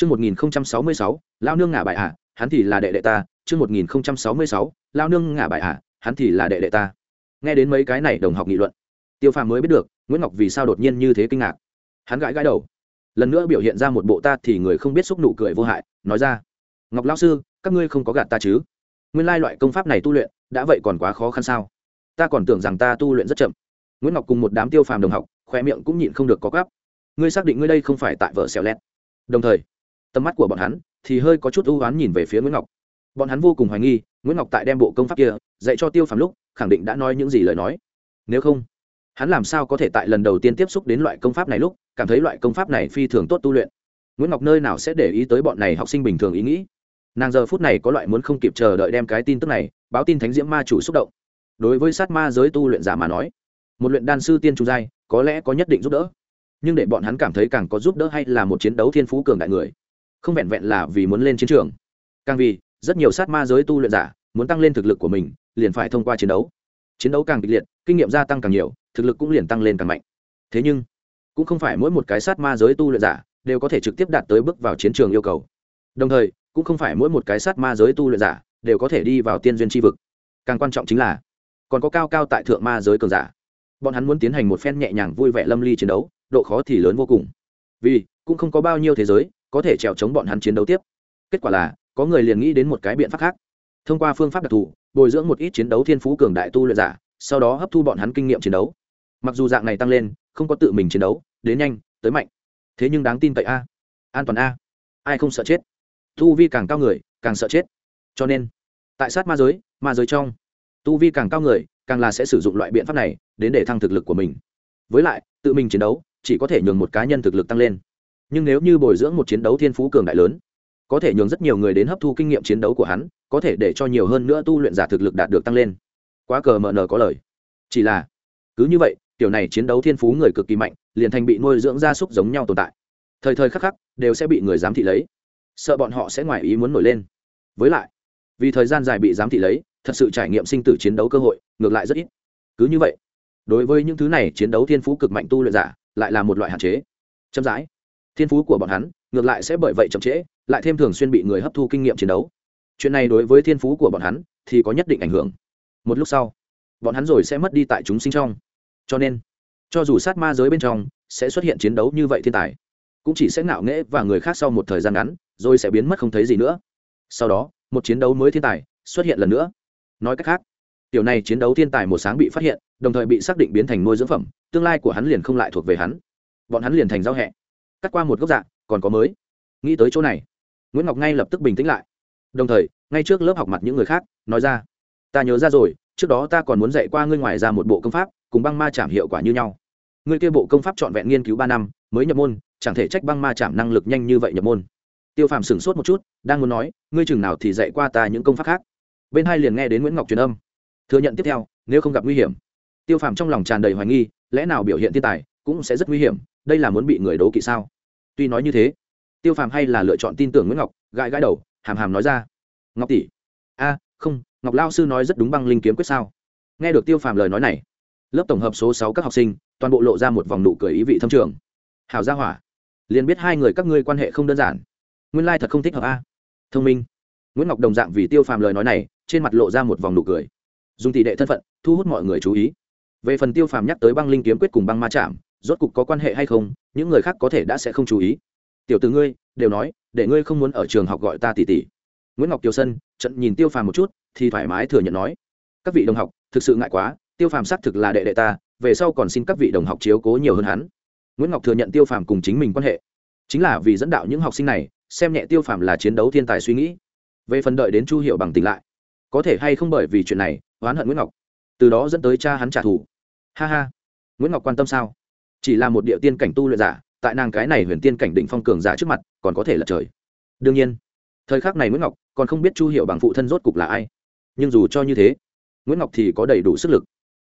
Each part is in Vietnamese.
Chương 1066, lão nương ngả bại à, hắn thì là đệ đệ ta, chương 1066, lão nương ngả bại à, hắn thì là đệ đệ ta. Nghe đến mấy cái này đồng học nghị luận, Tiêu Phàm mới biết được, Nguyễn Ngọc vì sao đột nhiên như thế kinh ngạc. Hắn gãi gãi đầu, lần nữa biểu hiện ra một bộ ta thì người không biết xúc nụ cười vô hại, nói ra: "Ngọc lão sư, các ngươi không có gạt ta chứ? Nguyên lai loại công pháp này tu luyện, đã vậy còn quá khó khăn sao? Ta còn tưởng rằng ta tu luyện rất chậm." Nguyễn Ngọc cùng một đám Tiêu Phàm đồng học, khóe miệng cũng nhịn không được có gắp. Ngươi xác định ngươi đây không phải tại vợ xèo lẹt. Đồng thời, tầm mắt của bọn hắn thì hơi có chút ưu oán nhìn về phía nguyễn ngọc. Bọn hắn vô cùng hoài nghi, nguyễn ngọc tại đem bộ công pháp kia dạy cho tiêu phàm lúc, khẳng định đã nói những gì lời nói. Nếu không, hắn làm sao có thể tại lần đầu tiên tiếp xúc đến loại công pháp này lúc, cảm thấy loại công pháp này phi thường tốt tu luyện? Nguyễn ngọc nơi nào sẽ để ý tới bọn này học sinh bình thường ý nghĩ? Nàng giờ phút này có loại muốn không kịp chờ đợi đem cái tin tức này, báo tin thánh diễm ma chủ xúc động. Đối với sát ma giới tu luyện giả mà nói, một luyện đan sư tiên trung giai có lẽ có nhất định giúp đỡ. Nhưng để bọn hắn cảm thấy càng có giúp đỡ hay là một chiến đấu thiên phú cường đại người? Không vẹn vẹn là vì muốn lên chiến trường. Càng vì, rất nhiều sát ma giới tu luyện giả muốn tăng lên thực lực của mình, liền phải thông qua chiến đấu. Chiến đấu càng kịch liệt, kinh nghiệm gia tăng càng nhiều, thực lực cũng liền tăng lên càng mạnh. Thế nhưng, cũng không phải mỗi một cái sát ma giới tu luyện giả đều có thể trực tiếp đạt tới bước vào chiến trường yêu cầu. Đồng thời, cũng không phải mỗi một cái sát ma giới tu luyện giả đều có thể đi vào tiên duyên tri vực. Càng quan trọng chính là, còn có cao cao tại thượng ma giới cường giả. Bọn hắn muốn tiến hành một phen nhẹ nhàng vui vẻ lâm ly chiến đấu, độ khó thì lớn vô cùng. Vì, cũng không có bao nhiêu thế giới có thể trèo chống bọn hắn chiến đấu tiếp. Kết quả là, có người liền nghĩ đến một cái biện pháp khác. Thông qua phương pháp đặc thù, bồi dưỡng một ít chiến đấu thiên phú cường đại tu luyện giả, sau đó hấp thu bọn hắn kinh nghiệm chiến đấu. Mặc dù dạng này tăng lên, không có tự mình chiến đấu, đến nhanh, tới mạnh. Thế nhưng đáng tin cậy a. An toàn a. Ai không sợ chết? Tu vi càng cao người, càng sợ chết. Cho nên, tại sát ma giới ma giới trong, tu vi càng cao người, càng là sẽ sử dụng loại biện pháp này, đến để thăng thực lực của mình. Với lại, tự mình chiến đấu, chỉ có thể nhường một cá nhân thực lực tăng lên nhưng nếu như bồi dưỡng một chiến đấu thiên phú cường đại lớn, có thể nhường rất nhiều người đến hấp thu kinh nghiệm chiến đấu của hắn, có thể để cho nhiều hơn nữa tu luyện giả thực lực đạt được tăng lên. Quá cờ mờ nờ có lời. Chỉ là, cứ như vậy, kiểu này chiến đấu thiên phú người cực kỳ mạnh, liền thành bị nuôi dưỡng gia súc giống nhau tồn tại. Thời thời khắc khắc, đều sẽ bị người giám thị lấy. Sợ bọn họ sẽ ngoài ý muốn nổi lên. Với lại, vì thời gian dài bị giám thị lấy, thật sự trải nghiệm sinh tử chiến đấu cơ hội, ngược lại rất ít. Cứ như vậy, đối với những thứ này chiến đấu thiên phú cực mạnh tu luyện giả, lại là một loại hạn chế. Chậm rãi thiên phú của bọn hắn ngược lại sẽ bởi vậy chậm trễ, lại thêm thường xuyên bị người hấp thu kinh nghiệm chiến đấu. Chuyện này đối với thiên phú của bọn hắn thì có nhất định ảnh hưởng. Một lúc sau, bọn hắn rồi sẽ mất đi tại chúng sinh trong. Cho nên, cho dù sát ma giới bên trong sẽ xuất hiện chiến đấu như vậy thiên tài, cũng chỉ sẽ ngạo nghễ và người khác sau một thời gian ngắn, rồi sẽ biến mất không thấy gì nữa. Sau đó, một chiến đấu mới thiên tài xuất hiện lần nữa. Nói cách khác, tiểu này chiến đấu thiên tài một sáng bị phát hiện, đồng thời bị xác định biến thành nuôi dưỡng phẩm, tương lai của hắn liền không lại thuộc về hắn. Bọn hắn liền thành giao hẹ cắt qua một gốc dạ còn có mới. Nghĩ tới chỗ này, nguyễn ngọc ngay lập tức bình tĩnh lại. Đồng thời, ngay trước lớp học mặt những người khác, nói ra, ta nhớ ra rồi, trước đó ta còn muốn dạy qua ngươi ngoài ra một bộ công pháp, cùng băng ma chạm hiệu quả như nhau. Ngươi kia bộ công pháp trọn vẹn nghiên cứu ba năm, mới nhập môn, chẳng thể trách băng ma chạm năng lực nhanh như vậy nhập môn. Tiêu phàm sửng sốt một chút, đang muốn nói, ngươi chừng nào thì dạy qua ta những công pháp khác? Bên hai liền nghe đến nguyễn ngọc truyền âm. Thừa nhận tiếp theo, nếu không gặp nguy hiểm. Tiêu phàm trong lòng tràn đầy hoài nghi, lẽ nào biểu hiện thiên tài cũng sẽ rất nguy hiểm, đây là muốn bị người đố kỵ sao? Tuy nói như thế, tiêu phàm hay là lựa chọn tin tưởng nguyễn ngọc, gãi gãi đầu, hàm hàm nói ra. Ngọc tỷ. A, không, ngọc lao sư nói rất đúng băng linh kiếm quyết sao? Nghe được tiêu phàm lời nói này, lớp tổng hợp số sáu các học sinh, toàn bộ lộ ra một vòng nụ cười ý vị thâm trường. Hào gia hỏa, liền biết hai người các ngươi quan hệ không đơn giản. Nguyên lai thật không thích hợp a. Thông minh. Nguyễn ngọc đồng dạng vì tiêu phàm lời nói này, trên mặt lộ ra một vòng nụ cười. Dùng tỷ đệ thân phận, thu hút mọi người chú ý. Về phần tiêu phàm nhắc tới băng linh kiếm quyết cùng băng ma chạm rốt cục có quan hệ hay không, những người khác có thể đã sẽ không chú ý. Tiểu từ ngươi, đều nói, để ngươi không muốn ở trường học gọi ta tỷ tỷ. Nguyễn ngọc kiều sân, trận nhìn tiêu phàm một chút, thì thoải mái thừa nhận nói, các vị đồng học, thực sự ngại quá, tiêu phàm xác thực là đệ đệ ta, về sau còn xin các vị đồng học chiếu cố nhiều hơn hắn. Nguyễn ngọc thừa nhận tiêu phàm cùng chính mình quan hệ. Chính là vì dẫn đạo những học sinh này, xem nhẹ tiêu phàm là chiến đấu thiên tài suy nghĩ. Về phần đợi đến chu hiệu bằng tỉnh lại, có thể hay không bởi vì chuyện này, oán hận nguyễn ngọc. Từ đó dẫn tới cha hắn trả thù. Ha ha. Nguyễn ngọc quan tâm sao? Chỉ là một địa tiên cảnh tu luyện giả, tại nàng cái này huyền tiên cảnh đỉnh phong cường giả trước mặt, còn có thể là trời. Đương nhiên, thời khắc này nguyễn ngọc còn không biết chu hiệu bằng phụ thân rốt cục là ai. Nhưng dù cho như thế, nguyễn ngọc thì có đầy đủ sức lực.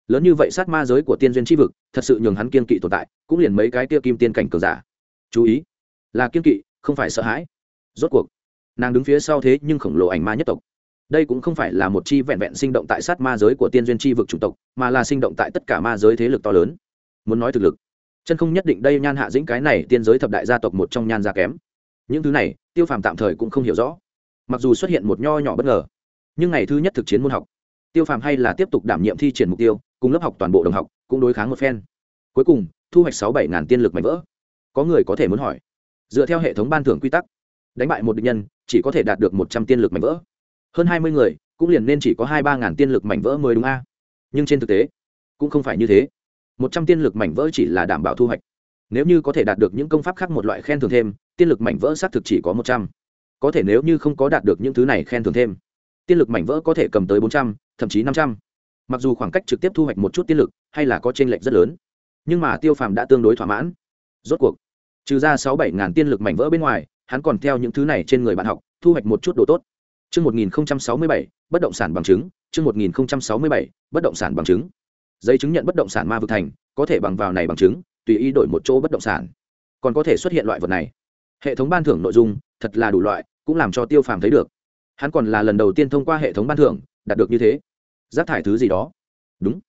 Lớn như vậy sát ma giới của tiên duyên tri vực, thật sự nhường hắn kiên kỵ tồn tại, cũng liền mấy cái tiêu kim tiên cảnh cường giả. Chú ý, là kiên kỵ, không phải sợ hãi. Rốt cuộc, nàng đứng phía sau thế nhưng khổng lồ ảnh ma nhất tộc. Đây cũng không phải là một chi vẹn vẹn sinh động tại sát ma giới của tiên duyên tri vực chủng tộc, mà là sinh động tại tất cả ma giới thế lực to lớn. Muốn nói thực lực chân không nhất định đây nhan hạ dĩnh cái này tiên giới thập đại gia tộc một trong nhan gia kém. Những thứ này, tiêu phàm tạm thời cũng không hiểu rõ. Mặc dù xuất hiện một nho nhỏ bất ngờ, nhưng ngày thứ nhất thực chiến môn học, tiêu phàm hay là tiếp tục đảm nhiệm thi triển mục tiêu, cùng lớp học toàn bộ đồng học cũng đối kháng một phen. Cuối cùng, thu hoạch sáu bảy ngàn tiên lực mạnh vỡ. Có người có thể muốn hỏi, dựa theo hệ thống ban thưởng quy tắc, đánh bại một địch nhân chỉ có thể đạt được một trăm tiên lực mạnh vỡ. Hơn hai mươi người cũng liền nên chỉ có hai ba ngàn tiên lực mảnh vỡ mới đúng a. Nhưng trên thực tế, cũng không phải như thế một trăm tiên lực mảnh vỡ chỉ là đảm bảo thu hoạch. Nếu như có thể đạt được những công pháp khác một loại khen thưởng thêm tiên lực mảnh vỡ xác thực chỉ có một trăm. Có thể nếu như không có đạt được những thứ này khen thưởng thêm tiên lực mảnh vỡ có thể cầm tới bốn trăm thậm chí năm trăm. Mặc dù khoảng cách trực tiếp thu hoạch một chút tiên lực hay là có t r ê n lệch rất lớn nhưng mà tiêu phàm đã tương đối thỏa mãn. Rốt cuộc trừ ra sáu bảy ngàn tiên lực mảnh vỡ bên ngoài hắn còn theo những thứ này trên người bạn học thu hoạch một chút đồ tốt. Chương 1067, bất động sản bằng chứng, chương 1067, bất động sản bằng chứng. Giấy chứng nhận bất động sản ma vực thành, có thể bằng vào này bằng chứng, tùy ý đổi một chỗ bất động sản. Còn có thể xuất hiện loại vật này. Hệ thống ban thưởng nội dung, thật là đủ loại, cũng làm cho Tiêu Phàm thấy được. Hắn còn là lần đầu tiên thông qua hệ thống ban thưởng, đạt được như thế. Rác thải thứ gì đó. Đúng.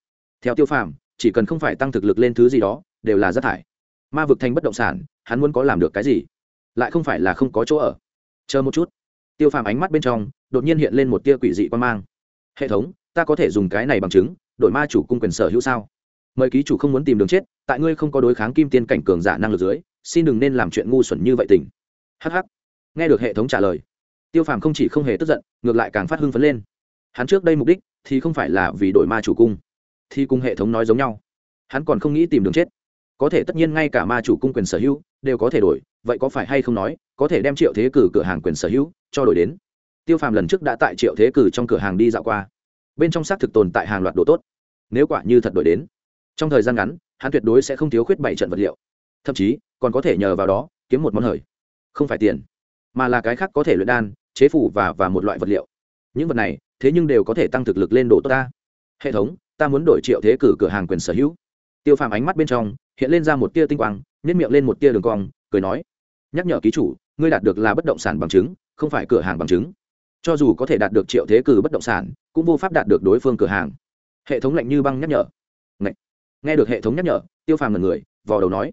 Theo Tiêu Phàm, chỉ cần không phải tăng thực lực lên thứ gì đó, đều là rác thải. Ma vực thành bất động sản, hắn muốn có làm được cái gì? Lại không phải là không có chỗ ở. Chờ một chút tiêu phàm ánh mắt bên trong đột nhiên hiện lên một tia quỷ dị quan mang hệ thống ta có thể dùng cái này bằng chứng đổi ma chủ cung quyền sở hữu sao? Mời ký chủ không muốn tìm đường chết, tại ngươi không có đối kháng kim tiên cảnh cường giả năng lực dưới, xin đừng nên làm chuyện ngu xuẩn như vậy tình. Hh nghe được hệ thống trả lời, tiêu phàm không chỉ không hề tức giận, ngược lại càng phát hưng phấn lên. Hắn trước đây mục đích thì không phải là vì đổi ma chủ cung, thì cùng hệ thống nói giống nhau. Hắn còn không nghĩ tìm đường chết. Có thể tất nhiên ngay cả ma chủ cung quyền sở hữu đều có thể đổi, vậy có phải hay không nói, có thể đem triệu thế cử cửa hàng quyền sở hữu cho đổi đến? Tiêu phàm lần trước đã tại triệu thế cử trong cửa hàng đi dạo qua. Bên trong xác thực tồn tại hàng loạt đồ tốt nếu quả như thật đổi đến, trong thời gian ngắn, hắn tuyệt đối sẽ không thiếu khuyết bảy trận vật liệu. Thậm chí, còn có thể nhờ vào đó, kiếm một món hời. Không phải tiền, mà là cái khác có thể luyện đan, chế phủ và và một loại vật liệu. Những vật này, thế nhưng đều có thể tăng thực lực lên độ tốt ta. Hệ thống, ta muốn đổi triệu thế cử cửa hàng quyền sở hữu. Tiêu phàm ánh mắt bên trong, hiện lên ra một tia tinh quang nhét miệng lên một tia đường cong, cười nói, nhắc nhở ký chủ, ngươi đạt được là bất động sản bằng chứng, không phải cửa hàng bằng chứng. Cho dù có thể đạt được triệu thế cử bất động sản, cũng vô pháp đạt được đối phương cửa hàng hệ thống lạnh như băng nhắc nhở. Ngậy. nghe được hệ thống nhắc nhở, tiêu phàm ngần người, vò đầu nói,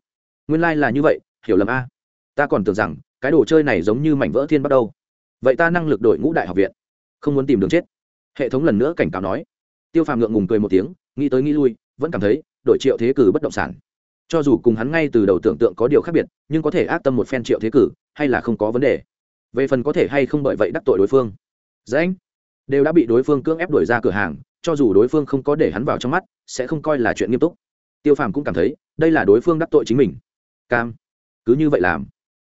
nguyên lai、like、là như vậy, hiểu lầm a. Ta còn tưởng rằng, cái đồ chơi này giống như mảnh vỡ thiên bắt đầu. Vậy ta năng lực đội ngũ đại học viện. Không muốn tìm đường chết. Hệ thống lần nữa cảnh cáo nói. Tiêu phàm ngượng ngùng cười một tiếng, nghĩ tới nghĩ lui, vẫn cảm thấy đội triệu thế cử bất động sản. Cho dù cùng hắn ngay từ đầu tưởng tượng có điều khác biệt, nhưng có thể ác tâm một phen triệu thế cử, hay là không có vấn đề. Về phần có thể hay không bởi vậy đắc tội đối phương. Dạ Dễ đều đã bị đối phương cưỡng ép đuổi ra cửa hàng cho dù đối phương không có để hắn vào trong mắt, sẽ không coi là chuyện nghiêm túc. Tiêu phàm cũng cảm thấy, đây là đối phương đắc tội chính mình. Cam, cứ như vậy làm.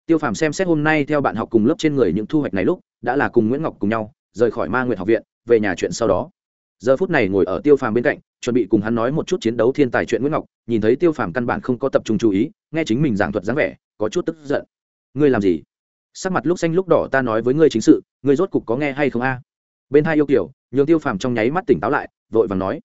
Tiêu phàm xem xét hôm nay theo bạn học cùng lớp trên người những thu hoạch này lúc, đã là cùng nguyễn ngọc cùng nhau, rời khỏi ma nguyện học viện, về nhà chuyện sau đó. Giờ phút này ngồi ở tiêu phàm bên cạnh, chuẩn bị cùng hắn nói một chút chiến đấu thiên tài chuyện nguyễn ngọc, nhìn thấy tiêu phàm căn bản không có tập trung chú ý, nghe chính mình giảng thuật dáng vẻ, có chút tức giận. Ngươi làm gì? Sắc mặt lúc xanh lúc đỏ ta nói với ngươi chính sự, ngươi rốt cục có nghe hay không a? Bên hai yêu kiểu nhường tiêu phàm trong nháy mắt tỉnh táo lại, vội vàng nói,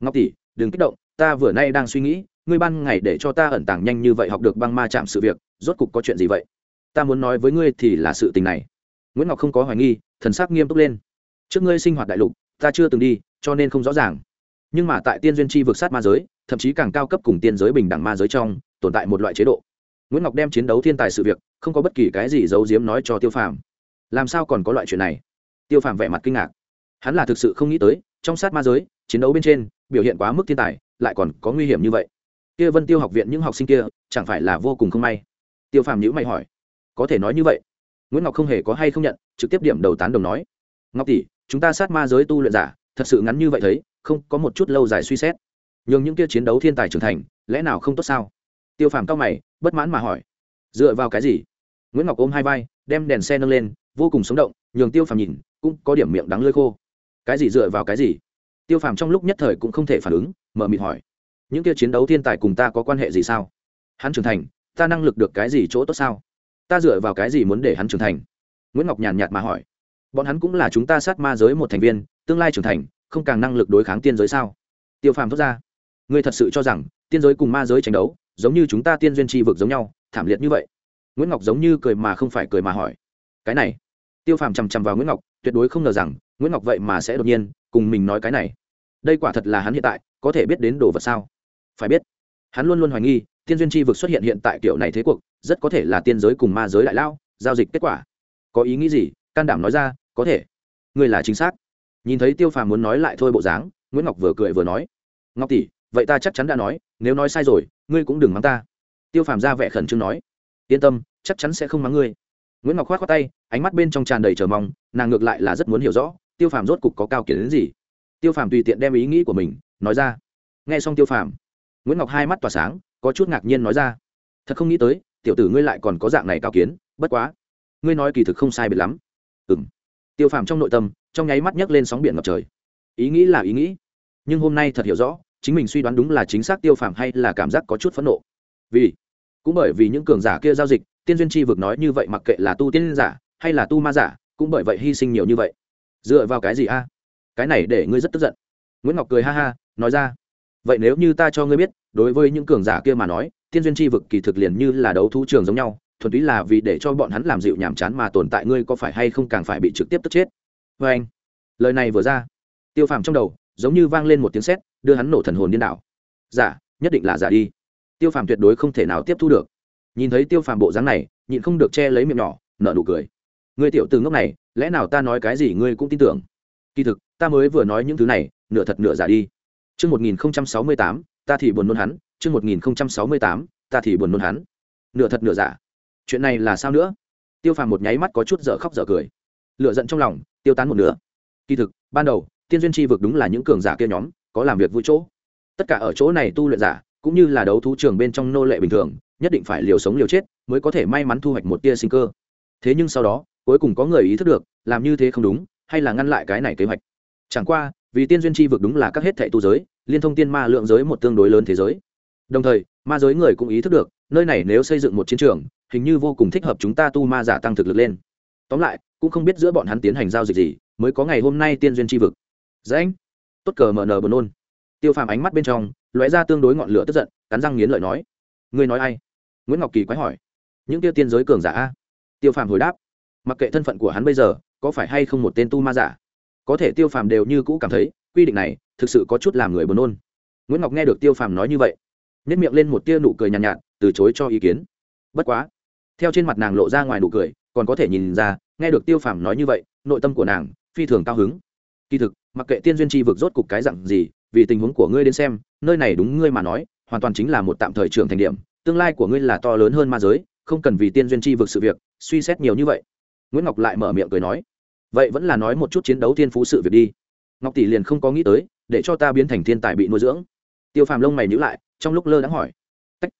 ngọc tỷ, đừng kích động, ta vừa nay đang suy nghĩ, ngươi ban ngày để cho ta ẩn tàng nhanh như vậy học được băng ma chạm sự việc, rốt cục có chuyện gì vậy? Ta muốn nói với ngươi thì là sự tình này. Nguyễn ngọc không có hoài nghi, thần sắc nghiêm túc lên. Trước ngươi sinh hoạt đại lục, ta chưa từng đi, cho nên không rõ ràng. Nhưng mà tại tiên duyên chi vực sát ma giới, thậm chí càng cao cấp cùng tiên giới bình đẳng ma giới trong, tồn tại một loại chế độ. Nguyễn ngọc đem chiến đấu thiên tài sự việc, không có bất kỳ cái gì giấu giếm nói cho tiêu phàm. Làm sao còn có loại chuyện này? Tiêu phàm vẻ mặt kinh ngạc hắn là thực sự không nghĩ tới, trong sát ma giới, chiến đấu bên trên, biểu hiện quá mức thiên tài, lại còn có nguy hiểm như vậy. Kia vân tiêu học viện những học sinh kia, chẳng phải là vô cùng không may? Tiêu phàm nhữ mày hỏi. Có thể nói như vậy. Nguyễn ngọc không hề có hay không nhận, trực tiếp điểm đầu tán đồng nói. Ngọc tỷ, chúng ta sát ma giới tu luyện giả, thật sự ngắn như vậy thấy, không, có một chút lâu dài suy xét. Nhường những kia chiến đấu thiên tài trưởng thành, lẽ nào không tốt sao? Tiêu phàm cao mày, bất mãn mà hỏi. Dựa vào cái gì? Nguyễn ngọc ôm hai vai, đem đèn xe nâng lên, vô cùng sống động, nhường tiêu phàm nhìn, cũng có điểm miệng đắng lơi khô cái gì dựa vào cái gì? Tiêu phàm trong lúc nhất thời cũng không thể phản ứng, mở mịt hỏi. Những kia chiến đấu thiên tài cùng ta có quan hệ gì sao? Hắn trưởng thành, ta năng lực được cái gì chỗ tốt sao? Ta dựa vào cái gì muốn để hắn trưởng thành? Nguyễn ngọc nhàn nhạt mà hỏi. Bọn hắn cũng là chúng ta sát ma giới một thành viên, tương lai trưởng thành, không càng năng lực đối kháng tiên giới sao? Tiêu phàm thốt ra. Ngươi thật sự cho rằng, tiên giới cùng ma giới tranh đấu, giống như chúng ta tiên duyên tri vực giống nhau, thảm liệt như vậy? Nguyễn ngọc giống như cười mà không phải cười mà hỏi. Cái này. Tiêu phàm chằm chằm vào nguyễn ngọc, tuyệt đối không ngờ rằng nguyễn ngọc vậy mà sẽ đột nhiên cùng mình nói cái này. Đây quả thật là hắn hiện tại, có thể biết đến đồ vật sao? Phải biết, hắn luôn luôn hoài nghi tiên duyên tri vực xuất hiện hiện tại kiểu này thế cuộc, rất có thể là tiên giới cùng ma giới đại lao, giao dịch kết quả. Có ý nghĩ gì? Can đảm nói ra, có thể. Ngươi là chính xác. Nhìn thấy tiêu phàm muốn nói lại thôi bộ dáng, nguyễn ngọc vừa cười vừa nói. Ngọc tỷ, vậy ta chắc chắn đã nói, nếu nói sai rồi, ngươi cũng đừng mắng ta. Tiêu phàm ra vẻ khẩn trương nói. Yên tâm, chắc chắn sẽ không mắng ngươi. Nguyễn ngọc khoát khoát tay, ánh mắt bên trong tràn đầy chờ mong, nàng ngược lại là rất muốn hiểu rõ tiêu phàm rốt cục có cao kiến đến gì? Tiêu phàm tùy tiện đem ý nghĩ của mình nói ra. N g h e xong tiêu phàm, nguyễn ngọc hai mắt tỏa sáng, có chút ngạc nhiên nói ra. Thật không nghĩ tới, tiểu tử ngươi lại còn có dạng này cao kiến, bất quá. Ngươi nói kỳ thực không sai biệt lắm. Ừ m tiêu phàm trong nội tâm, trong nháy mắt nhấc lên sóng biển ngập trời. Ý nghĩ là ý nghĩ. Nhưng hôm nay thật hiểu rõ, chính mình suy đoán đúng là chính xác tiêu phàm hay là cảm giác có chút phẫn nộ. Vì, cũng bởi vì những cường giả kia giao dịch, tiên duyên chi vực nói như vậy mặc kệ là tu tiên giả hay là tu ma giả, cũng bởi vậy hy sinh nhiều như vậy dựa vào cái gì a? Cái này để ngươi rất tức giận. Nguyễn ngọc cười ha ha, nói ra. Vậy nếu như ta cho ngươi biết, đối với những cường giả kia mà nói, tiên duyên chi vực kỳ thực liền như là đấu thú trường giống nhau, thuần túy là vì để cho bọn hắn làm dịu nhàm chán mà tồn tại ngươi có phải hay không càng phải bị trực tiếp tức chết. Vê anh. Lời này vừa ra, tiêu phàm trong đầu, giống như vang lên một tiếng sét, đưa hắn nổ thần hồn điên đảo. Giả, nhất định là giả đi. Tiêu phàm tuyệt đối không thể nào tiếp thu được. Nhìn thấy tiêu phàm bộ dáng này, nhịn không được che lấy miệng nhỏ, nở nụ cười. Ngươi tiểu từ ngốc này lẽ nào ta nói cái gì ngươi cũng tin tưởng kỳ thực ta mới vừa nói những thứ này nửa thật nửa giả đi chương một nghìn sáu mươi tám ta thì buồn nôn hắn, trước 1068, ta thì buồn nôn hắn. Nửa thật nửa giả. Chuyện này là sao nữa? Tiêu Phàm một nháy mắt có chút dở khóc dở cười. Lửa giận trong lòng, tiêu tán một nửa. Kỳ thực, ban đầu, tiên duyên chi vực đúng là những cường giả kia nhóm, có làm việc vui chỗ. Tất cả ở chỗ này tu luyện giả, cũng như là đấu thú trường bên trong nô lệ bình thường, nhất định phải liều sống liều chết, mới có thể may mắn thu hoạch một tia sinh cơ. Thế nhưng sau đó, cuối cùng có người ý thức được, làm như thế không đúng, hay là ngăn lại cái này kế hoạch. Chẳng qua, vì tiên duyên chi vực đúng là các hết thệ tu giới liên thông tiên ma lượng giới một tương đối lớn thế giới. Đồng thời ma giới người cũng ý thức được nơi này nếu xây dựng một chiến trường hình như vô cùng thích hợp chúng ta tu ma giả tăng thực lực lên. Tóm lại cũng không biết giữa bọn hắn tiến hành giao dịch gì mới có ngày hôm nay tiên duyên chi vực. Dễ tốt cờ mờ nờ bờ nôn. Tiêu phàm ánh mắt bên trong lóe ra tương đối ngọn lửa tức giận cắn răng nghiến lợi nói. Ngươi nói ai? Nguyễn ngọc kỳ quái hỏi. Những tiêu tiên giới cường giả a? Tiêu phàm hồi đáp mặc kệ thân phận của hắn bây giờ có phải hay không một tên tu ma giả. Có thể tiêu phàm đều như cũ cảm thấy quy định này thực sự có chút làm người buồn nôn. Nguyễn ngọc nghe được tiêu phàm nói như vậy nhất miệng lên một tia nụ cười nhàn nhạt, nhạt từ chối cho ý kiến. Bất quá theo trên mặt nàng lộ ra ngoài nụ cười còn có thể nhìn ra nghe được tiêu phàm nói như vậy nội tâm của nàng phi thường cao hứng. Kỳ thực mặc kệ tiên duyên tri vực rốt cục cái dặn gì vì tình huống của ngươi đến xem nơi này đúng ngươi mà nói hoàn toàn chính là một tạm thời trưởng thành điểm tương lai của ngươi là to lớn hơn ma giới không cần vì tiên duyên tri vực sự việc suy xét nhiều như vậy nguyễn ngọc lại mở miệng cười nói, vậy vẫn là nói một chút chiến đấu thiên phú sự việc đi. Ngọc tỷ liền không có nghĩ tới, để cho ta biến thành thiên tài bị nuôi dưỡng. Tiêu phàm lông mày nhữ lại, trong lúc lơ đãng hỏi, Tách.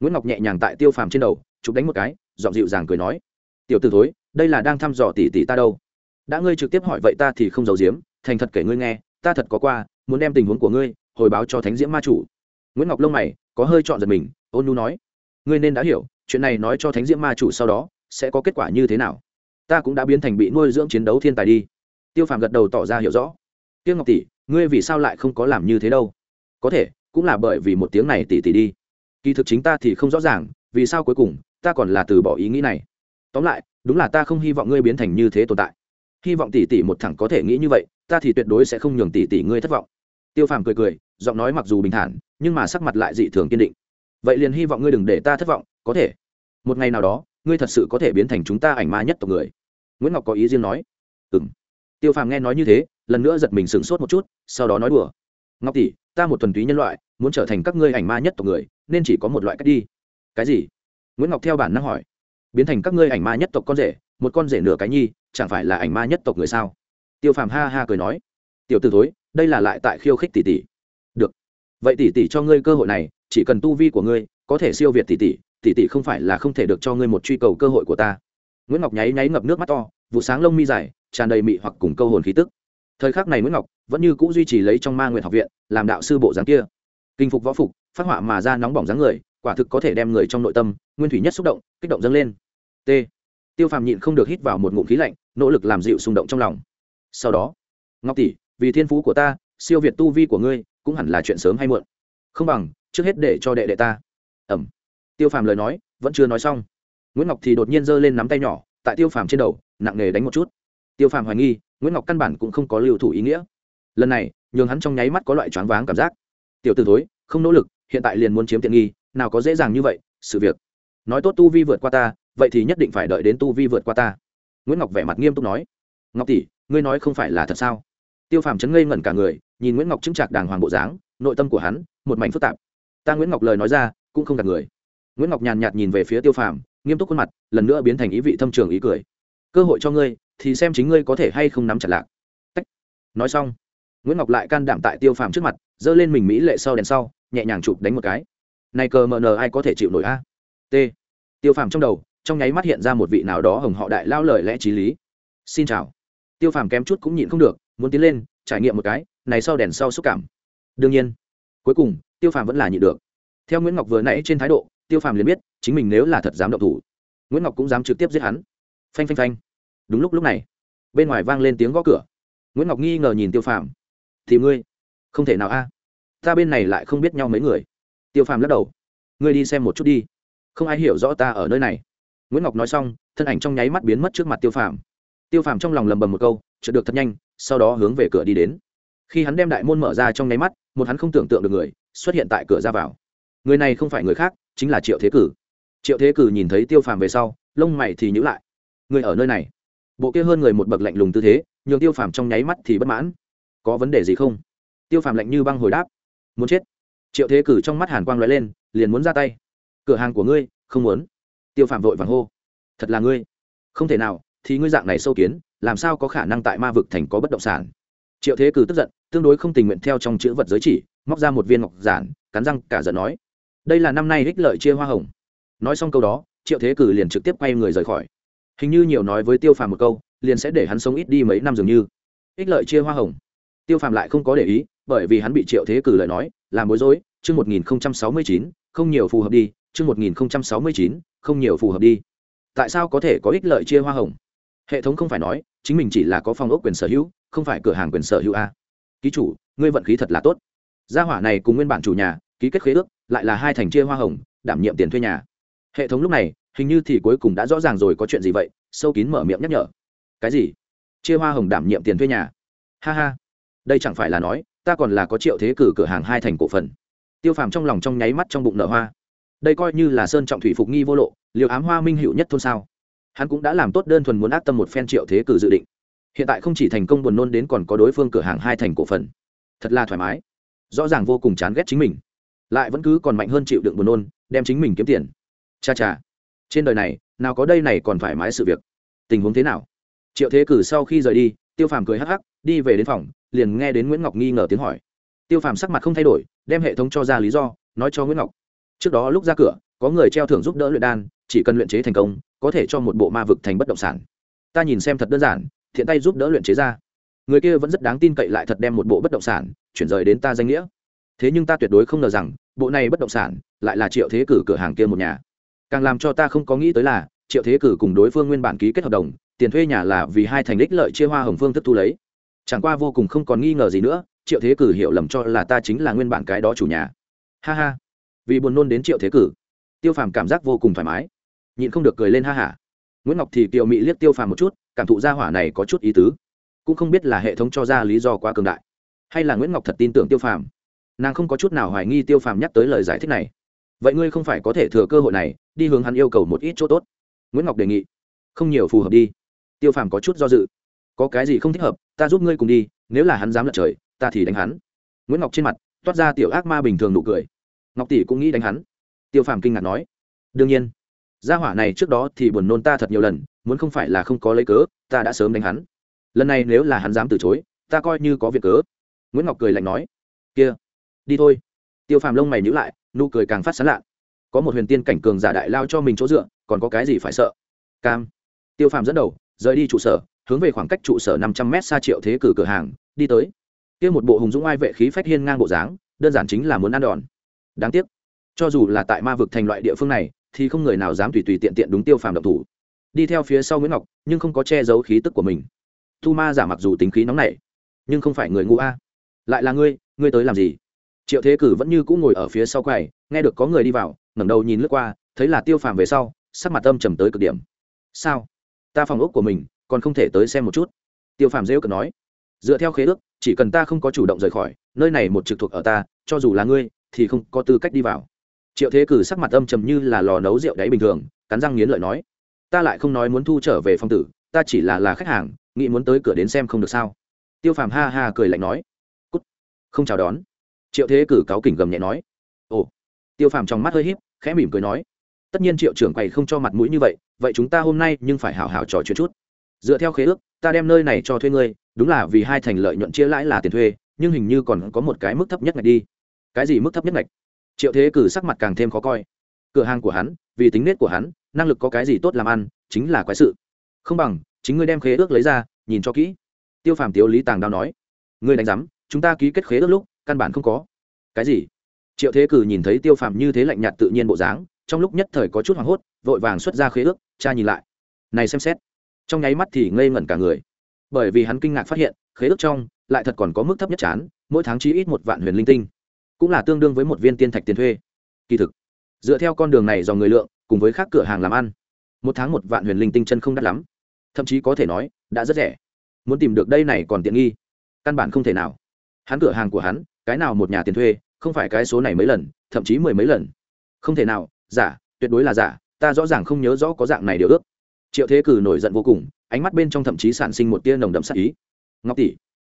nguyễn ngọc nhẹ nhàng tại tiêu phàm trên đầu, chụp đánh một cái, giọng dịu dàng cười nói, tiểu t ử thối, đây là đang thăm dò tỷ tỷ ta đâu. Đã ngươi trực tiếp hỏi vậy ta thì không giấu giếm, thành thật kể ngươi nghe, ta thật có qua, muốn đem tình huống của ngươi hồi báo cho thánh diễm ma chủ. Nguyễn ngọc lông mày, có hơi chọn giật mình, ôn nu nói, ngươi nên đã hiểu, chuyện này nói cho thánh diễm ma chủ sau đó sẽ có kết quả như thế nào ta cũng đã biến thành bị nuôi dưỡng chiến đấu thiên tài đi. Tiêu phàm gật đầu tỏ ra hiểu rõ. Tiêu ngọc tỷ, ngươi vì sao lại không có làm như thế đâu? Có thể, cũng là bởi vì một tiếng này tỷ tỷ đi. Kỳ thực chính ta thì không rõ ràng, vì sao cuối cùng, ta còn là từ bỏ ý nghĩ này. Tóm lại, đúng là ta không hy vọng ngươi biến thành như thế tồn tại. Hy vọng tỷ tỷ một thẳng có thể nghĩ như vậy, ta thì tuyệt đối sẽ không nhường tỷ tỷ ngươi thất vọng. Tiêu phàm cười cười, giọng nói mặc dù bình thản, nhưng mà sắc mặt lại dị thường kiên định. Vậy liền hy vọng ngươi đừng để ta thất vọng, có thể. Một ngày nào đó, ngươi thật sự có thể biến thành chúng ta ảnh ma nhất tộc người nguyễn ngọc có ý riêng nói. Ừ m tiêu phàm nghe nói như thế, lần nữa giật mình sửng sốt một chút, sau đó nói đùa. Ngọc tỷ, ta một thuần túy nhân loại, muốn trở thành các ngươi ảnh ma nhất tộc người, nên chỉ có một loại cách đi. Cái gì? Nguyễn ngọc theo bản năng hỏi. Biến thành các ngươi ảnh ma nhất tộc con rể, một con rể nửa cái nhi, chẳng phải là ảnh ma nhất tộc người sao? Tiêu phàm ha ha cười nói. Tiểu t ử thối, đây là lại tại khiêu khích tỷ tỷ. Được. Vậy tỷ tỷ cho ngươi cơ hội này, chỉ cần tu vi của ngươi có thể siêu việt tỷ tỷ tỷ tỷ không phải là không thể được cho ngươi một truy cầu cơ hội của ta nguyễn ngọc nháy nháy ngập nước mắt to, vụ sáng lông mi dài, tràn đầy mị hoặc cùng câu hồn khí tức. Thời khắc này nguyễn ngọc vẫn như c ũ duy trì lấy trong ma nguyện học viện, làm đạo sư bộ dáng kia. Kinh phục võ phục, phát họa mà ra nóng bỏng dáng người, quả thực có thể đem người trong nội tâm, nguyên thủy nhất xúc động, kích động dâng lên. T. Tiêu phàm nhịn không được hít vào một ngụm khí lạnh, nỗ lực làm dịu xung động trong lòng. Sau đó, ngọc tỷ, vì thiên phú của ta, siêu việt tu vi của ngươi, cũng hẳn là chuyện sớm hay muộn. Không bằng, trước hết để cho đệ đệ ta. Ẩm. Tiêu phàm lời nói, vẫn chưa nói xong nguyễn ngọc thì đột nhiên giơ lên nắm tay nhỏ, tại tiêu phàm trên đầu, nặng nề đánh một chút. Tiêu phàm hoài nghi, nguyễn ngọc căn bản cũng không có lưu thủ ý nghĩa. Lần này, nhường hắn trong nháy mắt có loại choáng váng cảm giác. Tiểu t thối, không nỗ lực, hiện tại liền muốn chiếm tiện nghi, nào có dễ dàng như vậy, sự việc. Nói tốt tu vi vượt qua ta, vậy thì nhất định phải đợi đến tu vi vượt qua ta. Nguyễn ngọc vẻ mặt nghiêm túc nói. Ngọc tỷ, ngươi nói không phải là thật sao? Tiêu phàm chấn ngây ngẩn cả người, nhìn nguyễn ngọc chứng trạc đàng hoàng bộ dáng, nội tâm của hắn, một mảnh phức tạp. Ta nguyễn ngọc lời nói ra, cũng không gạt người. Nguyễn ngọc nhàn nhạt nhìn về phía tiêu phàm nghiêm túc khuôn mặt, lần nữa biến thành ý vị thâm trường ý cười. Cơ hội cho ngươi, thì xem chính ngươi có thể hay không nắm chặt lạc. Tách. nói xong, nguyễn ngọc lại can đảm tại tiêu phàm trước mặt, giơ lên mình mỹ lệ sau đèn sau, nhẹ nhàng chụp đánh một cái. Này cờ mờ nờ ai có thể chịu nổi a? T. Tiêu phàm trong đầu, trong nháy mắt hiện ra một vị nào đó hồng họ đại lao lời lẽ t r í lý. Xin chào. Tiêu phàm kém chút cũng nhịn không được, muốn tiến lên, trải nghiệm một cái, này sau đèn sau xúc cảm. Đương nhiên, cuối cùng, tiêu phàm vẫn là nhịn được. Theo nguyễn ngọc vừa nãy trên thái độ tiêu phàm liền biết, chính mình nếu là thật dám động thủ, nguyễn ngọc cũng dám trực tiếp giết hắn. Phanh phanh phanh. Đúng lúc lúc này, bên ngoài vang lên tiếng gõ cửa. Nguyễn ngọc nghi ngờ nhìn tiêu phàm. Thì ngươi, không thể nào a. Ta bên này lại không biết nhau mấy người. Tiêu phàm lắc đầu. Ngươi đi xem một chút đi. Không ai hiểu rõ ta ở nơi này. Nguyễn ngọc nói xong, thân ảnh trong nháy mắt biến mất trước mặt tiêu phàm. Tiêu phàm trong lòng lầm bầm một câu, chợt được thật nhanh, sau đó hướng về cửa đi đến. Khi hắn đem đại môn mở ra trong nháy mắt, một hắn không tưởng tượng được người xuất hiện tại cửa ra vào. Người này không phải người khác chính là triệu thế cử. Triệu thế cử nhìn thấy tiêu phàm về sau, lông mày thì nhữ lại. Người ở nơi này. Bộ kia hơn người một bậc lạnh lùng tư thế, nhường tiêu phàm trong nháy mắt thì bất mãn. Có vấn đề gì không? Tiêu phàm lạnh như băng hồi đáp. Muốn chết. Triệu thế cử trong mắt hàn quang l ó e lên, liền muốn ra tay. Cửa hàng của ngươi, không muốn. Tiêu phàm vội vàng hô. Thật là ngươi. Không thể nào, thì ngươi dạng này sâu kiến, làm sao có khả năng tại ma vực thành có bất động sản? Triệu thế cử tức giận, tương đối không tình nguyện theo trong chữ vật giới chỉ, móc ra một viên ngọc giản, cắn răng cả giận nói đây là năm nay ích lợi chia hoa hồng. Nói xong câu đó, triệu thế cử liền trực tiếp quay người rời khỏi. Hình như nhiều nói với tiêu phàm một câu, liền sẽ để hắn sống ít đi mấy năm dường như. Ích lợi chia hoa hồng. Tiêu phàm lại không có để ý, bởi vì hắn bị triệu thế cử lời nói làm bối rối, chương một nghìn sáu mươi chín, không nhiều phù hợp đi, chương một nghìn sáu mươi chín, không nhiều phù hợp đi. Tại sao có thể có ích lợi chia hoa hồng? Hệ thống không phải nói, chính mình chỉ là có phòng ốc quyền sở hữu, không phải cửa hàng quyền sở hữu a. Ký chủ, ngươi vận khí thật là tốt. Gia hỏa này cùng nguyên bản chủ nhà, ký kết khế ước lại là hai thành chia hoa hồng, đảm nhiệm tiền thuê nhà. Hệ thống lúc này, hình như thì cuối cùng đã rõ ràng rồi có chuyện gì vậy, sâu kín mở miệng nhắc nhở. Cái gì? Chia hoa hồng đảm nhiệm tiền thuê nhà? Ha ha. Đây chẳng phải là nói, ta còn là có triệu thế cử cửa hàng hai thành cổ phần. Tiêu phàm trong lòng trong nháy mắt trong bụng nở hoa. Đây coi như là sơn trọng thủy phục nghi vô lộ liệu ám hoa minh hữu nhất thôn sao? Hắn cũng đã làm tốt đơn thuần muốn ác tâm một phen triệu thế cử dự định. Hiện tại không chỉ thành công buồn nôn đến còn có đối phương cửa hàng hai thành cổ phần. Thật là thoải mái. Rõ ràng vô cùng chán ghét chính mình lại vẫn cứ còn mạnh hơn chịu đựng buồn nôn, đem chính mình kiếm tiền. Cha cha, trên đời này, nào có đây này còn thoải mái sự việc. Tình huống thế nào? Triệu thế cử sau khi rời đi, tiêu phàm cười hắc hắc, đi về đến phòng, liền nghe đến nguyễn ngọc nghi ngờ tiếng hỏi. Tiêu phàm sắc mặt không thay đổi, đem hệ thống cho ra lý do, nói cho nguyễn ngọc. Trước đó lúc ra cửa, có người treo thưởng giúp đỡ luyện đan, chỉ cần luyện chế thành công, có thể cho một bộ ma vực thành bất động sản. Ta nhìn xem thật đơn giản, thiện tay giúp đỡ luyện chế ra. Người kia vẫn rất đáng tin cậy lại thật đem một bộ bất động sản, chuyển rời đến ta danh nghĩa thế nhưng ta tuyệt đối không ngờ rằng, bộ này bất động sản lại là triệu thế cử cửa hàng kia một nhà. Càng làm cho ta không có nghĩ tới là, triệu thế cử cùng đối phương nguyên bản ký kết hợp đồng, tiền thuê nhà là vì hai thành đích lợi chia hoa hồng phương thức thu lấy. Chẳng qua vô cùng không còn nghi ngờ gì nữa, triệu thế cử hiểu lầm cho là ta chính là nguyên bản cái đó chủ nhà. Ha ha. Vì buồn nôn đến triệu thế cử, tiêu phàm cảm giác vô cùng thoải mái. Nhịn không được cười lên ha hả nguyễn ngọc thì kiều mị liếc tiêu phàm một chút, cảm thụ ra hỏa này có chút ý tứ. Cũng không biết là hệ thống cho ra lý do quá cường đại, hay là nguyễn ngọc thật tin tưởng tiêu phàm nàng không có chút nào hoài nghi tiêu phàm nhắc tới lời giải thích này. Vậy ngươi không phải có thể thừa cơ hội này, đi hướng hắn yêu cầu một ít chỗ tốt. Nguyễn ngọc đề nghị. Không nhiều phù hợp đi. Tiêu phàm có chút do dự. Có cái gì không thích hợp, ta giúp ngươi cùng đi, nếu là hắn dám lật trời, ta thì đánh hắn. Nguyễn ngọc trên mặt, toát ra tiểu ác ma bình thường nụ cười. Ngọc tỷ cũng nghĩ đánh hắn. Tiêu phàm kinh ngạc nói. Đương nhiên. Gia hỏa này trước đó thì buồn nôn ta thật nhiều lần, muốn không phải là không có lấy cớ, ta đã sớm đánh hắn. Lần này nếu là hắn dám từ chối, ta coi như có việc cớ. Nguyễn ngọc cười lạnh nói. Kia đi thôi. Tiêu phàm lông mày nhữ lại, nụ cười càng phát sán lạ. Có một huyền tiên cảnh cường giả đại lao cho mình chỗ dựa, còn có cái gì phải sợ? Cam. Tiêu phàm dẫn đầu, rời đi trụ sở, hướng về khoảng cách trụ sở năm trăm m xa triệu thế cử cửa hàng, đi tới. Kia một bộ hùng dũng ai vệ khí phách hiên ngang bộ dáng, đơn giản chính là muốn ăn đòn. Đáng tiếc, cho dù là tại ma vực thành loại địa phương này, thì không người nào dám tùy tùy tiện tiện đúng tiêu phàm độc thủ. Đi theo phía sau nguyễn ngọc, nhưng không có che giấu khí tức của mình. Thu ma giả mặc dù tính khí nóng nảy, nhưng không phải người ngu a. Lại là ngươi ngươi tới làm gì? Triệu thế cử vẫn như cũng ngồi ở phía sau quầy, nghe được có người đi vào, ngẩng đầu nhìn lướt qua, thấy là tiêu phàm về sau, sắc mặt âm trầm tới cực điểm. Sao? Ta phòng ốc của mình, còn không thể tới xem một chút. Tiêu phàm rêu cực nói. Dựa theo khế ước, chỉ cần ta không có chủ động rời khỏi, nơi này một trực thuộc ở ta, cho dù là ngươi, thì không có tư cách đi vào. Triệu thế cử sắc mặt âm trầm như là lò nấu rượu đáy bình thường, cắn răng nghiến lợi nói. Ta lại không nói muốn thu trở về phong tử, ta chỉ là là khách hàng, nghĩ muốn tới cửa đến xem không được sao? Tiêu phàm ha ha cười lạnh nói. Cút, không chào đón triệu thế cử cáo kỉnh gầm nhẹ nói, ồ. Tiêu phàm trong mắt hơi h í p khẽ mỉm cười nói, tất nhiên triệu trưởng quầy không cho mặt mũi như vậy vậy chúng ta hôm nay nhưng phải hào hào trò chuyện chút. Dựa theo khế ước, ta đem nơi này cho thuê ngươi, đúng là vì hai thành lợi nhuận chia lãi là tiền thuê, nhưng hình như còn có một cái mức thấp nhất ngạch đi. Cái gì mức thấp nhất ngạch? Triệu thế cử sắc mặt càng thêm khó coi. Cửa hàng của hắn, vì tính nết của hắn, năng lực có cái gì tốt làm ăn, chính là quái sự. Không bằng, chính ngươi đem khế ước lấy ra, nhìn cho kỹ. Tiêu phàm tiếu lý tàng đao nói, ngươi đánh giám, chúng ta ký kết khế ước lúc căn bản không có. Cái gì? Triệu thế cử nhìn thấy tiêu phàm như thế lạnh nhạt tự nhiên bộ dáng, trong lúc nhất thời có chút hoảng hốt, vội vàng xuất ra khế ước, cha nhìn lại. Này xem xét. Trong nháy mắt thì ngây ngẩn cả người. Bởi vì hắn kinh ngạc phát hiện, khế ước trong lại thật còn có mức thấp nhất chán, mỗi tháng chỉ ít một vạn huyền linh tinh. Cũng là tương đương với một viên tiên thạch tiền thuê. Kỳ thực, dựa theo con đường này do người lượng, cùng với các cửa hàng làm ăn, một tháng một vạn huyền linh tinh chân không đắt lắm. Thậm chí có thể nói, đã rất rẻ. Muốn tìm được đây này còn tiện nghi. Căn bản không thể nào. Hắn cửa hàng của hắn cái nào một nhà tiền thuê, không phải cái số này mấy lần, thậm chí mười mấy lần. Không thể nào, giả, tuyệt đối là giả, ta rõ ràng không nhớ rõ có dạng này điều ước. Triệu thế cử nổi giận vô cùng, ánh mắt bên trong thậm chí sản sinh một tia nồng đậm sắc ý. Ngọc tỷ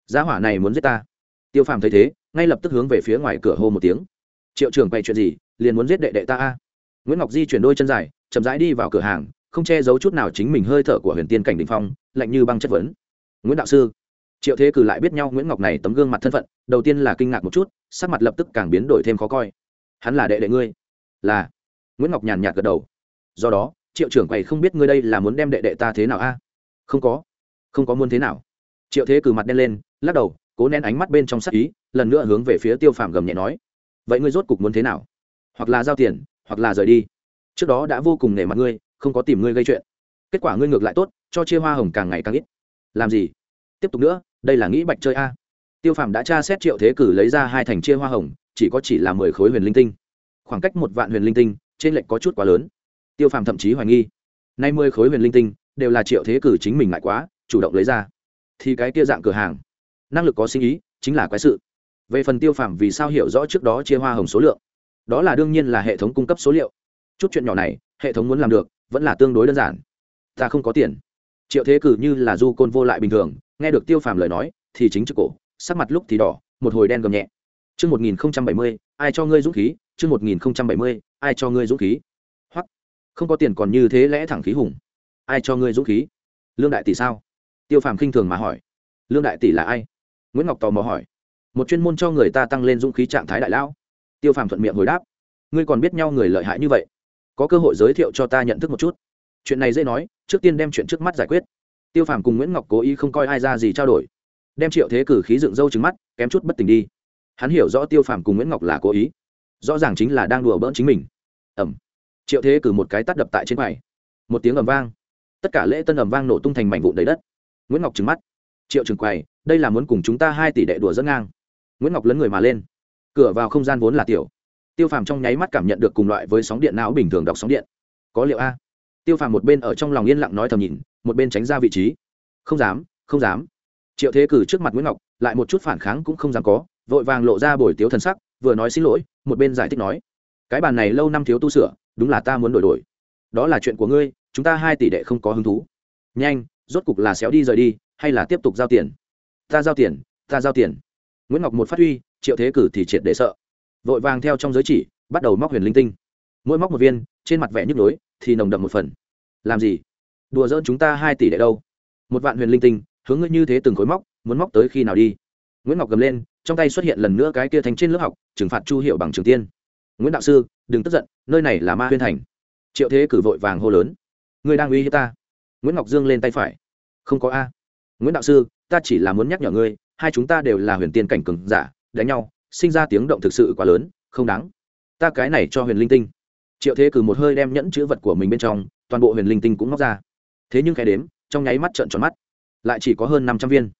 giá hỏa này muốn giết ta. Tiêu phàm thấy thế, ngay lập tức hướng về phía ngoài cửa hô một tiếng. Triệu trưởng bày chuyện gì, liền muốn giết đệ đệ ta a? Nguyễn ngọc di chuyển đôi chân dài, chậm rãi đi vào cửa hàng, không che giấu chút nào chính mình hơi thở của huyền tiên cảnh đình phong, lạnh như băng chất vấn. Nguyễn đạo sư triệu thế cử lại biết nhau nguyễn ngọc này tấm gương mặt thân phận, đầu tiên là kinh ngạc một chút, sắc mặt lập tức càng biến đổi thêm khó coi. Hắn là đệ đệ ngươi? Là. Nguyễn ngọc nhàn nhạt gật đầu. Do đó, triệu trưởng quầy không biết ngươi đây là muốn đem đệ đệ ta thế nào a? Không có. Không có muốn thế nào. Triệu thế cử mặt đen lên, lắc đầu, cố nén ánh mắt bên trong sắc ý, lần nữa hướng về phía tiêu phàm gầm nhẹ nói. Vậy ngươi rốt cục muốn thế nào? Hoặc là giao tiền, hoặc là rời đi. Trước đó đã vô cùng nể mặt ngươi, không có tìm ngươi gây chuyện. Kết quả ngươi ngược lại tốt, cho chia hoa hồng càng ngày càng ít. Làm gì? Tiếp tục nữa đây là nghĩ bạch chơi a. Tiêu phàm đã tra xét triệu thế cử lấy ra hai thành chia hoa hồng, chỉ có chỉ là mười khối huyền linh tinh. Khoảng cách một vạn huyền linh tinh, trên lệnh có chút quá lớn. Tiêu phàm thậm chí hoài nghi. Nay mười khối huyền linh tinh, đều là triệu thế cử chính mình ngại quá, chủ động lấy ra. Thì cái kia dạng cửa hàng, năng lực có sinh ý, chính là quái sự. Về phần tiêu phàm vì sao hiểu rõ trước đó chia hoa hồng số lượng, đó là đương nhiên là hệ thống cung cấp số liệu. Chút chuyện nhỏ này, hệ thống muốn làm được, vẫn là tương đối đơn giản. Ta không có tiền. Triệu thế cử như là du côn vô lại bình thường nghe được tiêu phàm lời nói, thì chính trực cổ, sắc mặt lúc thì đỏ, một hồi đen gầm nhẹ. Chương một nghìn bảy mươi, ai cho ngươi dũng khí? Chương một nghìn bảy mươi, ai cho ngươi dũng khí? Hoặc không có tiền còn như thế lẽ thẳng khí hùng. Ai cho ngươi dũng khí? Lương đại tỷ sao? Tiêu phàm khinh thường mà hỏi. Lương đại tỷ là ai? Nguyễn ngọc tò mò hỏi. Một chuyên môn cho người ta tăng lên dũng khí trạng thái đại lão. Tiêu phàm thuận miệng hồi đáp. Ngươi còn biết nhau người lợi hại như vậy. Có cơ hội giới thiệu cho ta nhận thức một chút. Chuyện này dễ nói, trước tiên đem chuyện trước mắt giải quyết tiêu phàm cùng nguyễn ngọc cố ý không coi ai ra gì trao đổi. Đem triệu thế cử khí dựng râu trứng mắt, kém chút bất tỉnh đi. Hắn hiểu rõ tiêu phàm cùng nguyễn ngọc là cố ý. Rõ ràng chính là đang đùa bỡn chính mình. Ẩm. Triệu thế cử một cái tắt đập tại trên bài một tiếng ầm vang. Tất cả lễ tân ầm vang nổ tung thành mảnh vụn đầy đất. Nguyễn ngọc trừng mắt. Triệu trừng quầy, đây là muốn cùng chúng ta hai tỷ đệ đùa dẫn ngang. Nguyễn ngọc lấn người mà lên. Cửa vào không gian vốn là tiểu. Tiêu phàm trong nháy mắt cảm nhận được cùng loại với sóng điện não bình thường đọc sóng điện. Có liệu a? Tiêu phàm một bên ở trong lòng yên lặng nói thầm nhìn một bên tránh ra vị trí. Không dám không dám. Triệu thế cử trước mặt nguyễn ngọc, lại một chút phản kháng cũng không dám có, vội vàng lộ ra bồi tiếu thần sắc, vừa nói xin lỗi, một bên giải thích nói, cái bàn này lâu năm thiếu tu sửa, đúng là ta muốn đổi đổi. Đó là chuyện của ngươi, chúng ta hai tỷ đệ không có hứng thú. Nhanh, rốt cục là xéo đi rời đi, hay là tiếp tục giao tiền? Ta giao tiền, ta giao tiền. Nguyễn ngọc một phát huy, triệu thế cử thì triệt để sợ. Vội vàng theo trong giới chỉ, bắt đầu móc huyền linh tinh. Mỗi móc một viên, trên mặt vẻ nhức lối thì nồng đậm một phần. Làm gì? Đùa dỡn chúng ta hai tỷ đệ đâu. Một vạn huyền linh tinh, hướng ngươi như thế từng khối móc, muốn móc tới khi nào đi? Nguyễn ngọc gầm lên, trong tay xuất hiện lần nữa cái kia thành trên lớp học, trừng phạt chu hiệu bằng trường tiên. Nguyễn đạo sư, đừng tức giận, nơi này là ma huyên thành. Triệu thế cử vội vàng hô lớn. Ngươi đang uy hiếp ta. Nguyễn ngọc dương lên tay phải. Không có a. Nguyễn đạo sư, ta chỉ là muốn nhắc nhở ngươi, hai chúng ta đều là huyền tiên cảnh cường giả, đánh nhau, sinh ra tiếng động thực sự quá lớn, không đáng. Ta cái này cho huyền linh tinh. Triệu thế cử một hơi đem nhẫn chữ vật của mình bên trong, toàn bộ huyền linh tinh cũng móc ra thế nhưng cái đếm, trong nháy mắt trợn tròn mắt. Lại chỉ có hơn năm trăm viên.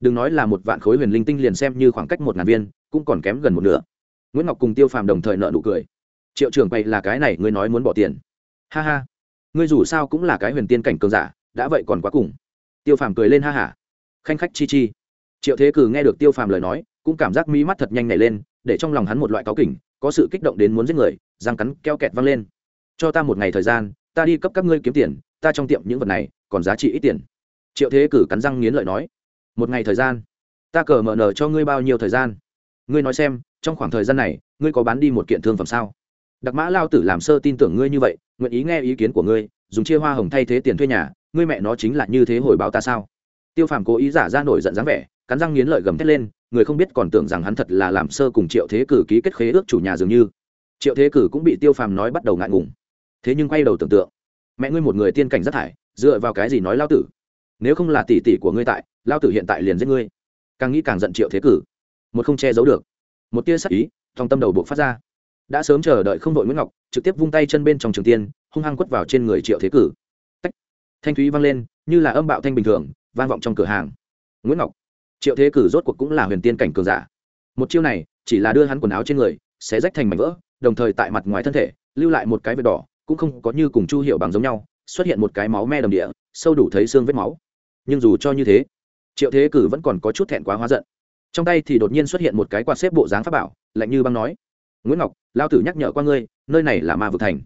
Đừng nói là một vạn khối huyền linh tinh liền xem như khoảng cách một ngàn viên, cũng còn kém gần một nửa. Nguyễn ngọc cùng tiêu phàm đồng thời nợ nụ cười. Triệu trưởng bày là cái này, ngươi nói muốn bỏ tiền. Ha ha. Ngươi dù sao cũng là cái huyền tiên cảnh cường giả, đã vậy còn quá cùng. Tiêu phàm cười lên ha hả khanh khách chi chi. Triệu thế cử nghe được tiêu phàm lời nói, cũng cảm giác mỹ mắt thật nhanh nảy lên, để trong lòng hắn một loại cáu kỉnh, có sự kích động đến muốn giết người, răng cắn keo kẹt văng lên. Cho ta một ngày thời gian, ta đi cấp các ngươi kiếm tiền ta trong tiệm những vật này, còn giá trị ít tiền. Triệu thế cử cắn răng nghiến lợi nói, một ngày thời gian, ta cờ mở nở cho ngươi bao nhiêu thời gian? Ngươi nói xem, trong khoảng thời gian này, ngươi có bán đi một kiện thương phẩm sao? Đặc mã lao tử làm sơ tin tưởng ngươi như vậy, nguyện ý nghe ý kiến của ngươi, dùng chia hoa hồng thay thế tiền thuê nhà, ngươi mẹ nó chính là như thế hồi báo ta sao? Tiêu phàm cố ý giả ra nổi giận dáng vẻ, cắn răng nghiến lợi gầm thét lên, người không biết còn tưởng rằng hắn thật là làm sơ cùng triệu thế cử ký kết khế ước chủ nhà dường như. Triệu thế cử cũng bị tiêu phàm nói bắt đầu ngại ngùng. Thế nhưng quay đầu tưởng tượng mẹ ngươi một người tiên cảnh rất thải, dựa vào cái gì nói lao tử? Nếu không là tỷ tỷ của ngươi tại, lao tử hiện tại liền giết ngươi. Càng nghĩ càng giận triệu thế cử. Một không che giấu được. Một tia sắc ý, trong tâm đầu buộc phát ra. Đã sớm chờ đợi không đội nguyễn ngọc, trực tiếp vung tay chân bên trong trường tiên, hung hăng quất vào trên người triệu thế cử. Tách. thanh thúy vang lên, như là âm bạo thanh bình thường, vang vọng trong cửa hàng. Nguyễn ngọc. Triệu thế cử rốt cuộc cũng là huyền tiên cảnh cường giả. Một chiêu này, chỉ là đưa hắn quần áo trên người sẽ rách thành mảnh vỡ, đồng thời tại mặt ngoài thân thể, lưu lại một cái vết đỏ cũng không có như cùng chu hiệu bằng giống nhau, xuất hiện một cái máu me đầm địa, sâu đủ thấy xương vết máu. Nhưng dù cho như thế, triệu thế cử vẫn còn có chút thẹn quá hóa giận. Trong tay thì đột nhiên xuất hiện một cái quạt xếp bộ dáng pháp bảo, lạnh như băng nói, nguyễn ngọc lao tử nhắc nhở qua ngươi, nơi này là ma vực thành.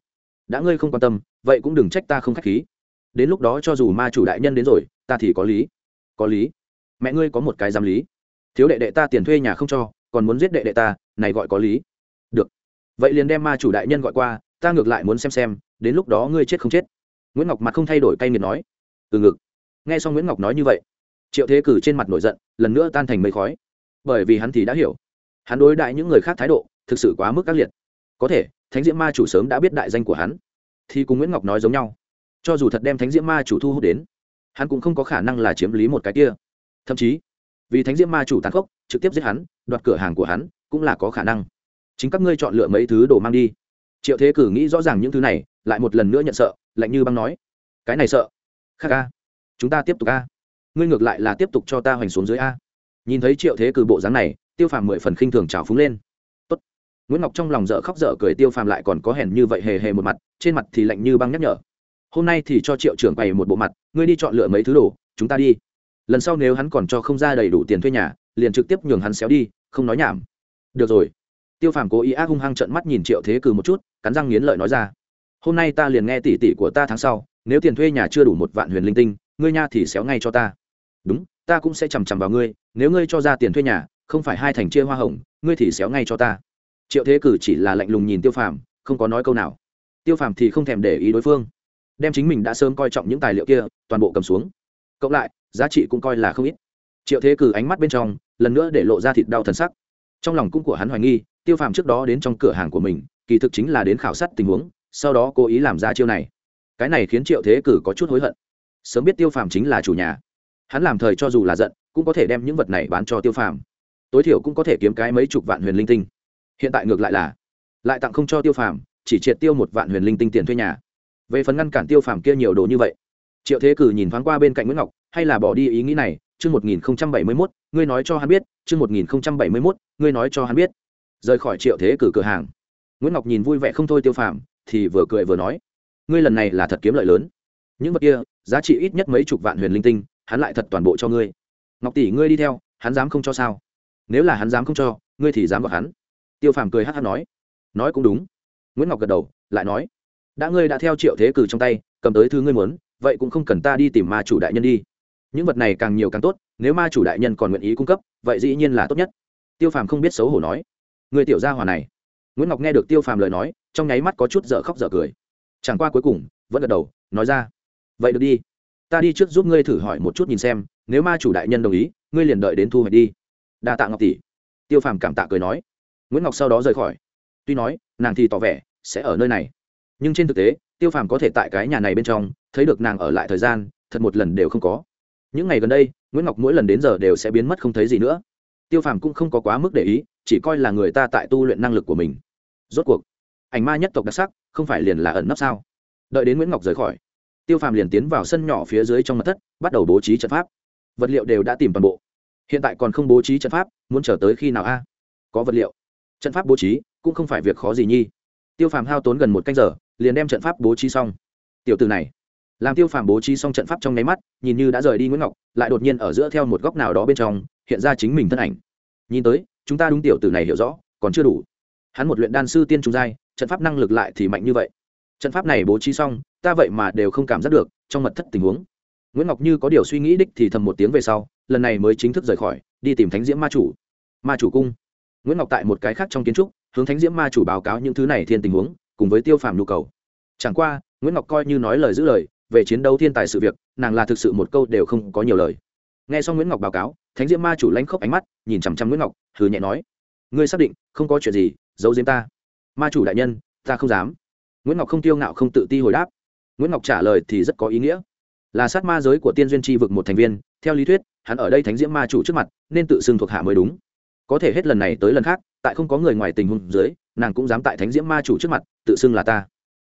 Đã ngươi không quan tâm, vậy cũng đừng trách ta không k h á c h khí. Đến lúc đó cho dù ma chủ đại nhân đến rồi, ta thì có lý. Có lý? Mẹ ngươi có một cái giam lý. Thiếu đệ đệ ta tiền thuê nhà không cho, còn muốn giết đệ đệ ta, này gọi có lý. Được. Vậy liền đem ma chủ đại nhân gọi qua ta ngược lại muốn xem xem, đến lúc đó ngươi chết không chết. Nguyễn ngọc mặt không thay đổi cay nghiệt nói. Từ ngực. Nghe xong nguyễn ngọc nói như vậy, triệu thế cử trên mặt nổi giận, lần nữa tan thành mây khói. Bởi vì hắn thì đã hiểu, hắn đối đại những người khác thái độ thực sự quá mức ác liệt. Có thể, thánh diễm ma chủ sớm đã biết đại danh của hắn, thì cùng nguyễn ngọc nói giống nhau. Cho dù thật đem thánh diễm ma chủ thu hút đến, hắn cũng không có khả năng là chiếm lý một cái kia. Thậm chí, vì thánh diễm ma chủ tàn khốc, trực tiếp giết hắn, đoạt cửa hàng của hắn cũng là có khả năng. Chính các ngươi chọn lựa mấy thứ đồ mang đi triệu thế cử nghĩ rõ ràng những thứ này, lại một lần nữa nhận sợ, lạnh như băng nói, cái này sợ. Khác a. Chúng ta tiếp tục a. Ngươi ngược lại là tiếp tục cho ta hoành xuống dưới a. Nhìn thấy triệu thế cử bộ dáng này, tiêu phàm mười phần khinh thường trào phúng lên. Tốt. nguyễn ngọc trong lòng dở khóc dở cười, tiêu phàm lại còn có hèn như vậy hề hề một mặt, trên mặt thì lạnh như băng nhắc nhở, hôm nay thì cho triệu trưởng bày một bộ mặt, ngươi đi chọn lựa mấy thứ đồ, chúng ta đi. Lần sau nếu hắn còn cho không ra đầy đủ tiền thuê nhà, liền trực tiếp nhường hắn xéo đi, không nói nhảm. Được rồi tiêu phàm cố ý ác hung hăng trận mắt nhìn triệu thế cử một chút, cắn răng nghiến lợi nói ra, hôm nay ta liền nghe tỉ tỉ của ta tháng sau, nếu tiền thuê nhà chưa đủ một vạn huyền linh tinh, ngươi nha thì xéo ngay cho ta. Đúng, ta cũng sẽ chằm chằm vào ngươi, nếu ngươi cho ra tiền thuê nhà, không phải hai thành chia hoa hồng, ngươi thì xéo ngay cho ta. Triệu thế cử chỉ là lạnh lùng nhìn tiêu phàm, không có nói câu nào. Tiêu phàm thì không thèm để ý đối phương, đem chính mình đã sớm coi trọng những tài liệu kia, toàn bộ cầm xuống. Cộng lại, giá trị cũng coi là không ít. Triệu thế cử ánh mắt bên trong, lần nữa để lộ ra thịt đau thần sắc. Trong lòng cũng của hắn hoài nghi tiêu phàm trước đó đến trong cửa hàng của mình, kỳ thực chính là đến khảo sát tình huống, sau đó cố ý làm ra chiêu này. Cái này khiến triệu thế cử có chút hối hận. Sớm biết tiêu phàm chính là chủ nhà. Hắn làm thời cho dù là giận, cũng có thể đem những vật này bán cho tiêu phàm. Tối thiểu cũng có thể kiếm cái mấy chục vạn huyền linh tinh. Hiện tại ngược lại là, lại tặng không cho tiêu phàm, chỉ triệt tiêu một vạn huyền linh tinh tiền thuê nhà. Về phần ngăn cản tiêu phàm kia nhiều đồ như vậy, triệu thế cử nhìn thoáng qua bên cạnh nguyễn ngọc, hay là bỏ đi ý nghĩ này, chương một nghìn bảy mươi mốt, ngươi nói cho hắn biết, chương một nghìn bảy mươi mốt, ngươi nói cho hắn biết rời khỏi triệu thế cử cửa hàng. Nguyễn ngọc nhìn vui vẻ không thôi tiêu phàm, thì vừa cười vừa nói, ngươi lần này là thật kiếm lợi lớn. Những vật kia, giá trị ít nhất mấy chục vạn huyền linh tinh, hắn lại thật toàn bộ cho ngươi. Ngọc tỷ ngươi đi theo, hắn dám không cho sao? Nếu là hắn dám không cho, ngươi thì dám gọi hắn. Tiêu phàm cười hát hát nói nói cũng đúng. Nguyễn ngọc gật đầu, lại nói, đã ngươi đã theo triệu thế cử trong tay, cầm tới thứ ngươi muốn, vậy cũng không cần ta đi tìm ma chủ đại nhân đi. Những vật này càng nhiều càng tốt, nếu ma chủ đại nhân còn nguyện ý cung cấp, vậy dĩ nhiên là tốt nhất. Tiêu phàm không biết xấu hổ nói người tiểu gia hòa này. Nguyễn ngọc nghe được tiêu phàm lời nói, trong nháy mắt có chút dở khóc dở cười. Chẳng qua cuối cùng, vẫn gật đầu, nói ra, vậy được đi. Ta đi trước giúp ngươi thử hỏi một chút nhìn xem, nếu ma chủ đại nhân đồng ý, ngươi liền đợi đến thu hoạch đi. Đa tạ ngọc tỷ. Tiêu phàm cảm tạ cười nói. Nguyễn ngọc sau đó rời khỏi. Tuy nói, nàng thì tỏ vẻ sẽ ở nơi này. Nhưng trên thực tế, tiêu phàm có thể tại cái nhà này bên trong, thấy được nàng ở lại thời gian, thật một lần đều không có. Những ngày gần đây, nguyễn ngọc mỗi lần đến giờ đều sẽ biến mất không thấy gì nữa. Tiêu phàm cũng không có quá mức để ý chỉ coi là người ta tại tu luyện năng lực của mình. Rốt cuộc, ảnh ma nhất tộc đặc sắc, không phải liền là ẩn nấp sao? Đợi đến nguyễn ngọc rời khỏi, tiêu phàm liền tiến vào sân nhỏ phía dưới trong mặt thất, bắt đầu bố trí trận pháp. Vật liệu đều đã tìm toàn bộ. Hiện tại còn không bố trí trận pháp, muốn trở tới khi nào a? Có vật liệu. Trận pháp bố trí cũng không phải việc khó gì nhi. Tiêu phàm hao tốn gần một canh giờ, liền đem trận pháp bố trí xong. Tiểu từ này, làm tiêu phàm bố trí xong trận pháp trong nháy mắt, nhìn như đã rời đi nguyễn ngọc, lại đột nhiên ở giữa theo một góc nào đó bên trong, hiện ra chính mình thân ảnh. Nhìn tới chúng ta đúng tiểu tử này hiểu rõ, còn chưa đủ. Hắn một luyện đan sư tiên trung giai, trận pháp năng lực lại thì mạnh như vậy. Trận pháp này bố trí xong, ta vậy mà đều không cảm giác được trong mật thất tình huống. Nguyễn ngọc như có điều suy nghĩ đích thì thầm một tiếng về sau, lần này mới chính thức rời khỏi, đi tìm thánh diễm ma chủ. Ma chủ cung. Nguyễn ngọc tại một cái khác trong kiến trúc, hướng thánh diễm ma chủ báo cáo những thứ này thiên tình huống, cùng với tiêu phàm nhu cầu. Chẳng qua, nguyễn ngọc coi như nói lời giữ lời, về chiến đấu thiên tài sự việc, nàng là thực sự một câu đều không có nhiều lời. Nghe xong nguyễn ngọc báo cáo thánh diễm ma chủ lánh khóc ánh mắt, nhìn chằm chằm nguyễn ngọc, hừ nhẹ nói, ngươi xác định không có chuyện gì, giấu diếm ta? Ma chủ đại nhân, ta không dám. Nguyễn ngọc không tiêu ngạo, không tự ti hồi đáp. Nguyễn ngọc trả lời thì rất có ý nghĩa. Là sát ma giới của tiên duyên tri vực một thành viên, theo lý thuyết, hắn ở đây thánh diễm ma chủ trước mặt, nên tự xưng thuộc hạ mới đúng. Có thể hết lần này tới lần khác, tại không có người ngoài tình huống dưới, nàng cũng dám tại thánh diễm ma chủ trước mặt, tự xưng là ta.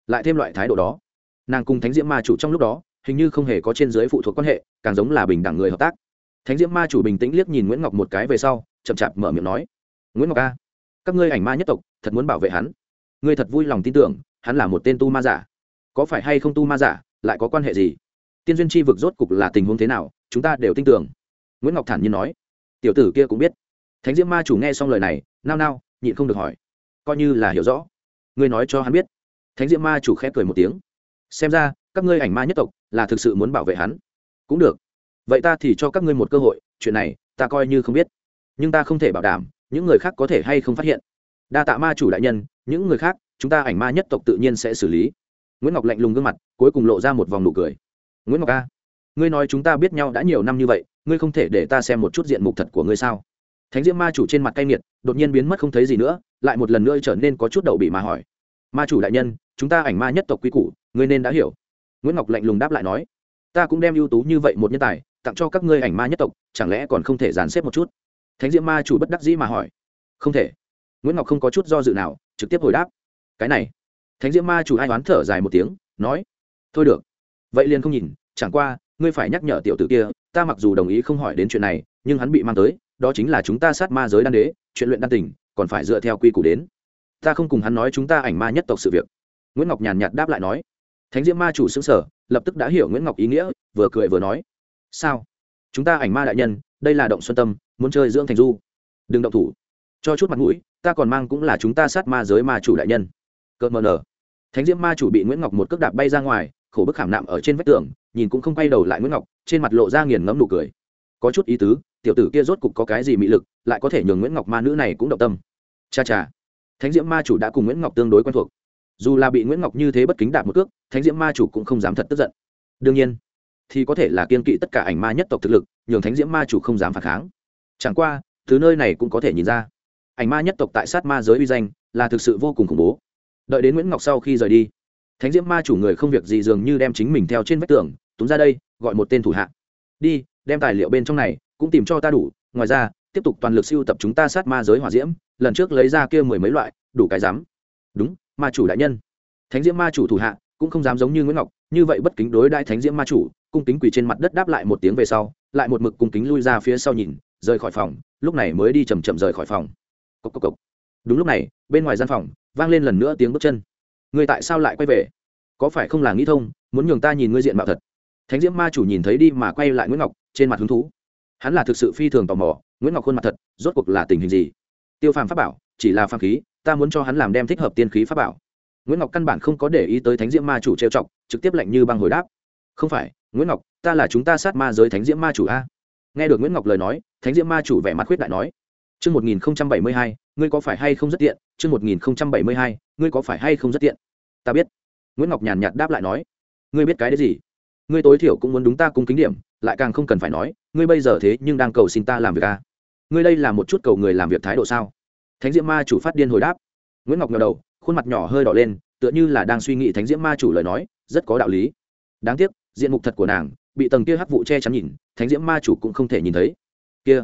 Lại thêm loại thái độ đó, nàng cùng thánh diễm ma chủ trong lúc đó, hình như không hề có trên giới phụ thuộc quan hệ, càng giống là bình đẳng người hợp tác thánh diễm ma chủ bình tĩnh liếc nhìn nguyễn ngọc một cái về sau, chậm chạp mở miệng nói, nguyễn ngọc a, các ngươi ảnh ma nhất tộc, thật muốn bảo vệ hắn. Ngươi thật vui lòng tin tưởng, hắn là một tên tu ma giả. Có phải hay không tu ma giả, lại có quan hệ gì? Tiên duyên chi vực rốt cục là tình huống thế nào, chúng ta đều tin tưởng. Nguyễn ngọc thản nhiên nói, tiểu tử kia cũng biết. Thánh diễm ma chủ nghe xong lời này, nao nao, nhịn không được hỏi, coi như là hiểu rõ, ngươi nói cho hắn biết. Thánh diễm ma chủ khép cười một tiếng, xem ra, các ngươi ảnh ma nhất tộc là thực sự muốn bảo vệ hắn. Cũng được vậy ta thì cho các ngươi một cơ hội, chuyện này, ta coi như không biết. Nhưng ta không thể bảo đảm, những người khác có thể hay không phát hiện. Đa tạ ma chủ đại nhân, những người khác, chúng ta ảnh ma nhất tộc tự nhiên sẽ xử lý. Nguyễn ngọc lạnh lùng gương mặt, cuối cùng lộ ra một vòng nụ cười. Nguyễn ngọc a, ngươi nói chúng ta biết nhau đã nhiều năm như vậy, ngươi không thể để ta xem một chút diện mục thật của ngươi sao? Thánh diễm ma chủ trên mặt cay nghiệt, đột nhiên biến mất không thấy gì nữa, lại một lần nữa trở nên có chút đậu bị mà hỏi. Ma chủ đại nhân, chúng ta ảnh ma nhất tộc quy củ, ngươi nên đã hiểu. Nguyễn ngọc lạnh lùng đáp lại nói. Ta cũng đem ưu tú như vậy một nhân tài tặng cho các ngươi ảnh ma nhất tộc, chẳng lẽ còn không thể dàn xếp một chút? Thánh diễm ma chủ bất đắc dĩ mà hỏi. Không thể. Nguyễn ngọc không có chút do dự nào, trực tiếp hồi đáp. Cái này. Thánh diễm ma chủ ai đoán thở dài một tiếng, nói. Thôi được. Vậy liền không nhìn, chẳng qua, ngươi phải nhắc nhở tiểu tử kia, ta mặc dù đồng ý không hỏi đến chuyện này, nhưng hắn bị mang tới, đó chính là chúng ta sát ma giới đan đế, chuyện luyện đan tình, còn phải dựa theo quy củ đến. Ta không cùng hắn nói chúng ta ảnh ma nhất tộc sự việc. Nguyễn ngọc nhàn nhạt đáp lại nói. Thánh diễm ma chủ xứng sở lập tức đã hiểu nguyễn ngọc ý nghĩa, vừa cười vừa nói sao? Chúng ta ảnh ma đại nhân, đây là động xuân tâm, muốn chơi dưỡng thành du. Đừng động thủ. Cho chút mặt mũi, ta còn mang cũng là chúng ta sát ma giới ma chủ đại nhân. Cợt mờ nở. Thánh diễm ma chủ bị nguyễn ngọc một cước đạp bay ra ngoài, khổ bức khảm nạm ở trên vách tường, nhìn cũng không quay đầu lại nguyễn ngọc, trên mặt lộ ra nghiền ngẫm nụ cười. Có chút ý tứ, tiểu tử kia rốt cục có cái gì mị lực, lại có thể nhường nguyễn ngọc ma nữ này cũng động tâm. Cha cha. Thánh diễm ma chủ đã cùng nguyễn ngọc tương đối quen thuộc. Dù là bị nguyễn ngọc như thế bất kính đạp một cước, thánh diễm ma chủ cũng không dám thật tức giận. Đương nhiên thì có thể là kiên kỵ tất cả ảnh ma nhất tộc thực lực, nhường thánh diễm ma chủ không dám phản kháng. Chẳng qua, thứ nơi này cũng có thể nhìn ra. Ảnh ma nhất tộc tại sát ma giới uy danh là thực sự vô cùng khủng bố. Đợi đến nguyễn ngọc sau khi rời đi, thánh diễm ma chủ người không việc gì dường như đem chính mình theo trên vách tường, túm ra đây, gọi một tên thủ hạ. Đi, đem tài liệu bên trong này cũng tìm cho ta đủ, ngoài ra, tiếp tục toàn lực siêu tập chúng ta sát ma giới hỏa diễm, lần trước lấy ra kia mười mấy loại, đủ cái dám. Đúng, ma chủ đại nhân. Thánh diễm ma chủ thủ hạ cũng không dám giống như nguyễn ngọc, như vậy bất kính đối đại thánh diễm ma chủ cung kính quỳ trên mặt đất đáp lại một tiếng về sau, lại một mực cung kính lui ra phía sau nhìn, rời khỏi phòng, lúc này mới đi chầm chậm rời khỏi phòng. Cốc cốc cốc. đúng lúc này, bên ngoài gian phòng, vang lên lần nữa tiếng bước chân. Người tại sao lại quay về? Có phải không là nghĩ thông, muốn nhường ta nhìn ngươi diện mạo thật? Thánh diễm ma chủ nhìn thấy đi mà quay lại nguyễn ngọc, trên mặt hứng thú. Hắn là thực sự phi thường tò mò, nguyễn ngọc khuôn mặt thật, rốt cuộc là tình hình gì? Tiêu phàm pháp bảo, chỉ là phàm khí, ta muốn cho hắn làm đem thích hợp tiên khí pháp bảo. Nguyễn ngọc căn bản không có để ý tới thánh diễm ma chủ trêu chọc, trực tiếp lạnh như băng hồi đáp. Không phải nguyễn ngọc ta là chúng ta sát ma giới thánh diễm ma chủ a nghe được nguyễn ngọc lời nói thánh diễm ma chủ vẻ mặt khuyết đại nói Chương 1072, ngươi có phải hay không rất tiện? Chương 1072, ngươi có phải hay không rất tiện? Ta biết. Nguyễn Ngọc nhàn nhạt đáp lại nói. Ngươi biết cái đấy gì? Ngươi tối thiểu cũng muốn đúng ta cung kính điểm, lại càng không cần phải nói, ngươi bây giờ thế nhưng đang cầu xin ta làm việc a. Ngươi đây là một chút cầu người làm việc thái độ sao? Thánh Diễm Ma chủ phát điên hồi đáp. Nguyễn Ngọc ngẩng đầu, khuôn mặt nhỏ hơi đỏ lên, tựa như là đang suy nghĩ Thánh Diễm Ma chủ lời nói, rất có đạo lý. Đáng tiếc, diện mục thật của nàng bị tầng kia hắc vụ che chắn nhìn, Thánh Diễm Ma chủ cũng không thể nhìn thấy. Kia,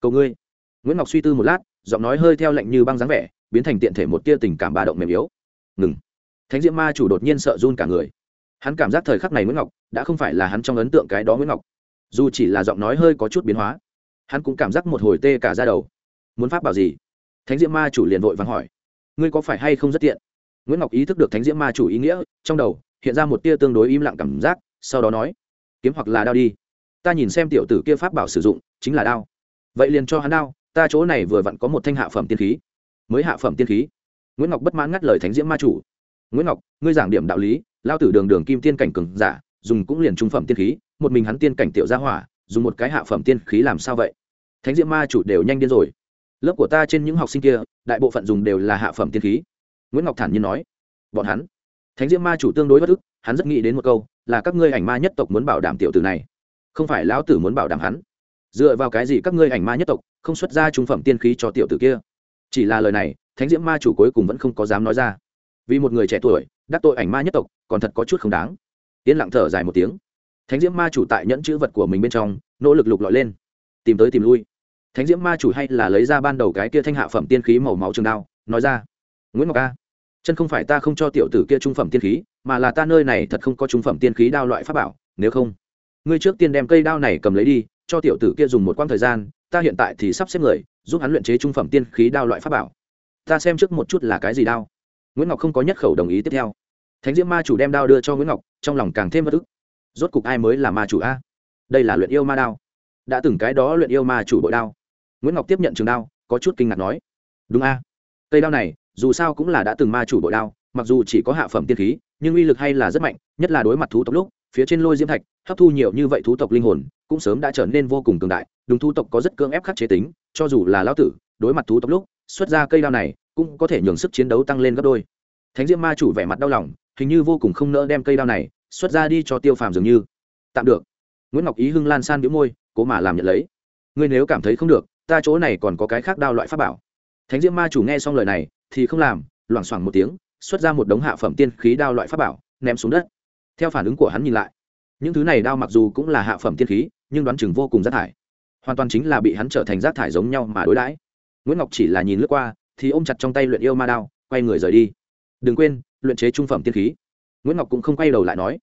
cầu ngươi. Nguyễn ngọc suy tư một lát giọng nói hơi theo lệnh như băng dáng vẻ biến thành tiện thể một tia tình cảm bà động mềm yếu. Ngừng. Thánh diễm ma chủ đột nhiên sợ run cả người. Hắn cảm giác thời khắc này nguyễn ngọc đã không phải là hắn trong ấn tượng cái đó nguyễn ngọc. Dù chỉ là giọng nói hơi có chút biến hóa hắn cũng cảm giác một hồi tê cả ra đầu. Muốn pháp bảo gì? Thánh diễm ma chủ liền vội vắng hỏi. Ngươi có phải hay không rất tiện? Nguyễn ngọc ý thức được thánh diễm ma chủ ý nghĩa trong đầu hiện ra một tia tương đối im lặng cảm giác sau đó nói, kiếm hoặc là đao đi. Ta nhìn xem tiểu tử kia pháp bảo sử dụng, chính là đao. Vậy liền cho hắn đao, ta chỗ này vừa vặn có một thanh hạ phẩm tiên khí. Mới hạ phẩm tiên khí. Nguyễn ngọc bất mãn ngắt lời thánh diễm ma chủ. Nguyễn ngọc, ngươi giảng điểm đạo lý lao tử đường đường kim tiên cảnh cường giả, dùng cũng liền trung phẩm tiên khí, một mình hắn tiên cảnh tiểu gia hỏa, dùng một cái hạ phẩm tiên khí làm sao vậy? Thánh diễm ma chủ đều nhanh điên rồi. Lớp của ta trên những học sinh kia, đại bộ phận dùng đều là hạ phẩm tiên khí. Nguyễn ngọc thản nhiên nói. Bọn hắn. Thánh diễm ma chủ tương đối bất ức, hắn rất nghĩ đến một câu là các ngươi ảnh ma nhất tộc muốn bảo đảm tiểu tử này. Không phải lão tử muốn bảo đảm hắn. Dựa vào cái gì các ngươi ảnh ma nhất tộc không xuất ra trung phẩm tiên khí cho tiểu tử kia? Chỉ là lời này, thánh diễm ma chủ cuối cùng vẫn không có dám nói ra. Vì một người trẻ tuổi, đắc tội ảnh ma nhất tộc còn thật có chút không đáng. Yên lặng thở dài một tiếng. Thánh diễm ma chủ tại nhẫn chữ vật của mình bên trong, nỗ lực lục lọi lên. Tìm tới tìm lui. Thánh diễm ma chủ hay là lấy ra ban đầu cái kia thanh hạ phẩm tiên khí màu máu trường đao, nói ra. Nguyễn ngọc a chân không phải ta không cho tiểu tử kia trung phẩm tiên khí, mà là ta nơi này thật không có trung phẩm tiên khí đao loại pháp bảo, nếu không, ngươi trước tiên đem cây đao này cầm lấy đi, cho tiểu tử kia dùng một quãng thời gian, ta hiện tại thì sắp xếp người, giúp hắn luyện chế trung phẩm tiên khí đao loại pháp bảo. Ta xem trước một chút là cái gì đao. Nguyễn ngọc không có nhất khẩu đồng ý tiếp theo. Thánh diễm ma chủ đem đao đưa cho nguyễn ngọc, trong lòng càng thêm bất ức. Rốt cục ai mới là ma chủ a? Đây là luyện yêu ma đao. Đã từng cái đó luyện yêu ma chủ bội đao. Nguyễn ngọc tiếp nhận trường đao, có chút kinh ngạc nói. Đúng a. Cây đao này dù sao cũng là đã từng ma chủ bội đao, mặc dù chỉ có hạ phẩm tiên khí, nhưng uy lực hay là rất mạnh, nhất là đối mặt thú tộc lúc, phía trên lôi diễm thạch, hấp thu nhiều như vậy thú tộc linh hồn, cũng sớm đã trở nên vô cùng cường đại, đúng thú tộc có rất cưỡng ép khắc chế tính, cho dù là lão tử, đối mặt thú tộc lúc, xuất ra cây đao này, cũng có thể nhường sức chiến đấu tăng lên gấp đôi. Thánh diễm ma chủ vẻ mặt đau lòng, hình như vô cùng không nỡ đem cây đao này, xuất ra đi cho tiêu phàm dường như. Tạm được. Nguyễn ngọc ý hưng lan san biếu môi, cố mà làm nhận lấy. Ngươi nếu cảm thấy không được, ta chỗ này còn có cái khác đao loại pháp bảo. Thánh diễm ma chủ nghe xong lời này thì không làm, loảng xoảng một tiếng, xuất ra một đống hạ phẩm tiên khí đao loại pháp bảo, ném xuống đất. Theo phản ứng của hắn nhìn lại, những thứ này đao mặc dù cũng là hạ phẩm tiên khí, nhưng đoán chừng vô cùng rác thải. Hoàn toàn chính là bị hắn trở thành rác thải giống nhau mà đối đãi. Nguyễn ngọc chỉ là nhìn lướt qua, thì ôm chặt trong tay luyện yêu ma đao, quay người rời đi. Đừng quên, luyện chế trung phẩm tiên khí. Nguyễn ngọc cũng không quay đầu lại nói.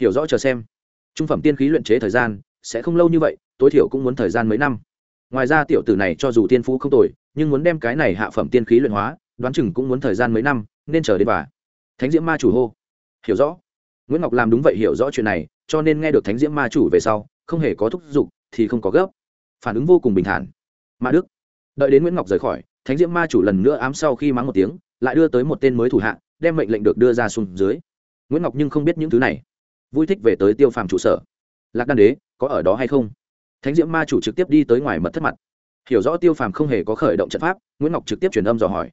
Hiểu rõ chờ xem. Trung phẩm tiên khí luyện chế thời gian sẽ không lâu như vậy, tối thiểu cũng muốn thời gian mấy năm. Ngoài ra tiểu tử này cho dù tiên phú không tồi, nhưng muốn đem cái này hạ phẩm tiên khí luyện hóa đoán chừng cũng muốn thời gian mấy năm, nên chờ đến bà. Thánh diễm ma chủ hô. Hiểu rõ. Nguyễn ngọc làm đúng vậy hiểu rõ chuyện này, cho nên nghe được thánh diễm ma chủ về sau, không hề có thúc giục, thì không có gấp. Phản ứng vô cùng bình thản. Ma đức. Đợi đến nguyễn ngọc rời khỏi, thánh diễm ma chủ lần nữa ám sau khi mắng một tiếng, lại đưa tới một tên mới thủ hạ, đem mệnh lệnh được đưa ra xuống dưới. Nguyễn ngọc nhưng không biết những thứ này. Vui thích về tới tiêu phàm trụ sở. Lạc đan đế, có ở đó hay không? Thánh diễm ma chủ trực tiếp đi tới ngoài mật thất mặt. Hiểu rõ tiêu phàm không hề có khởi động trận pháp, nguyễn ngọc trực tiếp truyền âm dò hỏi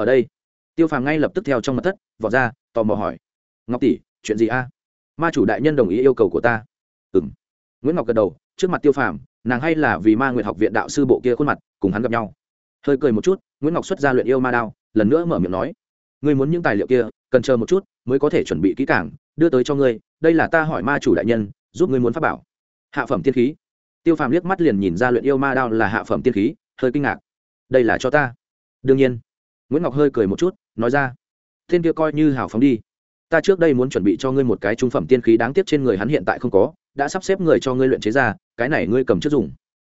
ở đây. Tiêu phàm ngay lập tức theo trong mật thất, vọt ra, tò mò hỏi, ngọc tỷ, chuyện gì a? Ma chủ đại nhân đồng ý yêu cầu của ta. Ừ m nguyễn ngọc gật đầu, trước mặt tiêu phàm, nàng hay là vì ma nguyện học viện đạo sư bộ kia khuôn mặt, cùng hắn gặp nhau. Hơi cười một chút, nguyễn ngọc xuất ra luyện yêu ma đao, lần nữa mở miệng nói, ngươi muốn những tài liệu kia, cần chờ một chút, mới có thể chuẩn bị kỹ cảng đưa tới cho ngươi, đây là ta hỏi ma chủ đại nhân, giúp ngươi muốn pháp bảo. Hạ phẩm tiên khí. Tiêu phàm liếc mắt liền nhìn ra luyện yêu ma đao là hạ phẩm tiên khí, hơi kinh ngạc. Đây là cho ta. Đương nhiên nguyễn ngọc hơi cười một chút, nói ra, thiên kia coi như hào phóng đi. Ta trước đây muốn chuẩn bị cho ngươi một cái trung phẩm tiên khí đáng tiếc trên người hắn hiện tại không có, đã sắp xếp người cho ngươi luyện chế ra, cái này ngươi cầm trước dùng.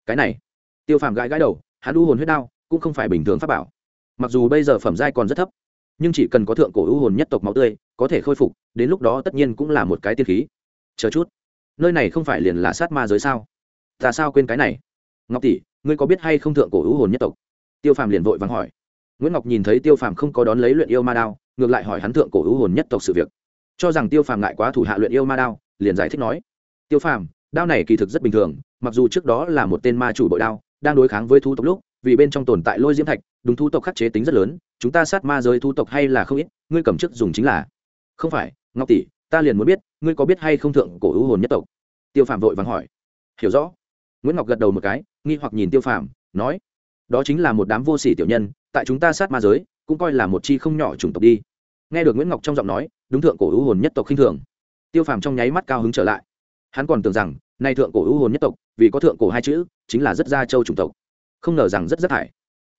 Cái này? Tiêu phàm gãi gãi đầu, hắn u hồn huyết đao, cũng không phải bình thường pháp bảo. Mặc dù bây giờ phẩm giai còn rất thấp, nhưng chỉ cần có thượng cổ u hồn nhất tộc máu tươi, có thể khôi phục, đến lúc đó tất nhiên cũng là một cái tiên khí. Chờ chút, nơi này không phải liền là sát ma giới sao? Ta sao quên cái này? Ngọc tỷ, ngươi có biết hay không thượng cổ u hồn nhất tộc? Tiêu phàm liền vội vàng hỏi nguyễn ngọc nhìn thấy tiêu phàm không có đón lấy luyện yêu ma đao, ngược lại hỏi hắn thượng cổ hữu hồn nhất tộc sự việc. Cho rằng tiêu phàm ngại quá thủ hạ luyện yêu ma đao, liền giải thích nói, tiêu phàm, đao này kỳ thực rất bình thường, mặc dù trước đó là một tên ma chủ bội đao, đang đối kháng với thu tộc lúc, vì bên trong tồn tại lôi diễm thạch, đúng thu tộc khắc chế tính rất lớn, chúng ta sát ma giới thu tộc hay là không ít, ngươi cầm chức dùng chính là. Không phải, ngọc tỷ, ta liền muốn biết, ngươi có biết hay không thượng cổ ưu hồn nhất tộc? Tiêu phàm vội vàng hỏi. Hiểu rõ. Nguyễn ngọc gật đầu một cái, nghi hoặc nhìn tiêu phàm, nói, đó chính là một đám vô sỉ tiểu nhân tại chúng ta sát ma giới, cũng coi là một chi không nhỏ chủng tộc đi. Nghe được nguyễn ngọc trong giọng nói, đúng thượng cổ ưu hồn nhất tộc khinh thường. Tiêu phàm trong nháy mắt cao hứng trở lại. Hắn còn tưởng rằng, nay thượng cổ ưu hồn nhất tộc, vì có thượng cổ hai chữ, chính là rất gia châu chủng tộc. Không ngờ rằng rất rất thải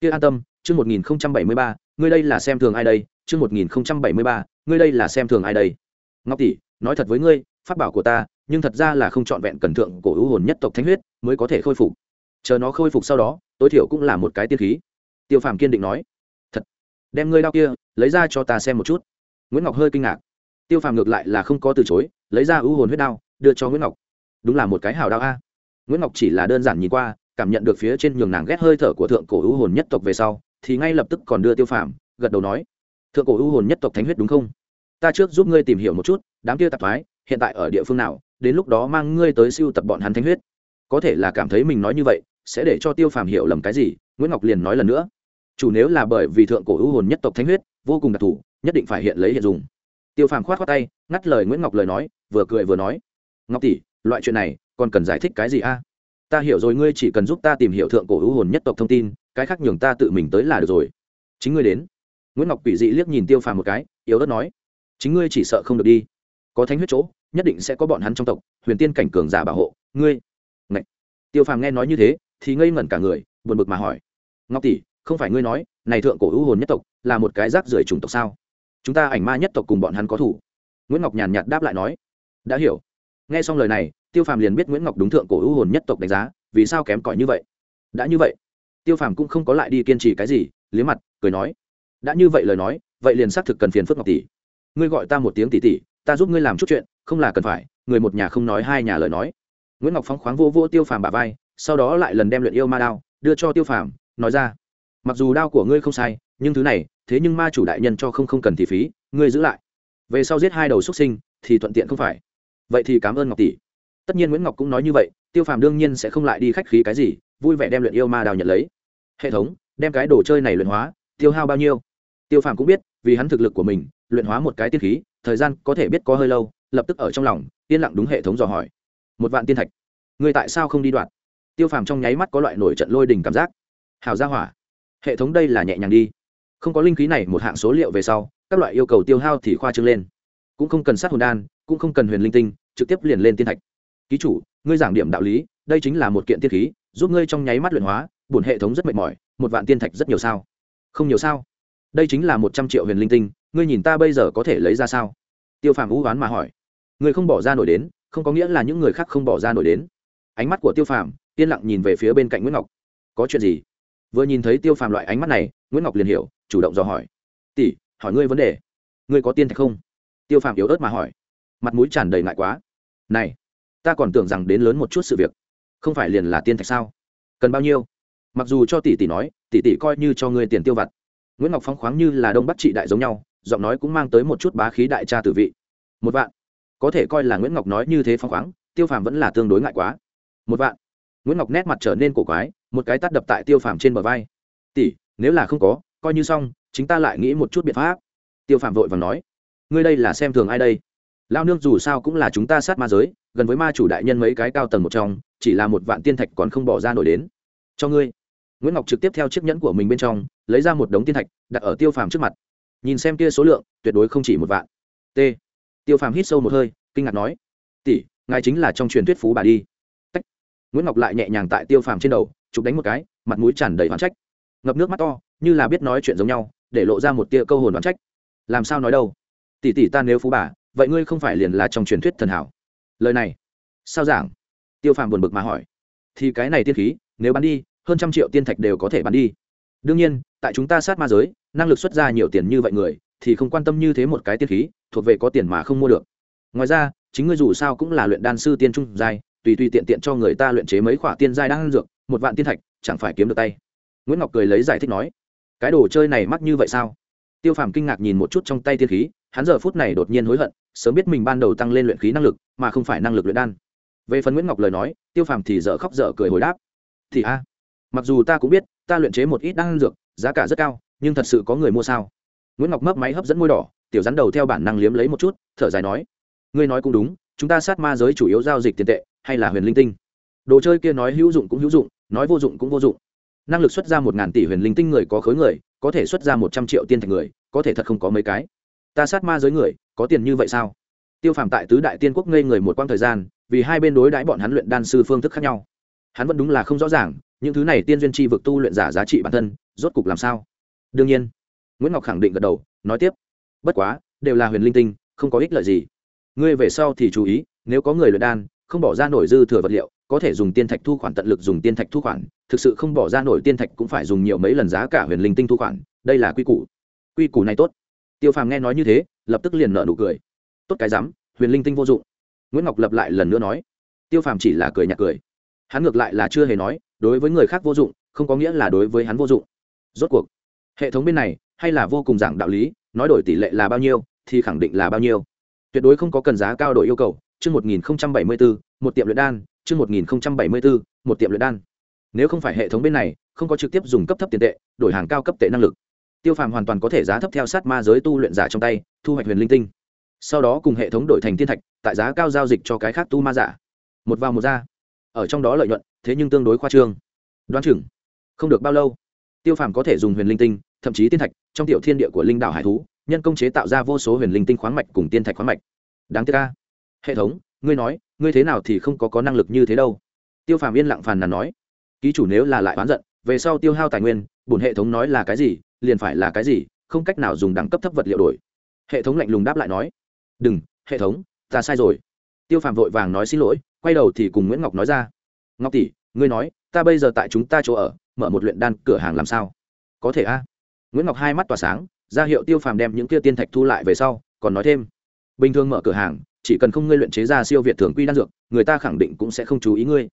kia an tâm, chương một nghìn bảy mươi ba, ngươi đây là xem thường ai đây? Chương một nghìn bảy mươi ba, ngươi đây là xem thường ai đây? Ngọc tỷ, nói thật với ngươi, pháp bảo của ta, nhưng thật ra là không trọn vẹn cần thượng cổ ưu hồn nhất tộc thánh huyết mới có thể khôi phục. Chờ nó khôi phục sau đó, tối thiểu cũng là một cái tiên khí tiêu phàm kiên định nói, thật, đem ngươi đao kia, lấy ra cho ta xem một chút. Nguyễn ngọc hơi kinh ngạc. Tiêu phàm ngược lại là không có từ chối, lấy ra ưu hồn huyết đao, đưa cho nguyễn ngọc. Đúng là một cái hào đao a. Nguyễn ngọc chỉ là đơn giản nhìn qua, cảm nhận được phía trên nhường nàng ghét hơi thở của thượng cổ ưu hồn nhất tộc về sau, thì ngay lập tức còn đưa tiêu phàm, gật đầu nói, thượng cổ ưu hồn nhất tộc thánh huyết đúng không? Ta trước giúp ngươi tìm hiểu một chút, đám kia tạp thoái, hiện tại ở địa phương nào, đến lúc đó mang ngươi tới siêu tập bọn hắn thánh huyết. Có thể là cảm thấy mình nói như vậy, sẽ để cho tiêu phàm hiểu lầm cái gì, nguyễn ngọc liền nói lần nữa chủ nếu là bởi vì thượng cổ ưu hồn nhất tộc thánh huyết, vô cùng đặc thù, nhất định phải hiện lấy hiện dùng. Tiêu phàm khoát khoát tay, ngắt lời nguyễn ngọc lời nói, vừa cười vừa nói, ngọc tỷ, loại chuyện này, còn cần giải thích cái gì a? Ta hiểu rồi, ngươi chỉ cần giúp ta tìm hiểu thượng cổ ưu hồn nhất tộc thông tin, cái khác nhường ta tự mình tới là được rồi. Chính ngươi đến. Nguyễn ngọc quỷ dị liếc nhìn tiêu phàm một cái, yếu đất nói, chính ngươi chỉ sợ không được đi. Có thánh huyết chỗ, nhất định sẽ có bọn hắn trong tộc, huyền tiên cảnh cường giả bảo hộ, ngươi. Ngậy. tiêu phàm nghe nói như thế, thì ngây ngẩn cả người, buồn bực mà hỏi, ngọc tỷ không phải ngươi nói, này thượng cổ ưu hồn nhất tộc là một cái rác rưởi chủng tộc sao? Chúng ta ảnh ma nhất tộc cùng bọn hắn có thủ. Nguyễn ngọc nhàn nhạt đáp lại nói. Đã hiểu. Nghe xong lời này, tiêu phàm liền biết nguyễn ngọc đúng thượng cổ ưu hồn nhất tộc đánh giá, vì sao kém cỏi như vậy? Đã như vậy. Tiêu phàm cũng không có lại đi kiên trì cái gì, liếm mặt, cười nói. Đã như vậy lời nói, vậy liền xác thực cần phiền phức ngọc tỷ. Ngươi gọi ta một tiếng tỷ tỷ, ta giúp ngươi làm chút chuyện, không là cần phải, người một nhà không nói hai nhà lời nói. Nguyễn ngọc phóng khoáng vô vô tiêu phàm bà vai, sau đó lại lần đem luyện yêu ma đao đưa cho tiêu phàm, nói ra mặc dù đao của ngươi không sai, nhưng thứ này, thế nhưng ma chủ đại nhân cho không không cần thì phí, ngươi giữ lại. Về sau giết hai đầu xuất sinh, thì thuận tiện không phải. Vậy thì cảm ơn ngọc tỷ. Tất nhiên nguyễn ngọc cũng nói như vậy, tiêu phàm đương nhiên sẽ không lại đi khách khí cái gì, vui vẻ đem luyện yêu ma đào nhận lấy. Hệ thống, đem cái đồ chơi này luyện hóa, tiêu hao bao nhiêu? Tiêu phàm cũng biết, vì hắn thực lực của mình, luyện hóa một cái tiên khí, thời gian có thể biết có hơi lâu, lập tức ở trong lòng, yên lặng đúng hệ thống dò hỏi. Một vạn tiên thạch. Người tại sao không đi đoạt tiêu phàm trong nháy mắt có loại nổi trận lôi đình cảm giác. Hào ra hỏa hệ thống đây là nhẹ nhàng đi. Không có linh khí này, một hạng số liệu về sau, các loại yêu cầu tiêu hao thì khoa trương lên. Cũng không cần sát hồn đan, cũng không cần huyền linh tinh, trực tiếp liền lên tiên thạch. Ký chủ, ngươi giảng điểm đạo lý, đây chính là một kiện tiên khí, giúp ngươi trong nháy mắt luyện hóa, bổn hệ thống rất mệt mỏi, một vạn tiên thạch rất nhiều sao? Không nhiều sao? Đây chính là một trăm triệu huyền linh tinh, ngươi nhìn ta bây giờ có thể lấy ra sao? Tiêu phàm ú oán mà hỏi. Ngươi không bỏ ra nổi đến, không có nghĩa là những người khác không bỏ ra nổi đến. Ánh mắt của tiêu phàm, yên lặng nhìn về phía bên cạnh nguyễn ngọc. Có chuyện gì? Vừa nhìn thấy tiêu phàm loại ánh mắt này, nguyễn ngọc liền hiểu, chủ động dò hỏi. Tỷ, hỏi ngươi vấn đề. Ngươi có tiên thạch không? Tiêu phàm yếu ớt mà hỏi. Mặt mũi tràn đầy ngại quá. Này, ta còn tưởng rằng đến lớn một chút sự việc. Không phải liền là tiên thạch sao? Cần bao nhiêu? Mặc dù cho tỷ tỷ nói, tỷ tỷ coi như cho ngươi tiền tiêu vặt. Nguyễn ngọc phong khoáng như là đông bắc trị đại giống nhau, giọng nói cũng mang tới một chút bá khí đại cha tử vị. Một vạn. Có thể coi là nguyễn ngọc nói như thế phong khoáng, tiêu phàm vẫn là tương đối ngại quá. Một vạn nguyễn ngọc nét mặt trở nên cổ quái một cái tắt đập tại tiêu phàm trên bờ vai tỷ nếu là không có coi như xong chính ta lại nghĩ một chút biện pháp tiêu phàm vội và nói ngươi đây là xem thường ai đây lao nương dù sao cũng là chúng ta sát ma giới gần với ma chủ đại nhân mấy cái cao tầng một trong chỉ là một vạn tiên thạch còn không bỏ ra nổi đến cho ngươi nguyễn ngọc trực tiếp theo chiếc nhẫn của mình bên trong lấy ra một đống tiên thạch đặt ở tiêu phàm trước mặt nhìn xem kia số lượng tuyệt đối không chỉ một vạn t tiêu phàm hít sâu một hơi kinh ngạc nói tỷ ngài chính là trong truyền thuyết phú bà đi nguyễn ngọc lại nhẹ nhàng tại tiêu phàm trên đầu, chụp đánh một cái, mặt mũi tràn đầy hoán trách. Ngập nước mắt to, như là biết nói chuyện giống nhau, để lộ ra một tia câu hồn đoán trách. Làm sao nói đâu? Tỷ tỷ ta nếu phú bà, vậy ngươi không phải liền là trong truyền thuyết thần hảo? Lời này, sao giảng? Tiêu phàm buồn bực mà hỏi. Thì cái này tiên khí, nếu bán đi, hơn trăm triệu tiên thạch đều có thể bán đi. Đương nhiên, tại chúng ta sát ma giới, năng lực xuất ra nhiều tiền như vậy người, thì không quan tâm như thế một cái tiên khí, thuộc về có tiền mà không mua được. Ngoài ra, chính ngươi dù sao cũng là luyện đan sư tiên trung giai tùy tùy tiện tiện cho người ta luyện chế mấy khoả tiên giai đang dược, một vạn tiên thạch, chẳng phải kiếm được tay. Nguyễn ngọc cười lấy giải thích nói, cái đồ chơi này mắc như vậy sao? Tiêu phàm kinh ngạc nhìn một chút trong tay tiên khí, hắn giờ phút này đột nhiên hối hận, sớm biết mình ban đầu tăng lên luyện khí năng lực, mà không phải năng lực luyện đan. Về phần nguyễn ngọc lời nói, tiêu phàm thì dở khóc dở cười hồi đáp, thì a, mặc dù ta cũng biết, ta luyện chế một ít đan dược, giá cả rất cao, nhưng thật sự có người mua sao? Nguyễn ngọc mấp máy hấp dẫn môi đỏ, tiểu rắn đầu theo bản năng liếm lấy một chút, thở dài nói, ngươi nói cũng đúng chúng ta sát ma giới chủ yếu giao dịch tiền tệ, hay là huyền linh tinh. Đồ chơi kia nói hữu dụng cũng hữu dụng, nói vô dụng cũng vô dụng. Năng lực xuất ra một ngàn tỷ huyền linh tinh người có khối người, có thể xuất ra một trăm triệu tiên thành người, có thể thật không có mấy cái. Ta sát ma giới người, có tiền như vậy sao? Tiêu phàm tại tứ đại tiên quốc ngây người một quãng thời gian, vì hai bên đối đãi bọn hắn luyện đan sư phương thức khác nhau. Hắn vẫn đúng là không rõ ràng, những thứ này tiên duyên chi vực tu luyện giả giá trị bản thân, rốt cục làm sao? Đương nhiên, nguyễn ngọc khẳng định gật đầu, nói tiếp. Bất quá, đều là huyền linh tinh, không có ích lợi gì ngươi về sau thì chú ý, nếu có người luyện đan, không bỏ ra nổi dư thừa vật liệu, có thể dùng tiên thạch thu khoản tận lực dùng tiên thạch thu khoản, thực sự không bỏ ra nổi tiên thạch cũng phải dùng nhiều mấy lần giá cả huyền linh tinh thu khoản, đây là quy củ. Quy củ này tốt. Tiêu phàm nghe nói như thế, lập tức liền nợ nụ cười. Tốt cái rắm, huyền linh tinh vô dụng. Nguyễn ngọc lập lại lần nữa nói. Tiêu phàm chỉ là cười nhạt cười. Hắn ngược lại là chưa hề nói, đối với người khác vô dụng, không có nghĩa là đối với hắn vô dụng. Rốt cuộc, hệ thống bên này hay là vô cùng giảng đạo lý, nói đổi tỷ lệ là bao nhiêu, thì khẳng định là bao nhiêu tuyệt đối không có cần giá cao đổi yêu cầu. Chương một nghìn bảy mươi bốn một tiệm luyện đan. Chương một nghìn bảy mươi bốn một tiệm luyện đan. Nếu không phải hệ thống bên này, không có trực tiếp dùng cấp thấp tiền tệ, đổi hàng cao cấp tệ năng lực. Tiêu phàm hoàn toàn có thể giá thấp theo sát ma giới tu luyện giả trong tay, thu hoạch huyền linh tinh. Sau đó cùng hệ thống đổi thành thiên thạch, tại giá cao giao dịch cho cái khác tu ma giả. Một vào một ra. Ở trong đó lợi nhuận, thế nhưng tương đối khoa trương. Đoán chừng, không được bao lâu, tiêu phàm có thể dùng huyền linh tinh, thậm chí tiên thạch, trong tiểu thiên địa của linh đảo hải thú nhân công chế tạo ra vô số huyền linh tinh khoáng mạch cùng tiên thạch khoáng mạch. Đáng tiếc ca hệ thống, ngươi nói, ngươi thế nào thì không có có năng lực như thế đâu? Tiêu phàm yên lặng phàn nàn nói. Ký chủ nếu là lại oán giận, về sau tiêu hao tài nguyên, bổn hệ thống nói là cái gì, liền phải là cái gì, không cách nào dùng đẳng cấp thấp vật liệu đổi. Hệ thống lạnh lùng đáp lại nói. Đừng, hệ thống, ta sai rồi. Tiêu phàm vội vàng nói xin lỗi, quay đầu thì cùng nguyễn ngọc nói ra. Ngọc tỷ, ngươi nói, ta bây giờ tại chúng ta chỗ ở, mở một luyện đan cửa hàng làm sao? Có thể a. Nguyễn ngọc hai mắt tỏa sáng ra hiệu tiêu phàm đem những kia tiên thạch thu lại về sau, còn nói thêm, bình thường mở cửa hàng, chỉ cần không ngươi luyện chế ra siêu việt thường quy đan dược, người ta khẳng định cũng sẽ không chú ý ngươi.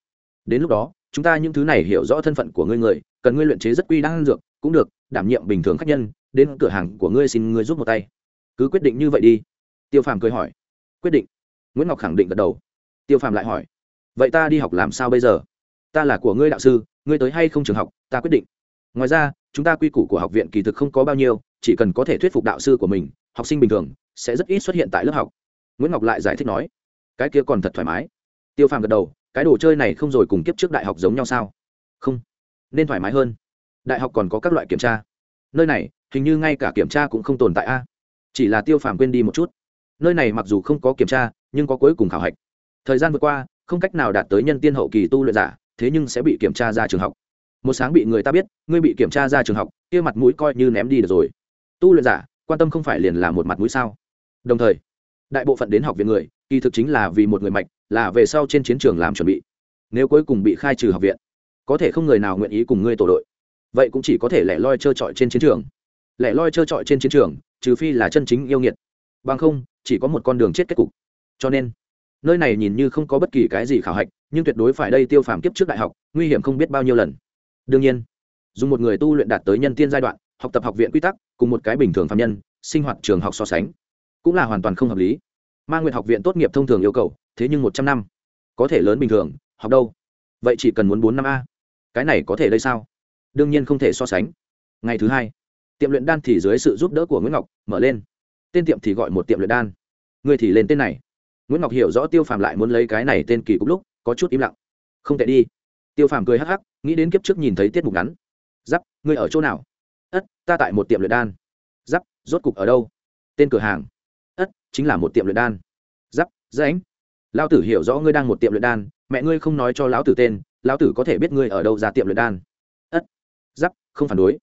Đến lúc đó, chúng ta những thứ này hiểu rõ thân phận của ngươi người, cần ngươi luyện chế rất quy đan dược, cũng được, đảm nhiệm bình thường khách nhân, đến cửa hàng của ngươi xin ngươi giúp một tay. Cứ quyết định như vậy đi. Tiêu phàm cười hỏi. Quyết định. Nguyễn ngọc khẳng định gật đầu. Tiêu phàm lại hỏi. Vậy ta đi học làm sao bây giờ? Ta là của ngươi đạo sư, ngươi tới hay không trường học, ta quyết định. Ngoài ra, chúng ta quy củ của học viện kỳ thực không có bao nhiêu chỉ cần có thể thuyết phục đạo sư của mình, học sinh bình thường sẽ rất ít xuất hiện tại lớp học. Nguyễn ngọc lại giải thích nói, cái kia còn thật thoải mái. Tiêu phàm gật đầu, cái đồ chơi này không rồi cùng kiếp trước đại học giống nhau sao? Không, nên thoải mái hơn. Đại học còn có các loại kiểm tra. Nơi này, hình như ngay cả kiểm tra cũng không tồn tại a. Chỉ là tiêu phàm quên đi một chút. Nơi này mặc dù không có kiểm tra, nhưng có cuối cùng khảo hạch. Thời gian vừa qua, không cách nào đạt tới nhân tiên hậu kỳ tu luyện giả, thế nhưng sẽ bị kiểm tra ra trường học. Một sáng bị người ta biết, ngươi bị kiểm tra ra trường học, kia mặt mũi coi như ném đi được rồi tu luyện giả, quan tâm không phải liền là một mặt mũi sao? Đồng thời, đại bộ phận đến học viện người, kỳ thực chính là vì một người mạnh là về sau trên chiến trường làm chuẩn bị. Nếu cuối cùng bị khai trừ học viện, có thể không người nào nguyện ý cùng ngươi tổ đội. Vậy cũng chỉ có thể lẻ loi trơ trọi trên chiến trường. Lẻ loi trơ trọi trên chiến trường, trừ phi là chân chính yêu nghiệt. Bằng không, chỉ có một con đường chết kết cục. Cho nên, nơi này nhìn như không có bất kỳ cái gì khảo hạch, nhưng tuyệt đối phải đây tiêu phàm kiếp trước đại học, nguy hiểm không biết bao nhiêu lần. Đương nhiên, dùng một người tu luyện đạt tới nhân tiên giai đoạn học tập học viện quy tắc, cùng một cái bình thường phạm nhân, sinh hoạt trường học so sánh, cũng là hoàn toàn không hợp lý. Ma nguyện học viện tốt nghiệp thông thường yêu cầu, thế nhưng một trăm năm, có thể lớn bình thường, học đâu? Vậy chỉ cần muốn bốn năm a. Cái này có thể đây sao? Đương nhiên không thể so sánh. Ngày thứ hai, tiệm luyện đan thì dưới sự giúp đỡ của nguyễn ngọc, mở lên. Tên tiệm thì gọi một tiệm luyện đan. Người thì lên tên này. Nguyễn ngọc hiểu rõ tiêu phàm lại muốn lấy cái này tên kỳ cục lúc, có chút im lặng. Không thể đi. Tiêu phàm cười hắc hắc, nghĩ đến kiếp trước nhìn thấy tiết mục ngắn. Giáp, ngươi ở chỗ nào? Ất, ta tại một tiệm luyện đan. Giáp, rốt cục ở đâu? Tên cửa hàng. Ất, chính là một tiệm luyện đan. Giáp danh lao tử hiểu rõ ngươi đang một tiệm luyện đan, mẹ ngươi không nói cho lão tử tên, lão tử có thể biết ngươi ở đâu ra tiệm luyện đan. Ất, giáp, không phản đối.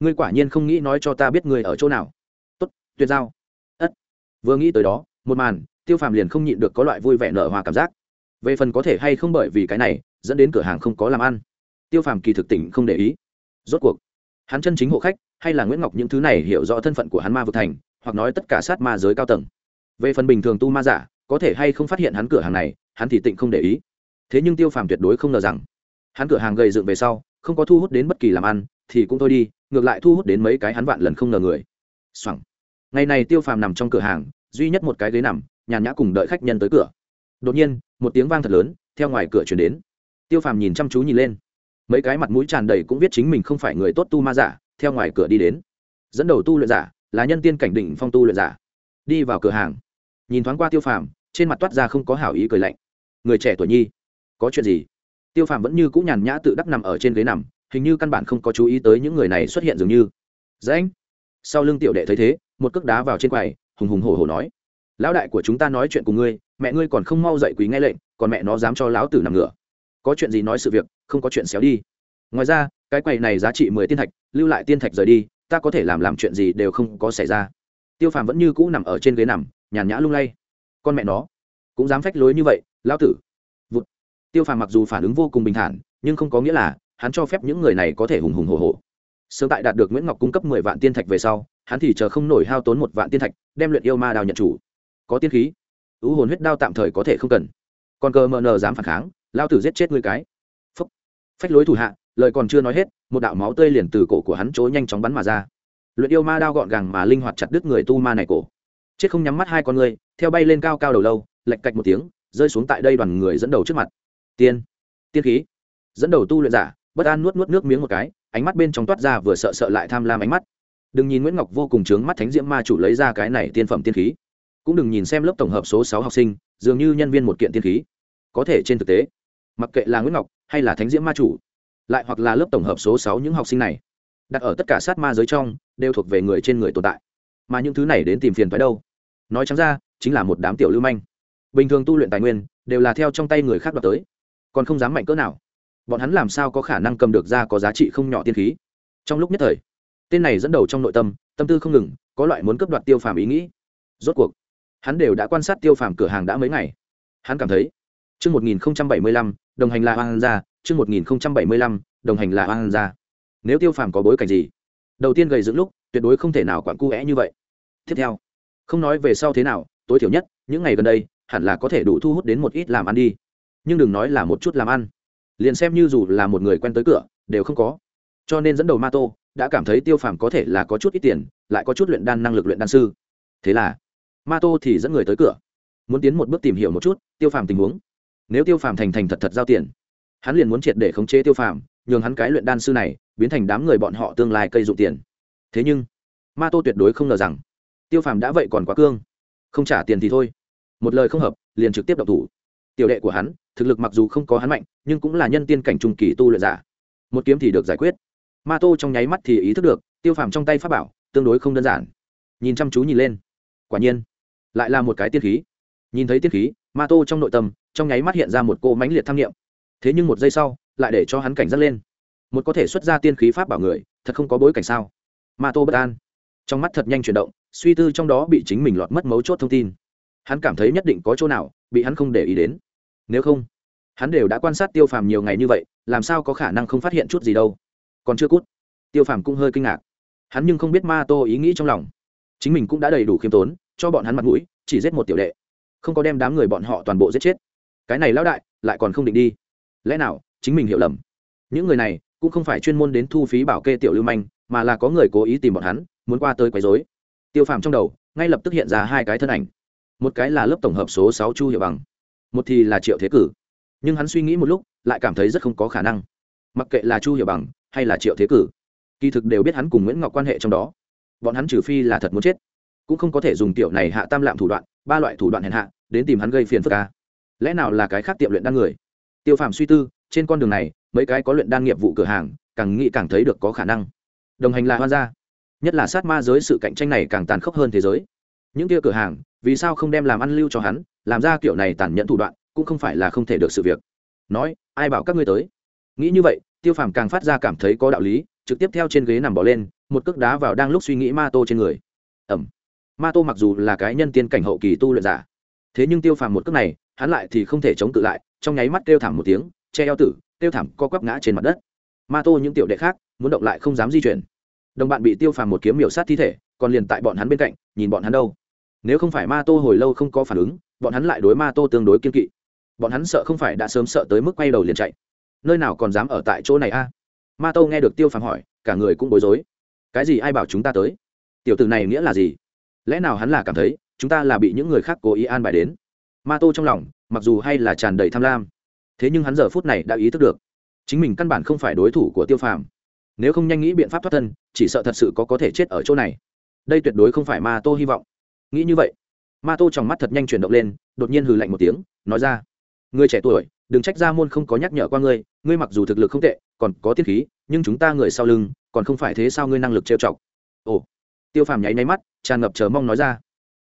Ngươi quả nhiên không nghĩ nói cho ta biết ngươi ở chỗ nào. Tốt, tuyệt giao. Ất. Vừa nghĩ tới đó, một màn, tiêu phàm liền không nhịn được có loại vui vẻ nở hòa cảm giác. Về phần có thể hay không bởi vì cái này, dẫn đến cửa hàng không có làm ăn. Tiêu phàm kỳ thực tỉnh không để ý. Rốt cuộc hắn chân chính hộ khách, hay là nguyễn ngọc những thứ này hiểu rõ thân phận của hắn ma vực thành, hoặc nói tất cả sát ma giới cao tầng. Về phần bình thường tu ma giả, có thể hay không phát hiện hắn cửa hàng này, hắn thì tịnh không để ý. Thế nhưng tiêu phàm tuyệt đối không ngờ rằng, hắn cửa hàng gầy dựng về sau, không có thu hút đến bất kỳ làm ăn, thì cũng thôi đi, ngược lại thu hút đến mấy cái hắn vạn lần không ngờ người. Xoẳng ngày này tiêu phàm nằm trong cửa hàng, duy nhất một cái ghế nằm, nhàn nhã cùng đợi khách nhân tới cửa. Đột nhiên, một tiếng vang thật lớn, theo ngoài cửa chuyển đến. Tiêu phàm nhìn chăm chú nhìn lên mấy cái mặt mũi tràn đầy cũng biết chính mình không phải người tốt tu ma giả, theo ngoài cửa đi đến. Dẫn đầu tu luyện giả, là nhân tiên cảnh đỉnh phong tu luyện giả. Đi vào cửa hàng, nhìn thoáng qua tiêu phàm, trên mặt toát ra không có hảo ý cười lạnh. Người trẻ tuổi nhi, có chuyện gì? Tiêu phàm vẫn như cũng nhàn nhã tự đắc nằm ở trên ghế nằm, hình như căn bản không có chú ý tới những người này xuất hiện dường như. Dễ anh sau lưng tiểu đệ thấy thế, một cước đá vào trên quầy, hùng hùng hổ hổ nói. Lão đại của chúng ta nói chuyện cùng ngươi, mẹ ngươi còn không mau dậy quý nghe lệnh, còn mẹ nó dám cho lão tử nằm ngửa có chuyện gì nói sự việc, không có chuyện xéo đi. Ngoài ra, cái quầy này giá trị mười tiên thạch, lưu lại tiên thạch rời đi, ta có thể làm làm chuyện gì đều không có xảy ra. Tiêu phàm vẫn như cũ nằm ở trên ghế nằm, nhàn nhã lung lay. Con mẹ nó, cũng dám phách lối như vậy, lão tử. Vụt. Tiêu phàm mặc dù phản ứng vô cùng bình thản, nhưng không có nghĩa là hắn cho phép những người này có thể hùng hùng hồ hồ sớm tại đạt được nguyễn ngọc cung cấp mười vạn tiên thạch về sau, hắn thì chờ không nổi hao tốn một vạn tiên thạch, đem luyện yêu ma đào nhận chủ. Có tiên khí ứ hồn huyết đao tạm thời có thể không cần. Còn cờ mờ nờ dám phản kháng lao tử giết chết ngươi cái. Phúc. Phách lối thủ hạ, lời còn chưa nói hết, một đạo máu tươi liền từ cổ của hắn chối nhanh chóng bắn mà ra. Luyện yêu ma đao gọn gàng mà linh hoạt chặt đứt người tu ma này cổ. Chết không nhắm mắt hai con người, theo bay lên cao cao đầu lâu lạch cạch một tiếng, rơi xuống tại đây đoàn người dẫn đầu trước mặt. Tiên. Tiên khí. Dẫn đầu tu luyện giả, bất an nuốt nuốt nước miếng một cái, ánh mắt bên trong toát ra vừa sợ sợ lại tham lam ánh mắt. Đừng nhìn nguyễn ngọc vô cùng trướng mắt thánh diễm ma chủ lấy ra cái này tiên phẩm tiên khí. Cũng đừng nhìn xem lớp tổng hợp số sáu học sinh, dường như nhân viên một kiện tiên khí. Có thể trên thực tế mặc kệ là nguyễn ngọc hay là thánh diễm ma chủ, lại hoặc là lớp tổng hợp số sáu những học sinh này, đặt ở tất cả sát ma giới trong, đều thuộc về người trên người tồn tại. Mà những thứ này đến tìm phiền thoái đâu? Nói chẳng ra, chính là một đám tiểu lưu manh. Bình thường tu luyện tài nguyên, đều là theo trong tay người khác đoạt tới, còn không dám mạnh cỡ nào. Bọn hắn làm sao có khả năng cầm được ra có giá trị không nhỏ tiên khí? Trong lúc nhất thời, tên này dẫn đầu trong nội tâm tâm tư không ngừng, có loại muốn cấp đoạt tiêu phàm ý nghĩ. Rốt cuộc, hắn đều đã quan sát tiêu phàm cửa hàng đã mấy ngày. Hắn cảm thấy, chương một nghìn bảy mươi lăm đồng hành là hoang gia, chương một nghìn bảy mươi lăm, đồng hành là hoang gia. Nếu tiêu phàm có bối cảnh gì, đầu tiên gầy dựng lúc, tuyệt đối không thể nào quản cu vẽ như vậy. Tiếp theo, không nói về sau thế nào, tối thiểu nhất, những ngày gần đây, hẳn là có thể đủ thu hút đến một ít làm ăn đi. Nhưng đừng nói là một chút làm ăn. Liền xem như dù là một người quen tới cửa, đều không có. Cho nên dẫn đầu ma tô đã cảm thấy tiêu phàm có thể là có chút ít tiền, lại có chút luyện đan năng lực luyện đan sư. Thế là ma tô thì dẫn người tới cửa. Muốn tiến một bước tìm hiểu một chút tiêu phàm tình huống nếu tiêu phàm thành thành thật thật giao tiền, hắn liền muốn triệt để khống chế tiêu phàm, nhường hắn cái luyện đan sư này biến thành đám người bọn họ tương lai cây dụng tiền. Thế nhưng, ma tô tuyệt đối không ngờ rằng, tiêu phàm đã vậy còn quá cương. Không trả tiền thì thôi. Một lời không hợp, liền trực tiếp đọc thủ. Tiểu đệ của hắn, thực lực mặc dù không có hắn mạnh, nhưng cũng là nhân tiên cảnh trung kỳ tu luyện giả. Một kiếm thì được giải quyết. Ma tô trong nháy mắt thì ý thức được, tiêu phàm trong tay pháp bảo, tương đối không đơn giản. Nhìn chăm chú nhìn lên. Quả nhiên, lại là một cái tiên khí. Nhìn thấy tiên khí, ma tô trong nội tâm trong nháy mắt hiện ra một cô mãnh liệt tham nghiệm thế nhưng một giây sau, lại để cho hắn cảnh giác lên. Một có thể xuất ra tiên khí pháp bảo người, thật không có bối cảnh sao? Ma tô bất an. Trong mắt thật nhanh chuyển động, suy tư trong đó bị chính mình lọt mất mấu chốt thông tin. Hắn cảm thấy nhất định có chỗ nào, bị hắn không để ý đến. Nếu không, hắn đều đã quan sát tiêu phàm nhiều ngày như vậy, làm sao có khả năng không phát hiện chút gì đâu. Còn chưa cút, tiêu phàm cũng hơi kinh ngạc. Hắn nhưng không biết ma tô ý nghĩ trong lòng. Chính mình cũng đã đầy đủ khiêm tốn, cho bọn hắn mặt mũi, chỉ giết một tiểu đệ. Không có đem đám người bọn họ toàn bộ giết chết cái này lão đại lại còn không định đi. Lẽ nào, chính mình hiểu lầm? Những người này cũng không phải chuyên môn đến thu phí bảo kê tiểu lưu manh, mà là có người cố ý tìm bọn hắn, muốn qua tới quấy dối tiêu phàm trong đầu ngay lập tức hiện ra hai cái thân ảnh. Một cái là lớp tổng hợp số sáu chu hiệu bằng, một thì là triệu thế cử. Nhưng hắn suy nghĩ một lúc, lại cảm thấy rất không có khả năng. Mặc kệ là chu hiệu bằng hay là triệu thế cử, kỳ thực đều biết hắn cùng nguyễn ngọc quan hệ trong đó. Bọn hắn trừ phi là thật muốn chết, cũng không có thể dùng tiểu này hạ tam lạm thủ đoạn, ba loại thủ đoạn hèn hạ, đến tìm hắn gây phiền phức ca lẽ nào là cái khác tiệm luyện đan người? Tiêu phàm suy tư, trên con đường này, mấy cái có luyện đan nghiệp vụ cửa hàng, càng nghĩ càng thấy được có khả năng. Đồng hành là hoan gia. Nhất là sát ma giới sự cạnh tranh này càng tàn khốc hơn thế giới. Những kia cửa hàng, vì sao không đem làm ăn lưu cho hắn, làm ra kiểu này tàn nhẫn thủ đoạn, cũng không phải là không thể được sự việc. Nói, ai bảo các ngươi tới? Nghĩ như vậy, tiêu phàm càng phát ra cảm thấy có đạo lý, trực tiếp theo trên ghế nằm bỏ lên, một cước đá vào đang lúc suy nghĩ ma tô trên người. Ẩm. Ma tô mặc dù là cái nhân tiên cảnh hậu kỳ tu luyện giả, thế nhưng tiêu phàm một cước này hắn lại thì không thể chống tự lại, trong nháy mắt kêu thảm một tiếng, che eo tử, kêu thảm co quắp ngã trên mặt đất. Ma tô những tiểu đệ khác, muốn động lại không dám di chuyển. Đồng bạn bị tiêu phàm một kiếm miểu sát thi thể, còn liền tại bọn hắn bên cạnh, nhìn bọn hắn đâu. Nếu không phải ma tô hồi lâu không có phản ứng, bọn hắn lại đối ma tô tương đối kiên kỵ. Bọn hắn sợ không phải đã sớm sợ tới mức quay đầu liền chạy. Nơi nào còn dám ở tại chỗ này a? Ma tô nghe được tiêu phàm hỏi, cả người cũng bối rối. Cái gì ai bảo chúng ta tới? Tiểu tử này nghĩa là gì? Lẽ nào hắn là cảm thấy, chúng ta là bị những người khác cố ý an bài đến? Ma tô trong lòng, mặc dù hay là tràn đầy tham lam, thế nhưng hắn giờ phút này đã ý thức được, chính mình căn bản không phải đối thủ của tiêu phàm. Nếu không nhanh nghĩ biện pháp thoát thân, chỉ sợ thật sự có có thể chết ở chỗ này. Đây tuyệt đối không phải ma tô hy vọng. Nghĩ như vậy, ma tô trong mắt thật nhanh chuyển động lên, đột nhiên hừ lạnh một tiếng, nói ra, người trẻ tuổi, đừng trách ra môn không có nhắc nhở qua ngươi ngươi mặc dù thực lực không tệ, còn có tiết khí, nhưng chúng ta người sau lưng, còn không phải thế sao ngươi năng lực trêu chọc? Ồ, tiêu phàm nháy nháy mắt, tràn ngập chờ mong nói ra,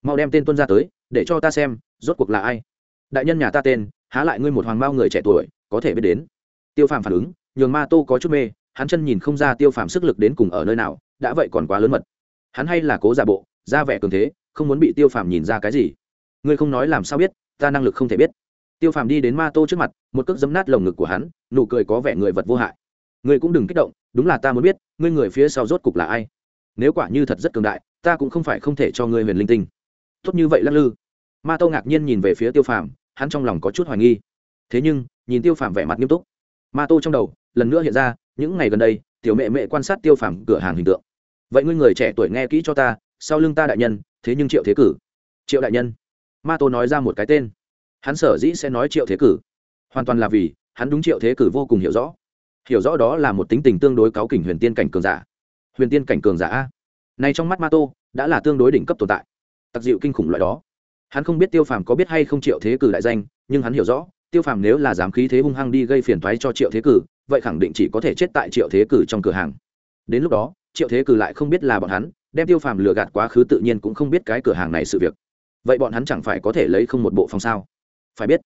mau đem tên tuân ra tới để cho ta xem, rốt cuộc là ai. Đại nhân nhà ta tên, há lại ngươi một hoàng bao người trẻ tuổi, có thể biết đến. Tiêu phàm phản ứng, nhường ma tô có chút mê, hắn chân nhìn không ra tiêu phàm sức lực đến cùng ở nơi nào, đã vậy còn quá lớn mật. Hắn hay là cố giả bộ, ra vẻ cường thế, không muốn bị tiêu phàm nhìn ra cái gì. Ngươi không nói làm sao biết, ta năng lực không thể biết. Tiêu phàm đi đến ma tô trước mặt, một cước giấm nát lồng ngực của hắn, nụ cười có vẻ người vật vô hại. Ngươi cũng đừng kích động, đúng là ta muốn biết, ngươi người phía sau rốt cục là ai. Nếu quả như thật rất cường đại, ta cũng không phải không thể cho ngươi huyền linh tinh tốt như vậy lắc lư. Ma tô ngạc nhiên nhìn về phía tiêu phàm, hắn trong lòng có chút hoài nghi. Thế nhưng, nhìn tiêu phàm vẻ mặt nghiêm túc, ma tô trong đầu lần nữa hiện ra những ngày gần đây tiểu mẹ mẹ quan sát tiêu phàm cửa hàng hình tượng. Vậy ngươi người trẻ tuổi nghe kỹ cho ta, sau lưng ta đại nhân, thế nhưng triệu thế cử. Triệu đại nhân. Ma tô nói ra một cái tên. Hắn sở dĩ sẽ nói triệu thế cử. Hoàn toàn là vì, hắn đúng triệu thế cử vô cùng hiểu rõ. Hiểu rõ đó là một tính tình tương đối cáu kỉnh huyền tiên cảnh cường giả. Huyền tiên cảnh cường giả a. Này trong mắt ma tô đã là tương đối đỉnh cấp tồn tại tặc dịu kinh khủng loại đó. Hắn không biết tiêu phàm có biết hay không triệu thế cử đại danh, nhưng hắn hiểu rõ, tiêu phàm nếu là dám khí thế hung hăng đi gây phiền thoái cho triệu thế cử, vậy khẳng định chỉ có thể chết tại triệu thế cử trong cửa hàng. Đến lúc đó, triệu thế cử lại không biết là bọn hắn, đem tiêu phàm lừa gạt quá khứ tự nhiên cũng không biết cái cửa hàng này sự việc. Vậy bọn hắn chẳng phải có thể lấy không một bộ phòng sao? Phải biết,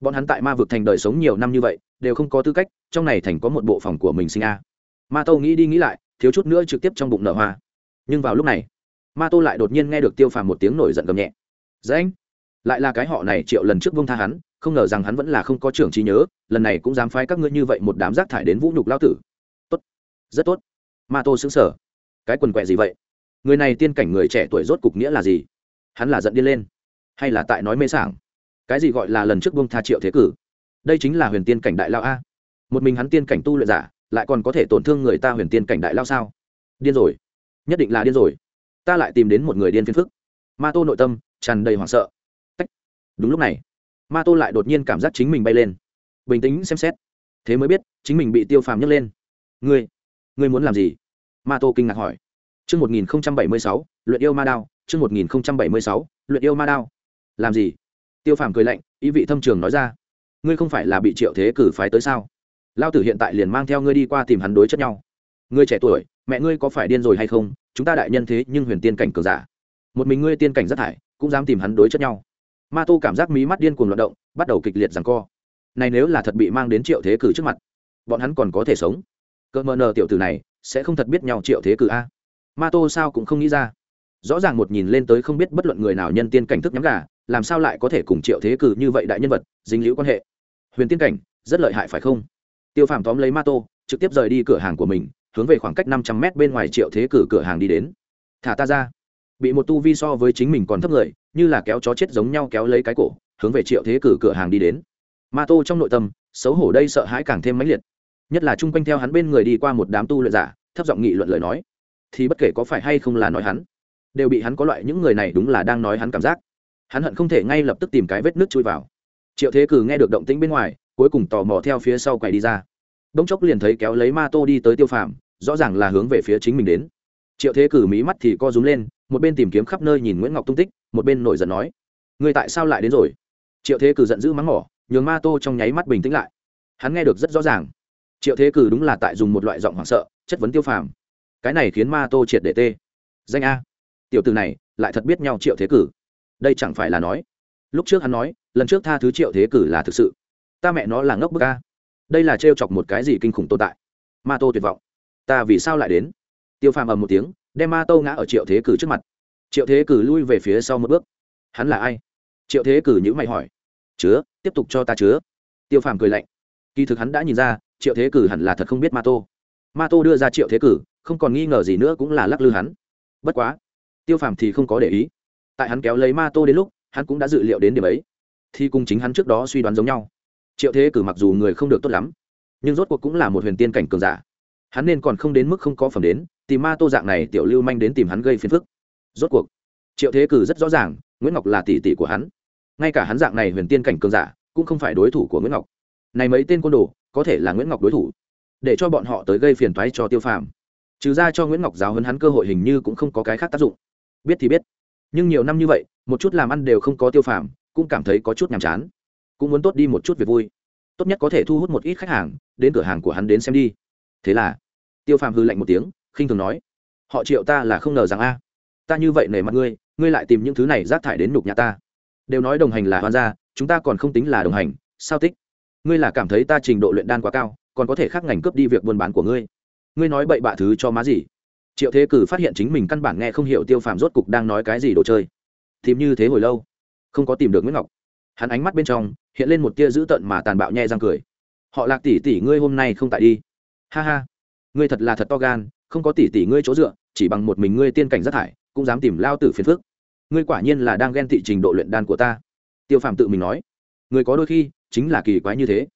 bọn hắn tại ma vực thành đời sống nhiều năm như vậy, đều không có tư cách, trong này thành có một bộ phòng của mình sinh a. Ma tâu nghĩ đi nghĩ lại, thiếu chút nữa trực tiếp trong bụng nở hoa. Nhưng vào lúc này ma tô lại đột nhiên nghe được tiêu phàm một tiếng nổi giận gầm nhẹ. Dễ anh, lại là cái họ này triệu lần trước bông tha hắn, không ngờ rằng hắn vẫn là không có trưởng trí nhớ, lần này cũng dám phái các ngươi như vậy một đám rác thải đến vũ nhục lao tử. Tốt, rất tốt. Ma tô xứng sở cái quần quẹ gì vậy? Người này tiên cảnh người trẻ tuổi rốt cục nghĩa là gì? Hắn là giận điên lên, hay là tại nói mê sảng? Cái gì gọi là lần trước bông tha triệu thế cử? Đây chính là huyền tiên cảnh đại lao a. Một mình hắn tiên cảnh tu luyện giả, lại còn có thể tổn thương người ta huyền tiên cảnh đại lao sao? Điên rồi, nhất định là điên rồi ta lại tìm đến một người điên phiền phức ma tô nội tâm tràn đầy hoảng sợ Tách. đúng lúc này ma tô lại đột nhiên cảm giác chính mình bay lên bình tĩnh xem xét thế mới biết chính mình bị tiêu phàm nhấc lên ngươi ngươi muốn làm gì ma tô kinh ngạc hỏi Trước 1076, luyện yêu ma đao, trước 1076, luyện yêu ma đao. Làm gì? Tiêu Phàm cười lạnh, ý vị thâm trường nói ra. Ngươi không phải là bị Triệu Thế cử phái tới sao? Lao tử hiện tại liền mang theo ngươi đi qua tìm hắn đối chất nhau. Ngươi trẻ tuổi, mẹ ngươi có phải điên rồi hay không? Chúng ta đại nhân thế nhưng huyền tiên cảnh cường giả. Một mình ngươi tiên cảnh rất thải, cũng dám tìm hắn đối chất nhau. Ma Tô cảm giác mí mắt điên cuồng loạn động, bắt đầu kịch liệt giằng co. Này nếu là thật bị mang đến Triệu Thế cử trước mặt, bọn hắn còn có thể sống. cỡ mờ nờ tiểu tử này sẽ không thật biết nhau Triệu Thế cử a ma tô sao cũng không nghĩ ra rõ ràng một nhìn lên tới không biết bất luận người nào nhân tiên cảnh thức nhắm gà làm sao lại có thể cùng triệu thế cử như vậy đại nhân vật dính liễu quan hệ huyền tiên cảnh rất lợi hại phải không tiêu phàm tóm lấy ma tô trực tiếp rời đi cửa hàng của mình hướng về khoảng cách năm trăm mét bên ngoài triệu thế cử cửa hàng đi đến. Thả ta ra. Bị một tu vi so với chính mình còn thấp người, như là kéo chó chết giống nhau kéo lấy cái cổ, hướng về triệu thế cử cửa hàng đi đến. Ma tô trong nội tâm, xấu hổ đây sợ hãi càng thêm mãnh liệt. Nhất là chung quanh theo hắn bên người đi qua một đám tu luyện giả, thấp giọng nghị luận lời nói. Thì bất kể có phải hay không là nói hắn, đều bị hắn có loại những người này đúng là đang nói hắn cảm giác. Hắn hận không thể ngay lập tức tìm cái vết nước chui vào. Triệu thế cử nghe được động tĩnh bên ngoài, cuối cùng tò mò theo phía sau quầy đi ra. Bỗng chốc liền thấy kéo lấy ma tô đi tới tiêu phàm rõ ràng là hướng về phía chính mình đến. Triệu thế cử mí mắt thì co rúm lên, một bên tìm kiếm khắp nơi nhìn nguyễn ngọc tung tích, một bên nổi giận nói người tại sao lại đến rồi? Triệu thế cử giận dữ mắng mỏ, nhường ma tô trong nháy mắt bình tĩnh lại. Hắn nghe được rất rõ ràng. Triệu thế cử đúng là tại dùng một loại giọng hoảng sợ, chất vấn tiêu phàm. Cái này khiến ma tô triệt để tê. Danh a. Tiểu từ này, lại thật biết nhau triệu thế cử. Đây chẳng phải là nói. Lúc trước hắn nói, lần trước tha thứ triệu thế cử là thực sự. Ta mẹ nó là ngốc bức a. Đây là trêu chọc một cái gì kinh khủng tồn tại. Ma tô tuyệt vọng ta vì sao lại đến? Tiêu phàm ầm một tiếng, đem ma tô ngã ở triệu thế cử trước mặt. Triệu thế cử lui về phía sau một bước. Hắn là ai? Triệu thế cử nhữ mày hỏi. Chứa, tiếp tục cho ta chứa. Tiêu phàm cười lạnh. Kỳ thực hắn đã nhìn ra, triệu thế cử hẳn là thật không biết ma tô ma tô đưa ra triệu thế cử, không còn nghi ngờ gì nữa cũng là lắc lư hắn. Bất quá, tiêu phàm thì không có để ý. Tại hắn kéo lấy ma tô đến lúc, hắn cũng đã dự liệu đến điểm ấy. Thì cùng chính hắn trước đó suy đoán giống nhau. Triệu thế cử mặc dù người không được tốt lắm, nhưng rốt cuộc cũng là một huyền tiên cảnh cường giả hắn nên còn không đến mức không có phẩm đến tìm ma tô dạng này tiểu lưu manh đến tìm hắn gây phiền phức. Rốt cuộc, triệu thế cử rất rõ ràng, nguyễn ngọc là tỷ tỷ của hắn. Ngay cả hắn dạng này huyền tiên cảnh cường giả, cũng không phải đối thủ của nguyễn ngọc. Này mấy tên côn đồ, có thể là nguyễn ngọc đối thủ, để cho bọn họ tới gây phiền toái cho tiêu phàm. Trừ ra cho nguyễn ngọc giáo hấn hắn cơ hội hình như cũng không có cái khác tác dụng. Biết thì biết. Nhưng nhiều năm như vậy, một chút làm ăn đều không có tiêu phàm, cũng cảm thấy có chút nhàm chán. Cũng muốn tốt đi một chút việc vui. Tốt nhất có thể thu hút một ít khách hàng, đến cửa hàng của hắn đến xem đi. Thế là tiêu phàm hư lạnh một tiếng, khinh thường nói, họ triệu ta là không ngờ rằng a, ta như vậy nể mặt ngươi ngươi lại tìm những thứ này rác thải đến nhục nhà ta. Đều nói đồng hành là hoan gia, chúng ta còn không tính là đồng hành, sao tích? Ngươi là cảm thấy ta trình độ luyện đan quá cao, còn có thể khác ngành cướp đi việc buôn bán của ngươi. Ngươi nói bậy bạ thứ cho má gì? Triệu thế cử phát hiện chính mình căn bản nghe không hiểu tiêu phàm rốt cục đang nói cái gì đồ chơi. Tìm như thế hồi lâu, không có tìm được nguyễn ngọc. Hắn ánh mắt bên trong, hiện lên một tia dữ tợn mà tàn bạo nhẹ răng cười. Họ lạc tỷ tỷ, ngươi hôm nay không tại đi. Ha ha ngươi thật là thật to gan, không có tỷ tỷ ngươi chỗ dựa, chỉ bằng một mình ngươi tiên cảnh rất thải, cũng dám tìm lao tử phiền phước ngươi quả nhiên là đang ghen tị trình độ luyện đan của ta. Tiêu phàm tự mình nói. Người có đôi khi chính là kỳ quái như thế.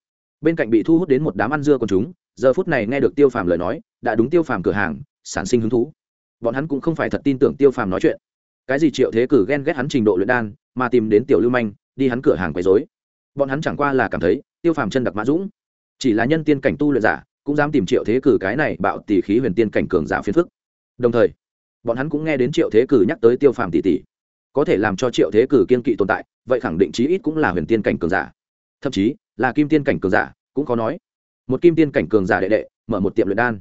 Bên cạnh bị thu hút đến một đám ăn dưa con chúng, giờ phút này nghe được tiêu phàm lời nói, đã đúng tiêu phàm cửa hàng, sản sinh hứng thú. Bọn hắn cũng không phải thật tin tưởng tiêu phàm nói chuyện. Cái gì triệu thế cử ghen ghét hắn trình độ luyện đan, mà tìm đến tiểu lưu manh, đi hắn cửa hàng quấy dối bọn hắn chẳng qua là cảm thấy tiêu phàm chân đặc mã dũng. Chỉ là nhân tiên cảnh tu luyện giả cũng dám tìm triệu thế cử cái này bạo tỷ khí huyền tiên cảnh cường giả phiền phức. Đồng thời, bọn hắn cũng nghe đến triệu thế cử nhắc tới tiêu phàm tỷ tỷ. Có thể làm cho triệu thế cử kiên kỵ tồn tại, vậy khẳng định chí ít cũng là huyền tiên cảnh cường giả. Thậm chí, là kim tiên cảnh cường giả, cũng có nói. Một kim tiên cảnh cường giả đệ đệ, mở một tiệm luyện đan.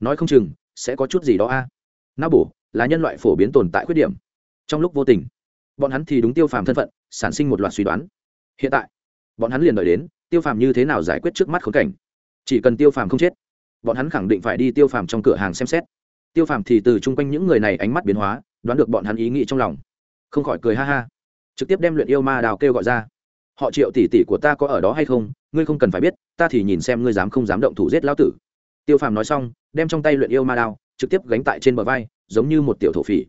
Nói không chừng, sẽ có chút gì đó a. À. não bổ, là nhân loại phổ biến tồn tại khuyết điểm. Trong lúc vô tình, bọn hắn thì đúng tiêu phàm thân phận, sản sinh một loạt suy đoán. Hiện tại, bọn hắn liền đợi đến, tiêu phàm như thế nào giải quyết trước mắt khốn cảnh chỉ cần tiêu phàm không chết, bọn hắn khẳng định phải đi tiêu phàm trong cửa hàng xem xét. Tiêu phàm thì từ chung quanh những người này ánh mắt biến hóa, đoán được bọn hắn ý nghĩ trong lòng. Không khỏi cười ha ha. Trực tiếp đem luyện yêu ma đào kêu gọi ra. Họ triệu tỷ tỷ của ta có ở đó hay không, ngươi không cần phải biết, ta thì nhìn xem ngươi dám không dám động thủ giết lão tử. Tiêu phàm nói xong, đem trong tay luyện yêu ma đao, trực tiếp gánh tại trên bờ vai, giống như một tiểu thổ phỉ.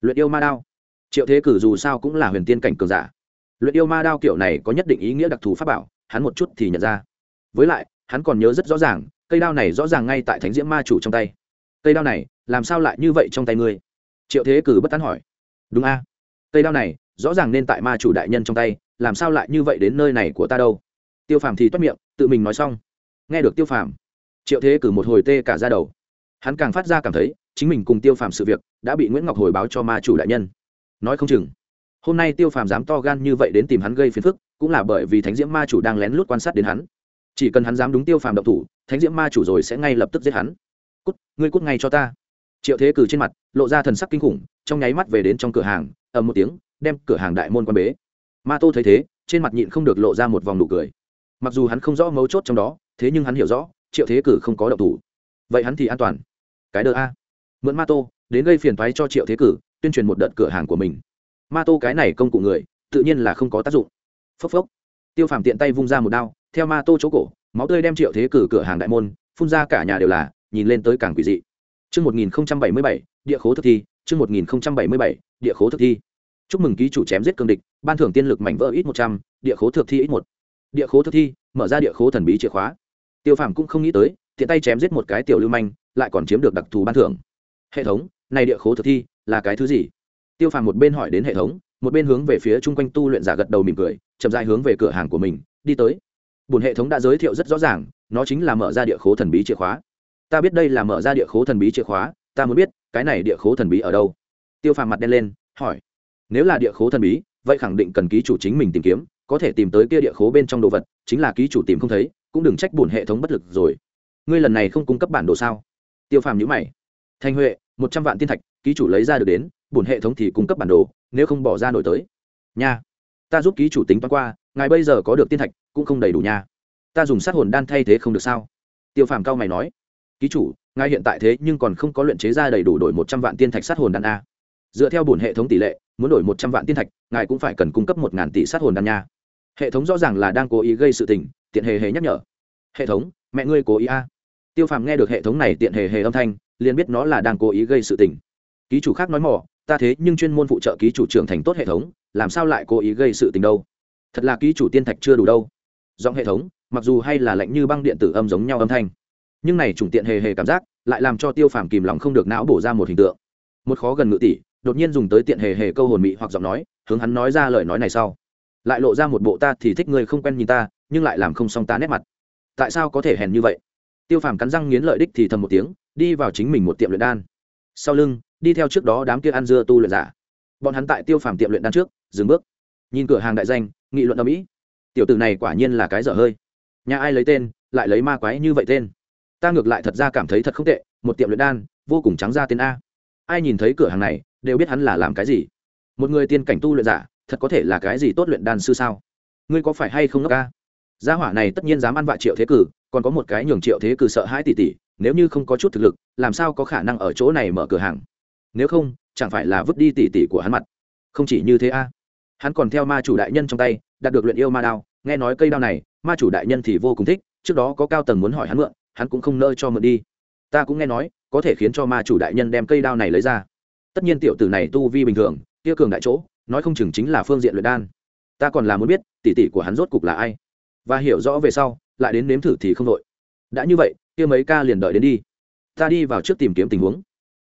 Luyện yêu ma đao. Triệu thế cử dù sao cũng là huyền tiên cảnh cường giả. Luyện yêu ma đao kiểu này có nhất định ý nghĩa đặc thù pháp bảo, hắn một chút thì nhận ra. Với lại hắn còn nhớ rất rõ ràng, cây đao này rõ ràng ngay tại thánh diễm ma chủ trong tay. Cây đao này, làm sao lại như vậy trong tay ngươi? Triệu thế cử bất tán hỏi. Đúng a. Cây đao này, rõ ràng nên tại ma chủ đại nhân trong tay, làm sao lại như vậy đến nơi này của ta đâu? Tiêu phàm thì toát miệng, tự mình nói xong. Nghe được tiêu phàm, triệu thế cử một hồi tê cả ra đầu. Hắn càng phát ra cảm thấy, chính mình cùng tiêu phàm sự việc đã bị nguyễn ngọc hồi báo cho ma chủ đại nhân. Nói không chừng, hôm nay tiêu phàm dám to gan như vậy đến tìm hắn gây phiền phức, cũng là bởi vì thánh diễm ma chủ đang lén lút quan sát đến hắn chỉ cần hắn dám đúng tiêu phàm động thủ, thánh diễm ma chủ rồi sẽ ngay lập tức giết hắn. Cút, ngươi cút ngay cho ta. Triệu thế cử trên mặt, lộ ra thần sắc kinh khủng, trong nháy mắt về đến trong cửa hàng, ầm một tiếng, đem cửa hàng đại môn quan bế. Ma tô thấy thế, trên mặt nhịn không được lộ ra một vòng nụ cười. Mặc dù hắn không rõ mấu chốt trong đó, thế nhưng hắn hiểu rõ, triệu thế cử không có động thủ. Vậy hắn thì an toàn. Cái đơ a. Mượn ma tô, đến gây phiền thoái cho triệu thế cử, tuyên truyền một đợt cửa hàng của mình. Ma tô cái này công cụ người, tự nhiên là không có tác dụng. Phốc phốc. Tiêu phàm tiện tay vung ra một đao theo ma tô chỗ cổ máu tươi đem triệu thế cử cửa hàng đại môn phun ra cả nhà đều là nhìn lên tới càng quỷ dị Trước 1077, địa khố thực thi, trước 1077, địa khố thực thi. Chúc mừng ký chủ chém giết cương địch, ban thưởng tiên lực mảnh vỡ ít 100, địa khố thực thi ít 1. Địa khố thực thi, mở ra địa khố thần bí chìa khóa. Tiêu Phàm cũng không nghĩ tới, tiện tay chém giết một cái tiểu lưu manh, lại còn chiếm được đặc thù ban thưởng. Hệ thống, này địa khố thực thi là cái thứ gì? Tiêu Phàm một bên hỏi đến hệ thống, một bên hướng về phía chung quanh tu luyện giả gật đầu mỉm cười, chậm rãi hướng về cửa hàng của mình, đi tới bùn hệ thống đã giới thiệu rất rõ ràng, nó chính là mở ra địa khố thần bí chìa khóa. Ta biết đây là mở ra địa khố thần bí chìa khóa ta muốn biết cái này địa khố thần bí ở đâu? Tiêu phàm mặt đen lên hỏi. Nếu là địa khố thần bí vậy khẳng định cần ký chủ chính mình tìm kiếm có thể tìm tới kia địa khố bên trong đồ vật chính là ký chủ tìm không thấy cũng đừng trách bổn hệ thống bất lực rồi. Ngươi lần này không cung cấp bản đồ sao? Tiêu phàm nhữ mày. Thanh huệ một trăm vạn tiên thạch ký chủ lấy ra được đến bổn hệ thống thì cung cấp bản đồ nếu không bỏ ra nổi tới. Nha ta giúp ký chủ tính toán qua ngài bây giờ có được tiên thạch cũng không đầy đủ nha. Ta dùng sát hồn đan thay thế không được sao? Tiêu phàm cao mày nói. Ký chủ, ngài hiện tại thế nhưng còn không có luyện chế ra đầy đủ đổi một trăm vạn tiên thạch sát hồn đan a. Dựa theo bổn hệ thống tỷ lệ, muốn đổi một trăm vạn tiên thạch, ngài cũng phải cần cung cấp một ngàn tỷ sát hồn đan nha. Hệ thống rõ ràng là đang cố ý gây sự tình, tiện hề hề nhắc nhở. Hệ thống, mẹ ngươi cố ý a. Tiêu phàm nghe được hệ thống này tiện hề hề âm thanh, liền biết nó là đang cố ý gây sự tình. Ký chủ khác nói mỏ, ta thế nhưng chuyên môn phụ trợ ký chủ trưởng thành tốt hệ thống, làm sao lại cố ý gây sự tình đâu? Thật là ký chủ tiên thạch chưa đủ đâu giọng hệ thống, mặc dù hay là lạnh như băng điện tử âm giống nhau âm thanh. Nhưng này trùng tiện hề hề cảm giác, lại làm cho tiêu phàm kìm lòng không được não bổ ra một hình tượng. Một khó gần ngự tỷ, đột nhiên dùng tới tiện hề hề câu hồn mị hoặc giọng nói, hướng hắn nói ra lời nói này sau. Lại lộ ra một bộ ta thì thích người không quen nhìn ta, nhưng lại làm không xong ta nét mặt. Tại sao có thể hèn như vậy? Tiêu phàm cắn răng nghiến lợi đích thì thầm một tiếng, đi vào chính mình một tiệm luyện đan. Sau lưng, đi theo trước đó đám kia ăn dưa tu luyện giả. Bọn hắn tại tiêu phàm tiệm luyện đan trước, dừng bước. Nhìn cửa hàng đại danh, nghị luận ở mỹ tiểu tử này quả nhiên là cái dở hơi. Nhà ai lấy tên, lại lấy ma quái như vậy tên? Ta ngược lại thật ra cảm thấy thật không tệ, một tiệm luyện đan, vô cùng trắng ra tên a. Ai nhìn thấy cửa hàng này, đều biết hắn là làm cái gì. Một người tiên cảnh tu luyện giả, thật có thể là cái gì tốt luyện đan sư sao? Ngươi có phải hay không ngốc a? Gia hỏa này tất nhiên dám ăn vạ triệu thế cử, còn có một cái nhường triệu thế cử sợ hãi tỷ tỷ nếu như không có chút thực lực, làm sao có khả năng ở chỗ này mở cửa hàng? Nếu không, chẳng phải là vứt đi tỷ tỷ của hắn mặt. Không chỉ như thế a. Hắn còn theo ma chủ đại nhân trong tay đạt được luyện yêu ma đao, nghe nói cây đao này, ma chủ đại nhân thì vô cùng thích, trước đó có cao tầng muốn hỏi hắn mượn, hắn cũng không nỡ cho mượn đi. Ta cũng nghe nói, có thể khiến cho ma chủ đại nhân đem cây đao này lấy ra. Tất nhiên tiểu tử này tu vi bình thường, kia cường đại chỗ, nói không chừng chính là phương diện luyện đan. Ta còn là muốn biết, tỷ tỷ của hắn rốt cục là ai? Và hiểu rõ về sau, lại đến nếm thử thì không đội đã như vậy, kia mấy ca liền đợi đến đi. Ta đi vào trước tìm kiếm tình huống.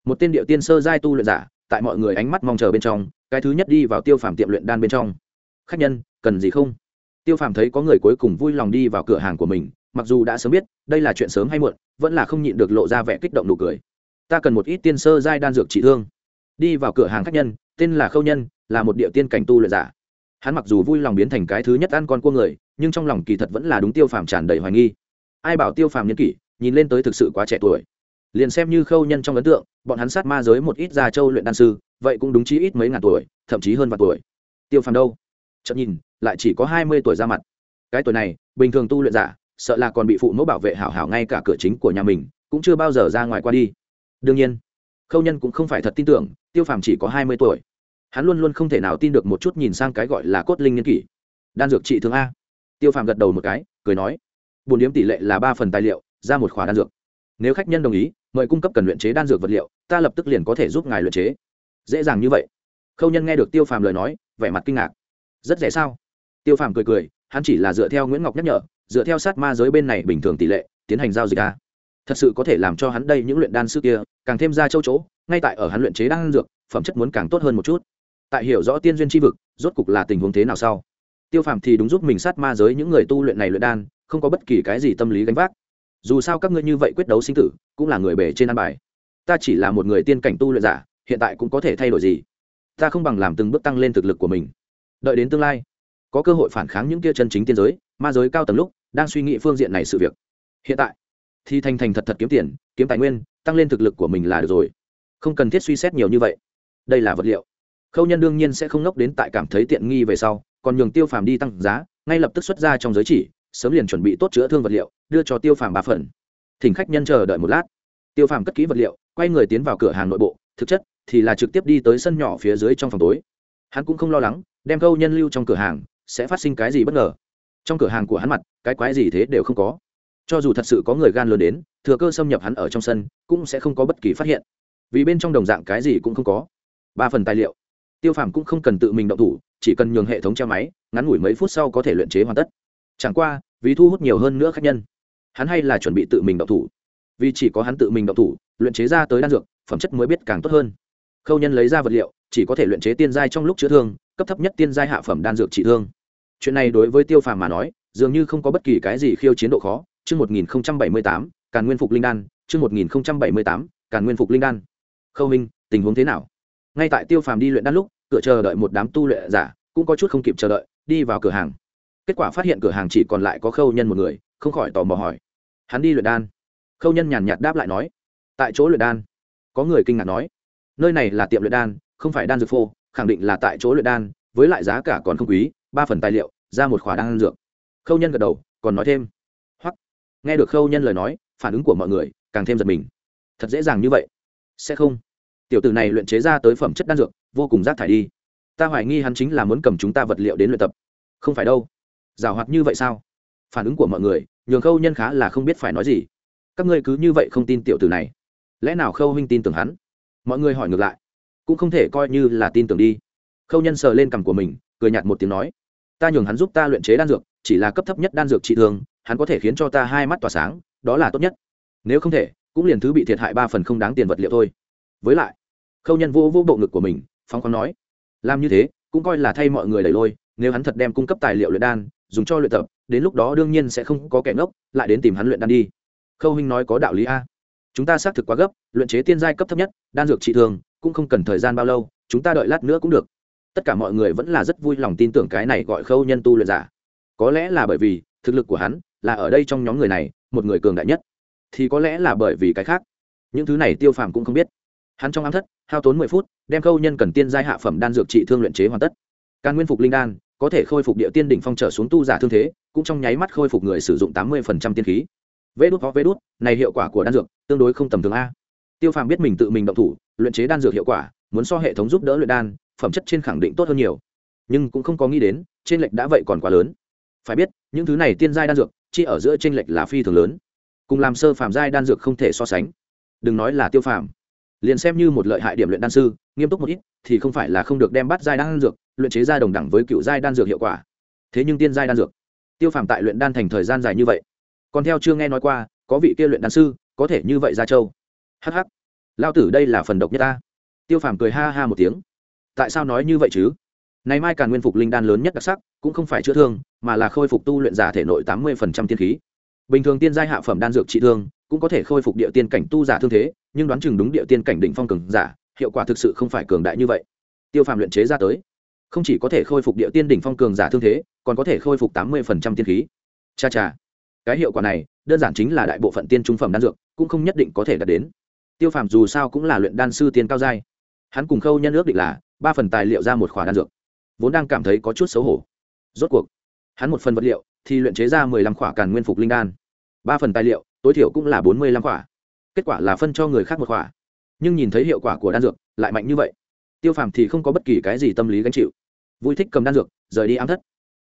Một tên điệu tiên sơ giai tu luyện giả, tại mọi người ánh mắt mong chờ bên trong, cái thứ nhất đi vào tiêu phàm tiệm luyện đan bên trong. Khách nhân cần gì không? Tiêu phàm thấy có người cuối cùng vui lòng đi vào cửa hàng của mình, mặc dù đã sớm biết, đây là chuyện sớm hay muộn, vẫn là không nhịn được lộ ra vẻ kích động nụ cười. Ta cần một ít tiên sơ giai đan dược trị thương. Đi vào cửa hàng khách nhân, tên là khâu nhân, là một địa tiên cảnh tu luyện giả. Hắn mặc dù vui lòng biến thành cái thứ nhất ăn con cua người, nhưng trong lòng kỳ thật vẫn là đúng tiêu phàm tràn đầy hoài nghi. Ai bảo tiêu phàm nhân kỷ, nhìn lên tới thực sự quá trẻ tuổi. Liền xem như khâu nhân trong ấn tượng, bọn hắn sát ma giới một ít gia châu luyện đan sư, vậy cũng đúng chí ít mấy ngàn tuổi, thậm chí hơn vạn tuổi. Tiêu phàm đâu? Chậm nhìn lại chỉ có hai mươi tuổi ra mặt. Cái tuổi này, bình thường tu luyện giả, sợ là còn bị phụ mẫu bảo vệ hảo hảo ngay cả cửa chính của nhà mình, cũng chưa bao giờ ra ngoài qua đi. Đương nhiên, khâu nhân cũng không phải thật tin tưởng, tiêu phàm chỉ có hai mươi tuổi. Hắn luôn luôn không thể nào tin được một chút nhìn sang cái gọi là cốt linh nhân kỷ. Đan dược trị thương a. Tiêu phàm gật đầu một cái, cười nói bồn điếm tỷ lệ là ba phần tài liệu, ra một khóa đan dược. Nếu khách nhân đồng ý, mời cung cấp cần luyện chế đan dược vật liệu, ta lập tức liền có thể giúp ngài luyện chế. Dễ dàng như vậy. Khâu nhân nghe được tiêu phàm lời nói, vẻ mặt kinh ngạc. Rất rẻ sao? Tiêu phàm cười cười, hắn chỉ là dựa theo nguyễn ngọc nhắc nhở, dựa theo sát ma giới bên này bình thường tỷ lệ, tiến hành giao dịch a thật sự có thể làm cho hắn đây những luyện đan sư kia, càng thêm ra châu chỗ, ngay tại ở hắn luyện chế đan dược, phẩm chất muốn càng tốt hơn một chút. Tại hiểu rõ tiên duyên tri vực, rốt cục là tình huống thế nào sau? Tiêu phàm thì đúng giúp mình sát ma giới những người tu luyện này luyện đan, không có bất kỳ cái gì tâm lý gánh vác. Dù sao các ngươi như vậy quyết đấu sinh tử, cũng là người bề trên ăn bài. Ta chỉ là một người tiên cảnh tu luyện giả, hiện tại cũng có thể thay đổi gì? Ta không bằng làm từng bước tăng lên thực lực của mình. Đợi đến tương lai có cơ hội phản kháng những kia chân chính tiên giới, ma giới cao tầng lúc, đang suy nghĩ phương diện này sự việc. Hiện tại, thì thành thành thật thật kiếm tiền, kiếm tài nguyên, tăng lên thực lực của mình là được rồi. Không cần thiết suy xét nhiều như vậy. Đây là vật liệu. Khâu nhân đương nhiên sẽ không ngốc đến tại cảm thấy tiện nghi về sau, còn nhường tiêu phàm đi tăng giá, ngay lập tức xuất ra trong giới chỉ, sớm liền chuẩn bị tốt chữa thương vật liệu, đưa cho tiêu phàm ba phần. Thỉnh khách nhân chờ đợi một lát. Tiêu phàm cất ký vật liệu, quay người tiến vào cửa hàng nội bộ, thực chất thì là trực tiếp đi tới sân nhỏ phía dưới trong phòng tối. Hắn cũng không lo lắng, đem câu nhân lưu trong cửa hàng sẽ phát sinh cái gì bất ngờ? Trong cửa hàng của hắn mặt, cái quái gì thế đều không có. Cho dù thật sự có người gan lớn đến, thừa cơ xâm nhập hắn ở trong sân, cũng sẽ không có bất kỳ phát hiện. Vì bên trong đồng dạng cái gì cũng không có. Ba phần tài liệu. Tiêu phàm cũng không cần tự mình động thủ, chỉ cần nhường hệ thống treo máy, ngắn ngủi mấy phút sau có thể luyện chế hoàn tất. Chẳng qua, vì thu hút nhiều hơn nữa khách nhân, hắn hay là chuẩn bị tự mình động thủ. Vì chỉ có hắn tự mình động thủ, luyện chế ra tới đan dược, phẩm chất mới biết càng tốt hơn. Khâu nhân lấy ra vật liệu, chỉ có thể luyện chế tiên giai trong lúc chữa thương cấp thấp nhất tiên giai hạ phẩm đan dược trị thương. Chuyện này đối với tiêu phàm mà nói, dường như không có bất kỳ cái gì khiêu chiến độ khó. Chương một nghìn bảy mươi tám, càn nguyên phục linh đan. Chương một nghìn bảy mươi tám, càn nguyên phục linh đan. Khâu minh, tình huống thế nào? Ngay tại tiêu phàm đi luyện đan lúc, cửa chờ đợi một đám tu luyện giả, cũng có chút không kịp chờ đợi, đi vào cửa hàng. Kết quả phát hiện cửa hàng chỉ còn lại có khâu nhân một người, không khỏi tò mò hỏi. Hắn đi luyện đan. Khâu nhân nhàn nhạt đáp lại nói. Tại chỗ luyện đan. Có người kinh ngạc nói. Nơi này là tiệm luyện đan, không phải đan dược phô khẳng định là tại chỗ luyện đan, với lại giá cả còn không quý, ba phần tài liệu, ra một khỏa đan dược. Khâu nhân gật đầu, còn nói thêm. Hoặc nghe được khâu nhân lời nói, phản ứng của mọi người càng thêm giật mình. Thật dễ dàng như vậy? Sẽ không. Tiểu tử này luyện chế ra tới phẩm chất đan dược, vô cùng rác thải đi. Ta hoài nghi hắn chính là muốn cầm chúng ta vật liệu đến luyện tập. Không phải đâu. Giảo hoạt như vậy sao? Phản ứng của mọi người, nhường khâu nhân khá là không biết phải nói gì. Các ngươi cứ như vậy không tin tiểu tử này. Lẽ nào khâu huynh tin tưởng hắn? Mọi người hỏi ngược lại cũng không thể coi như là tin tưởng đi. Khâu nhân sờ lên cằm của mình, cười nhạt một tiếng nói, ta nhường hắn giúp ta luyện chế đan dược, chỉ là cấp thấp nhất đan dược trị thương hắn có thể khiến cho ta hai mắt tỏa sáng, đó là tốt nhất. Nếu không thể, cũng liền thứ bị thiệt hại ba phần không đáng tiền vật liệu thôi. Với lại, khâu nhân vô vô bộ ngực của mình, phóng khoáng nói, làm như thế, cũng coi là thay mọi người đẩy lôi, nếu hắn thật đem cung cấp tài liệu luyện đan, dùng cho luyện tập, đến lúc đó đương nhiên sẽ không có kẻ ngốc, lại đến tìm hắn luyện đan đi. Khâu huynh nói có đạo lý a. Chúng ta xác thực quá gấp, luyện chế tiên giai cấp thấp nhất, đan dược trị thường cũng không cần thời gian bao lâu chúng ta đợi lát nữa cũng được. Tất cả mọi người vẫn là rất vui lòng tin tưởng cái này gọi khâu nhân tu luyện giả. Có lẽ là bởi vì thực lực của hắn là ở đây trong nhóm người này một người cường đại nhất thì có lẽ là bởi vì cái khác. Những thứ này tiêu phàm cũng không biết. Hắn trong ám thất hao tốn mười phút đem khâu nhân cần tiên giai hạ phẩm đan dược trị thương luyện chế hoàn tất. Càn nguyên phục linh đan có thể khôi phục địa tiên đỉnh phong trở xuống tu giả thương thế cũng trong nháy mắt khôi phục người sử dụng tám mươi tiên khí. Vê đốt ho vê đốt, này hiệu quả của đan dược tương đối không tầm thường a tiêu phàm biết mình tự mình động thủ, luyện chế đan dược hiệu quả, muốn so hệ thống giúp đỡ luyện đan, phẩm chất trên khẳng định tốt hơn nhiều. Nhưng cũng không có nghĩ đến, trên lệch đã vậy còn quá lớn. Phải biết, những thứ này tiên giai đan dược chỉ ở giữa trên lệch là phi thường lớn. Cùng làm sơ phàm giai đan dược không thể so sánh. Đừng nói là tiêu phàm. Liền xem như một lợi hại điểm luyện đan sư, nghiêm túc một ít, thì không phải là không được đem bắt giai đan dược, luyện chế ra đồng đẳng với cựu giai đan dược hiệu quả. Thế nhưng tiên giai đan dược, tiêu phàm tại luyện đan thành thời gian dài như vậy. Còn theo chưa nghe nói qua, có vị kia luyện đan sư, có thể như vậy ra châu hh lao tử đây là phần độc nhất ta. Tiêu phàm cười ha ha một tiếng. Tại sao nói như vậy chứ? Này mai càn nguyên phục linh đan lớn nhất đặc sắc, cũng không phải chữa thương, mà là khôi phục tu luyện giả thể nội tám mươi tiên khí. Bình thường tiên giai hạ phẩm đan dược trị thương, cũng có thể khôi phục địa tiên cảnh tu giả thương thế, nhưng đoán chừng đúng địa tiên cảnh đỉnh phong cường giả, hiệu quả thực sự không phải cường đại như vậy. Tiêu phàm luyện chế ra tới, không chỉ có thể khôi phục địa tiên đỉnh phong cường giả thương thế, còn có thể khôi phục tám mươi tiên khí. Cha cha. Cái hiệu quả này, đơn giản chính là đại bộ phận tiên trung phẩm đan dược, cũng không nhất định có thể đạt đến tiêu phàm dù sao cũng là luyện đan sư tiên cao giai. Hắn cùng khâu nhân ước định là ba phần tài liệu ra một khỏa đan dược. Vốn đang cảm thấy có chút xấu hổ. Rốt cuộc, hắn một phần vật liệu thì luyện chế ra mười lăm khỏa càn nguyên phục linh đan. Ba phần tài liệu, tối thiểu cũng là bốn mươi lăm khỏa. Kết quả là phân cho người khác một khỏa. Nhưng nhìn thấy hiệu quả của đan dược, lại mạnh như vậy. Tiêu phàm thì không có bất kỳ cái gì tâm lý gánh chịu. Vui thích cầm đan dược, rời đi ám thất.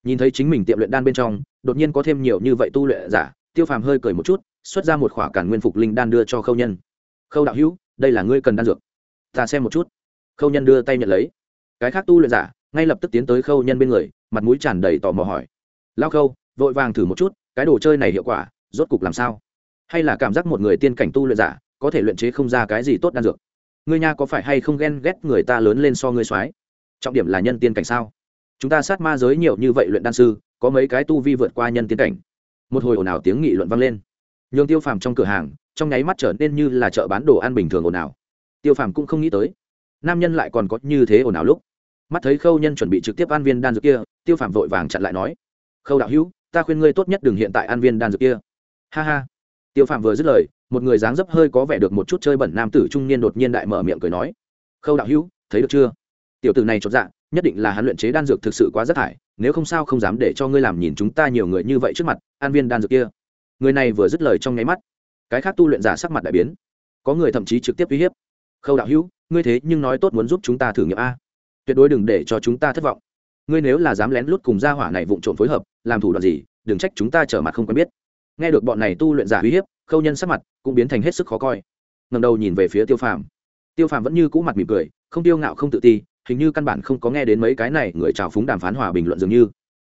Nhìn thấy chính mình tiệm luyện đan bên trong, đột nhiên có thêm nhiều như vậy tu luyện giả, tiêu phàm hơi cười một chút, xuất ra một khỏa cản nguyên phục linh đan đưa cho khâu nhân khâu đạo hữu, đây là ngươi cần đan dược. Ta xem một chút. Khâu nhân đưa tay nhận lấy. Cái khác tu luyện giả, ngay lập tức tiến tới khâu nhân bên người, mặt mũi tràn đầy tò mò hỏi. Lao khâu, vội vàng thử một chút, cái đồ chơi này hiệu quả, rốt cục làm sao? Hay là cảm giác một người tiên cảnh tu luyện giả, có thể luyện chế không ra cái gì tốt đan dược? Ngươi nha có phải hay không ghen ghét người ta lớn lên so ngươi soái? Trọng điểm là nhân tiên cảnh sao? Chúng ta sát ma giới nhiều như vậy luyện đan sư, có mấy cái tu vi vượt qua nhân tiên cảnh. Một hồi ồn ào tiếng nghị luận vang lên. Nhường tiêu phàm trong cửa hàng trong nháy mắt trở nên như là chợ bán đồ ăn bình thường ồn ào. Tiêu phàm cũng không nghĩ tới, nam nhân lại còn có như thế ồn ào lúc. Mắt thấy khâu nhân chuẩn bị trực tiếp ăn viên đan dược kia, tiêu phàm vội vàng chặn lại nói, khâu đạo hữu, ta khuyên ngươi tốt nhất đừng hiện tại ăn viên đan dược kia. Ha ha. Tiêu phàm vừa dứt lời, một người dáng dấp hơi có vẻ được một chút chơi bẩn nam tử trung niên đột nhiên đại mở miệng cười nói, khâu đạo hữu, thấy được chưa? Tiểu tử này chột dạ nhất định là hắn luyện chế đan dược thực sự quá rất thải, nếu không sao không dám để cho ngươi làm nhìn chúng ta nhiều người như vậy trước mặt an viên đan dược kia. Người này vừa dứt lời trong nháy mắt cái khác tu luyện giả sắc mặt đại biến. Có người thậm chí trực tiếp uy hiếp. Khâu đạo hữu ngươi thế nhưng nói tốt muốn giúp chúng ta thử nghiệm a. Tuyệt đối đừng để cho chúng ta thất vọng. Ngươi nếu là dám lén lút cùng gia hỏa này vụng trộm phối hợp làm thủ đoạn gì đừng trách chúng ta trở mặt không quen biết. Nghe được bọn này tu luyện giả uy hiếp khâu nhân sắc mặt cũng biến thành hết sức khó coi. Ngầm đầu nhìn về phía tiêu phàm. Tiêu phàm vẫn như cũ mặt mỉm cười không tiêu ngạo không tự ti hình như căn bản không có nghe đến mấy cái này người trào phúng đàm phán hòa bình luận dường như.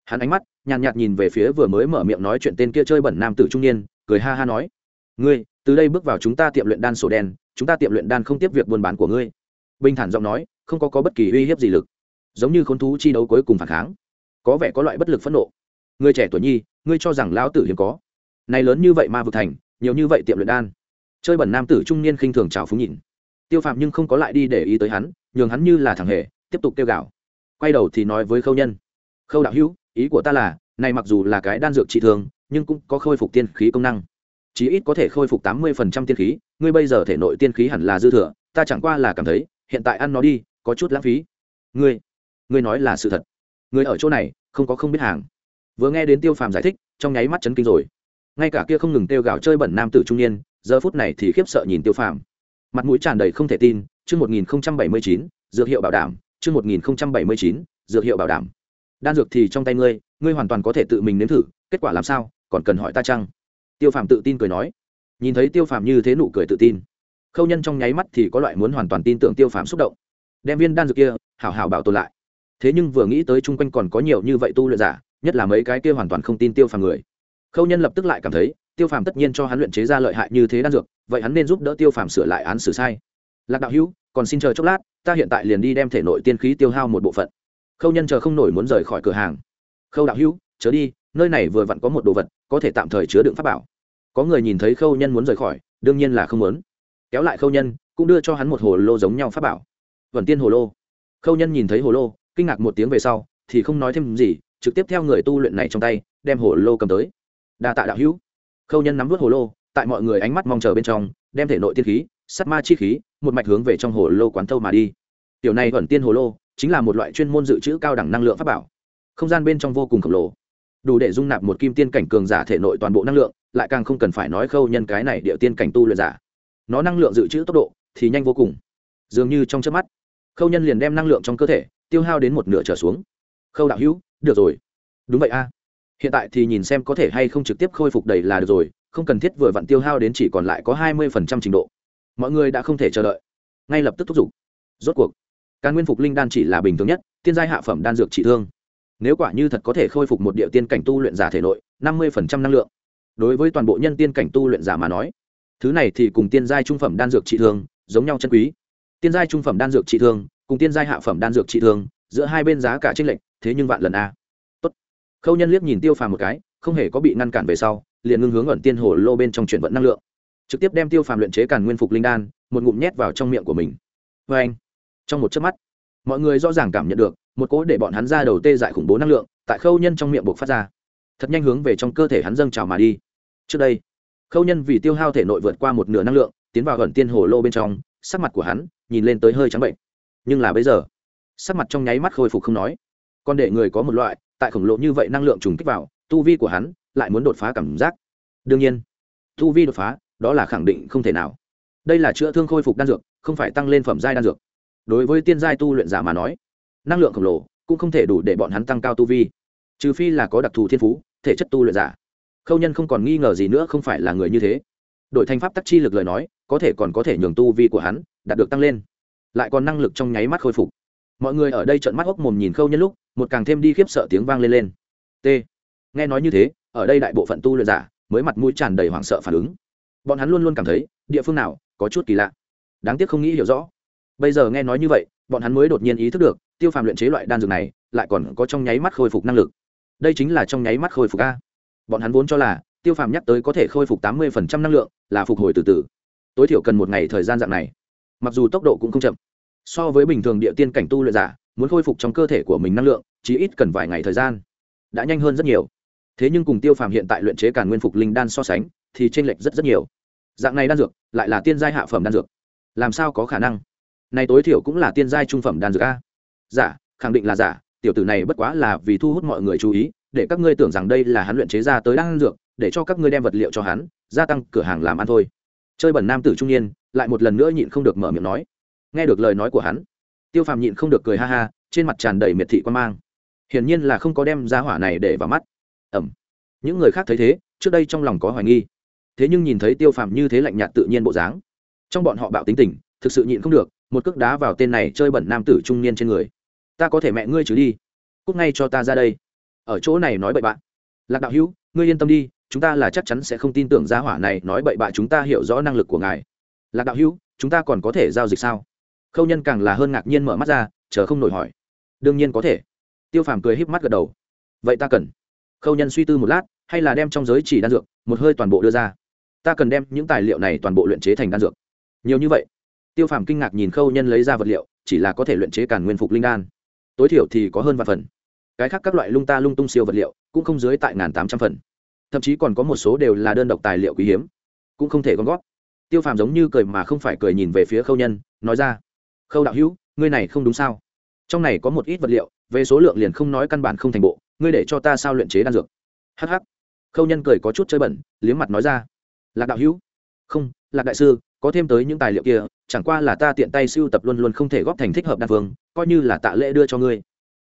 Hắn ánh mắt nhàn nhạt, nhạt nhìn về phía vừa mới mở miệng nói chuyện tên kia chơi bẩn nam tử trung niên cười ha ha nói ngươi từ đây bước vào chúng ta tiệm luyện đan sổ đen chúng ta tiệm luyện đan không tiếp việc buôn bán của ngươi. Bình thản giọng nói không có, có bất kỳ uy hiếp gì lực. Giống như khốn thú chi đấu cuối cùng phản kháng. Có vẻ có loại bất lực phẫn nộ. Người trẻ tuổi nhi ngươi cho rằng lão tử hiếm có. Này lớn như vậy mà vực thành nhiều như vậy tiệm luyện đan. Chơi bẩn nam tử trung niên khinh thường trào phúng nhìn tiêu phạm nhưng không có lại đi để ý tới hắn nhường hắn như là thằng hề tiếp tục kêu gạo quay đầu thì nói với khâu nhân. Khâu đạo hữu ý của ta là này mặc dù là cái đan dược trị thường, nhưng cũng có khôi phục tiên khí công năng chí ít có thể khôi phục tám mươi phần trăm tiên khí, ngươi bây giờ thể nội tiên khí hẳn là dư thừa, ta chẳng qua là cảm thấy, hiện tại ăn nó đi, có chút lãng phí. Ngươi ngươi nói là sự thật. Ngươi ở chỗ này, không có không biết hàng. Vừa nghe đến tiêu phàm giải thích, trong nháy mắt chấn kinh rồi. Ngay cả kia không ngừng tiêu gạo chơi bẩn nam tử trung niên, giờ phút này thì khiếp sợ nhìn tiêu phàm. Mặt mũi tràn đầy không thể tin, chương một nghìn bảy mươi chín, dược hiệu bảo đảm, chương một nghìn bảy mươi chín, dược hiệu bảo đảm. Đan dược thì trong tay ngươi ngươi hoàn toàn có thể tự mình nếm thử, kết quả làm sao, còn cần hỏi ta chăng? Tiêu phàm tự tin cười nói. Nhìn thấy tiêu phàm như thế nụ cười tự tin, khâu nhân trong nháy mắt thì có loại muốn hoàn toàn tin tưởng tiêu phàm xúc động. Đem viên đan dược kia, hảo hảo bảo tồn lại. Thế nhưng vừa nghĩ tới chung quanh còn có nhiều như vậy tu luyện giả, nhất là mấy cái kia hoàn toàn không tin tiêu phàm người. Khâu nhân lập tức lại cảm thấy, tiêu phàm tất nhiên cho hắn luyện chế ra lợi hại như thế đan dược, vậy hắn nên giúp đỡ tiêu phàm sửa lại án xử sai. Lạc đạo hữu, còn xin chờ chốc lát, ta hiện tại liền đi đem thể nội tiên khí tiêu hao một bộ phận. Khâu nhân chờ không nổi muốn rời khỏi cửa hàng. Khâu đạo hữu, chớ đi nơi này vừa vặn có một đồ vật, có thể tạm thời chứa đựng pháp bảo. Có người nhìn thấy khâu nhân muốn rời khỏi, đương nhiên là không muốn. Kéo lại khâu nhân, cũng đưa cho hắn một hồ lô giống nhau pháp bảo. Vẩn tiên hồ lô. Khâu nhân nhìn thấy hồ lô, kinh ngạc một tiếng về sau, thì không nói thêm gì, trực tiếp theo người tu luyện này trong tay, đem hồ lô cầm tới. Đa tạ đạo hữu. Khâu nhân nắm vớt hồ lô, tại mọi người ánh mắt mong chờ bên trong, đem thể nội tiên khí sắt ma chi khí, một mạch hướng về trong hồ lô quán thâu mà đi. Tiểu này vẩn tiên hồ lô, chính là một loại chuyên môn dự trữ cao đẳng năng lượng pháp bảo. Không gian bên trong vô cùng khổng lồ đủ để dung nạp một kim tiên cảnh cường giả thể nội toàn bộ năng lượng, lại càng không cần phải nói khâu nhân cái này địa tiên cảnh tu luyện giả. Nó năng lượng dự trữ tốc độ thì nhanh vô cùng. Dường như trong chớp mắt, khâu nhân liền đem năng lượng trong cơ thể tiêu hao đến một nửa trở xuống. Khâu đạo hữu, được rồi. Đúng vậy a. Hiện tại thì nhìn xem có thể hay không trực tiếp khôi phục đầy là được rồi, không cần thiết vừa vặn tiêu hao đến chỉ còn lại có hai mươi phần trăm trình độ. Mọi người đã không thể chờ đợi. Ngay lập tức thúc giục. Rốt cuộc, càn nguyên phục linh đan chỉ là bình thường nhất, tiên giai hạ phẩm đan dược trị thương nếu quả như thật có thể khôi phục một địa tiên cảnh tu luyện giả thể nội, năm mươi năng lượng. Đối với toàn bộ nhân tiên cảnh tu luyện giả mà nói, thứ này thì cùng tiên giai trung phẩm đan dược trị thương, giống nhau chân quý. Tiên giai trung phẩm đan dược trị thương, cùng tiên giai hạ phẩm đan dược trị thương, giữa hai bên giá cả tranh lệch, thế nhưng vạn lần a. Tốt. Khâu nhân liếc nhìn tiêu phàm một cái, không hề có bị ngăn cản về sau, liền ngưng hướng ẩn tiên hồ lô bên trong chuyển vận năng lượng. Trực tiếp đem tiêu phàm luyện chế càn nguyên phục linh đan, một ngụm nhét vào trong miệng của mình. Vê anh trong một chớp mắt, mọi người rõ ràng cảm nhận được một cỗ để bọn hắn ra đầu tê dại khủng bố năng lượng tại khâu nhân trong miệng buộc phát ra. Thật nhanh hướng về trong cơ thể hắn dâng trào mà đi. Trước đây, khâu nhân vì tiêu hao thể nội vượt qua một nửa năng lượng, tiến vào gần tiên hồ lô bên trong, sắc mặt của hắn nhìn lên tới hơi trắng bệnh. Nhưng là bây giờ, sắc mặt trong nháy mắt khôi phục không nói. Còn để người có một loại, tại khổng lồ như vậy năng lượng trùng kích vào, tu vi của hắn lại muốn đột phá cảm giác. Đương nhiên, tu vi đột phá, đó là khẳng định không thể nào. Đây là chữa thương khôi phục đan dược, không phải tăng lên phẩm giai đan dược. Đối với tiên giai tu luyện giả mà nói năng lượng khổng lồ cũng không thể đủ để bọn hắn tăng cao tu vi. Trừ phi là có đặc thù thiên phú, thể chất tu luyện giả. Khâu nhân không còn nghi ngờ gì nữa không phải là người như thế. Đội thanh pháp tắc chi lực lời nói, có thể còn có thể nhường tu vi của hắn đạt được tăng lên. Lại còn năng lực trong nháy mắt khôi phục. Mọi người ở đây trợn mắt hốc mồm nhìn khâu nhân lúc, một càng thêm đi khiếp sợ tiếng vang lên lên. T. Nghe nói như thế, ở đây đại bộ phận tu luyện giả mới mặt mũi tràn đầy hoảng sợ phản ứng. Bọn hắn luôn luôn cảm thấy, địa phương nào có chút kỳ lạ. Đáng tiếc không nghĩ hiểu rõ bây giờ nghe nói như vậy, bọn hắn mới đột nhiên ý thức được, tiêu phàm luyện chế loại đan dược này, lại còn có trong nháy mắt khôi phục năng lực. Đây chính là trong nháy mắt khôi phục a. Bọn hắn vốn cho là, tiêu phàm nhắc tới có thể khôi phục tám mươi năng lượng, là phục hồi từ từ. Tối thiểu cần một ngày thời gian dạng này. Mặc dù tốc độ cũng không chậm, so với bình thường địa tiên cảnh tu luyện giả, muốn khôi phục trong cơ thể của mình năng lượng, chỉ ít cần vài ngày thời gian, đã nhanh hơn rất nhiều. Thế nhưng cùng tiêu phàm hiện tại luyện chế càn nguyên phục linh đan so sánh, thì t r ê n lệch rất rất nhiều. Dạng này đan dược, lại là tiên giai hạ phẩm đan dược. Làm sao có khả năng? Này tối thiểu cũng là tiên giai trung phẩm đan dược a. Giả khẳng định là giả tiểu tử này bất quá là vì thu hút mọi người chú ý, để các ngươi tưởng rằng đây là hắn luyện chế ra tới đan dược, để cho các ngươi đem vật liệu cho hắn, gia tăng cửa hàng làm ăn thôi. Chơi bẩn nam tử trung niên, lại một lần nữa nhịn không được mở miệng nói. Nghe được lời nói của hắn, tiêu phàm nhịn không được cười ha ha, trên mặt tràn đầy miệt thị quan mang. Hiển nhiên là không có đem ra hỏa này để vào mắt. Ẩm. Những người khác thấy thế, trước đây trong lòng có hoài nghi. Thế nhưng nhìn thấy tiêu phàm như thế lạnh nhạt tự nhiên bộ dáng, trong bọn họ bạo tính tình, thực sự nhịn không được một cước đá vào tên này chơi bẩn nam tử trung niên trên người. Ta có thể mẹ ngươi chứ đi. Cút ngay cho ta ra đây. Ở chỗ này nói bậy bạn lạc đạo hữu, ngươi yên tâm đi, chúng ta là chắc chắn sẽ không tin tưởng gia hỏa này nói bậy bạ chúng ta hiểu rõ năng lực của ngài. Lạc đạo hữu, chúng ta còn có thể giao dịch sao? Khâu nhân càng là hơn ngạc nhiên mở mắt ra, chờ không nổi hỏi. Đương nhiên có thể. Tiêu phàm cười híp mắt gật đầu. Vậy ta cần. Khâu nhân suy tư một lát, hay là đem trong giới chỉ đan dược, một hơi toàn bộ đưa ra. Ta cần đem những tài liệu này toàn bộ luyện chế thành đan dược. Nhiều như vậy tiêu phàm kinh ngạc nhìn khâu nhân lấy ra vật liệu, chỉ là có thể luyện chế càn nguyên phục linh đan. Tối thiểu thì có hơn vạn phần. Cái khác các loại lung ta lung tung siêu vật liệu, cũng không dưới tại ngàn tám trăm phần. Thậm chí còn có một số đều là đơn độc tài liệu quý hiếm, cũng không thể gom góp. Tiêu phàm giống như cười mà không phải cười nhìn về phía khâu nhân, nói ra, khâu đạo hữu, ngươi này không đúng sao? Trong này có một ít vật liệu, về số lượng liền không nói căn bản không thành bộ, ngươi để cho ta sao luyện chế đan dược? Hh khâu nhân cười có chút chơi bẩn, liếm mặt nói ra, lạc đạo hữu. Không lạc đại sư, có thêm tới những tài liệu kia, chẳng qua là ta tiện tay siêu tập luôn luôn không thể góp thành thích hợp đa phương, coi như là tạ lễ đưa cho ngươi.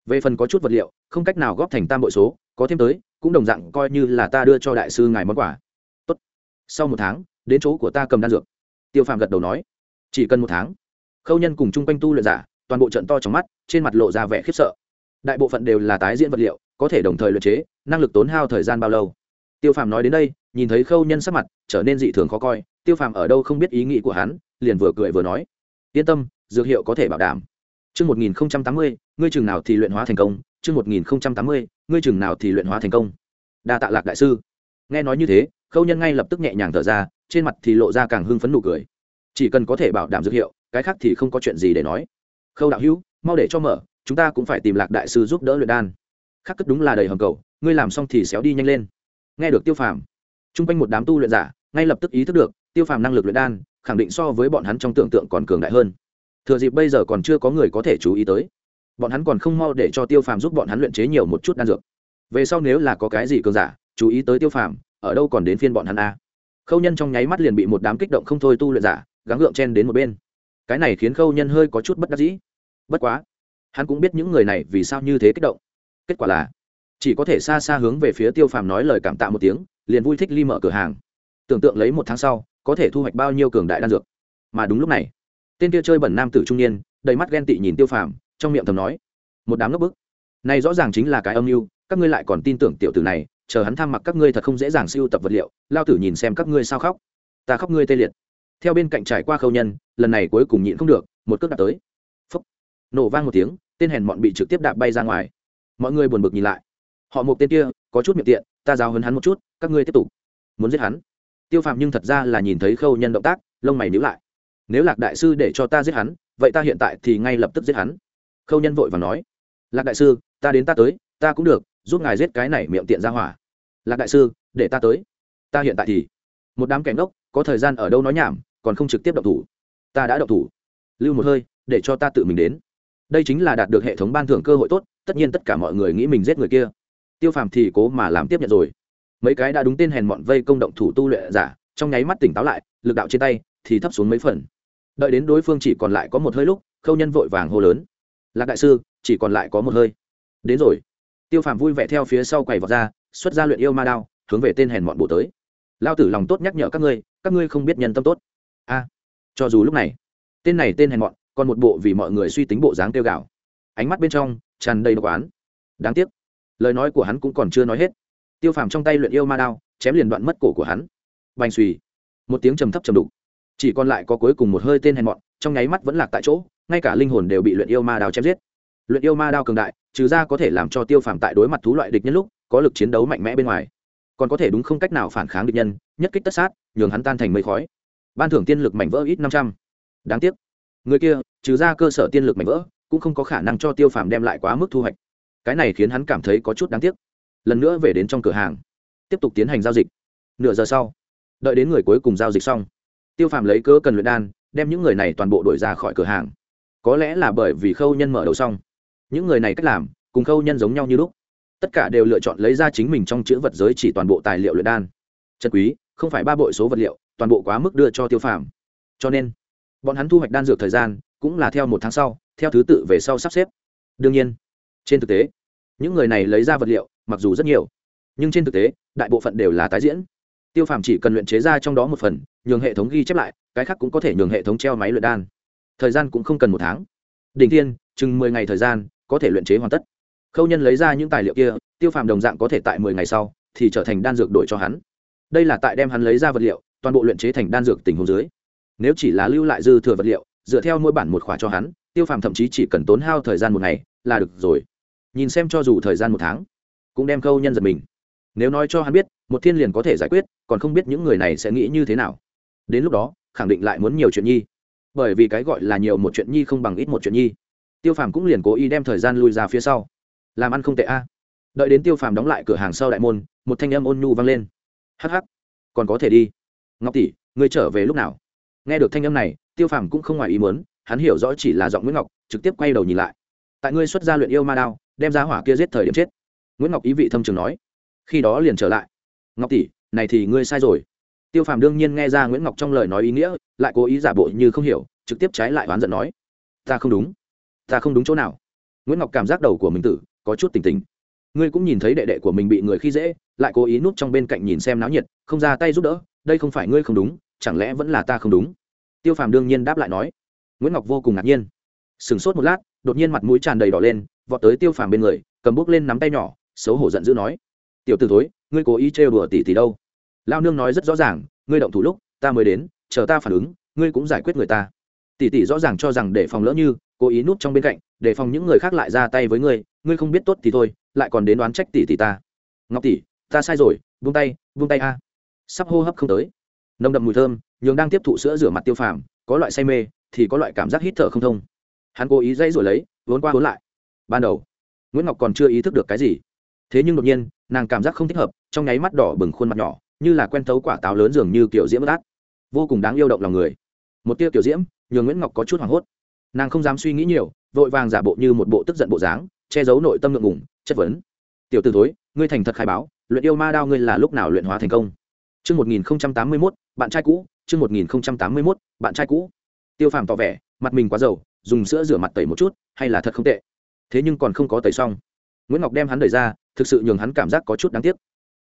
Về phần có chút vật liệu, không cách nào góp thành tam bội số, có thêm tới, cũng đồng dạng coi như là ta đưa cho đại sư ngài món quà. Tốt. sau một tháng, đến chỗ của ta cầm đan dược. Tiêu phàm gật đầu nói. Chỉ cần một tháng. Khâu nhân cùng chung quanh tu luyện giả, toàn bộ trận to trong mắt, trên mặt lộ ra vẻ khiếp sợ. Đại bộ phận đều là tái diễn vật liệu, có thể đồng thời luyện chế, năng lực tốn hao thời gian bao lâu? Tiêu phàm nói đến đây nhìn thấy khâu nhân sắc mặt trở nên dị thường khó coi tiêu phàm ở đâu không biết ý nghĩ của hắn liền vừa cười vừa nói yên tâm dược hiệu có thể bảo đảm Chương 1080, ngươi chừng nào thì luyện hóa thành công, chương 1080, ngươi chừng nào thì luyện hóa thành công. Đa tạ Lạc đại sư. Nghe nói như thế, Khâu Nhân ngay lập tức nhẹ nhàng thở ra, trên mặt thì lộ ra càng hưng phấn nụ cười. Chỉ cần có thể bảo đảm dược hiệu, cái khác thì không có chuyện gì để nói. Khâu đạo hữu, mau để cho mở, chúng ta cũng phải tìm Lạc đại sư giúp đỡ luyện đan. Khắc cất đúng là đầy hầm cầu, ngươi làm xong thì xéo đi nhanh lên. Nghe được Tiêu Phàm, trung quanh một đám tu luyện giả, ngay lập tức ý thức được, Tiêu Phàm năng lực luyện đan, khẳng định so với bọn hắn trong tưởng tượng còn cường đại hơn. Thừa dịp bây giờ còn chưa có người có thể chú ý tới bọn hắn còn không mau để cho tiêu phàm giúp bọn hắn luyện chế nhiều một chút đan dược. Về sau nếu là có cái gì cường giả chú ý tới tiêu phàm ở đâu còn đến phiên bọn hắn a? Khâu nhân trong nháy mắt liền bị một đám kích động không thôi tu luyện giả gắng gượng chen đến một bên. Cái này khiến khâu nhân hơi có chút bất đắc dĩ. Bất quá hắn cũng biết những người này vì sao như thế kích động. Kết quả là chỉ có thể xa xa hướng về phía tiêu phàm nói lời cảm tạ một tiếng, liền vui thích ly mở cửa hàng. Tưởng tượng lấy một tháng sau, có thể thu hoạch bao nhiêu cường đại đan dược. Mà đúng lúc này, tên kia chơi bẩn nam tử trung niên, đầy mắt ghen tị nhìn tiêu phàm, trong miệng thầm nói, một đám ngốc bức. Này rõ ràng chính là cái âm mưu, các ngươi lại còn tin tưởng tiểu tử này, chờ hắn tham mặc các ngươi thật không dễ dàng siêu tập vật liệu, lao tử nhìn xem các ngươi sao khóc. Ta khóc ngươi tê liệt. Theo bên cạnh trải qua khâu nhân, lần này cuối cùng nhịn không được, một cước đặt tới. Phốc nổ vang một tiếng, tên hèn mọn bị trực tiếp đạp bay ra ngoài. Mọi người buồn bực nhìn lại họ một tên kia, có chút miệng tiện, ta giao hấn hắn một chút, các ngươi tiếp tục. Muốn giết hắn? Tiêu phạm nhưng thật ra là nhìn thấy khâu nhân động tác, lông mày níu lại. Nếu lạc đại sư để cho ta giết hắn, vậy ta hiện tại thì ngay lập tức giết hắn. Khâu nhân vội và nói. Lạc đại sư, ta đến ta tới, ta cũng được, giúp ngài giết cái này miệng tiện ra hỏa. Lạc đại sư, để ta tới. Ta hiện tại thì. Một đám kẻ ngốc, có thời gian ở đâu nói nhảm, còn không trực tiếp động thủ. Ta đã động thủ. Lưu một hơi, để cho ta tự mình đến. Đây chính là đạt được hệ thống ban thưởng cơ hội tốt, tất nhiên tất cả mọi người nghĩ mình giết người kia tiêu phàm thì cố mà làm tiếp nhận rồi. Mấy cái đã đúng tên hèn mọn vây công động thủ tu luyện giả, trong nháy mắt tỉnh táo lại, lực đạo trên tay thì thấp xuống mấy phần. Đợi đến đối phương chỉ còn lại có một hơi lúc, khâu nhân vội vàng hô lớn. Lạc đại sư, chỉ còn lại có một hơi. Đến rồi. Tiêu phàm vui vẻ theo phía sau quầy vọt ra, xuất ra luyện yêu ma đao, hướng về tên hèn mọn bộ tới. Lao tử lòng tốt nhắc nhở các ngươi các ngươi không biết nhân tâm tốt. A, cho dù lúc này, tên này tên hèn mọn còn một bộ vì mọi người suy tính bộ dáng tiêu gạo ánh mắt bên trong tràn đầy độc oán. Đáng tiếc lời nói của hắn cũng còn chưa nói hết. Tiêu phàm trong tay luyện yêu ma đao, chém liền đoạn mất cổ của hắn. Bành suy một tiếng trầm thấp trầm đục. Chỉ còn lại có cuối cùng một hơi tên hèn mọn, trong nháy mắt vẫn lạc tại chỗ, ngay cả linh hồn đều bị luyện yêu ma đao chém giết. Luyện yêu ma đao cường đại, trừ ra có thể làm cho tiêu phàm tại đối mặt thú loại địch nhân lúc, có lực chiến đấu mạnh mẽ bên ngoài. Còn có thể đúng không cách nào phản kháng địch nhân, nhất kích tất sát, nhường hắn tan thành mây khói. Ban thưởng tiên lực mảnh vỡ ít năm trăm. Đáng tiếc. Người kia, trừ ra cơ sở tiên lực mảnh vỡ, cũng không có khả năng cho tiêu phàm đem lại quá mức thu hoạch cái này khiến hắn cảm thấy có chút đáng tiếc. Lần nữa về đến trong cửa hàng, tiếp tục tiến hành giao dịch. Nửa giờ sau, đợi đến người cuối cùng giao dịch xong, tiêu phàm lấy cớ cần luyện đan, đem những người này toàn bộ đổi ra khỏi cửa hàng. Có lẽ là bởi vì khâu nhân mở đầu xong. Những người này cách làm, cùng khâu nhân giống nhau như lúc. Tất cả đều lựa chọn lấy ra chính mình trong chữ vật giới chỉ toàn bộ tài liệu luyện đan. Trần quý, không phải ba bội số vật liệu, toàn bộ quá mức đưa cho tiêu phàm. Cho nên, bọn hắn thu hoạch đan dược thời gian cũng là theo một tháng sau, theo thứ tự về sau sắp xếp. Đương nhiên trên thực tế, những người này lấy ra vật liệu, mặc dù rất nhiều, nhưng trên thực tế, đại bộ phận đều là tái diễn. Tiêu phàm chỉ cần luyện chế ra trong đó một phần, nhường hệ thống ghi chép lại, cái khác cũng có thể nhường hệ thống treo máy luyện đan. Thời gian cũng không cần một tháng. Đỉnh thiên, chừng mười ngày thời gian, có thể luyện chế hoàn tất. Khâu nhân lấy ra những tài liệu kia, tiêu phàm đồng dạng có thể tại mười ngày sau, thì trở thành đan dược đổi cho hắn. Đây là tại đem hắn lấy ra vật liệu, toàn bộ luyện chế thành đan dược tình huống dưới. Nếu chỉ là lưu lại dư thừa vật liệu, dựa theo mỗi bản một khóa cho hắn, tiêu phàm thậm chí chỉ cần tốn hao thời gian một ngày, là được rồi nhìn xem cho dù thời gian một tháng, cũng đem câu nhân giật mình. Nếu nói cho hắn biết, một thiên liền có thể giải quyết, còn không biết những người này sẽ nghĩ như thế nào. Đến lúc đó, khẳng định lại muốn nhiều chuyện nhi. Bởi vì cái gọi là nhiều một chuyện nhi không bằng ít một chuyện nhi. Tiêu phàm cũng liền cố ý đem thời gian lui ra phía sau. Làm ăn không tệ a. Đợi đến tiêu phàm đóng lại cửa hàng sau đại môn, một thanh âm ôn nhu vang lên. Hh còn có thể đi. Ngọc tỷ, ngươi trở về lúc nào? Nghe được thanh âm này, tiêu phàm cũng không ngoài ý muốn, hắn hiểu rõ chỉ là giọng nguyễn ngọc, trực tiếp quay đầu nhìn lại. Tại ngươi xuất gia luyện yêu ma đao đem ra hỏa kia giết thời điểm chết. Nguyễn ngọc ý vị thâm trường nói. Khi đó liền trở lại. Ngọc tỷ, này thì ngươi sai rồi. Tiêu phàm đương nhiên nghe ra nguyễn ngọc trong lời nói ý nghĩa, lại cố ý giả bộ như không hiểu, trực tiếp trái lại oán giận nói. Ta không đúng. Ta không đúng chỗ nào. Nguyễn ngọc cảm giác đầu của mình tử, có chút tỉnh tỉnh. Ngươi cũng nhìn thấy đệ đệ của mình bị người khi dễ, lại cố ý núp trong bên cạnh nhìn xem náo nhiệt, không ra tay giúp đỡ, đây không phải ngươi không đúng, chẳng lẽ vẫn là ta không đúng? Tiêu phàm đương nhiên đáp lại nói. Nguyễn ngọc vô cùng ngạc nhiên. Sửng sốt một lát đột nhiên mặt mũi tràn đầy đỏ lên, vọt tới tiêu phàm bên người, cầm bút lên nắm tay nhỏ, xấu hổ giận dữ nói, tiểu t ử thối, ngươi cố ý trêu đùa tỷ tỷ đâu? Lao nương nói rất rõ ràng, ngươi động thủ lúc, ta mới đến, chờ ta phản ứng, ngươi cũng giải quyết người ta. Tỷ tỷ rõ ràng cho rằng để phòng lỡ như, cố ý núp trong bên cạnh, để phòng những người khác lại ra tay với ngươi ngươi không biết tốt thì thôi, lại còn đến đoán trách tỷ tỷ ta. Ngọc tỷ, ta sai rồi vung tay vung tay a. Sắp hô hấp không tới. Nồng đậm mùi thơm, nhường đang tiếp thụ sữa rửa mặt tiêu phàm, có loại say mê, thì có loại cảm giác hít thở không thông hắn cố ý dây rồi lấy vốn qua vốn lại. Ban đầu nguyễn ngọc còn chưa ý thức được cái gì. Thế nhưng đột nhiên nàng cảm giác không thích hợp trong nháy mắt đỏ bừng khuôn mặt nhỏ như là quen thấu quả táo lớn dường như kiểu diễm bất át. Vô cùng đáng yêu động lòng người. Một tia kiểu diễm nhường nguyễn ngọc có chút hoảng hốt. Nàng không dám suy nghĩ nhiều vội vàng giả bộ như một bộ tức giận bộ dáng che giấu nội tâm ngượng ngùng chất vấn. Tiểu từ thối ngươi thành thật khai báo luyện yêu ma đao ngươi là lúc nào luyện hóa thành công? Chương 1081, bạn trai cũ, chương 1081, bạn trai cũ. Tiêu Phàm tỏ vẻ, mặt mình quá dầu, dùng sữa rửa mặt tẩy một chút, hay là thật không tệ. Thế nhưng còn không có tẩy xong. Nguyễn Ngọc đem hắn đẩy ra, thực sự nhường hắn cảm giác có chút đáng tiếc.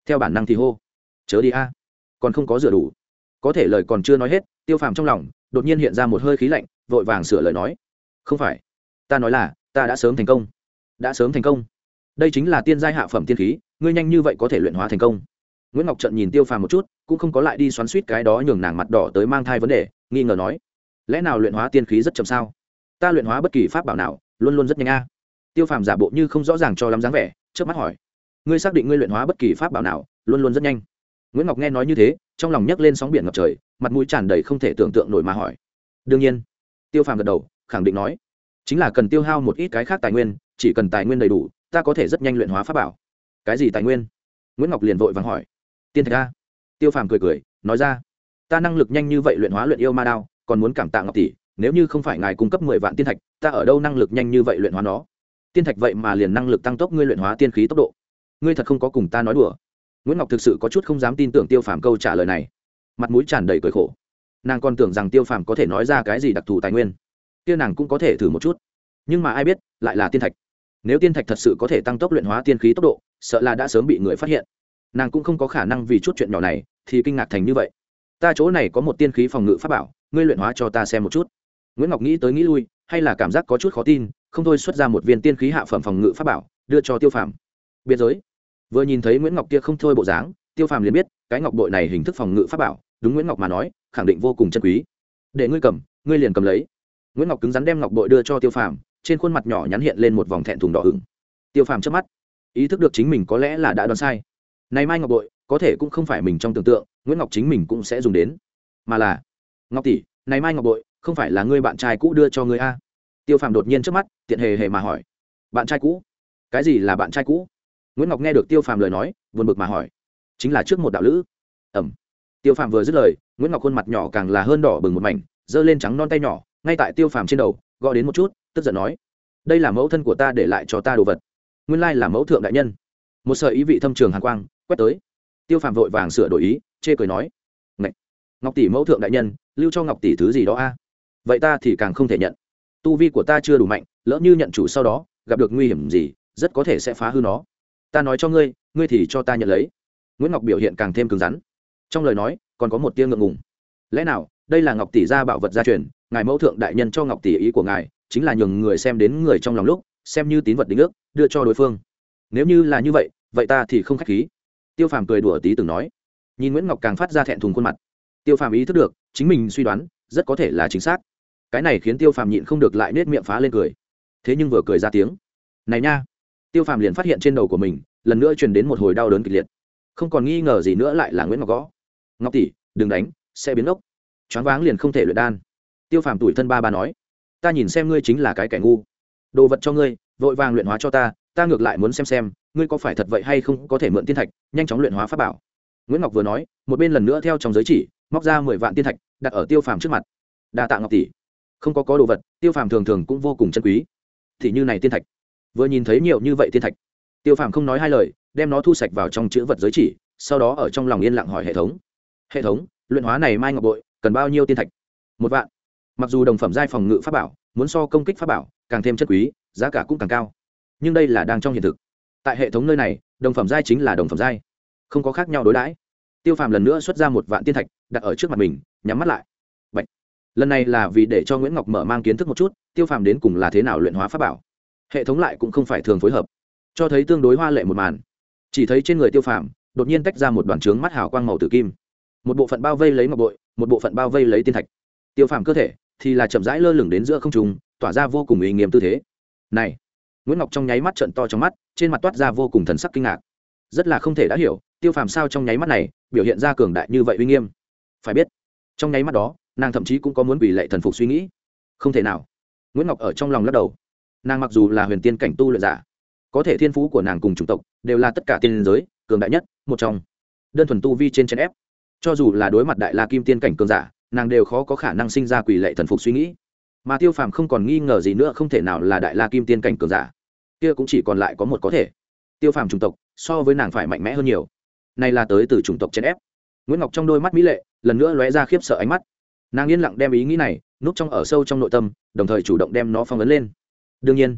Theo bản năng thì hô, chớ đi a, còn không có rửa đủ. Có thể lời còn chưa nói hết, Tiêu Phàm trong lòng đột nhiên hiện ra một hơi khí lạnh, vội vàng sửa lời nói, không phải, ta nói là, ta đã sớm thành công. Đã sớm thành công. Đây chính là tiên giai hạ phẩm tiên khí, ngươi nhanh như vậy có thể luyện hóa thành công nguyễn ngọc trận nhìn tiêu phàm một chút cũng không có lại đi xoắn suýt cái đó nhường nàng mặt đỏ tới mang thai vấn đề nghi ngờ nói lẽ nào luyện hóa tiên khí rất chậm sao ta luyện hóa bất kỳ pháp bảo nào, luôn luôn rất nhanh a. Tiêu phàm giả bộ như không rõ ràng cho lắm dáng vẻ trước mắt hỏi, ngươi xác định ngươi luyện hóa bất kỳ pháp bảo nào, luôn luôn rất nhanh? Nguyễn ngọc nghe nói như thế, trong lòng nhấc lên sóng biển ngập trời, mặt mũi tràn đầy không thể tưởng tượng nổi mà hỏi. Đương nhiên. Tiêu phàm gật đầu, khẳng định nói, chính là cần tiêu hao một ít cái khác tài nguyên, chỉ cần tài nguyên đầy đủ, ta có thể rất nhanh luyện hóa pháp bảo. Cái gì tài nguyên? Nguyễn ngọc liền vội vàng hỏi. Tiên thạch a. Tiêu phàm cười cười, nói ra, ta năng lực nhanh như vậy luyện hóa luyện yêu ma đao, còn muốn cảm tạ ngọc tỷ nếu như không phải ngài cung cấp mười vạn tiên thạch, ta ở đâu năng lực nhanh như vậy luyện hóa nó? Tiên thạch vậy mà liền năng lực tăng tốc ngươi luyện hóa tiên khí tốc độ. Ngươi thật không có cùng ta nói đùa. Nguyễn ngọc thực sự có chút không dám tin tưởng tiêu phàm câu trả lời này. Mặt mũi tràn đầy cười khổ. Nàng còn tưởng rằng tiêu phàm có thể nói ra cái gì đặc thù tài nguyên. Kia nàng cũng có thể thử một chút. Nhưng mà ai biết, lại là tiên thạch. Nếu tiên thạch thật sự có thể tăng tốc luyện hóa tiên khí tốc độ, sợ là đã sớm bị người phát hiện. Nàng cũng không có khả năng vì chút chuyện nhỏ này thì kinh ngạc thành như vậy. Ta chỗ này có một tiên khí phòng ngự pháp bảo, ngươi luyện hóa cho ta xem một chút nguyễn ngọc nghĩ tới nghĩ lui, hay là cảm giác có chút khó tin, không thôi xuất ra một viên tiên khí hạ phẩm phòng ngự pháp bảo, đưa cho tiêu phàm. Biên giới. Vừa nhìn thấy nguyễn ngọc kia không thôi bộ dáng, tiêu phàm liền biết, cái ngọc bội này hình thức phòng ngự pháp bảo, đúng nguyễn ngọc mà nói, khẳng định vô cùng chân quý. Để ngươi cầm, ngươi liền cầm lấy. Nguyễn ngọc cứng rắn đem ngọc bội đưa cho tiêu phàm, trên khuôn mặt nhỏ nhắn hiện lên một vòng thẹn thùng đỏ hửng tiêu phàm chớp mắt. Ý thức được chính mình có lẽ là đã đoán sai. Này mai ngọc bội, có thể cũng không phải mình trong tưởng tượng, nguyễn ngọc chính mình cũng sẽ dùng đến. Mà là, ngọc tỷ, này mai ngọc bội không phải là ngươi bạn trai cũ đưa cho ngươi a? Tiêu phàm đột nhiên trước mắt, tiện hề hề mà hỏi. Bạn trai cũ? Cái gì là bạn trai cũ? Nguyễn ngọc nghe được tiêu phàm lời nói, buồn bực mà hỏi. Chính là trước một đạo lữ. Ẩm. Tiêu phàm vừa dứt lời, nguyễn ngọc khuôn mặt nhỏ càng là hơn đỏ bừng một mảnh, giơ lên trắng non tay nhỏ, ngay tại tiêu phàm trên đầu, gõ đến một chút, tức giận nói. Đây là mẫu thân của ta để lại cho ta đồ vật. Nguyên lai là mẫu thượng đại nhân. Một sợi ý vị thâm trường hàn quang, quét tới. Tiêu phàm vội vàng sửa đổi ý, chê cười nói. Ngậy! ngọc tỷ mẫu thượng đại nhân, lưu cho ngọc tỷ thứ gì đó a? Vậy ta thì càng không thể nhận. Tu vi của ta chưa đủ mạnh, lỡ như nhận chủ sau đó, gặp được nguy hiểm gì, rất có thể sẽ phá hư nó. Ta nói cho ngươi ngươi thì cho ta nhận lấy. Nguyễn ngọc biểu hiện càng thêm cứng rắn. Trong lời nói, còn có một tia ngượng ngùng. Lẽ nào, đây là ngọc tỷ gia bảo vật gia truyền, ngài mẫu thượng đại nhân cho ngọc tỷ ý của ngài, chính là nhường người xem đến người trong lòng lúc, xem như tín vật đính ước, đưa cho đối phương. Nếu như là như vậy vậy ta thì không k h á c h khí. Tiêu phàm cười đùa tí từng nói. Nhìn nguyễn ngọc càng phát ra thẹn thùng khuôn mặt. Tiêu phàm ý thức được, chính mình suy đoán, rất có thể là chính xác cái này khiến tiêu phàm nhịn không được lại nết miệng phá lên cười. Thế nhưng vừa cười ra tiếng, này nha. Tiêu phàm liền phát hiện trên đầu của mình, lần nữa truyền đến một hồi đau đớn kịch liệt. Không còn nghi ngờ gì nữa lại là nguyễn ngọc gõ. Ngọc tỷ, đừng đánh, sẽ biến ốc. Choáng váng liền không thể luyện đan. Tiêu phàm tuổi thân ba ba nói, ta nhìn xem ngươi chính là cái kẻ ngu. Đồ vật cho ngươi, vội vàng luyện hóa cho ta ta ngược lại muốn xem xem, ngươi có phải thật vậy hay không có thể mượn tiên thạch, nhanh chóng luyện hóa pháp bảo. Nguyễn ngọc vừa nói, một bên lần nữa theo trong giới chỉ, móc ra mười vạn tiên thạch, đặt ở tiêu phàm trước mặt. Đa tạ ngọc tỷ không có có đồ vật, tiêu phàm thường thường cũng vô cùng chân quý. Thì như này tiên thạch. Vừa nhìn thấy nhiều như vậy tiên thạch, tiêu phàm không nói hai lời, đem nó thu sạch vào trong chữ vật giới chỉ, sau đó ở trong lòng yên lặng hỏi hệ thống. Hệ thống, luyện hóa này mai ngọc bội, cần bao nhiêu tiên thạch? Một vạn. Mặc dù đồng phẩm giai phòng ngự pháp bảo, muốn so công kích pháp bảo, càng thêm chất quý, giá cả cũng càng cao. Nhưng đây là đang trong hiện thực. Tại hệ thống nơi này, đồng phẩm giai chính là đồng phẩm giai. Không có khác nhau đối đãi. Tiêu phàm lần nữa xuất ra một vạn tiên thạch, đặt ở trước mặt mình, nhắm mắt lại lần này là vì để cho nguyễn ngọc mở mang kiến thức một chút tiêu phàm đến cùng là thế nào luyện hóa pháp bảo hệ thống lại cũng không phải thường phối hợp cho thấy tương đối hoa lệ một màn chỉ thấy trên người tiêu phàm đột nhiên tách ra một đoàn trướng mắt hào quang màu tử kim một bộ phận bao vây lấy ngọc bội một bộ phận bao vây lấy tiên thạch tiêu phàm cơ thể thì là chậm rãi lơ lửng đến giữa không trùng tỏa ra vô cùng ý nghiêm tư thế này nguyễn ngọc trong nháy mắt trận to trong mắt trên mặt toát ra vô cùng thần sắc kinh ngạc rất là không thể đã hiểu tiêu phàm sao trong nháy mắt này biểu hiện ra cường đại như vậy uy nghiêm phải biết trong nháy mắt đó nàng thậm chí cũng có muốn quỷ lệ thần phục suy nghĩ. Không thể nào. Nguyễn ngọc ở trong lòng lắc đầu. Nàng mặc dù là huyền tiên cảnh tu luyện giả, có thể thiên phú của nàng cùng chủng tộc đều là tất cả tiên giới, cường đại nhất, một trong. Đơn thuần tu vi trên chân ép. Cho dù là đối mặt đại la kim tiên cảnh cường giả, nàng đều khó có khả năng sinh ra quỷ lệ thần phục suy nghĩ. Mà tiêu phàm không còn nghi ngờ gì nữa, không thể nào là đại la kim tiên cảnh cường giả. Kia cũng chỉ còn lại có một có thể. Tiêu phàm chủng tộc so với nàng phải mạnh mẽ hơn nhiều. Này là tới từ chủng tộc chèn ép. Nguyễn ngọc trong đôi mắt mỹ lệ, lần nữa lóe ra khiếp sợ ánh mắt nàng yên lặng đem ý nghĩ này núp trong ở sâu trong nội tâm, đồng thời chủ động đem nó phong ấn lên. Đương nhiên,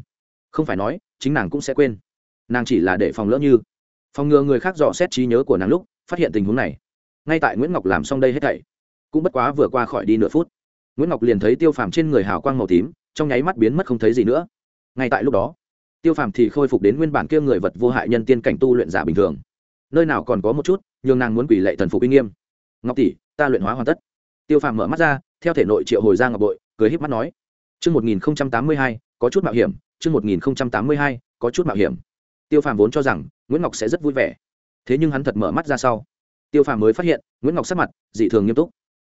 không phải nói, chính nàng cũng sẽ quên. Nàng chỉ là để phòng lỡ như. Phòng ngừa người khác dò xét trí nhớ của nàng lúc, phát hiện tình huống này. Ngay tại nguyễn ngọc làm xong đây hết thảy, cũng bất quá vừa qua khỏi đi nửa phút, nguyễn ngọc liền thấy tiêu phàm trên người hào quang màu tím, trong nháy mắt biến mất không thấy gì nữa. Ngay tại lúc đó, tiêu phàm thì khôi phục đến nguyên bản kia người vật vô hại nhân tiên cảnh tu luyện giả bình thường. Nơi nào còn có một chút, nhường nàng muốn quỷ lệ thần phục uy nghiêm. Ngọc tỷ, ta luyện hóa hoàn tất tiêu phàm mở mắt ra theo thể nội triệu hồi ra ngọc bội cười híp mắt nói Trước 1082, có chút mạo hiểm, chương một nghìn tám mươi hai có chút mạo hiểm. Tiêu phàm vốn cho rằng nguyễn ngọc sẽ rất vui vẻ. Thế nhưng hắn thật mở mắt ra sau. Tiêu phàm mới phát hiện nguyễn ngọc sắc mặt dị thường nghiêm túc.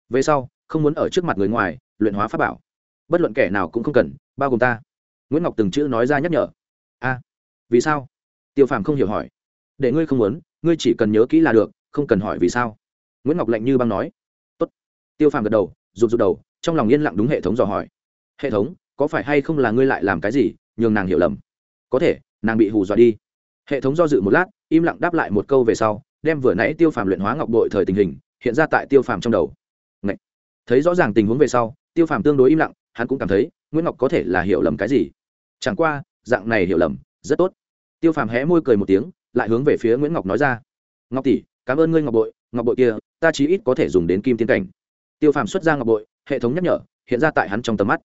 Về sau không muốn ở trước mặt người ngoài luyện hóa pháp bảo. Bất luận kẻ nào cũng không cần bao gồm ta. Nguyễn ngọc từng chữ nói ra nhắc nhở. A vì sao? Tiêu phàm không hiểu hỏi. Để ngươi không muốn ngươi chỉ cần nhớ kỹ là được không cần hỏi vì sao. Nguyễn ngọc lạnh như băng nói tiêu phàm gật đầu, rụt rụt đầu, trong lòng yên lặng đúng hệ thống dò hỏi. Hệ thống, có phải hay không là ngươi lại làm cái gì, nhường nàng hiểu lầm? Có thể, nàng bị hù dọa đi. Hệ thống do dự một lát, im lặng đáp lại một câu về sau, đem vừa nãy tiêu phàm luyện hóa ngọc bội thời tình hình, hiện ra tại tiêu phàm trong đầu. Ngậy. thấy rõ ràng tình huống về sau, tiêu phàm tương đối im lặng, hắn cũng cảm thấy, nguyễn ngọc có thể là hiểu lầm cái gì? Chẳng qua, dạng này hiểu lầm, rất tốt. Tiêu phàm hé môi cười một tiếng, lại hướng về phía nguyễn ngọc nói ra. Ngọc tỷ, cảm ơn ngươi ngọc bội ngọc bội kia, ta chí ít có thể dùng đến kim tiến cảnh tiêu phàm xuất ra ngọc bội, hệ thống nhắc nhở, hiện ra tại hắn trong tầm mắt.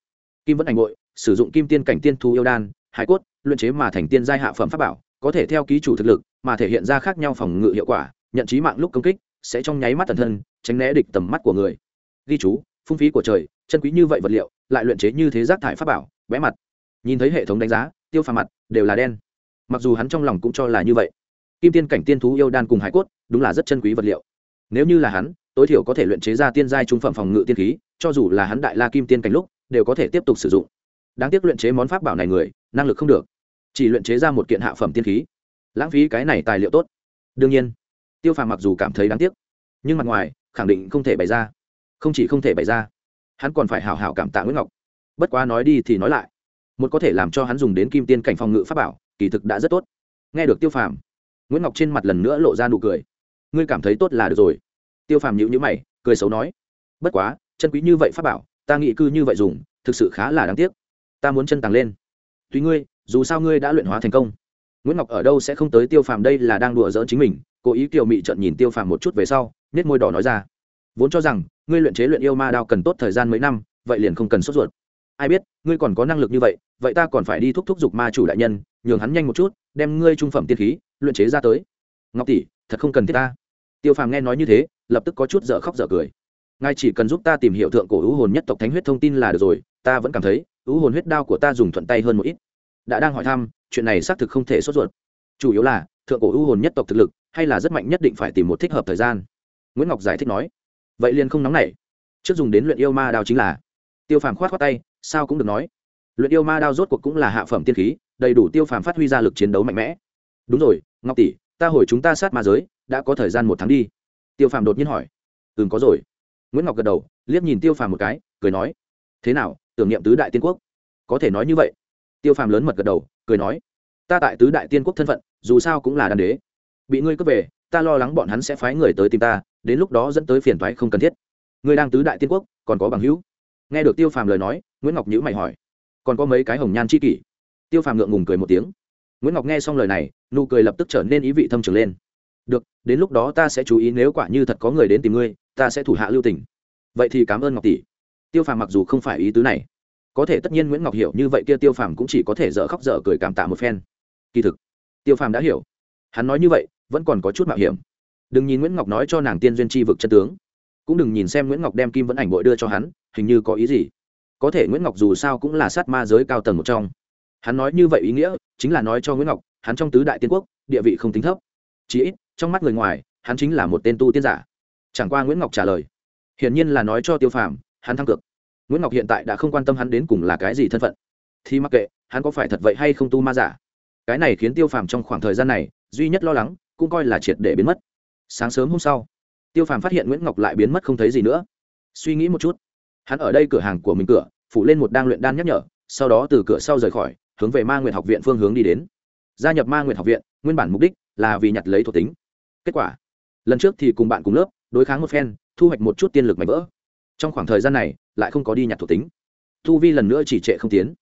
Kim vẫn ảnh bội, sử dụng kim tiên cảnh tiên thu yêu đan, hải cốt, luyện chế mà thành tiên giai hạ phẩm pháp bảo, có thể theo ký chủ thực lực, mà thể hiện ra khác nhau phòng ngự hiệu quả, nhận trí mạng lúc công kích, sẽ trong nháy mắt tần thân, tránh né địch tầm mắt của người. Ghi chú, phung phí của trời, chân quý như vậy vật liệu, lại luyện chế như thế rác thải pháp bảo bé mặt. Nhìn thấy hệ thống đánh giá, tiêu phàm mặt đều là đen. Mặc dù hắn trong lòng cũng cho là như vậy. Kim tiên cảnh tiên thú yêu đan cùng hải cốt, đúng là rất chân quý vật liệu. Nếu như là hắn tối thiểu có thể luyện chế ra tiên giai trung phẩm phòng ngự tiên khí, cho dù là hắn đại la kim tiên cảnh lúc, đều có thể tiếp tục sử dụng. Đáng tiếc luyện chế món pháp bảo này người, năng lực không được. Chỉ luyện chế ra một kiện hạ phẩm tiên khí. Lãng phí cái này tài liệu tốt. Đương nhiên, tiêu phàm mặc dù cảm thấy đáng tiếc, nhưng mặt ngoài, khẳng định không thể bày ra. Không chỉ không thể bày ra, hắn còn phải hào hào cảm tạ nguyễn ngọc. Bất quá nói đi thì nói lại. Một có thể làm cho hắn dùng đến kim tiên cảnh phòng ngự pháp bảo, kỳ thực đã rất tốt. Nghe được tiêu phàm, nguyễn ngọc trên mặt lần nữa lộ ra nụ cười. Ngươi cảm thấy tốt là được rồi tiêu phàm nhữ nhữ mày, cười xấu nói, bất quá, chân quý như vậy pháp bảo, ta nghĩ cư như vậy dùng, thực sự khá là đáng tiếc. Ta muốn chân tàng lên. Tuy ngươi, dù sao ngươi đã luyện hóa thành công. Nguyễn ngọc ở đâu sẽ không tới tiêu phàm đây là đang đùa giỡn chính mình. Cố ý kiều mị trận nhìn tiêu phàm một chút về sau nết môi đỏ nói ra, vốn cho rằng, ngươi luyện chế luyện yêu ma đao cần tốt thời gian mấy năm, vậy liền không cần sốt ruột. Ai biết, ngươi còn có năng lực như vậy vậy ta còn phải đi thúc thúc giục ma chủ đại nhân, nhường hắn nhanh một chút, đem ngươi trung phẩm tiên khí luyện chế ra tới. Ngọc tỷ, thật không cần thiết ta tiêu phàm nghe nói như thế, lập tức có chút dở khóc dở cười. Ngài chỉ cần giúp ta tìm hiểu thượng cổ hữu hồn nhất tộc thánh huyết thông tin là được rồi, ta vẫn cảm thấy hữu hồn huyết đao của ta dùng thuận tay hơn một ít. Đã đang hỏi thăm, chuyện này xác thực không thể sốt ruột. Chủ yếu là, thượng cổ hữu hồn nhất tộc thực lực, hay là rất mạnh nhất định phải tìm một thích hợp thời gian. Nguyễn ngọc giải thích nói. Vậy liền không nóng nảy. Trước dùng đến luyện yêu ma đao chính là. Tiêu phàm khoát khoát tay, sao cũng được nói. Luyện yêu ma đao rốt cuộc cũng là hạ phẩm tiên khí, đầy đủ tiêu phàm phát huy ra lực chiến đấu mạnh mẽ. Đúng rồi, ngọc tỷ, ta hồi chúng ta sát ma giới đã có thời gian một tháng đi. Tiêu phàm đột nhiên hỏi. Ừ có rồi. Nguyễn ngọc gật đầu, liếc nhìn tiêu phàm một cái, cười nói. Thế nào, tưởng niệm tứ đại tiên quốc? Có thể nói như vậy. Tiêu phàm lớn mật gật đầu, cười nói. Ta tại tứ đại tiên quốc thân phận, dù sao cũng là đàn đế. Bị ngươi cướp về, ta lo lắng bọn hắn sẽ phái người tới tìm ta, đến lúc đó dẫn tới phiền thoái không cần thiết. Ngươi đang tứ đại tiên quốc, còn có bằng hữu? Nghe được tiêu phàm lời nói, nguyễn ngọc nhữ mày hỏi. Còn có mấy cái hồng nhan c h i kỷ? Tiêu phàm ngượng ngùng cười một tiếng. Nguyễn ngọc nghe xong lời này, nụ cười lập tức trở nên ý vị thâm trường lên được, đến lúc đó ta sẽ chú ý nếu quả như thật có người đến tìm ngươi, ta sẽ thủ hạ lưu tỉnh vậy thì cảm ơn ngọc tỷ. Tiêu phàm mặc dù không phải ý tứ này, có thể tất nhiên nguyễn ngọc hiểu như vậy kia tiêu phàm cũng chỉ có thể dở khóc dở cười cảm tạ một phen. Kỳ thực, tiêu phàm đã hiểu. Hắn nói như vậy, vẫn còn có chút mạo hiểm. Đừng nhìn nguyễn ngọc nói cho nàng tiên duyên chi vực chân tướng, cũng đừng nhìn xem nguyễn ngọc đem kim vẫn ảnh bội đưa cho hắn, hình như có ý gì. Có thể nguyễn ngọc dù sao cũng là sát ma giới cao tầng một trong. Hắn nói như vậy ý nghĩa, chính là nói cho nguyễn ngọc, hắn trong tứ đại tiên quốc, địa vị không tính thấp. Chí ít trong mắt người ngoài, hắn chính là một tên tu tiên giả. Chẳng qua nguyễn ngọc trả lời, hiển nhiên là nói cho tiêu phàm, hắn thăng cực nguyễn ngọc hiện tại đã không quan tâm hắn đến cùng là cái gì thân phận. Thì mặc kệ, hắn có phải thật vậy hay không tu ma giả. Cái này khiến tiêu phàm trong khoảng thời gian này, duy nhất lo lắng, cũng coi là triệt để biến mất. Sáng sớm hôm sau, tiêu phàm phát hiện nguyễn ngọc lại biến mất không thấy gì nữa. Suy nghĩ một chút, hắn ở đây cửa hàng của mình cửa, phủ lên một đang luyện đan nhắc nhở, sau đó từ cửa sau rời khỏi, hướng về ma nguyện học viện phương hướng đi đến. Gia nhập ma nguyện học viện, nguyên bản mục đích là vì nhặt lấy thuộc tính kết quả. Lần trước thì cùng bạn cùng lớp, đối kháng một phen, thu hoạch một chút tiên lực mạnh vỡ. Trong khoảng thời gian này, lại không có đi nhặt thuộc tính. Thu vi lần nữa chỉ trệ không tiến.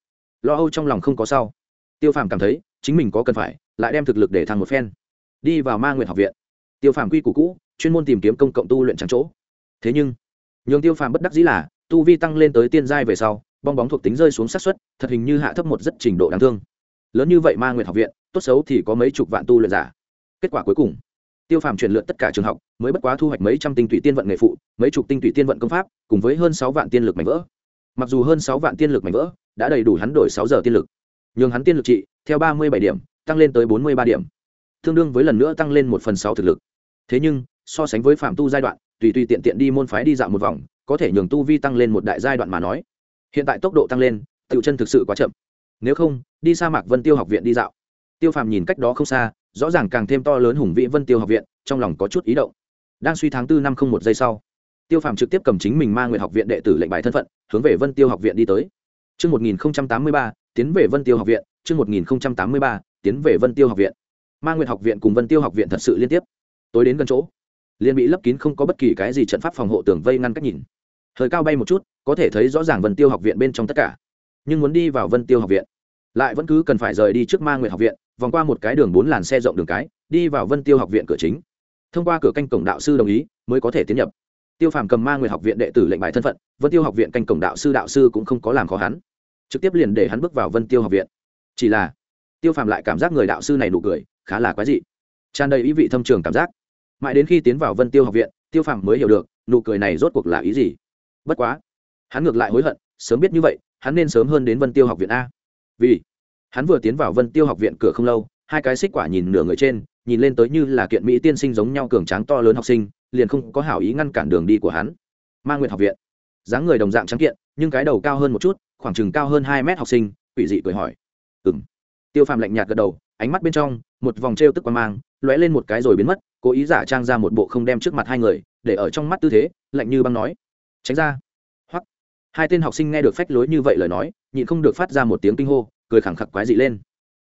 Lo âu trong lòng không có sau. Tiêu phàm cảm thấy, chính mình có cần phải, lại đem thực lực để thăng một phen. Đi vào ma nguyện học viện. Tiêu phàm quy củ cũ, chuyên môn tìm kiếm công cộng tu luyện trắng chỗ. Thế nhưng, nhường tiêu phàm bất đắc dĩ là, tu vi tăng lên tới tiên giai về sau, bong bóng thuộc tính rơi xuống sát xuất thật hình như hạ thấp một rất trình độ đáng thương. Lớn như vậy ma nguyện học viện, tốt xấu thì có mấy chục vạn tu luyện giả. Kết quả cuối cùng tiêu phàm chuyển lượt tất cả trường học, mới bất quá thu hoạch mấy trăm tinh tụy tiên vận nghề phụ, mấy chục tinh tụy tiên vận công pháp, cùng với hơn sáu vạn tiên lực mảnh vỡ. Mặc dù hơn sáu vạn tiên lực mảnh vỡ, đã đầy đủ hắn đổi sáu giờ tiên lực. Nhường hắn tiên lực trị, theo ba mươi bảy điểm, tăng lên tới bốn mươi ba điểm. Tương đương với lần nữa tăng lên một phần sáu thực lực. Thế nhưng, so sánh với phạm tu giai đoạn, tùy tùy tiện tiện đi môn phái đi dạo một vòng, có thể nhường tu vi tăng lên một đại giai đoạn mà nói. Hiện tại tốc độ tăng lên tự chân thực sự quá chậm. Nếu không, đi sa mạc vân tiêu học viện đi dạo. Tiêu phàm nhìn cách đó không xa rõ ràng càng thêm to lớn hùng vĩ vân tiêu học viện trong lòng có chút ý động đang suy tháng tư năm không một giây sau tiêu phàm trực tiếp cầm chính mình ma nguyện học viện đệ tử lệnh bài thân phận hướng về vân tiêu học viện đi tới Trước 1083, tiến về vân tiêu học viện, trước 1083, tiến về vân tiêu học viện. Ma nguyện học viện cùng vân tiêu học viện thật sự liên tiếp. Tối đến gần chỗ, liên bị lấp kín không có bất kỳ cái gì trận pháp phòng hộ tường vây ngăn cách nhìn. Thời cao bay một chút, có thể thấy rõ ràng vân tiêu học viện bên trong tất cả. Nhưng muốn đi vào vân tiêu học viện, lại vẫn cứ cần phải rời đi trước ma nguyện học viện, vòng qua một cái đường bốn làn xe rộng đường cái, đi vào vân tiêu học viện cửa chính. Thông qua cửa canh cổng đạo sư đồng ý, mới có thể tiến nhập. Tiêu phàm cầm ma nguyện học viện đệ tử lệnh bài thân phận vân tiêu học viện canh cổng đạo sư đạo sư cũng không có làm khó hắn. Trực tiếp liền để hắn bước vào vân tiêu học viện. Chỉ là tiêu phàm lại cảm giác người đạo sư này nụ cười khá là quái dị. Tràn đầy ý vị thâm trường cảm giác. Mãi đến khi tiến vào vân tiêu học viện tiêu phàm mới hiểu được nụ cười này rốt cuộc là ý gì. Bất quá hắn ngược lại hối hận sớm biết như vậy hắn nên sớm hơn đến vân tiêu học viện a vì hắn vừa tiến vào vân tiêu học viện cửa không lâu hai cái xích quả nhìn nửa người trên nhìn lên tới như là kiện mỹ tiên sinh giống nhau cường tráng to lớn học sinh liền không có hảo ý ngăn cản đường đi của hắn ma nguyện học viện dáng người đồng dạng trắng kiện nhưng cái đầu cao hơn một chút khoảng chừng cao hơn hai mét học sinh quỷ dị cười hỏi ừng tiêu phàm lạnh nhạt gật đầu ánh mắt bên trong một vòng t r e o tức quan mang lóe lên một cái rồi biến mất cố ý giả trang ra một bộ không đem trước mặt hai người để ở trong mắt tư thế lạnh như băng nói tránh ra hoặc hai tên học sinh nghe được phách lối như vậy lời nói nhịn không được phát ra một tiếng kinh hô cười khẳng khặc quái dị lên.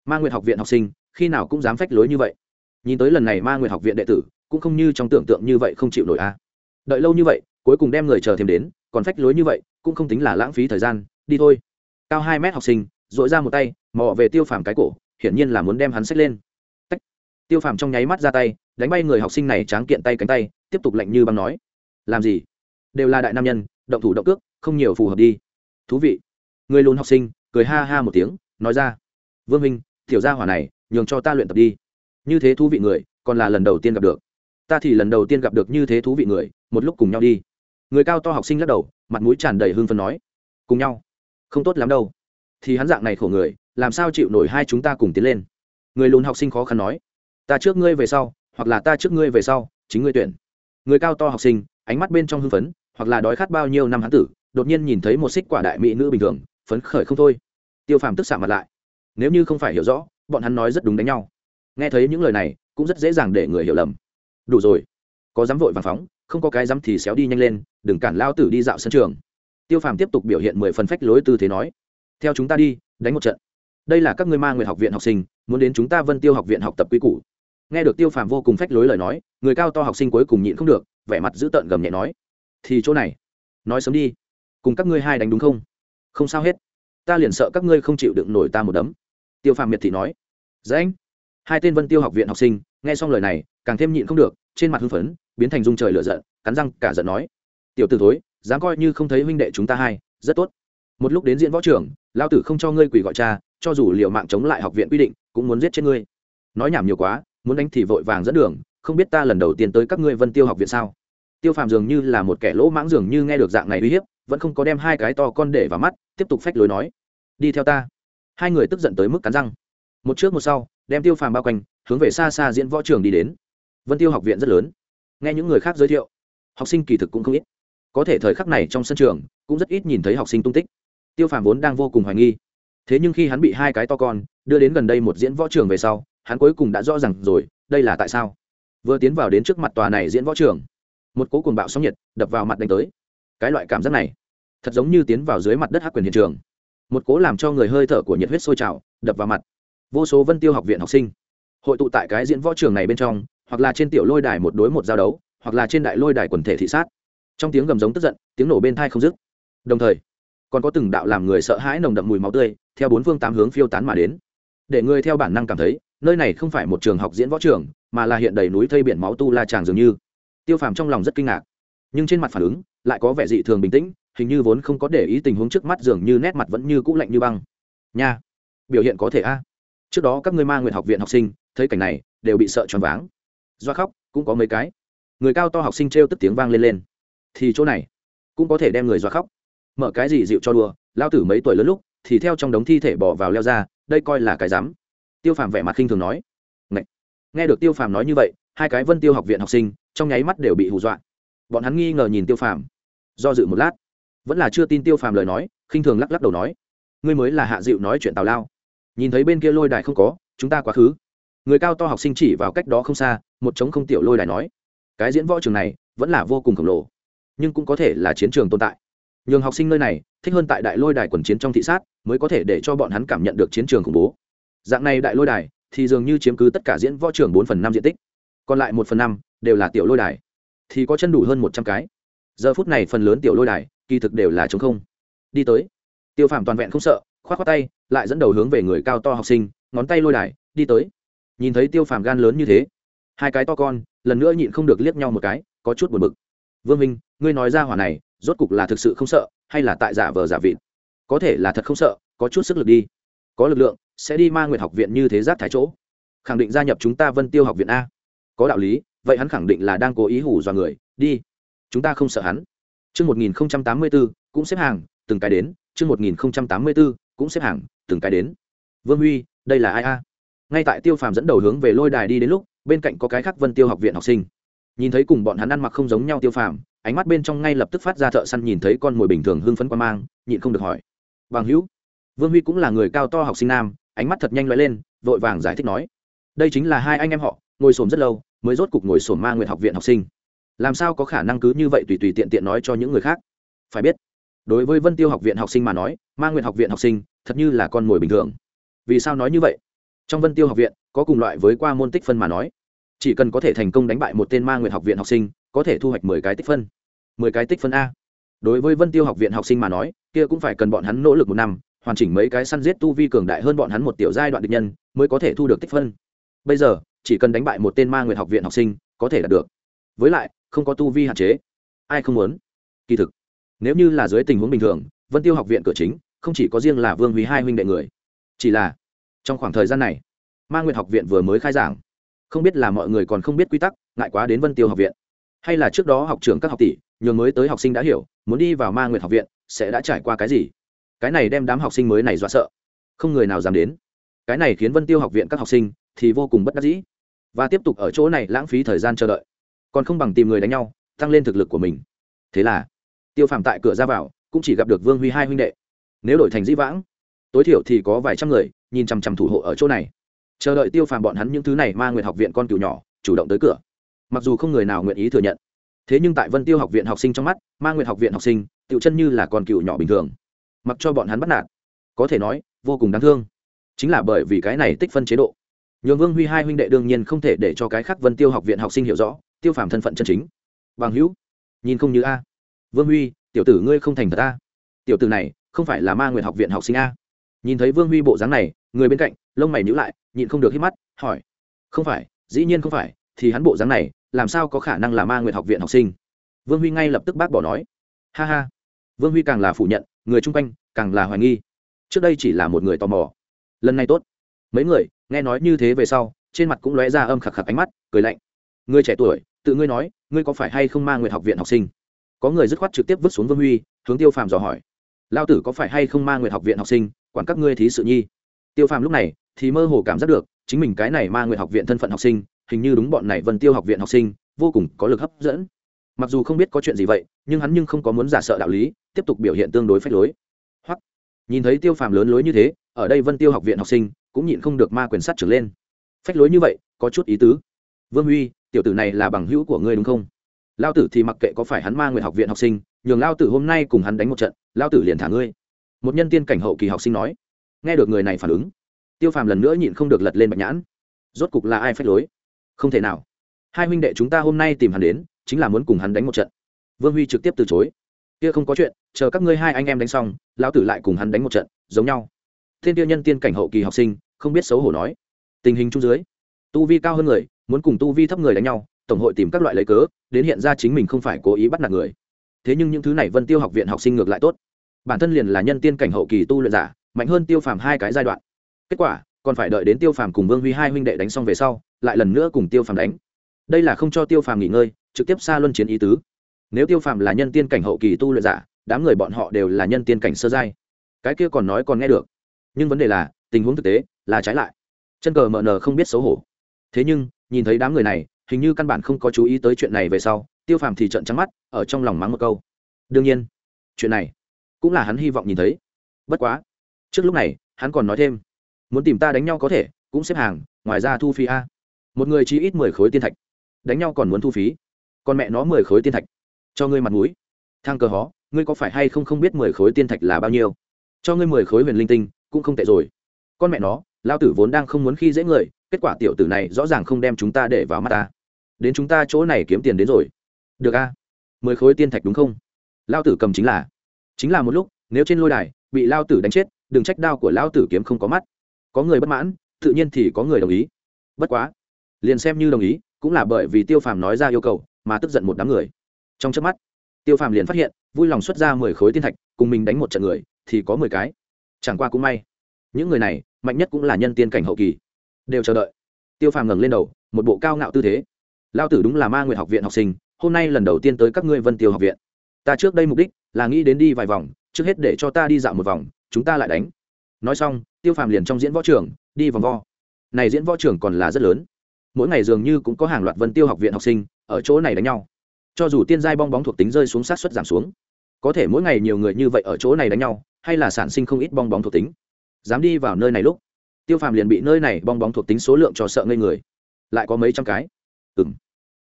Ma nguyện học viện học sinh, khi nào cũng dám phách lối như vậy. Nhìn tới lần này ma nguyện học viện đệ tử, cũng không như trong tưởng tượng như vậy không chịu nổi a. Đợi lâu như vậy, cuối cùng đem người chờ thêm đến, còn phách lối như vậy, cũng không tính là lãng phí thời gian, đi thôi. Cao hai mét học sinh dội ra một tay, mò về tiêu phàm cái cổ, hiển nhiên là muốn đem hắn xách lên. Tách. tiêu phàm trong nháy mắt ra tay, đánh bay người học sinh này tráng kiện tay cánh tay, tiếp tục lạnh như băng nói. Làm gì? Đều là đại nam nhân, động thủ động cước, không nhiều phù hợp đi. Thú vị. Người lùn học sinh, cười ha ha một tiếng nói ra, vương minh tiểu gia hỏa này, nhường cho ta luyện tập đi. Như thế thú vị người, còn là lần đầu tiên gặp được. Ta thì lần đầu tiên gặp được như thế thú vị người, một lúc cùng nhau đi. Người cao to học sinh lắc đầu, mặt mũi tràn đầy hương phân nói, cùng nhau? Không tốt lắm đâu. Thì hắn dạng này khổ người, làm sao chịu nổi hai chúng ta cùng tiến lên? Người lùn học sinh khó khăn nói, ta trước ngươi về sau, hoặc là ta trước ngươi về sau, chính ngươi tuyển. Người cao to học sinh, ánh mắt bên trong hưng phấn, hoặc là đói khát bao nhiêu năm hắn tử, đột nhiên nhìn thấy một xích quả đại mỹ nữ bình thường, phấn khởi không thôi tiêu phàm tức xạ mặt lại. Nếu như không phải hiểu rõ, bọn hắn nói rất đúng đánh nhau. Nghe thấy những lời này, cũng rất dễ dàng để người hiểu lầm. Đủ rồi. Có dám vội vàng phóng, không có cái dám thì xéo đi nhanh lên, đừng cản lao tử đi dạo sân trường. Tiêu phàm tiếp tục biểu hiện mười phần phách lối tư thế nói. Theo chúng ta đi, đánh một trận. Đây là các ngươi ma nguyện học viện học sinh, muốn đến chúng ta vân tiêu học viện học tập quy củ. Nghe được tiêu phàm vô cùng phách lối lời nói, người cao to học sinh cuối cùng nhịn không được, vẻ mặt dữ tợn gầm nhẹ nói. Thì chỗ này, nói sớm đi, cùng các ngươi hai đánh đúng không? Không sao hết ta liền sợ các ngươi không chịu đựng nổi ta một đấm. Tiêu phàm miệt thị nói. Dễ anh. Hai tên vân tiêu học viện học sinh, nghe xong lời này, càng thêm nhịn không được, trên mặt hưng phấn, biến thành dung trời lửa giận, cắn răng, cả giận nói. Tiểu t ử thối, dám coi như không thấy huynh đệ chúng ta hai rất tốt. Một lúc đến diễn võ trưởng lao tử không cho ngươi quỷ gọi cha, cho dù liệu mạng chống lại học viện quy định, cũng muốn giết chết ngươi. Nói nhảm nhiều quá, muốn đánh thì vội vàng dẫn đường, không biết ta lần đầu tiên tới các ngươi vân tiêu học viện sao? Tiêu phàm dường như là một kẻ lỗ mãng dường như nghe được dạng này uy hiếp vẫn không có đem hai cái to con để vào mắt, tiếp tục phách lối nói. Đi theo ta. Hai người tức giận tới mức cắn răng. Một trước một sau, đem tiêu phàm bao quanh, hướng về xa xa diễn võ trường đi đến. Vân tiêu học viện rất lớn. Nghe những người khác giới thiệu, học sinh kỳ thực cũng không ít. Có thể thời khắc này trong sân trường, cũng rất ít nhìn thấy học sinh tung tích. Tiêu phàm vốn đang vô cùng hoài nghi. Thế nhưng khi hắn bị hai cái to con đưa đến gần đây một diễn võ trường về sau, hắn cuối cùng đã rõ rằng rồi, đây là tại sao. Vừa tiến vào đến trước mặt tòa này diễn võ trường, một cố cuồng bạo sóng nhiệt đập vào mặt đánh tới cái loại cảm giác này thật giống như tiến vào dưới mặt đất hắc quyền hiện trường một cố làm cho người hơi thở của nhiệt huyết sôi trào đập vào mặt vô số vân tiêu học viện học sinh hội tụ tại cái diễn võ trường này bên trong hoặc là trên tiểu lôi đài một đối một giao đấu hoặc là trên đại lôi đài quần thể thị sát trong tiếng gầm giống tức giận tiếng nổ bên thai không dứt đồng thời còn có từng đạo làm người sợ hãi nồng đậm mùi máu tươi theo bốn phương tám hướng phiêu tán mà đến để người theo bản năng cảm thấy nơi này không phải một trường học diễn võ trường mà là hiện đầy núi thây biển máu tu la tràng dường như tiêu phàm trong lòng rất kinh ngạc nhưng trên mặt phản ứng lại có vẻ dị thường bình tĩnh, hình như vốn không có để ý tình huống trước mắt dường như nét mặt vẫn như cũ lạnh như băng. Nha, biểu hiện có thể a. Trước đó các ngươi ma nguyện học viện học sinh, thấy cảnh này, đều bị sợ choáng váng. Do khóc, cũng có mấy cái. Người cao to học sinh trêu tức tiếng vang lên lên. Thì chỗ này, cũng có thể đem người do khóc. Mở cái gì dịu cho đùa lao tử mấy tuổi lớn lúc, thì theo trong đống thi thể bỏ vào leo ra, đây coi là cái dám tiêu phàm vẻ mặt khinh thường nói. Ngậy. nghe được tiêu phàm nói như vậy, hai cái vân tiêu học viện học sinh, trong nháy mắt đều bị hù dọa. Bọn hắn nghi ngờ nhìn tiêu phàm do dự một lát. Vẫn là chưa tin tiêu phàm lời nói, khinh thường lắc lắc đầu nói, ngươi mới là hạ dịu nói chuyện tào lao. Nhìn thấy bên kia lôi đài không có, chúng ta quá khứ. Người cao to học sinh chỉ vào cách đó không xa, một trống không tiểu lôi đài nói, cái diễn võ trường này vẫn là vô cùng khổng lồ, nhưng cũng có thể là chiến trường tồn tại. Nhường học sinh nơi này thích hơn tại đại lôi đài quần chiến trong thị sát mới có thể để cho bọn hắn cảm nhận được chiến trường khủng bố. Dạng này đại lôi đài thì dường như chiếm cứ tất cả diễn võ trường bốn phần năm diện tích, còn lại một phần năm đều là tiểu lôi đài, thì có chân đủ hơn một trăm cái giờ phút này phần lớn tiểu lôi đài, kỳ thực đều là chống không. Đi tới. Tiêu phạm toàn vẹn không sợ k h o á t k tay, lại dẫn đầu hướng về người cao to học sinh, ngón tay lôi đài, đi tới. Nhìn thấy tiêu phàm gan lớn như thế, hai cái to con, lần nữa nhịn không được liếc nhau một cái, có chút buồn bực. Vương minh, ngươi nói ra hỏa này, rốt cục là thực sự không sợ, hay là tại giả vờ giả vịt? Có thể là thật không sợ, có chút sức lực đi. Có lực lượng, sẽ đi ma nguyện học viện như thế giáp thái chỗ. Khẳng định gia nhập chúng ta vân tiêu học viện a. Có đạo lý, vậy hắn khẳng định là đang cố ý hủ dọa người, đi chúng ta không sợ hắn. Chương một nghìn tám mươi bốn cũng xếp hàng, từng cái đến. Chương một nghìn tám mươi bốn cũng xếp hàng, từng cái đến. Vương huy, đây là ai a? Ngay tại tiêu phàm dẫn đầu hướng về lôi đài đi đến lúc, bên cạnh có cái khác vân tiêu học viện học sinh. Nhìn thấy cùng bọn hắn ăn mặc không giống nhau tiêu phàm, ánh mắt bên trong ngay lập tức phát ra thợ săn nhìn thấy con mồi bình thường hưng phấn quan mang, nhịn không được hỏi. Bằng hữu, vương huy cũng là người cao to học sinh nam, ánh mắt thật nhanh loại lên, vội vàng giải thích nói. Đây chính là hai anh em họ, ngồi xổm rất lâu, mới rốt cục ngồi sổm ma nguyện học viện học sinh làm sao có khả năng cứ như vậy tùy tùy tiện tiện nói cho những người khác? Phải biết, đối với vân tiêu học viện học sinh mà nói, ma nguyện học viện học sinh thật như là con mồi bình thường. Vì sao nói như vậy? Trong vân tiêu học viện, có cùng loại với qua môn tích phân mà nói. Chỉ cần có thể thành công đánh bại một tên ma nguyện học viện học sinh, có thể thu hoạch mười cái tích phân. Mười cái tích phân a. Đối với vân tiêu học viện học sinh mà nói, kia cũng phải cần bọn hắn nỗ lực một năm, hoàn chỉnh mấy cái săn giết tu vi cường đại hơn bọn hắn một tiểu giai đoạn địch nhân, mới có thể thu được tích phân. Bây giờ, chỉ cần đánh bại một tên ma nguyện học viện học sinh, có thể đạt được. Với lại không có tu vi hạn chế. Ai không muốn? Kỳ thực, nếu như là dưới tình huống bình thường, vân tiêu học viện cửa chính không chỉ có riêng là vương huy hai huynh đệ người, chỉ là trong khoảng thời gian này, ma nguyện học viện vừa mới khai giảng, không biết là mọi người còn không biết quy tắc, ngại quá đến vân tiêu học viện. Hay là trước đó học trường các học tỷ, nhường mới tới học sinh đã hiểu, muốn đi vào ma nguyện học viện sẽ đã trải qua cái gì? Cái này đem đám học sinh mới này dọa sợ. Không người nào dám đến. Cái này khiến vân tiêu học viện các học sinh thì vô cùng bất đắc dĩ. Và tiếp tục ở chỗ này lãng phí thời gian chờ đợi còn không bằng tìm người đánh nhau, tăng lên thực lực của mình. Thế là, tiêu phàm tại cửa ra vào, cũng chỉ gặp được vương huy hai huynh đệ. Nếu đổi thành dĩ vãng, tối thiểu thì có vài trăm người, nhìn chằm chằm thủ hộ ở chỗ này. Chờ đợi tiêu phàm bọn hắn những thứ này ma nguyện học viện con cừu nhỏ, chủ động tới cửa. Mặc dù không người nào nguyện ý thừa nhận, thế nhưng tại vân tiêu học viện học sinh trong mắt, ma nguyện học viện học sinh tựu chân như là con cừu nhỏ bình thường. Mặc cho bọn hắn bắt nạt, có thể nói, vô cùng đáng thương. Chính là bởi vì cái này tích phân chế độ. Nhường vương huy hai huynh đệ đương nhiên không thể để cho cái khác vân tiêu học viện học sinh hiểu rõ tiêu phàm thân phận chân chính. Bằng hữu, nhìn không như a. Vương huy, tiểu tử ngươi không thành thật a. Tiểu tử này, không phải là ma nguyện học viện học sinh a. Nhìn thấy vương huy bộ dáng này, người bên cạnh, lông mày nhữ lại, nhịn không được hít mắt, hỏi. Không phải, dĩ nhiên không phải, thì hắn bộ dáng này, làm sao có khả năng là ma nguyện học viện học sinh? Vương huy ngay lập tức bác bỏ nói. Ha ha. Vương huy càng là phủ nhận, người chung quanh, càng là hoài nghi. Trước đây chỉ là một người tò mò. Lần này tốt. Mấy người, nghe nói như thế về sau, trên mặt cũng lóe ra âm khạc khạc ánh mắt, cười lạnh người trẻ tuổi, tự ngươi nói, ngươi có phải hay không ma nguyện học viện học sinh? Có người dứt khoát trực tiếp vứt xuống vương huy, hướng tiêu phàm dò hỏi. Lao tử có phải hay không ma nguyện học viện học sinh? Quản các ngươi thí sự nhi. Tiêu phàm lúc này thì mơ hồ cảm giác được, chính mình cái này ma nguyện học viện thân phận học sinh, hình như đúng bọn này vân tiêu học viện học sinh, vô cùng có lực hấp dẫn. Mặc dù không biết có chuyện gì vậy, nhưng hắn nhưng không có muốn giả sợ đạo lý, tiếp tục biểu hiện tương đối phách lối. Hoặc nhìn thấy tiêu phàm lớn lối như thế, ở đây vân tiêu học viện học sinh cũng nhịn không được ma quyền sát trở lên. Phách lối như vậy, có chút ý tứ. Vương huy tiểu tử này là bằng hữu của ngươi đúng không? Lao tử thì mặc kệ có phải hắn ma nguyện học viện học sinh, nhường lao tử hôm nay cùng hắn đánh một trận, lao tử liền thả ngươi. Một nhân tiên cảnh hậu kỳ học sinh nói. Nghe được người này phản ứng, tiêu phàm lần nữa nhịn không được lật lên bạch nhãn. Rốt cục là ai phách lối? Không thể nào. Hai huynh đệ chúng ta hôm nay tìm hắn đến, chính là muốn cùng hắn đánh một trận. Vương huy trực tiếp từ chối. Kia không có chuyện, chờ các ngươi hai anh em đánh xong lão tử lại cùng hắn đánh một trận, giống nhau. Thiên tiêu nhân tiên cảnh hậu kỳ học sinh, không biết xấu hổ nói. Tình hình chung dưới, tu vi cao hơn người muốn cùng tu vi thấp người đánh nhau, tổng hội tìm các loại lấy cớ, đến hiện ra chính mình không phải cố ý bắt nạt người. Thế nhưng những thứ này vân tiêu học viện học sinh ngược lại tốt. Bản thân liền là nhân tiên cảnh hậu kỳ tu luyện giả, mạnh hơn tiêu phàm hai cái giai đoạn. Kết quả, còn phải đợi đến tiêu phàm cùng vương huy hai huynh đệ đánh xong về sau, lại lần nữa cùng tiêu phàm đánh. Đây là không cho tiêu phàm nghỉ ngơi, trực tiếp xa luân chiến ý tứ. Nếu tiêu phàm là nhân tiên cảnh hậu kỳ tu luyện giả, đám người bọn họ đều là nhân tiên cảnh sơ giai. Cái kia còn nói còn nghe được. Nhưng vấn đề là, tình huống thực tế là trái lại. Chân cờ mờ nờ không biết xấu hổ. Thế nhưng nhìn thấy đám người này, hình như căn bản không có chú ý tới chuyện này về sau, tiêu phàm thì trận trắng mắt, ở trong lòng mắng một câu. Đương nhiên, chuyện này cũng là hắn hy vọng nhìn thấy. Bất quá, trước lúc này, hắn còn nói thêm, muốn tìm ta đánh nhau có thể, cũng xếp hàng, ngoài ra thu phí a. Một người chỉ ít mười khối tiên thạch. Đánh nhau còn muốn thu phí. Còn mẹ nó mười khối tiên thạch. Cho ngươi mặt mũi. Thang cờ hó, ngươi có phải hay không không biết mười khối tiên thạch là bao nhiêu? Cho ngươi mười khối huyền linh tinh, cũng không tệ rồi. Con mẹ nó lao tử vốn đang không muốn khi dễ người, kết quả tiểu tử này rõ ràng không đem chúng ta để vào mắt ta. Đến chúng ta chỗ này kiếm tiền đến rồi. Được a? Mười khối tiên thạch đúng không? Lao tử cầm chính là. Chính là một lúc, nếu trên lôi đài bị lao tử đánh chết, đừng trách đao của lao tử kiếm không có mắt. Có người bất mãn, tự nhiên thì có người đồng ý. Bất quá, liền xem như đồng ý, cũng là bởi vì tiêu phàm nói ra yêu cầu, mà tức giận một đám người. Trong trước mắt, tiêu phàm liền phát hiện, vui lòng xuất ra mười khối tiên thạch, cùng mình đánh một trận người, thì có mười cái. Chẳng qua cũng may, những người này mạnh nhất cũng là nhân tiên cảnh hậu kỳ. Đều chờ đợi. Tiêu phàm ngẩng lên đầu, một bộ cao ngạo tư thế. Lao tử đúng là ma nguyện học viện học sinh, hôm nay lần đầu tiên tới các ngươi vân tiêu học viện. Ta trước đây mục đích là nghĩ đến đi vài vòng, trước hết để cho ta đi dạo một vòng, chúng ta lại đánh. Nói xong, tiêu phàm liền trong diễn võ trường, đi vòng vo. Này diễn võ trường còn là rất lớn. Mỗi ngày dường như cũng có hàng loạt vân tiêu học viện học sinh ở chỗ này đánh nhau. Cho dù tiên giai bong bóng thuộc tính rơi xuống sát xuất giảm xuống, có thể mỗi ngày nhiều người như vậy ở chỗ này đánh nhau, hay là sản sinh không ít bong bóng thuộc tính dám đi vào nơi này lúc tiêu phàm liền bị nơi này bong bóng thuộc tính số lượng cho sợ ngây người. Lại có mấy trăm cái? Ừ m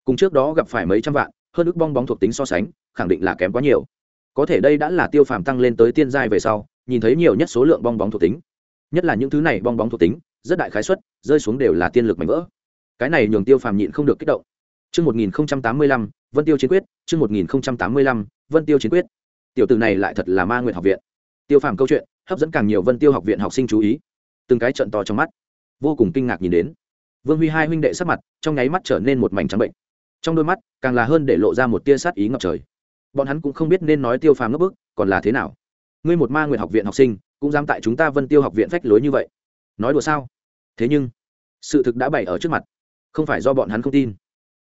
cùng trước đó gặp phải mấy trăm vạn hơn ước bong bóng thuộc tính so sánh khẳng định là kém quá nhiều. Có thể đây đã là tiêu phàm tăng lên tới tiên giai về sau nhìn thấy nhiều nhất số lượng bong bóng thuộc tính. Nhất là những thứ này bong bóng thuộc tính rất đại khái suất rơi xuống đều là tiên lực mạnh vỡ. Cái này nhường tiêu phàm nhịn không được kích động. Trước 1085, Vân Tiêu Chiến Quyết, trước 1085, Vân Tiêu Chiến Quyết. Tiểu tử này lại thật là ma nguyện học viện. Tiêu phàm câu chuyện, hấp dẫn càng nhiều Vân Tiêu học viện học sinh chú ý. Từng cái trận to trong mắt, vô cùng kinh ngạc nhìn đến. Vương Huy hai huynh đệ sắc mặt, trong nháy mắt trở nên một mảnh trắng bệnh. Trong đôi mắt, càng là hơn để lộ ra một tia sát ý ngập trời. Bọn hắn cũng không biết nên nói Tiêu phàm ngấp bức, còn là thế nào. Ngươi một ma nguyện học viện học sinh, cũng dám tại chúng ta Vân Tiêu học viện phách lối như vậy. Nói đùa sao? Thế nhưng, sự thực đã bày ở trước mặt không phải do bọn hắn không tin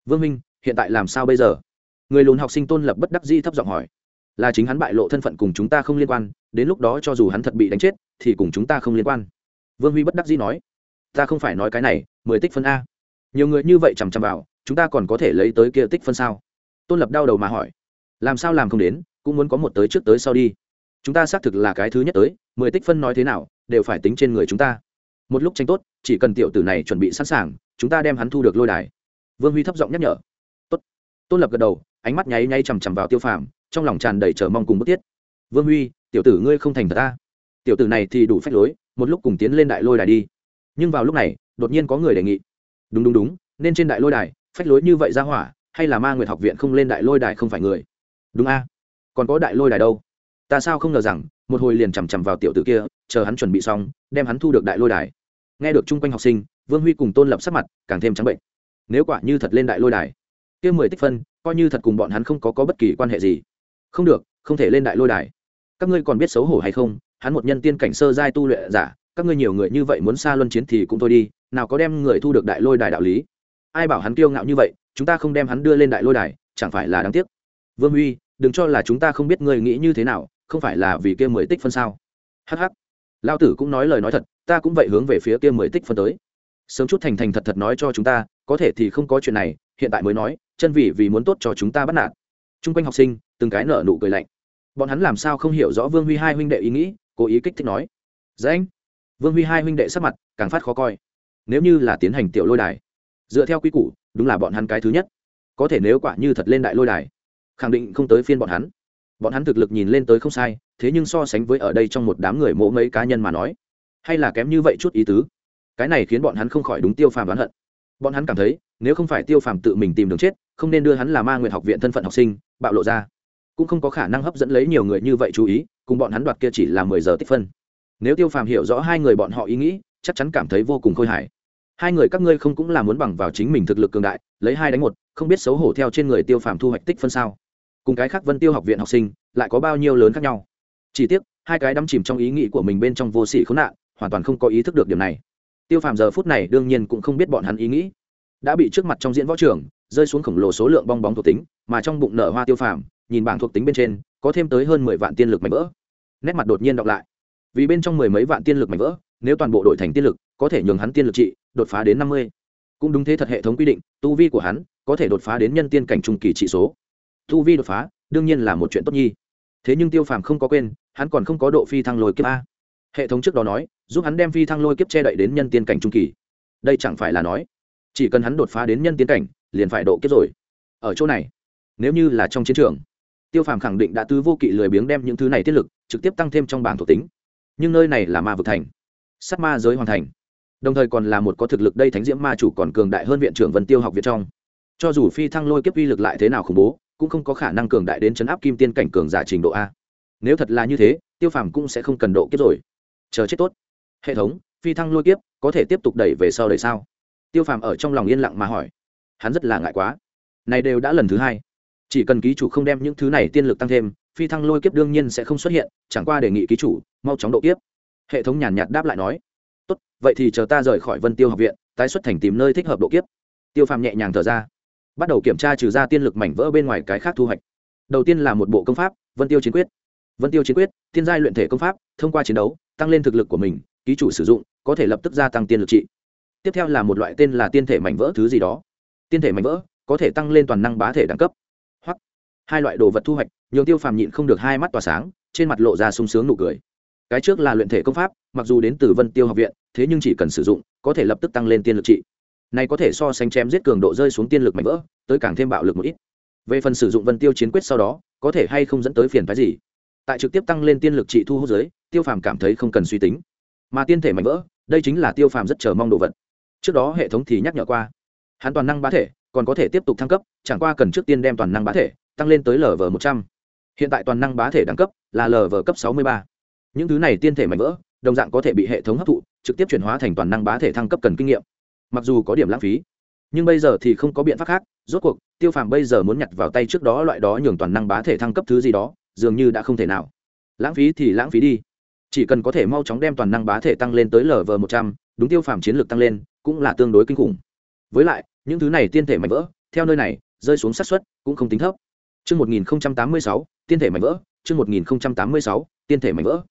vương minh hiện tại làm sao bây giờ người lùn học sinh tôn lập bất đắc di thấp giọng hỏi là chính hắn bại lộ thân phận cùng chúng ta không liên quan, đến lúc đó cho dù hắn thật bị đánh chết, thì cùng chúng ta không liên quan. Vương huy bất đắc dĩ nói. Ta không phải nói cái này, mười tích phân a. Nhiều người như vậy chằm chằm vào, chúng ta còn có thể lấy tới kia tích phân sao? Tôn lập đau đầu mà hỏi. Làm sao làm không đến, cũng muốn có một tới trước tới sau đi. Chúng ta xác thực là cái thứ nhất tới, mười tích phân nói thế nào, đều phải tính trên người chúng ta. Một lúc tranh tốt, chỉ cần tiểu tử này chuẩn bị sẵn sàng, chúng ta đem hắn thu được lôi đài. Vương huy thấp giọng nhắc nhở. Tốt. tôn lập gật đầu, ánh mắt nháy nháy chằm chằm vào tiêu phàm trong lòng tràn đầy chờ mong cùng bức thiết. Vương huy tiểu tử ngươi không thành thật ta tiểu tử này thì đủ phách lối một lúc cùng tiến lên đại lôi đài đi. Nhưng vào lúc này đột nhiên có người đề nghị. Đúng đúng đúng nên trên đại lôi đài phách lối như vậy ra hỏa hay là ma nguyệt học viện không lên đại lôi đài không phải người? Đúng a. Còn có đại lôi đài đâu? Ta sao không ngờ rằng một hồi liền chằm chằm vào tiểu tử kia chờ hắn chuẩn bị xong đem hắn thu được đại lôi đài. Nghe được chung quanh học sinh vương huy cùng tôn lập sắc mặt càng thêm trắng bệnh. Nếu quả như thật lên đại lôi đài kia mười tích phân coi như thật cùng bọn hắn không có, có bất kỳ quan hệ gì không được, không thể lên đại lôi đài. Các ngươi còn biết xấu hổ hay không? Hắn một nhân tiên cảnh sơ giai tu luyện giả, các ngươi nhiều người như vậy muốn xa luân chiến thì cũng thôi đi, nào có đem người thu được đại lôi đài đạo lý. Ai bảo hắn kiêu ngạo như vậy, chúng ta không đem hắn đưa lên đại lôi đài, chẳng phải là đáng tiếc? Vương huy, đừng cho là chúng ta không biết ngươi nghĩ như thế nào, không phải là vì kia mười tích phân sao? Hh lao tử cũng nói lời nói thật, ta cũng vậy hướng về phía kia mười tích phân tới. Sớm chút thành thành thật thật nói cho chúng ta, có thể thì không có chuyện này, hiện tại mới nói, chân vì vì muốn tốt cho chúng ta bắt nạt. T r u n g quanh học sinh từng cái nở nụ cười lạnh. Bọn hắn làm sao không hiểu rõ vương huy hai huynh đệ ý nghĩ, cố ý kích thích nói. Dễ anh vương huy hai huynh đệ sắc mặt càng phát khó coi. Nếu như là tiến hành tiểu lôi đài, dựa theo quy củ, đúng là bọn hắn cái thứ nhất. Có thể nếu quả như thật lên đại lôi đài, khẳng định không tới phiên bọn hắn. Bọn hắn thực lực nhìn lên tới không sai, thế nhưng so sánh với ở đây trong một đám người mỗ mấy cá nhân mà nói, hay là kém như vậy chút ý tứ. Cái này khiến bọn hắn không khỏi đúng tiêu phàm oán hận. Bọn hắn cảm thấy, nếu không phải tiêu phàm tự mình tìm đường chết, không nên đưa hắn là ma nguyện học viện thân phận học sinh, bạo lộ ra cũng không có khả năng hấp dẫn lấy nhiều người như vậy chú ý, cùng bọn hắn đoạt kia chỉ là mười giờ tích phân. Nếu tiêu phàm hiểu rõ hai người bọn họ ý nghĩ, chắc chắn cảm thấy vô cùng khôi hài. Hai người các ngươi không cũng là muốn bằng vào chính mình thực lực cường đại, lấy hai đánh một, không biết xấu hổ theo trên người tiêu phàm thu hoạch tích phân sao? Cùng cái khác vân tiêu học viện học sinh, lại có bao nhiêu lớn khác nhau? Chỉ tiếc, hai cái đắm chìm trong ý nghĩ của mình bên trong vô sỉ khốn nạn, hoàn toàn không có ý thức được điểm này. Tiêu phàm giờ phút này đương nhiên cũng không biết bọn hắn ý nghĩ. Đã bị trước mặt trong diễn võ trường, rơi xuống khổng lồ số lượng bong bóng thuộc tính, mà trong bụng nở hoa tiêu phàm nhìn bảng thuộc tính bên trên, có thêm tới hơn mười vạn tiên lực mạnh vỡ. Nét mặt đột nhiên đọc lại. Vì bên trong mười mấy vạn tiên lực mạnh vỡ, nếu toàn bộ đổi thành tiên lực, có thể nhường hắn tiên lực trị, đột phá đến năm mươi. Cũng đúng thế thật hệ thống quy định, tu vi của hắn có thể đột phá đến nhân tiên cảnh trung kỳ trị số. Tu vi đột phá, đương nhiên là một chuyện tốt nhi. Thế nhưng tiêu phàm không có quên, hắn còn không có độ phi thăng lôi kiếp a. Hệ thống trước đó nói, giúp hắn đem phi thăng lôi kiếp che đậy đến nhân tiên cảnh trung kỳ. Đây chẳng phải là nói, chỉ cần hắn đột phá đến nhân tiên cảnh, liền phải độ kiếp rồi. Ở chỗ này, nếu như là trong chiến trường tiêu phàm khẳng định đã tứ vô kỵ lười biếng đem những thứ này tiết lực trực tiếp tăng thêm trong bảng thuộc tính. Nhưng nơi này là ma vực thành sắt ma giới hoàn thành. Đồng thời còn là một có thực lực đây thánh diễm ma chủ còn cường đại hơn viện trưởng vân tiêu học viện trong. Cho dù phi thăng lôi kiếp uy lực lại thế nào khủng bố, cũng không có khả năng cường đại đến chấn áp kim tiên cảnh cường giả trình độ a. Nếu thật là như thế, tiêu phàm cũng sẽ không cần độ kiếp rồi. Chờ chết tốt. Hệ thống, phi thăng lôi kiếp, có thể tiếp tục đẩy về sau đẩy sao? Tiêu phàm ở trong lòng yên lặng mà hỏi. Hắn rất là ngại quá. Này đều đã lần thứ hai chỉ cần ký chủ không đem những thứ này tiên lực tăng thêm, phi thăng lôi kiếp đương nhiên sẽ không xuất hiện, chẳng qua đề nghị ký chủ, mau chóng độ kiếp. Hệ thống nhàn nhạt đáp lại nói, tốt, vậy thì chờ ta rời khỏi vân tiêu học viện, tái xuất thành tìm nơi thích hợp độ kiếp. Tiêu phàm nhẹ nhàng thở ra, bắt đầu kiểm tra trừ ra tiên lực mảnh vỡ bên ngoài cái khác thu hoạch. Đầu tiên là một bộ công pháp, vân tiêu chiến quyết. Vân tiêu chiến quyết, tiên giai luyện thể công pháp, thông qua chiến đấu, tăng lên thực lực của mình, ký chủ sử dụng, có thể lập tức gia tăng tiên lực trị. Tiếp theo là một loại tên là tiên thể mảnh vỡ thứ gì đó. Tiên thể mảnh vỡ có thể tăng lên toàn năng bá thể đẳng cấp hai loại đồ vật thu hoạch, nhường tiêu phàm nhịn không được hai mắt tỏa sáng, trên mặt lộ ra sung sướng nụ cười. Cái trước là luyện thể công pháp, mặc dù đến từ vân tiêu học viện, thế nhưng chỉ cần sử dụng, có thể lập tức tăng lên tiên lực trị. Này có thể so sánh chém giết cường độ rơi xuống tiên lực mạnh vỡ, tới càng thêm bạo lực một ít. Về phần sử dụng vân tiêu chiến quyết sau đó, có thể hay không dẫn tới phiền phái gì? Tại trực tiếp tăng lên tiên lực trị thu hút giới, tiêu phàm cảm thấy không cần suy tính. Mà tiên thể mạnh vỡ, đây chính là tiêu phàm rất chờ mong đồ vật. Trước đó hệ thống thì nhắc nhở qua. Hắn toàn năng bá thể, còn có thể tiếp tục thăng cấp, chẳng qua cần trước tiên đem toàn năng bá thể tăng lên tới lv một trăm. Hiện tại toàn năng bá thể đẳng cấp là lv cấp sáu mươi ba. Những thứ này tiên thể mạnh vỡ, đồng dạng có thể bị hệ thống hấp thụ, trực tiếp chuyển hóa thành toàn năng bá thể thăng cấp cần kinh nghiệm. Mặc dù có điểm lãng phí, nhưng bây giờ thì không có biện pháp khác. Rốt cuộc, tiêu phàm bây giờ muốn nhặt vào tay trước đó loại đó nhường toàn năng bá thể thăng cấp thứ gì đó, dường như đã không thể nào. Lãng phí thì lãng phí đi. Chỉ cần có thể mau chóng đem toàn năng bá thể tăng lên tới lv một trăm, đúng tiêu phàm chiến lược tăng lên cũng là tương đối kinh khủng. Với lại, những thứ này tiên thể mạnh vỡ, theo nơi này, rơi xuống sát xuất cũng không tính thấp. Trước 1086, tiên thể mảnh vỡ, trước 1086, tiên thể mảnh vỡ.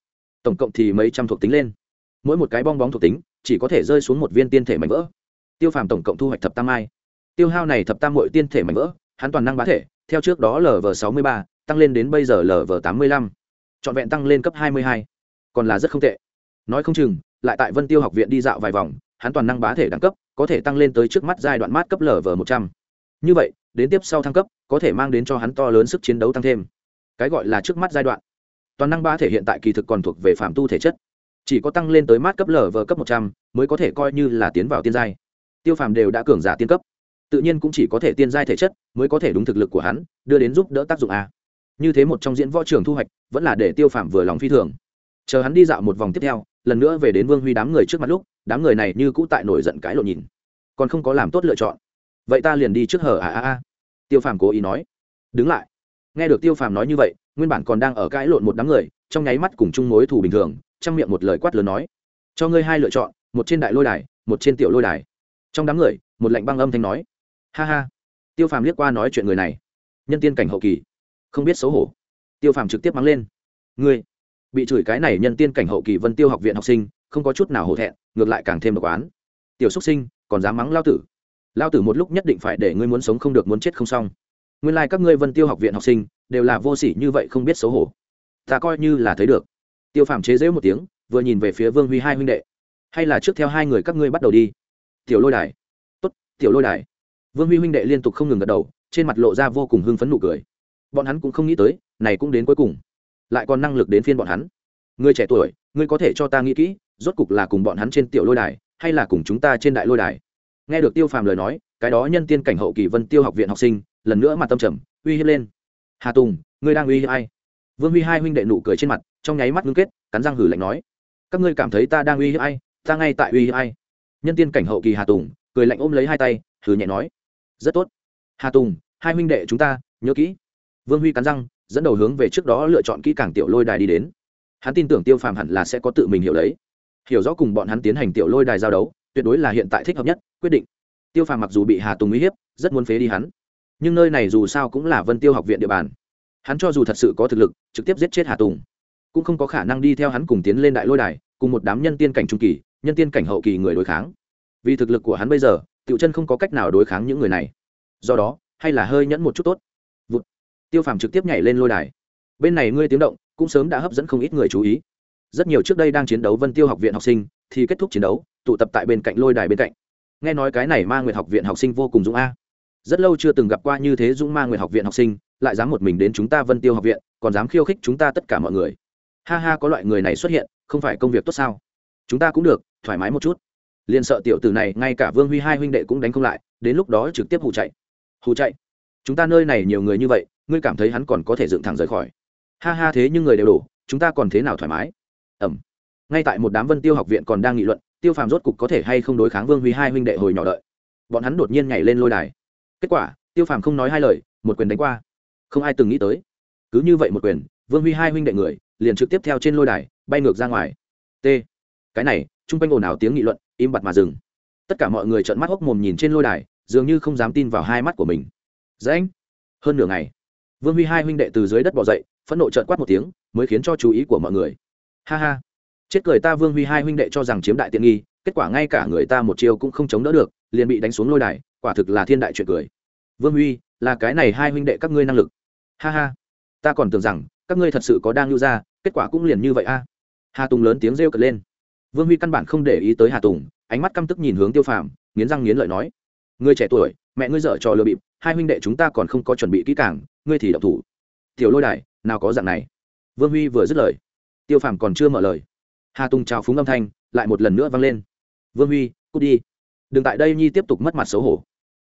Tổng cộng thì mấy trăm thuộc tính lên. Mỗi một cái bong bóng thuộc tính chỉ có thể rơi xuống một viên tiên thể mảnh vỡ. Tiêu Phàm tổng cộng thu hoạch thập tam mai. Tiêu hao này thập tam muội tiên thể mảnh vỡ, hắn toàn năng bá thể, theo trước đó LV63, tăng lên đến bây giờ LV85. Trọn vẹn tăng lên cấp 22. Còn là rất không tệ. Nói không chừng, lại tại Vân Tiêu học viện đi dạo vài vòng, hắn toàn năng bá thể đẳng cấp có thể tăng lên tới trước mắt giai đoạn mát cấp LV100. Như vậy, đến tiếp sau thăng cấp, có thể mang đến cho hắn to lớn sức chiến đấu tăng thêm. Cái gọi là trước mắt giai đoạn. Toàn năng ba thể hiện tại kỳ thực còn thuộc về phạm tu thể chất. Chỉ có tăng lên tới mát cấp LV cấp 100 mới có thể coi như là tiến vào tiên giai. Tiêu phàm đều đã cường giả tiên cấp, tự nhiên cũng chỉ có thể tiên giai thể chất mới có thể đúng thực lực của hắn, đưa đến giúp đỡ tác dụng a. Như thế một trong diễn võ trường thu hoạch, vẫn là để Tiêu phàm vừa lòng phi thường. Chờ hắn đi dạo một vòng tiếp theo, lần nữa về đến Vương Huy đám người trước mặt lúc, đám người này như cũ tại nổi giận cái lộ nhìn còn không có làm tốt lựa chọn vậy ta liền đi trước hở à à à. Tiêu phàm cố ý nói. Đứng lại. Nghe được tiêu phàm nói như vậy, nguyên bản còn đang ở cãi lộn một đám người, trong nháy mắt cùng chung mối thù bình thường, trong miệng một lời quát lớn nói. Cho ngươi hai lựa chọn, một trên đại lôi đài, một trên tiểu lôi đài. Trong đám người, một lệnh băng âm thanh nói. Ha ha. Tiêu phàm liếc qua nói chuyện người này. Nhân tiên cảnh hậu kỳ. Không biết xấu hổ. Tiêu phàm trực tiếp mắng lên. Ngươi. Bị chửi cái này nhân tiên cảnh hậu kỳ vân tiêu học viện học sinh, không có chút nào hổ thẹn, ngược lại càng thêm độc oán. Tiểu xúc sinh, còn dám mắng lao tử lao tử một lúc nhất định phải để ngươi muốn sống không được muốn chết không xong. Nguyên lai、like、các ngươi vân tiêu học viện học sinh, đều là vô s ỉ như vậy không biết xấu hổ. Ta coi như là thấy được. Tiêu phàm chế dễu một tiếng, vừa nhìn về phía vương huy hai huynh đệ. Hay là trước theo hai người các ngươi bắt đầu đi. Tiểu lôi đài. Tốt, tiểu lôi đài. Vương huy huynh đệ liên tục không ngừng gật đầu, trên mặt lộ ra vô cùng hưng phấn nụ cười. Bọn hắn cũng không nghĩ tới, này cũng đến cuối cùng. Lại còn năng lực đến phiên bọn hắn. Người trẻ tuổi, ngươi có thể cho ta nghĩ kỹ, rốt cục là cùng bọn hắn trên tiểu lôi đài, hay là cùng chúng ta trên đại lôi đài? Nghe được tiêu phàm lời nói, cái đó nhân tiên cảnh hậu kỳ vân tiêu học viện học sinh, lần nữa mặt tâm trầm, uy hiếp lên. Hà tùng, ngươi đang uy hiếp ai? Vương huy hai huynh đệ nụ cười trên mặt, trong nháy mắt ngưng kết, cắn răng hử lạnh nói, các ngươi cảm thấy ta đang uy hiếp ai? Ta ngay tại uy hiếp ai? Nhân tiên cảnh hậu kỳ hà tùng, cười lạnh ôm lấy hai tay hử nhẹ nói, rất tốt. Hà tùng, hai huynh đệ chúng ta, nhớ kỹ. Vương huy cắn răng, dẫn đầu hướng về trước đó lựa chọn kỹ càng tiểu lôi đài đi đến. Hắn tin tưởng tiêu phàm hẳn là sẽ có tự mình hiểu lấy. Hiểu rõ cùng bọn hắn tiến hành tiểu lôi đài giao đấu, tuyệt đối là hiện tại thích hợp nhất quyết định. Tiêu phàm mặc dù bị hà tùng uy hiếp, rất muốn phế đi hắn. Nhưng nơi này dù sao cũng là vân tiêu học viện địa bàn. Hắn cho dù thật sự có thực lực, trực tiếp giết chết hà tùng, cũng không có khả năng đi theo hắn cùng tiến lên đại lôi đài, cùng một đám nhân tiên cảnh trung kỳ, nhân tiên cảnh hậu kỳ người đối kháng. Vì thực lực của hắn bây giờ, tiểu chân không có cách nào đối kháng những người này. Do đó, hay là hơi nhẫn một chút tốt. Vụt. tiêu phàm trực tiếp nhảy lên lôi đài. Bên này ngươi tiếng động, cũng sớm đã hấp dẫn không ít người chú ý. Rất nhiều trước đây đang chiến đấu vân tiêu học viện học sinh, thì kết thúc chiến đấu, tụ tập tại bên cạnh lôi đài bên cạnh nghe nói cái này ma nguyệt học viện học sinh vô cùng dũng a. Rất lâu chưa từng gặp qua như thế dũng ma nguyệt học viện học sinh, lại dám một mình đến chúng ta vân tiêu học viện, còn dám khiêu khích chúng ta tất cả mọi người. Ha ha, có loại người này xuất hiện, không phải công việc tốt sao? Chúng ta cũng được, thoải mái một chút. Liền sợ tiểu tử này, ngay cả vương huy hai huynh đệ cũng đánh không lại, đến lúc đó trực tiếp hù chạy. Hù chạy? Chúng ta nơi này nhiều người như vậy, ngươi cảm thấy hắn còn có thể dựng thẳng rời khỏi. Ha ha, thế nhưng người đều đủ chúng ta còn thế nào thoải mái? Ẩm. Ngay tại một đám vân tiêu học viện còn đang nghị luận tiêu phàm rốt cục có thể hay không đối kháng vương huy hai huynh đệ hồi nhỏ đợi. Bọn hắn đột nhiên nhảy lên lôi đài. Kết quả, tiêu phàm không nói hai lời, một quyền đánh qua. Không ai từng nghĩ tới. Cứ như vậy một quyền, vương huy hai huynh đệ người, liền trực tiếp theo trên lôi đài, bay ngược ra ngoài. T. Cái này, chung quanh ồn ào tiếng nghị luận, im bặt mà dừng. Tất cả mọi người trợn mắt hốc mồm nhìn trên lôi đài, dường như không dám tin vào hai mắt của mình. Dễ anh hơn nửa ngày, vương huy hai huynh đệ từ dưới đất bỏ dậy, phẫn nộ trợn quát một tiếng, mới khiến cho chú ý của mọi người. Ha ha chết cười ta vương huy hai huynh đệ cho rằng chiếm đại tiện nghi, kết quả ngay cả người ta một chiều cũng không chống đỡ được, liền bị đánh xuống lôi đài, quả thực là thiên đại chuyện cười. Vương huy, là cái này hai huynh đệ các ngươi năng lực. Ha ha. Ta còn tưởng rằng, các ngươi thật sự có đang lưu ra, kết quả cũng liền như vậy a. À. Hà tùng lớn tiếng rêu cật lên. Vương huy căn bản không để ý tới hà tùng, ánh mắt căm tức nhìn hướng tiêu phàm, nghiến răng nghiến lợi nói. Ngươi trẻ tuổi, mẹ ngươi dở trò lừa bịp, hai huynh đệ chúng ta còn không có chuẩn bị kỹ càng, ngươi thì đậu thủ. Tiểu lôi đài, nào có dạng này. Vương huy vừa dứt lời, tiêu phàm còn chưa mở lời hà tùng chào phúng âm thanh, lại một lần nữa vang lên. Vương huy, cút đi. Đừng tại đây nhi tiếp tục mất mặt xấu hổ.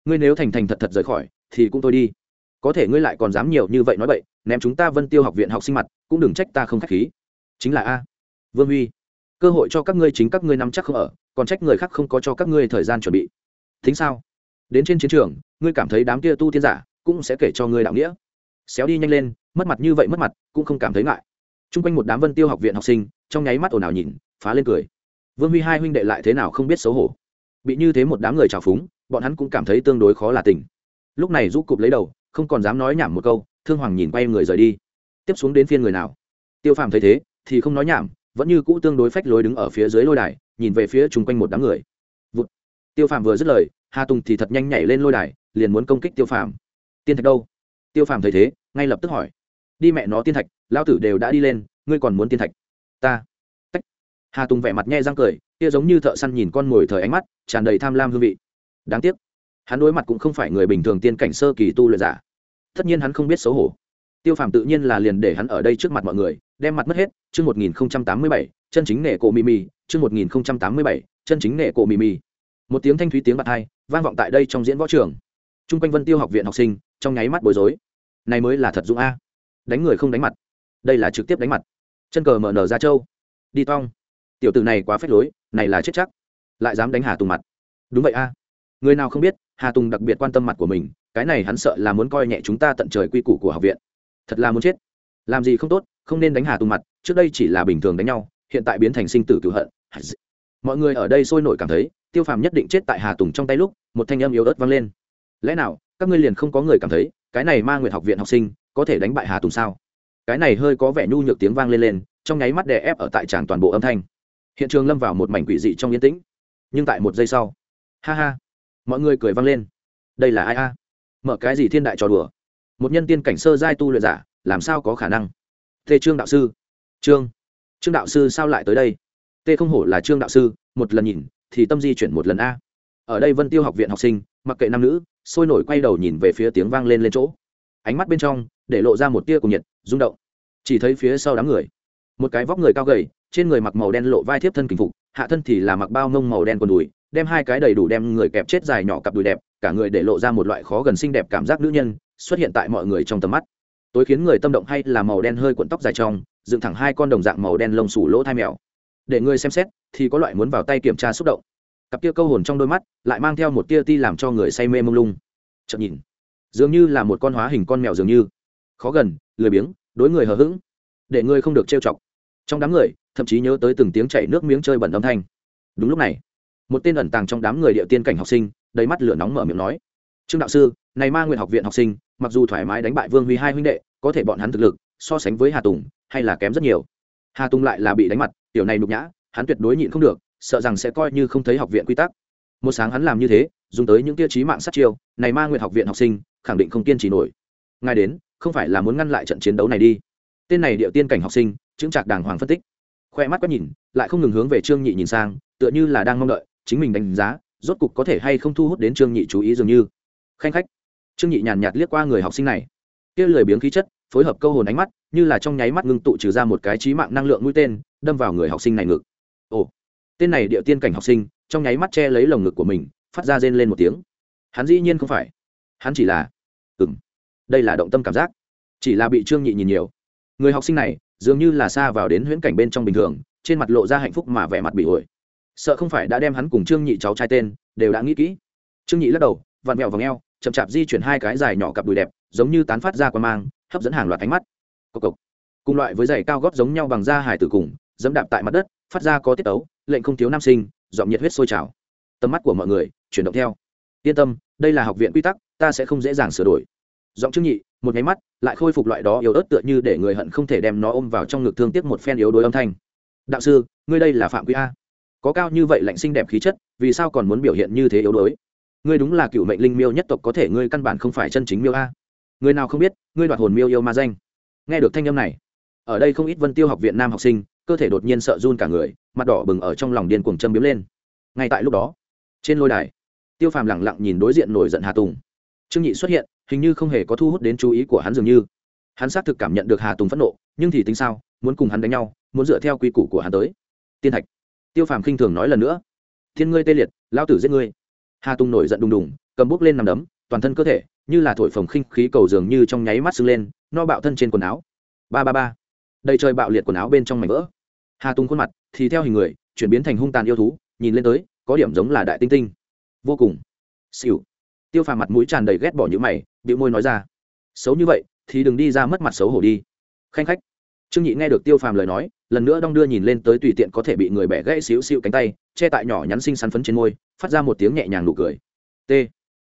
Ngươi nếu thành thành thật thật rời khỏi, thì cũng thôi đi. Có thể ngươi lại còn dám nhiều như vậy nói vậy ném chúng ta vân tiêu học viện học sinh mặt, cũng đừng trách ta không k h á c h khí. Chính là a. Vương huy, cơ hội cho các ngươi chính các ngươi nắm chắc không ở, còn trách người khác không có cho các ngươi thời gian chuẩn bị. Thính sao? Đến trên chiến trường, ngươi cảm thấy đám kia tu tiên giả cũng sẽ kể cho ngươi đạo nghĩa. Xéo đi nhanh lên, mất mặt như vậy mất mặt, cũng không cảm thấy ngại t r u n g quanh một đám vân tiêu học viện học sinh, trong nháy mắt ồn ào nhìn, phá lên cười. Vương huy hai huynh đệ lại thế nào không biết xấu hổ. Bị như thế một đám người trào phúng, bọn hắn cũng cảm thấy tương đối khó là tình. Lúc này rút cụp lấy đầu, không còn dám nói nhảm một câu, thương hoàng nhìn quay người rời đi. Tiếp xuống đến phiên người nào? Tiêu phàm thấy thế, thì không nói nhảm, vẫn như cũ tương đối phách lối đứng ở phía dưới lôi đài, nhìn về phía chung quanh một đám người. Vụt. tiêu phàm vừa dứt lời, hà tùng thì thật nhanh nhảy lên lôi đài, liền muốn công kích tiêu phàm. Tiên thạch đâu? Tiêu phàm thấy thế, ngay lập tức hỏi đi mẹ nó tiên thạch lao tử đều đã đi lên, ngươi còn muốn tiên thạch? Ta. Tách. Hà tùng vẻ mặt nhe răng cười, kia giống như thợ săn nhìn con mồi thời ánh mắt, tràn đầy tham lam hương vị. Đáng tiếc. Hắn đối mặt cũng không phải người bình thường tiên cảnh sơ kỳ tu luyện giả. Tất nhiên hắn không biết xấu hổ. Tiêu phàm tự nhiên là liền để hắn ở đây trước mặt mọi người, đem mặt mất hết, chương một nghìn tám mươi bảy, chân chính nệ cổ mì mì chương một nghìn tám mươi bảy, chân chính nệ cổ mì mì một tiếng thanh thúy tiếng bạc hai, vang vọng tại đây trong diễn võ trường. T r u n g quanh vân tiêu học viện học sinh, trong nháy mắt bối rối. Này mới là thật dũng a đánh người không đánh mặt. Đây là trực tiếp đánh mặt. Chân cờ mở nở ra châu. Đi tong tiểu tử này quá phép lối, này là chết chắc. Lại dám đánh hà tùng mặt. Đúng vậy a. Người nào không biết, hà tùng đặc biệt quan tâm mặt của mình, cái này hắn sợ là muốn coi nhẹ chúng ta tận trời quy củ của học viện. Thật là muốn chết. Làm gì không tốt, không nên đánh hà tùng mặt, trước đây chỉ là bình thường đánh nhau, hiện tại biến thành sinh tử cựu hận. Mọi người ở đây sôi nổi cảm thấy, tiêu phàm nhất định chết tại hà tùng trong tay lúc, một thanh âm yếu ớt vang lên. Lẽ nào, các ngươi liền không có người cảm thấy, cái này ma nguyện học viện học sinh có thể đánh bại hà tùng sao? Cái này hơi có vẻ nhu nhược tiếng vang lên lên, trong nháy mắt đè ép ở tại tràng toàn bộ âm thanh. Hiện trường lâm vào một mảnh quỷ dị trong yên tĩnh. Nhưng tại một giây sau, ha ha, mọi người cười vang lên. Đây là ai a? Mở cái gì thiên đại trò đùa? Một nhân tiên cảnh sơ giai tu luyện giả, làm sao có khả năng? Tê trương đạo sư. Trương. Trương đạo sư sao lại tới đây? Tê không hổ là trương đạo sư, một lần nhìn, thì tâm di chuyển một lần a. Ở đây vân tiêu học viện học sinh, mặc kệ nam nữ, sôi nổi quay đầu nhìn về phía tiếng vang lên lên chỗ. Ánh mắt bên trong để lộ ra một tia cùng nhiệt, rung động. Chỉ thấy phía sau đám người, một cái vóc người cao gầy, trên người mặc màu đen lộ vai thiếp thân kinh phục, hạ thân thì là mặc bao ngông màu đen quần đùi, đem hai cái đầy đủ đem người kẹp chết dài nhỏ cặp đùi đẹp, cả người để lộ ra một loại khó gần xinh đẹp cảm giác nữ nhân, xuất hiện tại mọi người trong tầm mắt. Tối khiến người tâm động hay là màu đen hơi cuộn tóc dài trong, dựng thẳng hai con đồng dạng màu đen lông sủ lỗ thai mèo. Để người xem xét, thì có loại muốn vào tay kiểm tra xúc động. Cặp tia câu hồn trong đôi mắt, lại mang theo một tia ti làm cho người say mê mông lung. Chậm nhìn, dường như là một con hóa hình con mèo dường như khó gần, lười biếng, đối người hờ hững, để người không được trêu chọc. Trong đám người, thậm chí nhớ tới từng tiếng chảy nước miếng chơi bẩn âm thanh. Đúng lúc này, một tên ẩn tàng trong đám người địa tiên cảnh học sinh, đầy mắt lửa nóng mở miệng nói, trương đạo sư, này ma nguyện học viện học sinh, mặc dù thoải mái đánh bại vương huy hai huynh đệ, có thể bọn hắn thực lực, so sánh với hà tùng, hay là kém rất nhiều. Hà tùng lại là bị đánh mặt, tiểu này nhục nhã, hắn tuyệt đối nhịn không được, sợ rằng sẽ coi như không thấy học viện quy tắc. Một sáng hắn làm như thế, dùng tới những tiêu chí mạng sát chiêu, này ma nguyện học viện học sinh, khẳng định không kiên trì nổi. Ngài đến không phải là muốn ngăn lại trận chiến đấu này đi. Tên này địa tiên cảnh học sinh, chứng trạc đàng hoàng phân tích. Khoe mắt quét nhìn, lại không ngừng hướng về trương nhị nhìn sang, tựa như là đang mong đợi, chính mình đánh giá, rốt cục có thể hay không thu hút đến trương nhị chú ý dường như. Khanh khách. Trương nhị nhàn nhạt liếc qua người học sinh này. Kia lười biếng khí chất, phối hợp câu hồn ánh mắt, như là trong nháy mắt ngưng tụ trừ ra một cái trí mạng năng lượng mũi tên, đâm vào người học sinh này ngực. Ồ. Tên này địa tiên cảnh học sinh, trong nháy mắt che lấy lồng ngực của mình, phát ra rên lên một tiếng. Hắn dĩ nhiên không phải. Hắn chỉ là ừng đây là động tâm cảm giác. Chỉ là bị trương nhị nhìn nhiều. Người học sinh này, dường như là xa vào đến huyễn cảnh bên trong bình thường, trên mặt lộ ra hạnh phúc mà vẻ mặt bị ổi. Sợ không phải đã đem hắn cùng trương nhị cháu trai tên, đều đã nghĩ kỹ. Trương nhị lắc đầu, vặn mẹo và ngheo chậm chạp di chuyển hai cái dài nhỏ cặp đùi đẹp, giống như tán phát ra qua mang, hấp dẫn hàng loạt ánh mắt. Cộc cộc. Cùng loại với giày cao gót giống nhau bằng da hải tử cùng, dẫm đạp tại mặt đất, phát ra có tiết tấu, lệnh không thiếu nam sinh dọn nhiệt huyết sôi trào. Tầm mắt của mọi người chuyển động theo. Yên tâm, đây là học viện quy tắc, ta sẽ không dễ dàng sửa đổi giọng trương nhị, một nháy mắt, lại khôi phục loại đó yếu ớt tựa như để người hận không thể đem nó ôm vào trong ngực thương tiếc một phen yếu đuối âm thanh. Đạo sư, ngươi đây là phạm quy a. Có cao như vậy lạnh xinh đẹp khí chất, vì sao còn muốn biểu hiện như thế yếu đuối? Ngươi đúng là cựu mệnh linh miêu nhất tộc có thể, ngươi căn bản không phải chân chính miêu a. Người nào không biết, ngươi đoạt hồn miêu yêu ma danh. Nghe được thanh âm này, ở đây không ít vân tiêu học viện nam học sinh, cơ thể đột nhiên sợ run cả người, mặt đỏ bừng ở trong lòng điên cuồng châm biếm lên. Ngay tại lúc đó, trên lôi đài, tiêu phàm lẳng lặng nhìn đối diện nổi giận hà tùng. Trương nhị xuất hiện hình như không hề có thu hút đến chú ý của hắn dường như. Hắn xác thực cảm nhận được hà tùng phẫn nộ, nhưng thì tính sao, muốn cùng hắn đánh nhau, muốn dựa theo quy củ của hắn tới. Tiên thạch, tiêu phàm khinh thường nói lần nữa. Thiên ngươi tê liệt lao tử giết ngươi. Hà tùng nổi giận đùng đùng, cầm bút lên nằm đấm, toàn thân cơ thể, như là thổi phồng khinh khí cầu dường như trong nháy mắt sưng lên, no bạo thân trên quần áo. Ba ba ba. Đầy trời bạo liệt quần áo bên trong mảnh vỡ. Hà tùng khuôn mặt thì theo hình người, chuyển biến thành hung tàn yêu thú, nhìn lên tới, có điểm giống là đại tinh tinh. Vô cùng. Xỉu. Tiêu phàm mặt mũi tràn đầy ghét bỏ những mày điệu môi nói ra. Xấu như vậy, thì đừng đi ra mất mặt xấu hổ đi. Khanh khách. Trương nhị nghe được tiêu phàm lời nói, lần nữa đong đưa nhìn lên tới tùy tiện có thể bị người bẻ gãy xíu xíu cánh tay, che tại nhỏ nhắn xinh sắn phấn trên môi, phát ra một tiếng nhẹ nhàng nụ cười. T.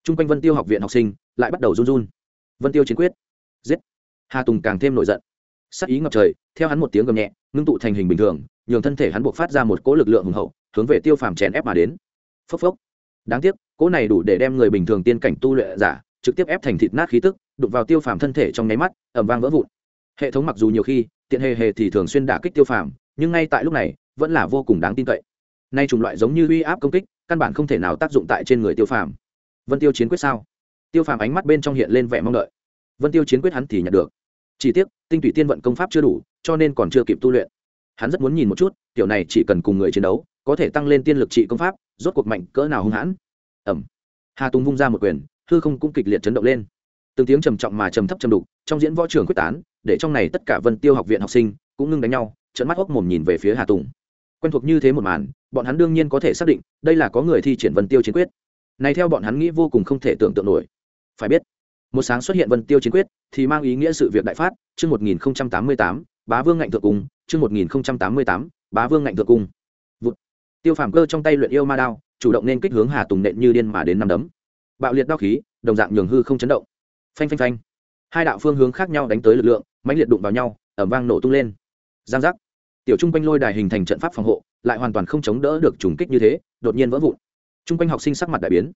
T r u n g quanh vân tiêu học viện học sinh lại bắt đầu run run. Vân tiêu chiến quyết. Giết hà tùng càng thêm nổi giận. Sắc ý ngập trời, theo hắn một tiếng gầm nhẹ, ngưng tụ thành hình bình thường, nhường thân thể hắn buộc phát ra một cỗ lực lượng hùng hậu, hướng về tiêu phàm chèn ép mà đến. Phốc phốc. Đáng tiếc, cỗ này đủ để đem người bình thường tiên cảnh tu luyện giả trực tiếp ép thành thịt nát khí tức, đụng vào tiêu phàm thân thể trong nháy mắt ẩm vang vỡ vụn. Hệ thống mặc dù nhiều khi, tiện hề hề thì thường xuyên đả kích tiêu phàm, nhưng ngay tại lúc này, vẫn là vô cùng đáng tin cậy. Nay chủng loại giống như uy áp công kích, căn bản không thể nào tác dụng tại trên người tiêu phàm. Vân tiêu chiến quyết sao? Tiêu phàm ánh mắt bên trong hiện lên vẻ mong đợi. Vân tiêu chiến quyết hắn thì nhận được. Chỉ tiếc, tinh tủy tiên vận công pháp chưa đủ, cho nên còn chưa kịp tu luyện. Hắn rất muốn nhìn một chút kiểu này chỉ cần cùng người chiến đấu, có thể tăng lên tiên lực trị công pháp, rốt cuộc mạnh cỡ nào hung hãn. Ẩm hà tùng vung ra một quyền hư không cũng kịch liệt chấn động lên. Từng tiếng trầm trọng mà trầm thấp trầm đục, trong diễn võ trường quyết tán, để trong này tất cả vân tiêu học viện học sinh cũng ngưng đánh nhau trận mắt hốc mồm nhìn về phía hà tùng. Quen thuộc như thế một màn, bọn hắn đương nhiên có thể xác định, đây là có người thi triển vân tiêu chiến quyết. Này theo bọn hắn nghĩ vô cùng không thể tưởng tượng nổi. Phải biết, một sáng xuất hiện vân tiêu chiến quyết thì mang ý nghĩa sự việc đại phát, chương một nghìn tám mươi tám, bá vương ngạnh thượng cung, chương một nghìn tám mươi tám, bá vương ngạnh thượng cung. Vụt. tiêu phàm cơ trong tay luyện yêu ma đao, chủ động nên kích hướng hà tùng nện như điên mà đến năm đấm bạo liệt đao khí, đồng dạng nhường hư không chấn động. Phanh phanh phanh. Hai đạo phương hướng khác nhau đánh tới lực lượng, mãnh liệt đụng vào nhau ẩm vang nổ tung lên. Giang giác. Tiểu trung quanh lôi đài hình thành trận pháp phòng hộ, lại hoàn toàn không chống đỡ được trùng kích như thế, đột nhiên vỡ vụn. Trung quanh học sinh sắc mặt đại biến,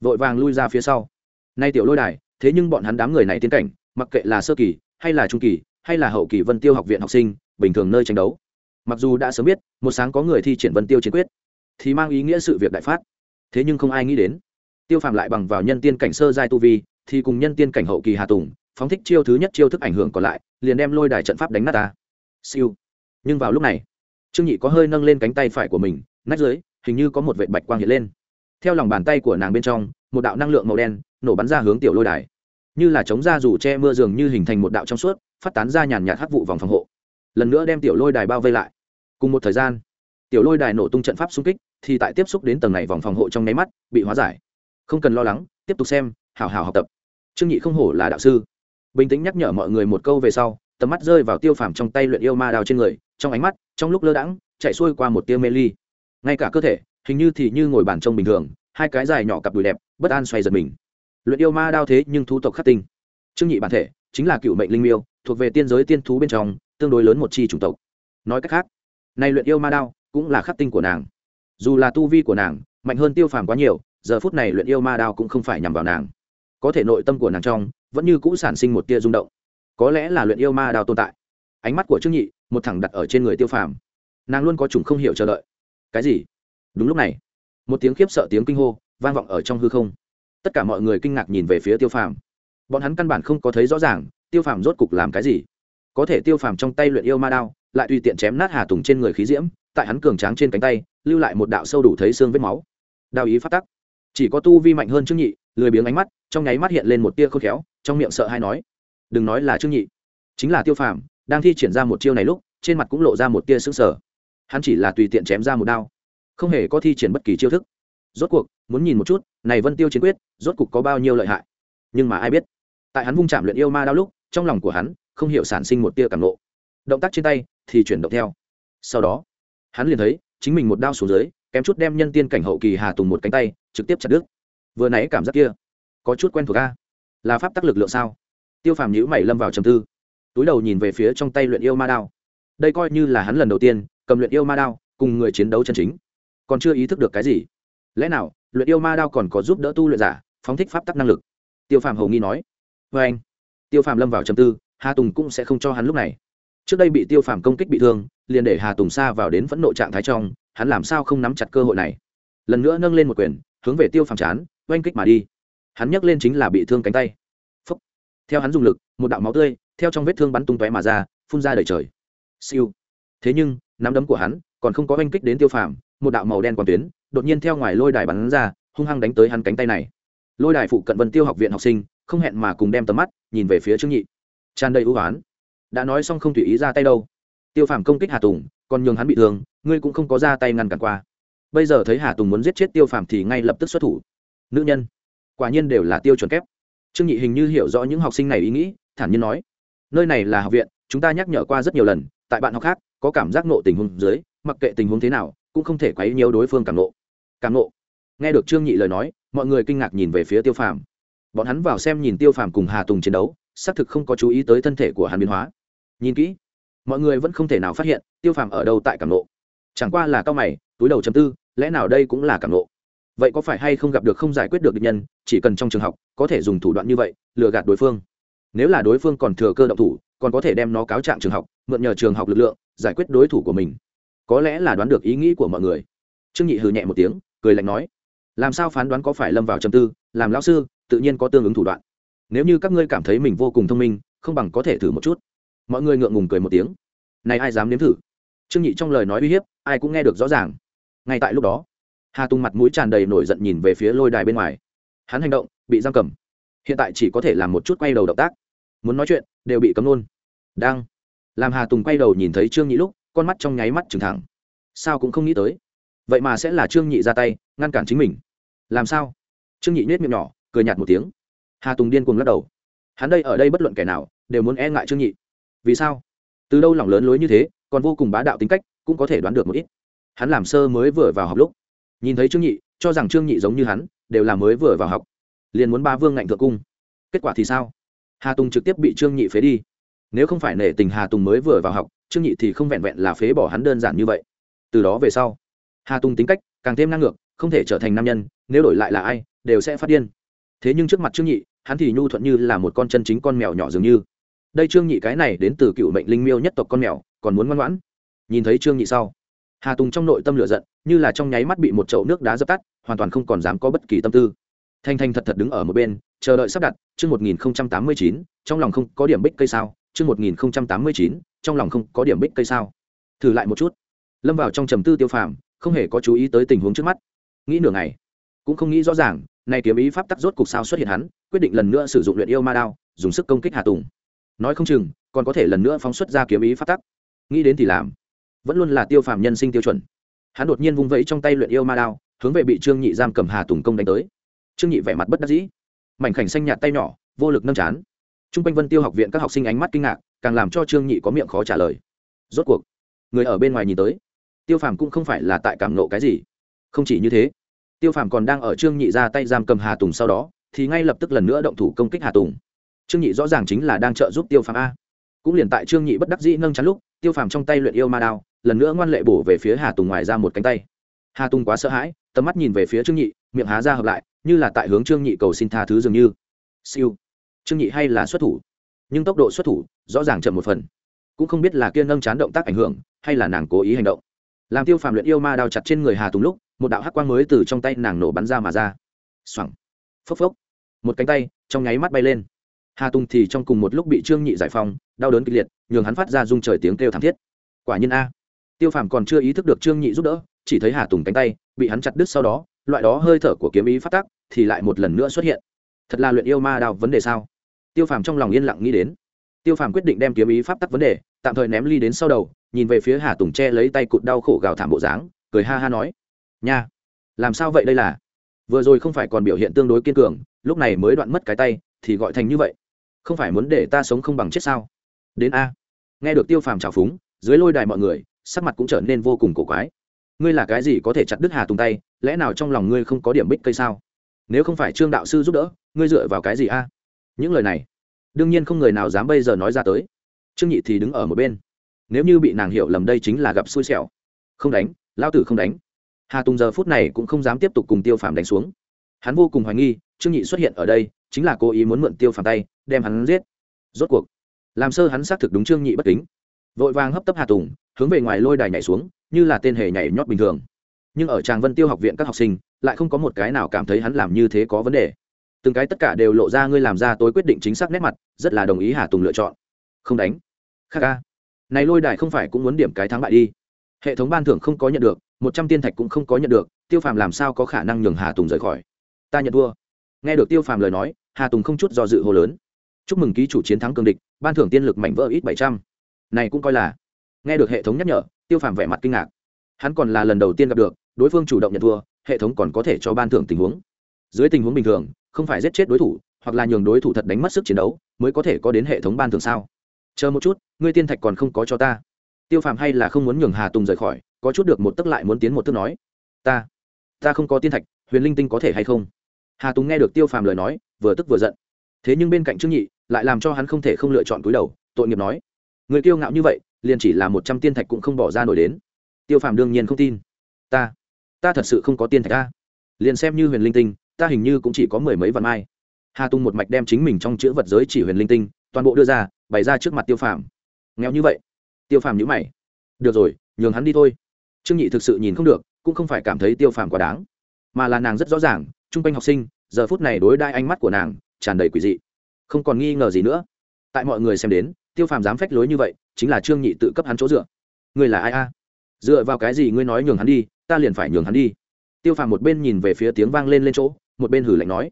vội vàng lui ra phía sau. Nay tiểu lôi đài, thế nhưng bọn hắn đám người này tiến cảnh, mặc kệ là sơ kỳ, hay là trung kỳ, hay là hậu kỳ vân tiêu học viện học sinh, bình thường nơi tranh đấu. Mặc dù đã sớm biết, một sáng có người thi triển vân tiêu chiến quyết, thì mang ý nghĩa sự việc đại phát. Thế nhưng không ai nghĩ đến tiêu Phàm lại bằng vào nhân tiên cảnh sơ giai tu vi, thì cùng nhân tiên cảnh hậu kỳ hà tùng, phóng thích chiêu thứ nhất chiêu thức ảnh hưởng còn lại, liền đem lôi đài trận pháp đánh nát ta. Siêu. Nhưng vào lúc này, trương nhị có hơi nâng lên cánh tay phải của mình, nách dưới, hình như có một vệ bạch quang hiện lên. Theo lòng bàn tay của nàng bên trong, một đạo năng lượng màu đen nổ bắn ra hướng tiểu lôi đài. Như là chống ra dù che mưa dường như hình thành một đạo trong suốt, phát tán ra nhàn nhạt hắc vụ vòng phòng hộ. Lần nữa đem tiểu lôi đài bao vây lại. Cùng một thời gian, tiểu lôi đài nổ tung trận pháp xung kích, thì tại tiếp xúc đến tầng này vòng phòng hộ trong nháy mắt, bị hóa giải không cần lo lắng, tiếp tục xem hào hào học tập. Trương nhị không hổ là đạo sư. Bình tĩnh nhắc nhở mọi người một câu về sau, tầm mắt rơi vào tiêu phàm trong tay luyện yêu ma đao trên người, trong ánh mắt, trong lúc lơ đãng, chạy xuôi qua một tia mê ly. Ngay cả cơ thể, hình như thì như ngồi bàn trông bình thường, hai cái dài nhỏ cặp đùi đẹp, bất an xoay giật mình. Luyện yêu ma đao thế nhưng thú tộc khắc tinh. Trương nhị bản thể, chính là cựu mệnh linh miêu, thuộc về tiên giới tiên thú bên trong, tương đối lớn một chi chủng tộc. Nói cách khác, nay luyện yêu ma đao cũng là khắc tinh của nàng. Dù là tu vi của nàng, mạnh hơn tiêu phàm quá nhiều giờ phút này luyện yêu ma đao cũng không phải nhằm vào nàng. Có thể nội tâm của nàng trong, vẫn như cũ sản sinh một tia rung động. Có lẽ là luyện yêu ma đao tồn tại. Ánh mắt của trương nhị, một thẳng đặt ở trên người tiêu phàm. Nàng luôn có chủng không hiểu chờ đợi. Cái gì? Đúng lúc này, một tiếng khiếp sợ tiếng kinh hô vang vọng ở trong hư không. Tất cả mọi người kinh ngạc nhìn về phía tiêu phàm. Bọn hắn căn bản không có thấy rõ ràng, tiêu phàm rốt cục làm cái gì? Có thể tiêu phàm trong tay luyện yêu ma đao, lại tùy tiện chém nát hà tùng trên người khí diễm, tại hắn cường tráng trên cánh tay, lưu lại một đạo sâu đủ thấy xương vết máu. Đao ý phát tắc chỉ có tu vi mạnh hơn trương nhị, lười biếng ánh mắt, trong nháy mắt hiện lên một tia khôn khéo, trong miệng sợ hay nói, đừng nói là trương nhị, chính là tiêu phàm, đang thi triển ra một chiêu này lúc, trên mặt cũng lộ ra một tia sững sờ. Hắn chỉ là tùy tiện chém ra một đao, không hề có thi triển bất kỳ chiêu thức. Rốt cuộc, muốn nhìn một chút, này vân tiêu chiến quyết, rốt cuộc có bao nhiêu lợi hại. Nhưng mà ai biết, tại hắn vung chạm luyện yêu ma đao lúc, trong lòng của hắn, không hiểu sản sinh một tia cảm nộ động tác trên tay thì chuyển động theo. Sau đó, hắn liền thấy, chính mình một đao xuống dưới kém chút đem nhân tiên cảnh hậu kỳ hà tùng một cánh tay, trực tiếp chặt đứt. Vừa nãy cảm giác kia, có chút quen thuộc a. Là pháp tắc lực lượng sao? Tiêu phàm nhữ mày lâm vào trầm tư. Túi đầu nhìn về phía trong tay luyện yêu ma đao. Đây coi như là hắn lần đầu tiên, cầm luyện yêu ma đao, cùng người chiến đấu chân chính. Còn chưa ý thức được cái gì. Lẽ nào, luyện yêu ma đao còn có giúp đỡ tu luyện giả, phóng thích pháp tắc năng lực? Tiêu phàm hầu nghi nói. Vê anh, tiêu phàm lâm vào trầm tư, hà tùng cũng sẽ không cho hắn lúc này. Trước đây bị tiêu phàm công kích bị thương, liền để hà tùng xa vào đến phẫn nộ trạng thái trong hắn làm sao không nắm chặt cơ hội này? Lần nữa nâng lên một quyền, hướng về tiêu phàm chán, oanh kích mà đi. Hắn nhấc lên chính là bị thương cánh tay. Phúc. theo hắn dùng lực, một đạo máu tươi, theo trong vết thương bắn tung tóe mà ra, phun ra đầy trời. Siêu. Thế nhưng, nắm đấm của hắn còn không có oanh kích đến tiêu phàm, một đạo màu đen quang tuyến đột nhiên theo ngoài lôi đài bắn ra, hung hăng đánh tới hắn cánh tay này. Lôi đài phụ cận vân tiêu học viện học sinh không hẹn mà cùng đem tầm mắt nhìn về phía trương nhị. Tràn đầy ưu oán. Đã nói xong không tùy ý ra tay đâu. Tiêu phàm công kích hà tùng, còn nhường hắn bị thương ngươi cũng không có ra tay ngăn cản qua. Bây giờ thấy hà tùng muốn giết chết tiêu phàm thì ngay lập tức xuất thủ. Nữ nhân, quả nhiên đều là tiêu chuẩn kép. Trương nhị hình như hiểu rõ những học sinh này ý nghĩ, thản nhiên nói, nơi này là học viện, chúng ta nhắc nhở qua rất nhiều lần, tại bạn học khác, có cảm giác nộ tình huống dưới, mặc kệ tình huống thế nào, cũng không thể quấy nhiều đối phương cảm nộ cảm nộ nghe được trương nhị lời nói, mọi người kinh ngạc nhìn về phía tiêu phàm. Bọn hắn vào xem nhìn tiêu phàm cùng hà tùng chiến đấu, xác thực không có chú ý tới thân thể của hàn biến hóa. Nhìn kỹ, mọi người vẫn không thể nào phát hiện tiêu phàm ở đâu tại cảm nộ chẳng qua là cao mày, túi đầu chấm tư, lẽ nào đây cũng là cảm nộ vậy có phải hay không gặp được không giải quyết được địch nhân, chỉ cần trong trường học có thể dùng thủ đoạn như vậy, lừa gạt đối phương? Nếu là đối phương còn thừa cơ động thủ, còn có thể đem nó cáo trạng trường học, mượn nhờ trường học lực lượng, giải quyết đối thủ của mình. Có lẽ là đoán được ý nghĩ của mọi người. Trương nhị hừ nhẹ một tiếng, cười lạnh nói, làm sao phán đoán có phải lâm vào trầm tư, làm lão sư, tự nhiên có tương ứng thủ đoạn. Nếu như các ngươi cảm thấy mình vô cùng thông minh, không bằng có thể thử một chút. Mọi người ngượng ngùng cười một tiếng. Này ai dám nếm thử? Trương nhị trong lời nói uy hiếp, ai cũng nghe được rõ ràng. Ngay tại lúc đó, hà tùng mặt mũi tràn đầy nổi giận nhìn về phía lôi đài bên ngoài. Hắn hành động, bị giam cầm. Hiện tại chỉ có thể làm một chút quay đầu động tác. Muốn nói chuyện, đều bị cấm luôn. Đang. Làm hà tùng quay đầu nhìn thấy trương nhị lúc, con mắt trong nháy mắt trừng thẳng. Sao cũng không nghĩ tới. Vậy mà sẽ là trương nhị ra tay, ngăn cản chính mình. Làm sao? Trương nhị nhét miệng nhỏ, cười nhạt một tiếng. Hà tùng điên cuồng lắc đầu. Hắn đây ở đây bất luận kẻ nào, đều muốn e ngại trương nhị. Vì sao? Từ đâu lòng lớn lối như thế còn vô cùng bá đạo tính cách, cũng có thể đoán được một ít. Hắn làm sơ mới vừa vào học lúc, nhìn thấy trương nhị, cho rằng trương nhị giống như hắn, đều là mới vừa vào học, liền muốn ba vương ngạnh thượng cung. Kết quả thì sao? Hà tùng trực tiếp bị trương nhị phế đi. Nếu không phải nể tình hà tùng mới vừa vào học, trương nhị thì không vẹn vẹn là phế bỏ hắn đơn giản như vậy. Từ đó về sau, hà tùng tính cách càng thêm năng ngược, không thể trở thành nam nhân, nếu đổi lại là ai, đều sẽ phát điên. Thế nhưng trước mặt trương nhị, hắn thì nhu thuận như là một con chân chính con mèo nhỏ dường như. Đây trương nhị cái này đến từ cựu mệnh linh miêu nhất tộc con mèo còn muốn ngoan ngoãn. Nhìn thấy trương nhị sau, hà tùng trong nội tâm lửa giận, như là trong nháy mắt bị một chậu nước đá dập tắt, hoàn toàn không còn dám có bất kỳ tâm tư. Thanh thanh thật thật đứng ở một bên, chờ đợi sắp đặt, chương một nghìn tám mươi chín, trong lòng không có điểm bích cây sao? Chương một nghìn tám mươi chín, trong lòng không có điểm bích cây sao? Thử lại một chút. Lâm vào trong trầm tư tiêu phàm, không hề có chú ý tới tình huống trước mắt. Nghĩ nửa ngày, cũng không nghĩ rõ ràng nay kiếm ý pháp tắc rốt cục sao xuất hiện hắn, quyết định lần nữa sử dụng luyện yêu ma đao, dùng sức công kích hà tùng. Nói không chừng, còn có thể lần nữa phóng xuất ra kiếm ý pháp tắc nghĩ đến thì làm. Vẫn luôn là tiêu phàm nhân sinh tiêu chuẩn. Hắn đột nhiên vung vẫy trong tay luyện yêu ma đao, hướng về bị trương nhị giam cầm hà tùng công đánh tới. Trương nhị vẻ mặt bất đắc dĩ. Mảnh khảnh xanh nhạt tay nhỏ, vô lực nâng chán. T r u n g quanh vân tiêu học viện các học sinh ánh mắt kinh ngạc, càng làm cho trương nhị có miệng khó trả lời. Rốt cuộc, người ở bên ngoài nhìn tới. Tiêu phàm cũng không phải là tại cảm nộ cái gì. Không chỉ như thế, tiêu phàm còn đang ở trương nhị ra tay giam cầm hà tùng sau đó, thì ngay lập tức lần nữa động thủ công kích hà tùng. Trương nhị rõ ràng chính là đang trợ giúp tiêu phàm a. Cũng liền tại trương nhị bất đắc dĩ nâng chắn lúc tiêu phàm trong tay luyện yêu ma đao, lần nữa ngoan lệ bổ về phía hà tùng ngoài ra một cánh tay. Hà tùng quá sợ hãi, tầm mắt nhìn về phía trương nhị, miệng há ra hợp lại, như là tại hướng trương nhị cầu xin tha thứ dường như. Siêu. Trương nhị hay là xuất thủ? Nhưng tốc độ xuất thủ, rõ ràng chậm một phần. Cũng không biết là kia nâng chán động tác ảnh hưởng, hay là nàng cố ý hành động. Làm tiêu phàm luyện yêu ma đao chặt trên người hà tùng lúc, một đạo hắc quang mới từ trong tay nàng nổ bắn ra mà ra. Xoẳng phốc phốc. Một cánh tay, trong nháy mắt bay lên. Hà tùng thì trong cùng một lúc bị trương nhị giải phóng đau đớn kịch liệt, nhường hắn phát ra rung trời tiếng kêu thảm thiết. Quả nhiên a. Tiêu phàm còn chưa ý thức được trương nhị giúp đỡ, chỉ thấy hà tùng cánh tay bị hắn chặt đứt sau đó, loại đó hơi thở của kiếm ý phát tắc thì lại một lần nữa xuất hiện. Thật là luyện yêu ma đao vấn đề sao? Tiêu phàm trong lòng yên lặng nghĩ đến. Tiêu phàm quyết định đem kiếm ý pháp tắc vấn đề tạm thời ném ly đến sau đầu, nhìn về phía hà tùng che lấy tay cụt đau khổ gào thảm bộ dáng, cười ha ha nói. Nha, làm sao vậy đây là? Vừa rồi không phải còn biểu hiện tương đối kiên cường, lúc này mới đoạn mất cái tay, thì gọi thành như vậy. Không phải muốn để ta sống không bằng chết sao? Đến a. Nghe được tiêu phàm trào phúng, dưới lôi đài mọi người, sắc mặt cũng trở nên vô cùng cổ quái. Ngươi là cái gì có thể chặt đứt hà tùng tay, lẽ nào trong lòng ngươi không có điểm bích cây sao? Nếu không phải trương đạo sư giúp đỡ, ngươi dựa vào cái gì a? Những lời này, đương nhiên không người nào dám bây giờ nói ra tới. Trương nhị thì đứng ở một bên. Nếu như bị nàng hiểu lầm đây chính là gặp xui xẻo. Không đánh lao tử không đánh. Hà tùng giờ phút này cũng không dám tiếp tục cùng tiêu phàm đánh xuống. Hắn vô cùng hoài nghi, trương nhị xuất hiện ở đây, chính là cố ý muốn mượn tiêu phàm tay, đem hắn giết. Rốt cuộc làm sơ hắn xác thực đúng trương nhị bất kính. Vội vàng hấp tấp hà tùng, hướng về ngoài lôi đài nhảy xuống, như là tên hề nhảy nhót bình thường. Nhưng ở tràng vân tiêu học viện các học sinh, lại không có một cái nào cảm thấy hắn làm như thế có vấn đề. Từng cái tất cả đều lộ ra ngươi làm ra tối quyết định chính xác nét mặt, rất là đồng ý hà tùng lựa chọn. Không đánh. Khắc ca. Này lôi đài không phải cũng muốn điểm cái thắng bại đi. Hệ thống ban thưởng không có nhận được, một trăm tiên thạch cũng không có nhận được, tiêu phàm làm sao có khả năng nhường hà tùng rời khỏi? Ta nhận thua. Nghe được tiêu phàm lời nói, hà tùng không chút do dự hồ lớn chúc mừng ký chủ chiến thắng cường địch, ban thưởng tiên lực mảnh vỡ ít bảy trăm. Này cũng coi là. Nghe được hệ thống nhắc nhở, tiêu phàm vẻ mặt kinh ngạc. Hắn còn là lần đầu tiên gặp được, đối phương chủ động nhận thua, hệ thống còn có thể cho ban thưởng tình huống. Dưới tình huống bình thường, không phải giết chết đối thủ, hoặc là nhường đối thủ thật đánh mất sức chiến đấu, mới có thể có đến hệ thống ban thưởng sao? Chờ một chút, ngươi tiên thạch còn không có cho ta. Tiêu phàm hay là không muốn nhường hà tùng rời khỏi, có chút được một tức lại muốn tiến một tức nói. Ta ta không có tiên thạch, huyền linh tinh có thể hay không? Hà tùng nghe được tiêu phàm lời nói, vừa tức vừa giận thế nhưng bên cạnh trương nhị, lại làm cho hắn không thể không lựa chọn cúi đầu, tội nghiệp nói, người kiêu ngạo như vậy, liền chỉ là một trăm tiên thạch cũng không bỏ ra nổi đến. Tiêu phàm đương nhiên không tin. Ta ta thật sự không có tiên thạch ta liền xem như huyền linh tinh, ta hình như cũng chỉ có mười mấy vạn mai. Hà tung một mạch đem chính mình trong chữ vật giới chỉ huyền linh tinh, toàn bộ đưa ra, bày ra trước mặt tiêu phàm. Nghèo như vậy. Tiêu phàm nhữ mày. Được rồi, nhường hắn đi thôi. Trương nhị thực sự nhìn không được, cũng không phải cảm thấy tiêu phàm quá đáng, mà là nàng rất rõ ràng, chung quanh học sinh, giờ phút này đối đai ánh mắt của nàng tràn đầy quỷ dị. Không còn nghi ngờ gì nữa. Tại mọi người xem đến, tiêu phàm dám phách lối như vậy, chính là trương nhị tự cấp hắn chỗ dựa. Ngươi là ai a? Dựa vào cái gì ngươi nói nhường hắn đi, ta liền phải nhường hắn đi. Tiêu phàm một bên nhìn về phía tiếng vang lên lên chỗ, một bên hử lạnh nói.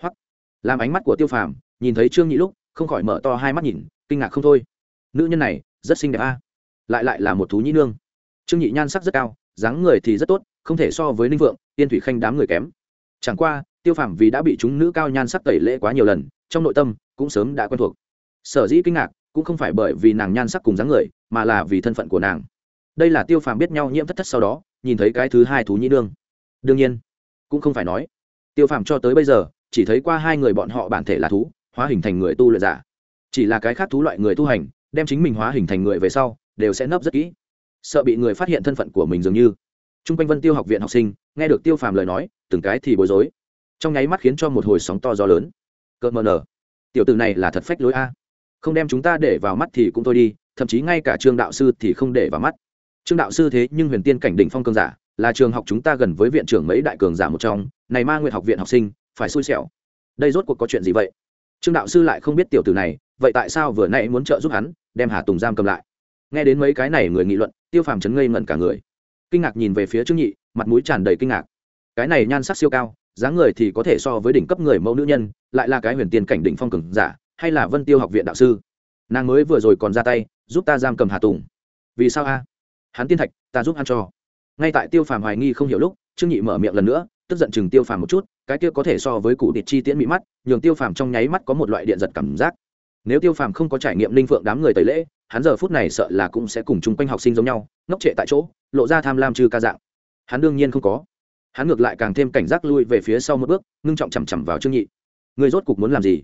Hoặc làm ánh mắt của tiêu phàm, nhìn thấy trương nhị lúc, không khỏi mở to hai mắt nhìn, kinh ngạc không thôi. Nữ nhân này, rất xinh đẹp a. Lại lại là một thú nhĩ nương. Trương nhị nhan sắc rất cao, dáng người thì rất tốt, không thể so với ninh vượng, yên thủy khanh đám người kém. Chẳng qua tiêu phàm vì đã bị chúng nữ cao nhan sắc tẩy lễ quá nhiều lần, trong nội tâm cũng sớm đã quen thuộc. Sở dĩ kinh ngạc cũng không phải bởi vì nàng nhan sắc cùng dáng người, mà là vì thân phận của nàng. Đây là tiêu phàm biết nhau nhiễm thất thất sau đó, nhìn thấy cái thứ hai thú nhĩ đương. đương nhiên, cũng không phải nói. Tiêu phàm cho tới bây giờ, chỉ thấy qua hai người bọn họ bản thể là thú, hóa hình thành người tu luyện giả. Chỉ là cái khác thú loại người tu hành, đem chính mình hóa hình thành người về sau, đều sẽ nấp rất kỹ. Sợ bị người phát hiện thân phận của mình dường như. T r u n g quanh vân tiêu học viện học sinh, nghe được tiêu phàm lời nói, từng cái thì bối rối trong nháy mắt khiến cho một hồi sóng to gió lớn. Cợt mờ nở tiểu t ử này là thật phách lối a. Không đem chúng ta để vào mắt thì cũng thôi đi, thậm chí ngay cả trương đạo sư thì không để vào mắt. Trương đạo sư thế nhưng huyền tiên cảnh đỉnh phong cường giả, là trường học chúng ta gần với viện trưởng mấy đại cường giả một trong, này ma nguyện học viện học sinh, phải xui xẻo. Đây rốt cuộc có chuyện gì vậy? Trương đạo sư lại không biết tiểu tử này, vậy tại sao vừa nãy muốn trợ giúp hắn, đem hà tùng giam cầm lại? Nghe đến mấy cái này người nghị luận, tiêu phàm chấn ngây ngẩn cả người. Kinh ngạc nhìn về phía trương nhị, mặt mũi tràn đầy kinh ngạc. Cái này nhan sắc siêu cao dáng người thì có thể so với đỉnh cấp người mẫu nữ nhân, lại là cái huyền tiên cảnh đỉnh phong cường giả, hay là vân tiêu học viện đạo sư. Nàng mới vừa rồi còn ra tay, giúp ta giam cầm hà tùng. Vì sao a? Hắn tiên thạch, ta giúp ăn cho. Ngay tại tiêu phàm hoài nghi không hiểu lúc, trương nhị mở miệng lần nữa, tức giận chừng tiêu phàm một chút, cái kia có thể so với cụ địch chi tiễn bị mắt, nhường tiêu phàm trong nháy mắt có một loại điện giật cảm giác. Nếu tiêu phàm không có trải nghiệm linh phượng đám người tẩy lễ, hắn giờ phút này sợ là cũng sẽ cùng chung quanh học sinh giống nhau, ngốc trệ tại chỗ, lộ ra tham lam chư ca dạng. Hắn đương nhiên không có hắn ngược lại càng thêm cảnh giác lui về phía sau một bước, ngưng trọng chằm chằm vào trương nhị. Người rốt cục muốn làm gì?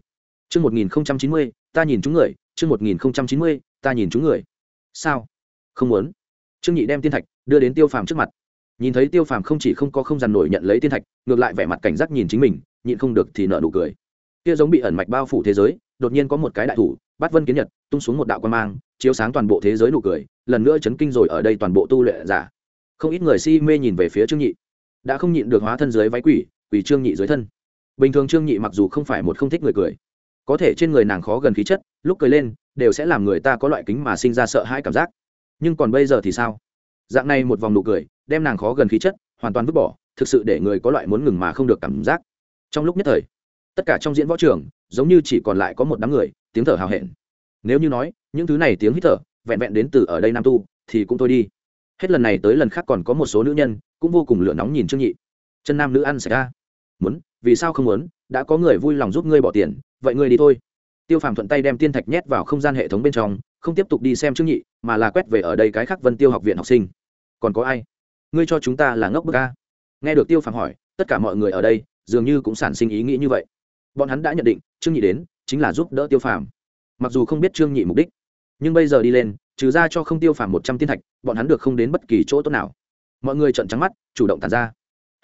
Chương một nghìn chín mươi, ta nhìn chúng người. Chương một nghìn chín mươi, ta nhìn chúng người. Sao? Không muốn. Trương nhị đem tiên thạch đưa đến tiêu phàm trước mặt. Nhìn thấy tiêu phàm không chỉ không có không dằn nổi nhận lấy tiên thạch, ngược lại vẻ mặt cảnh giác nhìn chính mình, nhịn không được thì nợ nụ cười. Kia giống bị ẩn mạch bao phủ thế giới, đột nhiên có một cái đại thủ bắt vân kiến nhật, tung xuống một đạo quan mang, chiếu sáng toàn bộ thế giới nụ cười, lần nữa chấn kinh rồi ở đây toàn bộ tu luyện giả. Không ít người si mê nhìn về phía trương nhị đã không nhịn được hóa thân dưới váy quỷ quỷ trương nhị dưới thân. Bình thường trương nhị mặc dù không phải một không thích người cười, có thể trên người nàng khó gần khí chất, lúc cười lên, đều sẽ làm người ta có loại kính mà sinh ra sợ hãi cảm giác. Nhưng còn bây giờ thì sao? Dạng này một vòng nụ cười, đem nàng khó gần khí chất, hoàn toàn vứt bỏ, thực sự để người có loại muốn ngừng mà không được cảm giác. Trong lúc nhất thời, tất cả trong diễn võ trường, giống như chỉ còn lại có một đám người, tiếng thở hào hẹn. Nếu như nói, những thứ này tiếng hít thở, vẹn vẹn đến từ ở đây nam tu, thì cũng thôi đi hết lần này tới lần khác còn có một số nữ nhân cũng vô cùng lửa nóng nhìn trương nhị. Chân nam nữ ăn xảy ra. Muốn, vì sao không muốn? Đã có người vui lòng giúp ngươi bỏ tiền, vậy ngươi đi thôi. Tiêu phàm thuận tay đem tiên thạch nhét vào không gian hệ thống bên trong, không tiếp tục đi xem trương nhị, mà là quét về ở đây cái khác vân tiêu học viện học sinh. Còn có ai? Ngươi cho chúng ta là ngốc bức ca nghe được tiêu phàm hỏi, tất cả mọi người ở đây dường như cũng sản sinh ý nghĩ như vậy. Bọn hắn đã nhận định trương nhị đến, chính là giúp đỡ tiêu phàm. Mặc dù không biết trương nhị mục đích, nhưng bây giờ đi lên trừ ra cho không tiêu phàm một trăm tiên thạch, bọn hắn được không đến bất kỳ chỗ tốt nào. Mọi người trợn trắng mắt, chủ động tàn ra.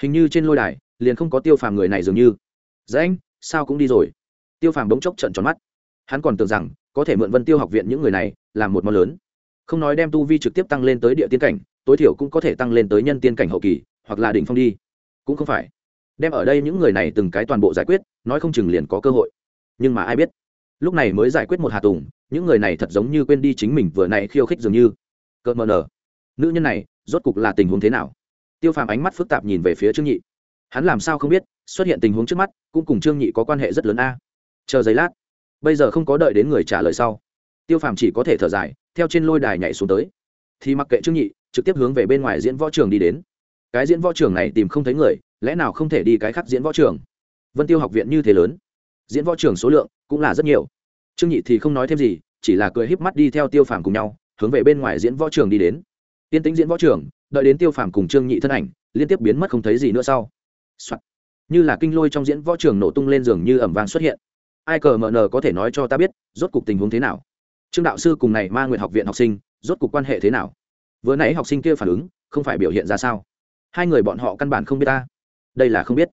Hình như trên lôi đài, liền không có tiêu phàm người này dường như. Dễ anh sao cũng đi rồi. Tiêu phàm bỗng chốc trận tròn mắt. Hắn còn tưởng rằng, có thể mượn vân tiêu học viện những người này, làm một món lớn. Không nói đem tu vi trực tiếp tăng lên tới địa tiên cảnh, tối thiểu cũng có thể tăng lên tới nhân tiên cảnh hậu kỳ, hoặc là đỉnh phong đi. Cũng không phải. Đem ở đây những người này từng cái toàn bộ giải quyết, nói không chừng liền có cơ hội. Nhưng mà ai biết? Lúc này mới giải quyết một hà tùng những người này thật giống như quên đi chính mình vừa này khiêu khích dường như. Cợt mờ nở. Nữ nhân này, rốt cục là tình huống thế nào? Tiêu phàm ánh mắt phức tạp nhìn về phía trương nhị. Hắn làm sao không biết, xuất hiện tình huống trước mắt, cũng cùng trương nhị có quan hệ rất lớn a. Chờ giây lát. Bây giờ không có đợi đến người trả lời sau. Tiêu phàm chỉ có thể thở dài, theo trên lôi đài nhảy xuống tới. Thì mặc kệ trương nhị, trực tiếp hướng về bên ngoài diễn võ trường đi đến. Cái diễn võ trường này tìm không thấy người, lẽ nào không thể đi cái khác diễn võ trường? Vân tiêu học viện như thế lớn. Diễn võ trường số lượng cũng là rất nhiều trương nhị thì không nói thêm gì, chỉ là cười híp mắt đi theo tiêu phàm cùng nhau, hướng về bên ngoài diễn võ trường đi đến. Tiên tính diễn võ trường, đợi đến tiêu phàm cùng trương nhị thân ảnh, liên tiếp biến mất không thấy gì nữa sau、Soạn. như là kinh lôi trong diễn võ trường nổ tung lên giường như ẩm vang xuất hiện. Ai cờ mờ nờ có thể nói cho ta biết, rốt cục tình huống thế nào? Trương đạo sư cùng này ma nguyện học viện học sinh, rốt cục quan hệ thế nào? Vừa nãy học sinh kia phản ứng, không phải biểu hiện ra sao? Hai người bọn họ căn bản không biết ta. Đây là không biết.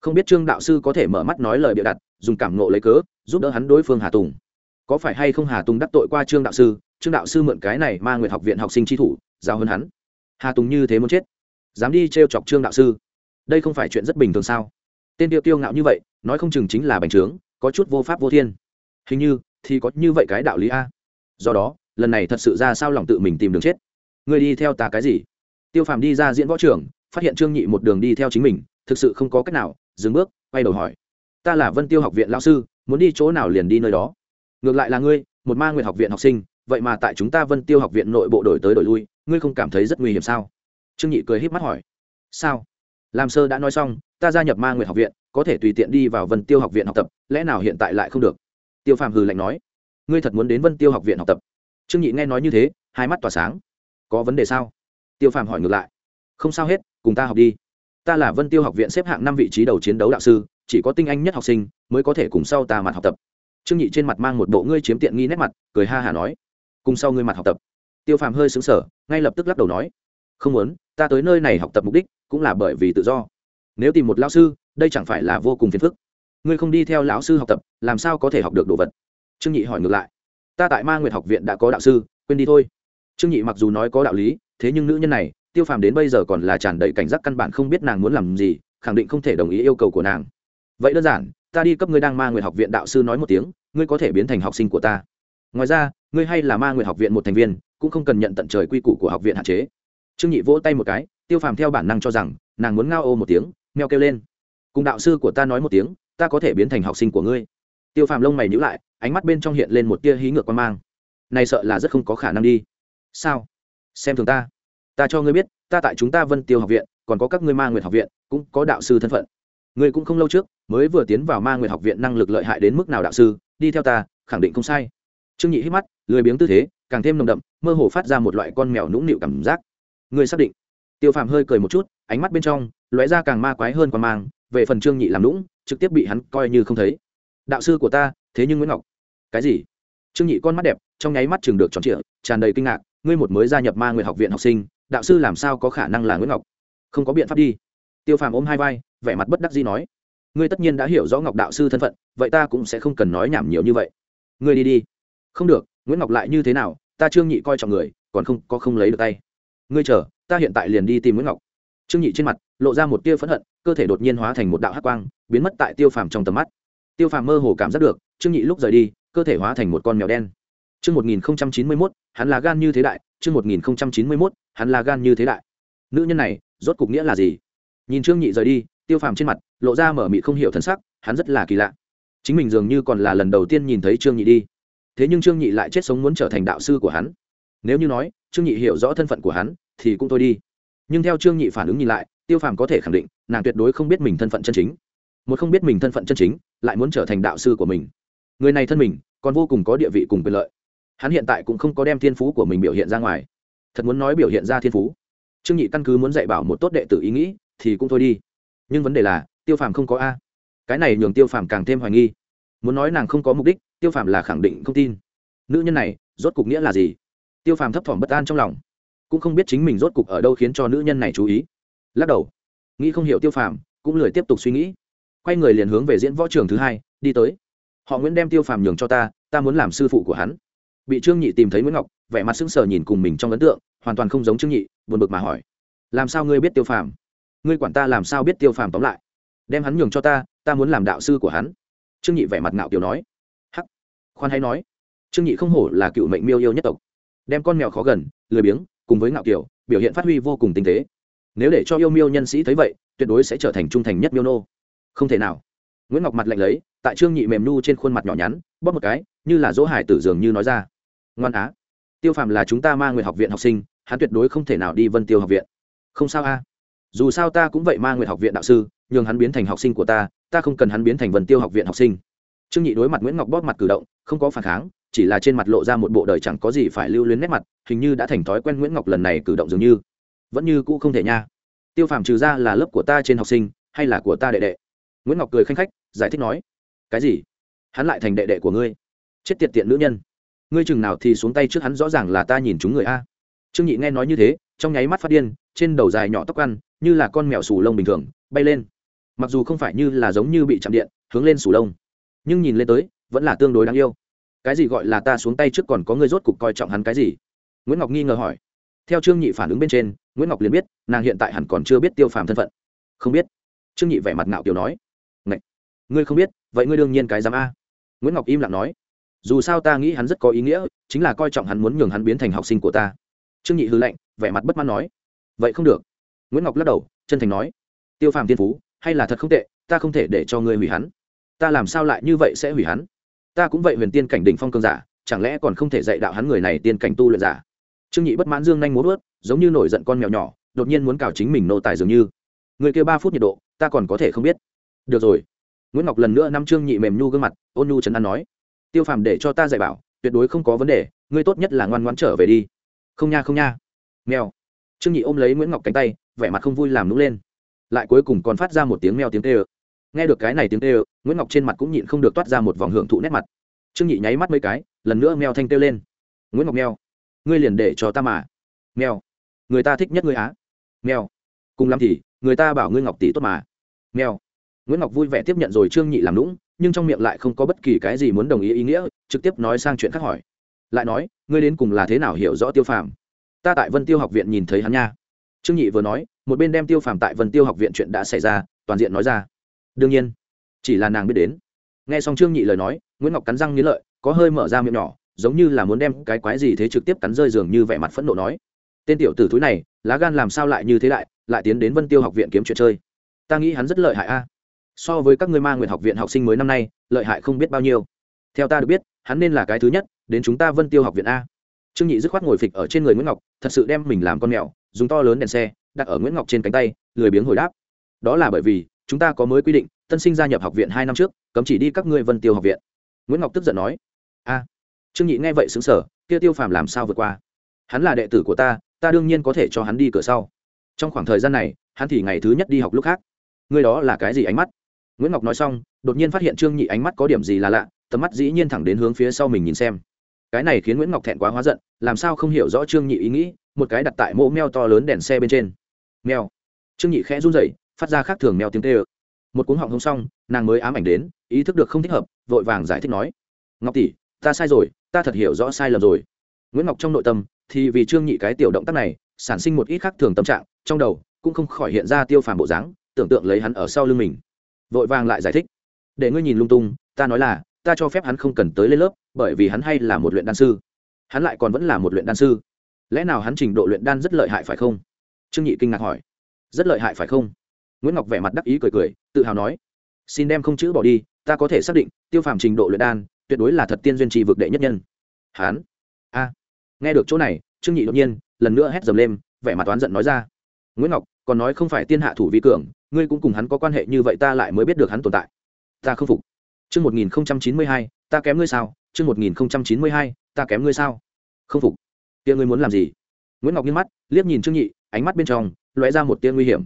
Không biết trương đạo sư có thể mở mắt nói lời bịa đặt, dùng cảm nộ lấy cớ, giúp đỡ hắn đối phương hà tùng có phải hay không hà tùng đắc tội qua trương đạo sư? Trương đạo sư mượn cái này ma nguyện học viện học sinh tri thủ, giao hơn hắn. Hà tùng như thế muốn chết, dám đi t r e o chọc trương đạo sư? Đây không phải chuyện rất bình thường sao? Tên tiêu tiêu ngạo như vậy, nói không chừng chính là bành trướng, có chút vô pháp vô thiên. Hình như, thì có như vậy cái đạo lý a. Do đó, lần này thật sự ra sao lòng tự mình tìm đường chết? Người đi theo ta cái gì? Tiêu phàm đi ra diễn võ trưởng phát hiện trương nhị một đường đi theo chính mình, thực sự không có cách nào, dừng bước, quay đầu hỏi. Ta là vân tiêu học viện lao sư, muốn đi chỗ nào liền đi nơi đó? Ngược lại là ngươi, một ma nguyện học viện học sinh, vậy mà tại chúng ta vân tiêu học viện nội bộ đổi tới đổi lui, ngươi không cảm thấy rất nguy hiểm sao? Trương nhị cười h í p mắt hỏi. Sao? Làm sơ đã nói xong, ta gia nhập ma nguyện học viện, có thể tùy tiện đi vào vân tiêu học viện học tập, lẽ nào hiện tại lại không được? Tiêu phàm hừ lạnh nói. Ngươi thật muốn đến vân tiêu học viện học tập? Trương nhị nghe nói như thế, hai mắt tỏa sáng. Có vấn đề sao? Tiêu phàm hỏi ngược lại. Không sao hết, cùng ta học đi. Ta là vân tiêu học viện xếp hạng năm vị trí đầu chiến đấu đạo sư, chỉ có tinh anh nhất học sinh mới có thể cùng sau ta mặt học tập trương nhị trên mặt mang một bộ ngươi chiếm tiện nghi nét mặt, cười ha hả nói, cùng sau ngươi mặt học tập. Tiêu phàm hơi xứng sở ngay lập tức lắc đầu nói, không muốn, ta tới nơi này học tập mục đích cũng là bởi vì tự do. Nếu tìm một lão sư, đây chẳng phải là vô cùng phiền phức. Ngươi không đi theo lão sư học tập, làm sao có thể học được đồ vật? Trương nhị hỏi ngược lại, ta tại ma nguyệt học viện đã có đạo sư, quên đi thôi. Trương nhị mặc dù nói có đạo lý, thế nhưng nữ nhân này, tiêu phàm đến bây giờ còn là tràn đầy cảnh giác căn bản không biết nàng muốn làm gì, khẳng định không thể đồng ý yêu cầu của nàng. Vậy đơn giản ta đi cấp ngươi đang ma nguyện học viện đạo sư nói một tiếng, ngươi có thể biến thành học sinh của ta. Ngoài ra, ngươi hay là ma nguyện học viện một thành viên, cũng không cần nhận tận trời quy củ của học viện hạn chế. Trương nhị vỗ tay một cái, tiêu phàm theo bản năng cho rằng, nàng muốn ngao ô một tiếng, meo kêu lên. Cùng đạo sư của ta nói một tiếng, ta có thể biến thành học sinh của ngươi. Tiêu phàm lông mày nhữ lại, ánh mắt bên trong hiện lên một tia hí ngược quan mang. Này sợ là rất không có khả năng đi. Sao? Xem thường ta. Ta cho ngươi biết, ta tại chúng ta vân tiêu học viện, còn có các ngươi ma nguyện học viện, cũng có đạo sư thân phận ngươi cũng không lâu trước mới vừa tiến vào ma nguyệt học viện năng lực lợi hại đến mức nào đạo sư, đi theo ta, khẳng định không sai. Trương nhị hít mắt, lười biếng tư thế, càng thêm nồng đậm, mơ hồ phát ra một loại con mèo nũng nịu cảm giác. Ngươi xác định? Tiêu phàm hơi cười một chút, ánh mắt bên trong lóe ra càng ma quái hơn quan mang, về phần trương nhị làm nũng, trực tiếp bị hắn coi như không thấy. Đạo sư của ta, thế nhưng nguyễn ngọc. Cái gì? Trương nhị con mắt đẹp, trong nháy mắt chừng được tròn trịa, tràn đầy kinh ngạc, ngươi một mới gia nhập ma nguyện học viện học sinh, đạo sư làm sao có khả năng là nguyễn ngọc? Không có biện pháp đi. Tiêu phàm ôm hai vai vẻ mặt bất đắc dĩ nói ngươi tất nhiên đã hiểu rõ ngọc đạo sư thân phận vậy ta cũng sẽ không cần nói nhảm nhiều như vậy. Ngươi đi đi. Không được nguyễn ngọc lại như thế nào ta trương nhị coi trọng người còn không có không lấy được tay. Ngươi chờ ta hiện tại liền đi tìm nguyễn ngọc. Trương nhị trên mặt lộ ra một tia phẫn hận cơ thể đột nhiên hóa thành một đạo hắc quang biến mất tại tiêu phàm trong tầm mắt. Tiêu phàm mơ hồ cảm giác được trương nhị lúc rời đi cơ thể hóa thành một con mèo đen. Chương 1091, hắn là gan như thế đại, chương 1091, hắn là gan như thế đại. Nữ nhân này, rốt cục nghĩa là gì? Nhìn Trương Nhị rời đi, Tiêu Phàm trên mặt lộ ra mở mị không hiểu thân sắc, hắn rất là kỳ lạ. Chính mình dường như còn là lần đầu tiên nhìn thấy Trương Nhị đi. Thế nhưng Trương Nhị lại chết sống muốn trở thành đạo sư của hắn. Nếu như nói, Trương Nhị hiểu rõ thân phận của hắn, thì cũng thôi đi. Nhưng theo Trương Nhị phản ứng nhìn lại, Tiêu Phàm có thể khẳng định, nàng tuyệt đối không biết mình thân phận chân chính. Một không biết mình thân phận chân chính, lại muốn trở thành đạo sư của mình. Người này thân mình, còn vô cùng có địa vị cùng quyền lợi hắn hiện tại cũng không có đem thiên phú của mình biểu hiện ra ngoài thật muốn nói biểu hiện ra thiên phú trương nhị căn cứ muốn dạy bảo một tốt đệ tử ý nghĩ thì cũng thôi đi nhưng vấn đề là, tiêu phàm không có a. Cái này nhường tiêu phàm càng thêm hoài nghi. Muốn nói nàng không có mục đích, tiêu phàm là khẳng định không tin. Nữ nhân này, rốt cục nghĩa là gì? Tiêu phàm thấp thỏm bất an trong lòng. Cũng không biết chính mình rốt cục ở đâu khiến cho nữ nhân này chú ý. Lắc đầu. Nghĩ không hiểu tiêu phàm, cũng lười tiếp tục suy nghĩ. Quay người liền hướng về diễn võ trường thứ hai, đi tới. Họ nguyễn đem tiêu phàm nhường cho ta ta muốn làm sư phụ của hắn. Bị trương nhị tìm thấy nguyễn ngọc, vẻ mặt sững sờ nhìn cùng mình trong ấn tượng, hoàn toàn không giống trương nhị, buồn bực mà hỏi. Làm sao ngươi biết tiêu phàm? Ngươi quản ta làm sao biết tiêu phàm tóm lại? Đem hắn nhường cho ta ta muốn làm đạo sư của hắn. Trương nhị vẻ mặt ngạo kiều nói. Hắc. Khoan hay nói, trương nhị không hổ là cựu mệnh miêu yêu nhất tộc. Đem con mèo khó gần, lười biếng, cùng với ngạo kiều, biểu hiện phát huy vô cùng tinh tế. Nếu để cho yêu miêu nhân sĩ thấy vậy, tuyệt đối sẽ trở thành trung thành nhất miêu nô. Không thể nào. Nguyễn ngọc mặt lạnh lấy, tại trương nhị mềm nu trên khuôn mặt nhỏ nhắn, bóp một cái, như là dỗ hải tử dường như nói ra. Ngoan á, tiêu phàm là chúng ta ma nguyện học viện học sinh, hắn tuyệt đối không thể nào đi vân tiêu học viện. Không sao a dù sao ta cũng vậy ma nguyện học viện đạo sư, nhường hắn biến thành học sinh của ta ta không cần hắn biến thành vần tiêu học viện học sinh. Trương nhị đối mặt nguyễn ngọc bóp mặt cử động, không có phản kháng, chỉ là trên mặt lộ ra một bộ đời chẳng có gì phải lưu luyến nét mặt, hình như đã thành thói quen nguyễn ngọc lần này cử động dường như. Vẫn như cũ không thể nha. Tiêu phàm trừ ra là lớp của ta trên học sinh, hay là của ta đệ đệ? Nguyễn ngọc cười khanh khách, giải thích nói. Cái gì? Hắn lại thành đệ đệ của ngươi? Chết tiệt tiện nữ nhân. Ngươi chừng nào thì xuống tay trước hắn rõ ràng là ta nhìn chúng người a. Trương nhị nghe nói như thế trong nháy mắt phát điên, trên đầu dài nhỏ tóc ăn, như là con mèo sù lông bình thường, bay lên. Mặc dù không phải như là giống như bị chạm điện, hướng lên sù lông. Nhưng nhìn lên tới, vẫn là tương đối đáng yêu. Cái gì gọi là ta xuống tay trước còn có người rốt cục coi trọng hắn cái gì? Nguyễn ngọc nghi ngờ hỏi. Theo trương nhị phản ứng bên trên, nguyễn ngọc liền biết, nàng hiện tại hẳn còn chưa biết tiêu phàm thân phận. Không biết. Trương nhị vẻ mặt ngạo kiểu nói. Ngậy! ngươi không biết, vậy ngươi đương nhiên cái dám a. Nguyễn ngọc im lặng nói. Dù sao ta nghĩ hắn rất có ý nghĩa, chính là coi trọng hắn muốn nhường hắn biến thành học sinh của ta. Trương nhị hư lệnh vẻ mặt bất mãn nói, vậy không được. Nguyễn ngọc lắc đầu, chân thành nói, tiêu phàm tiên phú, hay là thật không tệ, ta không thể để cho ngươi hủy hắn. Ta làm sao lại như vậy sẽ hủy hắn? Ta cũng vậy huyền tiên cảnh đỉnh phong cương giả, chẳng lẽ còn không thể dạy đạo hắn người này tiên cảnh tu luyện giả? Trương nhị bất mãn dương nhanh muốn ướt giống như nổi giận con mèo nhỏ, đột nhiên muốn cào chính mình nô tài dường như. Người kia ba phút nhiệt độ, ta còn có thể không biết. Được rồi. Nguyễn ngọc lần nữa năm trương nhị mềm nhu gương mặt, ôn nhu trấn an nói, tiêu phàm để cho ta dạy bảo, tuyệt đối không có vấn đề, ngươi tốt nhất là ngoan ngoãn trở về đi. Không nha không nha mèo. Trương nhị ôm lấy nguyễn ngọc cánh tay, vẻ mặt không vui làm nũng lên. Lại cuối cùng còn phát ra một tiếng mèo tiếng tê ơ. Nghe được cái này tiếng tê ơ, nguyễn ngọc trên mặt cũng nhịn không được toát ra một vòng hưởng thụ nét mặt. Trương nhị nháy mắt mấy cái, lần nữa mèo thanh kêu lên. Nguyễn ngọc mèo, ngươi liền để cho ta mà. Mèo, người ta thích nhất ngươi á. Mèo, cùng lắm thì, người ta bảo ngươi ngọc tỷ tốt mà. Mèo, nguyễn ngọc vui vẻ tiếp nhận rồi trương nhị làm lũng nhưng trong miệng lại không có bất kỳ cái gì muốn đồng ý ý nghĩa, trực tiếp nói sang chuyện khác hỏi. Lại nói, ngươi đến cùng là thế nào hiểu rõ tiêu phàm? Ta tại vân tiêu học viện nhìn thấy hắn nha. Trương nhị vừa nói, một bên đem tiêu phàm tại vân tiêu học viện chuyện đã xảy ra, toàn diện nói ra. Đương nhiên, chỉ là nàng biết đến. Nghe xong trương nhị lời nói, nguyễn ngọc cắn răng nghĩ lợi, có hơi mở ra miệng nhỏ, giống như là muốn đem cái quái gì thế trực tiếp cắn rơi giường như vẻ mặt phẫn nộ nói. Tên tiểu tử thúi này, lá gan làm sao lại như thế đại, lại tiến đến vân tiêu học viện kiếm chuyện chơi. Ta nghĩ hắn rất lợi hại a. So với các ngươi ma nguyện học viện học sinh mới năm nay, lợi hại không biết bao nhiêu. Theo ta được biết, hắn nên là cái thứ nhất đến chúng ta vân tiêu học viện a trương nhị dứt khoát ngồi phịch ở trên người nguyễn ngọc, thật sự đem mình làm con mèo, dùng to lớn đèn xe, đặt ở nguyễn ngọc trên cánh tay, lười biếng hồi đáp. Đó là bởi vì, chúng ta có mới quy định, tân sinh gia nhập học viện hai năm trước, cấm chỉ đi các ngươi vân tiêu học viện. Nguyễn ngọc tức giận nói. A. Trương nhị nghe vậy xứng sở kia tiêu phàm làm sao vượt qua? Hắn là đệ tử của ta ta đương nhiên có thể cho hắn đi cửa sau. Trong khoảng thời gian này, hắn thì ngày thứ nhất đi học lúc khác. Ngươi đó là cái gì ánh mắt? Nguyễn ngọc nói xong, đột nhiên phát hiện trương nhị ánh mắt có điểm gì là lạ, tầm mắt dĩ nhiên thẳng đến hướng phía sau mình nhìn xem cái này khiến nguyễn ngọc thẹn quá hóa giận, làm sao không hiểu rõ trương nhị ý nghĩ, một cái đặt tại mỗ meo to lớn đèn xe bên trên. Meo trương nhị khẽ run rẩy, phát ra khác thường meo tiếng tê ơ một cuốn họng không xong, nàng mới ám ảnh đến, ý thức được không thích hợp, vội vàng giải thích nói. Ngọc tỷ, ta sai rồi, ta thật hiểu rõ sai lầm rồi. Nguyễn ngọc trong nội tâm, thì vì trương nhị cái tiểu động tác này, sản sinh một ít khác thường tâm trạng, trong đầu cũng không khỏi hiện ra tiêu phàm bộ dáng, tưởng tượng lấy hắn ở sau lưng mình. Vội vàng lại giải thích. Để ngươi nhìn lung tung, ta nói là ta cho phép hắn không cần tới lên lớp bởi vì hắn hay là một luyện đan sư. Hắn lại còn vẫn là một luyện đan sư. Lẽ nào hắn trình độ luyện đan rất lợi hại phải không? Trương nhị kinh ngạc hỏi. Rất lợi hại phải không? Nguyễn ngọc vẻ mặt đắc ý cười cười tự hào nói. Xin đem không chữ bỏ đi ta có thể xác định tiêu phàm trình độ luyện đan tuyệt đối là thật tiên duyên trì vực đệ nhất nhân. Hán, a. Nghe được chỗ này trương nhị đột nhiên lần nữa hét dầm lên vẻ mặt oán giận nói ra. Nguyễn ngọc còn nói không phải tiên hạ thủ vi cường ngươi cũng cùng hắn có quan hệ như vậy ta lại mới biết được hắn tồn tại. Ta không phục chương một nghìn chín mươi hai, ta kém ngươi sao? Chương một nghìn chín mươi hai, ta kém ngươi sao? Không phục. Tia ngươi muốn làm gì? Nguyễn ngọc nghiêng mắt, liếc nhìn trương nhị, ánh mắt bên trong lóe ra một tia nguy hiểm.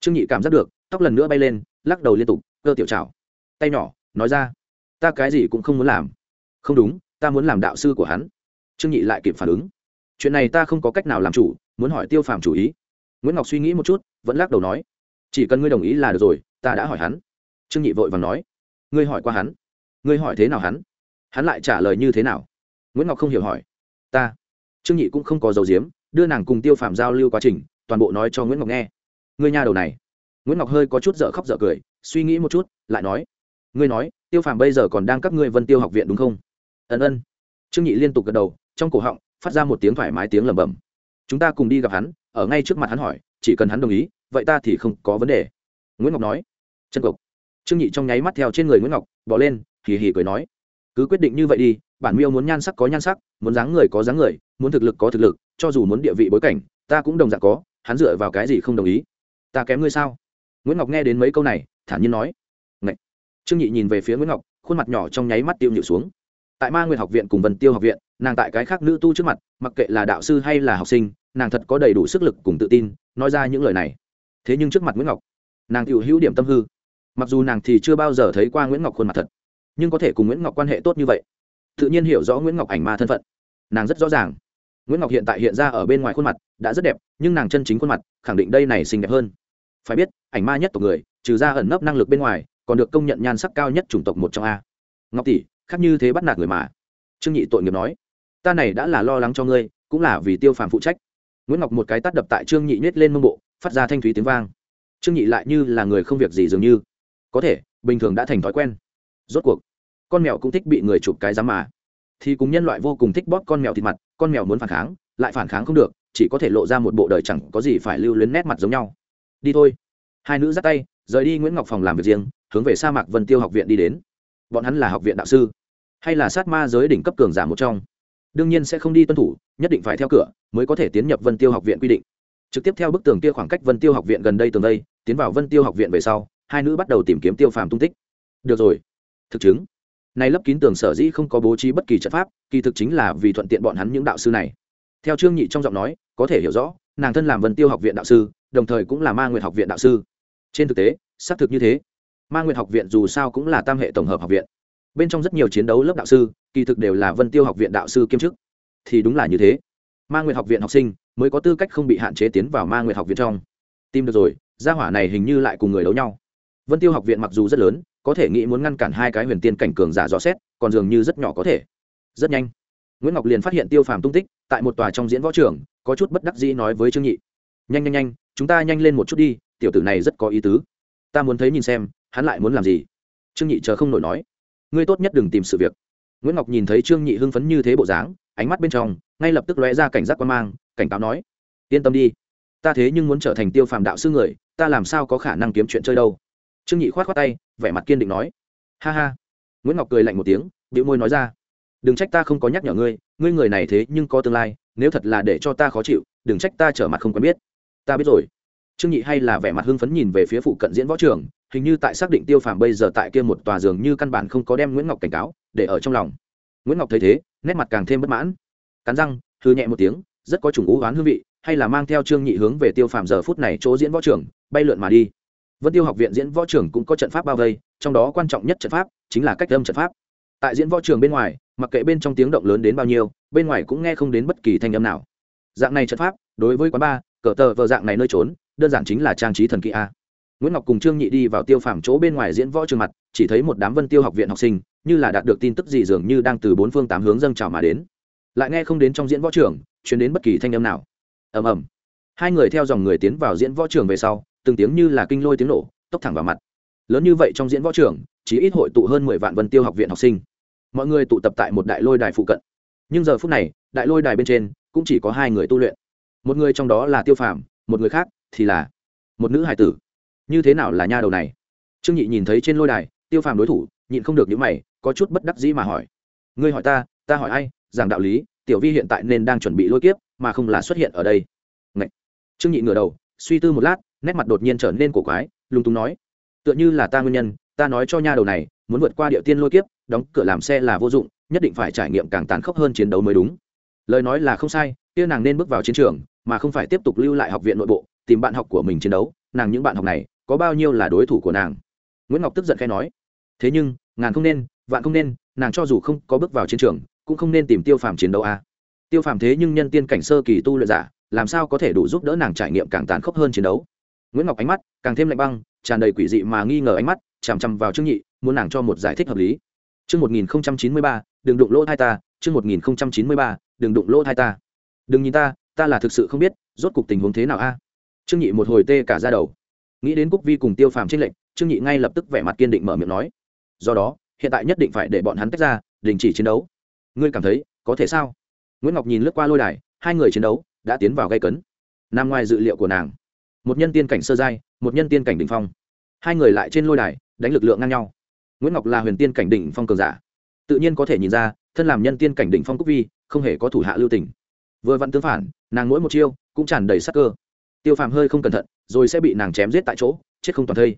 Trương nhị cảm giác được, tóc lần nữa bay lên, lắc đầu liên tục, cơ tiểu trào tay nhỏ, nói ra, ta cái gì cũng không muốn làm. Không đúng, ta muốn làm đạo sư của hắn. Trương nhị lại kịp phản ứng. Chuyện này ta không có cách nào làm chủ, muốn hỏi tiêu phàm chủ ý. Nguyễn ngọc suy nghĩ một chút, vẫn lắc đầu nói, chỉ cần ngươi đồng ý là được rồi, ta đã hỏi hắn. Trương nhị vội vàng nói ngươi hỏi qua hắn? Ngươi hỏi thế nào hắn? Hắn lại trả lời như thế nào? Nguyễn ngọc không hiểu hỏi. Ta, trương nhị cũng không có dấu diếm đưa nàng cùng tiêu phàm giao lưu quá trình, toàn bộ nói cho nguyễn ngọc nghe. Ngươi nhà đầu này. Nguyễn ngọc hơi có chút dở khóc dở cười, suy nghĩ một chút, lại nói. Ngươi nói, tiêu phàm bây giờ còn đang các ngươi vân tiêu học viện đúng không? Ân ân. Trương nhị liên tục gật đầu, trong cổ họng, phát ra một tiếng thoải mái tiếng lẩm bẩm. Chúng ta cùng đi gặp hắn, ở ngay trước mặt hắn hỏi, chỉ cần hắn đồng ý, vậy ta thì không có vấn đề. Nguyễn ngọc nói. Chân cộc trương nhị trong nháy mắt theo trên người nguyễn ngọc, bỏ lên, hì hì cười nói. Cứ quyết định như vậy đi, bản miêu muốn nhan sắc có nhan sắc, muốn dáng người có dáng người, muốn thực lực có thực lực, cho dù muốn địa vị bối cảnh, ta cũng đồng dạng có, hắn dựa vào cái gì không đồng ý? Ta kém ngươi sao? Nguyễn ngọc nghe đến mấy câu này, thản nhiên nói. Ngậy. trương nhị nhìn về phía nguyễn ngọc, khuôn mặt nhỏ trong nháy mắt tiêu nhịu xuống. Tại ma nguyệt học viện cùng vân tiêu học viện, nàng tại cái khác nữ tu trước mặt, mặc kệ là đạo sư hay là học sinh, nàng thật có đầy đủ sức lực cùng tự tin, nói ra những lời này. Thế nhưng trước mặt nguyễn ngọc, nàng tự hữu điểm tâm hư mặc dù nàng thì chưa bao giờ thấy qua nguyễn ngọc khuôn mặt thật, nhưng có thể cùng nguyễn ngọc quan hệ tốt như vậy, tự nhiên hiểu rõ nguyễn ngọc ảnh ma thân phận. Nàng rất rõ ràng, nguyễn ngọc hiện tại hiện ra ở bên ngoài khuôn mặt đã rất đẹp, nhưng nàng chân chính khuôn mặt khẳng định đây này xinh đẹp hơn. Phải biết, ảnh ma nhất tộc người, trừ ra ẩn nấp năng lực bên ngoài, còn được công nhận nhan sắc cao nhất chủng tộc một trong a. Ngọc tỷ, khác như thế bắt nạt người mà. Trương nhị tội nghiệp nói, ta này đã là lo lắng cho ngươi, cũng là vì tiêu phàm phụ trách. Nguyễn ngọc một cái tắt đập tại trương nhị nhét lên mông bộ, phát ra thanh thúy tiếng vang. Trương nhị lại như là người không việc gì dường như có thể, bình thường đã thành thói quen. Rốt cuộc, con mèo cũng thích bị người chụp cái giám mà. Thì cùng nhân loại vô cùng thích bóp con mèo thịt mặt, con mèo muốn phản kháng, lại phản kháng không được, chỉ có thể lộ ra một bộ đời chẳng có gì phải lưu luyến nét mặt giống nhau. Đi thôi. Hai nữ dắt tay, rời đi nguyễn ngọc phòng làm việc riêng, hướng về sa mạc vân tiêu học viện đi đến. Bọn hắn là học viện đạo sư, hay là sát ma giới đỉnh cấp cường giả một trong. Đương nhiên sẽ không đi tuân thủ, nhất định phải theo cửa, mới có thể tiến nhập vân tiêu học viện quy định. Trực tiếp theo bức tường kia khoảng cách vân tiêu học viện gần đây tường đây, tiến vào vân tiêu học viện về sau hai nữ bắt đầu tìm kiếm tiêu phàm tung tích. Được rồi. Thực chứng. Nay lấp kín tường sở dĩ không có bố trí bất kỳ trận pháp, kỳ thực chính là vì thuận tiện bọn hắn những đạo sư này. Theo trương nhị trong giọng nói, có thể hiểu rõ, nàng thân làm vân tiêu học viện đạo sư, đồng thời cũng là ma nguyện học viện đạo sư. Trên thực tế, xác thực như thế. Ma nguyện học viện dù sao cũng là tam hệ tổng hợp học viện. Bên trong rất nhiều chiến đấu lớp đạo sư, kỳ thực đều là vân tiêu học viện đạo sư kiêm chức. Thì đúng là như thế. Ma nguyện học viện học sinh mới có tư cách không bị hạn chế tiến vào ma nguyện học viện trong. Tìm được rồi, gia hỏa này hình như lại cùng người đấu nhau vân tiêu học viện mặc dù rất lớn, có thể nghĩ muốn ngăn cản hai cái huyền tiên cảnh cường giả rõ xét, còn dường như rất nhỏ có thể. Rất nhanh, nguyễn ngọc liền phát hiện tiêu phàm tung tích, tại một tòa trong diễn võ trường, có chút bất đắc dĩ nói với trương nhị. Nhanh nhanh nhanh, chúng ta nhanh lên một chút đi, tiểu tử này rất có ý tứ. Ta muốn thấy nhìn xem, hắn lại muốn làm gì? Trương nhị chờ không nổi nói. Ngươi tốt nhất đừng tìm sự việc. Nguyễn ngọc nhìn thấy trương nhị hưng phấn như thế bộ dáng, ánh mắt bên trong, ngay lập tức lóe ra cảnh giác quan mang, cảnh cáo nói, yên tâm đi, ta thế nhưng muốn trở thành tiêu phàm đạo sư người, ta làm sao có khả năng kiếm chuyện chơi đâu? Trương nhị khoát khoát tay, vẻ mặt kiên định nói, ha ha. Nguyễn ngọc cười lạnh một tiếng điệu môi nói ra, đừng trách ta không có nhắc nhở ngươi ngươi người này thế nhưng có tương lai, nếu thật là để cho ta khó chịu, đừng trách ta trở mặt không quen biết. Ta biết rồi. Trương nhị hay là vẻ mặt hưng phấn nhìn về phía phụ cận diễn võ trường, hình như tại xác định tiêu phàm bây giờ tại kia một tòa giường như căn bản không có đem nguyễn ngọc cảnh cáo, để ở trong lòng. Nguyễn ngọc thấy thế, nét mặt càng thêm bất mãn. Cắn răng thư nhẹ một tiếng, rất có chủng ú oán hương vị, hay là mang theo trương nhị hướng về tiêu phàm giờ phút này chỗ diễn võ trường, bay lượn mà đi vân tiêu học viện diễn võ trường cũng có trận pháp bao vây, trong đó quan trọng nhất trận pháp chính là cách âm trận pháp. Tại diễn võ trường bên ngoài, mặc kệ bên trong tiếng động lớn đến bao nhiêu, bên ngoài cũng nghe không đến bất kỳ thanh âm nào. Dạng này trận pháp, đối với quán ba cờ tờ vờ dạng này nơi trốn, đơn giản chính là trang trí thần kỳ a. Nguyễn ngọc cùng trương nhị đi vào tiêu phàm chỗ bên ngoài diễn võ trường mặt, chỉ thấy một đám vân tiêu học viện học sinh, như là đạt được tin tức gì dường như đang từ bốn phương tám hướng dâng trào mà đến. Lại nghe không đến trong diễn võ trường, truyền đến bất kỳ thanh âm nào. Ầm ầm. Hai người theo dòng người tiến vào diễn võ trường về sau từng tiếng như là kinh lôi tiếng nổ, tốc thẳng vào mặt. Lớn như vậy trong diễn võ trường chỉ ít hội tụ hơn mười vạn vân tiêu học viện học sinh. Mọi người tụ tập tại một đại lôi đài phụ cận. Nhưng giờ phút này, đại lôi đài bên trên cũng chỉ có hai người tu luyện. Một người trong đó là tiêu phàm, một người khác thì là một nữ hải tử. Như thế nào là nha đầu này? Trương nhị nhìn thấy trên lôi đài, tiêu phàm đối thủ, nhịn không được những mày, có chút bất đắc dĩ mà hỏi. Ngươi hỏi ta ta hỏi ai? Giảng đạo lý, tiểu vi hiện tại nên đang chuẩn bị lôi kiếp, mà không là xuất hiện ở đây. Ngậy. trương nhị ngửa đầu, suy tư một lát nét mặt đột nhiên trở nên cổ quái lung túng nói, tựa như là ta nguyên nhân, ta nói cho nha đầu này, muốn vượt qua địa tiên lôi kiếp, đóng cửa làm xe là vô dụng, nhất định phải trải nghiệm càng tàn khốc hơn chiến đấu mới đúng. Lời nói là không sai, kia nàng nên bước vào chiến trường, mà không phải tiếp tục lưu lại học viện nội bộ, tìm bạn học của mình chiến đấu, nàng những bạn học này, có bao nhiêu là đối thủ của nàng? Nguyễn ngọc tức giận khai nói, thế nhưng, ngàn không nên, vạn không nên, nàng cho dù không có bước vào chiến trường, cũng không nên tìm tiêu phàm chiến đấu a à. tiêu phàm thế nhưng nhân tiên cảnh sơ kỳ tu luyện giả, làm sao có thể đủ giúp đỡ nàng trải nghiệm càng tàn khốc hơn chiến đấu? Nguyễn ngọc ánh mắt càng thêm lạnh băng tràn đầy quỷ dị mà nghi ngờ ánh mắt chằm chằm vào trương nhị muốn nàng cho một giải thích hợp lý Chương 1093, đừng đụng lỗ thai ta, chương 1093, đừng đụng lỗ thai ta. Đừng nhìn ta, ta là thực sự không biết, rốt cục tình huống thế nào a? Trương Nhị một hồi tê cả da đầu. Nghĩ đến Cúc Vi cùng Tiêu Phàm trên lệnh, Trương Nhị ngay lập tức vẻ mặt kiên định mở miệng nói: "Do đó, hiện tại nhất định phải để bọn hắn tách ra, đình chỉ chiến đấu." Ngươi cảm thấy, có thể sao? Nguyễn Ngọc nhìn lướt qua lôi đài, hai người chiến đấu đã tiến vào gay cấn. Nằm ngoài dự liệu của nàng, một nhân tiên cảnh sơ giai, một nhân tiên cảnh đỉnh phong. Hai người lại trên lôi đài, đánh lực lượng ngang nhau. Nguyễn ngọc là huyền tiên cảnh đỉnh phong cường giả. Tự nhiên có thể nhìn ra thân làm nhân tiên cảnh đỉnh phong cúc vi không hề có thủ hạ lưu tình. Vừa vặn tương phản nàng mỗi một chiêu cũng tràn đầy sắc cơ. Tiêu phàm hơi không cẩn thận rồi sẽ bị nàng chém giết tại chỗ chết không toàn thây.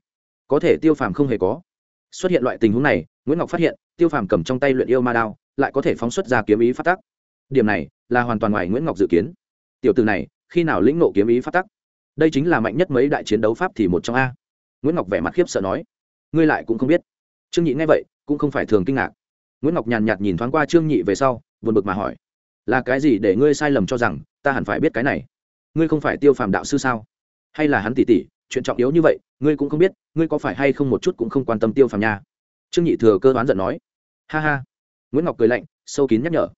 Có thể tiêu phàm không hề có. Xuất hiện loại tình huống này nguyễn ngọc phát hiện tiêu phàm cầm trong tay luyện yêu ma đao lại có thể phóng xuất ra kiếm ý phát tắc. Điểm này là hoàn toàn ngoài nguyễn ngọc dự kiến. Tiểu từ này khi nào lĩnh nộ kiếm ý phát tắc? Đây chính là mạnh nhất mấy đại chiến đấu pháp thì một trong a. Nguyễn ngọc vẻ mặt khiếp sợ nói. Ngươi lại cũng không biết. Trương nhị nghe vậy, cũng không phải thường kinh ngạc. Nguyễn ngọc nhàn nhạt nhìn thoáng qua trương nhị về sau, buồn bực mà hỏi. Là cái gì để ngươi sai lầm cho rằng ta hẳn phải biết cái này? Ngươi không phải tiêu phàm đạo sư sao? Hay là hắn tỉ tỉ chuyện trọng yếu như vậy, ngươi cũng không biết, ngươi có phải hay không một chút cũng không quan tâm tiêu phàm nha? Trương nhị thừa cơ đoán giận nói. Ha ha. Nguyễn ngọc cười lạnh, sâu kín nhắc nhở.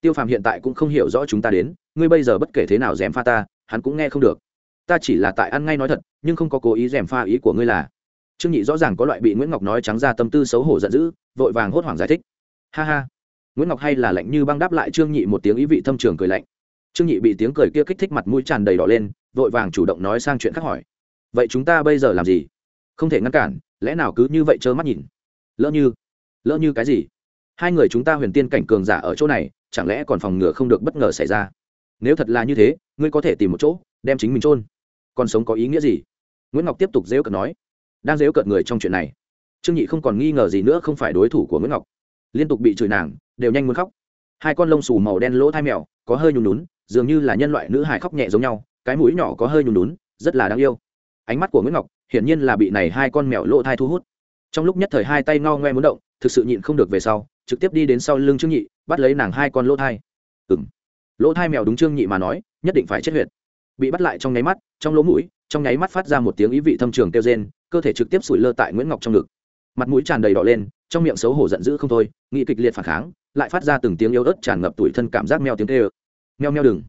Tiêu phàm hiện tại cũng không hiểu rõ chúng ta đến, ngươi bây giờ bất kể thế nào dèm pha ta, hắn cũng nghe không được ta chỉ là tại ăn ngay nói thật, nhưng không có cố ý rèm pha ý của ngươi là. Trương nhị rõ ràng có loại bị nguyễn ngọc nói trắng ra tâm tư xấu hổ giận dữ, vội vàng hốt hoảng giải thích. Ha ha. Nguyễn ngọc hay là lạnh như băng đáp lại trương nhị một tiếng ý vị thâm trường cười lạnh. Trương nhị bị tiếng cười kia kích thích mặt mũi tràn đầy đỏ lên, vội vàng chủ động nói sang chuyện khác hỏi. Vậy chúng ta bây giờ làm gì? Không thể ngăn cản, lẽ nào cứ như vậy trơ mắt nhìn? Lỡ như lỡ như cái gì? Hai người chúng ta huyền tiên cảnh cường giả ở chỗ này, chẳng lẽ còn phòng ngừa không được bất ngờ xảy ra? Nếu thật là như thế, ngươi có thể tìm một chỗ, đem chính mình trôn còn sống có ý nghĩa gì? Nguyễn ngọc tiếp tục dễu cợt nói, đang dễu cợt người trong chuyện này. Trương nhị không còn nghi ngờ gì nữa, không phải đối thủ của nguyễn ngọc. Liên tục bị chửi nàng, đều nhanh muốn khóc. Hai con lông xù màu đen lỗ thai mèo, có hơi nhùn nhún, dường như là nhân loại nữ hài khóc nhẹ giống nhau, cái mũi nhỏ có hơi nhùn nhún, rất là đáng yêu. Ánh mắt của nguyễn ngọc hiển nhiên là bị này hai con mèo lỗ thai thu hút. Trong lúc nhất thời hai tay ngao ngoe muốn động, thực sự nhịn không được về sau, trực tiếp đi đến sau lưng trương nhị, bắt lấy nàng hai con lỗ thai. Ừng lỗ thai mèo đúng trương nhị mà nói, nhất định phải chết huyệt bị bắt lại trong nháy mắt, trong lỗ mũi, trong nháy mắt phát ra một tiếng ý vị thâm trường kêu rên, cơ thể trực tiếp sủi lơ tại nguyễn ngọc trong ngực. Mặt mũi tràn đầy đỏ lên, trong miệng xấu hổ giận dữ không thôi, nghị kịch liệt phản kháng, lại phát ra từng tiếng yếu ớt tràn ngập tuổi thân cảm giác meo tiếng kêu. Meo meo đừng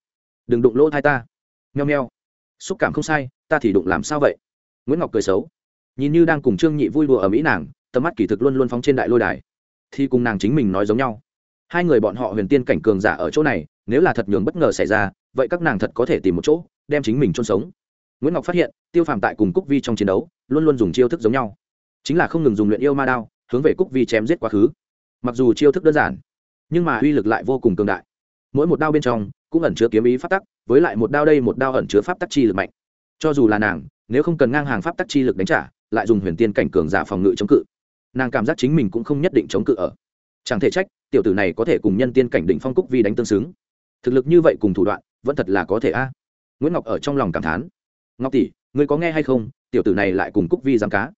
đừng đụng lỗ thai ta. Meo meo. Xúc cảm không sai, ta thì đụng làm sao vậy? Nguyễn ngọc cười xấu. Nhìn như đang cùng trương nhị vui đùa ở mỹ nàng, tầm mắt kỳ thực luôn luôn phóng trên đại lôi đài. Thì cùng nàng chính mình nói giống nhau hai người bọn họ huyền tiên cảnh cường giả ở chỗ này, nếu là thật nhường bất ngờ xảy ra, vậy các nàng thật có thể tìm một chỗ, đem chính mình chôn sống. Nguyễn ngọc phát hiện, tiêu phàm tại cùng cúc vi trong chiến đấu, luôn luôn dùng chiêu thức giống nhau. Chính là không ngừng dùng luyện yêu ma đao, hướng về cúc vi chém giết quá khứ. Mặc dù chiêu thức đơn giản, nhưng mà uy lực lại vô cùng cường đại. Mỗi một đao bên trong, cũng ẩn chứa kiếm ý pháp tắc, với lại một đao đây một đao ẩn chứa pháp tắc chi lực mạnh. Cho dù là nàng, nếu không cần ngang hàng pháp tắc chi lực đánh trả, lại dùng huyền tiên cảnh cường giả phòng ngự chống cự. Nàng cảm giác chính mình cũng không nhất định chống cự ở. Chẳng thể trách tiểu tử này có thể cùng nhân tiên cảnh đỉnh phong cúc vi đánh tương xứng. Thực lực như vậy cùng thủ đoạn, vẫn thật là có thể a. Nguyễn ngọc ở trong lòng cảm thán. Ngọc tỷ, ngươi có nghe hay không? Tiểu tử này lại cùng cúc vi giám cá.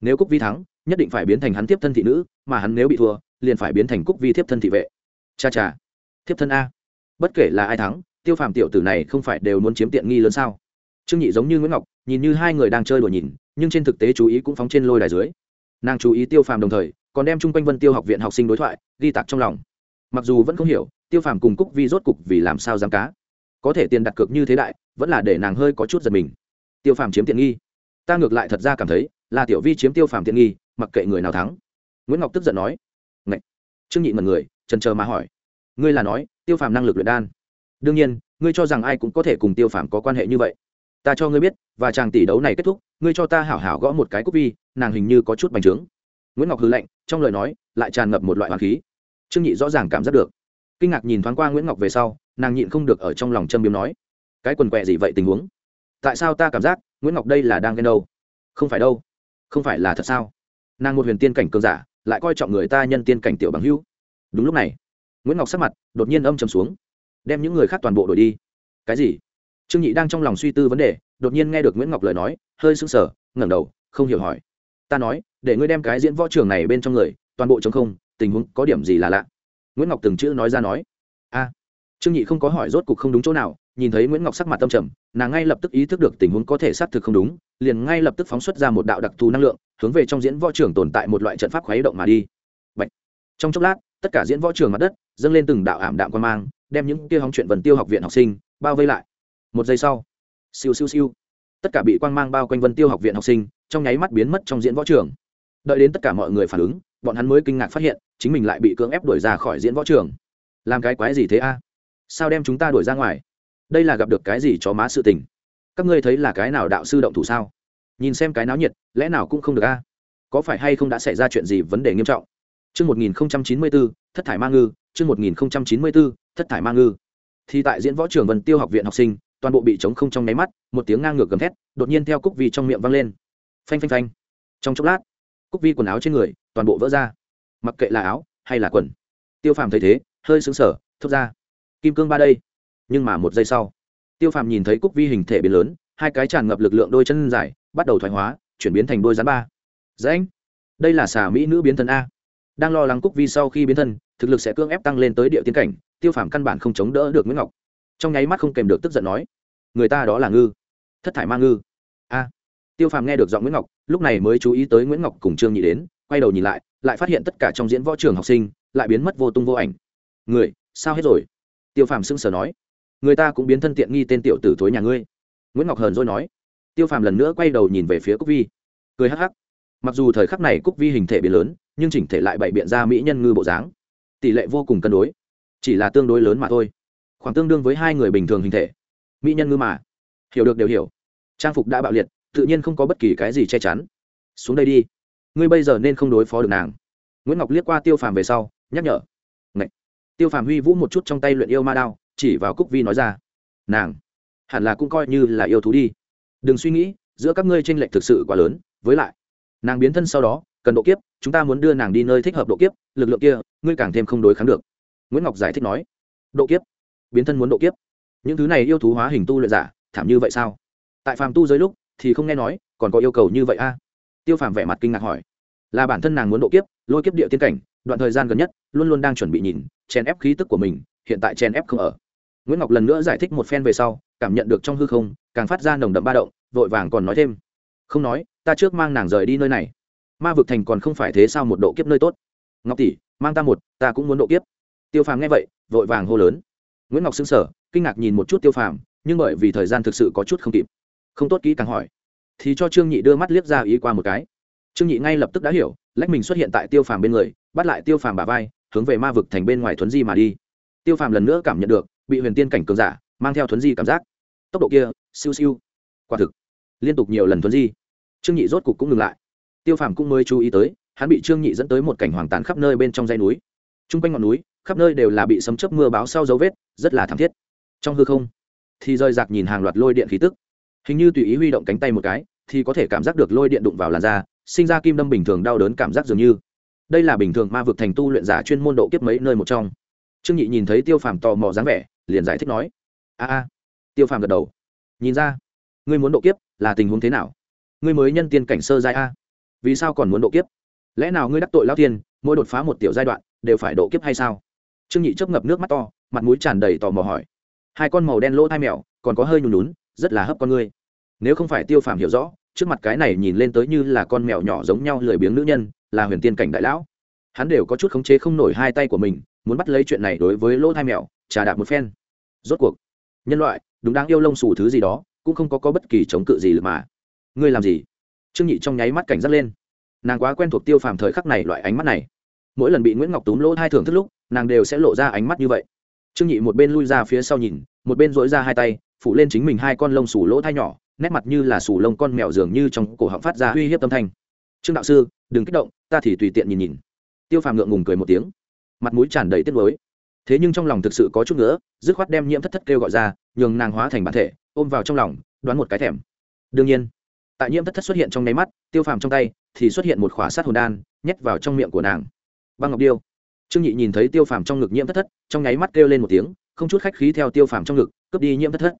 Nếu cúc vi thắng, nhất định phải biến thành hắn tiếp thân thị nữ, mà hắn nếu bị thua, liền phải biến thành cúc vi tiếp thân thị vệ. Cha cha. Thiếp thân a. Bất kể là ai thắng, tiêu phàm tiểu tử này không phải đều muốn chiếm tiện nghi lớn sao? Trương nhị giống như nguyễn ngọc, nhìn như hai người đang chơi đùa nhìn, nhưng trên thực tế chú ý cũng phóng trên lôi đài dưới. Nàng chú ý tiêu phàm đồng thời còn đem chung quanh vân tiêu học viện học sinh đối thoại, ghi tạc trong lòng. Mặc dù vẫn không hiểu, tiêu phàm cùng cúc vi rốt cục vì làm sao dám cá. Có thể tiền đặt cược như thế đại, vẫn là để nàng hơi có chút giật mình. Tiêu phàm chiếm tiện nghi. Ta ngược lại thật ra cảm thấy, là tiểu vi chiếm tiêu phàm tiện nghi, mặc kệ người nào thắng. Nguyễn ngọc tức giận nói. Ngậy! trương nhị mật người, trần chờ mà hỏi. Ngươi là nói, tiêu phàm năng lực luyện đan. Đương nhiên, ngươi cho rằng ai cũng có thể cùng tiêu phàm có quan hệ như vậy. Ta cho ngươi biết, và chàng tỷ đấu này kết thúc, ngươi cho ta hảo hảo gõ một cái cúc vi, nàng hình như có chút bành trướng nguyễn ngọc hư lệnh trong lời nói, lại tràn ngập một loại hoàng khí. Trương nhị rõ ràng cảm giác được. Kinh ngạc nhìn thoáng qua nguyễn ngọc về sau, nàng nhịn không được ở trong lòng châm biếm nói, cái quần quẹ gì vậy tình huống? Tại sao ta cảm giác nguyễn ngọc đây là đang ghen đâu? Không phải đâu. Không phải là thật sao? Nàng một huyền tiên cảnh cường giả, lại coi trọng người ta nhân tiên cảnh tiểu bằng hữu. Đúng lúc này, nguyễn ngọc sắc mặt đột nhiên âm trầm xuống. Đem những người khác toàn bộ đổi đi. Cái gì? Trương nhị đang trong lòng suy tư vấn đề, đột nhiên nghe được nguyễn ngọc lời nói, hơi sững sờ, ngẩng đầu, không hiểu hỏi. Ta nói để ngươi đem cái diễn võ trường này bên trong người, toàn bộ chống không, tình huống có điểm gì là lạ? Nguyễn ngọc từng chữ nói ra nói. A. Trương nhị không có hỏi rốt cục không đúng chỗ nào, nhìn thấy nguyễn ngọc sắc mặt tâm trầm, nàng ngay lập tức ý thức được tình huống có thể xác thực không đúng, liền ngay lập tức phóng xuất ra một đạo đặc thù năng lượng, hướng về trong diễn võ trường tồn tại một loại trận pháp khuấy động mà đi. Bạch. trong chốc lát, tất cả diễn võ trường mặt đất dâng lên từng đạo ảm đạm quan mang, đem những kia hóng chuyện vần tiêu học viện học sinh bao vây lại. Một giây sau, siêu siêu siêu, tất cả bị quang mang bao quanh vân tiêu học viện học sinh trong nháy mắt biến mất trong diễn võ trường đợi đến tất cả mọi người phản ứng bọn hắn mới kinh ngạc phát hiện chính mình lại bị cưỡng ép đuổi ra khỏi diễn võ trường. Làm cái quái gì thế a? Sao đem chúng ta đuổi ra ngoài? Đây là gặp được cái gì cho má sự tình? Các ngươi thấy là cái nào đạo sư động thủ sao? Nhìn xem cái náo nhiệt lẽ nào cũng không được a? Có phải hay không đã xảy ra chuyện gì vấn đề nghiêm trọng? Chương 1094, thất thải ma ngư, chương 1094, thất thải ma ngư. Thì tại diễn võ trường Vân Tiêu học viện học sinh, toàn bộ bị trống không trong nháy mắt, một tiếng ngang ngược gầm thét, đột nhiên theo cúc vi trong miệng vang lên. Phanh phanh phanh. Trong chốc lát, cúc vi quần áo trên người toàn bộ vỡ ra. Mặc kệ là áo hay là quần. Tiêu Phàm thấy thế, hơi xứng sở thốt ra: "Kim cương ba đây." Nhưng mà một giây sau, Tiêu Phàm nhìn thấy cúc vi hình thể biến lớn, hai cái tràn ngập lực lượng đôi chân dài, bắt đầu thoái hóa, chuyển biến thành đôi rắn ba. Rãnh. Đây là xà mỹ nữ biến thân a đang lo lắng cúc vi sau khi biến thân thực lực sẽ cưỡng ép tăng lên tới địa tiến cảnh tiêu phàm căn bản không chống đỡ được nguyễn ngọc trong nháy mắt không kèm được tức giận nói người ta đó là ngư thất thải ma ngư tiêu phàm nghe được giọng nguyễn ngọc, lúc này mới chú ý tới nguyễn ngọc cùng trương nhị đến, quay đầu nhìn lại lại phát hiện tất cả trong diễn võ trường học sinh lại biến mất vô tung vô ảnh. Người, sao hết rồi? Tiêu phàm sững sờ nói. Người ta cũng biến thân tiện nghi tên tiểu tử thối nhà ngươi. Nguyễn ngọc hờn rồi nói. Tiêu phàm lần nữa quay đầu nhìn về phía cúc vi. Cười hắc hắc. Mặc dù thời khắc này cúc vi hình thể biến lớn, nhưng chỉnh thể lại bày biện ra mỹ nhân ngư bộ dáng. Tỷ lệ vô cùng cân đối. Chỉ là tương đối lớn mà thôi. Khoảng tương đương với hai người bình thường hình thể. Mỹ nhân ngư mà. Hiểu được đều hiểu. Trang phục đã bạo liệt tự nhiên không có bất kỳ cái gì che chắn. Xuống đây đi. Ngươi bây giờ nên không đối phó được nàng. Nguyễn ngọc liếc qua tiêu phàm về sau, nhắc nhở. Ngậy. tiêu phàm huy vũ một chút trong tay luyện yêu ma đao, chỉ vào cúc vi nói ra. Nàng, hẳn là cũng coi như là yêu thú đi. Đừng suy nghĩ, giữa các ngươi tranh lệch thực sự quá lớn. Với lại, nàng biến thân sau đó, cần độ kiếp, chúng ta muốn đưa nàng đi nơi thích hợp độ kiếp, lực lượng kia, ngươi càng thêm không đối kháng được. Nguyễn ngọc giải thích nói. Độ kiếp. Biến thân muốn độ kiếp. Những thứ này yêu thú hóa hình tu luyện giả, thảm như vậy sao? Tại phàm tu giới lúc thì không nghe nói, còn có yêu cầu như vậy a? Tiêu phàm vẻ mặt kinh ngạc hỏi. Là bản thân nàng muốn độ kiếp, lôi kiếp địa tiên cảnh, đoạn thời gian gần nhất, luôn luôn đang chuẩn bị nhìn, chèn ép khí tức của mình, hiện tại chèn ép không ở. Nguyễn ngọc lần nữa giải thích một phen về sau, cảm nhận được trong hư không, càng phát ra nồng đậm ba động, vội vàng còn nói thêm. Không nói, ta trước mang nàng rời đi nơi này. Ma vực thành còn không phải thế sao một độ kiếp nơi tốt? Ngọc tỷ, mang ta một, ta cũng muốn độ kiếp. Tiêu phàm nghe vậy, vội vàng hô lớn. Nguyễn ngọc xứng sở kinh ngạc nhìn một chút tiêu phàm, nhưng bởi vì thời gian thực sự có chút không kịp không tốt kỹ càng hỏi. Thì cho trương nhị đưa mắt liếc ra ý qua một cái. Trương nhị ngay lập tức đã hiểu, lách mình xuất hiện tại tiêu phàm bên người, bắt lại tiêu phàm bà vai, hướng về ma vực thành bên ngoài thuấn di mà đi. Tiêu phàm lần nữa cảm nhận được, bị huyền tiên cảnh cường giả mang theo thuấn di cảm giác. Tốc độ kia, siêu siêu. Quả thực, liên tục nhiều lần thuấn di. Trương nhị rốt cục cũng ngừng lại. Tiêu phàm cũng mới chú ý tới, hắn bị trương nhị dẫn tới một cảnh hoàng tàn khắp nơi bên trong dãy núi. T r u n g quanh ngọn núi, khắp nơi đều là bị sấm chớp mưa báo sau dấu vết, rất là thảm thiết. Trong hư không, thì rơi rạc nhìn hàng loạt lôi điện khí tức hình như tùy ý huy động cánh tay một cái, thì có thể cảm giác được lôi điện đụng vào làn da, sinh ra kim đâm bình thường đau đớn cảm giác dường như. Đây là bình thường ma vực thành tu luyện giả chuyên môn độ kiếp mấy nơi một trong. Trương nhị nhìn thấy tiêu phàm tò mò dáng vẻ, liền giải thích nói, a a. Tiêu phàm gật đầu. Nhìn ra, ngươi muốn độ kiếp là tình huống thế nào? Ngươi mới nhân tiên cảnh sơ giai a. Vì sao còn muốn độ kiếp? Lẽ nào ngươi đắc tội lao tiên, mỗi đột phá một tiểu giai đoạn đều phải độ kiếp hay sao? Trương nhị chớp ngập nước mắt to, mặt mũi tràn đầy tò mò hỏi, hai con màu đen lỗ thai mèo còn có hơi nhùn nhún, rất là hấp con ngươi nếu không phải tiêu phàm hiểu rõ trước mặt cái này nhìn lên tới như là con mèo nhỏ giống nhau lười biếng nữ nhân là huyền tiên cảnh đại lão. Hắn đều có chút khống chế không nổi hai tay của mình muốn bắt lấy chuyện này đối với lỗ thai mèo trà đạp một phen. Rốt cuộc nhân loại đúng đáng yêu lông xù thứ gì đó cũng không có, có bất kỳ chống cự gì lực mà. Ngươi làm gì? Trương nhị trong nháy mắt cảnh giác lên. Nàng quá quen thuộc tiêu phàm thời khắc này loại ánh mắt này. Mỗi lần bị nguyễn ngọc túm lỗ hai thưởng thức lúc nàng đều sẽ lộ ra ánh mắt như vậy. Trương nhị một bên lui ra phía sau nhìn một bên dỗi ra hai tay Phụ lên chính mình hai con lông sù lỗ thai nhỏ, nét mặt như là sù lông con mèo dường như trong cổ họng phát ra uy hiếp tâm thanh. Trương đạo sư, đừng kích động, ta thì tùy tiện nhìn nhìn. Tiêu phàm ngượng ngùng cười một tiếng, mặt mũi tràn đầy tiếc nuối. Thế nhưng trong lòng thực sự có chút nữa dứt khoát đem nhiễm thất thất kêu gọi ra, nhường nàng hóa thành bản thể, ôm vào trong lòng, đoán một cái thèm. Đương nhiên, tại nhiễm thất thất xuất hiện trong nháy mắt, tiêu phàm trong tay thì xuất hiện một khỏa sát hồn đan, nhét vào trong miệng của nàng. Băng ngọc điêu. Trương nhị nhìn thấy tiêu phàm trong ngực nhiễm thất thất, trong nháy mắt kêu lên một tiếng, không chút khách khí theo tiêu phàm trong ngực, cướp đi nhiễm thất thất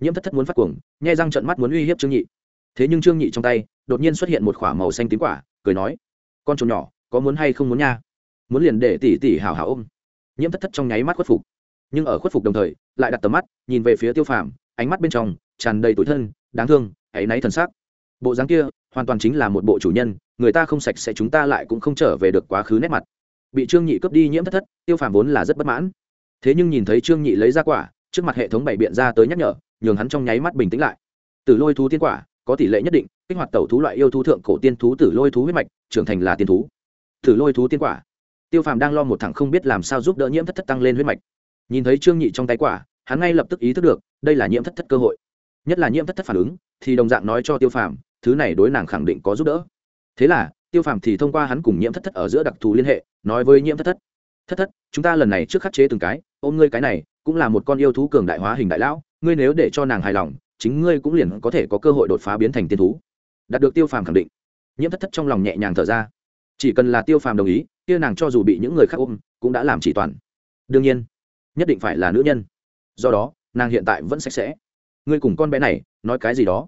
nhiễm thất thất muốn phát cuồng nhai răng trận mắt muốn uy hiếp trương nhị. Thế nhưng trương nhị trong tay, đột nhiên xuất hiện một k h ỏ a màu xanh tím quả, cười nói, con trồn nhỏ, có muốn hay không muốn nha? Muốn liền để tỉ tỉ hào hào ôm. Nhiễm thất thất trong nháy mắt khuất phục. Nhưng ở khuất phục đồng thời, lại đặt tầm mắt, nhìn về phía tiêu phàm, ánh mắt bên trong tràn đầy tủi thân, đáng thương hãy náy thần sắc. Bộ dáng kia, hoàn toàn chính là một bộ chủ nhân, người ta không sạch sẽ chúng ta lại cũng không trở về được quá khứ nét mặt. Bị trương nhị cướp đi nhiễm thất thất, tiêu phàm vốn là rất bất mãn. Thế nhưng nhìn thấy trương nhị lấy ra quả, trước mặt hệ thống bày biện ra tới nhắc nhở nhường hắn trong nháy mắt bình tĩnh lại. Tử lôi thú tiên quả, có tỷ lệ nhất định, kích hoạt tẩu thú loại yêu thú thượng cổ tiên thú tử lôi thú huyết mạch, trưởng thành là tiên thú. Tử lôi thú tiên quả. Tiêu phàm đang lo một thằng không biết làm sao giúp đỡ nhiễm thất thất tăng lên huyết mạch. Nhìn thấy trương nhị trong tay quả, hắn ngay lập tức ý thức được, đây là nhiễm thất thất cơ hội. Nhất là nhiễm thất thất phản ứng, thì đồng dạng nói cho tiêu phàm, thứ này đối nàng khẳng định có giúp đỡ. Thế là, tiêu phàm thì thông qua hắn cùng nhiễm thất thất ở giữa đặc thù liên hệ, nói với nhiễm thất thất thất thất, chúng ta lần này trước khắc chế từng cái, ôm ngươi cái này, cũng là một con yêu thú cường đại hóa hình đại lão ngươi nếu để cho nàng hài lòng, chính ngươi cũng liền có thể có cơ hội đột phá biến thành tiên thú. Đạt được tiêu phàm khẳng định. Nhiễm thất thất trong lòng nhẹ nhàng thở ra. Chỉ cần là tiêu phàm đồng ý, kia nàng cho dù bị những người khác ôm, cũng đã làm chỉ toàn. Đương nhiên, nhất định phải là nữ nhân. Do đó, nàng hiện tại vẫn sạch sẽ. Ngươi cùng con bé này, nói cái gì đó?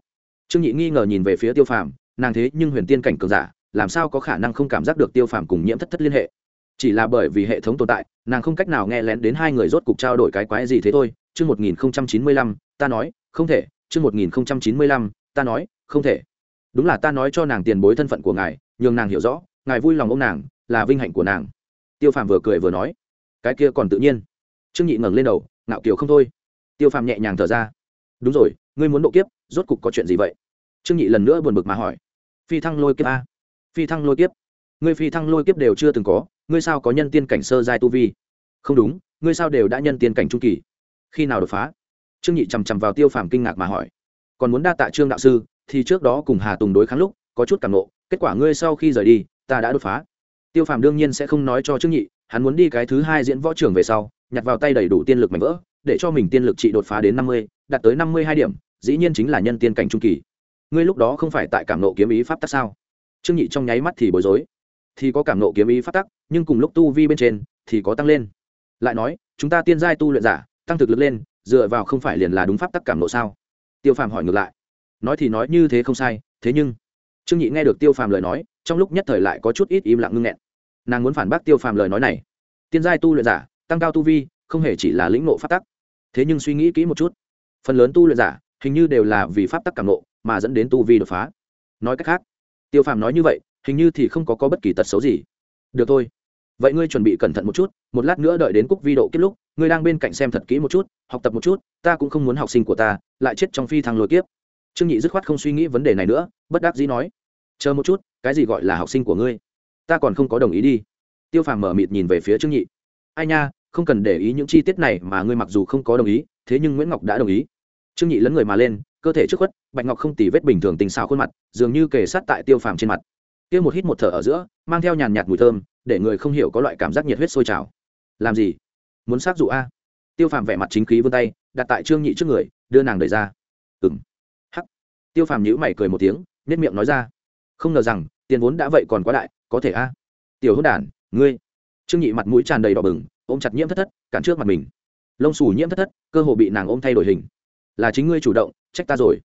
Trương nhị nghi ngờ nhìn về phía tiêu phàm, nàng thế nhưng huyền tiên cảnh cường giả, làm sao có khả năng không cảm giác được tiêu phàm cùng nhiễm thất thất liên hệ? Chỉ là bởi vì hệ thống tồn tại, nàng không cách nào nghe lén đến hai người rốt cục trao đổi cái quái gì thế thôi chương một nghìn chín mươi lăm, ta nói, không thể, chương một nghìn chín mươi lăm, ta nói, không thể. Đúng là ta nói cho nàng tiền bối thân phận của ngài, nhường nàng hiểu rõ, ngài vui lòng ôm nàng, là vinh hạnh của nàng. Tiêu phàm vừa cười vừa nói, cái kia còn tự nhiên. Trương nhị ngẩng lên đầu, ngạo kiều không thôi. Tiêu phàm nhẹ nhàng thở ra. Đúng rồi, ngươi muốn độ kiếp, rốt cục có chuyện gì vậy? Trương nhị lần nữa buồn bực mà hỏi. Phi thăng lôi kiếp a? Phi thăng lôi kiếp? Ngươi phi thăng lôi kiếp đều chưa từng có, ngươi sao có nhân tiên cảnh sơ giai tu vi? Không đúng, ngươi sao đều đã nhân tiên cảnh trung kỳ? Khi nào đột phá? Trương nhị chằm chằm vào tiêu phàm kinh ngạc mà hỏi. Còn muốn đa tạ trương đạo sư, thì trước đó cùng hà tùng đối kháng lúc, có chút cảm nộ, kết quả ngươi sau khi rời đi, ta đã đột phá. Tiêu phàm đương nhiên sẽ không nói cho trương nhị, hắn muốn đi cái thứ hai diễn võ trưởng về sau, nhặt vào tay đầy đủ tiên lực mạnh vỡ, để cho mình tiên lực trị đột phá đến năm mươi, đạt tới năm mươi hai điểm, dĩ nhiên chính là nhân tiên cảnh trung kỳ. Ngươi lúc đó không phải tại cảm nộ kiếm ý pháp tắc sao? Trương nhị trong nháy mắt thì bối rối. Thì có cảm nộ kiếm ý pháp tắc, nhưng cùng lúc tu vi bên trên, thì có tăng lên. Lại nói, chúng ta tiên giai tu luyện giả tăng thực lực lên dựa vào không phải liền là đúng pháp tắc cảm nộ sao? Tiêu phàm hỏi ngược lại. Nói thì nói như thế không sai thế nhưng trương nhị nghe được tiêu phàm lời nói trong lúc nhất thời lại có chút ít im lặng ngưng nghẹn. Nàng muốn phản bác tiêu phàm lời nói này. Tiên giai tu luyện giả tăng cao tu vi không hề chỉ là lĩnh nộ pháp tắc. Thế nhưng suy nghĩ kỹ một chút. Phần lớn tu luyện giả hình như đều là vì pháp tắc cảm nộ mà dẫn đến tu vi đột phá. Nói cách khác tiêu phàm nói như vậy hình như thì không có, có bất kỳ tật xấu gì. Được thôi vậy ngươi chuẩn bị cẩn thận một chút, một lát nữa đợi đến cúc vi độ kết lúc, ngươi đang bên cạnh xem thật kỹ một chút, học tập một chút, ta cũng không muốn học sinh của ta, lại chết trong phi thăng lôi kiếp. Trương nhị dứt khoát không suy nghĩ vấn đề này nữa, bất đắc dĩ nói, chờ một chút, cái gì gọi là học sinh của ngươi? Ta còn không có đồng ý đi. Tiêu phàm mở mịt nhìn về phía trương nhị, ai nha, không cần để ý những chi tiết này mà ngươi mặc dù không có đồng ý, thế nhưng nguyễn ngọc đã đồng ý. Trương nhị lấn người mà lên, cơ thể trước khuất, bạch ngọc không tỉ vết bình thường tình xào khuôn mặt, dường như kề sát tại tiêu phàm trên mặt kia một hít một thở ở giữa, mang theo nhàn nhạt mùi thơm, để người không hiểu có loại cảm giác nhiệt huyết sôi trào. Làm gì? Muốn xác dụ a. Tiêu phàm vẻ mặt chính khí vươn tay, đặt tại trương nhị trước người, đưa nàng đẩy ra. Ừng hắc. Tiêu phàm nhữ mày cười một tiếng nhất miệng nói ra. Không ngờ rằng, tiền vốn đã vậy còn quá đại, có thể a. Tiểu hữu đản, ngươi. Trương nhị mặt mũi tràn đầy đỏ bừng, ôm chặt nhiễm thất thất, cản trước mặt mình. Lông xù nhiễm thất thất, cơ hồ bị nàng ôm thay đổi hình. Là chính ngươi chủ động, trách ta rồi.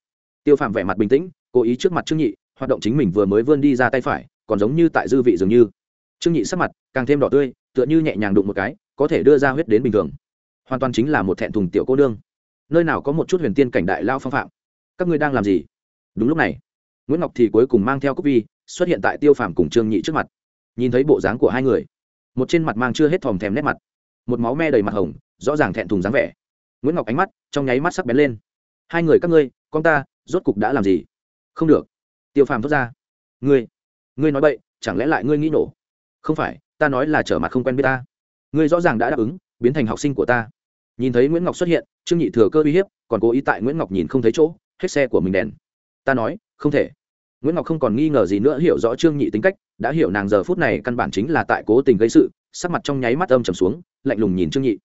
Tiêu phàm vẻ mặt bình tĩnh, cố ý trước mặt trương nhị hoạt động chính mình vừa mới vươn đi ra tay phải, còn giống như tại dư vị dường như. Trương nhị sắc mặt càng thêm đỏ tươi, tựa như nhẹ nhàng đụng một cái, có thể đưa ra huyết đến bình thường. Hoàn toàn chính là một thẹn thùng tiểu cô nương. Nơi nào có một chút huyền tiên cảnh đại lao phong phạm? Các ngươi đang làm gì? Đúng lúc này, nguyễn ngọc thì cuối cùng mang theo cốc vi, xuất hiện tại tiêu phàm cùng trương nhị trước mặt. Nhìn thấy bộ dáng của hai người, một trên mặt mang chưa hết thòm thèm nét mặt, một máu me đầy mặt hồng, rõ ràng thẹn thùng dáng vẻ. Nguyễn ngọc ánh mắt trong nháy mắt sắc bén lên. Hai người các ngươi, con ta rốt cục đã làm gì? Không được tiêu phàm thốt ra. Ngươi ngươi nói bậy, chẳng lẽ lại ngươi nghĩ nổ? Không phải, ta nói là trở mặt không quen biết ta. Ngươi rõ ràng đã đáp ứng, biến thành học sinh của ta. Nhìn thấy nguyễn ngọc xuất hiện, trương nhị thừa cơ uy hiếp, còn cố ý tại nguyễn ngọc nhìn không thấy chỗ, hết xe của mình đèn. Ta nói, không thể. Nguyễn ngọc không còn nghi ngờ gì nữa, hiểu rõ trương nhị tính cách, đã hiểu nàng giờ phút này căn bản chính là tại cố tình gây sự, sắc mặt trong nháy mắt âm trầm xuống, lạnh lùng nhìn trương nhị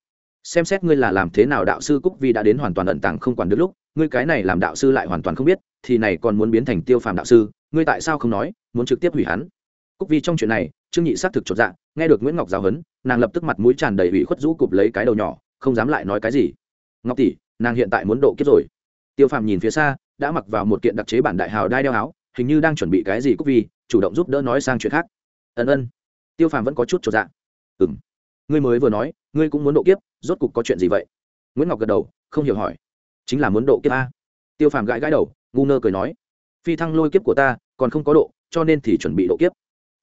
xem xét ngươi là làm thế nào đạo sư cúc vi đã đến hoàn toàn ẩn tàng không quản được lúc, ngươi cái này làm đạo sư lại hoàn toàn không biết, thì này còn muốn biến thành tiêu phàm đạo sư, ngươi tại sao không nói, muốn trực tiếp hủy hắn? Cúc vi trong chuyện này, trương nhị xác thực chột dạ nghe được nguyễn ngọc giáo huấn, nàng lập tức mặt mũi tràn đầy ủy khuất rũ cụp lấy cái đầu nhỏ, không dám lại nói cái gì. Ngọc tỷ, nàng hiện tại muốn độ kiếp rồi. Tiêu phàm nhìn phía xa, đã mặc vào một kiện đặc chế bản đại hào đai đeo áo, hình như đang chuẩn bị cái gì cúc vi, chủ động giúp đỡ nói sang chuyện khác. Ân ân. Tiêu phàm vẫn có chút chột dạ. Ừ ngươi mới vừa nói, ngươi cũng muốn độ kiếp, rốt cục có chuyện gì vậy? Nguyễn ngọc gật đầu, không hiểu hỏi. Chính là muốn độ kiếp a. Tiêu phàm gãi gãi đầu, ngu ngơ cười nói. Phi thăng lôi kiếp của ta, còn không có độ, cho nên thì chuẩn bị độ kiếp.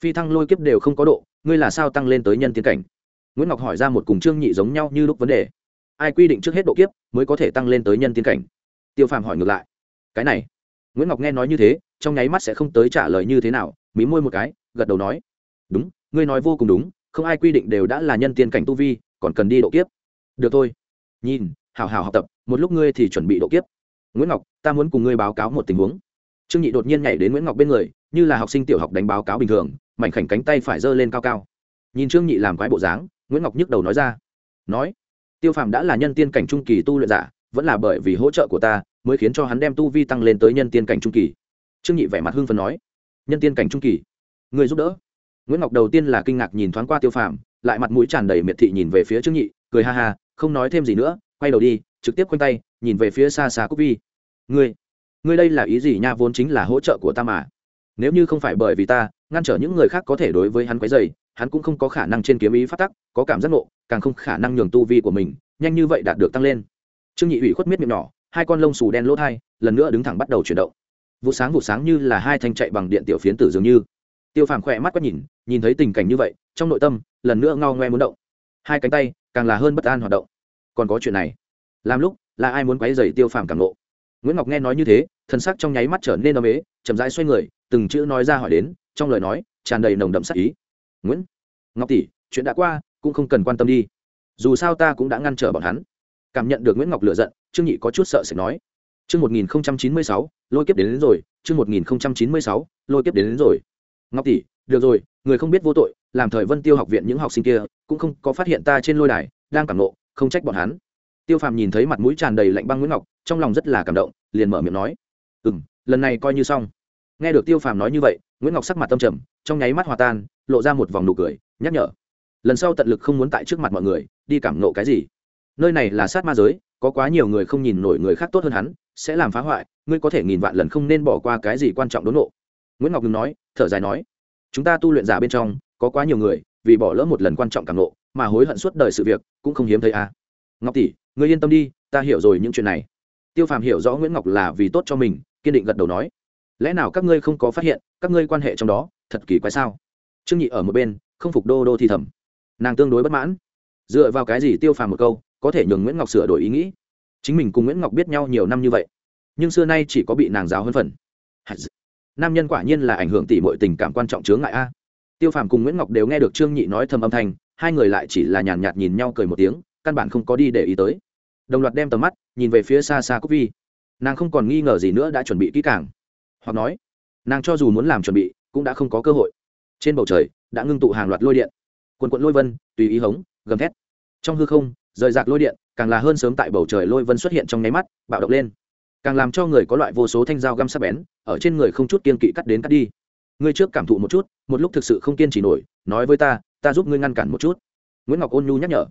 Phi thăng lôi kiếp đều không có độ, ngươi là sao tăng lên tới nhân tiến cảnh? Nguyễn ngọc hỏi ra một cùng trương nhị giống nhau như lúc vấn đề. Ai quy định trước hết độ kiếp mới có thể tăng lên tới nhân tiến cảnh? Tiêu phàm hỏi ngược lại. Cái này. Nguyễn ngọc nghe nói như thế, trong nháy mắt sẽ không tới trả lời như thế nào, mí môi một cái, gật đầu nói. Đúng, ngươi nói vô cùng đúng không ai quy định đều đã là nhân tiên cảnh tu vi, còn cần đi độ kiếp. Được thôi. Nhìn hào hào học tập, một lúc ngươi thì chuẩn bị độ kiếp. Nguyễn ngọc, ta muốn cùng ngươi báo cáo một tình huống. Trương nhị đột nhiên nhảy đến nguyễn ngọc bên người, như là học sinh tiểu học đánh báo cáo bình thường, mảnh khảnh cánh tay phải giơ lên cao cao. Nhìn trương nhị làm quái bộ dáng, nguyễn ngọc nhức đầu nói ra. Nói, tiêu phàm đã là nhân tiên cảnh trung kỳ tu luyện giả, vẫn là bởi vì hỗ trợ của ta, mới khiến cho hắn đem tu vi tăng lên tới nhân tiên cảnh trung kỳ. Trương nhị vẻ mặt hưng phấn nói, nhân tiên cảnh trung kỳ người giúp đỡ nguyễn ngọc đầu tiên là kinh ngạc nhìn thoáng qua tiêu phàm, lại mặt mũi tràn đầy miệt thị nhìn về phía trương nhị, cười ha ha, không nói thêm gì nữa, quay đầu đi, trực tiếp quanh tay, nhìn về phía xa xa cúc vi. Ngươi ngươi đây là ý gì nha, vốn chính là hỗ trợ của ta mà. Nếu như không phải bởi vì ta, ngăn trở những người khác có thể đối với hắn quấy dày hắn cũng không có khả năng trên kiếm ý phát tắc, có cảm giác ngộ, càng không khả năng nhường tu vi của mình nhanh như vậy đạt được tăng lên. Trương nhị ủy khuất miết miệng nhỏ, hai con lông xù đen lỗ thai, lần nữa đứng thẳng bắt đầu chuyển động. Vụ sáng vụ sáng như là hai thanh chạy bằng điện tiểu phiến tử dường như tiêu phàm khỏe mắt quét nhìn nhìn thấy tình cảnh như vậy trong nội tâm lần nữa ngao ngoe muốn động. Hai cánh tay càng là hơn bất an hoạt động. Còn có chuyện này. Làm lúc là ai muốn quấy dày tiêu phàm càng lộ nguyễn ngọc nghe nói như thế thân sắc trong nháy mắt trở nên đau ế chậm rãi xoay người từng chữ nói ra hỏi đến trong lời nói tràn đầy nồng đậm sắc ý. Nguyễn ngọc tỷ chuyện đã qua cũng không cần quan tâm đi. Dù sao ta cũng đã ngăn trở bọn hắn. Cảm nhận được nguyễn ngọc lựa giận trương nhị có chút sợ sẽ nói. Chương một nghìn chín mươi sáu lôi kiếp đến, đến rồi chương một nghìn chín mươi sáu lôi kiếp đến, đến rồi ngọc tỷ, được rồi, người không biết vô tội, làm thời vân tiêu học viện những học sinh kia, cũng không có phát hiện ta trên lôi đài, đang cảm nộ, không trách bọn hắn. Tiêu phàm nhìn thấy mặt mũi tràn đầy lạnh băng nguyễn ngọc, trong lòng rất là cảm động, liền mở miệng nói ừ m lần này coi như xong. Nghe được tiêu phàm nói như vậy, nguyễn ngọc sắc mặt tâm trầm, trong nháy mắt hòa tan, lộ ra một vòng nụ cười, nhắc nhở, lần sau tận lực không muốn tại trước mặt mọi người, đi cảm nộ cái gì? Nơi này là sát ma giới, có quá nhiều người không nhìn nổi người khác tốt hơn hắn, sẽ làm phá hoại, ngươi có thể nghìn vạn lần không nên bỏ qua cái gì quan trọng đốn nộ. Nguyễn ngọc ngừng nói thở dài nói, chúng ta tu luyện giả bên trong, có quá nhiều người, vì bỏ lỡ một lần quan trọng càng lộ mà hối hận suốt đời sự việc, cũng không hiếm thấy à. ngọc tỷ, ngươi yên tâm đi, ta hiểu rồi những chuyện này. Tiêu phàm hiểu rõ nguyễn ngọc là vì tốt cho mình, kiên định gật đầu nói, lẽ nào các ngươi không có phát hiện, các ngươi quan hệ trong đó, thật kỳ quái sao? Trương nhị ở một bên, không phục đô đô thì thầm. Nàng tương đối bất mãn. Dựa vào cái gì tiêu phàm một câu, có thể nhường nguyễn ngọc sửa đổi ý nghĩ? Chính mình cùng nguyễn ngọc biết nhau nhiều năm như vậy, nhưng xưa nay chỉ có bị nàng giáo hơn phần nam nhân quả nhiên là ảnh hưởng tỷ mọi tình cảm quan trọng chướng ngại a. Tiêu phàm cùng nguyễn ngọc đều nghe được trương nhị nói thầm âm thanh, hai người lại chỉ là nhàn nhạt nhìn nhau cười một tiếng, căn bản không có đi để ý tới. Đồng loạt đem tầm mắt nhìn về phía xa xa cúc vi. Nàng không còn nghi ngờ gì nữa đã chuẩn bị kỹ càng. Hoặc nói, nàng cho dù muốn làm chuẩn bị, cũng đã không có cơ hội. Trên bầu trời, đã ngưng tụ hàng loạt lôi điện. Quần quận lôi vân, tùy ý hống, gầm thét. Trong hư không, rời rạc lôi điện, càng là hơn sớm tại bầu trời lôi vân xuất hiện trong nháy mắt, bạo động lên càng làm cho người có loại vô số thanh dao găm sắc bén, ở trên người không chút kiên kỵ cắt đến cắt đi. Ngươi trước cảm thụ một chút, một lúc thực sự không kiên trì nổi, nói với ta ta giúp ngươi ngăn cản một chút. Nguyễn ngọc ôn nhu nhắc nhở.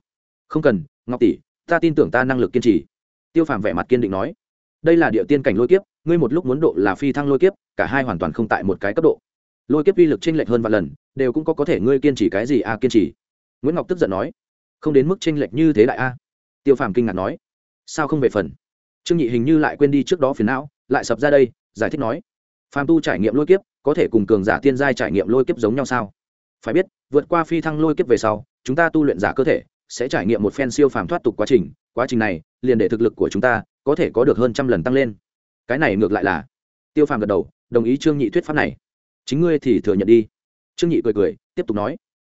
Không cần, ngọc tỷ, ta tin tưởng ta năng lực kiên trì. Tiêu phàm vẻ mặt kiên định nói. Đây là địa tiên cảnh lôi kiếp, ngươi một lúc muốn độ là phi thăng lôi kiếp, cả hai hoàn toàn không tại một cái cấp độ. Lôi kiếp uy lực chênh lệch hơn vài lần, đều cũng có có thể ngươi kiên trì cái gì à kiên trì. Nguyễn ngọc tức giận nói. Không đến mức tranh lệch như thế đại a. Tiêu phàm kinh ngạc nói. Sao không về phần? Trương nhị hình như lại quên đi trước đó phiền não, lại sập ra đây, giải thích nói, phàm tu trải nghiệm lôi kiếp, có thể cùng cường giả tiên giai trải nghiệm lôi kiếp giống nhau sao? Phải biết, vượt qua phi thăng lôi kiếp về sau, chúng ta tu luyện giả cơ thể, sẽ trải nghiệm một phen siêu phàm thoát tục quá trình quá trình này, liền để thực lực của chúng ta có thể có được hơn trăm lần tăng lên. Cái này ngược lại là, tiêu phàm gật đầu, đồng ý trương nhị thuyết pháp này. Chính ngươi thì thừa nhận đi. Trương nhị cười cười, tiếp tục nói,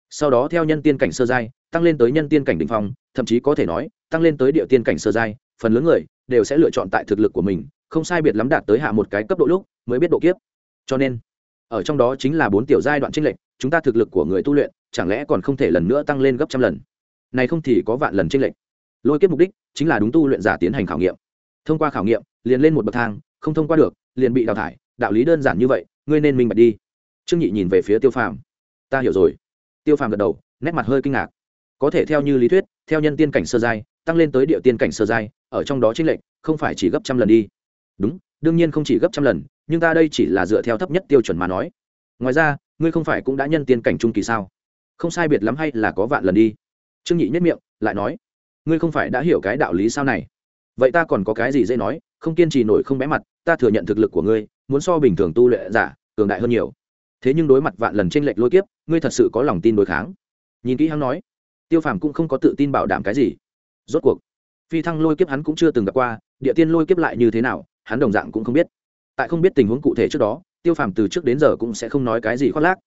sau đó theo nhân tiên cảnh sơ giai, tăng lên tới nhân tiên cảnh đ ỉ n h phong, thậm chí có thể nói, tăng lên tới địa tiên cảnh sơ giai, phần lớn người đều sẽ lựa chọn tại thực lực của mình, không sai biệt lắm đạt tới hạ một cái cấp độ lúc mới biết độ kiếp. Cho nên, ở trong đó chính là bốn tiểu giai đoạn tranh lệch, chúng ta thực lực của người tu luyện, chẳng lẽ còn không thể lần nữa tăng lên gấp trăm lần? Này không thì có vạn lần tranh lệch. Lôi kiếp mục đích chính là đúng tu luyện giả tiến hành khảo nghiệm. Thông qua khảo nghiệm, liền lên một bậc thang, không thông qua được, liền bị đào thải. Đạo lý đơn giản như vậy, ngươi nên minh bạch đi. Trương nhị nhìn về phía tiêu phàm. Ta hiểu rồi. Tiêu phàm gật đầu, nét mặt hơi kinh ngạc. Có thể theo như lý thuyết, theo nhân tiên cảnh sơ giai tăng lên tới địa tiên cảnh sơ giai, ở trong đó chính lệnh không phải chỉ gấp trăm lần đi. Đúng, đương nhiên không chỉ gấp trăm lần, nhưng ta đây chỉ là dựa theo thấp nhất tiêu chuẩn mà nói. Ngoài ra, ngươi không phải cũng đã nhân tiên cảnh trung kỳ sao? Không sai biệt lắm hay là có vạn lần đi. Trương nhị nhất miệng, lại nói, ngươi không phải đã hiểu cái đạo lý sao này? Vậy ta còn có cái gì dễ nói, không kiên trì nổi không bé mặt, ta thừa nhận thực lực của ngươi, muốn so bình thường tu luyện giả, cường đại hơn nhiều. Thế nhưng đối mặt vạn lần tranh lệch lôi kiếp, ngươi thật sự có lòng tin đối kháng. Nhìn kỹ hắn nói, tiêu phàm cũng không có tự tin bảo đảm cái gì rốt cuộc, phi thăng lôi kiếp hắn cũng chưa từng gặp qua, địa tiên lôi kiếp lại như thế nào, hắn đồng dạng cũng không biết. Tại không biết tình huống cụ thể trước đó, tiêu phàm từ trước đến giờ cũng sẽ không nói cái gì khoác lác.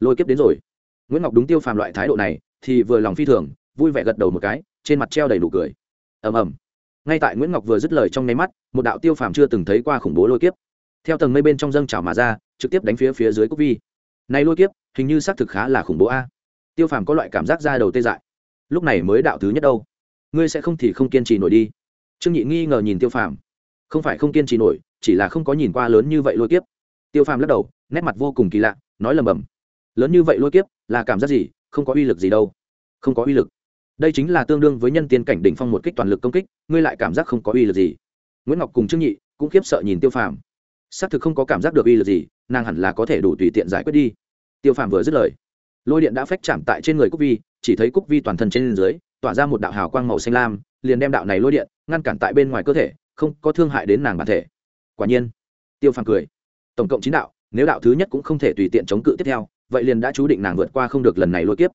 Lôi kiếp đến rồi. Nguyễn ngọc đúng tiêu phàm loại thái độ này, thì vừa lòng phi thường, vui vẻ gật đầu một cái, trên mặt treo đầy đủ cười. Ầm ầm. Ngay tại nguyễn ngọc vừa dứt lời trong nháy mắt, một đạo tiêu phàm chưa từng thấy qua khủng bố lôi kiếp. Theo tầng mây bên trong dâng trào mà ra, trực tiếp đánh phía phía dưới cúc vi. Này lôi kiếp, hình như xác thực khá là khủng bố a. Tiêu phàm có loại cảm giác ra đầu tê dại. Lúc này mới đạo thứ nhất đâu? Ngươi sẽ không thì không kiên trì nổi đi. Trương nhị nghi ngờ nhìn tiêu phàm. Không phải không kiên trì nổi, chỉ là không có nhìn qua lớn như vậy lôi kiếp. Tiêu phàm lắc đầu, nét mặt vô cùng kỳ lạ, nói lầm bầm. Lớn như vậy lôi kiếp là cảm giác gì, không có uy lực gì đâu. Không có uy lực. Đây chính là tương đương với nhân tiên cảnh đỉnh phong một kích toàn lực công kích, ngươi lại cảm giác không có uy lực gì. Nguyễn ngọc cùng trương nhị cũng khiếp sợ nhìn tiêu phàm. Xác thực không có cảm giác được uy lực gì, nàng hẳn là có thể đủ tùy tiện giải quyết đi. Tiêu phàm vừa dứt lời, lôi điện đã phách chạm tại trên người cúc vi, chỉ thấy cúc vi toàn thân trên dưới tỏa ra một đạo hào quang màu xanh lam, liền đem đạo này lôi điện ngăn cản tại bên ngoài cơ thể, không có thương hại đến nàng bản thể. Quả nhiên, tiêu phàm cười. Tổng cộng chín đạo, nếu đạo thứ nhất cũng không thể tùy tiện chống cự tiếp theo, vậy liền đã chú định nàng vượt qua không được lần này lôi kiếp.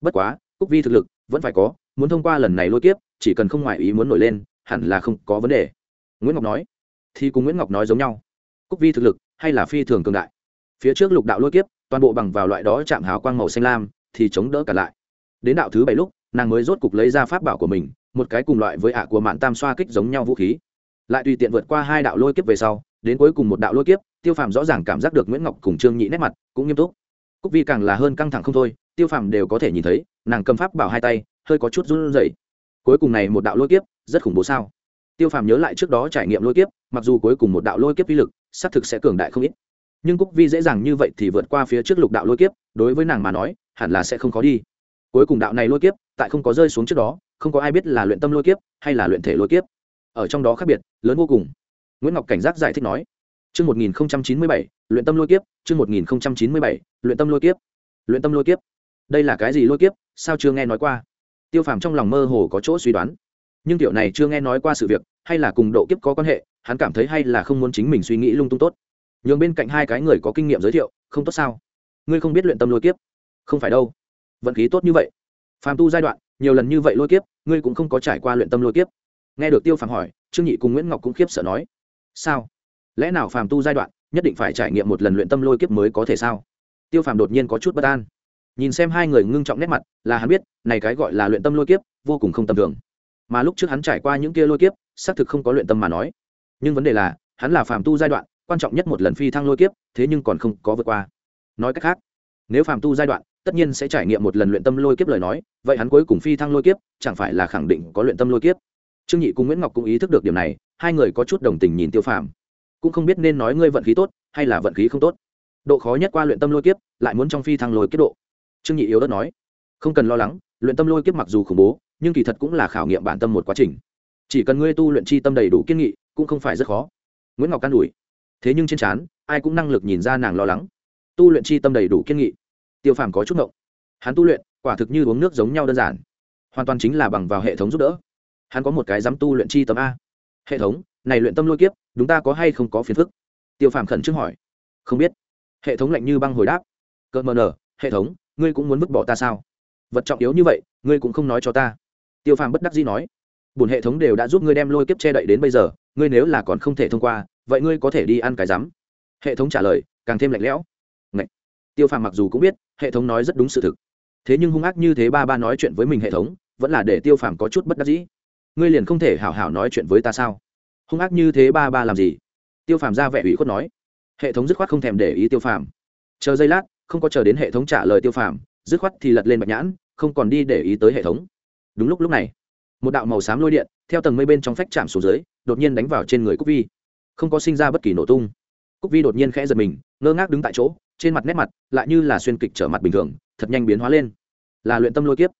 Bất quá, cúc vi thực lực vẫn phải có, muốn thông qua lần này lôi kiếp, chỉ cần không ngoại ý muốn nổi lên, hẳn là không có vấn đề. Nguyễn ngọc nói, thì cùng nguyễn ngọc nói giống nhau. Cúc vi thực lực hay là phi thường cường đại. Phía trước lục đạo lôi kiếp, toàn bộ bằng vào loại đó chạm hào quang màu xanh lam, thì chống đỡ cả lại. Đến đạo thứ bảy lúc nàng mới rốt cục lấy ra pháp bảo của mình, một cái cùng loại với ạ của mạn tam xoa kích giống nhau vũ khí. Lại tùy tiện vượt qua hai đạo lôi kiếp về sau, đến cuối cùng một đạo lôi kiếp, tiêu phàm rõ ràng cảm giác được nguyễn ngọc cùng trương nhị nét mặt cũng nghiêm túc. Cúc vi càng là hơn căng thẳng không thôi, tiêu phàm đều có thể nhìn thấy, nàng cầm pháp bảo hai tay, hơi có chút run rẩy. Cuối cùng này một đạo lôi kiếp, rất khủng bố sao? Tiêu phàm nhớ lại trước đó trải nghiệm lôi kiếp, mặc dù cuối cùng một đạo lôi kiếp vi lực, xác thực sẽ cường đại không ít. Nhưng cúc vi dễ dàng như vậy thì vượt qua phía trước lục đạo lôi kiếp, đối với nàng mà nói, hẳn là sẽ không khó đi cuối cùng đạo này lôi kiếp tại không có rơi xuống trước đó không có ai biết là luyện tâm lôi kiếp hay là luyện thể lôi kiếp ở trong đó khác biệt lớn vô cùng nguyễn ngọc cảnh giác giải thích nói Chương 1097, luyện tâm lôi kiếp, chương 1097, luyện tâm lôi kiếp. Luyện tâm lôi kiếp. Đây là cái gì lôi kiếp, sao chưa nghe nói qua? Tiêu Phàm trong lòng mơ hồ có chỗ suy đoán. Nhưng tiểu này chưa nghe nói qua sự việc, hay là cùng độ kiếp có quan hệ, hắn cảm thấy hay là không muốn chính mình suy nghĩ lung tung tốt. Nhường bên cạnh hai cái người có kinh nghiệm giới thiệu, không tốt sao? Ngươi không biết luyện tâm lôi kiếp? Không phải đâu. Vận khí tốt như vậy. Phàm tu giai đoạn, nhiều lần như vậy lôi kiếp, ngươi cũng không có trải qua luyện tâm lôi kiếp. Nghe được Tiêu Phàm hỏi, Trương Nhị cùng Nguyễn Ngọc cũng khiếp sợ nói: "Sao? lẽ nào phàm tu giai đoạn nhất định phải trải nghiệm một lần luyện tâm lôi kiếp mới có thể sao tiêu phàm đột nhiên có chút bất an nhìn xem hai người ngưng trọng nét mặt là hắn biết này cái gọi là luyện tâm lôi kiếp vô cùng không tầm thường mà lúc trước hắn trải qua những kia lôi kiếp xác thực không có luyện tâm mà nói nhưng vấn đề là hắn là phàm tu giai đoạn quan trọng nhất một lần phi thăng lôi kiếp thế nhưng còn không có vượt qua nói cách khác nếu phàm tu giai đoạn tất nhiên sẽ trải nghiệm một lần luyện tâm lôi kiếp lời nói, vậy hắn cuối cùng phi thăng lôi kiếp, chẳng phải là khẳng định có luyện tâm lôi kiếp? Trương nhị cùng nguyễn ngọc cũng ý thức được điểm này, hai người có chút đồng tình nhìn tiêu phàm. Cũng không biết nên nói ngươi vận khí tốt, hay là vận khí không tốt. Độ khó nhất qua luyện tâm lôi kiếp, lại muốn trong phi thăng lôi kiếp độ. Trương nhị yếu đất nói, không cần lo lắng, luyện tâm lôi kiếp mặc dù khủng bố, nhưng kỳ thật cũng là khảo nghiệm bản tâm một quá trình. Chỉ cần ngươi tu luyện chi tâm đầy đủ kiên nghị, cũng không phải rất khó. Nguyễn ngọc can đủi thế nhưng trên trán, ai cũng năng lực nhìn ra nàng lo lắng. Tu luyện chi tâm đầy đủ kiên nghị tiêu phàm có chút ngộng. Hắn tu luyện, quả thực như uống nước giống nhau đơn giản. Hoàn toàn chính là bằng vào hệ thống giúp đỡ. Hắn có một cái dám tu luyện chi tấm a. Hệ thống, này luyện tâm lôi kiếp, đúng ta có hay không có phiền phức? Tiêu phàm khẩn trương hỏi. Không biết. Hệ thống lạnh như băng hồi đáp. Cợt mờ nở, hệ thống, ngươi cũng muốn vứt bỏ ta sao? Vật trọng yếu như vậy, ngươi cũng không nói cho ta. Tiêu phàm bất đắc dĩ nói. Bùn hệ thống đều đã giúp ngươi đem lôi kiếp che đậy đến bây giờ, ngươi nếu là còn không thể thông qua, vậy ngươi có thể đi ăn cái rắm. Hệ thống trả lời, càng thêm lạnh lẽo tiêu phàm mặc dù cũng biết, hệ thống nói rất đúng sự thực. Thế nhưng hung ác như thế ba ba nói chuyện với mình hệ thống, vẫn là để tiêu phàm có chút bất đắc dĩ. Ngươi liền không thể hảo hảo nói chuyện với ta sao? Hung ác như thế ba ba làm gì? Tiêu phàm ra vẻ ủy khuất nói. Hệ thống dứt khoát không thèm để ý tiêu phàm. Chờ giây lát, không có chờ đến hệ thống trả lời tiêu phàm, dứt khoát thì lật lên bạch nhãn, không còn đi để ý tới hệ thống. Đúng lúc lúc này, một đạo màu xám lôi điện theo tầng mây bên trong phách chạm xuống dưới, đột nhiên đánh vào trên người cúc vi. Không có sinh ra bất kỳ nổ tung. Cúc vi đột nhiên khẽ giật mình, ngơ ngác đứng tại chỗ trên mặt nét mặt, lại như là xuyên kịch trở mặt bình thường, thật nhanh biến hóa lên. Là luyện tâm lôi kiếp.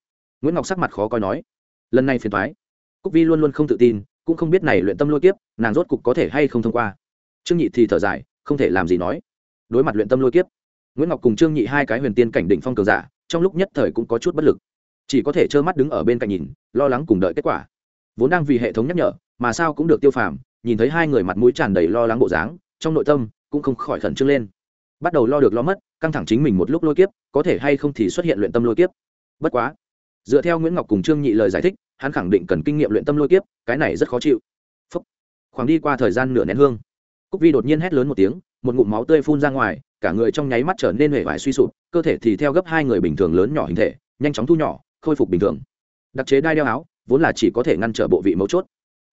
Nguyễn ngọc sắc mặt khó coi nói, lần này phiền thoái cúc vi luôn luôn không tự tin, cũng không biết này luyện tâm lôi kiếp, nàng rốt cục có thể hay không thông qua. Trương nhị thì thở dài, không thể làm gì nói. Đối mặt luyện tâm lôi kiếp, nguyễn ngọc cùng trương nhị hai cái huyền tiên cảnh đỉnh phong cường giả, trong lúc nhất thời cũng có chút bất lực. Chỉ có thể trơ mắt đứng ở bên cạnh nhìn, lo lắng cùng đợi kết quả. Vốn đang vì hệ thống nhắc nhở, mà sao cũng được tiêu phàm, nhìn thấy hai người mặt mũi tràn đầy lo lắng bộ dáng, trong nội tâm cũng không khỏi khẩn trương lên bắt đầu lo được lo mất, căng thẳng chính mình một lúc lôi kiếp, có thể hay không thì xuất hiện luyện tâm lôi kiếp. Bất quá, dựa theo nguyễn ngọc cùng trương nhị lời giải thích, hắn khẳng định cần kinh nghiệm luyện tâm lôi kiếp, cái này rất khó chịu. Phúc. khoảng đi qua thời gian nửa nén hương, cúc vi đột nhiên hét lớn một tiếng, một ngụm máu tươi phun ra ngoài, cả người trong nháy mắt trở nên hể vải suy sụp, cơ thể thì theo gấp hai người bình thường lớn nhỏ hình thể, nhanh chóng thu nhỏ, khôi phục bình thường. Đặc chế đai đeo áo, vốn là chỉ có thể ngăn trở bộ vị mấu chốt.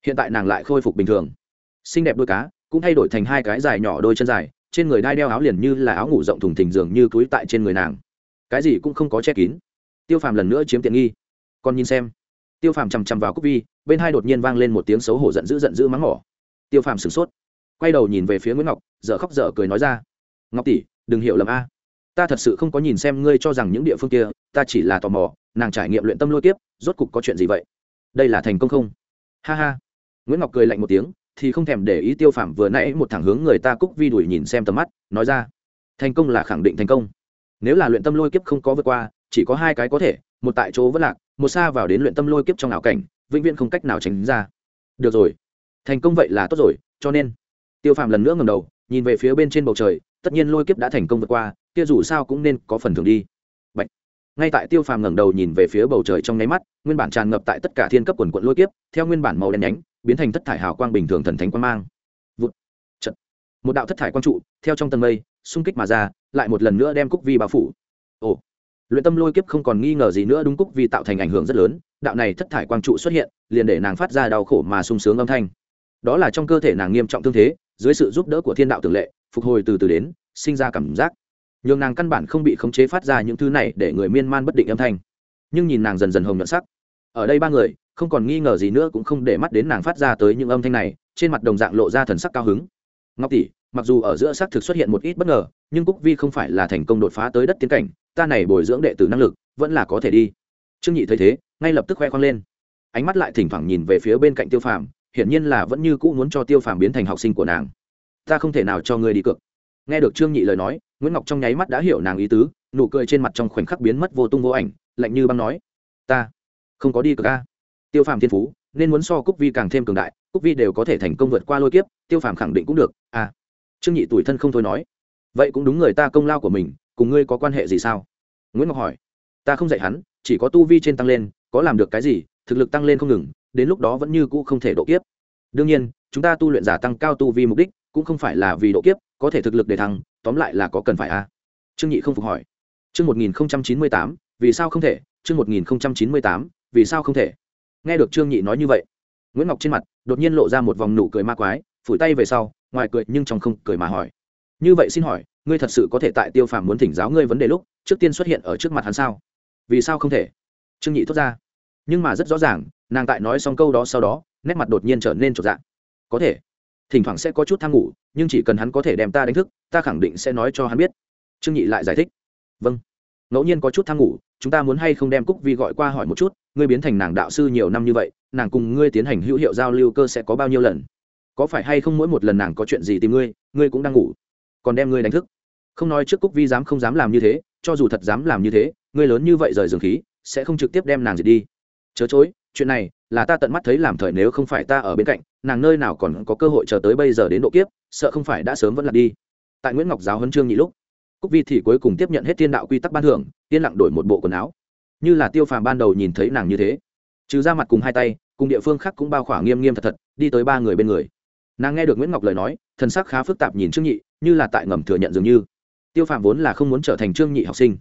Hiện tại nàng lại khôi phục bình thường. Xinh đẹp đôi cá cũng thay đổi thành hai cái dài nhỏ đôi chân dài trên người đai đeo áo liền như là áo ngủ rộng thùng thình dường như túi tại trên người nàng. Cái gì cũng không có che kín. Tiêu phàm lần nữa chiếm tiện nghi. Còn nhìn xem. Tiêu phàm chằm chằm vào cúc vi, bên hai đột nhiên vang lên một tiếng xấu hổ giận dữ giận dữ mắng mỏ. Tiêu phàm sửng sốt, quay đầu nhìn về phía nguyễn ngọc, dở khóc dở cười nói ra, ngọc tỷ, đừng hiểu lầm a. Ta thật sự không có nhìn xem ngươi cho rằng những địa phương kia, ta chỉ là tò mò, nàng trải nghiệm luyện tâm lôi tiếp rốt cục có chuyện gì vậy? Đây là thành công không? Ha ha. Nguyễn ngọc cười lạnh một tiếng thì không thèm để ý tiêu phạm vừa nãy một thẳng hướng người ta cúc vi đuổi nhìn xem tầm mắt, nói ra, thành công là khẳng định thành công. Nếu là luyện tâm lôi kiếp không có vượt qua, chỉ có hai cái có thể, một tại chỗ vẫn lạc, một xa vào đến luyện tâm lôi kiếp trong ảo cảnh, vĩnh viễn không cách nào tránh ra. Được rồi, thành công vậy là tốt rồi, cho nên. Tiêu phạm lần nữa ngầm đầu, nhìn về phía bên trên bầu trời, tất nhiên lôi kiếp đã thành công vượt qua, kia dù sao cũng nên có phần thưởng đi. Bạch. ngay tại tiêu phàm ngẩng đầu nhìn về phía bầu trời trong nháy mắt, nguyên bản tràn ngập tại tất cả thiên cấp quần quận lôi kiếp, theo nguyên bản màu đen nhánh biến thành thất thải hào quang bình thường thần thánh quang mang Vụt. Chật. một đạo thất thải quang trụ, theo trong tầng mây, xung kích mà ra, lại một lần nữa đem cúc vi bao phủ ồ, luyện tâm lôi kiếp không còn nghi ngờ gì nữa, đúng cúc vi tạo thành ảnh hưởng rất lớn, đạo này thất thải quang trụ xuất hiện, liền để nàng phát ra đau khổ mà sung sướng âm thanh đó là trong cơ thể nàng nghiêm trọng thương thế, dưới sự giúp đỡ của thiên đạo tường lệ, phục hồi từ từ đến, sinh ra cảm giác nhường nàng căn bản không bị khống chế phát ra những thứ này để người miên man bất định âm thanh nhưng nhìn nàng dần dần hồng nhuận sắc ở đây ba người không còn nghi ngờ gì nữa cũng không để mắt đến nàng phát ra tới những âm thanh này, trên mặt đồng dạng lộ ra thần sắc cao hứng. Ngọc tỷ, mặc dù ở giữa xác thực xuất hiện một ít bất ngờ, nhưng cúc vi không phải là thành công đột phá tới đất tiến cảnh, ta này bồi dưỡng đệ tử năng lực, vẫn là có thể đi. Trương nhị thấy thế, ngay lập tức khoe khoang lên. Ánh mắt lại thỉnh thoảng nhìn về phía bên cạnh tiêu phàm, hiển nhiên là vẫn như cũ muốn cho tiêu phàm biến thành học sinh của nàng. Ta không thể nào cho ngươi đi cược. Nghe được trương nhị lời nói, nguyễn ngọc trong nháy mắt đã hiểu nàng ý tứ, nụ cười trên mặt trong khoảnh khắc biến mất vô tung vô ảnh, lạnh như băng nói, ta không có đi cược a tiêu phàm thiên phú, nên muốn so cúc vi càng thêm cường đại, cúc vi đều có thể thành công vượt qua lôi kiếp, tiêu phàm khẳng định cũng được à. Trương nhị tuổi thân không thôi nói. Vậy cũng đúng người ta công lao của mình, cùng ngươi có quan hệ gì sao? Nguyễn ngọc hỏi. Ta không dạy hắn, chỉ có tu vi trên tăng lên, có làm được cái gì, thực lực tăng lên không ngừng, đến lúc đó vẫn như cũ không thể độ kiếp. Đương nhiên, chúng ta tu luyện giả tăng cao tu vi mục đích, cũng không phải là vì độ kiếp, có thể thực lực để thăng, tóm lại là có cần phải a à? trương nhị không phục hỏi. Chương một nghìn chín mươi tám, vì sao không thể? Chương một nghìn chín mươi tám, vì sao không thể? Nghe được trương nhị nói như vậy, nguyễn ngọc trên mặt đột nhiên lộ ra một vòng nụ cười ma quái, phủi tay về sau, ngoài cười nhưng trong không cười mà hỏi. Như vậy xin hỏi, ngươi thật sự có thể tại tiêu phàm muốn thỉnh giáo ngươi vấn đề lúc, trước tiên xuất hiện ở trước mặt hắn sao? Vì sao không thể? Trương nhị thốt ra. Nhưng mà rất rõ ràng, nàng tại nói xong câu đó sau đó, nét mặt đột nhiên trở nên trột dạng có thể. Thỉnh thoảng sẽ có chút tham ngủ, nhưng chỉ cần hắn có thể đem ta đánh thức, ta khẳng định sẽ nói cho hắn biết. Trương nhị lại giải thích. Vâng. Ngẫu nhiên có chút tham ngủ chúng ta muốn hay không đem cúc vi gọi qua hỏi một chút, ngươi biến thành nàng đạo sư nhiều năm như vậy, nàng cùng ngươi tiến hành hữu hiệu giao lưu cơ sẽ có bao nhiêu lần? Có phải hay không mỗi một lần nàng có chuyện gì tìm ngươi ngươi cũng đang ngủ? Còn đem ngươi đánh thức. Không nói trước cúc vi dám không dám làm như thế, cho dù thật dám làm như thế, ngươi lớn như vậy rời giường khí, sẽ không trực tiếp đem nàng diệt đi. Chớ chối, chuyện này là ta tận mắt thấy làm thời nếu không phải ta ở bên cạnh, nàng nơi nào còn có cơ hội chờ tới bây giờ đến độ kiếp, sợ không phải đã sớm vẫn là đi. Tại nguyễn ngọc giáo huấn trương nhị lúc cúc vi thì cuối cùng tiếp nhận hết thiên đạo quy tắc ban thưởng, yên lặng đổi một bộ quần áo. Như là tiêu phàm ban đầu nhìn thấy nàng như thế. Trừ ra mặt cùng hai tay, cùng địa phương khác cũng bao khỏa nghiêm nghiêm thật thật, đi tới ba người bên người. Nàng nghe được nguyễn ngọc lời nói thân sắc khá phức tạp nhìn trương nhị, như là tại ngầm thừa nhận dường như. Tiêu phàm vốn là không muốn trở thành trương nhị học sinh.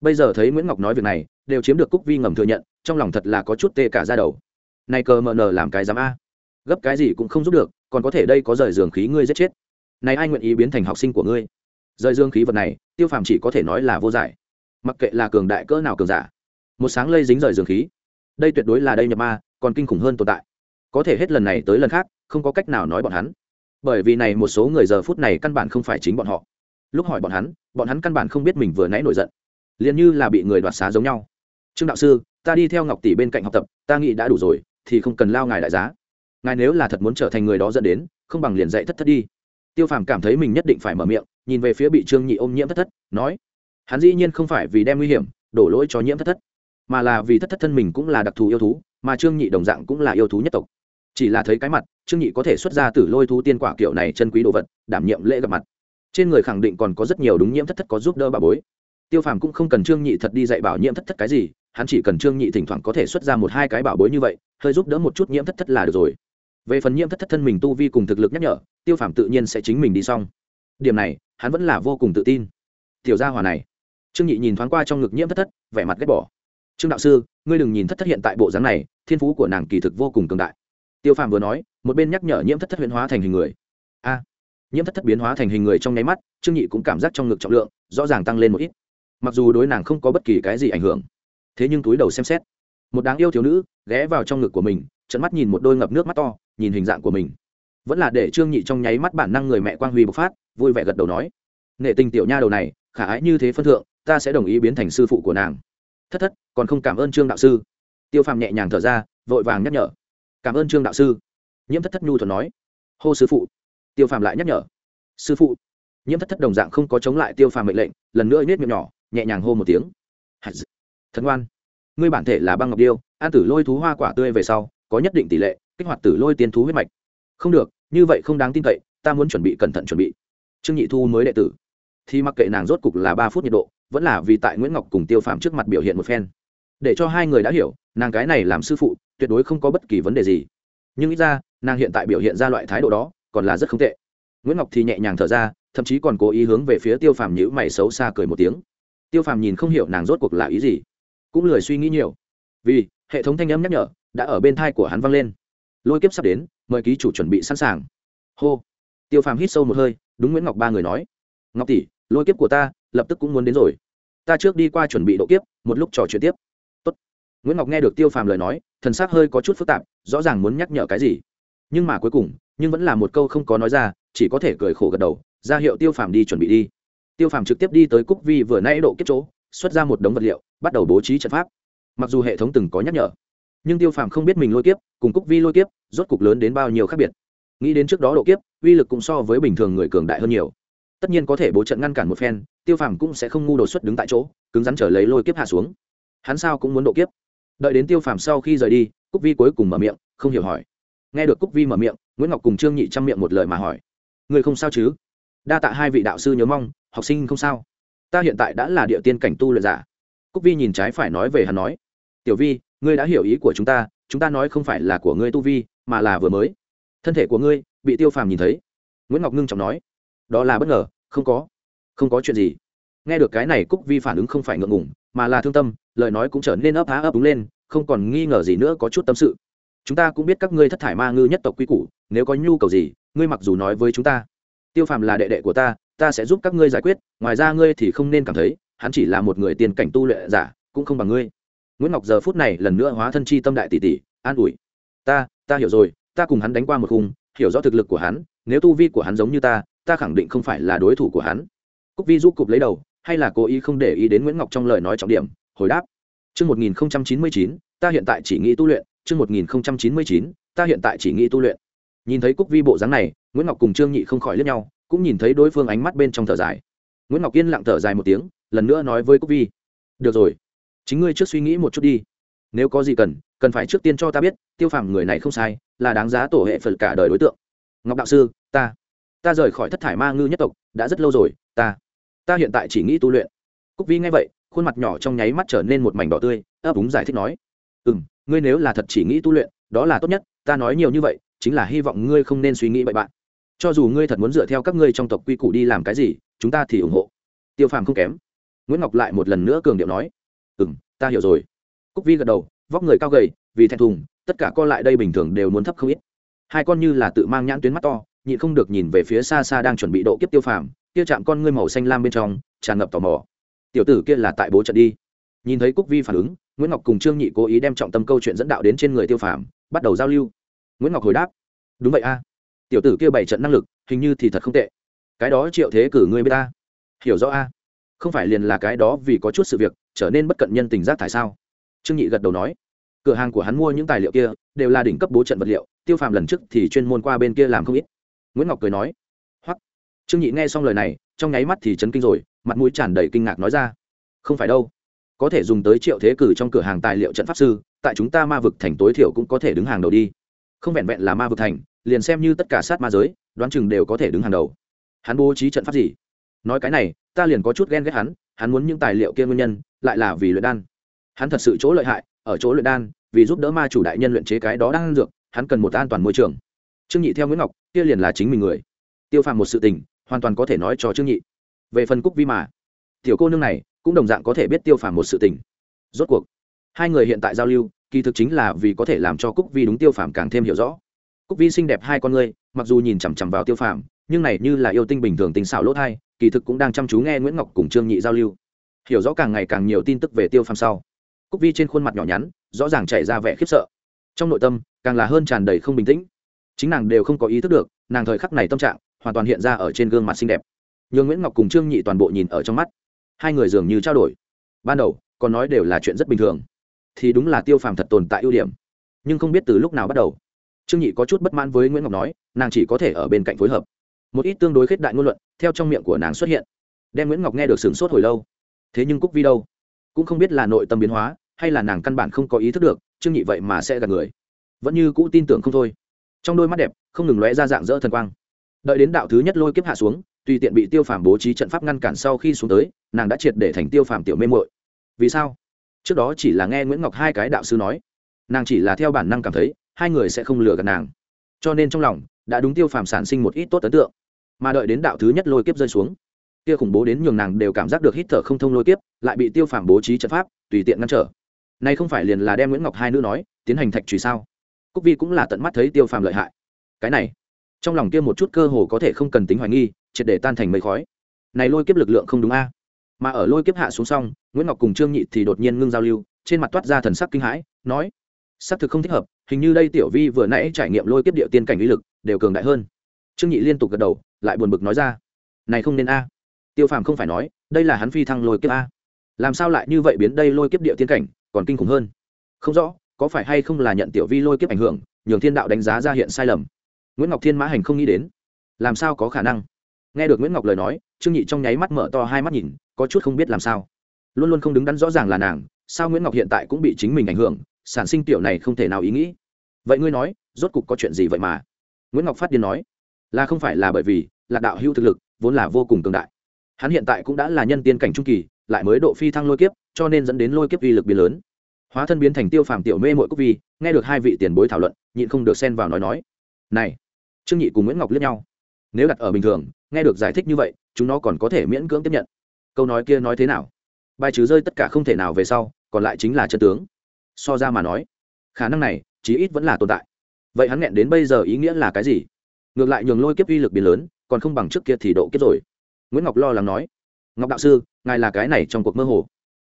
Bây giờ thấy nguyễn ngọc nói việc này, đều chiếm được cúc vi ngầm thừa nhận, trong lòng thật là có chút tê cả ra đầu. Này cờ mờ nờ làm cái dám a. Gấp cái gì cũng không giúp được, còn có thể đây có rời giường khí ngươi giết chết. Này ai nguyện ý biến thành học sinh của ngươi? Rời dương khí vật này, tiêu phàm chỉ có thể nói là vô giải. Mặc kệ là cường đại cỡ nào cường giả, một sáng lây dính rời dương khí, đây tuyệt đối là đây nhập ma, còn kinh khủng hơn tồn tại. Có thể hết lần này tới lần khác, không có cách nào nói bọn hắn. Bởi vì này một số người giờ phút này căn bản không phải chính bọn họ. Lúc hỏi bọn hắn bọn hắn căn bản không biết mình vừa nãy nổi giận. Liền như là bị người đoạt xá giống nhau. Trương đạo sư, ta đi theo ngọc tỷ bên cạnh học tập, ta nghĩ đã đủ rồi, thì không cần lao ngài đại giá. Ngài nếu là thật muốn trở thành người đó dẫn đến, không bằng liền dạy thất thất đi. Tiêu phàm cảm thấy mình nhất định phải mở miệng nhìn về phía bị trương nhị ôm nhiễm thất thất, nói, hắn dĩ nhiên không phải vì đem nguy hiểm, đổ lỗi cho nhiễm thất thất, mà là vì thất thất thân mình cũng là đặc thù yêu thú, mà trương nhị đồng dạng cũng là yêu thú nhất tộc. Chỉ là thấy cái mặt, trương nhị có thể xuất ra từ lôi thú tiên quả kiểu này chân quý đồ vật, đảm nhiệm lễ gặp mặt. Trên người khẳng định còn có rất nhiều đúng nhiễm thất thất có giúp đỡ bà bối. Tiêu phàm cũng không cần trương nhị thật đi dạy bảo nhiễm thất thất cái gì, hắn chỉ cần trương nhị thỉnh thoảng có thể xuất ra một hai cái bảo bối như vậy, hơi giúp đỡ một chút nhiễm thất thất là được rồi. Về phần nhiễm thất thất thân mình tu vi cùng thực lực nhắc nhở, tiêu phàm tự nhiên sẽ chính mình đi xong điểm này, hắn vẫn là vô cùng tự tin. Tiểu gia hòa này. Trương nhị nhìn thoáng qua trong ngực nhiễm thất thất, vẻ mặt ghét bỏ. Trương đạo sư, ngươi đừng nhìn thất thất hiện tại bộ dáng này, thiên phú của nàng kỳ thực vô cùng cường đại. Tiêu phàm vừa nói, một bên nhắc nhở nhiễm thất thất huyễn hóa thành hình người. A. Nhiễm thất thất biến hóa thành hình người trong nháy mắt, trương nhị cũng cảm giác trong ngực trọng lượng, rõ ràng tăng lên một ít. Mặc dù đối nàng không có bất kỳ cái gì ảnh hưởng, thế nhưng túi đầu xem xét, một đáng yêu thiếu nữ ghé vào trong ngực của mình trận mắt nhìn một đôi ngập nước mắt to, nhìn hình dạng của mình vẫn là để trương nhị trong nháy mắt bản năng người mẹ quang huy bộc phát, vui vẻ gật đầu nói, nghệ tình tiểu nha đầu này, khả ái như thế phân thượng, ta sẽ đồng ý biến thành sư phụ của nàng. Thất thất, còn không cảm ơn trương đạo sư. Tiêu phàm nhẹ nhàng thở ra, vội vàng nhắc nhở, cảm ơn trương đạo sư. Nhiễm thất thất nhu thuận nói, hô sư phụ. Tiêu phàm lại nhắc nhở, sư phụ. Nhiễm thất thất đồng dạng không có chống lại tiêu phàm mệnh lệnh, lần nữa nết miệng nhỏ, nhẹ nhàng hô một tiếng thật ngoan. Ngươi bản thể là băng ngọc điêu, an tử lôi thú hoa quả tươi về sau, có nhất định tỷ lệ, kích hoạt tử lôi tiên thú huyết mạch không được, như vậy không đáng tin cậy, ta muốn chuẩn bị cẩn thận chuẩn bị. Trương nhị thu mới đệ tử. Thì mặc kệ nàng rốt cục là ba phút nhiệt độ, vẫn là vì tại nguyễn ngọc cùng tiêu phạm trước mặt biểu hiện một phen. Để cho hai người đã hiểu, nàng cái này làm sư phụ, tuyệt đối không có bất kỳ vấn đề gì. Nhưng ít ra, nàng hiện tại biểu hiện ra loại thái độ đó, còn là rất không tệ. Nguyễn ngọc thì nhẹ nhàng thở ra, thậm chí còn cố ý hướng về phía tiêu phàm nhữ mày xấu xa cười một tiếng. Tiêu phàm nhìn không hiểu nàng rốt cuộc là ý gì, cũng lười suy nghĩ nhiều. Vì, hệ thống thanh âm nhắc nhở, đã ở bên thai của hắn vang lên lôi kiếp sắp đến, mời ký chủ chuẩn bị sẵn sàng. Hô. Tiêu phàm hít sâu một hơi, đúng nguyễn ngọc ba người nói. Ngọc tỷ, lôi kiếp của ta lập tức cũng muốn đến rồi. Ta trước đi qua chuẩn bị độ kiếp, một lúc trò chuyện tiếp. Tốt. nguyễn ngọc nghe được tiêu phàm lời nói, thần xác hơi có chút phức tạp, rõ ràng muốn nhắc nhở cái gì. Nhưng mà cuối cùng, nhưng vẫn là một câu không có nói ra, chỉ có thể cười khổ gật đầu, ra hiệu tiêu phàm đi chuẩn bị đi. Tiêu phàm trực tiếp đi tới cúc vi vừa nãy độ kiếp chỗ, xuất ra một đống vật liệu, bắt đầu bố trí trận pháp. Mặc dù hệ thống từng có nhắc nhở nhưng tiêu phàm không biết mình lôi kiếp, cùng cúc vi lôi kiếp, rốt cục lớn đến bao nhiêu khác biệt. Nghĩ đến trước đó độ kiếp, uy lực cũng so với bình thường người cường đại hơn nhiều. Tất nhiên có thể bố trận ngăn cản một phen, tiêu phàm cũng sẽ không ngu đột xuất đứng tại chỗ, cứng rắn trở lấy lôi kiếp hạ xuống. Hắn sao cũng muốn độ kiếp. Đợi đến tiêu phàm sau khi rời đi, cúc vi cuối cùng mở miệng, không hiểu hỏi. Nghe được cúc vi mở miệng, nguyễn ngọc cùng trương nhị chăm miệng một lời mà hỏi. Người không sao chứ? Đa tạ hai vị đạo sư nhớ mong, học sinh không sao. Ta hiện tại đã là địa tiên cảnh tu luyện giả. Cúc vi nhìn trái phải nói về hắn nói tiểu vi, ngươi đã hiểu ý của chúng ta chúng ta nói không phải là của ngươi tu vi, mà là vừa mới. Thân thể của ngươi bị tiêu phàm nhìn thấy. Nguyễn ngọc ngưng trọng nói, đó là bất ngờ, không có không có chuyện gì. Nghe được cái này, cúc vi phản ứng không phải ngượng ngủng mà là thương tâm, lời nói cũng trở nên ấp há ấp đúng lên, không còn nghi ngờ gì nữa, có chút tâm sự. Chúng ta cũng biết các ngươi thất thải ma ngư nhất tộc quy củ, nếu có nhu cầu gì, ngươi mặc dù nói với chúng ta, tiêu phàm là đệ đệ của ta ta sẽ giúp các ngươi giải quyết, ngoài ra ngươi thì không nên cảm thấy, hắn chỉ là một người tiền cảnh tu luyện giả, cũng không bằng ngươi nguyễn ngọc giờ phút này lần nữa hóa thân chi tâm đại tỷ tỷ an ủi ta ta hiểu rồi ta cùng hắn đánh qua một khung hiểu rõ thực lực của hắn nếu tu vi của hắn giống như ta ta khẳng định không phải là đối thủ của hắn cúc vi giúp cục lấy đầu hay là cố ý không để ý đến nguyễn ngọc trong lời nói trọng điểm hồi đáp Trước 1099, ta hiện tại chỉ nghĩ tu luyện, chương 1099, ta hiện tại chỉ nghĩ tu luyện. Nhìn thấy Cúc Vi bộ dáng này, Nguyễn Ngọc cùng Trương Nhị không khỏi liếc nhau, cũng nhìn thấy đối phương ánh mắt bên trong thở dài. Nguyễn Ngọc Yên lặng thở dài một tiếng, lần nữa nói với Cúc Vi: "Được rồi, chính ngươi trước suy nghĩ một chút đi. Nếu có gì cần cần phải trước tiên cho ta biết, tiêu phàm người này không sai, là đáng giá tổ hệ phật cả đời đối tượng. Ngọc đạo sư, ta ta rời khỏi thất thải ma ngư nhất tộc, đã rất lâu rồi, ta ta hiện tại chỉ nghĩ tu luyện. Cúc vi nghe vậy, khuôn mặt nhỏ trong nháy mắt trở nên một mảnh đỏ tươi, ấp úng giải thích nói ừ m ngươi nếu là thật chỉ nghĩ tu luyện, đó là tốt nhất, ta nói nhiều như vậy, chính là hy vọng ngươi không nên suy nghĩ bậy bạn. Cho dù ngươi thật muốn dựa theo các ngươi trong tộc quy củ đi làm cái gì, chúng ta thì ủng hộ. Tiêu phàm không kém. Nguyễn ngọc lại một lần nữa cường điệu nói ừ m ta hiểu rồi. Cúc vi gật đầu, vóc người cao gầy, vì thẹn thùng, tất cả con lại đây bình thường đều muốn thấp không ít. Hai con như là tự mang nhãn tuyến mắt to, nhịn không được nhìn về phía xa xa đang chuẩn bị độ kiếp tiêu phàm, kia chạm con ngươi màu xanh lam bên trong, tràn ngập tò mò. Tiểu tử kia là tại bố trận đi. Nhìn thấy cúc vi phản ứng, nguyễn ngọc cùng trương nhị cố ý đem trọng tâm câu chuyện dẫn đạo đến trên người tiêu phàm, bắt đầu giao lưu. Nguyễn ngọc hồi đáp, đúng vậy a. Tiểu tử kia bảy trận năng lực, hình như thì thật không tệ. Cái đó triệu thế cử ngươi b ta. Hiểu rõ a? Không phải liền là cái đó vì có chút sự việc, trở nên bất cận nhân tình giác thải sao? Trương nhị gật đầu nói, cửa hàng của hắn mua những tài liệu kia, đều là đỉnh cấp bố trận vật liệu, tiêu phàm lần trước thì chuyên môn qua bên kia làm không ít. Nguyễn ngọc cười nói hoặc trương nhị nghe xong lời này, trong nháy mắt thì chấn kinh rồi, mặt mũi tràn đầy kinh ngạc nói ra, không phải đâu. Có thể dùng tới triệu thế cử trong cửa hàng tài liệu trận pháp sư, tại chúng ta ma vực thành tối thiểu cũng có thể đứng hàng đầu đi. Không vẹn vẹn là ma vực thành, liền xem như tất cả sát ma giới, đoán chừng đều có thể đứng hàng đầu. Hắn bố trí trận pháp gì? Nói cái này ta liền có chút ghen ghét hắn hắn muốn những tài liệu kia nguyên nhân, lại là vì luyện đan. Hắn thật sự chỗ lợi hại, ở chỗ luyện đan, vì giúp đỡ ma chủ đại nhân luyện chế cái đó đang dược, hắn cần một an toàn môi trường. Trương nhị theo nguyễn ngọc, kia liền là chính mình người. Tiêu phàm một sự tình, hoàn toàn có thể nói cho trương nhị. Về phần cúc vi mà, tiểu cô nương này cũng đồng dạng có thể biết tiêu phàm một sự tình. Rốt cuộc, hai người hiện tại giao lưu, kỳ thực chính là vì có thể làm cho cúc vi đúng tiêu phàm càng thêm hiểu rõ. Cúc vi xinh đẹp hai con ngươi, mặc dù nhìn chằm chằm vào tiêu phàm, nhưng này như là yêu tinh bình thường tình xảo lỗ thai kỳ thực cũng đang chăm chú nghe nguyễn ngọc cùng trương nhị giao lưu. Hiểu rõ càng ngày càng nhiều tin tức về tiêu phàm sau. Cúc vi trên khuôn mặt nhỏ nhắn, rõ ràng chảy ra vẻ khiếp sợ. Trong nội tâm, càng là hơn tràn đầy không bình tĩnh. Chính nàng đều không có ý thức được, nàng thời khắc này tâm trạng hoàn toàn hiện ra ở trên gương mặt xinh đẹp. Nhường nguyễn ngọc cùng trương nhị toàn bộ nhìn ở trong mắt. Hai người dường như trao đổi. Ban đầu, còn nói đều là chuyện rất bình thường. Thì đúng là tiêu phàm thật tồn tại ưu điểm. Nhưng không biết từ lúc nào bắt đầu. Trương nhị có chút bất mãn với nguyễn ngọc nói, nàng chỉ có thể ở bên cạnh phối hợp. Một ít tương đối khết đại ngôn luận theo trong miệng của nàng xuất hiện. Đem nguyễn ngọc nghe được sửng sốt hồi lâu. Thế nhưng cúc vi đâu? Cũng không biết là nội tâm biến hóa, hay là nàng căn bản không có ý thức được, trương nhị vậy mà sẽ gạt người. Vẫn như cũ tin tưởng không thôi. Trong đôi mắt đẹp, không ngừng lóe ra dạng dỡ thần quang. Đợi đến đạo thứ nhất lôi kiếp hạ xuống, tùy tiện bị tiêu phàm bố trí trận pháp ngăn cản sau khi xuống tới, nàng đã triệt để thành tiêu phàm tiểu mê mội vì sao? Trước đó chỉ là nghe nguyễn ngọc hai cái đạo sư nói, nàng chỉ là theo bản năng cảm thấy, hai người sẽ không lừa gạt nàng. Cho nên trong lòng, đã đúng tiêu phàm sản sinh một ít tốt ấn tượng mà đợi đến đạo thứ nhất lôi kiếp rơi xuống, kia khủng bố đến nhường nàng đều cảm giác được hít thở không thông lôi kiếp, lại bị tiêu phàm bố trí trận pháp, tùy tiện ngăn trở. Nay không phải liền là đem nguyễn ngọc hai nữ nói, tiến hành thạch trùy sao? Cúc vi cũng là tận mắt thấy tiêu phàm lợi hại. Cái này, trong lòng kia một chút cơ hồ có thể không cần tính hoài nghi, triệt để tan thành mây khói. Này lôi kiếp lực lượng không đúng a. Mà ở lôi kiếp hạ xuống xong, nguyễn ngọc cùng trương nhị thì đột nhiên ngưng giao lưu, trên mặt toát ra thần sắc kinh hãi, nói, xác thực không thích hợp, hình như đây tiểu vi vừa nãy trải nghiệm lôi kiếp địa tiên cảnh uy lực, đều cường đại hơn trương nhị liên tục gật đầu, lại buồn bực nói ra, này không nên a. Tiêu phàm không phải nói, đây là hắn phi thăng lôi kiếp a. Làm sao lại như vậy biến đây lôi kiếp địa tiên cảnh, còn kinh khủng hơn. Không rõ, có phải hay không là nhận tiểu vi lôi kiếp ảnh hưởng, nhường thiên đạo đánh giá ra hiện sai lầm. Nguyễn ngọc thiên mã hành không nghĩ đến. Làm sao có khả năng? Nghe được nguyễn ngọc lời nói, trương nhị trong nháy mắt mở to hai mắt nhìn, có chút không biết làm sao. Luôn luôn không đứng đắn rõ ràng là nàng, sao nguyễn ngọc hiện tại cũng bị chính mình ảnh hưởng, sản sinh tiểu này không thể nào ý nghĩ. Vậy ngươi nói, rốt cục có chuyện gì vậy mà? Nguyễn ngọc phát điên nói là không phải là bởi vì lạc đạo hưu thực lực vốn là vô cùng cường đại. Hắn hiện tại cũng đã là nhân tiên cảnh trung kỳ, lại mới độ phi thăng lôi kiếp, cho nên dẫn đến lôi kiếp uy lực biến lớn. Hóa thân biến thành tiêu phàm tiểu mê mội cúc vi, nghe được hai vị tiền bối thảo luận, nhịn không được xen vào nói nói. Này, trương nhị cùng nguyễn ngọc liếc nhau. Nếu đặt ở bình thường, nghe được giải thích như vậy, chúng nó còn có thể miễn cưỡng tiếp nhận. Câu nói kia nói thế nào? Bài trừ rơi tất cả không thể nào về sau, còn lại chính là chân tướng. So ra mà nói, khả năng này, chí ít vẫn là tồn tại. Vậy hắn nghẹn đến bây giờ ý nghĩa là cái gì? Ngược lại nhường lôi kiếp uy lực biến lớn, còn không bằng trước kia thì độ kiếp rồi. Nguyễn ngọc lo lắng nói, ngọc đạo sư, ngài là cái này trong cuộc mơ hồ.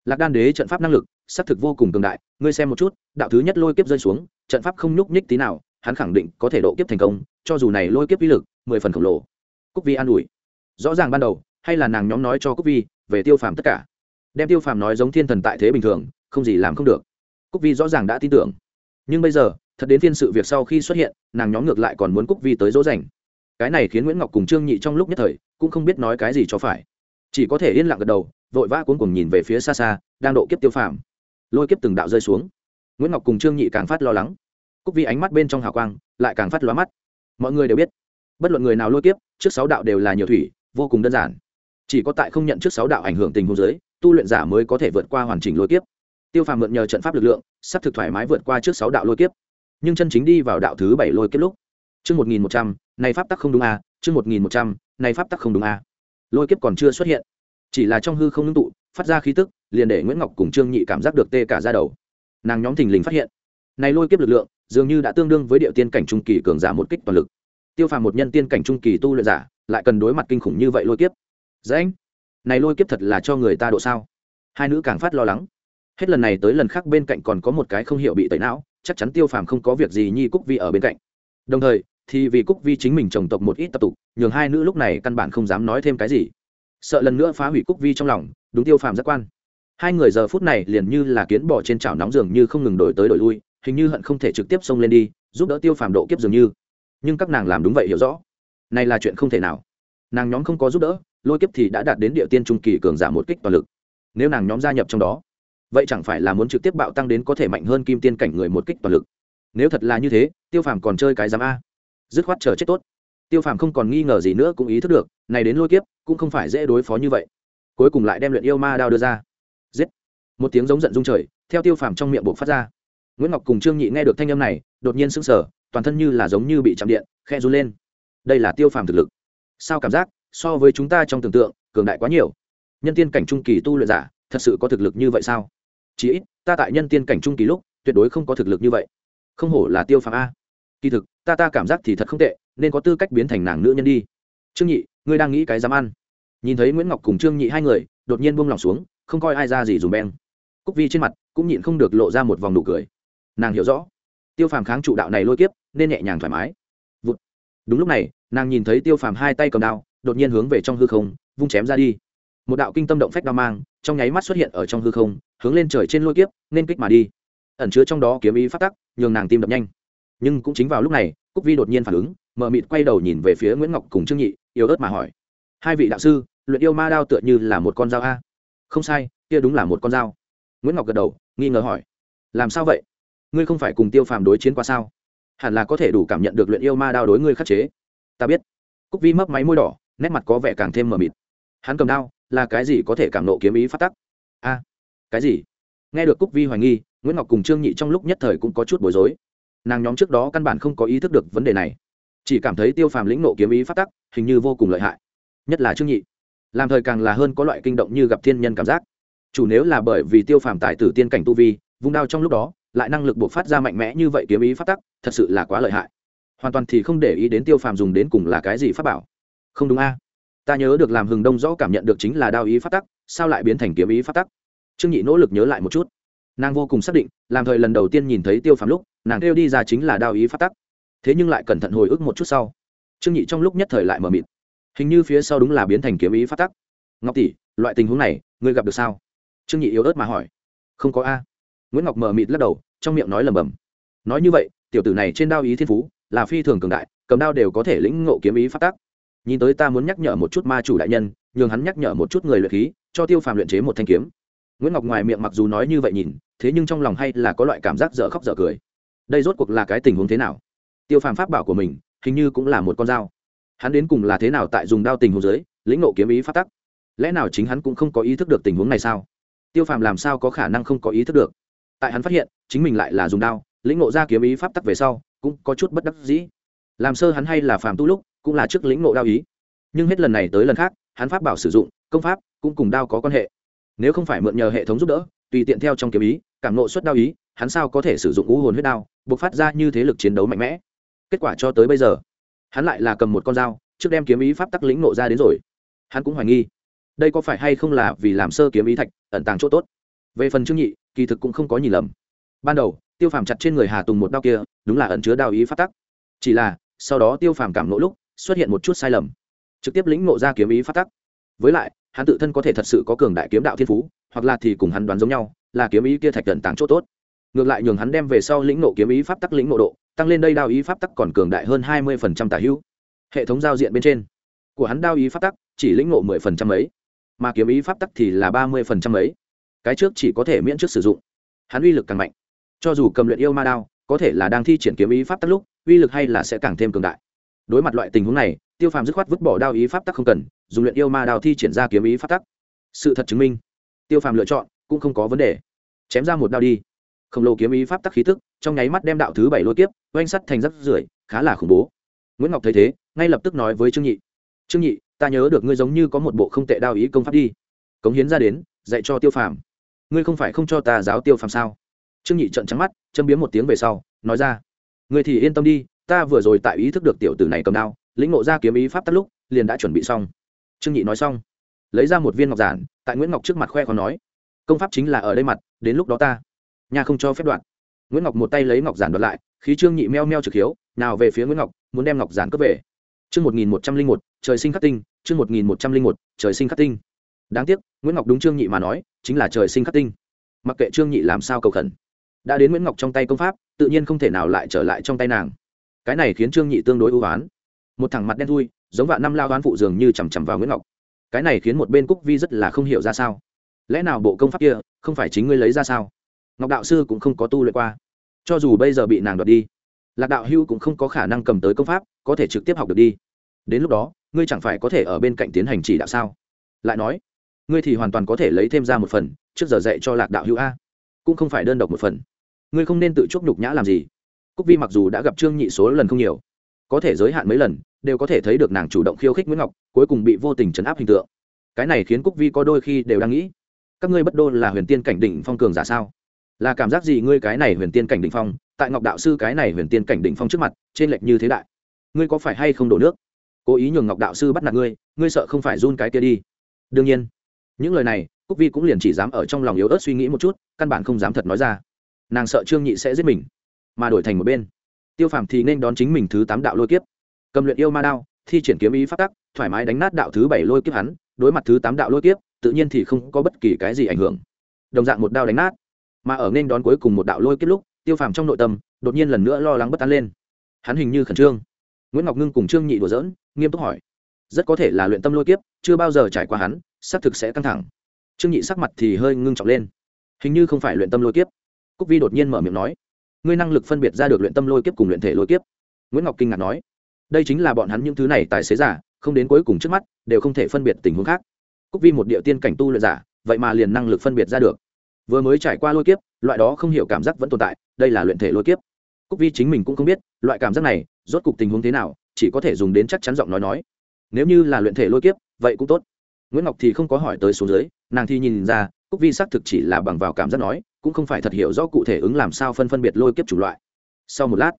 Lạc đan đế trận pháp năng lực, xác thực vô cùng cường đại, ngươi xem một chút, đạo thứ nhất lôi kiếp rơi xuống, trận pháp không nhúc nhích tí nào, hắn khẳng định có thể độ kiếp thành công, cho dù này lôi kiếp uy lực, mười phần khổng lồ. Cúc vi an ủi, rõ ràng ban đầu, hay là nàng nhóm nói cho cúc vi, về tiêu phàm tất cả. Đem tiêu phàm nói giống thiên thần tại thế bình thường, không gì làm không được. Cúc vi rõ ràng đã tin tưởng. Nhưng bây giờ thật đến phiên sự việc sau khi xuất hiện, nàng nhóm ngược lại còn muốn cúc vi tới dỗ dành. Cái này khiến nguyễn ngọc cùng trương nhị trong lúc nhất thời cũng không biết nói cái gì cho phải. Chỉ có thể yên lặng gật đầu, vội vã cuốn cùng nhìn về phía xa xa, đang độ kiếp tiêu phàm. Lôi kiếp từng đạo rơi xuống. Nguyễn ngọc cùng trương nhị càng phát lo lắng. Cúc vi ánh mắt bên trong hào quang, lại càng phát lóa mắt. Mọi người đều biết, bất luận người nào lôi kiếp, trước sáu đạo đều là nhiều thủy, vô cùng đơn giản. Chỉ có tại không nhận trước sáu đạo ảnh hưởng tình huống giới tu luyện giả mới có thể vượt qua hoàn chỉnh lôi kiếp. Tiêu phàm mượn nhờ trận pháp lực lượng, sắp thực thoải mái vượt qua trước sáu đạo lôi kiếp nhưng chân chính đi vào đạo thứ bảy lôi kiếp lúc. Chương một nghìn một trăm này pháp tắc không đúng a à, chương một nghìn một trăm này pháp tắc không đúng a à. lôi kiếp còn chưa xuất hiện. Chỉ là trong hư không ngưng tụ phát ra khí tức liền để nguyễn ngọc cùng trương nhị cảm giác được tê cả ra đầu. Nàng nhóm thình lình phát hiện. Này lôi kiếp lực lượng dường như đã tương đương với địa tiên cảnh trung kỳ cường giả một kích toàn lực. Tiêu phàm một nhân tiên cảnh trung kỳ tu luyện giả lại cần đối mặt kinh khủng như vậy lôi kiếp. Dễ anh này lôi kiếp thật là cho người ta độ sao? Hai nữ càng phát lo lắng. Hết lần này tới lần khác bên cạnh còn có một cái không hiểu bị tẩy não chắc chắn tiêu phàm không có việc gì nhi cúc vi ở bên cạnh. Đồng thời, thì vì cúc vi chính mình trồng tộc một ít tập tục, nhường hai nữ lúc này căn bản không dám nói thêm cái gì. Sợ lần nữa phá hủy cúc vi trong lòng, đúng tiêu phàm giác quan. Hai người giờ phút này liền như là kiến bỏ trên chảo nóng dường như không ngừng đổi tới đổi lui, hình như hận không thể trực tiếp xông lên đi, giúp đỡ tiêu phàm độ kiếp dường như. Nhưng các nàng làm đúng vậy hiểu rõ. Này là chuyện không thể nào. Nàng nhóm không có giúp đỡ, lôi kiếp thì đã đạt đến địa tiên trung kỳ cường giả một kích toàn lực. Nếu nàng nhóm gia nhập trong đó vậy chẳng phải là muốn trực tiếp bạo tăng đến có thể mạnh hơn kim tiên cảnh người một kích toàn lực. Nếu thật là như thế, tiêu phàm còn chơi cái giám a. Dứt khoát chờ chết tốt. Tiêu phàm không còn nghi ngờ gì nữa cũng ý thức được, này đến lôi kiếp, cũng không phải dễ đối phó như vậy. Cuối cùng lại đem luyện yêu ma đao đưa ra. Giết. Một tiếng giống giận dung trời, theo tiêu phàm trong miệng buộc phát ra. Nguyễn ngọc cùng trương nhị nghe được thanh âm này, đột nhiên sững sờ, toàn thân như là giống như bị chạm điện khe run lên. Đây là tiêu phàm thực lực. Sao cảm giác, so với chúng ta trong tưởng tượng, cường đại quá nhiều. Nhân tiên cảnh trung kỳ tu luyện giả, thật sự có thực lực như vậy sao? Chỉ ít, ta tại nhân tiên cảnh trung kỳ lúc, tuyệt đối không có thực lực như vậy. Không hổ là tiêu phàm a. Kỳ thực, ta ta cảm giác thì thật không tệ, nên có tư cách biến thành nàng nữ nhân đi. Trương nhị, ngươi đang nghĩ cái dám ăn. Nhìn thấy nguyễn ngọc cùng trương nhị hai người, đột nhiên buông lòng xuống, không coi ai ra gì dùng beng. Cúc vi trên mặt cũng nhịn không được lộ ra một vòng nụ cười. Nàng hiểu rõ, tiêu phàm kháng trụ đạo này lôi kiếp, nên nhẹ nhàng thoải mái. Vụt. đúng lúc này, nàng nhìn thấy tiêu phàm hai tay cầm đao, đột nhiên hướng về trong hư không, vung chém ra đi. Một đạo kinh tâm động phách đao mang, trong nháy mắt xuất hiện ở trong hư không hướng lên trời trên lôi kiếp, nên kích mà đi. Ẩn chứa trong đó kiếm ý phát tắc, nhường nàng tim đập nhanh. Nhưng cũng chính vào lúc này, cúc vi đột nhiên phản ứng mờ mịt quay đầu nhìn về phía nguyễn ngọc cùng trương nhị, yếu ớt mà hỏi. Hai vị đạo sư, luyện yêu ma đao tựa như là một con dao a? Không sai, kia đúng là một con dao. Nguyễn ngọc gật đầu, nghi ngờ hỏi. Làm sao vậy? Ngươi không phải cùng tiêu phàm đối chiến qua sao? Hẳn là có thể đủ cảm nhận được luyện yêu ma đao đối ngươi khắc chế. Ta biết. Cúc vi mấp máy môi đỏ, nét mặt có vẻ càng thêm mờ mịt. Hắn cầm đao, là cái gì có thể cảm nộ kiếm ý phát tắc? A cái gì? Nghe được cúc vi hoài nghi, nguyễn ngọc cùng trương nhị trong lúc nhất thời cũng có chút bối rối. Nàng nhóm trước đó căn bản không có ý thức được vấn đề này. Chỉ cảm thấy tiêu phàm lĩnh nộ kiếm ý phát tắc, hình như vô cùng lợi hại. Nhất là trương nhị. Làm thời càng là hơn có loại kinh động như gặp thiên nhân cảm giác. Chủ nếu là bởi vì tiêu phàm tài tử tiên cảnh tu vi, vung đao trong lúc đó, lại năng lực buộc phát ra mạnh mẽ như vậy kiếm ý phát tắc, thật sự là quá lợi hại. Hoàn toàn thì không để ý đến tiêu phàm dùng đến cùng là cái gì phát bảo. Không đúng a. Ta nhớ được làm hừng đông rõ cảm nhận được chính là đao ý phát tắc, sao lại biến thành kiếm ý phát tắc? Trương nhị nỗ lực nhớ lại một chút. Nàng vô cùng xác định, làm thời lần đầu tiên nhìn thấy tiêu phàm lúc, nàng kêu đi ra chính là đao ý phát tắc. Thế nhưng lại cẩn thận hồi ức một chút sau. Trương nhị trong lúc nhất thời lại mờ mịt. Hình như phía sau đúng là biến thành kiếm ý phát tắc. Ngọc tỷ, loại tình huống này, ngươi gặp được sao? Trương nhị yếu ớt mà hỏi. Không có a. Nguyễn ngọc mờ mịt lắc đầu, trong miệng nói lầm bầm nói như vậy, tiểu tử này trên đao ý thiên phú, là phi thường cường đại, cầm đao đều có thể lĩnh ngộ kiếm ý phát tác nhìn tới ta muốn nhắc nhở một chút ma chủ đại nhân, nhường hắn nhắc nhở một chút người luyện khí, cho tiêu phàm luyện chế một thanh kiếm nguyễn ngọc ngoài miệng mặc dù nói như vậy nhìn thế nhưng trong lòng hay là có loại cảm giác dở khóc dở cười đây rốt cuộc là cái tình huống thế nào tiêu phàm pháp bảo của mình hình như cũng là một con dao hắn đến cùng là thế nào tại dùng đao tình huống dưới lĩnh nộ kiếm ý phát tắc lẽ nào chính hắn cũng không có ý thức được tình huống này sao tiêu phàm làm sao có khả năng không có ý thức được tại hắn phát hiện chính mình lại là dùng đao lĩnh nộ ra kiếm ý pháp tắc về sau cũng có chút bất đắc dĩ làm sơ hắn hay là phàm tu lúc cũng là trước lĩnh nộ đao ý nhưng hết lần này tới lần khác hắn pháp bảo sử dụng công pháp cũng cùng đao có quan hệ nếu không phải mượn nhờ hệ thống giúp đỡ, tùy tiện theo trong kiếm ý, cảm nộ suất đao ý, hắn sao có thể sử dụng ngũ hồn huyết đao buộc phát ra như thế lực chiến đấu mạnh mẽ? Kết quả cho tới bây giờ, hắn lại là cầm một con dao, trước đem kiếm ý pháp tắc lĩnh nộ ra đến rồi. Hắn cũng hoài nghi, đây có phải hay không là vì làm sơ kiếm ý thạch, ẩn tàng chỗ tốt? Về phần trương nhị, kỳ thực cũng không có nhìn lầm. Ban đầu, tiêu phàm chặt trên người hà tùng một đao kia, đúng là ẩn chứa đao ý pháp tắc. Chỉ là, sau đó tiêu phàm cảm nỗ lúc, xuất hiện một chút sai lầm, trực tiếp lĩnh nộ ra kiếm ý pháp tắc. Với lại hắn tự thân có thể thật sự có cường đại kiếm đạo thiên phú, hoặc là thì cùng hắn đoán giống nhau, là kiếm ý kia thạch cẩn tàng chỗ tốt. Ngược lại nhường hắn đem về sau lĩnh nộ kiếm ý pháp tắc lĩnh nộ độ, tăng lên đây đao ý pháp tắc còn cường đại hơn hai mươi phần trăm tả hữu. Hệ thống giao diện bên trên của hắn đao ý pháp tắc chỉ lĩnh nộ mười phần trăm ấy mà kiếm ý pháp tắc thì là ba mươi phần trăm ấy cái trước chỉ có thể miễn trước sử dụng. Hắn uy lực càng mạnh. Cho dù cầm luyện yêu ma đao, có thể là đang thi triển kiếm ý pháp tắc lúc, uy lực hay là sẽ càng thêm cường đại. Đối mặt loại tình huống này tiêu phàm dứt khoát vứt bỏ đao ý pháp tắc không cần, dùng luyện yêu ma đao thi triển ra kiếm ý pháp tắc. Sự thật chứng minh, tiêu phàm lựa chọn, cũng không có vấn đề. Chém ra một đao đi. Khổng lồ kiếm ý pháp tắc khí tức, trong nháy mắt đem đạo thứ bảy lôi kiếp, oanh sắt thành rắc rưởi, khá là khủng bố. Nguyễn ngọc thấy thế, ngay lập tức nói với trương nhị. Trương nhị, ta nhớ được ngươi giống như có một bộ không tệ đao ý công pháp đi. Cống hiến ra đến, dạy cho tiêu phàm. Ngươi không phải không cho ta giáo tiêu phàm sao? Trương nhị trận trắng mắt, châm biếm một tiếng về sau, nói ra. Ngươi thì yên tâm đi, ta vừa rồi tại ý thức được tiểu tử này cầm đao lĩnh ngộ ra kiếm ý pháp tắc lúc, liền đã chuẩn bị xong. Trương nhị nói xong, lấy ra một viên ngọc giản, tại nguyễn ngọc trước mặt khoe còn nói, công pháp chính là ở đây mặt, đến lúc đó ta nhà không cho phép đoạn. Nguyễn ngọc một tay lấy ngọc giản đoạt lại, khí trương nhị meo meo trực hiếu, nào về phía nguyễn ngọc, muốn đem ngọc giản cướp về. Chương một nghìn một trăm linh một, trời sinh khắc tinh, chương một nghìn một trăm linh một, trời sinh khắc tinh. Đáng tiếc, nguyễn ngọc đúng trương nhị mà nói, chính là trời sinh khắc tinh. Mặc kệ trương nhị làm sao cầu khẩn, đã đến nguyễn ngọc trong tay công pháp, tự nhiên không thể nào lại trở lại trong tay nàng. Cái này khiến trương nhị tương đối ưu oán một thằng mặt đen thui, giống vạn năm lao đoán phụ dường như chằm chằm vào nguyễn ngọc. Cái này khiến một bên cúc vi rất là không hiểu ra sao. Lẽ nào bộ công pháp kia không phải chính ngươi lấy ra sao? Ngọc đạo sư cũng không có tu luyện qua. Cho dù bây giờ bị nàng đoạt đi, lạc đạo hưu cũng không có khả năng cầm tới công pháp, có thể trực tiếp học được đi. Đến lúc đó, ngươi chẳng phải có thể ở bên cạnh tiến hành chỉ đạo sao? Lại nói, ngươi thì hoàn toàn có thể lấy thêm ra một phần, trước giờ dạy cho lạc đạo hữu a. Cũng không phải đơn độc một phần. Ngươi không nên tự chuốc nhục nhã làm gì. Cúc vi mặc dù đã gặp trương nhị số lần không nhiều có thể giới hạn mấy lần, đều có thể thấy được nàng chủ động khiêu khích nguyễn ngọc, cuối cùng bị vô tình chấn áp hình tượng. Cái này khiến cúc vi có đôi khi đều đang nghĩ, các ngươi bất đô là huyền tiên cảnh đỉnh phong cường giả sao? Là cảm giác gì ngươi cái này huyền tiên cảnh đỉnh phong, tại ngọc đạo sư cái này huyền tiên cảnh đỉnh phong trước mặt, trên lệch như thế đại. Ngươi có phải hay không đổ nước? Cố ý nhường ngọc đạo sư bắt nạt ngươi ngươi sợ không phải run cái kia đi. Đương nhiên, những lời này, cúc vi cũng liền chỉ dám ở trong lòng yếu ớt suy nghĩ một chút, căn bản không dám thật nói ra. Nàng sợ trương nhị sẽ giết mình, mà đổi thành một bên tiêu phàm thì nên đón chính mình thứ tám đạo lôi kiếp. Cầm luyện yêu ma đao, thi triển kiếm ý phát tắc, thoải mái đánh nát đạo thứ bảy lôi kiếp hắn, đối mặt thứ tám đạo lôi kiếp, tự nhiên thì không có bất kỳ cái gì ảnh hưởng. Đồng dạng một đao đánh nát. Mà ở nên đón cuối cùng một đạo lôi kiếp lúc, tiêu phàm trong nội tâm, đột nhiên lần nữa lo lắng bất an lên. Hắn hình như khẩn trương. Nguyễn ngọc ngưng cùng trương nhị đùa dỡn nghiêm túc hỏi. Rất có thể là luyện tâm lôi kiếp, chưa bao giờ trải qua hắn, xác thực sẽ căng thẳng. Trương nhị sắc mặt thì hơi ngưng trọng lên. Hình như không phải luyện tâm lôi kiếp. Cúc vi đột nhiên mở miệng nói ngươi năng lực phân biệt ra được luyện tâm lôi kiếp cùng luyện thể lôi kiếp. Nguyễn ngọc kinh ngạc nói, đây chính là bọn hắn những thứ này tài xế giả, không đến cuối cùng trước mắt, đều không thể phân biệt tình huống khác. Cúc vi một địa tiên cảnh tu luyện giả, vậy mà liền năng lực phân biệt ra được. Vừa mới trải qua lôi kiếp, loại đó không hiểu cảm giác vẫn tồn tại, đây là luyện thể lôi kiếp. Cúc vi chính mình cũng không biết, loại cảm giác này, rốt cục tình huống thế nào, chỉ có thể dùng đến chắc chắn giọng nói nói. Nếu như là luyện thể lôi kiếp, vậy cũng tốt. Nguyễn ngọc thì không có hỏi tới số dưới, nàng thì nhìn ra cúc vi xác thực chỉ là bằng vào cảm giác nói, cũng không phải thật hiểu rõ cụ thể ứng làm sao phân phân biệt lôi kiếp chủ loại. Sau một lát,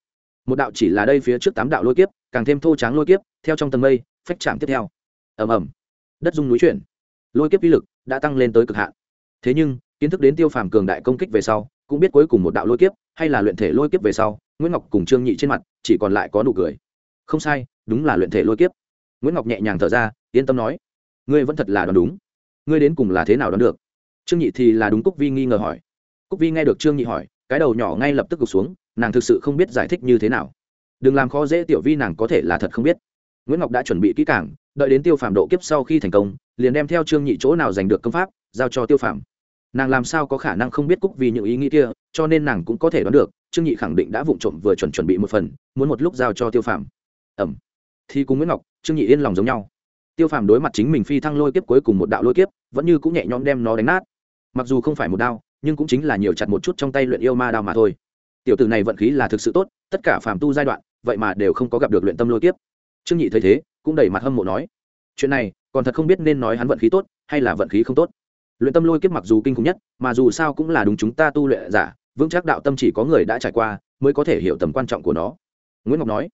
một đạo chỉ là đây phía trước tám đạo lôi kiếp, càng thêm thô tráng lôi kiếp, theo trong tầng mây, phách chạm tiếp theo. Ầm ầm. Đất dung núi chuyển. Lôi kiếp uy lực đã tăng lên tới cực hạn. Thế nhưng, kiến thức đến tiêu phàm cường đại công kích về sau, cũng biết cuối cùng một đạo lôi kiếp, hay là luyện thể lôi kiếp về sau, nguyễn ngọc cùng trương nhị trên mặt, chỉ còn lại có nụ cười. Không sai, đúng là luyện thể lôi kiếp. Nguyễn ngọc nhẹ nhàng thở ra, yên tâm nói, ngươi vẫn thật là đoán đúng. Ngươi đến cùng là thế nào đoán được? Trương nhị thì là đúng cúc vi nghi ngờ hỏi. Cúc vi nghe được trương nhị hỏi, cái đầu nhỏ ngay lập tức gục xuống, nàng thực sự không biết giải thích như thế nào. Đừng làm khó dễ tiểu vi, nàng có thể là thật không biết. Nguyễn ngọc đã chuẩn bị kỹ cảng đợi đến tiêu phàm độ kiếp sau khi thành công, liền đem theo trương nhị chỗ nào giành được công pháp, giao cho tiêu phàm. Nàng làm sao có khả năng không biết cúc vì những ý nghĩ kia, cho nên nàng cũng có thể đoán được, trương nhị khẳng định đã vụng trộm vừa chuẩn chuẩn bị một phần, muốn một lúc giao cho tiêu phàm. Ẩm. Thì cùng nguyễn ngọc, trương nhị yên lòng giống nhau. Tiêu phàm đối mặt chính mình phi thăng lôi kiếp cuối cùng một đạo lôi kiếp, vẫn như cũng nhẹ nhõm đem nó đánh nát mặc dù không phải một đao, nhưng cũng chính là nhiều chặt một chút trong tay luyện yêu ma đao mà thôi. Tiểu tử này vận khí là thực sự tốt, tất cả phàm tu giai đoạn, vậy mà đều không có gặp được luyện tâm lôi kiếp. Trương nhị thấy thế, cũng đẩy mặt hâm mộ nói, chuyện này, còn thật không biết nên nói hắn vận khí tốt hay là vận khí không tốt. Luyện tâm lôi kiếp mặc dù kinh khủng nhất, mà dù sao cũng là đúng chúng ta tu luyện giả, vững chắc đạo tâm chỉ có người đã trải qua, mới có thể hiểu tầm quan trọng của nó. Nguyễn ngọc nói,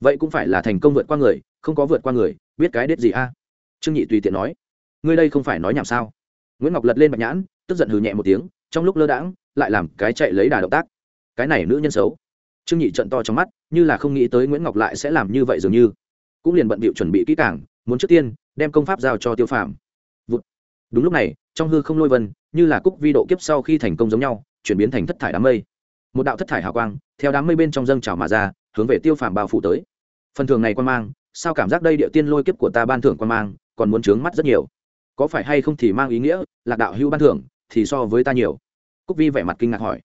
vậy cũng phải là thành công vượt qua người, không có vượt qua người, biết cái đết gì a? Trương nhị tùy tiện nói, ngươi đây không phải nói nhảm sao? Nguyễn ngọc lật lên bạch nhãn tức giận hừ nhẹ một tiếng, trong lúc lơ đãng, lại làm cái chạy lấy đà động tác. Cái này nữ nhân xấu. Trương nhị trận to trong mắt, như là không nghĩ tới nguyễn ngọc lại sẽ làm như vậy dường như. Cũng liền bận bịu chuẩn bị kỹ càng, muốn trước tiên, đem công pháp giao cho tiêu phàm. Vụt. đúng lúc này, trong hư không lôi vân, như là cúc vi độ kiếp sau khi thành công giống nhau, chuyển biến thành thất thải đám mây. Một đạo thất thải hào quang, theo đám mây bên trong dâng trào mà ra, hướng về tiêu phàm bao phủ tới. Phần thường này quan mang, sao cảm giác đây địa tiên lôi kiếp của ta ban thưởng quan mang, còn muốn trướng mắt rất nhiều. Có phải hay không thì mang ý nghĩa, lạc đạo hữu ban thưởng thì so với ta nhiều. Cúc vi vẻ mặt kinh ngạc hỏi.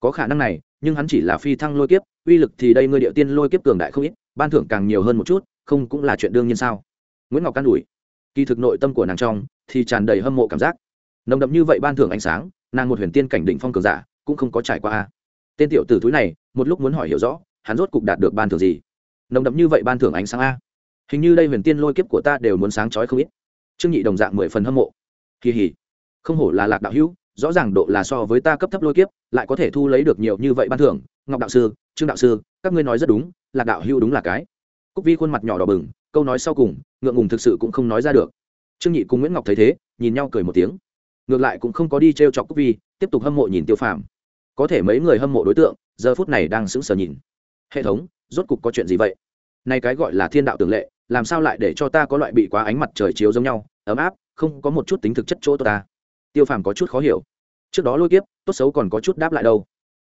Có khả năng này, nhưng hắn chỉ là phi thăng lôi kiếp, uy lực thì đây ngươi địa tiên lôi kiếp cường đại không ít, ban thưởng càng nhiều hơn một chút, không cũng là chuyện đương nhiên sao? Nguyễn ngọc can ủi. Kỳ thực nội tâm của nàng trong, thì tràn đầy hâm mộ cảm giác. Nồng đậm như vậy ban thưởng ánh sáng, nàng một huyền tiên cảnh định phong cường giả, cũng không có trải qua a. Tên tiểu tử thúi này, một lúc muốn hỏi hiểu rõ, hắn rốt cục đạt được ban thưởng gì? Nồng đậm như vậy ban thưởng ánh sáng a. Hình như đây huyền tiên lôi kiếp của ta đều muốn sáng chói không ít. Trương nhị đồng dạng mười phần hâm mộ. Kỳ hỉ không hổ là lạc đạo hữu, rõ ràng độ là so với ta cấp thấp lôi kiếp, lại có thể thu lấy được nhiều như vậy ban thưởng. Ngọc đạo sư, trương đạo sư, các ngươi nói rất đúng, lạc đạo hữu đúng là cái. Cúc vi khuôn mặt nhỏ đỏ bừng, câu nói sau cùng, ngượng ngùng thực sự cũng không nói ra được. Trương nhị cùng nguyễn ngọc thấy thế, nhìn nhau cười một tiếng. Ngược lại cũng không có đi t r e o chọc cúc vi, tiếp tục hâm mộ nhìn tiêu phàm. Có thể mấy người hâm mộ đối tượng, giờ phút này đang sững sờ nhìn. Hệ thống, rốt cục có chuyện gì vậy? Nay cái gọi là thiên đạo tường lệ, làm sao lại để cho ta có loại bị quá ánh mặt trời chiếu giống nhau, ấm áp, không có một chút tính thực chất chỗ ta? Tiêu phàm có chút khó hiểu. Trước đó lôi kiếp, tốt xấu còn có chút đáp lại đâu.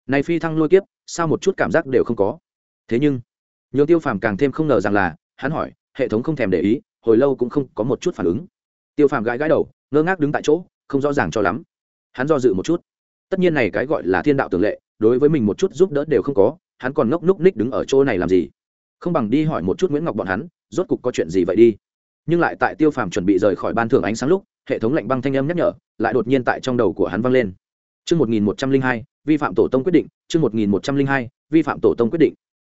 Này phi thăng lôi kiếp, sao một chút cảm giác đều không có? Thế nhưng, nhường tiêu phàm càng thêm không ngờ rằng là, hắn hỏi, hệ thống không thèm để ý, hồi lâu cũng không có một chút phản ứng. Tiêu phàm gãi gãi đầu, ngơ ngác đứng tại chỗ, không rõ ràng cho lắm. Hắn do dự một chút. Tất nhiên này cái gọi là thiên đạo tường lệ, đối với mình một chút giúp đỡ đều không có, hắn còn ngốc núc ních đứng ở chỗ này làm gì? Không bằng đi hỏi một chút nguyễn ngọc bọn hắn, rốt cục có chuyện gì vậy đi. Nhưng lại tại tiêu phàm chuẩn bị rời khỏi ban thưởng ánh sáng lúc hệ thống lạnh băng thanh âm nhắc nhở lại đột nhiên tại trong đầu của hắn vang lên Chương 1102, vi phạm tổ tông quyết định, chương 1102, vi phạm tổ tông quyết định.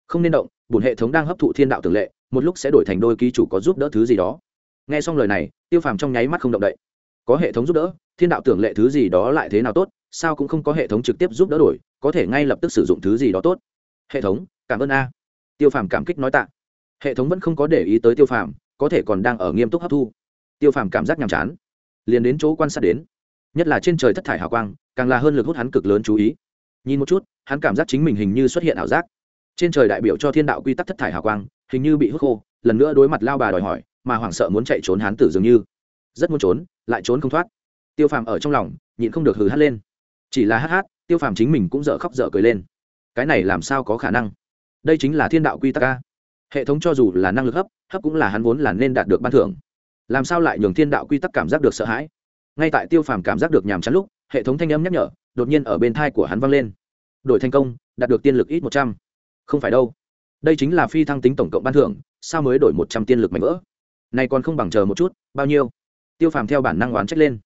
Không nên động, bùn hệ thống đang hấp thụ thiên đạo tưởng lệ, một lúc sẽ đổi thành đôi ký chủ có giúp đỡ thứ gì đó. Nghe xong lời này, Tiêu Phàm trong nháy mắt không động đậy. Có hệ thống giúp đỡ, thiên đạo tưởng lệ thứ gì đó lại thế nào tốt, sao cũng không có hệ thống trực tiếp giúp đỡ đổi, có thể ngay lập tức sử dụng thứ gì đó tốt. Hệ thống, cảm ơn a. Tiêu Phàm cảm kích nói tạ. Hệ thống vẫn không có để ý tới Tiêu Phàm, có thể còn đang ở nghiêm túc hấp thu. Tiêu Phàm cảm giác nhàm chán, liền đến chỗ quan sát đến. Nhất là trên trời thất thải hào quang, càng là hơn lực hút hắn cực lớn chú ý. Nhìn một chút, hắn cảm giác chính mình hình như xuất hiện ảo giác. Trên trời đại biểu cho thiên đạo quy tắc thất thải hào quang, hình như bị hút khô, lần nữa đối mặt lao bà đòi hỏi, mà hoảng sợ muốn chạy trốn hắn tử dường như. Rất muốn trốn, lại trốn không thoát. Tiêu phàm ở trong lòng, nhịn không được hừ hát lên. Chỉ là hát hát tiêu phàm chính mình cũng dở khóc dở cười lên. Cái này làm sao có khả năng? Đây chính là thiên đạo quy tắc ca hệ thống cho dù là năng lực hấp hấp cũng là hắn vốn là nên đạt được ban thưởng làm sao lại nhường thiên đạo quy tắc cảm giác được sợ hãi? Ngay tại tiêu phàm cảm giác được nhàm chán lúc, hệ thống thanh âm nhắc nhở đột nhiên ở bên thai của hắn vang lên. Đổi thành công, đạt được tiên lực ít một trăm. Không phải đâu. Đây chính là phi thăng tính tổng cộng ban thưởng, sao mới đổi một trăm tiên lực mạnh vỡ? Này còn không bằng chờ một chút, bao nhiêu? Tiêu phàm theo bản năng oán trách lên.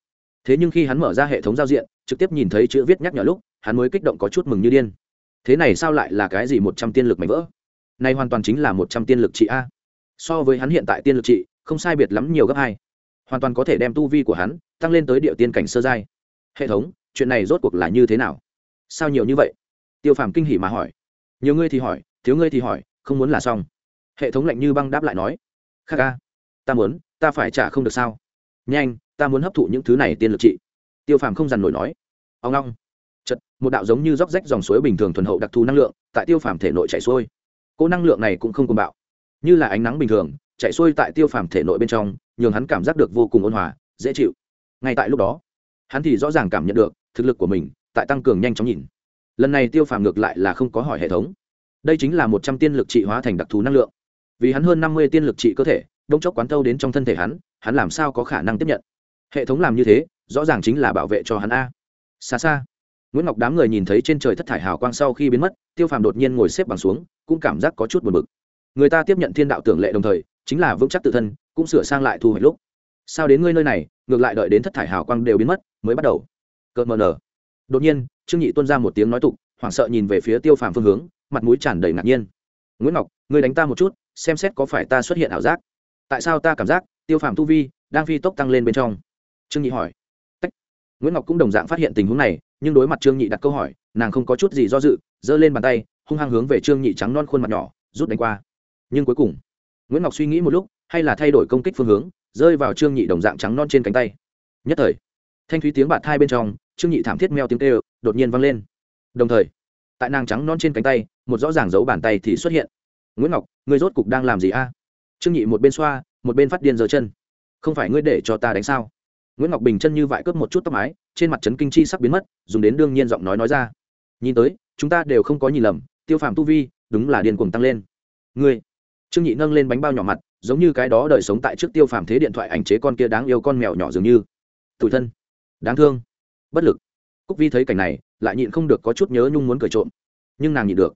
Thế nhưng khi hắn mở ra hệ thống giao diện, trực tiếp nhìn thấy chữ viết nhắc nhở lúc, hắn mới kích động có chút mừng như điên. Thế này sao lại là cái gì một trăm tiên lực mạnh vỡ? Này hoàn toàn chính là một trăm tiên lực trị a. So với hắn hiện tại tiên lực trị không sai biệt lắm nhiều gấp hai. Hoàn toàn có thể đem tu vi của hắn tăng lên tới địa tiên cảnh sơ giai. Hệ thống, chuyện này rốt cuộc là như thế nào? Sao nhiều như vậy? Tiêu phàm kinh hỉ mà hỏi. Nhiều ngươi thì hỏi, thiếu ngươi thì hỏi, không muốn là xong. Hệ thống lạnh như băng đáp lại nói. Khắc ca, ta muốn, ta phải trả không được sao? Nhanh, ta muốn hấp thụ những thứ này tiên lực trị. Tiêu phàm không dằn nổi nói. Ông long chật một đạo giống như róc rách dòng suối bình thường thuần hậu đặc thù năng lượng, tại tiêu phàm thể nội chảy xuôi. Cô năng lượng này cũng không cùng bạo. Như là ánh nắng bình thường chạy xuôi tại tiêu phàm thể nội bên trong, nhường hắn cảm giác được vô cùng ôn hòa, dễ chịu. Ngay tại lúc đó, hắn thì rõ ràng cảm nhận được thực lực của mình tại tăng cường nhanh chóng nhìn. Lần này tiêu phàm ngược lại là không có hỏi hệ thống. Đây chính là một trăm tiên lực trị hóa thành đặc thù năng lượng. Vì hắn hơn năm mươi tiên lực trị cơ thể, đông chốc quán thâu đến trong thân thể hắn hắn làm sao có khả năng tiếp nhận? Hệ thống làm như thế, rõ ràng chính là bảo vệ cho hắn a. Xa xa, nguyễn ngọc đám người nhìn thấy trên trời thất thải hào quang sau khi biến mất, tiêu phàm đột nhiên ngồi xếp bằng xuống, cũng cảm giác có chút buồn bực. Người ta tiếp nhận thiên đạo tưởng lệ đồng thời chính là vững chắc tự thân, cũng sửa sang lại thu hoạch lúc. Sao đến ngươi nơi này, ngược lại đợi đến thất thải hào quang đều biến mất, mới bắt đầu. Cợt mờ nở. Đột nhiên, trương nhị tuân ra một tiếng nói tục, hoảng sợ nhìn về phía tiêu phàm phương hướng, mặt mũi tràn đầy ngạc nhiên. Nguyễn ngọc, ngươi đánh ta một chút, xem xét có phải ta xuất hiện ảo giác. Tại sao ta cảm giác, tiêu phàm tu vi đang phi tốc tăng lên bên trong? Trương nhị hỏi. Tách. nguyễn ngọc cũng đồng dạng phát hiện tình huống này, nhưng đối mặt trương nhị đặt câu hỏi, nàng không có chút gì do dự, giơ lên bàn tay, hung hăng hướng về trương nhị trắng non khuôn mặt nhỏ, rút đánh qua. Nhưng cuối cùng nguyễn ngọc suy nghĩ một lúc, hay là thay đổi công kích phương hướng, rơi vào trương nhị đồng dạng trắng non trên cánh tay. Nhất thời, thanh thúy tiếng bạt thai bên trong, trương nhị thảm thiết meo tiếng kêu, đột nhiên vang lên. Đồng thời, tại nàng trắng non trên cánh tay, một rõ ràng dấu bàn tay thì xuất hiện. Nguyễn ngọc, ngươi rốt cục đang làm gì a? Trương nhị một bên xoa, một bên phát điên giơ chân. Không phải ngươi để cho ta đánh sao? Nguyễn ngọc bình chân như vại cướp một chút tóc mái, trên mặt trấn kinh chi sắp biến mất, dùng đến đương nhiên giọng nói nói ra. Nhìn tới, chúng ta đều không có nhìn lầm, tiêu phạm tu vi, đúng là điên cuồng tăng lên. Ngươi trương nhị nâng lên bánh bao nhỏ mặt, giống như cái đó đời sống tại trước tiêu phàm thế điện thoại ảnh chế con kia đáng yêu con mèo nhỏ dường như. Tủi thân. Đáng thương. Bất lực. Cúc vi thấy cảnh này, lại nhịn không được có chút nhớ nhung muốn cười trộm. Nhưng nàng nhịn được.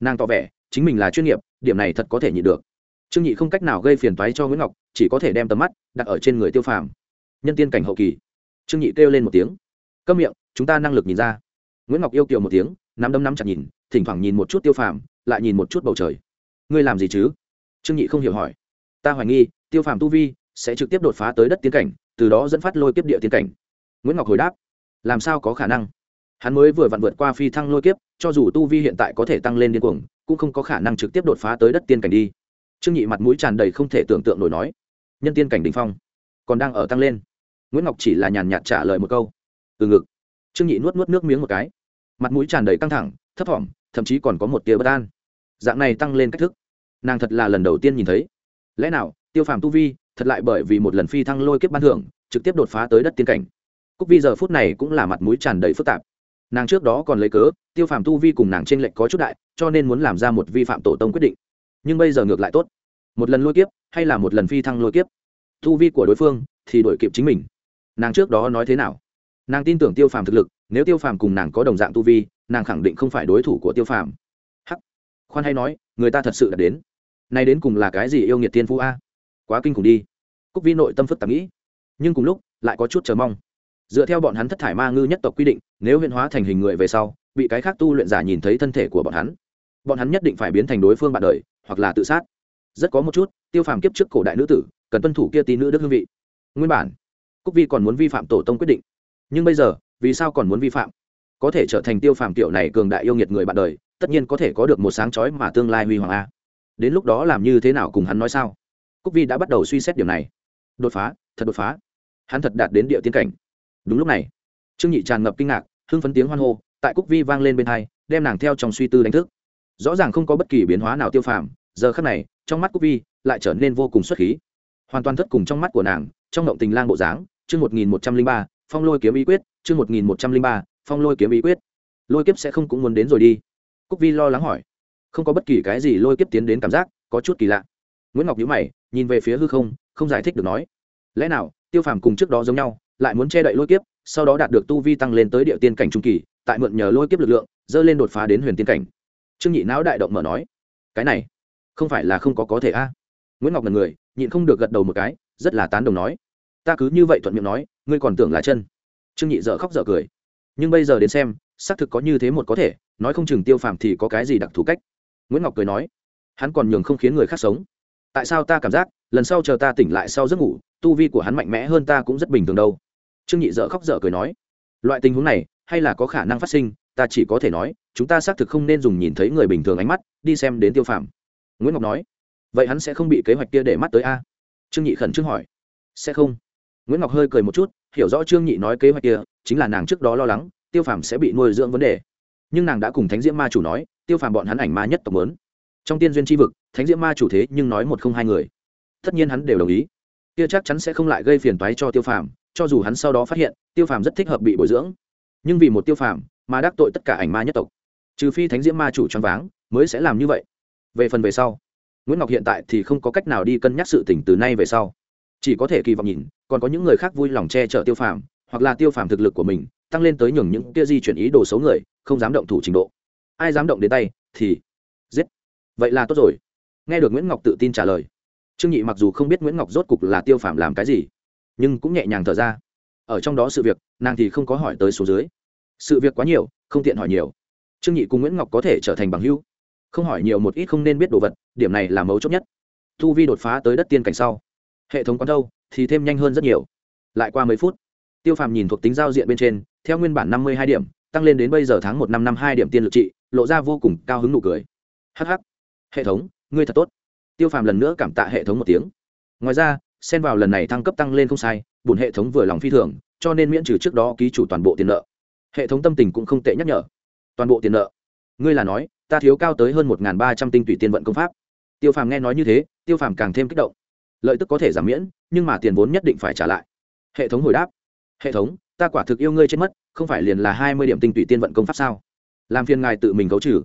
Nàng tỏ vẻ, chính mình là chuyên nghiệp, điểm này thật có thể nhịn được. Trương nhị không cách nào gây phiền toái cho nguyễn ngọc, chỉ có thể đem tầm mắt đặt ở trên người tiêu phàm. Nhân tiên cảnh hậu kỳ. Trương nhị kêu lên một tiếng. Câm miệng, chúng ta năng lực nhìn ra. Nguyễn ngọc yêu kiều một tiếng, nắm đấm nắm chặt nhìn, thỉnh thoảng nhìn một chút tiêu phàm, lại nhìn một chút bầu trời. Ngươi làm gì chứ? Trương nhị không hiểu hỏi. Ta hoài nghi, tiêu phàm tu vi sẽ trực tiếp đột phá tới đất tiến cảnh, từ đó dẫn phát lôi kiếp địa tiến cảnh. Nguyễn ngọc hồi đáp, làm sao có khả năng? Hắn mới vừa vặn vượt qua phi thăng lôi kiếp, cho dù tu vi hiện tại có thể tăng lên điên cuồng, cũng không có khả năng trực tiếp đột phá tới đất tiên cảnh đi. Trương nhị mặt mũi tràn đầy không thể tưởng tượng nổi nói, nhân tiên cảnh đình phong, còn đang ở tăng lên. Nguyễn ngọc chỉ là nhàn nhạt trả lời một câu, từ ngực. Trương nhị nuốt nuốt nước miếng một cái, mặt mũi tràn đầy căng thẳng, thấp thỏm, thậm chí còn có một tia bất an. Dạng này tăng lên cách thức nàng thật là lần đầu tiên nhìn thấy. Lẽ nào, tiêu phàm tu vi thật lại bởi vì một lần phi thăng lôi kiếp ban thưởng, trực tiếp đột phá tới đất tiên cảnh? Cúc vi giờ phút này cũng là mặt mũi tràn đầy phức tạp. Nàng trước đó còn lấy cớ, tiêu phàm tu vi cùng nàng t r ê n lệch có chút đại, cho nên muốn làm ra một vi phạm tổ tông quyết định. Nhưng bây giờ ngược lại tốt. Một lần lôi kiếp hay là một lần phi thăng lôi kiếp? Tu vi của đối phương thì đổi kịp chính mình. Nàng trước đó nói thế nào? Nàng tin tưởng tiêu phàm thực lực, nếu tiêu phàm cùng nàng có đồng dạng tu vi, nàng khẳng định không phải đối thủ của tiêu phàm. Hắc. Khoan hay nói, người ta thật sự đã đến nay đến cùng là cái gì yêu nghiệt tiên phú a? Quá kinh khủng đi. Cúc vi nội tâm phức tạp nghĩ. Nhưng cùng lúc, lại có chút chờ mong. Dựa theo bọn hắn thất thải ma ngư nhất tộc quy định, nếu huyện hóa thành hình người về sau, bị cái khác tu luyện giả nhìn thấy thân thể của bọn hắn bọn hắn nhất định phải biến thành đối phương bạn đời, hoặc là tự sát. Rất có một chút, tiêu phàm kiếp trước cổ đại nữ tử, cần tuân thủ kia tí nữ đức hương vị. Nguyên bản, cúc vi còn muốn vi phạm tổ tông quyết định. Nhưng bây giờ, vì sao còn muốn vi phạm? Có thể trở thành tiêu phàm kiểu này cường đại yêu nghiệt người bạn đời, tất nhiên có thể có được một sáng chói mà tương lai huy hoàng a đến lúc đó làm như thế nào cùng hắn nói sao? Cúc vi đã bắt đầu suy xét điểm này. Đột phá, thật đột phá. Hắn thật đạt đến địa tiên cảnh. Đúng lúc này, trương nhị tràn ngập kinh ngạc, hưng phấn tiếng hoan hô, tại cúc vi vang lên bên hai, đem nàng theo trong suy tư đánh thức. Rõ ràng không có bất kỳ biến hóa nào tiêu phàm, giờ khắc này, trong mắt cúc vi lại trở nên vô cùng xuất khí. Hoàn toàn thất cùng trong mắt của nàng, trong động tình lang bộ dáng, chương một nghìn một trăm linh ba, phong lôi kiếm ý quyết, chương một nghìn một trăm linh ba, phong lôi kiếm ý quyết. Lôi kiếp sẽ không cũng muốn đến rồi đi. Cúc vi lo lắng hỏi không có bất kỳ cái gì lôi kiếp tiến đến cảm giác, có chút kỳ lạ. Nguyễn ngọc nhữ mày, nhìn về phía hư không không giải thích được nói, lẽ nào, tiêu phàm cùng trước đó giống nhau, lại muốn che đậy lôi kiếp, sau đó đạt được tu vi tăng lên tới địa tiên cảnh trung kỳ, tại mượn nhờ lôi kiếp lực lượng, dơ lên đột phá đến huyền tiên cảnh? Trương nhị não đại động mở nói, cái này, không phải là không có có thể a? Nguyễn ngọc là người, nhịn không được gật đầu một cái, rất là tán đồng nói, ta cứ như vậy thuận miệng nói, ngươi còn tưởng là chân. Trương nhị dợ khóc dợ cười, nhưng bây giờ đến xem, xác thực có như thế một có thể, nói không chừng tiêu phàm thì có cái gì đặc thù cách nguyễn ngọc cười nói, hắn còn nhường không khiến người khác sống. Tại sao ta cảm giác, lần sau chờ ta tỉnh lại sau giấc ngủ, tu vi của hắn mạnh mẽ hơn ta cũng rất bình thường đâu. Trương nhị dợ khóc dở cười nói, loại tình huống này, hay là có khả năng phát sinh, ta chỉ có thể nói, chúng ta xác thực không nên dùng nhìn thấy người bình thường ánh mắt, đi xem đến tiêu phạm nguyễn ngọc nói, vậy hắn sẽ không bị kế hoạch kia để mắt tới a? Trương nhị khẩn trương hỏi, sẽ không. Nguyễn ngọc hơi cười một chút, hiểu rõ trương nhị nói kế hoạch kia, chính là nàng trước đó lo lắng, tiêu phàm sẽ bị nuôi dưỡng vấn đề nhưng nàng đã cùng thánh diễm ma chủ nói, tiêu phàm bọn hắn ảnh ma nhất tộc lớn. Trong tiên duyên tri vực, thánh diễm ma chủ thế nhưng nói một không hai người. Tất nhiên hắn đều đồng ý. Kia chắc chắn sẽ không lại gây phiền toái cho tiêu phàm, cho dù hắn sau đó phát hiện, tiêu phàm rất thích hợp bị bồi dưỡng. Nhưng vì một tiêu phàm, mà đắc tội tất cả ảnh ma nhất tộc. Trừ phi thánh diễm ma chủ choáng váng, mới sẽ làm như vậy. Về phần về sau, nguyễn ngọc hiện tại thì không có cách nào đi cân nhắc sự tỉnh từ nay về sau. Chỉ có thể kỳ vọng nhìn, còn có những người khác vui lòng che chở tiêu phàm, hoặc là tiêu phàm thực lực của mình, tăng lên tới nhường những kia di chuyển ý đồ xấu người không dám động thủ trình độ. Ai dám động đến tay, thì giết. Vậy là tốt rồi. Nghe được nguyễn ngọc tự tin trả lời, trương nhị mặc dù không biết nguyễn ngọc rốt cục là tiêu phạm làm cái gì, nhưng cũng nhẹ nhàng thở ra. Ở trong đó sự việc, nàng thì không có hỏi tới số dưới. Sự việc quá nhiều, không tiện hỏi nhiều. Trương nhị cùng nguyễn ngọc có thể trở thành bằng hữu. Không hỏi nhiều một ít không nên biết đồ vật, điểm này là mấu chốt nhất. Thu vi đột phá tới đất tiên cảnh sau. Hệ thống quán đâu, thì thêm nhanh hơn rất nhiều. Lại qua mấy phút, tiêu phàm nhìn thuộc tính giao diện bên trên, theo nguyên bản năm mươi hai điểm tăng lên đến bây giờ tháng một năm năm hai điểm tiên lực trị, lộ ra vô cùng cao hứng nụ cười. Hh hệ thống, ngươi thật tốt. Tiêu phàm lần nữa cảm tạ hệ thống một tiếng. Ngoài ra, xen vào lần này thăng cấp tăng lên không sai bùn hệ thống vừa lòng phi thường, cho nên miễn trừ trước đó ký chủ toàn bộ tiền nợ. Hệ thống tâm tình cũng không tệ nhắc nhở. Toàn bộ tiền nợ. Ngươi là nói, ta thiếu cao tới hơn một ba trăm tinh tùy tiên vận công pháp. Tiêu phàm nghe nói như thế, tiêu phàm càng thêm kích động. Lợi tức có thể giảm miễn, nhưng mà tiền vốn nhất định phải trả lại. Hệ thống hồi đáp hệ thống, ta quả thực yêu ngươi chết mất, không phải liền là hai mươi điểm tinh tụy tiên vận công pháp sao? Làm phiền ngài tự mình cấu trừ.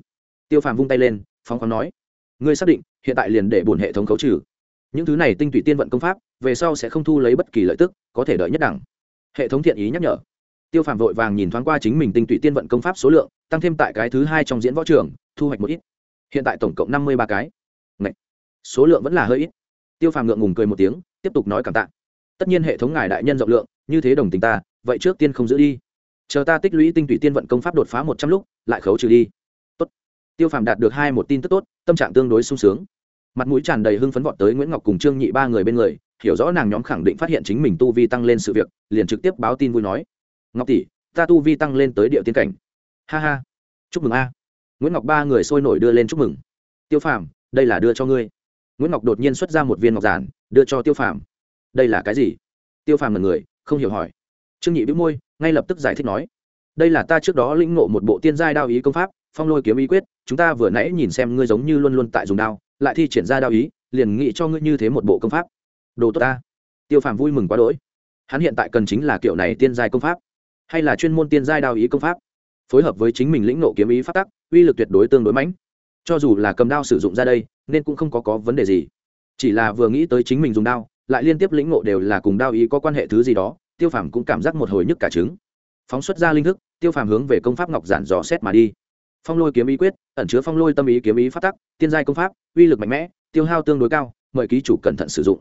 Tiêu phàm vung tay lên, phóng khoáng nói, ngươi xác định, hiện tại liền để bổn hệ thống khấu trừ. Những thứ này tinh tụy tiên vận công pháp, về sau sẽ không thu lấy bất kỳ lợi tức, có thể đợi nhất đẳng. Hệ thống thiện ý nhắc nhở. Tiêu phàm vội vàng nhìn thoáng qua chính mình tinh tụy tiên vận công pháp số lượng, tăng thêm tại cái thứ hai trong diễn võ trường, thu hoạch một ít. Hiện tại tổng cộng năm mươi ba cái. Ngậy! số lượng vẫn là hơi ít. Tiêu phàm ngượng ngùng cười một tiếng, tiếp tục nói cảm tạ. Tất nhiên hệ thống ngài đại nhân rộng lượng như thế đồng tình ta, vậy trước tiên không giữ đi. Chờ ta tích lũy tinh tụy tiên vận công pháp đột phá một trăm lúc, lại khấu trừ đi. Tốt. tiêu phàm đạt được hai một tin tức tốt, tâm trạng tương đối sung sướng. Mặt mũi tràn đầy hưng phấn vọt tới nguyễn ngọc cùng trương nhị ba người bên người, hiểu rõ nàng nhóm khẳng định phát hiện chính mình tu vi tăng lên sự việc, liền trực tiếp báo tin vui nói. Ngọc tỷ, ta tu vi tăng lên tới địa tiên cảnh. Ha ha. Chúc mừng a. Nguyễn ngọc ba người sôi nổi đưa lên chúc mừng. Tiêu phàm, đây là đưa cho ngươi. Nguyễn ngọc đột nhiên xuất ra một viên ngọc giản, đưa cho tiêu phàm. Đây là cái gì? Tiêu phàm là người không hiểu hỏi. Trương nhị bĩu môi ngay lập tức giải thích nói đây là ta trước đó lĩnh ngộ một bộ tiên giai đao ý công pháp phong lôi kiếm ý quyết chúng ta vừa nãy nhìn xem ngươi giống như luôn luôn tại dùng đao lại thi triển ra đao ý liền nghĩ cho ngươi như thế một bộ công pháp. Đồ tốt ta. Tiêu phàm vui mừng quá đỗi. Hắn hiện tại cần chính là kiểu này tiên giai công pháp hay là chuyên môn tiên giai đao ý công pháp phối hợp với chính mình lĩnh nộ kiếm ý phát tắc uy lực tuyệt đối tương đối mãnh. Cho dù là cầm đao sử dụng ra đây nên cũng không có, có vấn đề gì. Chỉ là vừa nghĩ tới chính mình dùng đao lại liên tiếp lĩnh ngộ đều là cùng đao ý có quan hệ thứ gì đó, tiêu phàm cũng cảm giác một hồi nhức cả trứng. Phóng xuất ra linh thức, tiêu phàm hướng về công pháp ngọc giản dò xét mà đi. Phong lôi kiếm ý quyết, ẩn chứa phong lôi tâm ý kiếm ý phát tắc, tiên giai công pháp, uy lực mạnh mẽ, tiêu hao tương đối cao, mời ký chủ cẩn thận sử dụng.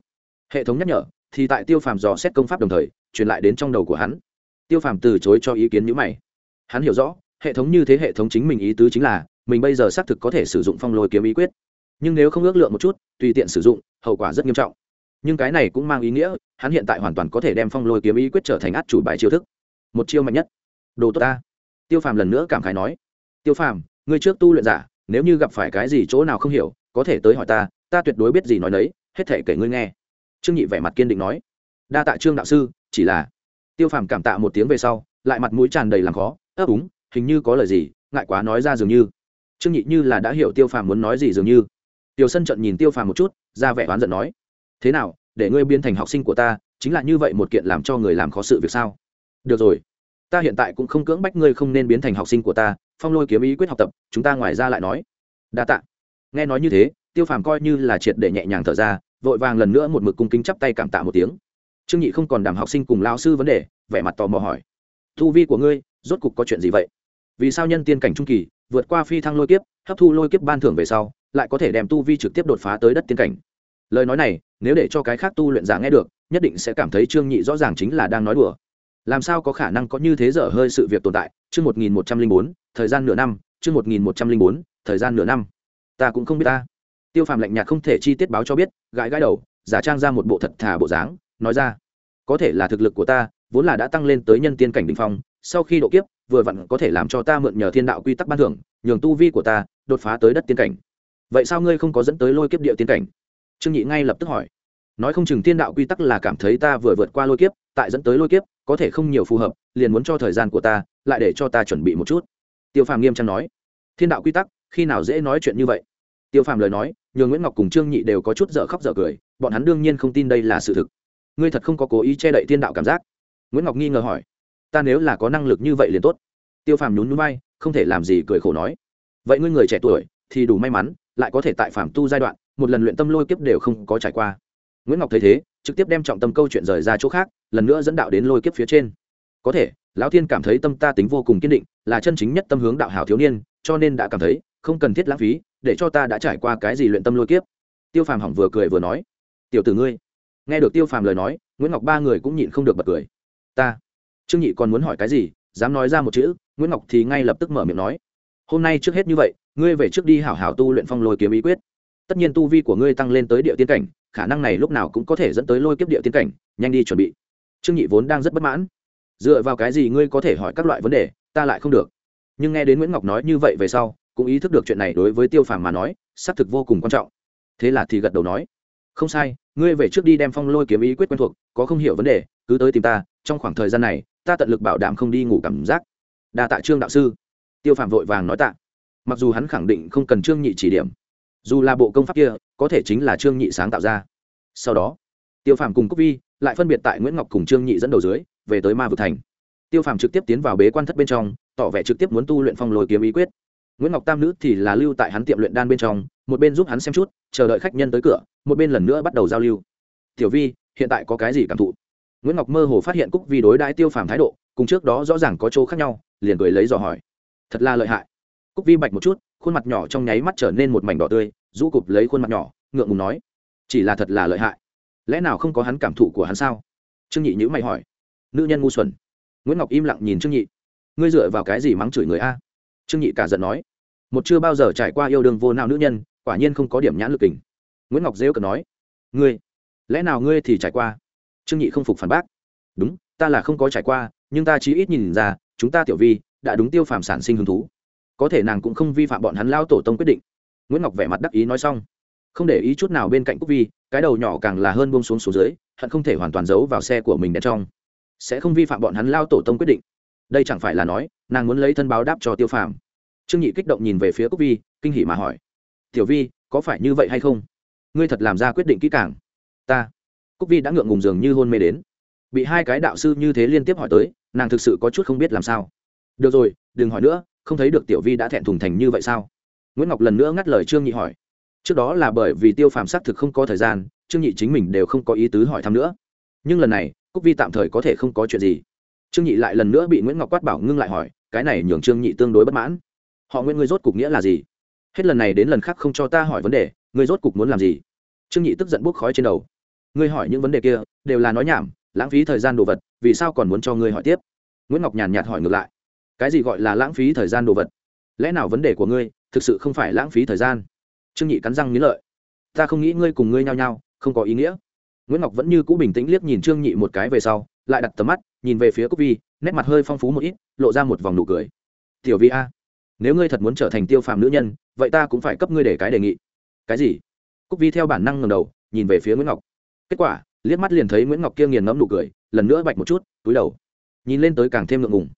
Hệ thống nhắc nhở, thì tại tiêu phàm dò xét công pháp đồng thời, truyền lại đến trong đầu của hắn. Tiêu phàm từ chối cho ý kiến nhữ mày. Hắn hiểu rõ, hệ thống như thế hệ thống chính mình ý tứ chính là, mình bây giờ xác thực có thể sử dụng phong lôi kiếm ý quyết. Nhưng nếu không ước lượng một chút, tùy tiện sử dụng, hậu quả rất nghiêm trọng nhưng cái này cũng mang ý nghĩa, hắn hiện tại hoàn toàn có thể đem phong lôi kiếm ý quyết trở thành át chủ bài chiêu thức. Một chiêu mạnh nhất. Đồ tốt ta. Tiêu phàm lần nữa cảm khái nói. Tiêu phàm, ngươi trước tu luyện giả, nếu như gặp phải cái gì chỗ nào không hiểu, có thể tới hỏi ta ta tuyệt đối biết gì nói đấy hết thể kể ngươi nghe. Trương nhị vẻ mặt kiên định nói. Đa tạ trương đạo sư, chỉ là tiêu phàm cảm tạ một tiếng về sau, lại mặt mũi tràn đầy làm khó. Ấp úng hình như có lời gì, ngại quá nói ra dường như. Trương nhị như là đã hiểu tiêu phàm muốn nói gì dường như. Tiểu sân trận nhìn tiêu phàm một chút, ra vẻ oán giận nói thế nào, để ngươi biến thành học sinh của ta, chính là như vậy một kiện làm cho người làm khó sự việc sao? Được rồi, ta hiện tại cũng không cưỡng bách ngươi không nên biến thành học sinh của ta, phong lôi kiếm ý quyết học tập, chúng ta ngoài ra lại nói. Đa tạ. Nghe nói như thế, tiêu phàm coi như là triệt để nhẹ nhàng thở ra, vội vàng lần nữa một mực cung kính chắp tay cảm tạ một tiếng. Trương nhị không còn đảm học sinh cùng lao sư vấn đề, vẻ mặt tò mò hỏi. Thu vi của ngươi, rốt cục có chuyện gì vậy? Vì sao nhân tiên cảnh trung kỳ, vượt qua phi thăng lôi kiếp, hấp thu lôi kiếp ban thưởng về sau, lại có thể đem tu vi trực tiếp đột phá tới đất tiên cảnh? Lời nói này, nếu để cho cái khác tu luyện giả nghe được, nhất định sẽ cảm thấy trương nhị rõ ràng chính là đang nói đùa. Làm sao có khả năng có như thế dở hơi sự việc tồn tại? Chương một nghìn một trăm linh bốn, thời gian nửa năm, chương một nghìn một trăm linh bốn, thời gian nửa năm. Ta cũng không biết ta. Tiêu phàm lạnh nhạt không thể chi tiết báo cho biết, gãi gãi đầu, giả trang ra một bộ thật thà bộ dáng, nói ra. Có thể là thực lực của ta, vốn là đã tăng lên tới nhân tiên cảnh đình phong, sau khi độ kiếp, vừa vặn có thể làm cho ta mượn nhờ thiên đạo quy tắc ban thưởng, nhường tu vi của ta đột phá tới đất tiên cảnh. Vậy sao ngươi không có dẫn tới lôi kiếp địa tiên cảnh? Trương nhị ngay lập tức hỏi. Nói không chừng thiên đạo quy tắc là cảm thấy ta vừa vượt qua lôi kiếp, tại dẫn tới lôi kiếp, có thể không nhiều phù hợp, liền muốn cho thời gian của ta, lại để cho ta chuẩn bị một chút. Tiêu phàm nghiêm trang nói. Thiên đạo quy tắc, khi nào dễ nói chuyện như vậy? Tiêu phàm lời nói, nhường nguyễn ngọc cùng trương nhị đều có chút dở khóc dở cười, bọn hắn đương nhiên không tin đây là sự thực. Ngươi thật không có cố ý che đậy thiên đạo cảm giác? Nguyễn ngọc nghi ngờ hỏi. Ta nếu là có năng lực như vậy liền tốt. Tiêu phàm nhún núi bay không thể làm gì cười khổ nói. Vậy ngươi người trẻ tuổi, thì đủ may mắn, lại có thể tại phàm tu giai đoạn một lần luyện tâm lôi kiếp đều không có trải qua. Nguyễn ngọc thấy thế, trực tiếp đem trọng tâm câu chuyện rời ra chỗ khác, lần nữa dẫn đạo đến lôi kiếp phía trên. Có thể, lão thiên cảm thấy tâm ta tính vô cùng kiên định, là chân chính nhất tâm hướng đạo hảo thiếu niên, cho nên đã cảm thấy, không cần thiết lãng phí, để cho ta đã trải qua cái gì luyện tâm lôi kiếp. Tiêu phàm hỏng vừa cười vừa nói, tiểu tử ngươi. Nghe được tiêu phàm lời nói, nguyễn ngọc ba người cũng nhịn không được bật cười. Ta. Trương nhị còn muốn hỏi cái gì, dám nói ra một chữ, nguyễn ngọc thì ngay lập tức mở miệng nói, hôm nay trước hết như vậy, ngươi về trước đi hảo hảo tu luyện phong lôi kiếm ý quyết tất nhiên tu vi của ngươi tăng lên tới địa tiên cảnh, khả năng này lúc nào cũng có thể dẫn tới lôi kiếp địa tiên cảnh, nhanh đi chuẩn bị. Trương nhị vốn đang rất bất mãn. Dựa vào cái gì ngươi có thể hỏi các loại vấn đề, ta lại không được. Nhưng nghe đến nguyễn ngọc nói như vậy về sau, cũng ý thức được chuyện này đối với tiêu phàm mà nói, xác thực vô cùng quan trọng. Thế là thì gật đầu nói, không sai, ngươi về trước đi đem phong lôi kiếm ý quyết quen thuộc, có không hiểu vấn đề, cứ tới tìm ta, trong khoảng thời gian này, ta tận lực bảo đảm không đi ngủ cảm giác. Đa tạ trương đạo sư. Tiêu phàm vội vàng nói tạ. Mặc dù hắn khẳng định không cần trương nhị chỉ điểm dù là bộ công pháp kia, có thể chính là trương nhị sáng tạo ra. Sau đó, tiêu phàm cùng cúc vi lại phân biệt tại nguyễn ngọc cùng trương nhị dẫn đầu dưới, về tới ma vực thành. Tiêu phàm trực tiếp tiến vào bế quan thất bên trong, tỏ vẻ trực tiếp muốn tu luyện phong lôi kiếm ý quyết. Nguyễn ngọc tam nữ thì là lưu tại hắn tiệm luyện đan bên trong, một bên giúp hắn xem chút, chờ đợi khách nhân tới cửa, một bên lần nữa bắt đầu giao lưu. Tiểu vi, hiện tại có cái gì cảm thụ? Nguyễn ngọc mơ hồ phát hiện cúc vi đối đãi tiêu phàm thái độ, cùng trước đó rõ ràng có chỗ khác nhau, liền cười lấy dò hỏi. Thật là lợi hại. Cúc vi bạch một chút khuôn mặt nhỏ trong nháy mắt trở nên một mảnh đỏ tươi, rũ cụp lấy khuôn mặt nhỏ, ngượng ngùng nói, chỉ là thật là lợi hại. Lẽ nào không có hắn cảm thụ của hắn sao? Trương nhị nhữ mày hỏi. Nữ nhân ngu xuẩn. Nguyễn ngọc im lặng nhìn trương nhị. Ngươi dựa vào cái gì mắng chửi người a? Trương nhị cả giận nói. Một chưa bao giờ trải qua yêu đương vô nào nữ nhân, quả nhiên không có điểm nhãn lực kình. Nguyễn ngọc dễu cần nói. Ngươi, lẽ nào ngươi thì trải qua? Trương nhị không phục phản bác. Đúng, ta là không có trải qua, nhưng ta chí ít nhìn ra, chúng ta tiểu vi, đã đúng tiêu phàm sản sinh hứng thú có thể nàng cũng không vi phạm bọn hắn lao tổ tông quyết định. Nguyễn ngọc vẻ mặt đắc ý nói xong. Không để ý chút nào bên cạnh cúc vi, cái đầu nhỏ càng là hơn bông xuống xuống dưới, hận không thể hoàn toàn giấu vào xe của mình đ trong. Sẽ không vi phạm bọn hắn lao tổ tông quyết định. Đây chẳng phải là nói, nàng muốn lấy thân báo đáp cho tiêu phàm. Trương nhị kích động nhìn về phía cúc vi, kinh hỉ mà hỏi. Tiểu vi, có phải như vậy hay không? Ngươi thật làm ra quyết định kỹ càng. Ta. Cúc vi đã ngượng ngùng dường như hôn mê đến. Bị hai cái đạo sư như thế liên tiếp hỏi tới, nàng thực sự có chút không biết làm sao. Được rồi, đừng hỏi nữa không thấy được tiểu vi đã thẹn thùng thành như vậy sao? Nguyễn ngọc lần nữa ngắt lời trương nhị hỏi. Trước đó là bởi vì tiêu phàm xác thực không có thời gian, trương nhị chính mình đều không có ý tứ hỏi thăm nữa. Nhưng lần này, cúc vi tạm thời có thể không có chuyện gì. Trương nhị lại lần nữa bị nguyễn ngọc quát bảo ngưng lại hỏi, cái này nhường trương nhị tương đối bất mãn. Họ nguyễn, ngươi rốt cục nghĩa là gì? Hết lần này đến lần khác không cho ta hỏi vấn đề, ngươi rốt cục muốn làm gì? Trương nhị tức giận bốc khói trên đầu. Ngươi hỏi những vấn đề kia, đều là nói nhảm, lãng phí thời gian đồ vật, vì sao còn muốn cho ngươi hỏi tiếp? Nguyễn ngọc nhàn nhạt hỏi ngược lại cái gì gọi là lãng phí thời gian đồ vật? Lẽ nào vấn đề của ngươi thực sự không phải lãng phí thời gian? Trương nhị cắn răng nghĩ lợi. Ta không nghĩ ngươi cùng ngươi nhao nhao, không có ý nghĩa. Nguyễn ngọc vẫn như cũ bình tĩnh liếc nhìn trương nhị một cái về sau, lại đặt tầm mắt, nhìn về phía cúc vi, nét mặt hơi phong phú một ít, lộ ra một vòng nụ cười. Tiểu vi a, nếu ngươi thật muốn trở thành tiêu phàm nữ nhân, vậy ta cũng phải cấp ngươi để cái đề nghị. Cái gì? Cúc vi theo bản năng ngầm đầu, nhìn về phía nguyễn ngọc. Kết quả, liếc mắt liền thấy nguyễn ngọc kia nghiền ngẫm nụ cười, lần nữa bạch một chút, túi đầu. Nhìn lên tới càng thêm ngượng ngùng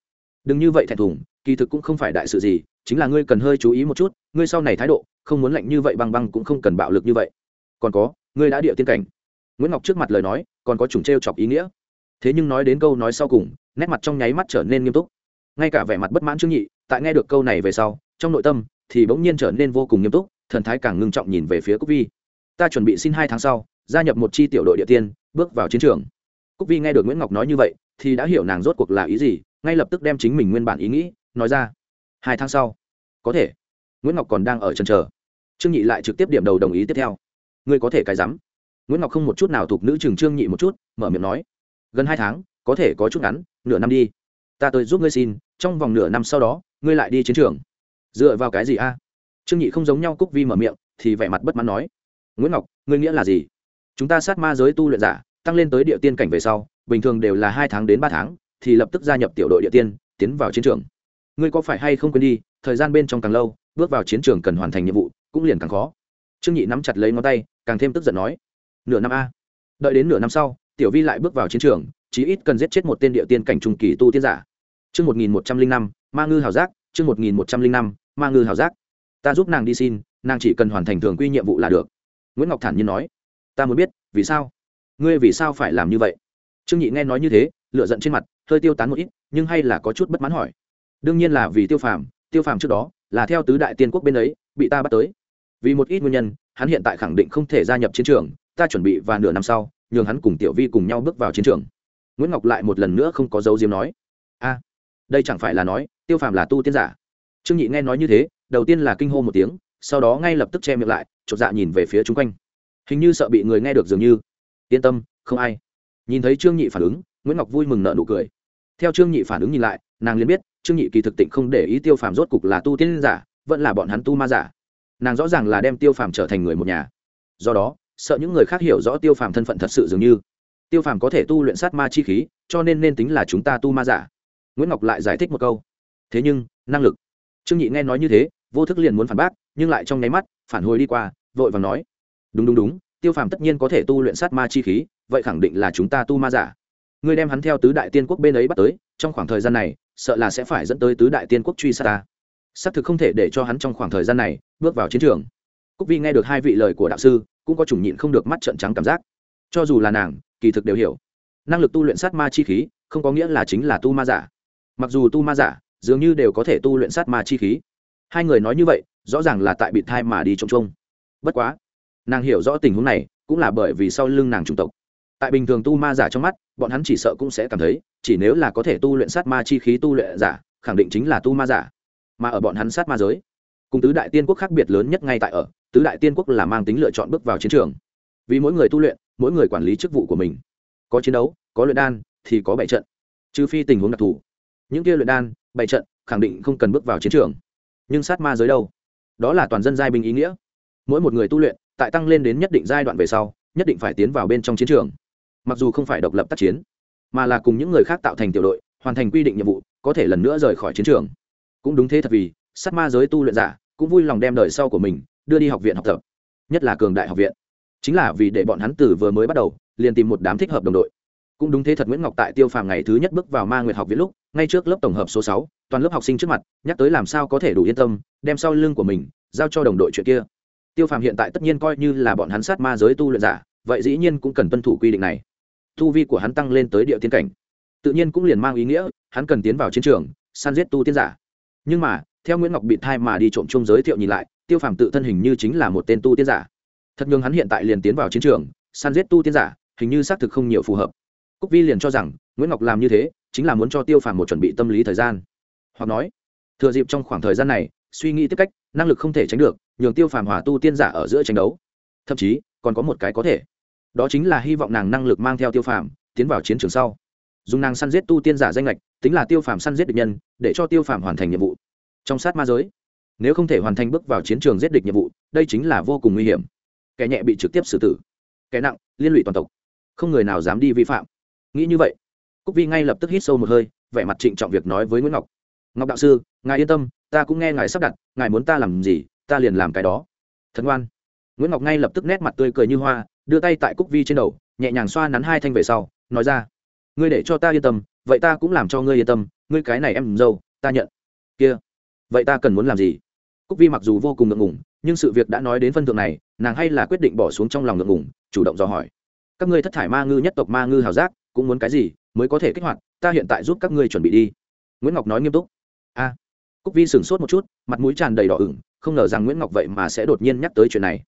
đừng như vậy thẹn thùng, kỳ thực cũng không phải đại sự gì, chính là ngươi cần hơi chú ý một chút, ngươi sau này thái độ, không muốn lạnh như vậy băng băng cũng không cần bạo lực như vậy. Còn có, ngươi đã địa tiên cảnh. Nguyễn ngọc trước mặt lời nói, còn có chủng t r e o chọc ý nghĩa. Thế nhưng nói đến câu nói sau cùng, nét mặt trong nháy mắt trở nên nghiêm túc. Ngay cả vẻ mặt bất mãn trương nhị, tại nghe được câu này về sau, trong nội tâm thì bỗng nhiên trở nên vô cùng nghiêm túc, thần thái càng ngưng trọng nhìn về phía cúc vi. Ta chuẩn bị xin hai tháng sau, gia nhập một chi tiểu đội địa tiên, bước vào chiến trường. Cúc vi nghe được nguyễn ngọc nói như vậy, thì đã hiểu nàng rốt cuộc là ý gì ngay lập tức đem chính mình nguyên bản ý nghĩ nói ra. Hai tháng sau, có thể, nguyễn ngọc còn đang ở chân chờ. Trương nhị lại trực tiếp điểm đầu đồng ý tiếp theo. Ngươi có thể cái rắm. Nguyễn ngọc không một chút nào thuộc nữ trường trương nhị một chút, mở miệng nói, gần hai tháng, có thể có chút ngắn, nửa năm đi. Ta tới giúp ngươi xin, trong vòng nửa năm sau đó, ngươi lại đi chiến trường. Dựa vào cái gì a? Trương nhị không giống nhau cúc vi mở miệng, thì vẻ mặt bất mãn nói, nguyễn ngọc, ngươi nghĩa là gì? Chúng ta sát ma giới tu luyện giả, tăng lên tới địa tiên cảnh về sau, bình thường đều là hai tháng đến ba tháng thì lập tức gia nhập tiểu đội địa tiên, tiến vào chiến trường. Ngươi có phải hay không quên đi, thời gian bên trong càng lâu, bước vào chiến trường cần hoàn thành nhiệm vụ, cũng liền càng khó. Trương nhị nắm chặt lấy ngón tay, càng thêm tức giận nói, nửa năm a. Đợi đến nửa năm sau, tiểu vi lại bước vào chiến trường, chí ít cần giết chết một tên địa tiên cảnh trung kỳ tu tiên giả. Chương một nghìn một trăm linh năm ma ngư hào giác, chương một nghìn một trăm linh năm ma ngư hào giác. Ta giúp nàng đi xin, nàng chỉ cần hoàn thành thường quy nhiệm vụ là được. Nguyễn ngọc thản nhiên nói, ta muốn biết, vì sao? Ngươi vì sao phải làm như vậy? Trương nhị nghe nói như thế lựa giận trên mặt hơi tiêu tán một ít, nhưng hay là có chút bất mãn hỏi. Đương nhiên là vì tiêu phàm tiêu phàm trước đó là theo tứ đại tiên quốc bên ấy bị ta bắt tới. Vì một ít nguyên nhân, hắn hiện tại khẳng định không thể gia nhập chiến trường, ta chuẩn bị và nửa năm sau, nhường hắn cùng tiểu vi cùng nhau bước vào chiến trường. Nguyễn ngọc lại một lần nữa không có dấu diếm nói. A, đây chẳng phải là nói, tiêu phàm là tu tiên giả. Trương nhị nghe nói như thế, đầu tiên là kinh hô một tiếng, sau đó ngay lập tức che miệng lại, chột dạ nhìn về phía chung quanh. Hình như sợ bị người nghe được dường như. Yên tâm, không ai. Nhìn thấy trương nhị phản ứng, nguyễn ngọc vui mừng nợ nụ cười theo trương nhị phản ứng nhìn lại, nàng liền biết, trương nhị kỳ thực tịnh không để ý tiêu phàm rốt cục là tu tiên giả, vẫn là bọn hắn tu ma giả. Nàng rõ ràng là đem tiêu phàm trở thành người một nhà. Do đó, sợ những người khác hiểu rõ tiêu phàm thân phận thật sự dường như. Tiêu phàm có thể tu luyện sát ma chi khí, cho nên nên tính là chúng ta tu ma giả. Nguyễn ngọc lại giải thích một câu. Thế nhưng, năng lực. Trương nhị nghe nói như thế, vô thức liền muốn phản bác, nhưng lại trong nháy mắt, phản hồi đi qua, vội vàng nói. Đúng đúng đúng, tiêu phàm tất nhiên có thể tu luyện sát ma chi khí, vậy khẳng định là chúng ta tu ma giả ngươi đem hắn theo tứ đại tiên quốc bên ấy bắt tới, trong khoảng thời gian này, sợ là sẽ phải dẫn tới tứ đại tiên quốc truy sát ta. Xác thực không thể để cho hắn trong khoảng thời gian này, bước vào chiến trường. Cúc vi nghe được hai vị lời của đạo sư, cũng có chủng nhịn không được mắt trợn trắng cảm giác. Cho dù là nàng, kỳ thực đều hiểu. Năng lực tu luyện sát ma chi khí, không có nghĩa là chính là tu ma giả. Mặc dù tu ma giả, dường như đều có thể tu luyện sát ma chi khí. Hai người nói như vậy, rõ ràng là tại bị thai mà đi trông trông. Bất quá, nàng hiểu rõ tình huống này, cũng là bởi vì sau lưng nàng chủng tộc tại bình thường tu ma giả trong mắt, bọn hắn chỉ sợ cũng sẽ cảm thấy, chỉ nếu là có thể tu luyện sát ma chi khí tu luyện giả, khẳng định chính là tu ma giả. Mà ở bọn hắn sát ma giới, cùng tứ đại tiên quốc khác biệt lớn nhất ngay tại ở, tứ đại tiên quốc là mang tính lựa chọn bước vào chiến trường. Vì mỗi người tu luyện, mỗi người quản lý chức vụ của mình. Có chiến đấu, có luyện đan, thì có bảy trận. Trừ phi tình huống đặc thù. Những kia luyện đan bảy trận, khẳng định không cần bước vào chiến trường. Nhưng sát ma giới đâu? Đó là toàn dân giai binh ý nghĩa. Mỗi một người tu luyện, tại tăng lên đến nhất định giai đoạn về sau, nhất định phải tiến vào bên trong chiến trường mặc dù không phải độc lập tác chiến, mà là cùng những người khác tạo thành tiểu đội, hoàn thành quy định nhiệm vụ, có thể lần nữa rời khỏi chiến trường. Cũng đúng thế thật vì, sát ma giới tu luyện giả cũng vui lòng đem đời sau của mình đưa đi học viện học tập, nhất là cường đại học viện. Chính là vì để bọn hắn từ vừa mới bắt đầu, liền tìm một đám thích hợp đồng đội. Cũng đúng thế thật nguyễn ngọc tại tiêu phàm ngày thứ nhất bước vào ma nguyệt học viện lúc, ngay trước lớp tổng hợp số sáu, toàn lớp học sinh trước mặt, nhắc tới làm sao có thể đủ yên tâm, đem sau lưng của mình giao cho đồng đội chuyện kia. Tiêu phàm hiện tại tất nhiên coi như là bọn hắn sát ma giới tu luyện giả, vậy dĩ nhiên cũng cần tuân thủ quy định này tu vi của hắn tăng lên tới địa tiên cảnh. Tự nhiên cũng liền mang ý nghĩa, hắn cần tiến vào chiến trường, săn giết tu tiên giả. Nhưng mà, theo nguyễn ngọc bị thai mà đi trộm chung giới thiệu nhìn lại, tiêu phàm tự thân hình như chính là một tên tu tiên giả. Thật nhường hắn hiện tại liền tiến vào chiến trường, săn giết tu tiên giả, hình như xác thực không nhiều phù hợp. Cúc vi liền cho rằng, nguyễn ngọc làm như thế, chính là muốn cho tiêu phàm một chuẩn bị tâm lý thời gian. Hoặc nói, thừa dịp trong khoảng thời gian này, suy nghĩ tiếp cách, năng lực không thể tránh được, nhường tiêu phàm hòa tu tiên giả ở giữa tranh đấu. Thậm chí, còn có một cái có thể đó chính là hy vọng nàng năng lực mang theo tiêu phàm tiến vào chiến trường sau. Dùng nàng săn giết tu tiên giả danh lệch tính là tiêu phàm săn giết địch nhân, để cho tiêu phàm hoàn thành nhiệm vụ. Trong sát ma giới, nếu không thể hoàn thành bước vào chiến trường giết địch nhiệm vụ, đây chính là vô cùng nguy hiểm. Kẻ nhẹ bị trực tiếp xử tử, kẻ nặng, liên lụy toàn tộc. Không người nào dám đi vi phạm. Nghĩ như vậy, cúc vi ngay lập tức hít sâu một hơi, vẻ mặt trịnh trọng việc nói với nguyễn ngọc. Ngọc đạo sư, ngài yên tâm, ta cũng nghe ngài sắp đặt, ngài muốn ta làm gì, ta liền làm cái đó. Thật ngoan nguyễn ngọc ngay lập tức nét mặt tươi cười như hoa đưa tay tại cúc vi trên đầu, nhẹ nhàng xoa nắn hai thanh về sau, nói ra, ngươi để cho ta yên tâm, vậy ta cũng làm cho ngươi yên tâm, ngươi cái này em dâu, ta nhận. Kia, vậy ta cần muốn làm gì? Cúc vi mặc dù vô cùng ngượng ngùng, nhưng sự việc đã nói đến phân thượng này, nàng hay là quyết định bỏ xuống trong lòng ngượng ngùng, chủ động dò hỏi, các ngươi thất thải ma ngư nhất tộc ma ngư hào giác, cũng muốn cái gì mới có thể kích hoạt, ta hiện tại giúp các ngươi chuẩn bị đi. Nguyễn ngọc nói nghiêm túc, a. Cúc vi sửng sốt một chút, mặt mũi tràn đầy đỏ ửng, không ngờ rằng nguyễn ngọc vậy mà sẽ đột nhiên nhắc tới chuyện này.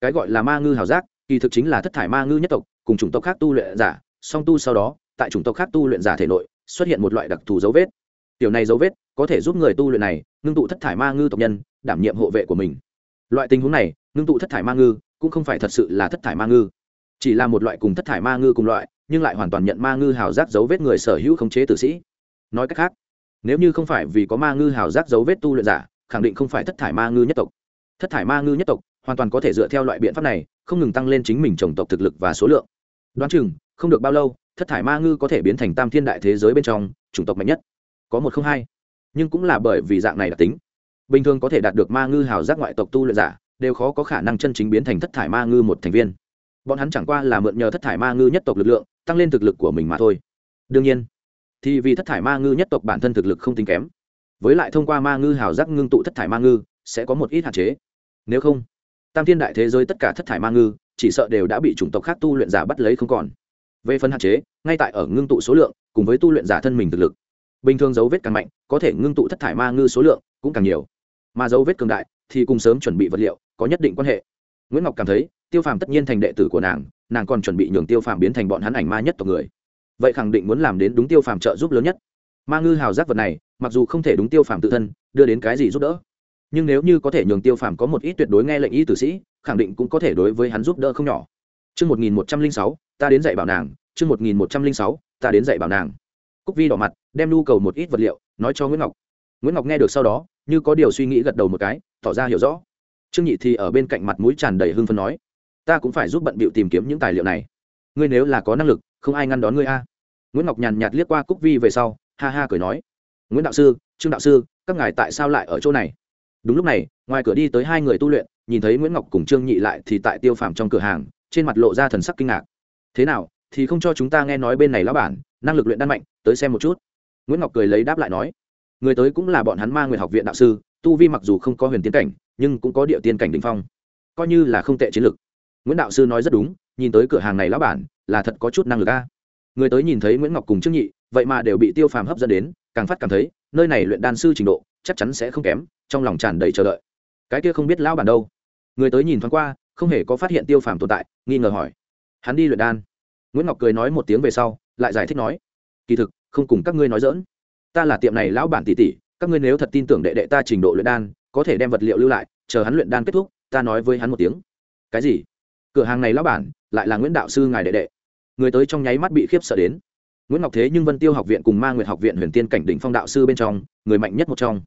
Cái gọi là ma ngư hào giác kỳ thực chính là thất thải ma ngư nhất tộc, cùng chủng tộc khác tu luyện giả, song tu sau đó, tại chủng tộc khác tu luyện giả thể nội, xuất hiện một loại đặc thù dấu vết. Tiểu này dấu vết có thể giúp người tu luyện này ngưng tụ thất thải ma ngư tộc nhân, đảm nhiệm hộ vệ của mình. Loại tình huống này, ngưng tụ thất thải ma ngư cũng không phải thật sự là thất thải ma ngư. Chỉ là một loại cùng thất thải ma ngư cùng loại, nhưng lại hoàn toàn nhận ma ngư hào giác dấu vết người sở hữu khống chế tử sĩ. Nói cách khác, nếu như không phải vì có ma ngư hào giác dấu vết tu luyện giả, khẳng định không phải thất thải ma ngư nhất tộc. Thất thải ma ngư nhất tộc hoàn toàn có thể dựa theo loại biện pháp này, không ngừng tăng lên chính mình trồng tộc thực lực và số lượng. Đoán chừng, không được bao lâu, thất thải ma ngư có thể biến thành tam thiên đại thế giới bên trong, chủng tộc mạnh nhất. Có một không hai. Nhưng cũng là bởi vì dạng này đặc tính. Bình thường có thể đạt được ma ngư hào giác ngoại tộc tu luyện giả, đều khó có khả năng chân chính biến thành thất thải ma ngư một thành viên. Bọn hắn chẳng qua là mượn nhờ thất thải ma ngư nhất tộc lực lượng, tăng lên thực lực của mình mà thôi. Đương nhiên, thì vì thất thải ma ngư nhất tộc bản thân thực lực không tính kém, với lại thông qua ma ngư hào giác ngưng tụ thất thải ma ngư, sẽ có một ít hạn chế. Nếu không tam thiên đại thế giới tất cả thất thải ma ngư, chỉ sợ đều đã bị chủng tộc khác tu luyện giả bắt lấy không còn. Về phần hạn chế, ngay tại ở ngưng tụ số lượng, cùng với tu luyện giả thân mình thực lực. Bình thường dấu vết càng mạnh, có thể ngưng tụ thất thải ma ngư số lượng cũng càng nhiều. Mà dấu vết cường đại, thì cùng sớm chuẩn bị vật liệu, có nhất định quan hệ. Nguyễn ngọc cảm thấy, tiêu phàm tất nhiên thành đệ tử của nàng nàng còn chuẩn bị nhường tiêu phàm biến thành bọn hắn ảnh ma nhất tộc người. Vậy khẳng định muốn làm đến đúng tiêu phàm trợ giúp lớn nhất. Ma ngư hào giác vật này, mặc dù không thể đúng tiêu phàm tự thân, đưa đến cái gì giúp đỡ? Nhưng nếu như có thể nhường tiêu phàm có một ít tuyệt đối nghe lệnh y tử sĩ khẳng định cũng có thể đối với hắn giúp đỡ không nhỏ Chương 1106, ta đến dạy bảo nàng, chương 1106, ta đến dạy bảo nàng. Cúc Vi đỏ mặt, đem nhu cầu một ít vật liệu, nói cho Nguyễn Ngọc. Nguyễn Ngọc nghe được sau đó, như có điều suy nghĩ gật đầu một cái, tỏ ra hiểu rõ. Trương Nhị thì ở bên cạnh mặt mũi tràn đầy hưng phấn nói, ta cũng phải giúp bận bịu tìm kiếm những tài liệu này. Ngươi nếu là có năng lực, không ai ngăn đón ngươi a. Nguyễn Ngọc nhàn nhạt liếc qua Cúc Vi về sau, ha ha cười nói, Nguyễn đạo sư, Trương đạo sư, các ngài tại sao lại ở chỗ này? Đúng lúc này, ngoài cửa đi tới hai người tu luyện, nhìn thấy Nguyễn Ngọc cùng Trương Nhị lại thì tại Tiêu Phàm trong cửa hàng, trên mặt lộ ra thần sắc kinh ngạc. Thế nào thì không cho chúng ta nghe nói bên này lão bản năng lực luyện đan mạnh tới xem một chút. Nguyễn ngọc cười lấy đáp lại nói người tới cũng là bọn hắn ma nguyện học viện đạo sư tu vi mặc dù không có huyền tiến cảnh nhưng cũng có địa tiên cảnh đ ỉ n h phong. Coi như là không tệ chiến lược nguyễn đạo sư nói rất đúng nhìn tới cửa hàng này lão bản là thật có chút năng lực a. Người tới nhìn thấy nguyễn ngọc cùng trương nhị vậy mà đều bị tiêu phàm hấp dẫn đến càng phát cảm thấy nơi này luyện đan sư trình độ chắc chắn sẽ không kém trong lòng tràn đầy chờ đợi. Cái kia không biết lão bản đâu. Người tới nhìn thoáng qua, không hề có phát hiện tiêu phàm tồn tại, nghi ngờ hỏi. Hắn đi luyện đan. Nguyễn ngọc cười nói một tiếng về sau, lại giải thích nói. Kỳ thực, không cùng các ngươi nói dỡn ta là tiệm này lão bản tỷ tỷ, các ngươi nếu thật tin tưởng đệ đệ ta trình độ luyện đan, có thể đem vật liệu lưu lại, chờ hắn luyện đan kết thúc, ta nói với hắn một tiếng. Cái gì? Cửa hàng này lão bản, lại là nguyễn đạo sư ngài đệ đệ. Người tới trong nháy mắt bị khiếp sợ đến. Nguyễn ngọc thế nhưng vân tiêu học viện cùng ma nguyệt học viện huyền tiên cảnh đỉnh phong đạo sư bên trong, người mạnh nhất một trong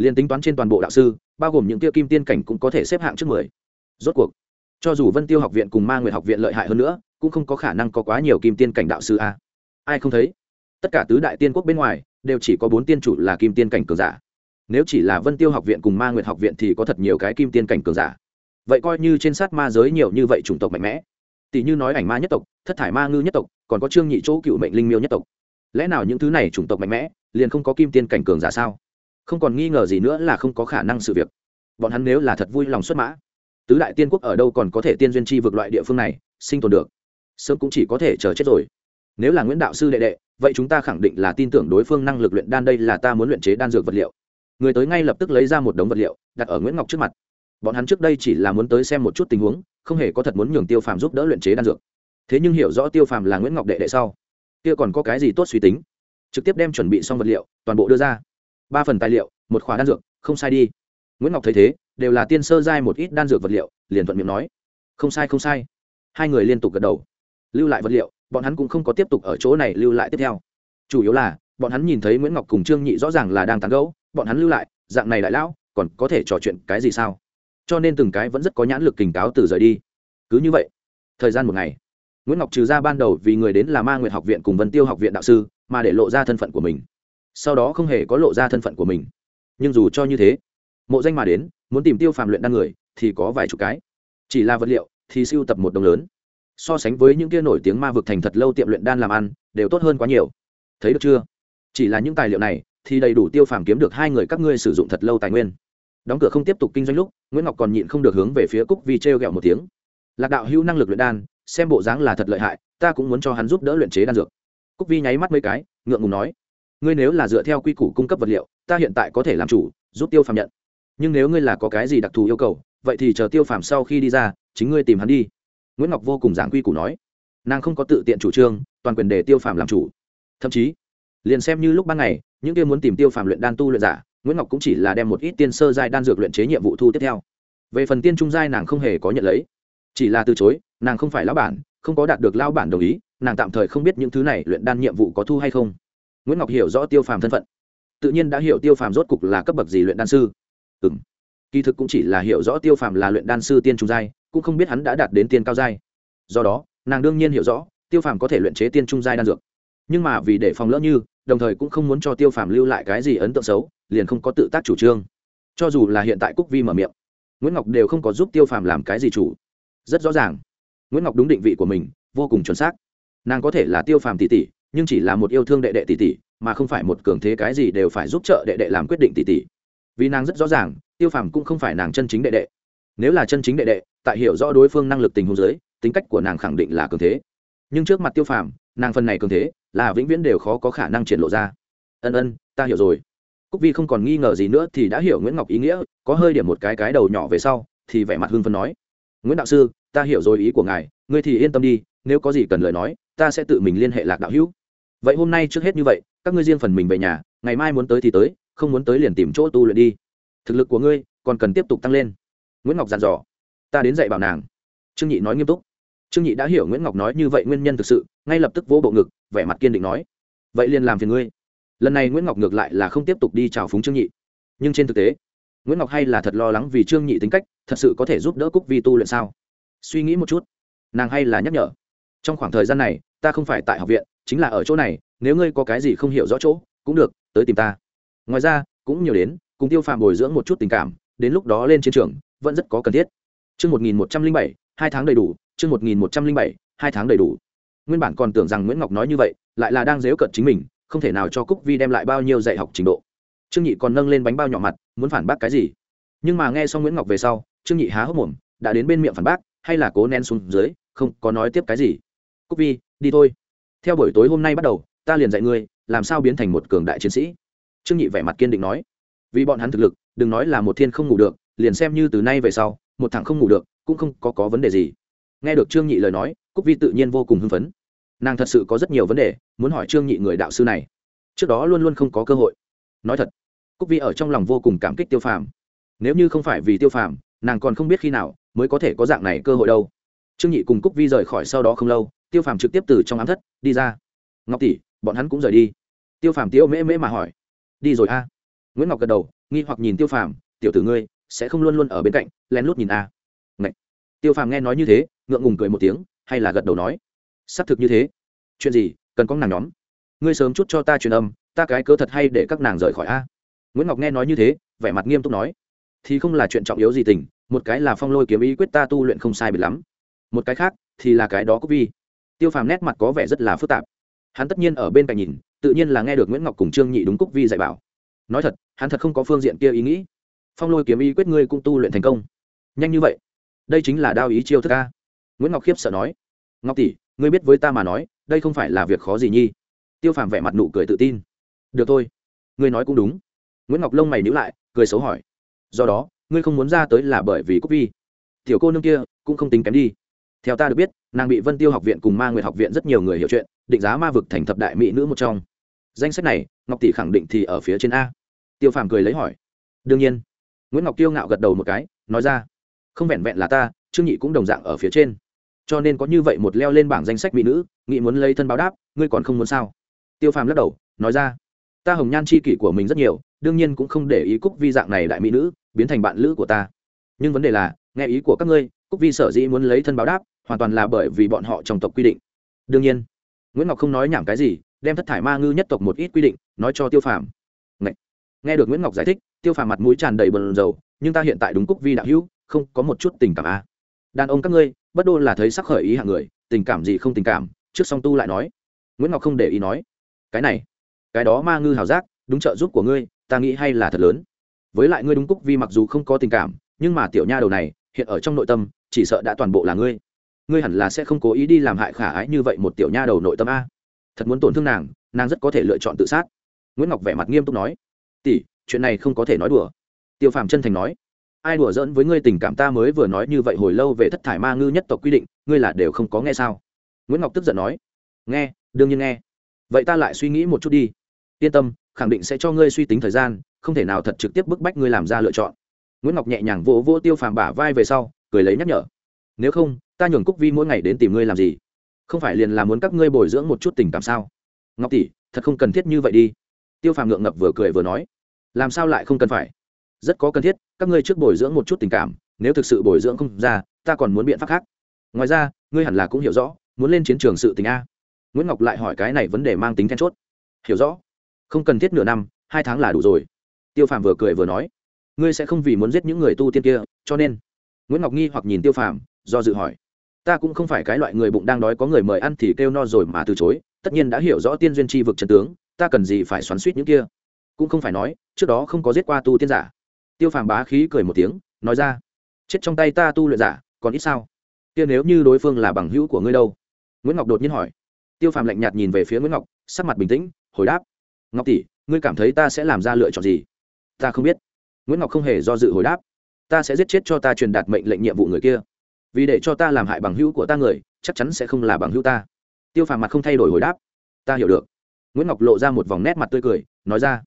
liền tính toán trên toàn bộ đạo sư, bao gồm những tiêu kim tiên cảnh cũng có thể xếp hạng trước mười. Rốt cuộc, cho dù vân tiêu học viện cùng ma nguyệt học viện lợi hại hơn nữa, cũng không có khả năng có quá nhiều kim tiên cảnh đạo sư a. Ai không thấy? Tất cả tứ đại tiên quốc bên ngoài, đều chỉ có bốn tiên chủ là kim tiên cảnh cường giả. Nếu chỉ là vân tiêu học viện cùng ma nguyệt học viện thì có thật nhiều cái kim tiên cảnh cường giả. Vậy coi như trên sát ma giới nhiều như vậy chủng tộc mạnh mẽ. Tỷ như nói ảnh ma nhất tộc, thất thải ma ngư nhất tộc, còn có trương nhị chỗ cựu mệnh linh miêu nhất tộc. Lẽ nào những thứ này chủng tộc mạnh mẽ, liền không có kim tiên cảnh cường giả sao? Không còn nghi ngờ gì nữa là không có khả năng sự việc. Bọn hắn nếu là thật vui lòng xuất mã, tứ đại tiên quốc ở đâu còn có thể tiên duyên chi vượt loại địa phương này sinh tồn được? Sớm cũng chỉ có thể chờ chết rồi. Nếu là nguyễn đạo sư đệ đệ, vậy chúng ta khẳng định là tin tưởng đối phương năng lực luyện đan đây là ta muốn luyện chế đan dược vật liệu. Người tới ngay lập tức lấy ra một đống vật liệu, đặt ở nguyễn ngọc trước mặt. Bọn hắn trước đây chỉ là muốn tới xem một chút tình huống, không hề có thật muốn nhường tiêu phàm giúp đỡ luyện chế đan dược. Thế nhưng hiểu rõ tiêu phàm là nguyễn ngọc đệ đệ sau, kia còn có cái gì tốt suy tính? Trực tiếp đem chuẩn bị xong vật liệu, toàn bộ đưa ra ba phần tài liệu, một khóa đan dược, không sai đi. Nguyễn ngọc thấy thế, đều là tiên sơ giai một ít đan dược vật liệu, liền thuận miệng nói. Không sai không sai. Hai người liên tục gật đầu. Lưu lại vật liệu, bọn hắn cũng không có tiếp tục ở chỗ này lưu lại tiếp theo. Chủ yếu là, bọn hắn nhìn thấy nguyễn ngọc cùng trương nhị rõ ràng là đang tán gẫu, bọn hắn lưu lại, dạng này đại lão, còn có thể trò chuyện cái gì sao? Cho nên từng cái vẫn rất có nhãn lực kình cáo từ rời đi. Cứ như vậy, thời gian một ngày, nguyễn ngọc trừ ra ban đầu vì người đến là ma nguyệt học viện cùng vân tiêu học viện đạo sư, mà để lộ ra thân phận của mình sau đó không hề có lộ ra thân phận của mình. Nhưng dù cho như thế, mộ danh mà đến, muốn tìm tiêu phàm luyện đan người, thì có vài chục cái. Chỉ là vật liệu, thì siêu tập một đồng lớn. So sánh với những kia nổi tiếng ma vực thành thật lâu tiệm luyện đan làm ăn, đều tốt hơn quá nhiều. Thấy được chưa? Chỉ là những tài liệu này, thì đầy đủ tiêu phàm kiếm được hai người các ngươi sử dụng thật lâu tài nguyên. Đóng cửa không tiếp tục kinh doanh lúc, nguyễn ngọc còn nhịn không được hướng về phía cúc vi t r e o g ẹ o một tiếng. Lạc đạo hữu năng lực luyện đan, xem bộ dáng là thật lợi hại, ta cũng muốn cho hắn giúp đỡ luyện chế đan dược. Cúc vi nháy mắt mấy cái, ngượng ngùng nói ngươi nếu là dựa theo quy củ cung cấp vật liệu, ta hiện tại có thể làm chủ, giúp tiêu phàm nhận. Nhưng nếu ngươi là có cái gì đặc thù yêu cầu, vậy thì chờ tiêu phàm sau khi đi ra, chính ngươi tìm hắn đi. Nguyễn ngọc vô cùng giảng quy củ nói. Nàng không có tự tiện chủ trương, toàn quyền để tiêu phàm làm chủ. Thậm chí, liền xem như lúc ban ngày, những kia muốn tìm tiêu phàm luyện đan tu luyện giả, nguyễn ngọc cũng chỉ là đem một ít tiên sơ giai đan dược luyện chế nhiệm vụ thu tiếp theo. Về phần tiên trung giai nàng không hề có nhận lấy. Chỉ là từ chối, nàng không phải lão bản, không có đạt được lao bản đồng ý, nàng tạm thời không biết những thứ này luyện đan nhiệm vụ có thu hay không nguyễn ngọc hiểu rõ tiêu phàm thân phận. Tự nhiên đã hiểu tiêu phàm rốt cục là cấp bậc gì luyện đan sư. Ừ kỳ thực cũng chỉ là hiểu rõ tiêu phàm là luyện đan sư tiên trung giai, cũng không biết hắn đã đạt đến tiên cao giai. Do đó, nàng đương nhiên hiểu rõ, tiêu phàm có thể luyện chế tiên trung giai đan dược. Nhưng mà vì để phòng lỡ như, đồng thời cũng không muốn cho tiêu phàm lưu lại cái gì ấn tượng xấu, liền không có tự tác chủ trương. Cho dù là hiện tại cúc vi mở miệng, nguyễn ngọc đều không có giúp tiêu phàm làm cái gì chủ. Rất rõ ràng, nguyễn ngọc đúng định vị của mình, vô cùng chuẩn xác. Nàng có thể là tiêu phàm tỷ tỷ nhưng chỉ là một yêu thương đệ đệ tỷ tỷ, mà không phải một cường thế cái gì đều phải giúp trợ đệ đệ làm quyết định tỷ tỷ. Vì nàng rất rõ ràng, tiêu phàm cũng không phải nàng chân chính đệ đệ. Nếu là chân chính đệ đệ, tại hiểu rõ đối phương năng lực tình huống giới tính cách của nàng khẳng định là cường thế. Nhưng trước mặt tiêu phàm, nàng phần này cường thế, là vĩnh viễn đều khó có khả năng triển lộ ra. Ân ân, ta hiểu rồi. Cúc vi không còn nghi ngờ gì nữa thì đã hiểu nguyễn ngọc ý nghĩa, có hơi điểm một cái cái đầu nhỏ về sau, thì vẻ mặt hưng phấn nói. Nguyễn đạo sư, ta hiểu rồi ý của ngài, ngươi thì yên tâm đi, nếu có gì cần lời nói, ta sẽ tự mình liên hệ lạc đạo hữu vậy hôm nay trước hết như vậy, các ngươi riêng phần mình về nhà, ngày mai muốn tới thì tới, không muốn tới liền tìm chỗ tu luyện đi. Thực lực của ngươi còn cần tiếp tục tăng lên. Nguyễn ngọc dặn dò. Ta đến dạy bảo nàng. Trương nhị nói nghiêm túc. Trương nhị đã hiểu nguyễn ngọc nói như vậy nguyên nhân thực sự, ngay lập tức vỗ bộ ngực, vẻ mặt kiên định nói. Vậy liền làm phiền ngươi. Lần này nguyễn ngọc ngược lại là không tiếp tục đi chào phúng trương nhị. Nhưng trên thực tế, nguyễn ngọc hay là thật lo lắng vì trương nhị tính cách, thật sự có thể giúp đỡ cúc vi tu luyện sao? Suy nghĩ một chút, nàng hay là nhắc nhở. Trong khoảng thời gian này ta không phải tại học viện chính là ở chỗ này nếu ngươi có cái gì không hiểu rõ chỗ cũng được tới tìm ta ngoài ra cũng nhiều đến cùng tiêu phàm bồi dưỡng một chút tình cảm đến lúc đó lên chiến trường vẫn rất có cần thiết Chương 1107, hai tháng đầy đủ, chương 1107, hai tháng đầy đủ. Nguyên bản còn tưởng rằng Nguyễn Ngọc nói như vậy, lại là đang dếu cận chính mình, không thể nào cho Cúc Vi đem lại bao nhiêu dạy học trình độ. Trương Nhị còn nâng lên bánh bao nhỏ mặt, muốn phản bác cái gì. Nhưng mà nghe xong Nguyễn Ngọc về sau, Trương Nhị há hốc mồm, đã đến bên miệng phản bác, hay là cố nén xuống dưới, không có nói tiếp cái gì. Cúc Vi, đi thôi. Theo buổi tối hôm nay bắt đầu, ta liền dạy ngươi, làm sao biến thành một cường đại chiến sĩ. Trương Nhị vẻ mặt kiên định nói, vì bọn hắn thực lực, đừng nói là một thiên không ngủ được, liền xem như từ nay về sau, một thằng không ngủ được cũng không có có vấn đề gì. Nghe được trương nhị lời nói cúc vi tự nhiên vô cùng hưng phấn. Nàng thật sự có rất nhiều vấn đề muốn hỏi trương nhị người đạo sư này. Trước đó luôn luôn không có cơ hội. Nói thật cúc vi ở trong lòng vô cùng cảm kích tiêu phàm. Nếu như không phải vì tiêu phàm nàng còn không biết khi nào mới có thể có dạng này cơ hội đâu. Trương nhị cùng cúc vi rời khỏi sau đó không lâu tiêu phàm trực tiếp từ trong ám thất đi ra. Ngọc tỷ, bọn hắn cũng rời đi. Tiêu phàm tiêu mễ mễ mà hỏi. Đi rồi a. Nguyễn ngọc gật đầu, nghi hoặc nhìn tiêu phàm, tiểu tử ngươi sẽ không luôn luôn ở bên cạnh, lén lút nhìn a. À. tiêu phàm nghe nói như thế, ngượng ngùng cười một tiếng, hay là gật đầu nói. Xác thực như thế. Chuyện gì, cần có nàng nhóm. Ngươi sớm chút cho ta truyền âm, ta cái cớ thật hay để các nàng rời khỏi a. Nguyễn ngọc nghe nói như thế, vẻ mặt nghiêm túc nói. Thì không là chuyện trọng yếu gì tình, một cái là phong lôi kiếm ý quyết ta tu luyện không sai biệt lắm. Một cái khác thì là cái đó cúc vi tiêu phàm nét mặt có vẻ rất là phức tạp. Hắn tất nhiên ở bên cạnh nhìn, tự nhiên là nghe được nguyễn ngọc cùng trương nhị đúng cúc vi dạy bảo. Nói thật, hắn thật không có phương diện kia ý nghĩ. Phong lôi kiếm ý quyết ngươi cũng tu luyện thành công. Nhanh như vậy? Đây chính là đao ý chiêu thức ca nguyễn ngọc khiếp sợ nói. Ngọc tỷ, ngươi biết với ta mà nói, đây không phải là việc khó gì nhi. Tiêu phàm vẻ mặt nụ cười tự tin. Được thôi. Ngươi nói cũng đúng. Nguyễn ngọc lông mày nhữ lại, cười xấu hỏi. Do đó, ngươi không muốn ra tới là bởi vì cúc vi. Tiểu cô nương kia cũng không tính kém đi theo ta được biết, nàng bị vân tiêu học viện cùng ma nguyệt học viện rất nhiều người hiểu chuyện, định giá ma vực thành thập đại mỹ nữ một trong. Danh sách này, ngọc tỷ khẳng định thì ở phía trên a. Tiêu phàm cười lấy hỏi. Đương nhiên. Nguyễn ngọc tiêu ngạo gật đầu một cái, nói ra. Không vẹn vẹn là ta, trương nhị cũng đồng dạng ở phía trên. Cho nên có như vậy một leo lên bảng danh sách mỹ nữ nghị muốn lấy thân báo đáp, ngươi còn không muốn sao? Tiêu phàm lắc đầu, nói ra. Ta hồng nhan c h i kỷ của mình rất nhiều, đương nhiên cũng không để ý cúc vi dạng này đại mỹ nữ, biến thành bạn lữ của ta. Nhưng vấn đề là, nghe ý của các ngươi cúc vi sở dĩ muốn lấy thân báo đáp, hoàn toàn là bởi vì bọn họ trong tộc quy định. Đương nhiên, nguyễn ngọc không nói nhảm cái gì, đem thất thải ma ngư nhất tộc một ít quy định, nói cho tiêu phàm. Nghe được nguyễn ngọc giải thích, tiêu phàm mặt mũi tràn đầy bần dầu, nhưng ta hiện tại đúng cúc vi đạo hữu, không có một chút tình cảm a à. đàn ông các ngươi, bất đô là thấy sắc khởi ý hạng người, tình cảm gì không tình cảm, trước song tu lại nói. Nguyễn ngọc không để ý nói. Cái này, cái đó ma ngư hào giác, đúng trợ giúp của ngươi, ta nghĩ hay là thật lớn. Với lại ngươi đúng cúc vi mặc dù không có tình cảm, nhưng mà tiểu nha đầu này hiện ở trong nội tâm, chỉ sợ đã toàn bộ là ngươi. Ngươi hẳn là sẽ không cố ý đi làm hại khả ái như vậy một tiểu nha đầu nội tâm a. Thật muốn tổn thương nàng nàng rất có thể lựa chọn tự sát. Nguyễn ngọc vẻ mặt nghiêm túc nói, tỷ, chuyện này không có thể nói đùa. Tiêu phàm chân thành nói, ai đùa giỡn với ngươi tình cảm ta mới vừa nói như vậy hồi lâu về thất thải ma ngư nhất tộc quy định, ngươi là đều không có nghe sao? Nguyễn ngọc tức giận nói, nghe, đương nhiên nghe. Vậy ta lại suy nghĩ một chút đi. Yên tâm, khẳng định sẽ cho ngươi suy tính thời gian, không thể nào thật trực tiếp bức bách ngươi làm ra lựa chọn nguyễn ngọc nhẹ nhàng vỗ vỗ tiêu phàm bả vai về sau, cười lấy nhắc nhở. Nếu không, ta nhường cúc vi mỗi ngày đến tìm ngươi làm gì? Không phải liền là muốn các ngươi bồi dưỡng một chút tình cảm sao? Ngọc tỷ, thật không cần thiết như vậy đi. Tiêu phàm ngượng ngập vừa cười vừa nói. Làm sao lại không cần phải? Rất có cần thiết, các ngươi trước bồi dưỡng một chút tình cảm, nếu thực sự bồi dưỡng không ra, ta còn muốn biện pháp khác. Ngoài ra, ngươi hẳn là cũng hiểu rõ, muốn lên chiến trường sự tình a. Nguyễn ngọc lại hỏi cái này vấn đề mang tính then chốt. Hiểu rõ. Không cần thiết nửa năm, hai tháng là đủ rồi. Tiêu phàm vừa cười vừa nói ngươi sẽ không vì muốn giết những người tu tiên kia, cho nên, nguyễn ngọc nghi hoặc nhìn tiêu phàm, do dự hỏi, ta cũng không phải cái loại người bụng đang đói có người mời ăn thì kêu no rồi mà từ chối, tất nhiên đã hiểu rõ tiên duyên tri vực trần tướng, ta cần gì phải xoắn suýt những kia? Cũng không phải nói, trước đó không có giết qua tu tiên giả. Tiêu phàm bá khí cười một tiếng, nói ra, chết trong tay ta tu luyện giả, còn ít sao? Kia nếu như đối phương là bằng hữu của ngươi đâu? Nguyễn ngọc đột nhiên hỏi. Tiêu phàm lạnh nhạt nhìn về phía nguyễn ngọc, sắc mặt bình tĩnh, hồi đáp, ngọc tỷ, ngươi cảm thấy ta sẽ làm ra lựa chọn gì? Ta không biết nguyễn ngọc không hề do dự hồi đáp, ta sẽ giết chết cho ta truyền đạt mệnh lệnh nhiệm vụ người kia. Vì để cho ta làm hại bằng hữu của ta người, chắc chắn sẽ không là bằng hữu ta. Tiêu phàm mặt không thay đổi hồi đáp, ta hiểu được. Nguyễn ngọc lộ ra một vòng nét mặt tươi cười, nói ra,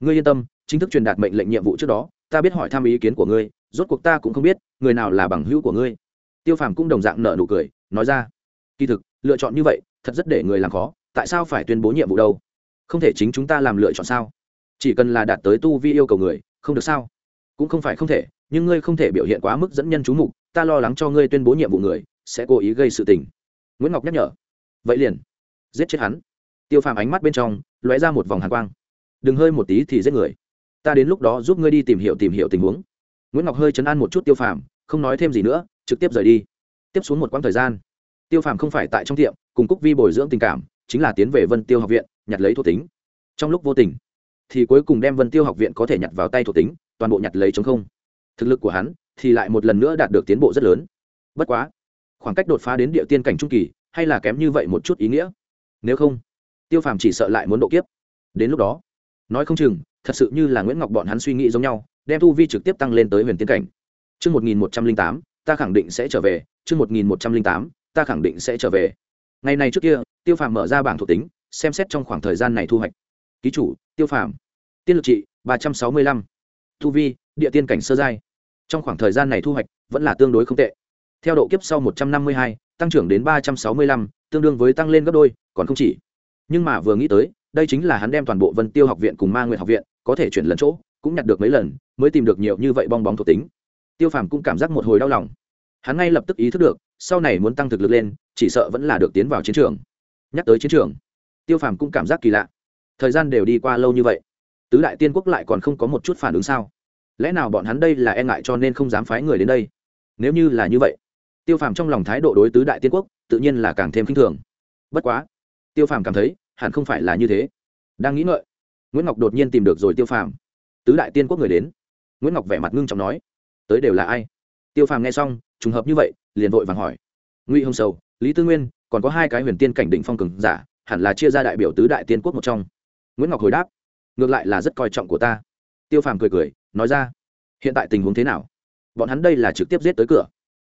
ngươi yên tâm, chính thức truyền đạt mệnh lệnh nhiệm vụ trước đó, ta biết hỏi thăm ý kiến của ngươi, rốt cuộc ta cũng không biết, người nào là bằng hữu của ngươi. Tiêu phàm cũng đồng dạng nợ nụ cười, nói ra, kỳ thực, lựa chọn như vậy, thật rất để người làm khó, tại sao phải tuyên bố nhiệm vụ đâu? Không thể chính chúng ta làm lựa chọn sao? Chỉ cần là đạt tới tu vi yêu cầu người không được sao? Cũng không phải không thể, nhưng ngươi không thể biểu hiện quá mức dẫn nhân chú mục, ta lo lắng cho ngươi tuyên bố nhiệm vụ người, sẽ cố ý gây sự tình. Nguyễn ngọc nhắc nhở. Vậy liền, giết chết hắn. Tiêu phàm ánh mắt bên trong, lóe ra một vòng hàn quang. Đừng hơi một tí thì giết người. Ta đến lúc đó giúp ngươi đi tìm hiểu tìm hiểu tình huống. Nguyễn ngọc hơi chấn an một chút tiêu phàm, không nói thêm gì nữa, trực tiếp rời đi. Tiếp xuống một quãng thời gian, tiêu phàm không phải tại trong tiệm, cùng cúc vi bồi dưỡng tình cảm, chính là tiến về vân tiêu học viện, nhặt lấy thuộc tính. Trong lúc vô tình thì cuối cùng đem vân tiêu học viện có thể nhặt vào tay thuộc tính toàn bộ nhặt lấy trống không. Thực lực của hắn thì lại một lần nữa đạt được tiến bộ rất lớn. Bất quá khoảng cách đột phá đến địa tiên cảnh trung kỳ hay là kém như vậy một chút ý nghĩa? Nếu không tiêu phàm chỉ sợ lại muốn độ kiếp. Đến lúc đó nói không chừng thật sự như là nguyễn ngọc bọn hắn suy nghĩ giống nhau đem tu vi trực tiếp tăng lên tới huyền tiên cảnh. Chương 1108, ta khẳng định sẽ trở về, chương 1108, ta khẳng định sẽ trở về. ngày này trước kia tiêu phàm mở ra bảng thuộc tính xem xét trong khoảng thời gian này thu hoạch ký chủ, tiêu phàm. Tiên lực trị, ba trăm sáu mươi lăm. Thu vi, địa tiên cảnh sơ giai. Trong khoảng thời gian này thu hoạch vẫn là tương đối không tệ. Theo độ kiếp sau một trăm năm mươi hai, tăng trưởng đến ba trăm sáu mươi lăm, tương đương với tăng lên gấp đôi, còn không chỉ. Nhưng mà vừa nghĩ tới, đây chính là hắn đem toàn bộ vân tiêu học viện cùng ma nguyện học viện có thể chuyển lần chỗ, cũng nhặt được mấy lần, mới tìm được nhiều như vậy bong bóng thuộc tính. Tiêu phàm cũng cảm giác một hồi đau lòng. Hắn ngay lập tức ý thức được, sau này muốn tăng thực lực lên, chỉ sợ vẫn là được tiến vào chiến trường. Nhắc tới chiến trường, tiêu phàm cũng cảm giác kỳ lạ thời gian đều đi qua lâu như vậy, tứ đại tiên quốc lại còn không có một chút phản ứng sao? Lẽ nào bọn hắn đây là e ngại cho nên không dám phái người đến đây? Nếu như là như vậy, tiêu phàm trong lòng thái độ đối tứ đại tiên quốc tự nhiên là càng thêm k i n h thường. Bất quá, tiêu phàm cảm thấy, hẳn không phải là như thế. Đang nghĩ ngợi, nguyễn ngọc đột nhiên tìm được rồi tiêu phàm. Tứ đại tiên quốc người đến. Nguyễn ngọc vẻ mặt ngưng trọng nói, tới đều là ai? Tiêu phàm nghe xong, trùng hợp như vậy, liền vội vàng hỏi, ngụy hồng sầu, lý tư nguyên, còn có hai cái huyền tiên cảnh định phong cường giả, hẳn là chia ra đại biểu tứ đại tiên quốc một trong nguyễn ngọc hồi đáp ngược lại là rất coi trọng của ta tiêu phàm cười cười nói ra hiện tại tình huống thế nào bọn hắn đây là trực tiếp giết tới cửa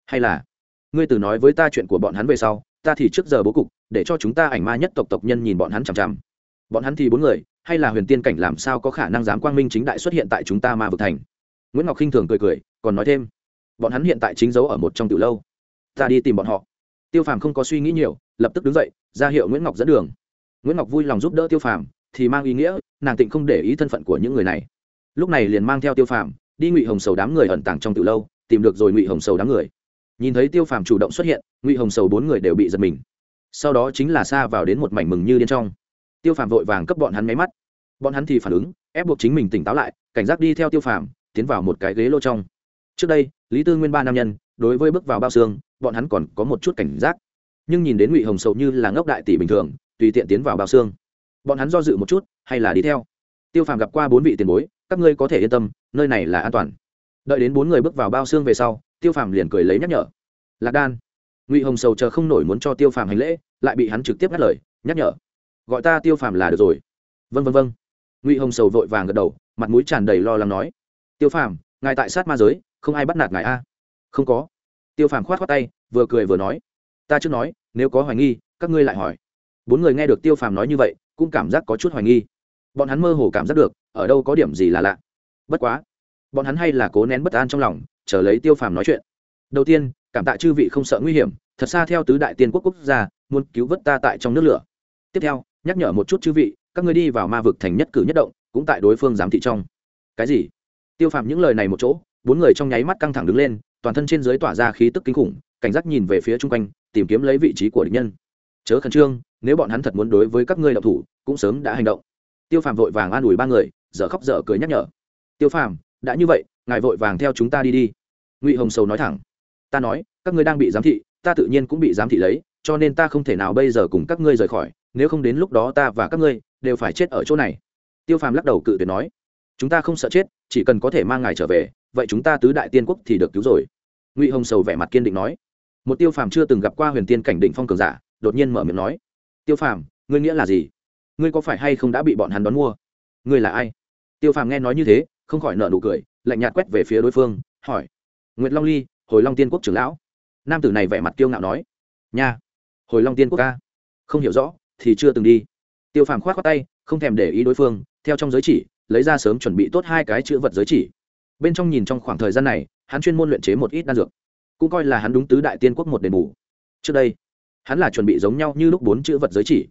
hay là ngươi từ nói với ta chuyện của bọn hắn về sau ta thì trước giờ bố cục để cho chúng ta ảnh ma nhất tộc tộc nhân nhìn bọn hắn chằm chằm bọn hắn thì bốn người hay là huyền tiên cảnh làm sao có khả năng dám quang minh chính đại xuất hiện tại chúng ta ma vực thành nguyễn ngọc khinh thường cười cười còn nói thêm bọn hắn hiện tại chính giấu ở một trong từ lâu ta đi tìm bọn họ tiêu phàm không có suy nghĩ nhiều lập tức đứng dậy ra hiệu nguyễn ngọc dẫn đường nguyễn ngọc vui lòng giúp đỡ tiêu phàm thì mang ý nghĩa, nàng tịnh không để ý thân phận của những người này. Lúc này liền mang theo tiêu phàm, đi ngụy hồng sầu đám người ẩn tàng trong từ lâu, tìm được rồi ngụy hồng sầu đám người. Nhìn thấy tiêu phàm chủ động xuất hiện, ngụy hồng sầu bốn người đều bị giật mình. Sau đó chính là xa vào đến một mảnh mừng như điên trong. Tiêu phàm vội vàng cấp bọn hắn máy mắt. Bọn hắn thì phản ứng, ép buộc chính mình tỉnh táo lại, cảnh giác đi theo tiêu phàm, tiến vào một cái ghế lô trong. Trước đây, lý tư nguyên ba nam nhân, đối với bước vào bao xương, bọn hắn còn có một chút cảnh giác. Nhưng nhìn đến ngụy hồng sầu như là ngốc đại tỷ bình thường, tùy tiện tiến vào bao xương bọn hắn do dự một chút, hay là đi theo. Tiêu phàm gặp qua bốn vị tiền bối, các ngươi có thể yên tâm, nơi này là an toàn. Đợi đến bốn người bước vào bao xương về sau, tiêu phàm liền cười lấy nhắc nhở. Lạc đan, ngụy hồng sầu chờ không nổi muốn cho tiêu phàm hành lễ, lại bị hắn trực tiếp ngắt lời, nhắc nhở. Gọi ta tiêu phàm là được rồi. Vân vân vân ngụy hồng sầu vội vàng gật đầu, mặt mũi tràn đầy lo lắng nói. Tiêu phàm, ngài tại sát ma giới, không ai bắt nạt ngài a? Không có. Tiêu phàm khoát khoát tay, vừa cười vừa nói. Ta chưa nói, nếu có hoài nghi, các ngươi lại hỏi. Bốn người nghe được tiêu phàm nói như vậy cũng cảm giác có chút hoài nghi. Bọn hắn mơ hồ cảm giác được, ở đâu có điểm gì là lạ. Bất quá, bọn hắn hay là cố nén bất an trong lòng, chờ lấy tiêu phàm nói chuyện. Đầu tiên, cảm tạ chư vị không sợ nguy hiểm, thật xa theo tứ đại tiên quốc quốc gia, muốn cứu vớt ta tại trong nước lửa. Tiếp theo, nhắc nhở một chút chư vị, các ngươi đi vào ma vực thành nhất cử nhất động, cũng tại đối phương giám thị trong. Cái gì? Tiêu phàm những lời này một chỗ, bốn người trong nháy mắt căng thẳng đứng lên, toàn thân trên dưới tỏa ra khí tức kinh khủng, cảnh giác nhìn về phía chung quanh, tìm kiếm lấy vị trí của địch nhân. Chớ khẩn trương nếu bọn hắn thật muốn đối với các ngươi đạo thủ, cũng sớm đã hành động. Tiêu phàm vội vàng an ủi ba người, dở khóc dở cười nhắc nhở. Tiêu phàm, đã như vậy, ngài vội vàng theo chúng ta đi đi. Ngụy hồng sầu nói thẳng. Ta nói, các ngươi đang bị giám thị, ta tự nhiên cũng bị giám thị lấy, cho nên ta không thể nào bây giờ cùng các ngươi rời khỏi, nếu không đến lúc đó ta và các ngươi đều phải chết ở chỗ này. Tiêu phàm lắc đầu cự tuyệt nói. Chúng ta không sợ chết, chỉ cần có thể mang ngài trở về, vậy chúng ta tứ đại tiên quốc thì được cứu rồi. Ngụy hồng sầu vẻ mặt kiên định nói. Một tiêu phàm chưa từng gặp qua huyền tiên cảnh định phong cường giả, đột nhiên mở miệng nói tiêu phàm, ngươi nghĩa là gì? Ngươi có phải hay không đã bị bọn hắn đón mua? Ngươi là ai? Tiêu phàm nghe nói như thế, không khỏi nợ nụ cười, lạnh nhạt quét về phía đối phương, hỏi. Nguyệt long ly, hồi long tiên quốc trưởng lão. Nam tử này vẻ mặt kiêu ngạo nói. Nha, hồi long tiên quốc ca. Không hiểu rõ, thì chưa từng đi. Tiêu phàm k h o á t khoác tay, không thèm để ý đối phương, theo trong giới chỉ, lấy ra sớm chuẩn bị tốt hai cái chữ vật giới chỉ. Bên trong nhìn trong khoảng thời gian này, hắn chuyên môn luyện chế một ít đan dược. Cũng coi là hắn đúng tứ đại tiên quốc một đền bù. Trước đây hắn là chuẩn bị giống nhau như lúc bốn chữ vật giới chỉ.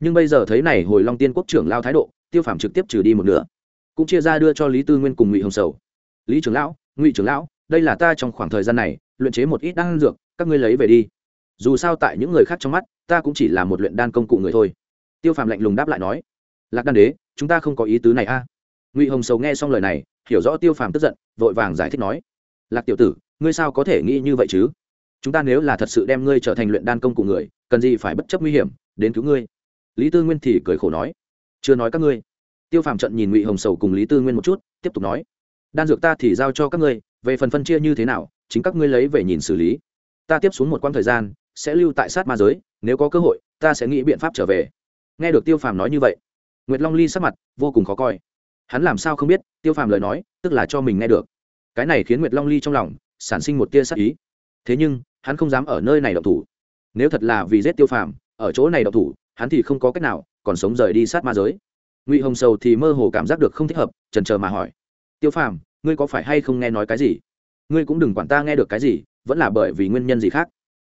Nhưng bây giờ thấy này hồi long tiên quốc trưởng lao thái độ, tiêu phạm trực tiếp trừ đi một nửa, cũng chia ra đưa cho lý tư nguyên cùng ngụy hồng sầu. Lý trưởng lão, ngụy trưởng lão, đây là ta trong khoảng thời gian này luyện chế một ít đan dược, các ngươi lấy về đi. Dù sao tại những người khác trong mắt, ta cũng chỉ là một luyện đan công cụ người thôi. Tiêu phàm lạnh lùng đáp lại nói, lạc đan đế, chúng ta không có ý tứ này a. Ngụy hồng sầu nghe xong lời này, hiểu rõ tiêu phàm tức giận, vội vàng giải thích nói, lạc tiểu tử, ngươi sao có thể nghĩ như vậy chứ? Chúng ta nếu là thật sự đem ngươi trở thành luyện đan công cụ người, cần gì phải bất chấp nguy hiểm, đến cứu ngươi? Lý tư nguyên thì cười khổ nói, chưa nói các ngươi. Tiêu phàm trận nhìn ngụy hồng sầu cùng lý tư nguyên một chút, tiếp tục nói, đan dược ta thì giao cho các ngươi, về phần phân chia như thế nào, chính các ngươi lấy về nhìn xử lý. Ta tiếp xuống một quãng thời gian, sẽ lưu tại sát ma giới, nếu có cơ hội, ta sẽ nghĩ biện pháp trở về. Nghe được tiêu phàm nói như vậy, nguyệt long ly sắc mặt vô cùng khó coi. Hắn làm sao không biết, tiêu phàm lời nói, tức là cho mình nghe được. Cái này khiến nguyệt long ly trong lòng, sản sinh một tia sắc ý thế nhưng, hắn không dám ở nơi này động thủ. Nếu thật là vì giết tiêu phàm, ở chỗ này độc thủ, hắn thì không có cách nào, còn sống rời đi sát ma giới. Ngụy hồng sầu thì mơ hồ cảm giác được không thích hợp trần trờ mà hỏi. Tiêu phàm, ngươi có phải hay không nghe nói cái gì? Ngươi cũng đừng quản ta nghe được cái gì, vẫn là bởi vì nguyên nhân gì khác.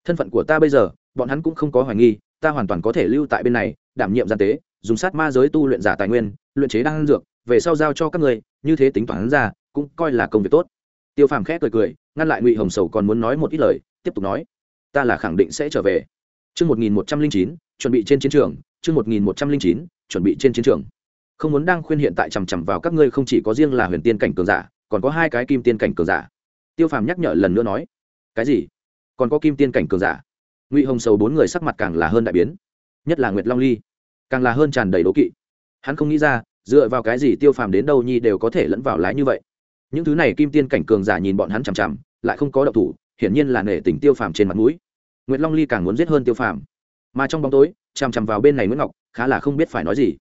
Thân phận của ta bây giờ, bọn hắn cũng không có hoài nghi, ta hoàn toàn có thể lưu tại bên này, đảm nhiệm gian tế, dùng sát ma giới tu luyện giả tài nguyên, luyện chế đan dược, về sau giao cho các ngươi, như thế tính toán ra, cũng coi là công việc tốt tiêu phàm khẽ cười cười ngăn lại ngụy hồng sầu còn muốn nói một ít lời tiếp tục nói ta là khẳng định sẽ trở về Chương 1109, chuẩn bị trên chiến trường, chương 1109, chuẩn bị trên chiến trường. Không muốn đang khuyên hiện tại chằm chằm vào các ngươi không chỉ có riêng là huyền tiên cảnh cường giả, còn có hai cái kim tiên cảnh cường giả. Tiêu Phàm nhắc nhở lần nữa nói, cái gì? Còn có kim tiên cảnh cường giả? Ngụy Hồng Sầu bốn người sắc mặt càng là hơn đại biến, nhất là Nguyệt Long Ly, càng là hơn tràn đầy đố kỵ. Hắn không nghĩ ra, dựa vào cái gì Tiêu Phàm đến đâu nhi đều có thể lẫn vào lái như vậy. Những thứ này kim tiên cảnh cường giả nhìn bọn hắn chằm chằm, lại không có động thủ, hiển nhiên là nể tình Tiêu Phàm trên mặt mũi Nguyệt Long Ly càng muốn giết hơn Tiêu Phàm. Mà trong bóng tối, chằm chằm vào bên này Nguyễn Ngọc, khá là không biết phải nói gì.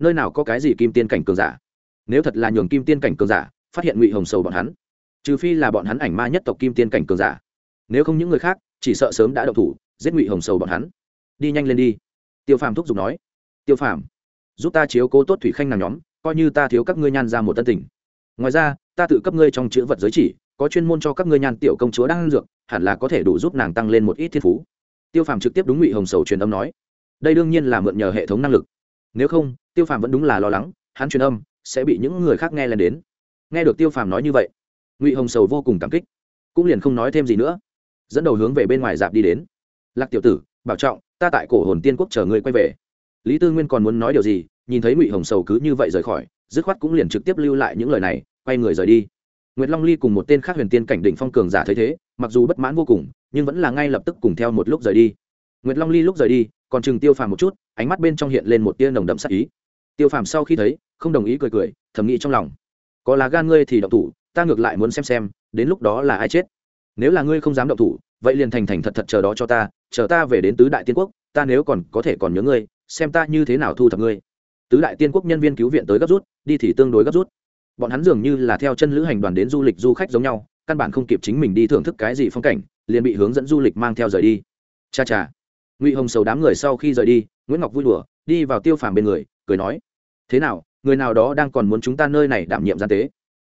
Nơi nào có cái gì kim tiên cảnh cường giả? Nếu thật là nhường kim tiên cảnh cường giả, phát hiện Ngụy Hồng Sầu bọn hắn, trừ phi là bọn hắn ảnh ma nhất tộc kim tiên cảnh cường giả. Nếu không những người khác, chỉ sợ sớm đã động thủ, giết Ngụy Hồng Sầu bọn hắn. Đi nhanh lên đi." Tiêu Phàm thúc giục nói. "Tiêu Phàm, giúp ta chiếu cố tốt thủy khanh nàng nhóm, coi như ta thiếu các ngươi nhan ra một tân tình. Ngoài ra, ta tự cấp ngươi trong chữ vật giới chỉ, có chuyên môn cho các ngươi nhan tiểu công chúa đang dược, hẳn là có thể đủ giúp nàng tăng lên một ít thiên phú. Tiêu phàm trực tiếp đúng ngụy hồng sầu truyền âm nói. Đây đương nhiên là mượn nhờ hệ thống năng lực. Nếu không tiêu phàm vẫn đúng là lo lắng hắn truyền âm sẽ bị những người khác nghe lên đến. Nghe được tiêu phàm nói như vậy ngụy hồng sầu vô cùng cảm kích cũng liền không nói thêm gì nữa dẫn đầu hướng về bên ngoài dạp đi đến. Lạc tiểu tử bảo trọng ta tại cổ hồn tiên quốc chờ người quay về. Lý tư nguyên còn muốn nói điều gì nhìn thấy ngụy hồng sầu cứ như vậy rời khỏi dứt khoát cũng liền trực tiếp lưu lại những lời này quay người rời đi Nguyệt Long Ly cùng một tên khác huyền tiên cảnh đỉnh phong cường giả thấy thế, mặc dù bất mãn vô cùng, nhưng vẫn là ngay lập tức cùng theo một lúc rời đi. Nguyệt Long Ly lúc rời đi, còn chừng Tiêu Phàm một chút, ánh mắt bên trong hiện lên một tia nồng đậm sát ý. Tiêu Phàm sau khi thấy, không đồng ý cười cười, thầm nghĩ trong lòng, có lá gan ngươi thì động thủ, ta ngược lại muốn xem xem, đến lúc đó là ai chết. Nếu là ngươi không dám động thủ, vậy liền thành thành thật thật chờ đó cho ta, chờ ta về đến tứ đại tiên quốc, ta nếu còn có thể còn nhớ ngươi, xem ta như thế nào thu thập ngươi. Tứ đại tiên quốc nhân viên cứu viện tới gấp rút, đi thì tương đối gấp rút bọn hắn dường như là theo chân lữ hành đoàn đến du lịch du khách giống nhau, căn bản không kịp chính mình đi thưởng thức cái gì phong cảnh, liền bị hướng dẫn du lịch mang theo rời đi. Cha cha. Ngụy hồng sầu đám người sau khi rời đi, nguyễn ngọc vui đùa, đi vào tiêu phàm bên người, cười nói, thế nào, người nào đó đang còn muốn chúng ta nơi này đảm nhiệm gian tế?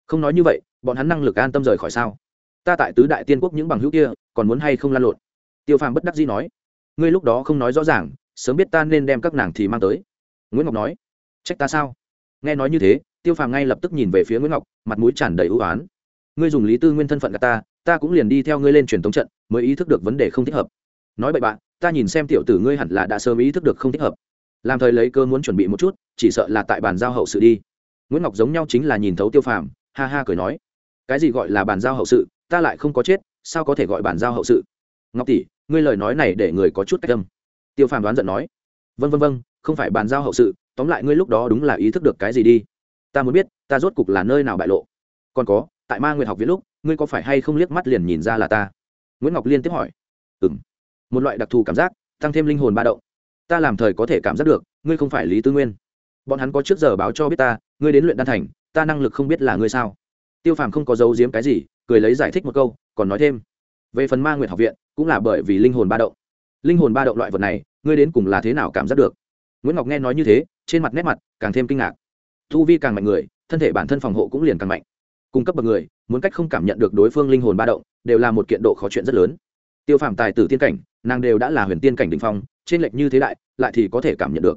Không nói như vậy, bọn hắn năng lực an tâm rời khỏi sao? Ta tại tứ đại tiên quốc những bằng hữu kia, còn muốn hay không lan lộn? Tiêu phàm bất đắc dĩ nói, ngươi lúc đó không nói rõ ràng, sớm biết ta nên đem các nàng thì mang tới. Nguyễn ngọc nói, trách ta sao? Nghe nói như thế tiêu phàm ngay lập tức nhìn về phía nguyễn ngọc, mặt mũi tràn đầy ưu oán. Ngươi dùng lý tư nguyên thân phận gà ta ta cũng liền đi theo ngươi lên truyền thống trận, mới ý thức được vấn đề không thích hợp. Nói bậy bạn, ta nhìn xem tiểu tử ngươi hẳn là đã sớm ý thức được không thích hợp. Làm thời lấy cơ muốn chuẩn bị một chút, chỉ sợ là tại bàn giao hậu sự đi. Nguyễn ngọc giống nhau chính là nhìn thấu tiêu phàm, ha ha cười nói. Cái gì gọi là bàn giao hậu sự, ta lại không có chết, sao có thể gọi bàn giao hậu sự? Ngọc tỷ, ngươi lời nói này để người có chút cách tâm tiêu phàm đoán giận nói. Vân vân vân không phải bàn giao hậu sự, tóm lại ngươi lúc đó đúng là ý thức được cái gì đi ta muốn biết, ta rốt cục là nơi nào bại lộ? Còn có, tại ma nguyện học viết lúc, ngươi có phải hay không liếc mắt liền nhìn ra là ta? Nguyễn ngọc liên tiếp hỏi. Ừ m một loại đặc thù cảm giác, tăng thêm linh hồn ba động. Ta làm thời có thể cảm giác được, ngươi không phải lý tư nguyên. Bọn hắn có trước giờ báo cho biết ta, ngươi đến luyện đan thành, ta năng lực không biết là ngươi sao. Tiêu phàm không có giấu giếm cái gì, cười lấy giải thích một câu, còn nói thêm. Về phần ma nguyệt học viện, cũng là bởi vì linh hồn ba động. Linh hồn ba động loại vật này, ngươi đến cùng là thế nào cảm giác được? Nguyễn ngọc nghe nói như thế, trên mặt nét mặt, càng thêm kinh ngạc thu vi càng mạnh người, thân thể bản thân phòng hộ cũng liền càng mạnh. Cung cấp bậc người, muốn cách không cảm nhận được đối phương linh hồn ba động, đều là một kiện độ khó chuyện rất lớn. Tiêu phạm tài tử tiên cảnh, nàng đều đã là huyền tiên cảnh đ ỉ n h phong, trên lệch như thế đại, lại thì có thể cảm nhận được.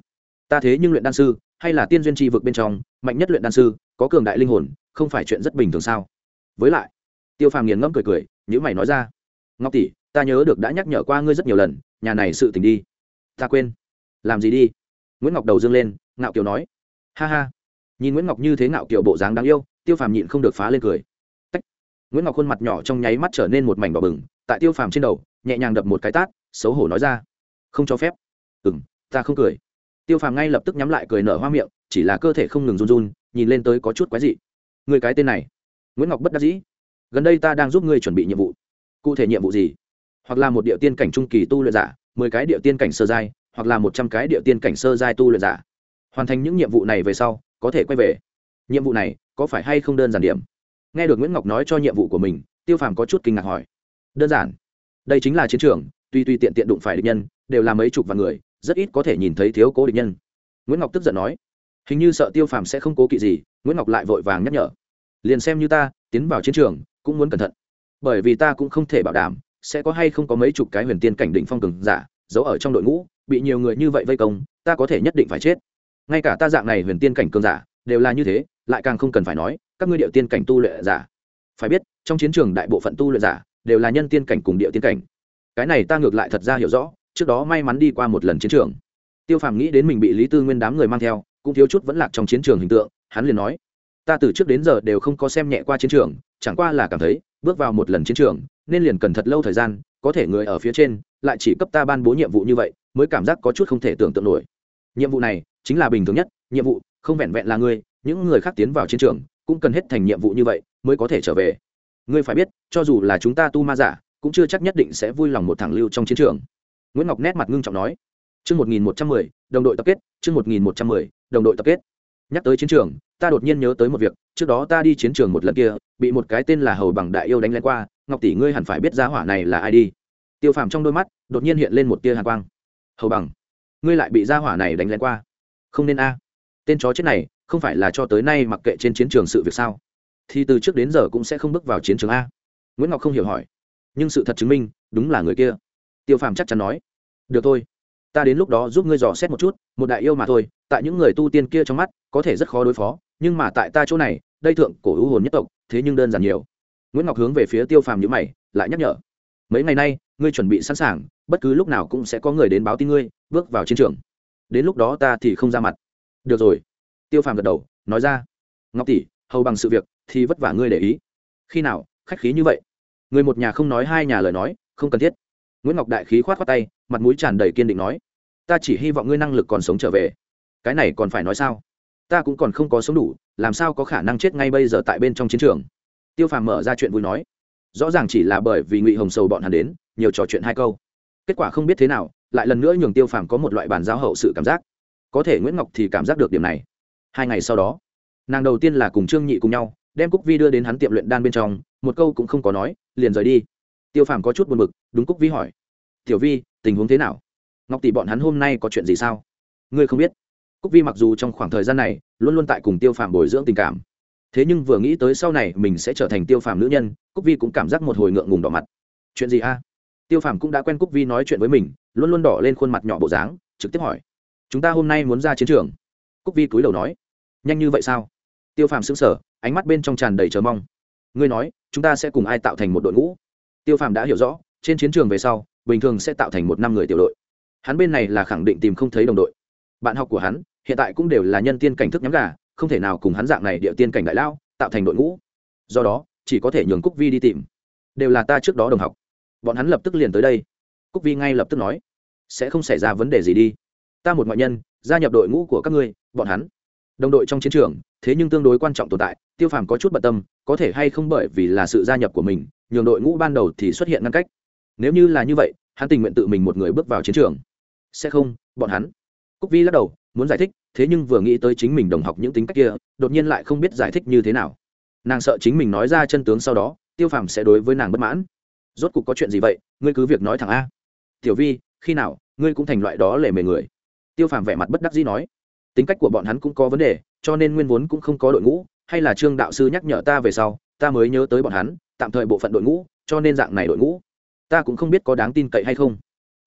Ta thế nhưng luyện đan sư, hay là tiên duyên tri vực bên trong, mạnh nhất luyện đan sư, có cường đại linh hồn, không phải chuyện rất bình thường sao? Với lại, tiêu phàm nghiền ngẫm cười cười nhữ mày nói ra. Ngọc tỷ, ta nhớ được đã nhắc nhở qua ngươi rất nhiều lần, nhà này sự tình đi. Ta quên. Làm gì đi? Nguyễn ngọc đầu dương lên, ngạo kiều nói. Ha ha nhìn nguyễn ngọc như thế ngạo kiểu bộ dáng đáng yêu, tiêu phàm nhịn không được phá lên cười. Tách. nguyễn ngọc khuôn mặt nhỏ trong nháy mắt trở nên một mảnh đỏ bừng, tại tiêu phàm trên đầu, nhẹ nhàng đập một cái tát, xấu hổ nói ra. Không cho phép. Ừ m ta không cười. Tiêu phàm ngay lập tức nhắm lại cười nở hoa miệng, chỉ là cơ thể không ngừng run run, nhìn lên tới có chút quái dị. Người cái tên này. Nguyễn ngọc bất đắc dĩ. Gần đây ta đang giúp ngươi chuẩn bị nhiệm vụ. Cụ thể nhiệm vụ gì? Hoặc là một địa tiên cảnh trung kỳ tu luyện giả, mười cái địa tiên cảnh sơ giai, hoặc là một trăm cái địa tiên cảnh sơ giai tu luyện giả. Hoàn thành những nhiệm vụ này về sau có thể quay về. Nhiệm vụ này có phải hay không đơn giản điểm? Nghe được nguyễn ngọc nói cho nhiệm vụ của mình, tiêu phàm có chút kinh ngạc hỏi. Đơn giản. Đây chính là chiến trường, tuy tuy tiện tiện đụng phải địch nhân, đều là mấy chục vạn người, rất ít có thể nhìn thấy thiếu cố địch nhân. Nguyễn ngọc tức giận nói. Hình như sợ tiêu phàm sẽ không cố kỵ gì, nguyễn ngọc lại vội vàng nhắc nhở. Liền xem như ta, tiến vào chiến trường, cũng muốn cẩn thận. Bởi vì ta cũng không thể bảo đảm, sẽ có hay không có mấy chục cái huyền tiên cảnh định phong cường giả, giấu ở trong đội ngũ, bị nhiều người như vậy vây công, ta có thể nhất định phải chết ngay cả ta dạng này huyền tiên cảnh cường giả, đều là như thế, lại càng không cần phải nói, các ngươi điệu tiên cảnh tu luyện giả. Phải biết, trong chiến trường đại bộ phận tu luyện giả, đều là nhân tiên cảnh cùng địa tiên cảnh. Cái này ta ngược lại thật ra hiểu rõ, trước đó may mắn đi qua một lần chiến trường. Tiêu phàm nghĩ đến mình bị lý tư nguyên đám người mang theo, cũng thiếu chút vẫn lạc trong chiến trường hình tượng, hắn liền nói, ta từ trước đến giờ đều không có xem nhẹ qua chiến trường, chẳng qua là cảm thấy, bước vào một lần chiến trường, nên liền cần thật lâu thời gian, có thể người ở phía trên, lại chỉ cấp ta ban bố nhiệm vụ như vậy, mới cảm giác có chút không thể tưởng tượng nổi. Nhiệm vụ này chính là bình thường nhất, nhiệm vụ, không vẹn vẹn là ngươi, những người khác tiến vào chiến trường, cũng cần hết thành nhiệm vụ như vậy mới có thể trở về. Ngươi phải biết, cho dù là chúng ta tu ma giả, cũng chưa chắc nhất định sẽ vui lòng một thẳng lưu trong chiến trường. Nguyễn ngọc nét mặt ngưng trọng nói, chương một nghìn một trăm mười, đồng đội tập kết, chương một nghìn một trăm mười, đồng đội tập kết. Nhắc tới chiến trường, ta đột nhiên nhớ tới một việc, trước đó ta đi chiến trường một lần kia, bị một cái tên là hầu bằng đại yêu đánh lên qua, ngọc tỷ ngươi hẳn phải biết giá hỏa này là ai đi. Tiêu phàm trong đôi mắt, đột nhiên hiện lên một tia hàn quang. Hầu bằng, ngươi lại bị gia hỏa này đánh lên qua? Không nên a. À. Tên chó chết này, không phải là cho tới nay mặc kệ trên chiến trường sự việc sao. Thì từ trước đến giờ cũng sẽ không bước vào chiến trường a. Nguyễn ngọc không hiểu hỏi. Nhưng sự thật chứng minh, đúng là người kia. Tiêu phàm chắc chắn nói. Được thôi. Ta đến lúc đó giúp ngươi dò xét một chút, một đại yêu mà thôi, tại những người tu tiên kia trong mắt, có thể rất khó đối phó, nhưng mà tại ta chỗ này, đây thượng cổ hữu hồn nhất tộc, thế nhưng đơn giản nhiều. Nguyễn ngọc hướng về phía tiêu phàm nhữ mày, lại nhắc nhở. Mấy ngày nay, ngươi chuẩn bị sẵn sàng, bất cứ lúc nào cũng sẽ có người đến báo tin ngươi, bước vào chiến trường đến lúc đó ta thì không ra mặt. Được rồi. Tiêu phàm gật đầu, nói ra. Ngọc tỷ, hầu bằng sự việc thì vất vả ngươi để ý. Khi nào, khách khí như vậy? Người một nhà không nói hai nhà lời nói, không cần thiết. Nguyễn ngọc đại khí khoát khoát tay, mặt mũi tràn đầy kiên định nói. Ta chỉ hy vọng ngươi năng lực còn sống trở về. Cái này còn phải nói sao? Ta cũng còn không có sống đủ, làm sao có khả năng chết ngay bây giờ tại bên trong chiến trường? Tiêu phàm mở ra chuyện vui nói. Rõ ràng chỉ là bởi vì ngụy hồng sầu bọn hắn đến, nhiều trò chuyện hai câu. Kết quả không biết thế nào lại lần nữa nhường tiêu phàm có một loại bàn giao hậu sự cảm giác. Có thể nguyễn ngọc thì cảm giác được điểm này. Hai ngày sau đó, nàng đầu tiên là cùng trương nhị cùng nhau, đem cúc vi đưa đến hắn tiệm luyện đan bên trong, một câu cũng không có nói, liền rời đi. Tiêu phàm có chút buồn b ự c đúng cúc vi hỏi. Tiểu vi, tình huống thế nào? Ngọc tỷ bọn hắn hôm nay có chuyện gì sao? Ngươi không biết? Cúc vi mặc dù trong khoảng thời gian này luôn luôn tại cùng tiêu phàm bồi dưỡng tình cảm, thế nhưng vừa nghĩ tới sau này mình sẽ trở thành tiêu phàm nữ nhân, cúc vi cũng cảm giác một hồi ngượng ngùng đỏ mặt. Chuyện gì a? Tiêu phàm cũng đã quen cúc vi nói chuyện với mình, luôn luôn đỏ lên khuôn mặt nhỏ bộ dáng, trực tiếp hỏi, chúng ta hôm nay muốn ra chiến trường? Cúc vi cúi đầu nói, nhanh như vậy sao? Tiêu phàm xứng sở ánh mắt bên trong tràn đầy chờ mong. Ngươi nói, chúng ta sẽ cùng ai tạo thành một đội ngũ? Tiêu phàm đã hiểu rõ, trên chiến trường về sau, bình thường sẽ tạo thành một năm người tiểu đội. Hắn bên này là khẳng định tìm không thấy đồng đội. Bạn học của hắn, hiện tại cũng đều là nhân tiên cảnh thức nhắm gà, không thể nào cùng hắn dạng này địa tiên cảnh đại lao, tạo thành đội ngũ. Do đó, chỉ có thể nhường cúc vi đi tìm. Đều là ta trước đó đồng học bọn hắn lập tức liền tới đây. Cúc vi ngay lập tức nói, sẽ không xảy ra vấn đề gì đi. Ta một ngoại nhân, gia nhập đội ngũ của các ngươi, bọn hắn, đồng đội trong chiến trường, thế nhưng tương đối quan trọng tồn tại, tiêu phàm có chút bận tâm, có thể hay không bởi vì là sự gia nhập của mình, nhường đội ngũ ban đầu thì xuất hiện ngăn cách. Nếu như là như vậy, hắn tình nguyện tự mình một người bước vào chiến trường. Sẽ không, bọn hắn. Cúc vi lắc đầu, muốn giải thích, thế nhưng vừa nghĩ tới chính mình đồng học những tính cách kia, đột nhiên lại không biết giải thích như thế nào. Nàng sợ chính mình nói ra chân tướng sau đó, tiêu phàm sẽ đối với nàng bất mãn rốt cuộc có chuyện gì vậy? Ngươi cứ việc nói thẳng a. Tiểu vi, khi nào, ngươi cũng thành loại đó lề mề người. Tiêu phàm vẻ mặt bất đắc dĩ nói. Tính cách của bọn hắn cũng có vấn đề, cho nên nguyên vốn cũng không có đội ngũ, hay là trương đạo sư nhắc nhở ta về sau, ta mới nhớ tới bọn hắn, tạm thời bộ phận đội ngũ, cho nên dạng này đội ngũ. Ta cũng không biết có đáng tin cậy hay không.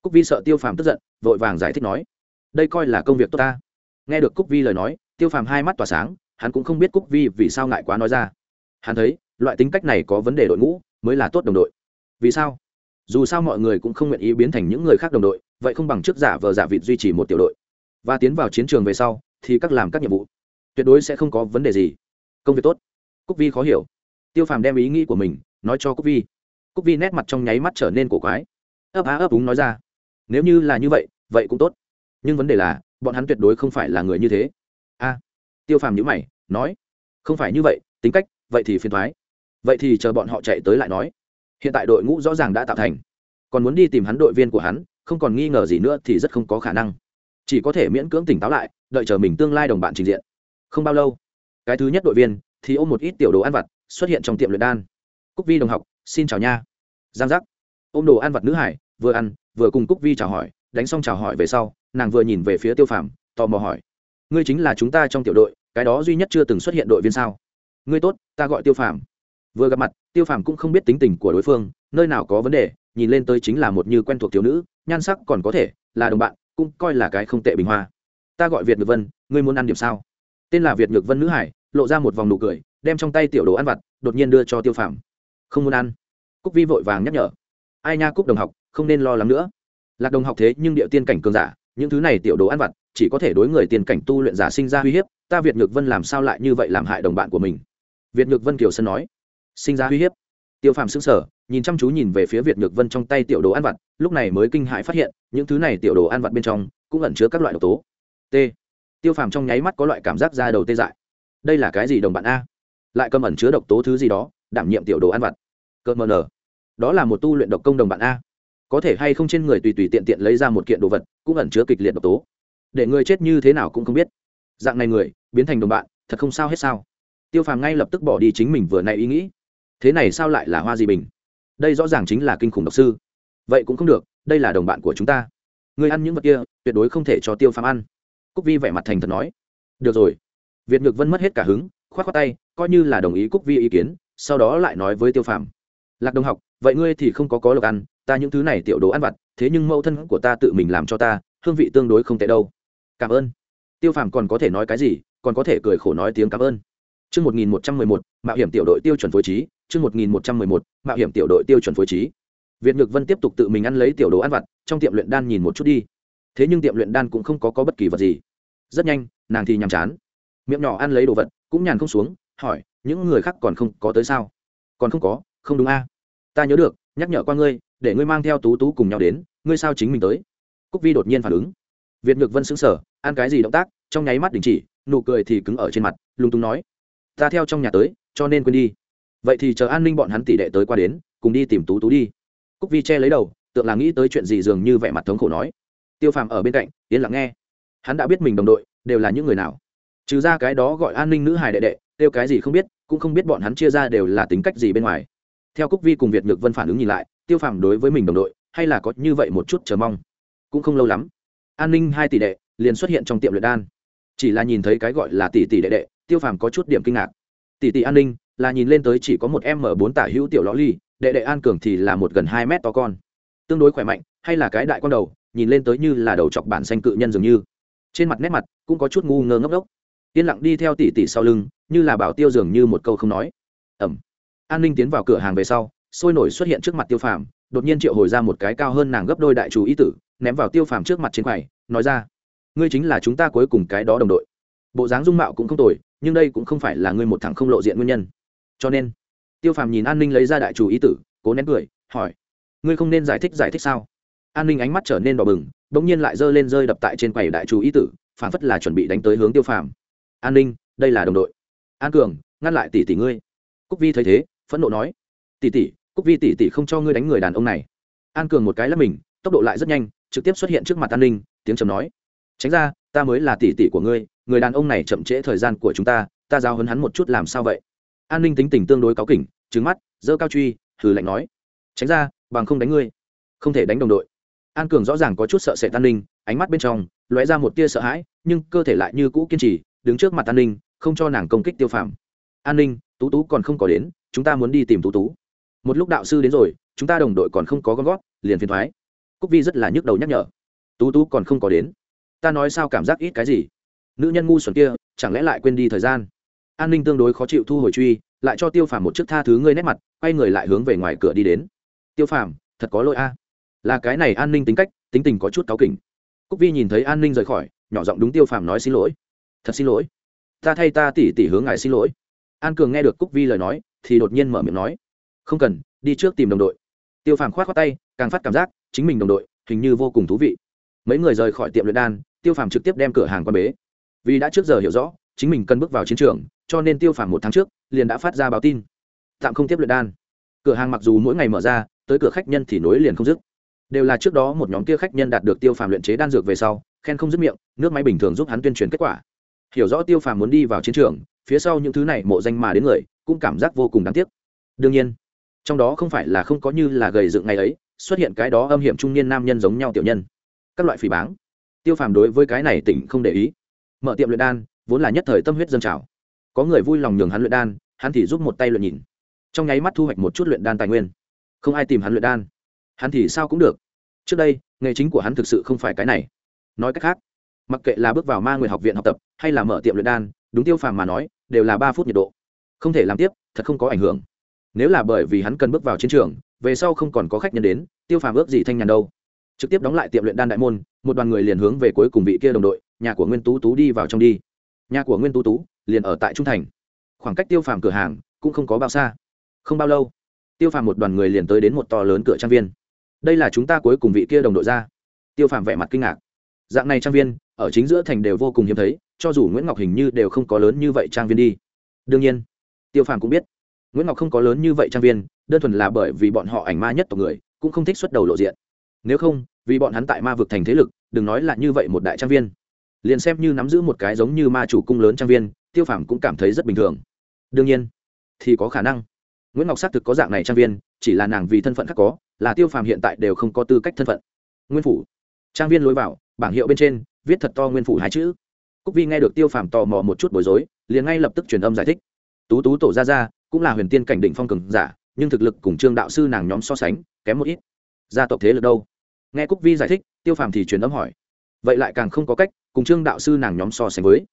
Cúc vi sợ tiêu phàm tức giận, vội vàng giải thích nói. Đây coi là công việc tốt ta. Nghe được cúc vi lời nói, tiêu phàm hai mắt tỏa sáng, hắn cũng không biết cúc vi vì sao ngại quá nói ra. Hắn thấy, loại tính cách này có vấn đề đội ngũ, mới là tốt đồng đội vì sao? Dù sao mọi người cũng không nguyện ý biến thành những người khác đồng đội, vậy không bằng trước giả vờ giả vịt duy trì một tiểu đội. Và tiến vào chiến trường về sau, thì các làm các nhiệm vụ. Tuyệt đối sẽ không có vấn đề gì. Công việc tốt. Cúc vi khó hiểu. Tiêu phàm đem ý nghĩ của mình nói cho cúc vi. Cúc vi nét mặt trong nháy mắt trở nên cổ quái. Ấp á ấp úng nói ra. Nếu như là như vậy vậy cũng tốt. Nhưng vấn đề là, bọn hắn tuyệt đối không phải là người như thế. A. Tiêu phàm nhữ mày, nói. Không phải như vậy, tính cách, vậy thì phiền thoái. Vậy thì chờ bọn họ chạy tới lại nói hiện tại đội ngũ rõ ràng đã tạo thành. Còn muốn đi tìm hắn đội viên của hắn, không còn nghi ngờ gì nữa thì rất không có khả năng. Chỉ có thể miễn cưỡng tỉnh táo lại, đợi chờ mình tương lai đồng bạn trình diện. Không bao lâu, cái thứ nhất đội viên, thì ôm một ít tiểu đồ ăn vặt, xuất hiện trong tiệm luyện đan. Cúc vi đồng học, xin chào nha. Giang giác. Ôm đồ ăn vặt nữ hải, vừa ăn, vừa cùng cúc vi chào hỏi, đánh xong chào hỏi về sau, nàng vừa nhìn về phía tiêu phàm, tò mò hỏi. Ngươi chính là chúng ta trong tiểu đội, cái đó duy nhất chưa từng xuất hiện đội viên sao? Ngươi tốt, ta gọi tiêu phàm vừa gặp mặt, tiêu phàm cũng không biết tính tình của đối phương, nơi nào có vấn đề, nhìn lên tới chính là một như quen thuộc thiếu nữ, nhan sắc còn có thể, là đồng bạn, cũng coi là cái không tệ bình hoa. Ta gọi việt nhược vân, ngươi muốn ăn điểm sao? Tên là việt nhược vân nữ hải, lộ ra một vòng nụ cười, đem trong tay tiểu đồ ăn vặt, đột nhiên đưa cho tiêu phàm. Không muốn ăn. Cúc vi vội vàng nhắc nhở. Ai nha cúc đồng học, không nên lo lắng nữa. Lạc đồng học thế nhưng địa tiên cảnh cường giả, những thứ này tiểu đồ ăn vặt, chỉ có thể đối người tiền cảnh tu luyện giả sinh ra uy hiếp, ta việt nhược vân làm sao lại như vậy làm hại đồng bạn của mình? Việt nhược vân kiều sơn nói sinh ra uy hiếp. Tiêu phàm xứng sở nhìn chăm chú nhìn về phía việt nhược vân trong tay tiểu đồ ăn vặt, lúc này mới kinh hãi phát hiện, những thứ này tiểu đồ ăn vặt bên trong cũng ẩn chứa các loại độc tố. T. Tiêu phàm trong nháy mắt có loại cảm giác ra đầu tê dại. Đây là cái gì đồng bạn a? Lại cầm ẩn chứa độc tố thứ gì đó, đảm nhiệm tiểu đồ ăn vặt. Cợt mờ nở đó là một tu luyện độc công đồng bạn a. Có thể hay không trên người tùy tùy tiện tiện lấy ra một kiện đồ vật, cũng ẩn chứa kịch liệt độc tố. Để người chết như thế nào cũng không biết. Dạng này người, biến thành đồng bạn, thật không sao hết sao. Tiêu phàm ngay lập tức bỏ đi chính mình vừa nay ý nghĩ thế này sao lại là hoa gì bình? Đây rõ ràng chính là kinh khủng độc sư. Vậy cũng không được, đây là đồng bạn của chúng ta. Người ăn những vật kia, tuyệt đối không thể cho tiêu phàm ăn. Cúc vi vẻ mặt thành thật nói. Được rồi. Việt ngược vân mất hết cả hứng k h o á t khoác tay, coi như là đồng ý cúc vi ý kiến, sau đó lại nói với tiêu phàm. Lạc đồng học, vậy ngươi thì không có có lộc ăn, ta những thứ này tiểu đồ ăn vặt, thế nhưng mẫu thân của ta tự mình làm cho ta, hương vị tương đối không tệ đâu. Cảm ơn. Tiêu phàm còn có thể nói cái gì, còn có thể cười khổ nói tiếng cảm ơn. Chương 1111, mạo hiểm tiểu đội tiêu chuẩn phối trí, chương 1111, mạo hiểm tiểu đội tiêu chuẩn phối trí. Việt Nhược Vân tiếp tục tự mình ăn lấy tiểu đồ ăn vặt, trong tiệm luyện đan nhìn một chút đi. Thế nhưng tiệm luyện đan cũng không có có bất kỳ vật gì. Rất nhanh, nàng thì nhàm chán. Miệng nhỏ ăn lấy đồ vật, cũng nhàn không xuống, hỏi, những người khác còn không có tới sao? Còn không có, không đúng a? Ta nhớ được, nhắc nhở qua ngươi, để ngươi mang theo Tú Tú cùng nhau đến, ngươi sao chính mình tới? Cúc Vi đột nhiên phản ứng. Việt Nhược Vân sững sờ, ăn cái gì động tác, trong nháy mắt đình chỉ, nụ cười thì cứng ở trên mặt, lung tung nói, ta theo trong nhà tới, cho nên quên đi. Vậy thì chờ an ninh bọn hắn tỷ đệ tới qua đến, cùng đi tìm tú tú đi. Cúc vi che lấy đầu tượng là nghĩ tới chuyện gì dường như vẻ mặt thống khổ nói. Tiêu phàm ở bên cạnh, yên lặng nghe. Hắn đã biết mình đồng đội, đều là những người nào. Trừ ra cái đó gọi an ninh nữ hài đệ đệ tiêu cái gì không biết, cũng không biết bọn hắn chia ra đều là tính cách gì bên ngoài. Theo cúc vi cùng việt nhược vân phản ứng nhìn lại, tiêu phàm đối với mình đồng đội, hay là có như vậy một chút chờ mong? Cũng không lâu lắm, an ninh hai tỷ đệ liền xuất hiện trong tiệm luyện đan. Chỉ là nhìn thấy cái gọi là tỷ tỷ đệ đệ tiêu phàm có chút điểm kinh ngạc. Tỷ tỷ an ninh, là nhìn lên tới chỉ có một m bốn tả hữu tiểu lõ ly, đệ đệ an cường thì là một gần hai mét to con. Tương đối khỏe mạnh, hay là cái đại con đầu, nhìn lên tới như là đầu chọc bản xanh cự nhân dường như. Trên mặt nét mặt cũng có chút ngu ngơ ngốc ngốc yên lặng đi theo tỷ tỷ sau lưng, như là bảo tiêu dường như một câu không nói. Ẩm. An ninh tiến vào cửa hàng về sau, sôi nổi xuất hiện trước mặt tiêu phàm, đột nhiên triệu hồi ra một cái cao hơn nàng gấp đôi đại chủ ý tử, ném vào tiêu phàm trước mặt trên quầy, nói ra, ngươi chính là chúng ta cuối cùng cái đó đồng đội. Bộ dáng dung mạo cũng không tồi nhưng đây cũng không phải là ngươi một thằng không lộ diện nguyên nhân. Cho nên, tiêu phàm nhìn an ninh lấy ra đại chủ ý tử, cố nén cười, hỏi, ngươi không nên giải thích giải thích sao? An ninh ánh mắt trở nên đỏ bừng đ ỗ n g nhiên lại giơ lên rơi đập tại trên quầy đại chủ ý tử, phản phất là chuẩn bị đánh tới hướng tiêu phàm. An ninh, đây là đồng đội. An cường, ngăn lại tỷ tỷ ngươi. Cúc vi thấy thế, phẫn nộ nói, tỷ tỷ, cúc vi tỷ tỷ không cho ngươi đánh người đàn ông này. An cường một cái lắc mình, tốc độ lại rất nhanh, trực tiếp xuất hiện trước mặt an ninh, tiếng trầm nói, tránh ra, ta mới là tỷ tỷ của ngươi người đàn ông này chậm trễ thời gian của chúng ta ta giao hấn hắn một chút làm sao vậy? An ninh tính tình tương đối cáu kỉnh trứng mắt dơ cao truy, hừ lạnh nói. Tránh ra, bằng không đánh ngươi. Không thể đánh đồng đội. An cường rõ ràng có chút sợ sệt an ninh, ánh mắt bên trong lóe ra một tia sợ hãi, nhưng cơ thể lại như cũ kiên trì, đứng trước mặt an ninh, không cho nàng công kích tiêu phạm an ninh, tú tú còn không có đến, chúng ta muốn đi tìm tú tú. Một lúc đạo sư đến rồi, chúng ta đồng đội còn không có gom gót liền phiền thoái. Cúc vi rất là nhức đầu nhắc nhở. Tú tú còn không có đến. Ta nói sao cảm giác ít cái gì? Nữ nhân ngu xuẩn kia, chẳng lẽ lại quên đi thời gian? An ninh tương đối khó chịu thu hồi truy, lại cho tiêu phàm một chiếc tha thứ ngươi nét mặt, quay người lại hướng về ngoài cửa đi đến. Tiêu phàm, thật có lỗi a. Là cái này an ninh tính cách, tính tình có chút cáu kỉnh. Cúc vi nhìn thấy an ninh rời khỏi, nhỏ giọng đúng tiêu phàm nói xin lỗi. Thật xin lỗi. Ta thay ta tỉ tỉ hướng ngài xin lỗi. An cường nghe được cúc vi lời nói, thì đột nhiên mở miệng nói. Không cần, đi trước tìm đồng đội. Tiêu phàm k h o á t khoác tay, càng phát cảm giác, chính mình đồng đội, hình như vô cùng thú vị. Mấy người rời khỏi tiệm luyện đan, tiêu phàm trực tiếp đem cửa hàng quan bế vì đã trước giờ hiểu rõ, chính mình cần bước vào chiến trường, cho nên tiêu phàm một tháng trước, liền đã phát ra báo tin. Tạm không tiếp luyện đan. Cửa hàng mặc dù mỗi ngày mở ra, tới cửa khách nhân thì nối liền không dứt. Đều là trước đó một nhóm kia khách nhân đạt được tiêu phàm luyện chế đan dược về sau, khen không dứt miệng, nước máy bình thường giúp hắn tuyên truyền kết quả. Hiểu rõ tiêu phàm muốn đi vào chiến trường, phía sau những thứ này mộ danh mà đến người, cũng cảm giác vô cùng đáng tiếc. Đương nhiên, trong đó không phải là không có như là gầy dựng ngày ấy, xuất hiện cái đó âm hiểm trung niên nam nhân giống nhau tiểu nhân. Các loại phỉ báng. Tiêu phàm đối với cái này tỉnh không để ý mở tiệm luyện đan, vốn là nhất thời tâm huyết dân trào. Có người vui lòng nhường hắn luyện đan, hắn thì giúp một tay luyện nhìn. Trong nháy mắt thu hoạch một chút luyện đan tài nguyên. Không ai tìm hắn luyện đan. Hắn thì sao cũng được. Trước đây, nghề chính của hắn thực sự không phải cái này. Nói cách khác, mặc kệ là bước vào ma nguyện học viện học tập, hay là mở tiệm luyện đan, đúng tiêu phàm mà nói, đều là ba phút nhiệt độ. Không thể làm tiếp, thật không có ảnh hưởng. Nếu là bởi vì hắn cần bước vào chiến trường, về sau không còn có khách nhân đến, tiêu phàm ước gì thanh nhàn đâu. Trực tiếp đóng lại tiệm luyện đan đại môn, một đoàn người liền hướng về cuối cùng vị kia đồng đội nhà của nguyên tú tú đi vào trong đi. Nhà của nguyên tú tú liền ở tại trung thành. Khoảng cách tiêu phàm cửa hàng cũng không có bao xa. Không bao lâu, tiêu phàm một đoàn người liền tới đến một to lớn cửa trang viên. Đây là chúng ta cuối cùng vị kia đồng đội ra. Tiêu phàm vẻ mặt kinh ngạc. Dạng này trang viên, ở chính giữa thành đều vô cùng hiếm thấy, cho dù nguyễn ngọc hình như đều không có lớn như vậy trang viên đi. Đương nhiên, tiêu phàm cũng biết, nguyễn ngọc không có lớn như vậy trang viên, đơn thuần là bởi vì bọn họ ảnh ma nhất tộc người, cũng không thích xuất đầu lộ diện. Nếu không, vì bọn hắn tại ma vực thành thế lực, đừng nói là như vậy một đại trang viên liền xem như nắm giữ một cái giống như ma chủ cung lớn trang viên, tiêu phàm cũng cảm thấy rất bình thường. Đương nhiên, thì có khả năng. Nguyễn ngọc xác thực có dạng này trang viên, chỉ là nàng vì thân phận khác có, là tiêu phàm hiện tại đều không có tư cách thân phận. Nguyên phủ. Trang viên lối vào, bảng hiệu bên trên, viết thật to nguyên phủ hai chữ. Cúc vi nghe được tiêu phàm tò mò một chút bối rối, liền ngay lập tức truyền âm giải thích. Tú tú tổ ra ra cũng là huyền tiên cảnh định phong cường giả, nhưng thực lực cùng trương đạo sư nàng nhóm so sánh, kém một ít. Gia tộc thế lực đâu? Nghe cúc vi giải thích, tiêu phàm thì truyền âm hỏi vậy lại càng không có cách, cùng trương đạo sư nàng nhóm so sánh với.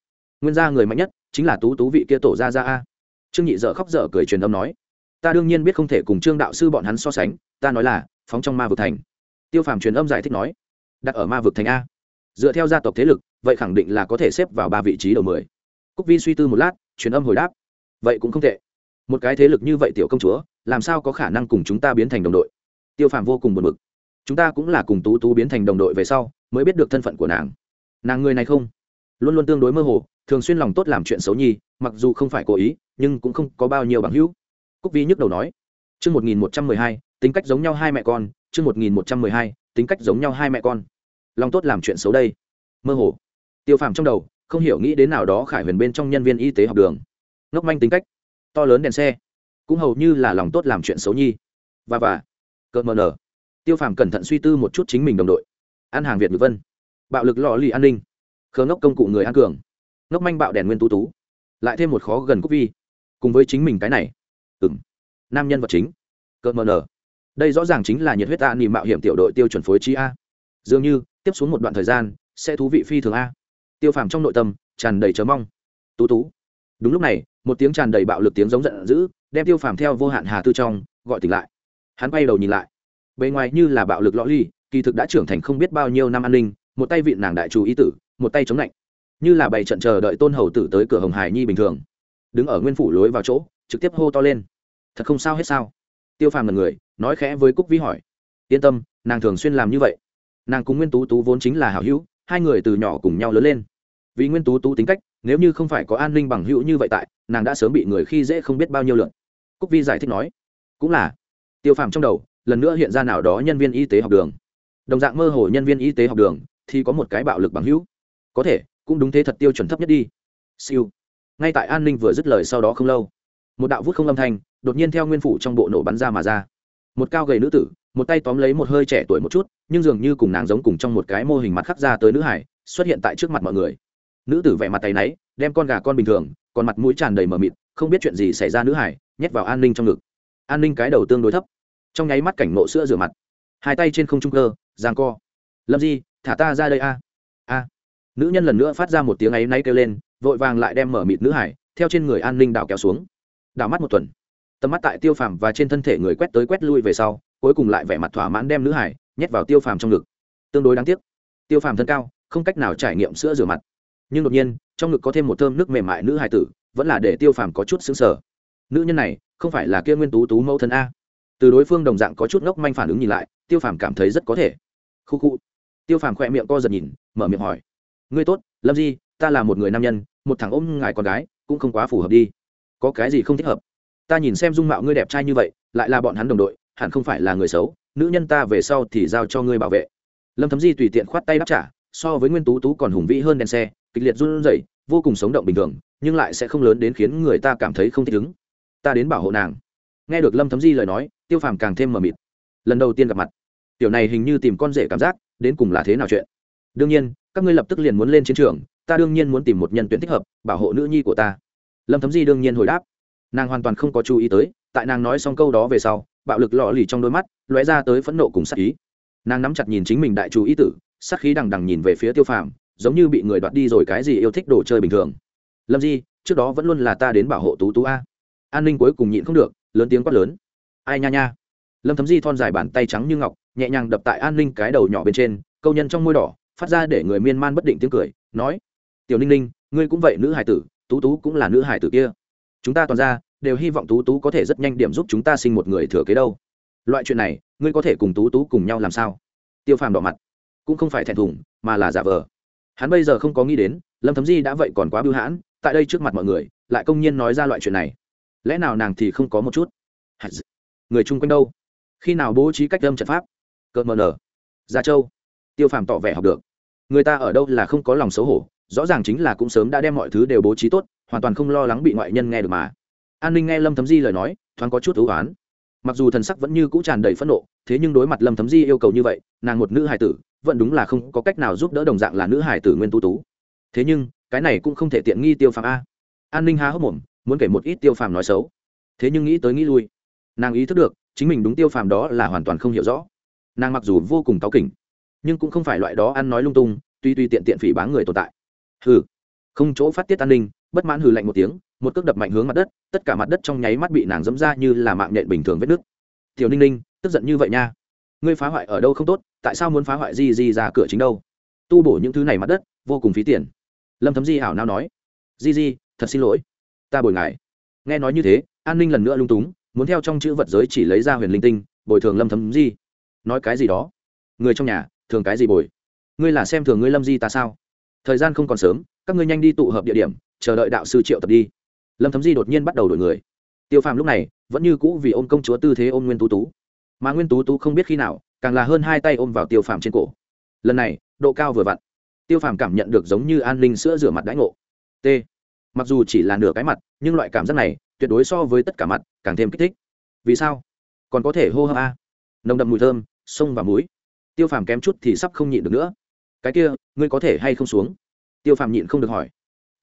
Nguyên gia người mạnh nhất chính là tú tú vị kia tổ ra ra a. Trương nhị dợ khóc dở cười truyền âm nói, ta đương nhiên biết không thể cùng trương đạo sư bọn hắn so sánh, ta nói là, phóng trong ma vực thành. Tiêu phàm truyền âm giải thích nói, đặt ở ma vực thành a. Dựa theo gia tộc thế lực, vậy khẳng định là có thể xếp vào ba vị trí đầu mười. Cúc vi suy tư một lát, truyền âm hồi đáp, vậy cũng không tệ. Một cái thế lực như vậy tiểu công chúa, làm sao có khả năng cùng chúng ta biến thành đồng đội? Tiêu phàm vô cùng buồn bực chúng ta cũng là cùng tú tú biến thành đồng đội về sau, mới biết được thân phận của nàng. Nàng người này không? Luôn luôn tương đối mơ hồ, thường xuyên lòng tốt làm chuyện xấu nhi, mặc dù không phải cố ý, nhưng cũng không có bao nhiêu bằng hữu. Cúc vi nhức đầu nói, chương một nghìn một trăm mười hai, tính cách giống nhau hai mẹ con, chương một nghìn một trăm mười hai, tính cách giống nhau hai mẹ con. Lòng tốt làm chuyện xấu đây. Mơ hồ. Tiêu phàm trong đầu, không hiểu nghĩ đến nào đó khải huyền bên trong nhân viên y tế học đường. Ngốc manh tính cách. To lớn đèn xe. Cũng hầu như là lòng tốt làm chuyện xấu nhi. Và và. Cợt mờ nở tiêu phàm cẩn thận suy tư một chút chính mình đồng đội. Ăn hàng việt ngữ vân. Bạo lực lò lì an ninh. Khờ ngốc công cụ người an cường. Ngốc manh bạo đèn nguyên tú tú. Lại thêm một khó gần cúc vi. Cùng với chính mình cái này. Ừ m nam nhân vật chính. Cợt mờ nở. Đây rõ ràng chính là nhiệt huyết ta nỉ mạo hiểm tiểu đội tiêu chuẩn phối trí a. Dường như, tiếp xuống một đoạn thời gian, sẽ thú vị phi thường a. Tiêu phàm trong nội tâm, tràn đầy chờ mong. Tú tú. Đúng lúc này, một tiếng tràn đầy bạo lực tiếng giống giận dữ, đem tiêu phàm theo vô hạn hà tư trong, gọi tỉnh lại. Hắn quay đầu nhìn lại bề ngoài như là bạo lực lõ ly, kỳ thực đã trưởng thành không biết bao nhiêu năm an ninh, một tay vịn nàng đại chủ ý tử, một tay chống lạnh. Như là bày trận chờ đợi tôn hầu tử tới cửa hồng hải nhi bình thường. Đứng ở nguyên phủ lối vào chỗ, trực tiếp hô to lên. Thật không sao hết sao? Tiêu phàm là người, nói khẽ với cúc vi hỏi. Yên tâm, nàng thường xuyên làm như vậy. Nàng cùng nguyên tú tú vốn chính là hảo hữu, hai người từ nhỏ cùng nhau lớn lên. Vì nguyên tú tú tính cách, nếu như không phải có an ninh bằng hữu như vậy tại, nàng đã sớm bị người khi dễ không biết bao nhiêu lượn cúc vi giải thích nói. Cũng là. Tiêu phàm trong đầu lần nữa hiện ra nào đó nhân viên y tế học đường. Đồng dạng mơ hồ nhân viên y tế học đường thì có một cái bạo lực bằng hữu. Có thể, cũng đúng thế thật tiêu chuẩn thấp nhất đi. Siêu. Ngay tại an ninh vừa dứt lời sau đó không lâu, một đạo vút không âm thanh đột nhiên theo nguyên phủ trong bộ nổ bắn ra mà ra. Một cao gầy nữ tử, một tay tóm lấy một hơi trẻ tuổi một chút, nhưng dường như cùng nàng giống cùng trong một cái mô hình mặt khắc ra tới nữ hải, xuất hiện tại trước mặt mọi người. Nữ tử vẻ mặt tay náy, đem con gà con bình thường, còn mặt mũi tràn đầy mờ mịt, không biết chuyện gì xảy ra nữ hải, nhét vào an ninh trong ngực. An ninh cái đầu tương đối thấp trong nháy mắt cảnh nộ sữa rửa mặt. Hai tay trên không trung cơ giang co. Lâm di, thả ta ra đây a. A. Nữ nhân lần nữa phát ra một tiếng áy náy kêu lên, vội vàng lại đem mở mịt nữ hải, theo trên người an ninh đảo kéo xuống. Đảo mắt một tuần. Tầm mắt tại tiêu phàm và trên thân thể người quét tới quét lui về sau, cuối cùng lại vẻ mặt thỏa mãn đem nữ hải nhét vào tiêu phàm trong ngực. Tương đối đáng tiếc, tiêu phàm thân cao, không cách nào trải nghiệm sữa rửa mặt. Nhưng đột nhiên, trong ngực có thêm một thơm nước mềm mại nữ hải tử, vẫn là để tiêu phàm có chút xứng sở nữ nhân này, không phải là kia nguyên tú tú mẫu thân a từ đối phương đồng dạng có chút ngốc manh phản ứng nhìn lại, tiêu phàm cảm thấy rất có thể. Khu khu. Tiêu phàm khỏe miệng co giật nhìn, mở miệng hỏi. Ngươi tốt, lâm di, ta là một người nam nhân, một thằng ôm ngài con gái, cũng không quá phù hợp đi. Có cái gì không thích hợp? Ta nhìn xem dung mạo ngươi đẹp trai như vậy, lại là bọn hắn đồng đội, hẳn không phải là người xấu, nữ nhân ta về sau thì giao cho ngươi bảo vệ. Lâm thấm di tùy tiện khoát tay đáp trả, so với nguyên tú tú còn hùng vĩ hơn đèn xe, kịch liệt run rẩy, vô cùng sống động bình thường, nhưng lại sẽ không lớn đến khiến người ta cảm thấy không thích ứng. Ta đến bảo hộ nàng nghe được lâm thấm di lời nói, tiêu phàm càng thêm mờ mịt. Lần đầu tiên gặp mặt, tiểu này hình như tìm con rể cảm giác, đến cùng là thế nào chuyện? Đương nhiên, các ngươi lập tức liền muốn lên chiến trường, ta đương nhiên muốn tìm một nhân tuyển thích hợp, bảo hộ nữ nhi của ta. Lâm thấm di đương nhiên hồi đáp. Nàng hoàn toàn không có chú ý tới, tại nàng nói xong câu đó về sau, bạo lực lọ lì trong đôi mắt, lóe ra tới phẫn nộ cùng sắc ý. Nàng nắm chặt nhìn chính mình đại chú ý tử sắc khí đằng đằng nhìn về phía tiêu phàm, giống như bị người đoạt đi rồi cái gì yêu thích đồ chơi bình thường. Lâm di, trước đó vẫn luôn là ta đến bảo hộ tú tú a. An ninh cuối cùng nhịn không được lớn tiếng quát lớn. Ai nha nha. Lâm thấm di thon dài bàn tay trắng như ngọc, nhẹ nhàng đập tại an ninh cái đầu nhỏ bên trên, câu nhân trong môi đỏ, phát ra để người miên man bất định tiếng cười, nói, tiểu ninh ninh, ngươi cũng vậy nữ hải tử, tú tú cũng là nữ hải tử kia. Chúng ta toàn ra đều hy vọng tú tú có thể rất nhanh điểm giúp chúng ta sinh một người thừa kế đâu. Loại chuyện này, ngươi có thể cùng tú tú cùng nhau làm sao? Tiêu phàm đỏ mặt, cũng không phải thẹn thùng, mà là giả vờ. Hắn bây giờ không có nghĩ đến, lâm thấm di đã vậy còn quá bưu hãn, tại đây trước mặt mọi người, lại công nhiên nói ra loại chuyện này lẽ nào nàng thì không có một chút? Người chung quanh đâu? Khi nào bố trí cách âm trận pháp? Cợt mờ nở. Gia châu. Tiêu phàm tỏ vẻ học được. Người ta ở đâu là không có lòng xấu hổ, rõ ràng chính là cũng sớm đã đem mọi thứ đều bố trí tốt, hoàn toàn không lo lắng bị ngoại nhân nghe được mà. An ninh nghe lâm thấm di lời nói, thoáng có chút thú oán. Mặc dù thần sắc vẫn như cũ tràn đầy phẫn nộ, thế nhưng đối mặt lâm thấm di yêu cầu như vậy, nàng một nữ hải tử, vẫn đúng là không có cách nào giúp đỡ đồng dạng là nữ hải tử nguyên tú tú. Thế nhưng, cái này cũng không thể tiện nghi tiêu phàm a. An ninh há hốc mồm muốn kể một ít tiêu phàm nói xấu. Thế nhưng nghĩ tới nghĩ lui, nàng ý thức được, chính mình đúng tiêu phàm đó là hoàn toàn không hiểu rõ. Nàng mặc dù vô cùng cáu kỉnh, nhưng cũng không phải loại đó ăn nói lung tung, tuy tuy tiện tiện phỉ báng người tồn tại. Hừ, không chỗ phát tiết an ninh, bất mãn hừ lạnh một tiếng, một cước đập mạnh hướng mặt đất, tất cả mặt đất trong nháy mắt bị nàng dẫm ra như là mạng nhện bình thường vết nước tiểu ninh ninh, tức giận như vậy nha. Ngươi phá hoại ở đâu không tốt, tại sao muốn phá hoại gì gì ra cửa chính đâu? Tu bổ những thứ này mặt đất, vô cùng phí tiền. Lâm thấm di hảo nao nói. Di di, thật xin lỗi ta bồi ngài. Nghe nói như thế, an ninh lần nữa lung túng, muốn theo trong chữ vật giới chỉ lấy ra huyền linh tinh, bồi thường lâm thấm di. Nói cái gì đó? Người trong nhà, thường cái gì bồi? Ngươi là xem thường ngươi lâm di ta sao? Thời gian không còn sớm, các ngươi nhanh đi tụ hợp địa điểm, chờ đợi đạo sư triệu tập đi. Lâm thấm di đột nhiên bắt đầu đổi người. Tiêu phàm lúc này, vẫn như cũ vì ôm công chúa tư thế ôm nguyên tú tú. Mà nguyên tú tú không biết khi nào, càng là hơn hai tay ôm vào tiêu phàm trên cổ. Lần này, độ cao vừa vặn. Tiêu phàm cảm nhận được giống như an ninh sữa rửa mặt đãi ngộ. T mặc dù chỉ là nửa cái mặt, nhưng loại cảm giác này tuyệt đối so với tất cả mặt càng thêm kích thích. Vì sao? Còn có thể hô hấp a. Nồng đậm mùi thơm, sông và muối. Tiêu phàm kém chút thì sắp không nhịn được nữa. Cái kia, ngươi có thể hay không xuống? Tiêu phàm nhịn không được hỏi.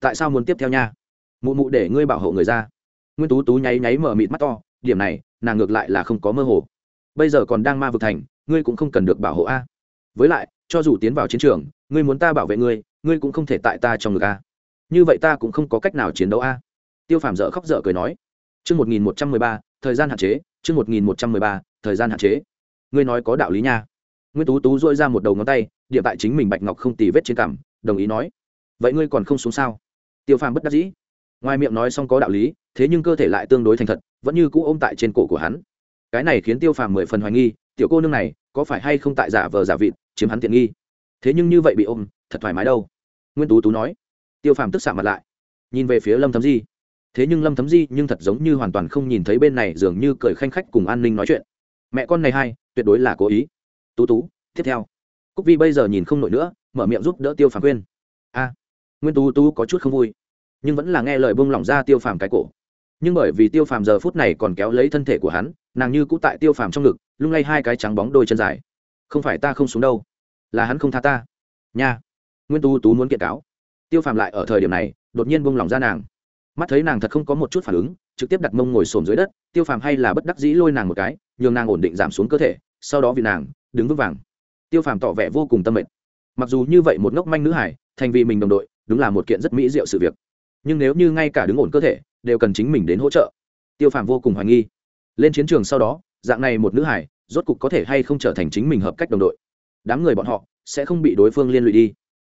Tại sao muốn tiếp theo nha? Mụ mụ để ngươi bảo hộ người ra. Nguyên tú tú nháy nháy mở mịt mắt to. Điểm này, nàng ngược lại là không có mơ hồ. Bây giờ còn đang ma vực thành, ngươi cũng không cần được bảo hộ a. Với lại, cho dù tiến vào chiến trường, ngươi muốn ta bảo vệ ngươi ngươi cũng không thể tại ta trong ngực a như vậy ta cũng không có cách nào chiến đấu a. Tiêu phàm dở khóc dở cười nói. Chương một nghìn một trăm mười ba, thời gian hạn chế, chương một nghìn một trăm mười ba, thời gian hạn chế. Ngươi nói có đạo lý nha. Nguyên tú tú dôi ra một đầu ngón tay địa tại chính mình bạch ngọc không tì vết trên cằm, đồng ý nói. Vậy ngươi còn không xuống sao? Tiêu phàm bất đắc dĩ. Ngoài miệng nói xong có đạo lý, thế nhưng cơ thể lại tương đối thành thật, vẫn như cũ ôm tại trên cổ của hắn. Cái này khiến tiêu phàm mười phần hoài nghi, tiểu cô nương này có phải hay không tại giả vờ giả vịt, chiếm hắn tiện nghi? Thế nhưng như vậy bị ôm, thật thoải mái đâu. Nguyên tú tú nói tiêu phàm tức xạ mặt lại, nhìn về phía lâm thấm di. Thế nhưng lâm thấm di nhưng thật giống như hoàn toàn không nhìn thấy bên này, dường như cười khanh khách cùng an ninh nói chuyện. Mẹ con này hay, tuyệt đối là cố ý. Tú tú, tiếp theo. Cúc vi bây giờ nhìn không nổi nữa, mở miệng giúp đỡ tiêu phàm khuyên. A, nguyên tú tú có chút không vui, nhưng vẫn là nghe lời bông lỏng ra tiêu phàm cái cổ. Nhưng bởi vì tiêu phàm giờ phút này còn kéo lấy thân thể của hắn, nàng như cũ tại tiêu phàm trong ngực, lung lay hai cái trắng bóng đôi chân dài. Không phải ta không xuống đâu, là hắn không tha ta. Nha. Nguyên tú tú muốn kiện cáo tiêu phàm lại ở thời điểm này, đột nhiên buông lỏng ra nàng. Mắt thấy nàng thật không có một chút phản ứng, trực tiếp đặt mông ngồi sồn dưới đất, tiêu phàm hay là bất đắc dĩ lôi nàng một cái, nhường nàng ổn định giảm xuống cơ thể, sau đó vì nàng, đứng vững vàng. Tiêu phàm tỏ vẻ vô cùng tâm mệnh mặc dù như vậy một ngốc manh nữ hải thành vì mình đồng đội, đúng là một kiện rất mỹ diệu sự việc. Nhưng nếu như ngay cả đứng ổn cơ thể, đều cần chính mình đến hỗ trợ. Tiêu phàm vô cùng hoài nghi. Lên chiến trường sau đó, dạng này một nữ hải rốt cục có thể hay không trở thành chính mình hợp cách đồng đội. Đám người bọn họ sẽ không bị đối phương liên lụy đi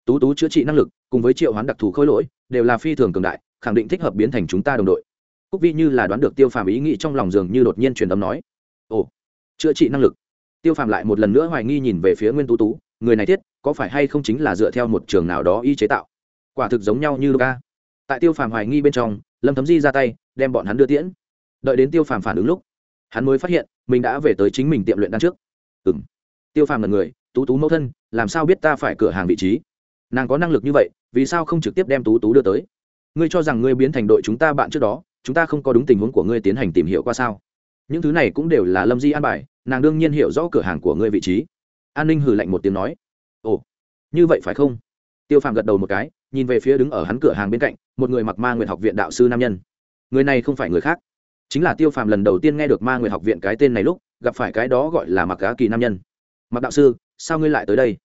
tú tú chữa trị năng lực, cùng với triệu hoán đặc thù khôi lỗi, đều là phi thường cường đại, khẳng định thích hợp biến thành chúng ta đồng đội. Cúc vi như là đoán được tiêu phàm ý nghĩ trong lòng giường như đột nhiên truyền âm nói. Ồ, chữa trị năng lực. Tiêu phàm lại một lần nữa hoài nghi nhìn về phía nguyên tú tú, người này thiết, có phải hay không chính là dựa theo một trường nào đó y chế tạo? Quả thực giống nhau như ca tại tiêu phàm hoài nghi bên trong, lâm thấm di ra tay, đem bọn hắn đưa tiễn. Đợi đến tiêu phàm phản ứng lúc, hắn mới phát hiện, mình đã về tới chính mình tiệm luyện đan trước. Ừ m tiêu phàm là người, tú tú mẫu thân, làm sao biết ta phải cửa hàng vị trí? Nàng có năng lực như vậy, vì sao không trực tiếp đem tú tú đưa tới? Ngươi cho rằng ngươi biến thành đội chúng ta bạn trước đó, chúng ta không có đúng tình huống của ngươi tiến hành tìm hiểu qua sao? Những thứ này cũng đều là lâm di an bài, nàng đương nhiên hiểu rõ cửa hàng của ngươi vị trí. An ninh hử lạnh một tiếng nói, ồ, như vậy phải không? Tiêu phàm gật đầu một cái, nhìn về phía đứng ở hắn cửa hàng bên cạnh, một người mặc ma nguyện học viện đạo sư nam nhân. Người này không phải người khác, chính là tiêu phàm lần đầu tiên nghe được ma nguyện học viện cái tên này lúc, gặp phải cái đó gọi là mặc cá kỳ nam nhân. Mặc đạo sư, sao ngươi lại tới đây?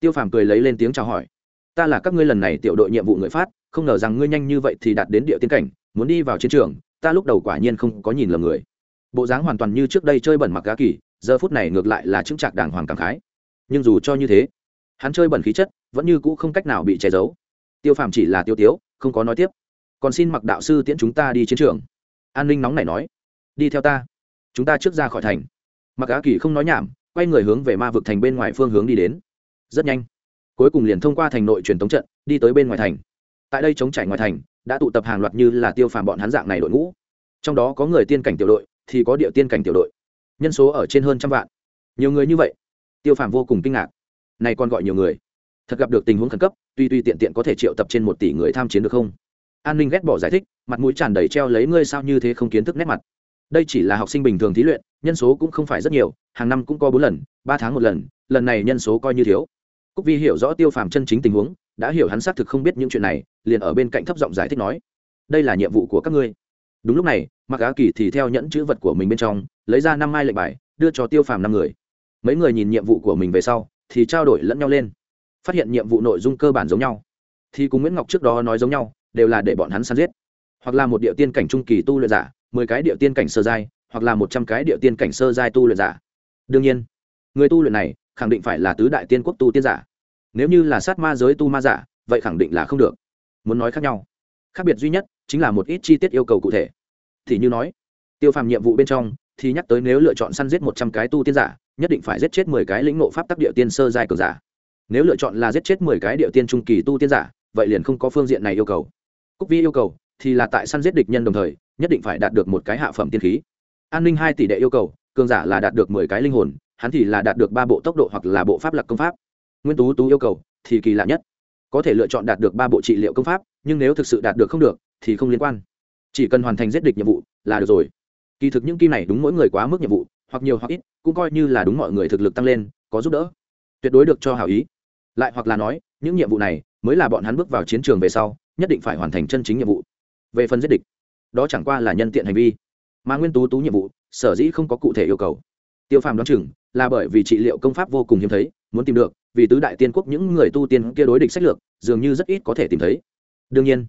Tiêu phàm cười lấy lên tiếng chào hỏi ta là các ngươi lần này tiểu đội nhiệm vụ người phát, không ngờ rằng ngươi nhanh như vậy thì đạt đến địa tiên cảnh, muốn đi vào chiến trường, ta lúc đầu quả nhiên không có nhìn lầm người. Bộ dáng hoàn toàn như trước đây chơi bẩn mặc gá kỳ, giờ phút này ngược lại là chứng trạc đàng hoàng cảm khái. Nhưng dù cho như thế, hắn chơi bẩn khí chất vẫn như cũ không cách nào bị che giấu. Tiêu phàm chỉ là tiêu tiếu, không có nói tiếp. Còn xin mặc đạo sư tiễn chúng ta đi chiến trường. An ninh nóng này nói, đi theo ta, chúng ta trước ra khỏi thành. Mặc á kỳ không nói nhảm, quay người hướng về ma vực thành bên ngoài phương hướng đi đến. Rất nhanh cuối cùng liền thông qua thành nội truyền tống trận, đi tới bên ngoài thành. Tại đây chống trải ngoài thành, đã tụ tập hàng loạt như là tiêu phàm bọn hắn dạng này đội ngũ. Trong đó có người tiên cảnh tiểu đội, thì có địa tiên cảnh tiểu đội. Nhân số ở trên hơn trăm vạn. Nhiều người như vậy. Tiêu phàm vô cùng kinh ngạc. Này còn gọi nhiều người. Thật gặp được tình huống khẩn cấp, tuy tuy tiện tiện có thể triệu tập trên một tỷ người tham chiến được không? An ninh ghét bỏ giải thích, mặt mũi tràn đầy treo lấy ngươi sao như thế không kiến thức nét mặt. Đây chỉ là học sinh bình thường thí luyện, nhân số cũng không phải rất nhiều, hàng năm cũng có bốn lần, ba tháng một lần lần này nhân số coi như thiếu cúc vi hiểu rõ tiêu phàm chân chính tình huống, đã hiểu hắn xác thực không biết những chuyện này, liền ở bên cạnh thấp giọng giải thích nói, đây là nhiệm vụ của các ngươi. Đúng lúc này mặc á kỳ thì theo nhẫn chữ vật của mình bên trong, lấy ra năm mai lệnh bài, đưa cho tiêu phàm năm người. Mấy người nhìn nhiệm vụ của mình về sau, thì trao đổi lẫn nhau lên. Phát hiện nhiệm vụ nội dung cơ bản giống nhau, thì cùng nguyễn ngọc trước đó nói giống nhau, đều là để bọn hắn săn giết. Hoặc là một địa tiên cảnh trung kỳ tu luyện giả, mười cái địa tiên cảnh sơ giai, hoặc là một trăm cái địa tiên cảnh sơ giai tu luyện giả. Đương nhiên, người tu luyện này khẳng định phải là tứ đại tiên quốc tu tiên giả. Nếu như là sát ma giới tu ma giả, vậy khẳng định là không được. Muốn nói khác nhau, khác biệt duy nhất chính là một ít chi tiết yêu cầu cụ thể. Thì như nói, tiêu phàm nhiệm vụ bên trong thì nhắc tới nếu lựa chọn săn giết một trăm cái tu tiên giả, nhất định phải giết chết mười cái lĩnh nộ pháp tắc địa tiên sơ giai cường giả. Nếu lựa chọn là giết chết mười cái địa tiên trung kỳ tu tiên giả, vậy liền không có phương diện này yêu cầu. Cúc vi yêu cầu thì là tại săn giết địch nhân đồng thời, nhất định phải đạt được một cái hạ phẩm tiên khí. An ninh hai tỷ đệ yêu cầu, cường giả là đạt được mười cái linh hồn hắn thì là đạt được ba bộ tốc độ hoặc là bộ pháp lạc công pháp. Nguyên tú tú yêu cầu thì kỳ lạ nhất. Có thể lựa chọn đạt được ba bộ trị liệu công pháp, nhưng nếu thực sự đạt được không được, thì không liên quan. Chỉ cần hoàn thành giết địch nhiệm vụ là được rồi. Kỳ thực những kim này đúng mỗi người quá mức nhiệm vụ, hoặc nhiều hoặc ít, cũng coi như là đúng mọi người thực lực tăng lên, có giúp đỡ. Tuyệt đối được cho hảo ý. Lại hoặc là nói, những nhiệm vụ này mới là bọn hắn bước vào chiến trường về sau, nhất định phải hoàn thành chân chính nhiệm vụ. Về phần giết địch, đó chẳng qua là nhân tiện hành vi. Mà nguyên tú tú nhiệm vụ, sở dĩ không có cụ thể yêu cầu tiêu phàm đoán chừng là bởi vì trị liệu công pháp vô cùng hiếm thấy, muốn tìm được, vì tứ đại tiên quốc những người tu tiên kia đối địch sách lược, dường như rất ít có thể tìm thấy. Đương nhiên,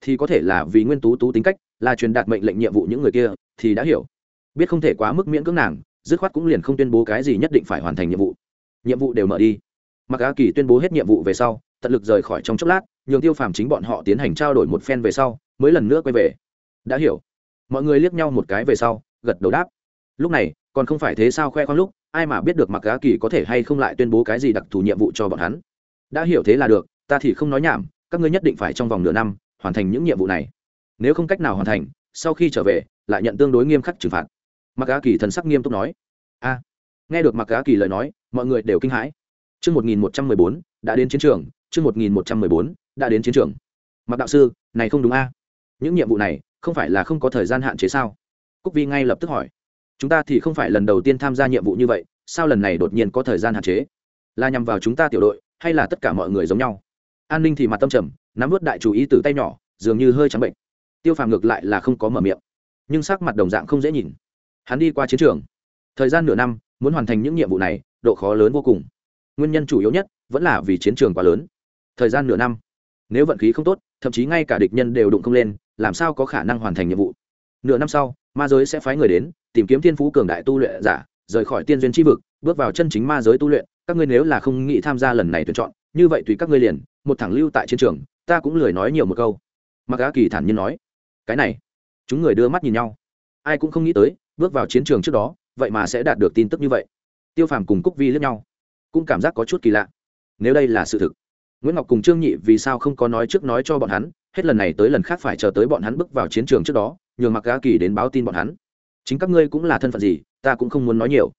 thì có thể là vì nguyên tú tú tính cách, là truyền đạt mệnh lệnh nhiệm vụ những người kia, thì đã hiểu. Biết không thể quá mức miễn cưỡng nàng, dứt khoát cũng liền không tuyên bố cái gì nhất định phải hoàn thành nhiệm vụ. Nhiệm vụ đều mở đi. Mặc á kỳ tuyên bố hết nhiệm vụ về sau, tận lực rời khỏi trong chốc lát, nhường tiêu phàm chính bọn họ tiến hành trao đổi một phen về sau, mới lần nữa quay về. Đã hiểu. Mọi người liếc nhau một cái về sau, gật đầu đáp. Lúc này còn không phải thế sao khoe khoang lúc, ai mà biết được mặc gá kỳ có thể hay không lại tuyên bố cái gì đặc thù nhiệm vụ cho bọn hắn. Đã hiểu thế là được, ta thì không nói nhảm, các ngươi nhất định phải trong vòng nửa năm, hoàn thành những nhiệm vụ này. Nếu không cách nào hoàn thành, sau khi trở về, lại nhận tương đối nghiêm khắc trừng phạt. Mặc gá kỳ thần sắc nghiêm túc nói. A, nghe được mặc gá kỳ lời nói, mọi người đều kinh hãi. Chương một nghìn một trăm mười bốn, đã đến chiến trường, chương một nghìn một trăm mười bốn, đã đến chiến trường. Mặc đạo sư, này không đúng a. Những nhiệm vụ này, không phải là không có thời gian hạn chế sao? Cúc vi ngay lập tức hỏi chúng ta thì không phải lần đầu tiên tham gia nhiệm vụ như vậy, sao lần này đột nhiên có thời gian hạn chế? Là nhằm vào chúng ta tiểu đội, hay là tất cả mọi người giống nhau? An ninh thì mặt tâm trầm, nắm vớt đại chủ ý từ tay nhỏ, dường như hơi trắng bệnh. Tiêu phàm ngược lại là không có mở miệng, nhưng sắc mặt đồng dạng không dễ nhìn. Hắn đi qua chiến trường. Thời gian nửa năm, muốn hoàn thành những nhiệm vụ này, độ khó lớn vô cùng. Nguyên nhân chủ yếu nhất vẫn là vì chiến trường quá lớn. Thời gian nửa năm, nếu vận khí không tốt, thậm chí ngay cả địch nhân đều đụng không lên, làm sao có khả năng hoàn thành nhiệm vụ? Nửa năm sau, ma giới sẽ phái người đến tìm kiếm thiên phú cường đại tu luyện giả, rời khỏi tiên duyên tri vực, bước vào chân chính ma giới tu luyện. Các ngươi nếu là không nghĩ tham gia lần này tuyển chọn, như vậy tùy các ngươi liền, một thẳng lưu tại chiến trường, ta cũng lười nói nhiều một câu. Mặc á kỳ thản nhiên nói, cái này, chúng người đưa mắt nhìn nhau. Ai cũng không nghĩ tới, bước vào chiến trường trước đó, vậy mà sẽ đạt được tin tức như vậy. Tiêu phàm cùng cúc vi lướt nhau, cũng cảm giác có chút kỳ lạ. Nếu đây là sự thực, nguyễn ngọc cùng trương nhị vì sao không có nói trước nói cho bọn hắn, hết lần này tới lần khác phải chờ tới bọn hắn bước vào chiến trường trước đó nhường mặc á kỳ đến báo tin bọn hắn chính các ngươi cũng là thân phận gì, ta cũng không muốn nói nhiều.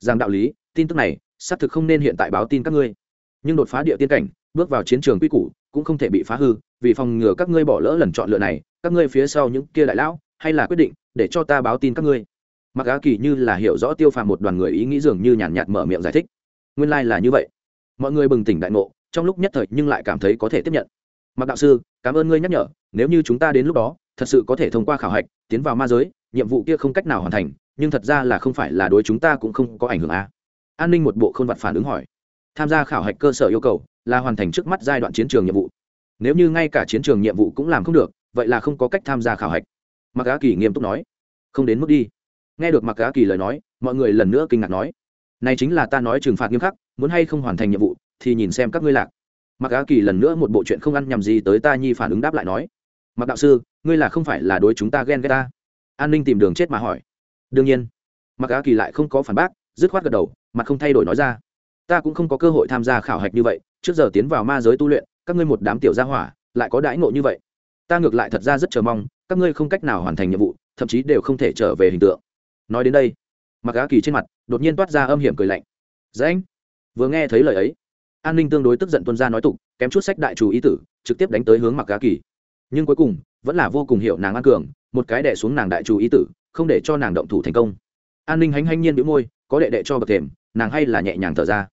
Rằng đạo lý, tin tức này, xác thực không nên hiện tại báo tin các ngươi. Nhưng đột phá địa tiên cảnh, bước vào chiến trường quy củ, cũng không thể bị phá hư, vì phòng ngừa các ngươi bỏ lỡ lần chọn lựa này, các ngươi phía sau những kia đại lão, hay là quyết định, để cho ta báo tin các ngươi. Mặc á kỳ như là hiểu rõ tiêu phàm một đoàn người ý nghĩ dường như nhàn nhạt mở miệng giải thích. Nguyên lai、like、là như vậy. Mọi người bừng tỉnh đại ngộ, trong lúc nhất thời nhưng lại cảm thấy có thể tiếp nhận. Mặc đạo sư, cảm ơn ngươi nhắc nhở, nếu như chúng ta đến lúc đó thật sự có thể thông qua khảo hạch, tiến vào ma giới, nhiệm vụ kia không cách nào hoàn thành, nhưng thật ra là không phải là đối chúng ta cũng không có ảnh hưởng à. an ninh một bộ k h ô n vặt phản ứng hỏi. Tham gia khảo hạch cơ sở yêu cầu là hoàn thành trước mắt giai đoạn chiến trường nhiệm vụ. Nếu như ngay cả chiến trường nhiệm vụ cũng làm không được, vậy là không có cách tham gia khảo hạch. Mặc á kỳ nghiêm túc nói. Không đến mức đi. Nghe được mặc á kỳ lời nói, mọi người lần nữa kinh ngạc nói. Này chính là ta nói trừng phạt nghiêm khắc, muốn hay không hoàn thành nhiệm vụ, thì nhìn xem các ngươi lạc. Mặc á kỳ lần nữa một bộ chuyện không ăn nhầm gì tới ta nhi phản ứng đáp lại nói mặc đạo sư, ngươi là không phải là đối chúng ta ghen ghét ta? An ninh tìm đường chết mà hỏi. Đương nhiên. Mặc á kỳ lại không có phản bác, dứt khoát gật đầu, mặt không thay đổi nói ra. Ta cũng không có cơ hội tham gia khảo hạch như vậy, trước giờ tiến vào ma giới tu luyện, các ngươi một đám tiểu gia hỏa, lại có đãi ngộ như vậy. Ta ngược lại thật ra rất chờ mong, các ngươi không cách nào hoàn thành nhiệm vụ, thậm chí đều không thể trở về hình tượng. Nói đến đây, mặc á kỳ trên mặt đột nhiên toát ra âm hiểm cười lạnh. Dễ anh vừa nghe thấy lời ấy, an ninh tương đối tức giận tuân ra nói tục, kém chút sách đại chủ ý tử, trực tiếp đánh tới hướng mặc Á kỳ nhưng cuối cùng, vẫn là vô cùng hiểu nàng an cường, một cái đẻ xuống nàng đại chủ ý tử, không để cho nàng động thủ thành công. An ninh hánh hanh nhiên đĩu môi, có đệ đệ cho bậc thềm, nàng hay là nhẹ nhàng thở ra.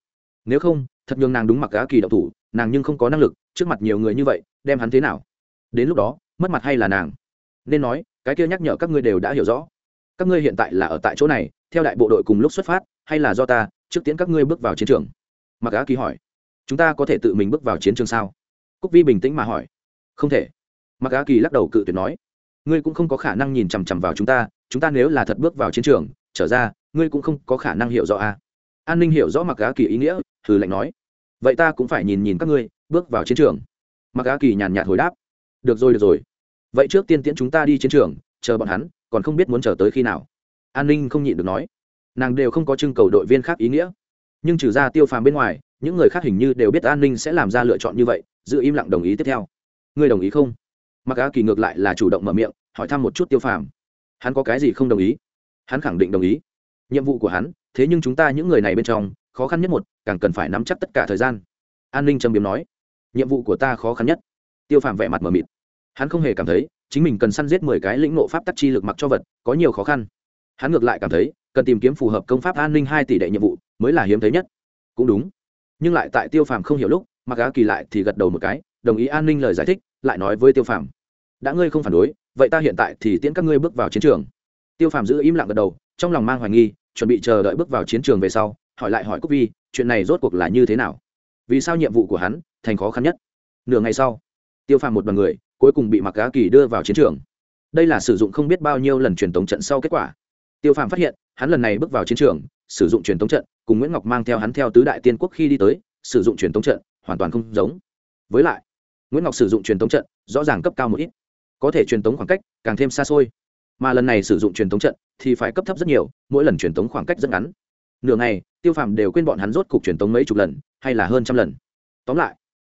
Nếu không, thật nhường nàng đúng mặc cá kỳ động thủ, nàng nhưng không có năng lực, trước mặt nhiều người như vậy, đem hắn thế nào? Đến lúc đó, mất mặt hay là nàng? Nên nói, cái kia nhắc nhở các ngươi đều đã hiểu rõ. Các ngươi hiện tại là ở tại chỗ này, theo đại bộ đội cùng lúc xuất phát, hay là do ta, trước tiễn các ngươi bước vào chiến trường? Mặc á kỳ hỏi. Chúng ta có thể tự mình bước vào chiến trường sao? Cúc vi bình tĩnh mà hỏi. Không thể mặc á kỳ lắc đầu cự tuyệt nói, ngươi cũng không có khả năng nhìn chằm chằm vào chúng ta chúng ta nếu là thật bước vào chiến trường, trở ra, ngươi cũng không có khả năng hiểu rõ a. À. an ninh hiểu rõ mặc á kỳ ý nghĩa thử lệnh nói, vậy ta cũng phải nhìn nhìn các ngươi, bước vào chiến trường. Mặc á kỳ nhàn nhạt hồi đáp, được rồi được rồi. Vậy trước tiên tiễn chúng ta đi chiến trường, chờ bọn hắn, còn không biết muốn chờ tới khi nào. An ninh không nhịn được nói, nàng đều không có trưng cầu đội viên khác ý nghĩa. Nhưng trừ ra tiêu phàm bên ngoài, những người khác hình như đều biết an ninh sẽ làm ra lựa chọn như vậy, giữ im lặng đồng ý tiếp theo. Ngươi đồng ý không? Mặc á kỳ ngược lại là chủ động mở miệng, hỏi thăm một chút tiêu phàm. Hắn có cái gì không đồng ý? Hắn khẳng định đồng ý. Nhiệm vụ của hắn, thế nhưng chúng ta những người này bên trong, khó khăn nhất một, càng cần phải nắm chắc tất cả thời gian. An ninh trầm biếm nói, nhiệm vụ của ta khó khăn nhất. Tiêu phàm vẻ mặt mờ mịt. Hắn không hề cảm thấy, chính mình cần săn giết mười cái lĩnh nộ pháp tắc chi lực mặc cho vật, có nhiều khó khăn. Hắn ngược lại cảm thấy, cần tìm kiếm phù hợp công pháp an ninh hai tỷ đệ nhiệm vụ, mới là hiếm thấy nhất. Cũng đúng. Nhưng lại tại tiêu phàm không hiểu lúc mặc á kỳ lại thì gật đầu một cái, đồng ý an ninh lời giải thích, lại nói với tiêu phàm đã ngươi không phản đối, vậy ta hiện tại thì tiễn các ngươi bước vào chiến trường. Tiêu phàm giữ im lặng gật đầu, trong lòng mang hoài nghi, chuẩn bị chờ đợi bước vào chiến trường về sau, hỏi lại hỏi cúc vi, chuyện này rốt cuộc là như thế nào? Vì sao nhiệm vụ của hắn thành khó khăn nhất? Nửa ngày sau, tiêu phàm một đ o à n người cuối cùng bị mặc cá kỳ đưa vào chiến trường. Đây là sử dụng không biết bao nhiêu lần truyền tống trận sau kết quả. Tiêu phàm phát hiện, hắn lần này bước vào chiến trường, sử dụng truyền tống trận, cùng nguyễn ngọc mang theo hắn theo tứ đại tiên quốc khi đi tới, sử dụng truyền thống trận hoàn toàn không giống. Với lại, nguyễn ngọc sử dụng truyền thống trận rõ ràng cấp cao một ít có thể truyền tống khoảng cách càng thêm xa xôi. Mà lần này sử dụng truyền tống trận thì phải cấp thấp rất nhiều, mỗi lần truyền tống khoảng cách rất ngắn. Nửa ngày, tiêu phàm đều quên bọn hắn rốt cục truyền tống mấy chục lần, hay là hơn trăm lần. Tóm lại,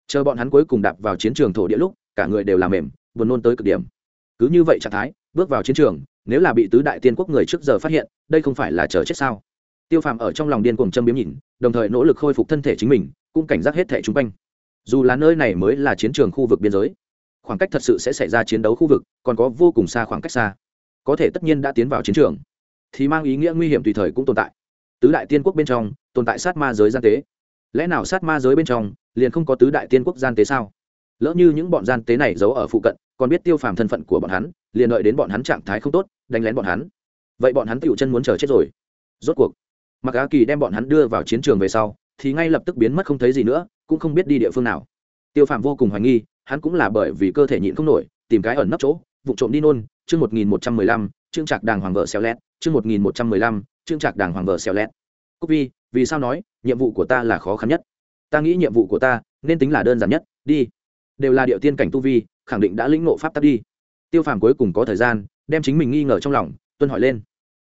chờ bọn hắn cuối cùng đạp vào chiến trường thổ địa lúc, cả người đều làm mềm, buồn nôn tới cực điểm. Cứ như vậy trạng thái, bước vào chiến trường, nếu là bị tứ đại tiên quốc người trước giờ phát hiện, đây không phải là chờ chết sao? Tiêu phàm ở trong lòng điên cuồng châm biếm nhìn, đồng thời nỗ lực khôi phục thân thể chính mình, cũng cảnh giác hết thẻ chung quanh. Dù là nơi này mới là chiến trường khu vực biên giới khoảng cách thật sự sẽ xảy ra chiến đấu khu vực, còn có vô cùng xa khoảng cách xa. Có thể tất nhiên đã tiến vào chiến trường. Thì mang ý nghĩa nguy hiểm tùy thời cũng tồn tại. Tứ đại tiên quốc bên trong, tồn tại sát ma giới gian tế. Lẽ nào sát ma giới bên trong, liền không có tứ đại tiên quốc gian tế sao? Lỡ như những bọn gian tế này giấu ở phụ cận, còn biết tiêu phàm thân phận của bọn hắn, liền đợi đến bọn hắn trạng thái không tốt, đánh lén bọn hắn. Vậy bọn hắn tựu chân muốn chờ chết rồi. Rốt cuộc mặc á kỳ đem bọn hắn đưa vào chiến trường về sau, thì ngay lập tức biến mất không thấy gì nữa, cũng không biết đi địa phương nào. Tiêu phàm vô cùng hoài nghi hắn cũng là bởi vì cơ thể nhịn không nổi, tìm cái ẩn nấp chỗ, vụ trộm đi nôn, chương một nghìn một trăm mười lăm, chương trạc đàng hoàng vợ xéo lét, chương một nghìn một trăm mười lăm, chương trạc đàng hoàng vợ xéo lét. Cúc vi, vì sao nói, nhiệm vụ của ta là khó khăn nhất? Ta nghĩ nhiệm vụ của ta nên tính là đơn giản nhất, đi. Đều là điệu tiên cảnh tu vi, khẳng định đã lĩnh ngộ pháp tắc đi. Tiêu phàm cuối cùng có thời gian, đem chính mình nghi ngờ trong lòng, tuân hỏi lên.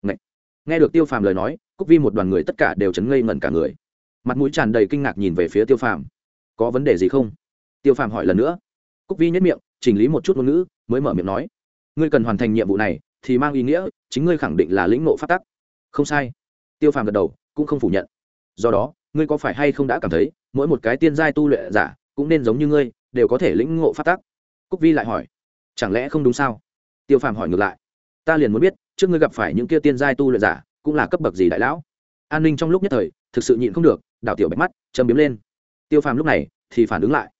Ngậy. nghe được tiêu phàm lời nói, cúc vi một đoàn người tất cả đều chấn ngây ngẩn cả người. Mặt mũi tràn đầy kinh ngạc nhìn về phía tiêu phàm. Có vấn đề gì không? Tiêu phàm hỏi lần nữa. Cúc vi nhất miệng, chỉnh lý một chút ngôn ngữ, mới mở miệng nói. Ngươi cần hoàn thành nhiệm vụ này, thì mang ý nghĩa, chính ngươi khẳng định là lĩnh nộ phát tắc. Không sai. Tiêu phàm gật đầu, cũng không phủ nhận. Do đó, ngươi có phải hay không đã cảm thấy, mỗi một cái tiên giai tu luyện giả, cũng nên giống như ngươi, đều có thể lĩnh ngộ phát tắc? Cúc vi lại hỏi. Chẳng lẽ không đúng sao? Tiêu phàm hỏi ngược lại. Ta liền muốn biết, trước ngươi gặp phải những kia tiên giai tu luyện giả, cũng là cấp bậc gì đại lão? An ninh trong lúc nhất thời, thực sự nhịn không được, đảo tiểu bạch mắt, châm biếm lên. Tiêu phàm lúc này, thì phản ứng lại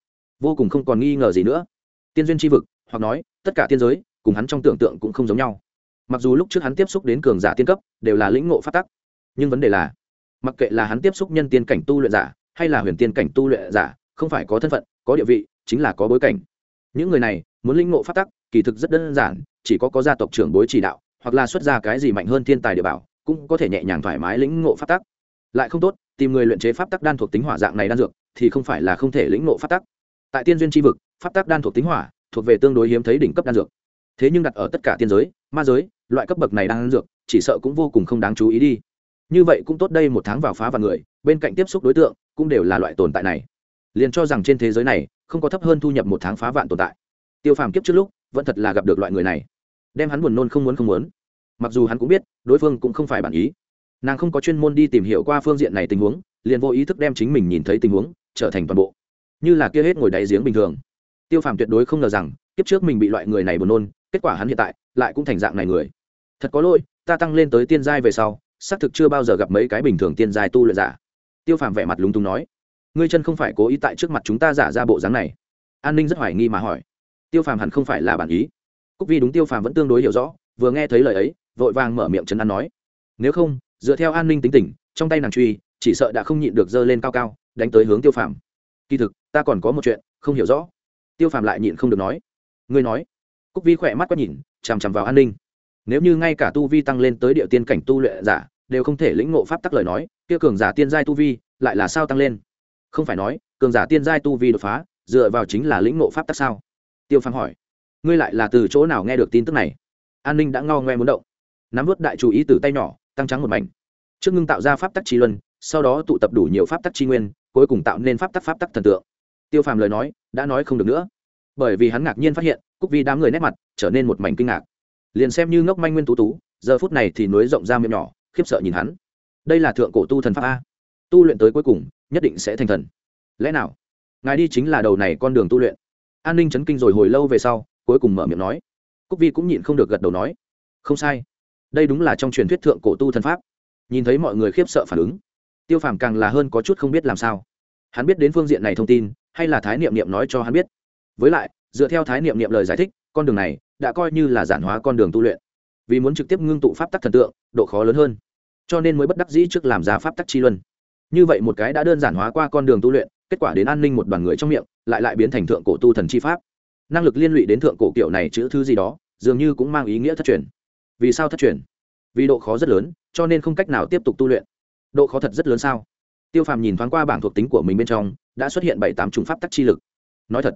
vô cùng không còn nghi ngờ gì nữa. Tiên duyên tri vực, hoặc nói, tất cả tiên giới, cùng hắn trong tưởng tượng cũng không giống nhau. Mặc dù lúc trước hắn tiếp xúc đến cường giả tiên cấp, đều là lĩnh ngộ phát tắc. Nhưng vấn đề là, mặc kệ là hắn tiếp xúc nhân tiên cảnh tu luyện giả, hay là huyền tiên cảnh tu luyện giả, không phải có thân phận, có địa vị, chính là có bối cảnh. Những người này, muốn lĩnh ngộ phát tắc, kỳ thực rất đơn giản, chỉ có có gia tộc trưởng bối chỉ đạo, hoặc là xuất ra cái gì mạnh hơn thiên tài địa bảo, cũng có thể nhẹ nhàng thoải mái lĩnh ngộ phát tắc. Lại không tốt, tìm người luyện chế pháp tắc đan thuộc tính hỏa dạng này đan dược, thì không phải là không thể lĩnh ngộ pháp tắc tại tiên duyên tri vực, pháp tắc đan thuộc tính hỏa, thuộc về tương đối hiếm thấy đỉnh cấp đan dược. Thế nhưng đặt ở tất cả tiên giới, ma giới, loại cấp bậc này đan dược, chỉ sợ cũng vô cùng không đáng chú ý đi. Như vậy cũng tốt đây một tháng vào phá vào người, bên cạnh tiếp xúc đối tượng, cũng đều là loại tồn tại này. Liền cho rằng trên thế giới này, không có thấp hơn thu nhập một tháng phá vạn tồn tại. Tiêu phàm kiếp trước lúc, vẫn thật là gặp được loại người này. Đem hắn buồn nôn không muốn không muốn. Mặc dù hắn cũng biết, đối phương cũng không phải bản ý. Nàng không có chuyên môn đi tìm hiểu qua phương diện này tình huống, liền vô ý thức đem chính mình nhìn thấy tình huống, trở thành toàn bộ như là kia hết ngồi đáy giếng bình thường. Tiêu phàm tuyệt đối không ngờ rằng, kiếp trước mình bị loại người này buồn nôn, kết quả hắn hiện tại lại cũng thành dạng này người. Thật có lỗi, ta tăng lên tới tiên giai về sau, xác thực chưa bao giờ gặp mấy cái bình thường tiên giai tu luyện giả. Tiêu phàm vẻ mặt lúng túng nói, ngươi chân không phải cố ý tại trước mặt chúng ta giả ra bộ dáng này. An ninh rất hoài nghi mà hỏi. Tiêu phàm hẳn không phải là bản ý. Cúc vi đúng tiêu phàm vẫn tương đối hiểu rõ, vừa nghe thấy lời ấy, vội vàng mở miệng chấn an nói, nếu không, dựa theo an ninh tính tình, trong tay nàng truy, chỉ sợ đã không nhịn được dơ lên cao cao, đánh tới hướng tiêu phàm kỳ thực, ta còn có một chuyện, không hiểu rõ. Tiêu phàm lại nhịn không được nói. Ngươi nói. Cúc vi khỏe mắt quá nhìn, chằm chằm vào an ninh. Nếu như ngay cả tu vi tăng lên tới địa tiên cảnh tu luyện giả, đều không thể lĩnh ngộ pháp tắc lời nói, kia cường giả tiên giai tu vi, lại là sao tăng lên? Không phải nói, cường giả tiên giai tu vi đột phá, dựa vào chính là lĩnh ngộ pháp tắc sao? Tiêu phàm hỏi. Ngươi lại là từ chỗ nào nghe được tin tức này? An ninh đã ngao ngoe muốn động. Nắm vớt đại chú ý từ tay nhỏ tăng trắng một mảnh. Trước ngưng tạo ra pháp tắc chi luân, sau đó tụ tập đủ nhiều pháp tắc chi nguyên cuối cùng tạo nên pháp tắc pháp tắc thần tượng. Tiêu phàm lời nói, đã nói không được nữa. Bởi vì hắn ngạc nhiên phát hiện, cúc vi đám người nét mặt trở nên một mảnh kinh ngạc. Liền xem như ngốc manh nguyên tú tú, giờ phút này thì nối rộng ra miệng nhỏ, khiếp sợ nhìn hắn. Đây là thượng cổ tu thần pháp a. Tu luyện tới cuối cùng, nhất định sẽ thành thần. Lẽ nào? Ngài đi chính là đầu này con đường tu luyện. An ninh chấn kinh rồi hồi lâu về sau, cuối cùng mở miệng nói. Cúc vi cũng nhịn không được gật đầu nói. Không sai. Đây đúng là trong truyền thuyết thượng cổ tu thần pháp. Nhìn thấy mọi người khiếp sợ phản ứng tiêu phàm càng là hơn có chút không biết làm sao. Hắn biết đến phương diện này thông tin, hay là thái niệm niệm nói cho hắn biết. Với lại, dựa theo thái niệm niệm lời giải thích, con đường này đã coi như là giản hóa con đường tu luyện. Vì muốn trực tiếp ngưng tụ pháp tắc thần tượng, độ khó lớn hơn. Cho nên mới bất đắc dĩ trước làm ra pháp tắc chi luân. Như vậy một cái đã đơn giản hóa qua con đường tu luyện, kết quả đến an ninh một đoàn người trong miệng, lại lại biến thành thượng cổ tu thần chi pháp. Năng lực liên lụy đến thượng cổ kiểu này chữ thứ gì đó, dường như cũng mang ý nghĩa thất truyền. Vì sao thất truyền? Vì độ khó rất lớn, cho nên không cách nào tiếp tục tu luyện độ khó thật rất lớn sao? Tiêu phàm nhìn thoáng qua bảng thuộc tính của mình bên trong, đã xuất hiện bảy tám chủng pháp tắc chi lực. Nói thật,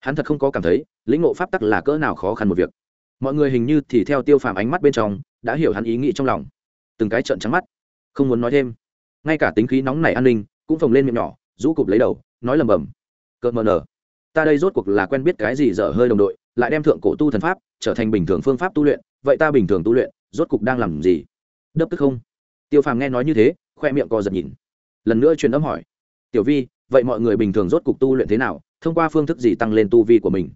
hắn thật không có cảm thấy, lĩnh ngộ pháp tắc là cỡ nào khó khăn một việc. Mọi người hình như thì theo tiêu phàm ánh mắt bên trong, đã hiểu hắn ý nghĩ trong lòng. Từng cái trợn trắng mắt, không muốn nói thêm. Ngay cả tính khí nóng này an ninh, cũng phồng lên miệng nhỏ, rũ cụp lấy đầu, nói lầm bầm. Cợt mờ nở. Ta đây rốt cuộc là quen biết cái gì dở hơi đồng đội, lại đem thượng cổ tu thần pháp trở thành bình thường phương pháp tu luyện, vậy ta bình thường tu luyện, rốt cục đang làm gì? Đớp tức không? Tiêu phàm nghe nói như thế khoe miệng co giật nhìn. Lần nữa truyền âm hỏi, tiểu vi, vậy mọi người bình thường rốt cục tu luyện thế nào, thông qua phương thức gì tăng lên tu vi của mình?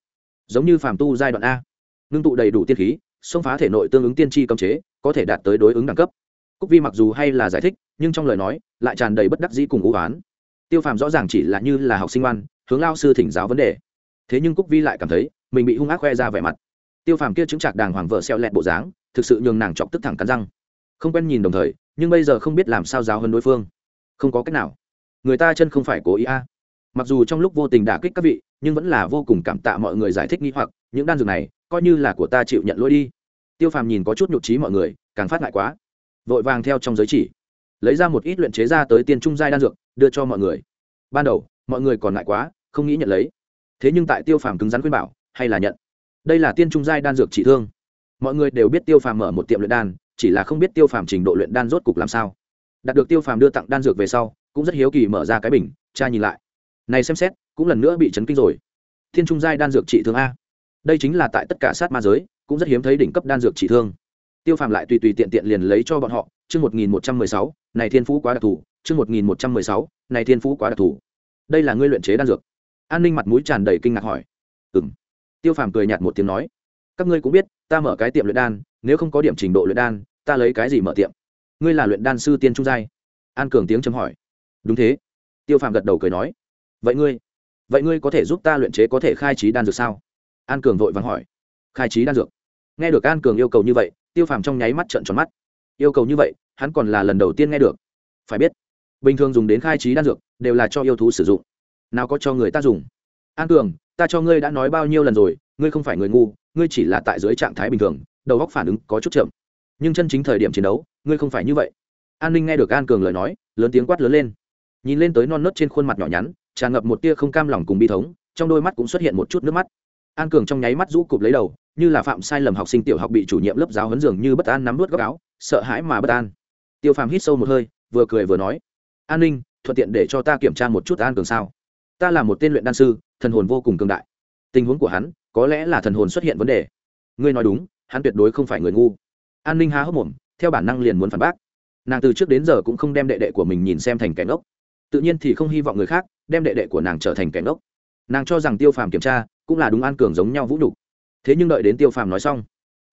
Giống như phàm tu giai đoạn a. Ngưng tụ đầy đủ tiên khí, xông phá thể nội tương ứng tiên tri cấm chế, có thể đạt tới đối ứng đẳng cấp. Cúc vi mặc dù hay là giải thích, nhưng trong lời nói, lại tràn đầy bất đắc dĩ cùng ưu oán. Tiêu phàm rõ ràng chỉ là như là học sinh ngoan hướng lao sư thỉnh giáo vấn đề. Thế nhưng cúc vi lại cảm thấy, mình bị hung ác khoe ra vẻ mặt. Tiêu phàm kia chứng chạc đàng hoàng vợ xeo lẹt bộ dáng, thực sự nhường nàng chọc tức thẳng cắn răng không quen nhìn đồng thời, nhưng bây giờ không biết làm sao giáo hơn đối phương. Không có cách nào. Người ta chân không phải cố ý a. Mặc dù trong lúc vô tình đả kích các vị, nhưng vẫn là vô cùng cảm tạ mọi người giải thích nghi hoặc, những đan dược này, coi như là của ta chịu nhận lỗi đi. Tiêu phàm nhìn có chút nhụt trí mọi người, càng phát ngại quá. Vội vàng theo trong giới chỉ, lấy ra một ít luyện chế ra tới tiền trung giai đan dược, đưa cho mọi người. Ban đầu, mọi người còn ngại quá, không nghĩ nhận lấy. Thế nhưng tại tiêu phàm cứng rắn khuyên bảo, hay là nhận. Đây là tiên trung giai đan dược trị thương. Mọi người đều biết tiêu phàm mở một tiệm luyện đan chỉ là không biết tiêu phàm trình độ luyện đan rốt cục làm sao. Đạt được tiêu phàm đưa tặng đan dược về sau, cũng rất hiếu kỳ mở ra cái bình, cha nhìn lại. Này xem xét, cũng lần nữa bị chấn kinh rồi. Thiên trung giai đan dược trị thương a. Đây chính là tại tất cả sát ma giới, cũng rất hiếm thấy đỉnh cấp đan dược trị thương. Tiêu phàm lại tùy tùy tiện tiện liền lấy cho bọn họ, chương một nghìn một trăm mười sáu, này thiên phú quá đặc thù, chương một nghìn một trăm mười sáu, này thiên phú quá đặc thù. Đây là ngươi luyện chế đan dược. An ninh mặt mũi tràn đầy kinh ngạc hỏi. Ừ m tiêu phàm cười nhạt một tiếng nói các ngươi cũng biết, ta mở cái tiệm luyện đan, nếu không có điểm trình độ luyện đan, ta lấy cái gì mở tiệm? Ngươi là luyện đan sư tiên trung giai. An cường tiếng chấm hỏi. Đúng thế. Tiêu phàm gật đầu cười nói. Vậy ngươi vậy ngươi có thể giúp ta luyện chế có thể khai trí đan dược sao? An cường vội vàng hỏi. Khai trí đan dược. Nghe được an cường yêu cầu như vậy, tiêu phàm trong nháy mắt trợn tròn mắt. Yêu cầu như vậy, hắn còn là lần đầu tiên nghe được. Phải biết, bình thường dùng đến khai trí đan dược, đều là cho yêu thú sử dụng. Nào có cho người ta dùng. An cường ta cho ngươi đã nói bao nhiêu lần rồi, ngươi không phải người ngu, ngươi chỉ là tại dưới trạng thái bình thường, đầu góc phản ứng có chút chậm. Nhưng chân chính thời điểm chiến đấu, ngươi không phải như vậy. An ninh nghe được an cường lời nói, lớn tiếng quát lớn lên. Nhìn lên tới non nớt trên khuôn mặt nhỏ nhắn, tràn ngập một tia không cam lòng cùng bi thống, trong đôi mắt cũng xuất hiện một chút nước mắt. An cường trong nháy mắt rũ cụp lấy đầu, như là phạm sai lầm học sinh tiểu học bị chủ nhiệm lớp giáo huấn dường như bất an nắm vớt góc áo, sợ hãi mà bất an. Tiêu phàm hít sâu một hơi, vừa cười vừa nói, an ninh, thuận tiện để cho ta kiểm tra một chút an cường sao? Ta là một tên luyện đan sư, thần hồn vô cùng cường đại. Tình huống của hắn, có lẽ là thần hồn xuất hiện vấn đề. Ngươi nói đúng, hắn tuyệt đối không phải người ngu. An ninh há hốc mồm, theo bản năng liền muốn phản bác. Nàng từ trước đến giờ cũng không đem đệ đệ của mình nhìn xem thành kẻ ngốc. Tự nhiên thì không hy vọng người khác đem đệ đệ của nàng trở thành kẻ ngốc. Nàng cho rằng tiêu phàm kiểm tra cũng là đúng an cường giống nhau vũ nhục. Thế nhưng đợi đến tiêu phàm nói xong,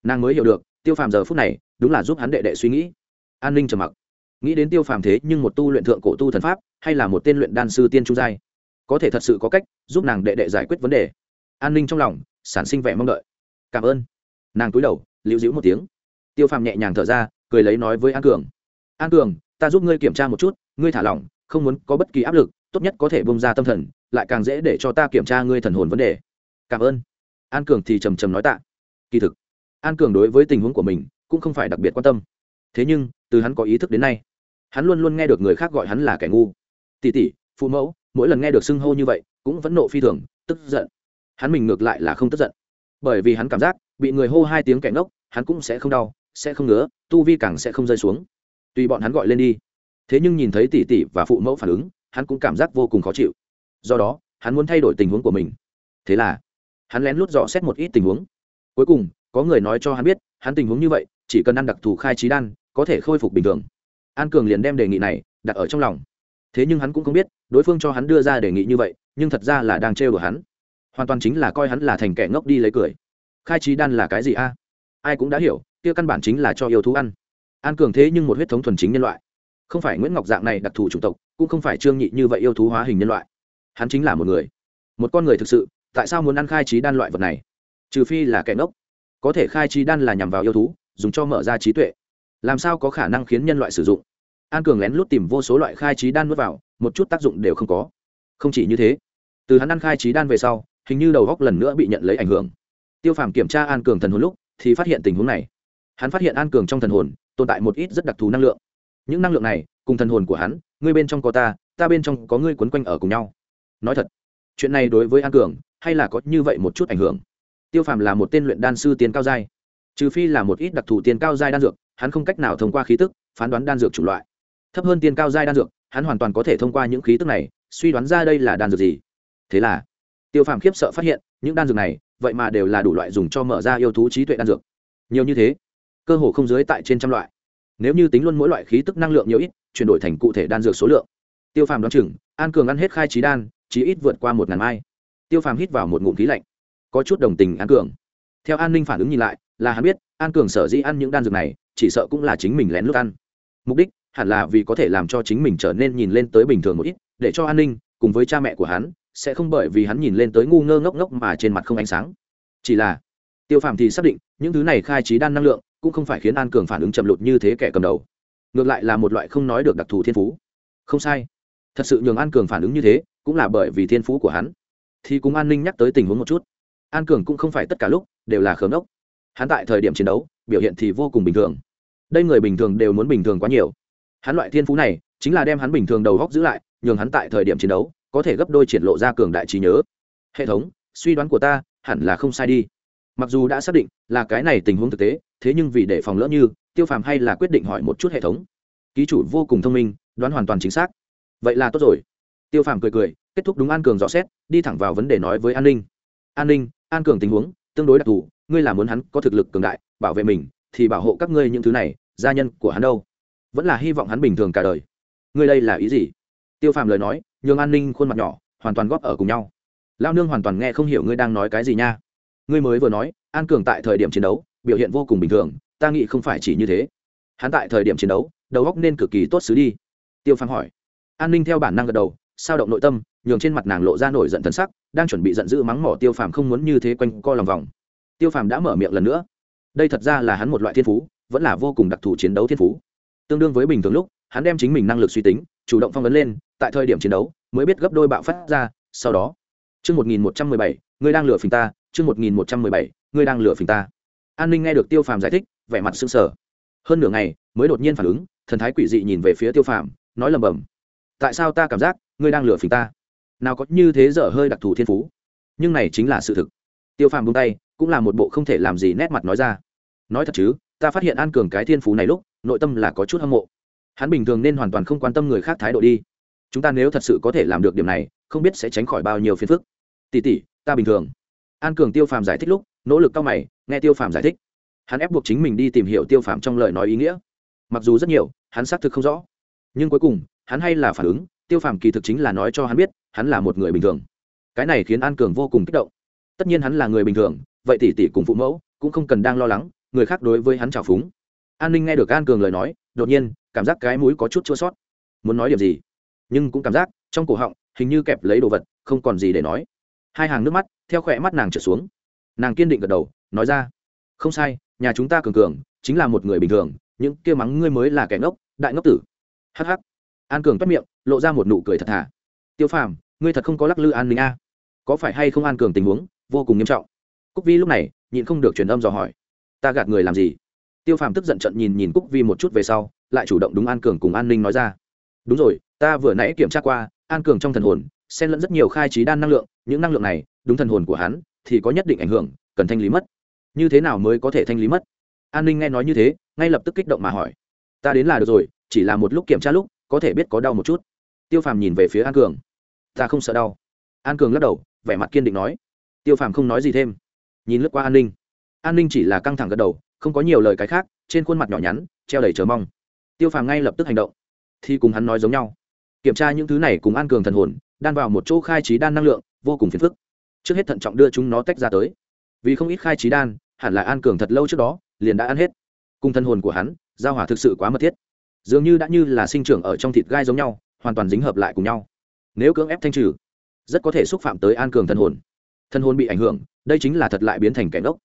nàng mới hiểu được, tiêu phàm giờ phút này đúng là giúp hắn đệ đệ suy nghĩ. An ninh trầm mặc. Nghĩ đến tiêu phàm thế nhưng một tu luyện thượng cổ tu thần pháp, hay là một tên luyện đan sư tiên trung giai có thể thật sự có cách giúp nàng đệ đệ giải quyết vấn đề. An ninh trong lòng sản sinh vẻ mong đợi. Cảm ơn. Nàng cúi đầu, liễu dĩu một tiếng. Tiêu phàm nhẹ nhàng thở ra, cười lấy nói với an cường. An cường, ta giúp ngươi kiểm tra một chút, ngươi thả lỏng, không muốn có bất kỳ áp lực, tốt nhất có thể bông ra tâm thần, lại càng dễ để cho ta kiểm tra ngươi thần hồn vấn đề. Cảm ơn. An cường thì trầm trầm nói tạ. Kỳ thực, an cường đối với tình huống của mình cũng không phải đặc biệt quan tâm. Thế nhưng, từ hắn có ý thức đến nay, hắn luôn luôn nghe được người khác gọi hắn là kẻ ngu. Tỉ tỉ phụ mẫu mỗi lần nghe được xưng hô như vậy, cũng vẫn nộ phi thường, tức giận. Hắn mình ngược lại là không tức giận. Bởi vì hắn cảm giác, bị người hô hai tiếng kẻ ngốc, hắn cũng sẽ không đau, sẽ không ngứa, tu vi càng sẽ không rơi xuống. Tùy bọn hắn gọi lên đi. Thế nhưng nhìn thấy tỷ tỷ và phụ mẫu phản ứng, hắn cũng cảm giác vô cùng khó chịu. Do đó, hắn muốn thay đổi tình huống của mình. Thế là, hắn lén lút dò xét một ít tình huống. Cuối cùng, có người nói cho hắn biết, hắn tình huống như vậy, chỉ cần ăn đặc thù khai trí đan, có thể khôi phục bình thường. An cường liền đem đề nghị này đặt ở trong lòng thế nhưng hắn cũng không biết, đối phương cho hắn đưa ra đề nghị như vậy, nhưng thật ra là đang trêu của hắn. Hoàn toàn chính là coi hắn là thành kẻ ngốc đi lấy cười. Khai trí đan là cái gì a? Ai cũng đã hiểu, kia căn bản chính là cho yêu thú ăn. An cường thế nhưng một huyết thống thuần chính nhân loại. Không phải nguyễn ngọc dạng này đặc thù chủng tộc, cũng không phải trương nhị như vậy yêu thú hóa hình nhân loại. Hắn chính là một người. Một con người thực sự, tại sao muốn ăn khai trí đan loại vật này? Trừ phi là kẻ ngốc. Có thể khai trí đan là nhằm vào yêu thú, dùng cho mở ra trí tuệ. Làm sao có khả năng khiến nhân loại sử dụng? An cường lén lút tìm vô số loại khai trí đan nuốt vào, một chút tác dụng đều không có. Không chỉ như thế, từ hắn ăn khai trí đan về sau, hình như đầu góc lần nữa bị nhận lấy ảnh hưởng. Tiêu phàm kiểm tra an cường thần hồn lúc, thì phát hiện tình huống này. Hắn phát hiện an cường trong thần hồn, tồn tại một ít rất đặc thù năng lượng. Những năng lượng này, cùng thần hồn của hắn, ngươi bên trong có ta ta bên trong có ngươi quấn quanh ở cùng nhau. Nói thật, chuyện này đối với an cường, hay là có như vậy một chút ảnh hưởng? Tiêu phàm là một tên luyện đan sư tiền cao giai. Trừ phi là một ít đặc thù tiền cao giai đan dược, hắn không cách nào thông qua khí tức, phán đoán đan dược chủng loại thấp hơn tiên cao giai đan dược, hắn hoàn toàn có thể thông qua những khí tức này, suy đoán ra đây là đan dược gì. Thế là, tiêu phàm khiếp sợ phát hiện, những đan dược này, vậy mà đều là đủ loại dùng cho mở ra yêu thú trí tuệ đan dược. Nhiều như thế, cơ hồ không dưới tại trên trăm loại. Nếu như tính luôn mỗi loại khí tức năng lượng nhiều ít, chuyển đổi thành cụ thể đan dược số lượng. Tiêu phàm đoán chừng, an cường ăn hết khai trí đan, chí ít vượt qua một ngàn mai. Tiêu phàm hít vào một ngụm khí lạnh. Có chút đồng tình an cường. Theo an ninh phản ứng nhìn lại, là hắn biết, an cường sở dĩ ăn những đan dược này, chỉ sợ cũng là chính mình lén lút ăn. Mục đích hẳn là vì có thể làm cho chính mình trở nên nhìn lên tới bình thường một ít, để cho an ninh cùng với cha mẹ của hắn sẽ không bởi vì hắn nhìn lên tới ngu ngơ ngốc ngốc mà trên mặt không ánh sáng. Chỉ là, tiêu phàm thì xác định những thứ này khai trí đan năng lượng cũng không phải khiến an cường phản ứng chậm lụt như thế kẻ cầm đầu. Ngược lại là một loại không nói được đặc thù thiên phú. Không sai. Thật sự nhường an cường phản ứng như thế cũng là bởi vì thiên phú của hắn. Thì cũng an ninh nhắc tới tình huống một chút. An cường cũng không phải tất cả lúc đều là khớm ốc hắn tại thời điểm chiến đấu, biểu hiện thì vô cùng bình thường. Đây người bình thường đều muốn bình thường quá nhiều hắn loại thiên phú này chính là đem hắn bình thường đầu góc giữ lại, nhường hắn tại thời điểm chiến đấu có thể gấp đôi triển lộ ra cường đại trí nhớ. Hệ thống, suy đoán của ta hẳn là không sai đi. Mặc dù đã xác định là cái này tình huống thực tế, thế nhưng vì để phòng lỡ như, tiêu phàm hay là quyết định hỏi một chút hệ thống. Ký chủ vô cùng thông minh, đoán hoàn toàn chính xác. Vậy là tốt rồi. Tiêu phàm cười cười, kết thúc đúng an cường rõ xét, đi thẳng vào vấn đề nói với an ninh. An ninh, an cường tình huống, tương đối đặc thù, ngươi là muốn hắn có thực lực cường đại, bảo vệ mình, thì bảo hộ các ngươi những thứ này, gia nhân của hắn đâu? Vẫn là hy vọng hắn bình thường cả đời. Ngươi đây là ý gì? Tiêu phàm lời nói, nhường an ninh khuôn mặt nhỏ, hoàn toàn góp ở cùng nhau. Lao nương hoàn toàn nghe không hiểu ngươi đang nói cái gì nha. Ngươi mới vừa nói, an cường tại thời điểm chiến đấu, biểu hiện vô cùng bình thường, ta nghĩ không phải chỉ như thế. Hắn tại thời điểm chiến đấu, đầu góc nên cực kỳ tốt xứ đi. Tiêu phàm hỏi. An ninh theo bản năng gật đầu, sao động nội tâm, nhường trên mặt nàng lộ ra nổi giận thần sắc, đang chuẩn bị giận dữ mắng mỏ tiêu phàm không muốn như thế quanh co lòng vòng. Tiêu phàm đã mở miệng lần nữa. Đây thật ra là hắn một loại thiên phú, vẫn là vô cùng đặc thù chiến đấu thiên phú tương đương với bình thường lúc, hắn đem chính mình năng lực suy tính, chủ động phong vấn lên, tại thời điểm chiến đấu, mới biết gấp đôi bạo phát ra, sau đó. Chương một nghìn một trăm mười bảy ngươi đang lừa phình ta, chương một nghìn một trăm mười bảy ngươi đang lừa phình ta. An ninh nghe được tiêu phàm giải thích, vẻ mặt s ư sở hơn nửa ngày, mới đột nhiên phản ứng, thần thái quỷ dị nhìn về phía tiêu phàm, nói lầm bầm tại sao ta cảm giác ngươi đang lừa phình ta? Nào có như thế dở hơi đặc thù thiên phú. Nhưng này chính là sự thực. Tiêu phàm buông tay, cũng là một bộ không thể làm gì nét mặt nói ra. Nói thật chứ, ta phát hiện an cường cái thiên phú này lúc nội tâm là có chút hâm mộ. Hắn bình thường nên hoàn toàn không quan tâm người khác thái độ đi. Chúng ta nếu thật sự có thể làm được điểm này, không biết sẽ tránh khỏi bao nhiêu phiền phức. Tỉ tỉ ta bình thường. An cường tiêu phàm giải thích lúc, nỗ lực cao mày, nghe tiêu phàm giải thích. Hắn ép buộc chính mình đi tìm hiểu tiêu phàm trong lời nói ý nghĩa. Mặc dù rất nhiều, hắn xác thực không rõ. Nhưng cuối cùng, hắn hay là phản ứng, tiêu phàm kỳ thực chính là nói cho hắn biết, hắn là một người bình thường. Cái này khiến an cường vô cùng kích động. Tất nhiên hắn là người bình thường, vậy tỷ tỷ cùng phụ mẫu cũng không cần đang lo lắng, người khác đối với hắn trào phúng an ninh nghe được an cường lời nói, đột nhiên, cảm giác cái mũi có chút chua sót. Muốn nói điểm gì? Nhưng cũng cảm giác, trong cổ họng, hình như kẹp lấy đồ vật, không còn gì để nói. Hai hàng nước mắt, theo khỏe mắt nàng trở xuống. Nàng kiên định gật đầu, nói ra, không sai, nhà chúng ta cường cường, chính là một người bình thường, những kia mắng ngươi mới là kẻ ngốc, đại ngốc tử. Hh an cường toát miệng, lộ ra một nụ cười thật thà. Tiêu phàm, ngươi thật không có lắc lư an ninh a? Có phải hay không an cường tình huống, vô cùng nghiêm trọng? Cúc vi lúc này, nhịn không được truyền âm dò hỏi. Ta gạt người làm gì? Tiêu phàm tức giận trận nhìn nhìn cúc vi một chút về sau, lại chủ động đúng an cường cùng an ninh nói ra. Đúng rồi, ta vừa nãy kiểm tra qua, an cường trong thần hồn, xen lẫn rất nhiều khai trí đan năng lượng, những năng lượng này, đúng thần hồn của hắn, thì có nhất định ảnh hưởng, cần thanh lý mất. Như thế nào mới có thể thanh lý mất? An ninh nghe nói như thế, ngay lập tức kích động mà hỏi. Ta đến là được rồi, chỉ là một lúc kiểm tra lúc, có thể biết có đau một chút. Tiêu phàm nhìn về phía an cường. Ta không sợ đau. An cường lắc đầu, vẻ mặt kiên định nói. Tiêu phàm không nói gì thêm. Nhìn lướt qua an ninh. An ninh chỉ là căng thẳng gật đầu không có nhiều lời cái khác, trên khuôn mặt nhỏ nhắn, treo đầy chờ mong. Tiêu phàm ngay lập tức hành động. Thì cùng hắn nói giống nhau. Kiểm tra những thứ này cùng an cường thần hồn, đan vào một chỗ khai trí đan năng lượng, vô cùng phiền phức. Trước hết thận trọng đưa chúng nó tách ra tới. Vì không ít khai trí đan, hẳn là an cường thật lâu trước đó, liền đã ăn hết. Cùng thân hồn của hắn, giao hỏa thực sự quá mật thiết. Dường như đã như là sinh trưởng ở trong thịt gai giống nhau, hoàn toàn dính hợp lại cùng nhau. Nếu cưỡng ép thanh trừ, rất có thể xúc phạm tới an cường thân hồn. Thân hồn bị ảnh hưởng, đây chính là thật lại biến thành kẻ ngốc.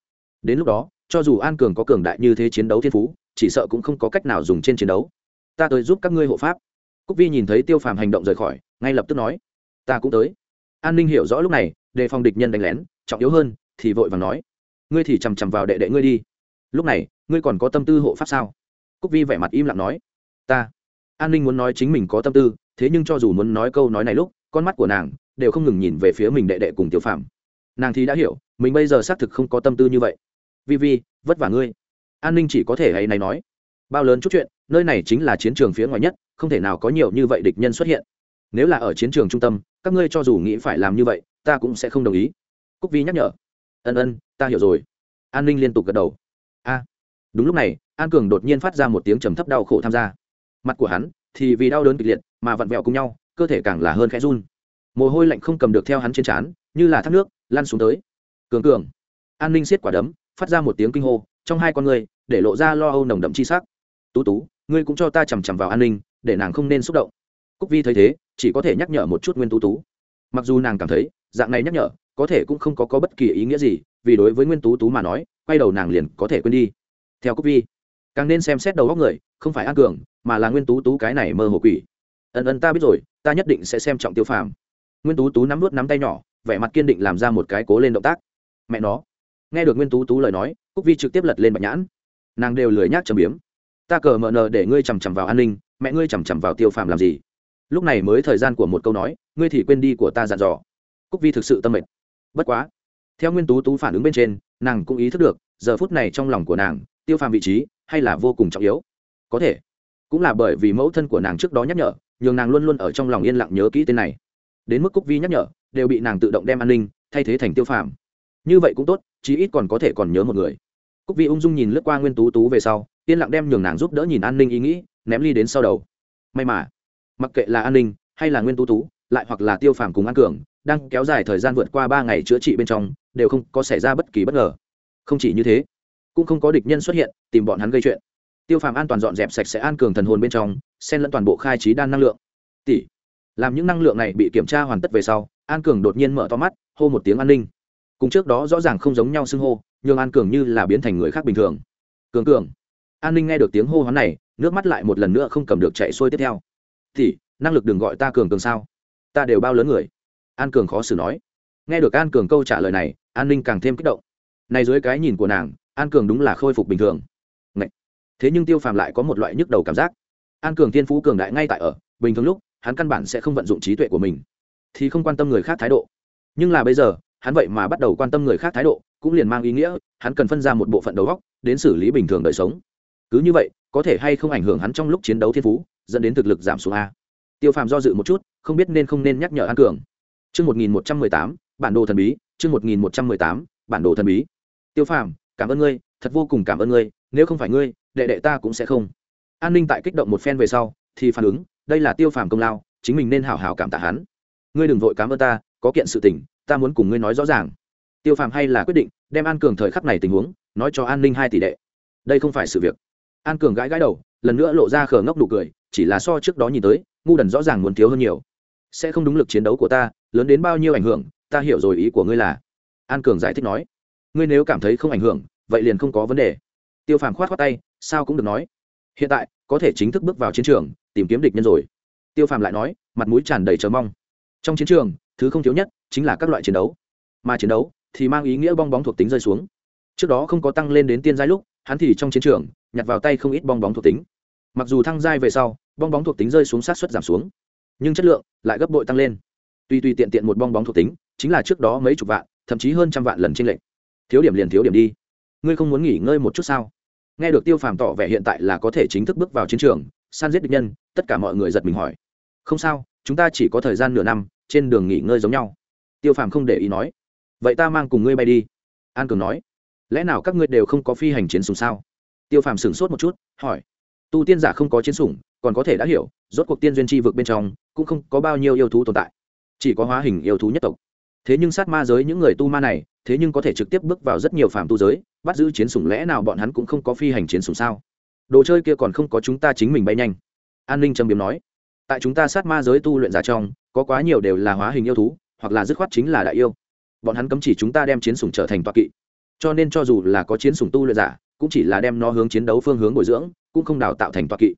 Đến lúc đó cho dù an cường có cường đại như thế chiến đấu thiên phú, chỉ sợ cũng không có cách nào dùng trên chiến đấu. Ta tới giúp các ngươi hộ pháp. Cúc vi nhìn thấy tiêu phàm hành động rời khỏi, ngay lập tức nói, ta cũng tới. An ninh hiểu rõ lúc này, đề phòng địch nhân đánh lén, trọng yếu hơn, thì vội vàng nói, ngươi thì chằm chằm vào đệ đệ ngươi đi. Lúc này, ngươi còn có tâm tư hộ pháp sao? Cúc vi vẻ mặt im lặng nói, ta. An ninh muốn nói chính mình có tâm tư, thế nhưng cho dù muốn nói câu nói này lúc, con mắt của nàng đều không ngừng nhìn về phía mình đệ đệ cùng Tiêu phạm nàng thì đã hiểu, mình bây giờ xác thực không có tâm tư như vậy vi vi, vất vả ngươi. An ninh chỉ có thể hay này nói. Bao lớn chút chuyện, nơi này chính là chiến trường phía ngoài nhất, không thể nào có nhiều như vậy địch nhân xuất hiện. Nếu là ở chiến trường trung tâm, các ngươi cho dù nghĩ phải làm như vậy, ta cũng sẽ không đồng ý. Cúc vi nhắc nhở. Ân ân, ta hiểu rồi. An ninh liên tục gật đầu. A. Đúng lúc này, an cường đột nhiên phát ra một tiếng trầm thấp đau khổ tham gia. Mặt của hắn thì vì đau đớn kịch liệt, mà vặn vẹo cùng nhau, cơ thể càng là hơn khẽ run. Mồ hôi lạnh không cầm được theo hắn trên trán, như là thác nước, lăn xuống tới. Cường cường. An ninh xiết quả đấm phát ra một tiếng kinh hô trong hai con người để lộ ra lo âu nồng đậm chi sắc. Tú tú ngươi cũng cho ta chằm chằm vào an ninh để nàng không nên xúc động. Cúc vi thấy thế chỉ có thể nhắc nhở một chút nguyên tú tú. Mặc dù nàng cảm thấy dạng này nhắc nhở có thể cũng không có, có bất kỳ ý nghĩa gì vì đối với nguyên tú tú mà nói quay đầu nàng liền có thể quên đi. Theo cúc vi càng nên xem xét đầu góc người không phải an cường mà là nguyên tú tú cái này mơ hồ quỷ. Ân ân ta biết rồi ta nhất định sẽ xem trọng tiêu phàm. Nguyên tú tú nắm vút nắm tay nhỏ vẻ mặt kiên định làm ra một cái cố lên động tác. Mẹ nó nghe được nguyên tú tú lời nói, cúc vi trực tiếp lật lên bạch nhãn. Nàng đều lười nhác trầm biếm. Ta cờ mờ nờ để ngươi chằm chằm vào an ninh, mẹ ngươi chằm chằm vào tiêu phàm làm gì? Lúc này mới thời gian của một câu nói, ngươi thì quên đi của ta dặn dò. Cúc vi thực sự tâm mệt. Bất quá, theo nguyên tú tú phản ứng bên trên, nàng cũng ý thức được, giờ phút này trong lòng của nàng, tiêu phàm vị trí hay là vô cùng trọng yếu. Có thể, cũng là bởi vì mẫu thân của nàng trước đó nhắc nhở, nhường nàng luôn luôn ở trong lòng yên lặng nhớ kỹ tên này. Đến mức cúc vi nhắc nhở, đều bị nàng tự động đem an ninh thay thế thành tiêu phàm như vậy cũng tốt, chí ít còn có thể còn nhớ một người. Cúc vi ung dung nhìn lướt qua nguyên tú tú về sau, yên lặng đem nhường nàng giúp đỡ nhìn an ninh ý nghĩ, ném ly đến sau đầu. May mà, mặc kệ là an ninh hay là nguyên tú tú, lại hoặc là tiêu phàm cùng an cường, đang kéo dài thời gian vượt qua ba ngày chữa trị bên trong, đều không có xảy ra bất kỳ bất ngờ. Không chỉ như thế, cũng không có địch nhân xuất hiện, tìm bọn hắn gây chuyện. Tiêu phàm an toàn dọn dẹp sạch sẽ an cường thần hồn bên trong, xen lẫn toàn bộ khai trí đan năng lượng. Tỷ, làm những năng lượng này bị kiểm tra hoàn tất về sau, an cường đột nhiên mở to mắt, hô một tiếng an ninh cùng trước đó rõ ràng không giống nhau xưng hô, nhưng an cường như là biến thành người khác bình thường. Cường cường. An ninh nghe được tiếng hô hoán này, nước mắt lại một lần nữa không cầm được chạy xuôi tiếp theo. Thì, năng lực đừng gọi ta cường cường sao? Ta đều bao lớn người. An cường khó xử nói. Nghe được an cường câu trả lời này, an ninh càng thêm kích động. Này dưới cái nhìn của nàng, an cường đúng là khôi phục bình thường. Ngậy. thế nhưng tiêu phàm lại có một loại nhức đầu cảm giác. An cường tiên phú cường đại ngay tại ở, bình thường lúc, hắn căn bản sẽ không vận dụng trí tuệ của mình, thì không quan tâm người khác thái độ. Nhưng là bây giờ hắn vậy mà bắt đầu quan tâm người khác thái độ, cũng liền mang ý nghĩa, hắn cần phân ra một bộ phận đầu góc đến xử lý bình thường đời sống. Cứ như vậy, có thể hay không ảnh hưởng hắn trong lúc chiến đấu thiên phú, dẫn đến thực lực giảm xuống a. Tiêu phàm do dự một chút, không biết nên không nên nhắc nhở an cường. Chương một nghìn một trăm mười tám, bản đồ thần bí, chương một nghìn một trăm mười tám, bản đồ thần bí. Tiêu phàm, cảm ơn ngươi, thật vô cùng cảm ơn ngươi, nếu không phải ngươi, đệ đệ ta cũng sẽ không. An ninh tại kích động một phen về sau, thì phản ứng, đây là tiêu phàm công lao, chính mình nên hảo hảo cảm tạ hắn. Ngươi đừng vội cảm ơn ta có kiện sự tình, ta muốn cùng ngươi nói rõ ràng. Tiêu phàm hay là quyết định, đem an cường thời khắc này tình huống, nói cho an ninh hai tỷ đệ. Đây không phải sự việc. An cường gãi gãi đầu, lần nữa lộ ra khờ ngốc nụ cười, chỉ là so trước đó nhìn tới, ngu đần rõ ràng muốn thiếu hơn nhiều. Sẽ không đúng lực chiến đấu của ta, lớn đến bao nhiêu ảnh hưởng, ta hiểu rồi ý của ngươi là. An cường giải thích nói. Ngươi nếu cảm thấy không ảnh hưởng, vậy liền không có vấn đề. Tiêu phàm khoát khoát tay, sao cũng được nói. Hiện tại, có thể chính thức bước vào chiến trường, tìm kiếm địch nhân rồi. Tiêu phàm lại nói, mặt mũi tràn đầy chờ mong. Trong chiến trường thứ không thiếu nhất chính là các loại chiến đấu. Mà chiến đấu thì mang ý nghĩa bong bóng thuộc tính rơi xuống. Trước đó không có tăng lên đến tiên giai lúc, hắn thì trong chiến trường nhặt vào tay không ít bong bóng thuộc tính. Mặc dù thăng giai về sau, bong bóng thuộc tính rơi xuống sát xuất giảm xuống, nhưng chất lượng lại gấp bội tăng lên. Tuy tuy tiện tiện một bong bóng thuộc tính chính là trước đó mấy chục vạn, thậm chí hơn trăm vạn lần trên lệnh thiếu điểm liền thiếu điểm đi. Ngươi không muốn nghỉ ngơi một chút sao? Nghe được tiêu phàm tỏ vẻ hiện tại là có thể chính thức bước vào chiến trường san giết địch nhân, tất cả mọi người giật mình hỏi. Không sao, chúng ta chỉ có thời gian nửa năm trên đường nghỉ ngơi giống nhau. Tiêu phàm không để ý nói, vậy ta mang cùng ngươi bay đi. An cường nói, lẽ nào các ngươi đều không có phi hành chiến sùng sao? Tiêu phàm sửng sốt một chút, hỏi, tu tiên giả không có chiến sủng còn có thể đã hiểu, rốt cuộc tiên duyên tri vực bên trong, cũng không có bao nhiêu yêu thú tồn tại, chỉ có hóa hình yêu thú nhất tộc. Thế nhưng sát ma giới những người tu ma này, thế nhưng có thể trực tiếp bước vào rất nhiều phàm tu giới, bắt giữ chiến sủng lẽ nào bọn hắn cũng không có phi hành chiến sủng sao? Đồ chơi kia còn không có chúng ta chính mình bay nhanh. An ninh trầm biếm nói tại chúng ta sát ma giới tu luyện giả trong, có quá nhiều đều là hóa hình yêu thú, hoặc là dứt khoát chính là đại yêu. Bọn hắn cấm chỉ chúng ta đem chiến sủng trở thành toa kỵ. Cho nên cho dù là có chiến sủng tu luyện giả, cũng chỉ là đem nó hướng chiến đấu phương hướng bồi dưỡng, cũng không đào tạo thành toa kỵ.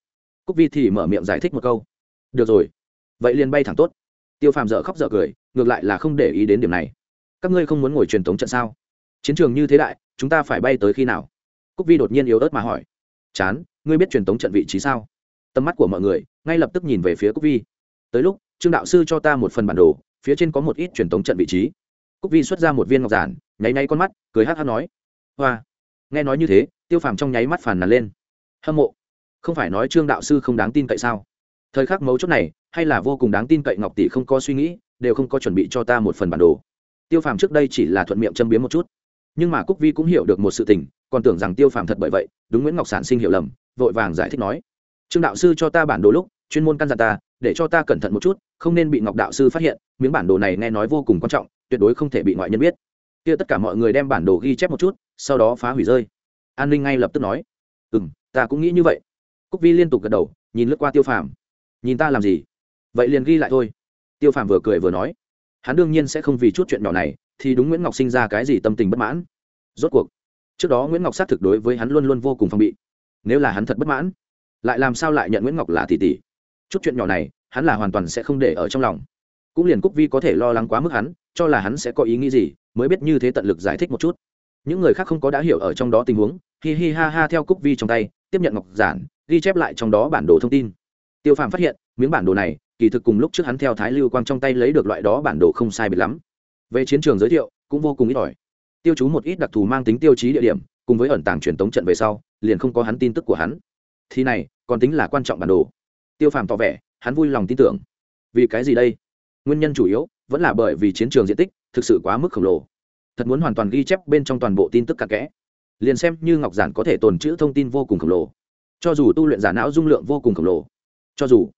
Cúc vi thì mở miệng giải thích một câu. Được rồi. Vậy liền bay thẳng tốt. Tiêu phàm dở khóc dở cười, ngược lại là không để ý đến điểm này. Các ngươi không muốn ngồi truyền thống trận sao? Chiến trường như thế đại, chúng ta phải bay tới khi nào? Cúc vi đột nhiên yếu ớt mà hỏi. Chán, ngươi biết truyền thống trận vị trí sao? Tầm mắt của mọi người, ngay lập tức nhìn về phía cúc vi. Tới lúc, trương đạo sư cho ta một phần bản đồ, phía trên có một ít truyền thống trận vị trí. Cúc vi xuất ra một viên ngọc giản, nháy nháy con mắt, cười hát hát nói, hoa. Nghe nói như thế, tiêu phàm trong nháy mắt phàn nàn lên. Hâm mộ. Không phải nói trương đạo sư không đáng tin cậy sao? Thời khắc mấu chốt này, hay là vô cùng đáng tin cậy ngọc tỷ không có suy nghĩ, đều không có chuẩn bị cho ta một phần bản đồ. Tiêu phàm trước đây chỉ là thuận miệng châm biếm một chút. Nhưng mà cúc vi cũng hiểu được một sự tình, còn tưởng rằng tiêu phàm thật bởi vậy, đúng nguyễn ngọc sản sinh hiểu lầm, vội vàng giải thích nói trương đạo sư cho ta bản đồ lúc, chuyên môn căn dặn ta, để cho ta cẩn thận một chút, không nên bị ngọc đạo sư phát hiện, miếng bản đồ này nghe nói vô cùng quan trọng, tuyệt đối không thể bị ngoại nhân biết. Kia tất cả mọi người đem bản đồ ghi chép một chút, sau đó phá hủy rơi. An ninh ngay lập tức nói ừ m ta cũng nghĩ như vậy. Cúc vi liên tục gật đầu, nhìn lướt qua tiêu phàm. Nhìn ta làm gì? Vậy liền ghi lại thôi. Tiêu phàm vừa cười vừa nói, hắn đương nhiên sẽ không vì chút chuyện nhỏ này, thì đúng nguyễn ngọc sinh ra cái gì tâm tình bất mãn. Rốt cuộc, trước đó nguyễn ngọc xác thực đối với hắn luôn luôn vô cùng phong bị. Nếu là hắn thật bất mãn lại làm sao lại nhận nguyễn ngọc là tỷ tỷ? Chút chuyện nhỏ này, hắn là hoàn toàn sẽ không để ở trong lòng. Cũng liền cúc vi có thể lo lắng quá mức hắn, cho là hắn sẽ có ý nghĩ gì, mới biết như thế tận lực giải thích một chút. Những người khác không có đã hiểu ở trong đó tình huống, hi hi ha ha theo cúc vi trong tay, tiếp nhận ngọc giản, ghi chép lại trong đó bản đồ thông tin. Tiêu phàm phát hiện, miếng bản đồ này, kỳ thực cùng lúc trước hắn theo thái lưu quang trong tay lấy được loại đó bản đồ không sai biệt lắm. Về chiến trường giới thiệu, cũng vô cùng ít ỏi. Tiêu chú một ít đặc thù mang tính tiêu chí địa điểm, cùng với ẩn tàng truyền tống trận về sau, liền không có hắn tin tức của hắn thì này, còn tính là quan trọng bản đồ. Tiêu phàm tỏ vẻ, hắn vui lòng tin tưởng. Vì cái gì đây? Nguyên nhân chủ yếu vẫn là bởi vì chiến trường diện tích thực sự quá mức khổng lồ. Thật muốn hoàn toàn ghi chép bên trong toàn bộ tin tức cặn kẽ. Liền xem như ngọc giản có thể tồn chữ thông tin vô cùng khổng lồ. Cho dù tu luyện giả não dung lượng vô cùng khổng lồ. Cho dù,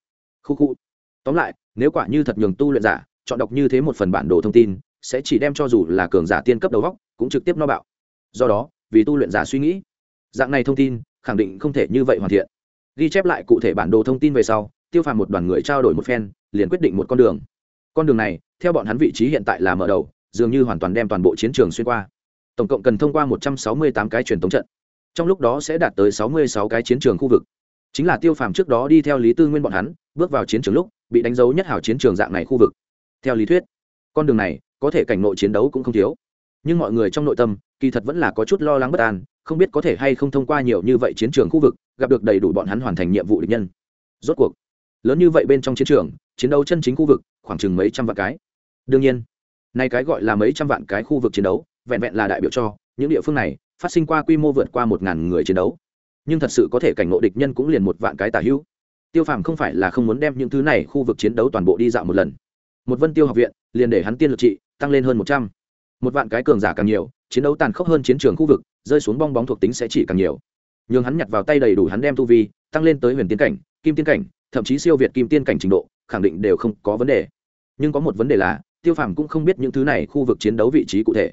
khu khu. Tóm lại, nếu quả như thật nhường tu luyện giả chọn đọc như thế một phần bản đồ thông tin, sẽ chỉ đem cho dù là cường giả tiên cấp đầu góc cũng trực tiếp no bạo. Do đó, vì tu luyện giả suy nghĩ, dạng này thông tin khẳng định không thể như vậy hoàn thiện. Ghi chép lại cụ thể bản đồ thông tin về sau, tiêu phàm một đoàn người trao đổi một phen, liền quyết định một con đường. Con đường này, theo bọn hắn vị trí hiện tại là mở đầu, dường như hoàn toàn đem toàn bộ chiến trường xuyên qua. Tổng cộng cần thông qua một trăm sáu mươi tám cái truyền thống trận. Trong lúc đó sẽ đạt tới sáu mươi sáu cái chiến trường khu vực. Chính là tiêu phàm trước đó đi theo lý tư nguyên bọn hắn, bước vào chiến trường lúc, bị đánh dấu nhất hảo chiến trường dạng này khu vực. Theo lý thuyết, con đường này, có thể cảnh nội chiến đấu cũng không thiếu. Nhưng mọi người trong nội tâm, kỳ thật vẫn là có chút lo lắng bất an không biết có thể hay không thông qua nhiều như vậy chiến trường khu vực, gặp được đầy đủ bọn hắn hoàn thành nhiệm vụ địch nhân. Rốt cuộc, lớn như vậy bên trong chiến trường, chiến đấu chân chính khu vực, khoảng chừng mấy trăm vạn cái. Đương nhiên, nay cái gọi là mấy trăm vạn cái khu vực chiến đấu, vẹn vẹn là đại biểu cho, những địa phương này, phát sinh qua quy mô vượt qua một ngàn người chiến đấu. Nhưng thật sự có thể cảnh ngộ địch nhân cũng liền một vạn cái tả hữu. Tiêu phàm không phải là không muốn đem những thứ này khu vực chiến đấu toàn bộ đi dạo một lần. Một vân tiêu học viện, liền để hắn tiên lực trị, tăng lên hơn một trăm. Một vạn cái cường giả càng nhiều chiến đấu tàn khốc hơn chiến trường khu vực, rơi xuống bong bóng thuộc tính sẽ chỉ càng nhiều. N h ư n g hắn nhặt vào tay đầy đủ hắn đem tu vi, tăng lên tới huyền tiến cảnh, kim tiên cảnh, thậm chí siêu việt kim tiên cảnh trình độ, khẳng định đều không có vấn đề. Nhưng có một vấn đề là, tiêu phàm cũng không biết những thứ này khu vực chiến đấu vị trí cụ thể.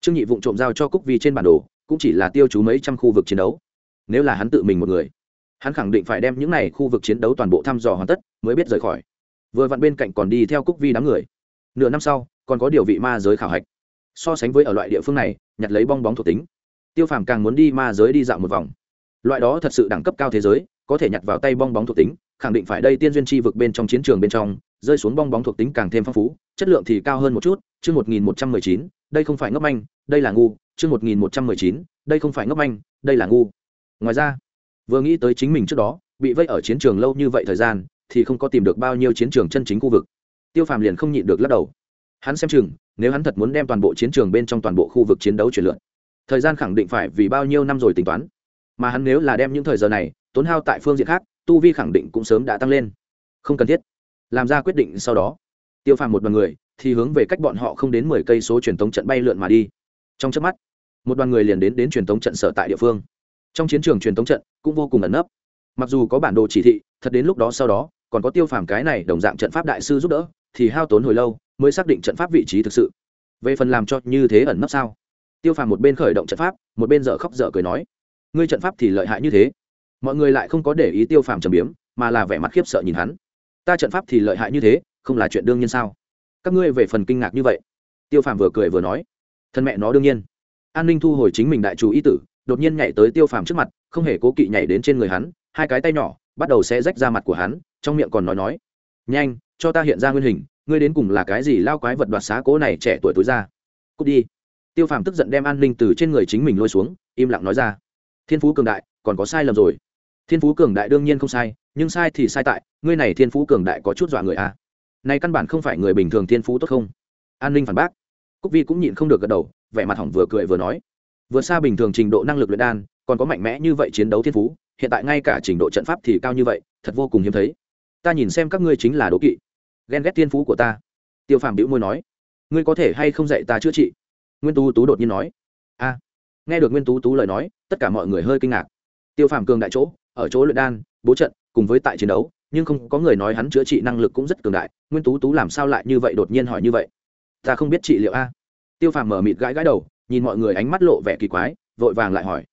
Trương nhị vụng trộm giao cho cúc vi trên bản đồ, cũng chỉ là tiêu chú mấy trăm khu vực chiến đấu. Nếu là hắn tự mình một người, hắn khẳng định phải đem những này khu vực chiến đấu toàn bộ thăm dò hoàn tất, mới biết rời khỏi. Vừa vặn bên cạnh còn đi theo cúc vi đám người. Nửa năm sau, còn có điều vị ma giới khảo hạch so sánh với ở loại địa phương này, nhặt lấy bong bóng thuộc tính. Tiêu phàm càng muốn đi ma giới đi dạo một vòng. Loại đó thật sự đẳng cấp cao thế giới, có thể nhặt vào tay bong bóng thuộc tính, khẳng định phải đây tiên duyên chi vực bên trong chiến trường bên trong, rơi xuống bong bóng thuộc tính càng thêm phong phú, chất lượng thì cao hơn một chút, chương một nghìn một trăm mười chín, đây không phải ngốc manh, đây là ngu, chương một nghìn một trăm mười chín, đây không phải ngốc manh, đây là ngu. Ngoài ra, vừa nghĩ tới chính mình trước đó, bị vây ở chiến trường lâu như vậy thời gian, thì không có tìm được bao nhiêu chiến trường chân chính khu vực. Tiêu phàm liền không nhịn được lắc đầu. Hắn xem chừng nếu hắn thật muốn đem toàn bộ chiến trường bên trong toàn bộ khu vực chiến đấu chuyển lượn, thời gian khẳng định phải vì bao nhiêu năm rồi tính toán. Mà hắn nếu là đem những thời giờ này tốn hao tại phương diện khác, tu vi khẳng định cũng sớm đã tăng lên. Không cần thiết. Làm ra quyết định sau đó, tiêu phàm một đoàn người thì hướng về cách bọn họ không đến mười cây số truyền thống trận bay lượn mà đi. Trong trước mắt, một đoàn người liền đến đến truyền thống trận sở tại địa phương. Trong chiến trường truyền thống trận cũng vô cùng ẩn nấp. Mặc dù có bản đồ chỉ thị, thật đến lúc đó sau đó, còn có tiêu phàm cái này đồng dạng trận pháp đại sư giúp đỡ, thì hao tốn hồi lâu mới xác định trận pháp vị trí thực sự. Về phần làm cho như thế ẩn nấp sao? Tiêu phàm một bên khởi động trận pháp, một bên dở khóc dở cười nói, ngươi trận pháp thì lợi hại như thế. Mọi người lại không có để ý tiêu phàm trầm biếm, mà là vẻ mặt khiếp sợ nhìn hắn. Ta trận pháp thì lợi hại như thế, không là chuyện đương nhiên sao? Các ngươi về phần kinh ngạc như vậy? Tiêu phàm vừa cười vừa nói, thân mẹ nó đương nhiên. An ninh thu hồi chính mình đại chủ ý tử, đột nhiên nhảy tới tiêu phàm trước mặt, không hề cố kỵ nhảy đến trên người hắn, hai cái tay nhỏ, bắt đầu sẽ rách ra mặt của hắn, trong miệng còn nói nói, nhanh, cho ta hiện ra nguyên hình ngươi đến cùng là cái gì lao quái vật đoạt xá cố này trẻ tuổi tối ra? Cút đi. Tiêu phàm tức giận đem an ninh từ trên người chính mình lôi xuống, im lặng nói ra. Thiên phú cường đại, còn có sai lầm rồi. Thiên phú cường đại đương nhiên không sai, nhưng sai thì sai tại, ngươi này thiên phú cường đại có chút dọa người a. À. này căn bản không phải người bình thường thiên phú tốt không? An ninh phản bác. Cúc vi cũng nhịn không được gật đầu, vẻ mặt hỏng vừa cười vừa nói. Vừa xa bình thường trình độ năng lực luyện đan, còn có mạnh mẽ như vậy chiến đấu thiên phú, hiện tại ngay cả trình độ trận pháp thì cao như vậy, thật vô cùng hiếm thấy. Ta nhìn xem các ngươi chính là đố kỵ ghen ghét thiên phú của ta. Tiêu phàm đĩu môi nói, ngươi có thể hay không dạy ta chữa trị? Nguyên tú tú đột nhiên nói, a. Nghe được nguyên tú tú lời nói, tất cả mọi người hơi kinh ngạc. Tiêu phàm cường đại chỗ, ở chỗ luyện đan, bố trận, cùng với tại chiến đấu, nhưng không có người nói hắn chữa trị năng lực cũng rất cường đại. Nguyên tú tú làm sao lại như vậy đột nhiên hỏi như vậy? Ta không biết trị liệu a. Tiêu phàm mở mịt gãi gãi đầu, nhìn mọi người ánh mắt lộ vẻ kỳ quái, vội vàng lại hỏi,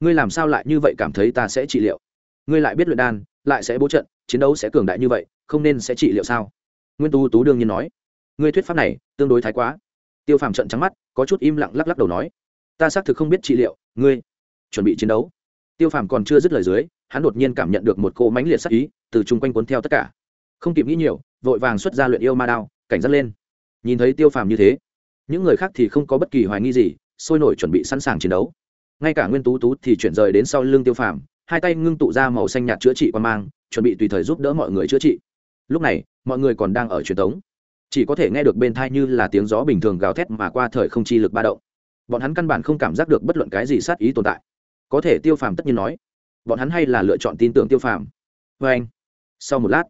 ngươi làm sao lại như vậy cảm thấy ta sẽ trị liệu? Ngươi lại biết luyện đan, lại sẽ bố trận, chiến đấu sẽ cường đại như vậy, không nên sẽ trị liệu sao? Nguyên Tu tú đương nhiên nói, ngươi thuyết pháp này tương đối thái quá. Tiêu phàm trận trắng mắt, có chút im lặng lắc lắc đầu nói, ta xác thực không biết trị liệu, ngươi chuẩn bị chiến đấu. Tiêu phàm còn chưa dứt lời dưới, hắn đột nhiên cảm nhận được một cỗ mánh liệt sắc ý từ chung quanh cuốn theo tất cả. Không kịp nghĩ nhiều, vội vàng xuất ra luyện yêu ma đao, cảnh giác lên. Nhìn thấy tiêu phàm như thế, những người khác thì không có bất kỳ hoài nghi gì, sôi nổi chuẩn bị sẵn sàng chiến đấu. Ngay cả nguyên tú tú thì chuyển rời đến sau lưng tiêu phàm, hai tay ngưng tụ ra màu xanh nhạt chữa trị quan mang, chuẩn bị tùy thời giúp đỡ mọi người chữa trị lúc này, mọi người còn đang ở truyền thống chỉ có thể nghe được bên thai như là tiếng gió bình thường gào thét mà qua thời không chi lực ba động. Bọn hắn căn bản không cảm giác được bất luận cái gì sát ý tồn tại. Có thể tiêu phàm tất nhiên nói, bọn hắn hay là lựa chọn tin tưởng tiêu phàm. Vê anh, sau một lát,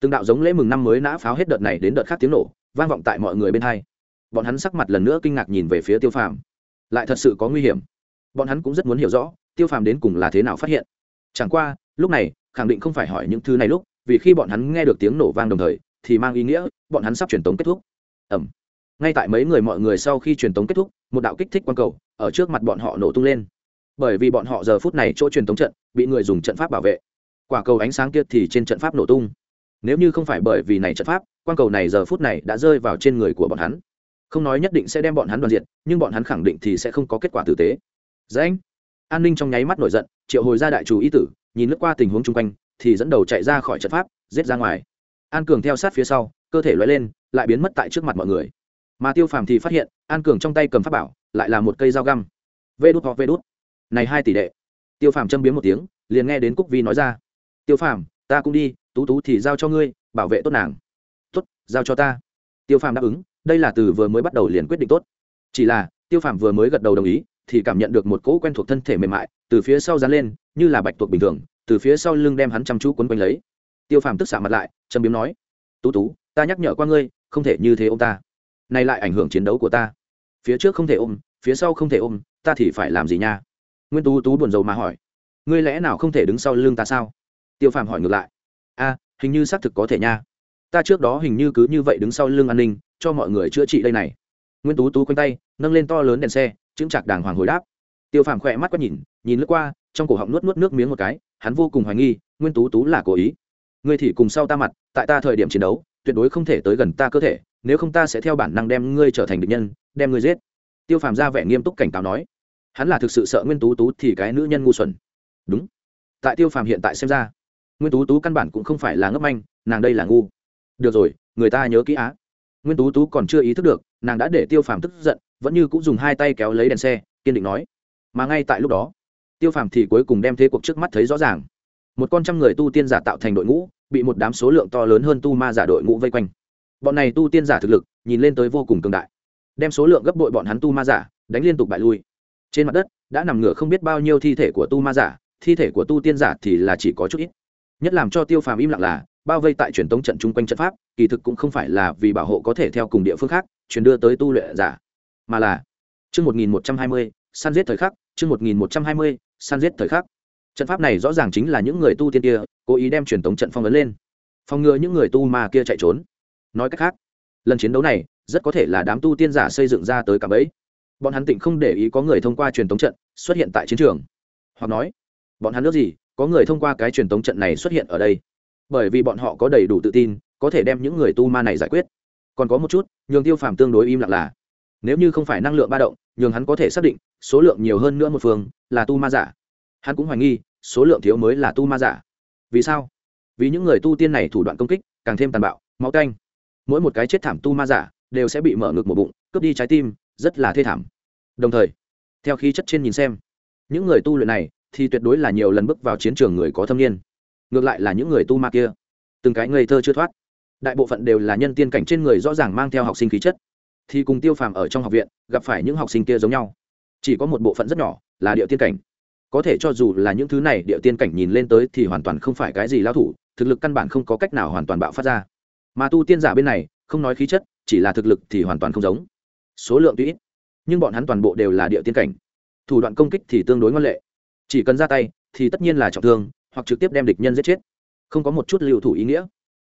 từng đạo giống lễ mừng năm mới nã pháo hết đợt này đến đợt khác tiếng nổ, vang vọng tại mọi người bên hai bọn hắn sắc mặt lần nữa kinh ngạc nhìn về phía tiêu phàm. Lại thật sự có nguy hiểm. Bọn hắn cũng rất muốn hiểu rõ, tiêu phàm đến cùng là thế nào phát hiện. Chẳng qua, lúc này, khẳng định không phải hỏi những thứ này lúc vì khi bọn hắn nghe được tiếng nổ vang đồng thời, thì mang ý nghĩa, bọn hắn sắp truyền tống kết thúc. Ẩm. Ngay tại mấy người mọi người sau khi truyền tống kết thúc, một đạo kích thích quang cầu ở trước mặt bọn họ nổ tung lên. Bởi vì bọn họ giờ phút này chỗ truyền tống trận bị người dùng trận pháp bảo vệ. Quả cầu ánh sáng kia thì trên trận pháp nổ tung. Nếu như không phải bởi vì này trận pháp quan cầu này giờ phút này đã rơi vào trên người của bọn hắn. Không nói nhất định sẽ đem bọn hắn đoàn diện nhưng bọn hắn khẳng định thì sẽ không có kết quả tử tế. Dạ anh an ninh trong nháy mắt nổi giận, triệu hồi ra đại chủ ý tử, nhìn lướt qua tình huống chung quanh thì dẫn đầu chạy ra khỏi trận pháp, giết ra ngoài. An cường theo sát phía sau, cơ thể loay lên, lại biến mất tại trước mặt mọi người. Mà tiêu phàm thì phát hiện, an cường trong tay cầm pháp bảo, lại là một cây dao găm. Vê đút hoặc vê đút. Này hai tỷ đệ. Tiêu phàm châm biếm một tiếng, liền nghe đến cúc vi nói ra. Tiêu phàm, ta cũng đi, tú tú thì giao cho ngươi, bảo vệ tốt nàng. Tốt, giao cho ta. Tiêu phàm đáp ứng, đây là từ vừa mới bắt đầu liền quyết định tốt. Chỉ là, tiêu phàm vừa mới gật đầu đồng ý, thì cảm nhận được một cỗ quen thuộc thân thể mềm mại, từ phía sau dán lên, như là bạch tuộc bình thường từ phía sau lưng đem hắn chăm chú quấn quanh lấy. Tiêu phàm tức xạ mặt lại, châm biếm nói, tú tú, ta nhắc nhở qua ngươi, không thể như thế ô m ta. Này lại ảnh hưởng chiến đấu của ta. Phía trước không thể ôm, phía sau không thể ôm, ta thì phải làm gì nha? Nguyên tú tú buồn rầu mà hỏi, ngươi lẽ nào không thể đứng sau lưng ta sao? Tiêu phàm hỏi ngược lại, a, hình như xác thực có thể nha. Ta trước đó hình như cứ như vậy đứng sau lưng an ninh, cho mọi người chữa trị đây này. Nguyên tú tú quanh tay, nâng lên to lớn đèn xe chứng chặt đàng hoàng hồi đáp. Tiêu phàm khỏe mắt quét nhìn nhìn lướt qua, trong cổ họng nuốt nuốt nước miếng một cái hắn vô cùng hoài nghi, nguyên tú tú là cố ý. Ngươi thì cùng sau ta mặt, tại ta thời điểm chiến đấu, tuyệt đối không thể tới gần ta cơ thể, nếu không ta sẽ theo bản năng đem ngươi trở thành địch nhân, đem ngươi giết. Tiêu phàm ra vẻ nghiêm túc cảnh cáo nói. Hắn là thực sự sợ nguyên tú tú thì cái nữ nhân ngu xuẩn. Đúng. Tại tiêu phàm hiện tại xem ra, nguyên tú tú căn bản cũng không phải là ngấp anh nàng đây là ngu. Được rồi, người ta nhớ kỹ á. Nguyên tú tú còn chưa ý thức được, nàng đã để tiêu phàm tức giận, vẫn như cũng dùng hai tay kéo lấy đèn xe, kiên định nói. Mà ngay tại lúc đó tiêu phàm thì cuối cùng đem thế cuộc trước mắt thấy rõ ràng. Một con trăm người tu tiên giả tạo thành đội ngũ, bị một đám số lượng to lớn hơn tu ma giả đội ngũ vây quanh. Bọn này tu tiên giả thực lực, nhìn lên tới vô cùng cường đại. Đem số lượng gấp đội bọn hắn tu ma giả, đánh liên tục bại lui. Trên mặt đất, đã nằm ngửa không biết bao nhiêu thi thể của tu ma giả, thi thể của tu tiên giả thì là chỉ có chút ít. Nhất làm cho tiêu phàm im lặng là, bao vây tại truyền tống trận chung quanh trận pháp, kỳ thực cũng không phải là vì bảo hộ có thể theo cùng địa phương khác chuyển đưa tới tu luyện giả, mà là chương một nghìn một trăm hai mươi, săn giết thời khắc, chương một nghìn một trăm hai mươi săn giết thời khắc. Trận pháp này rõ ràng chính là những người tu tiên kia cố ý đem truyền tống trận phong ấn lên, phòng ngừa những người tu ma kia chạy trốn. Nói cách khác, lần chiến đấu này rất có thể là đám tu tiên giả xây dựng ra tới cả bẫy. Bọn hắn tịnh không để ý có người thông qua truyền tống trận xuất hiện tại chiến trường. Hoặc nói, bọn hắn nước gì có người thông qua cái truyền tống trận này xuất hiện ở đây. Bởi vì bọn họ có đầy đủ tự tin, có thể đem những người tu ma này giải quyết. Còn có một chút, nhường tiêu phàm tương đối im lặng là nếu như không phải năng lượng ba động, nhường hắn có thể xác định, số lượng nhiều hơn nữa một phương là tu ma giả. Hắn cũng hoài nghi, số lượng thiếu mới là tu ma giả. Vì sao? Vì những người tu tiên này thủ đoạn công kích, càng thêm tàn bạo, máu canh mỗi một cái chết thảm tu ma giả đều sẽ bị mở ngực một bụng, cướp đi trái tim, rất là thê thảm. Đồng thời, theo khí chất trên nhìn xem, những người tu luyện này thì tuyệt đối là nhiều lần bước vào chiến trường người có thâm niên. Ngược lại là những người tu ma kia, từng cái ngây thơ chưa thoát. Đại bộ phận đều là nhân tiên cảnh trên người rõ ràng mang theo học sinh khí chất thì cùng tiêu phàm ở trong học viện gặp phải những học sinh kia giống nhau. Chỉ có một bộ phận rất nhỏ là địa tiên cảnh. Có thể cho dù là những thứ này địa tiên cảnh nhìn lên tới thì hoàn toàn không phải cái gì lao thủ, thực lực căn bản không có cách nào hoàn toàn bạo phát ra. Mà tu tiên giả bên này, không nói khí chất, chỉ là thực lực thì hoàn toàn không giống. Số lượng tuy ít, nhưng bọn hắn toàn bộ đều là địa tiên cảnh. Thủ đoạn công kích thì tương đối ngoan lệ. Chỉ cần ra tay, thì tất nhiên là trọng thương, hoặc trực tiếp đem địch nhân giết chết. Không có một chút lưu thủ ý nghĩa.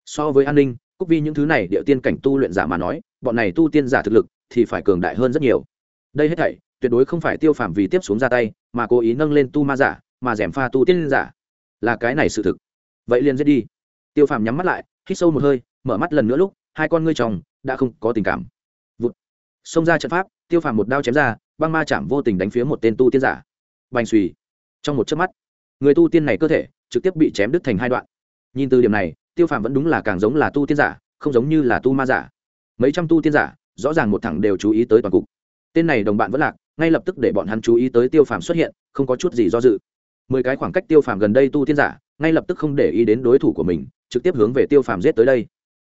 So với an ninh cúc vi những thứ này địa tiên cảnh tu luyện giả mà nói, bọn này tu tiên giả thực lực thì phải cường đại hơn rất nhiều. Đây hết thảy, tuyệt đối không phải tiêu phàm vì tiếp xuống ra tay mà cố ý nâng lên tu ma giả, mà d pha tu tiên giả. Là cái này sự thực. Vậy liền giết đi. Tiêu phàm nhắm mắt lại, hít sâu một hơi, mở mắt lần nữa lúc, hai con ngươi chồng đã không có tình cảm. Vụt. Xông ra trận pháp, tiêu phàm một đao chém ra, băng ma chạm vô tình đánh phía một tên tu tiên giả. Bành xùy. Trong một chớp mắt, người tu tiên này cơ thể trực tiếp bị chém đứt thành hai đoạn. Nhìn từ điểm này tiêu phàm vẫn đúng là càng giống là tu tiên giả, không giống như là tu ma giả. Mấy trăm tu tiên giả, rõ ràng một thẳng đều chú ý tới toàn cục. Tên này đồng bạn vẫn lạc, ngay lập tức để bọn hắn chú ý tới tiêu phàm xuất hiện, không có chút gì do dự. Mười cái khoảng cách tiêu phàm gần đây tu tiên giả, ngay lập tức không để ý đến đối thủ của mình, trực tiếp hướng về tiêu phàm giết tới đây.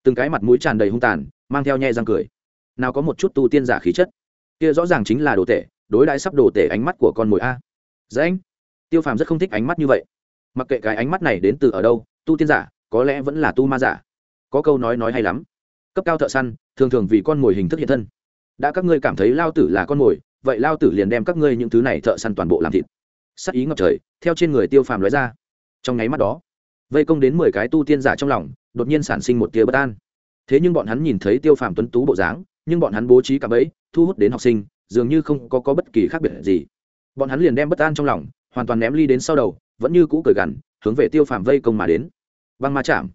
Từng cái mặt mũi tràn đầy hung tàn, mang theo nhe răng cười. Nào có một chút tu tiên giả khí chất? Kia rõ ràng chính là đồ tể, đối đãi sắp đồ tể ánh mắt của con mồi a. Dễ anh. Tiêu phàm rất không thích ánh mắt như vậy. Mặc kệ cái ánh mắt này đến từ ở đâu, tu tiên giả có lẽ vẫn là tu ma giả. Có câu nói nói hay lắm. Cấp cao thợ săn thường thường vì con mồi hình thức hiện thân. Đã các ngươi cảm thấy lao tử là con mồi vậy lao tử liền đem các ngươi những thứ này thợ săn toàn bộ làm thịt. Sắc ý ngập trời theo trên người tiêu phàm nói ra. Trong nháy mắt đó vây công đến mười cái tu tiên giả trong lòng đột nhiên sản sinh một tia bất an. Thế nhưng bọn hắn nhìn thấy tiêu phàm tuấn tú bộ dáng nhưng bọn hắn bố trí cả bẫy thu hút đến học sinh dường như không có, có bất kỳ khác biệt gì. Bọn hắn liền đem bất an trong lòng hoàn toàn ném ly đến sau đầu vẫn như cũ cởi gằn hướng về tiêu phàm vây công mà đến băng ma chạm.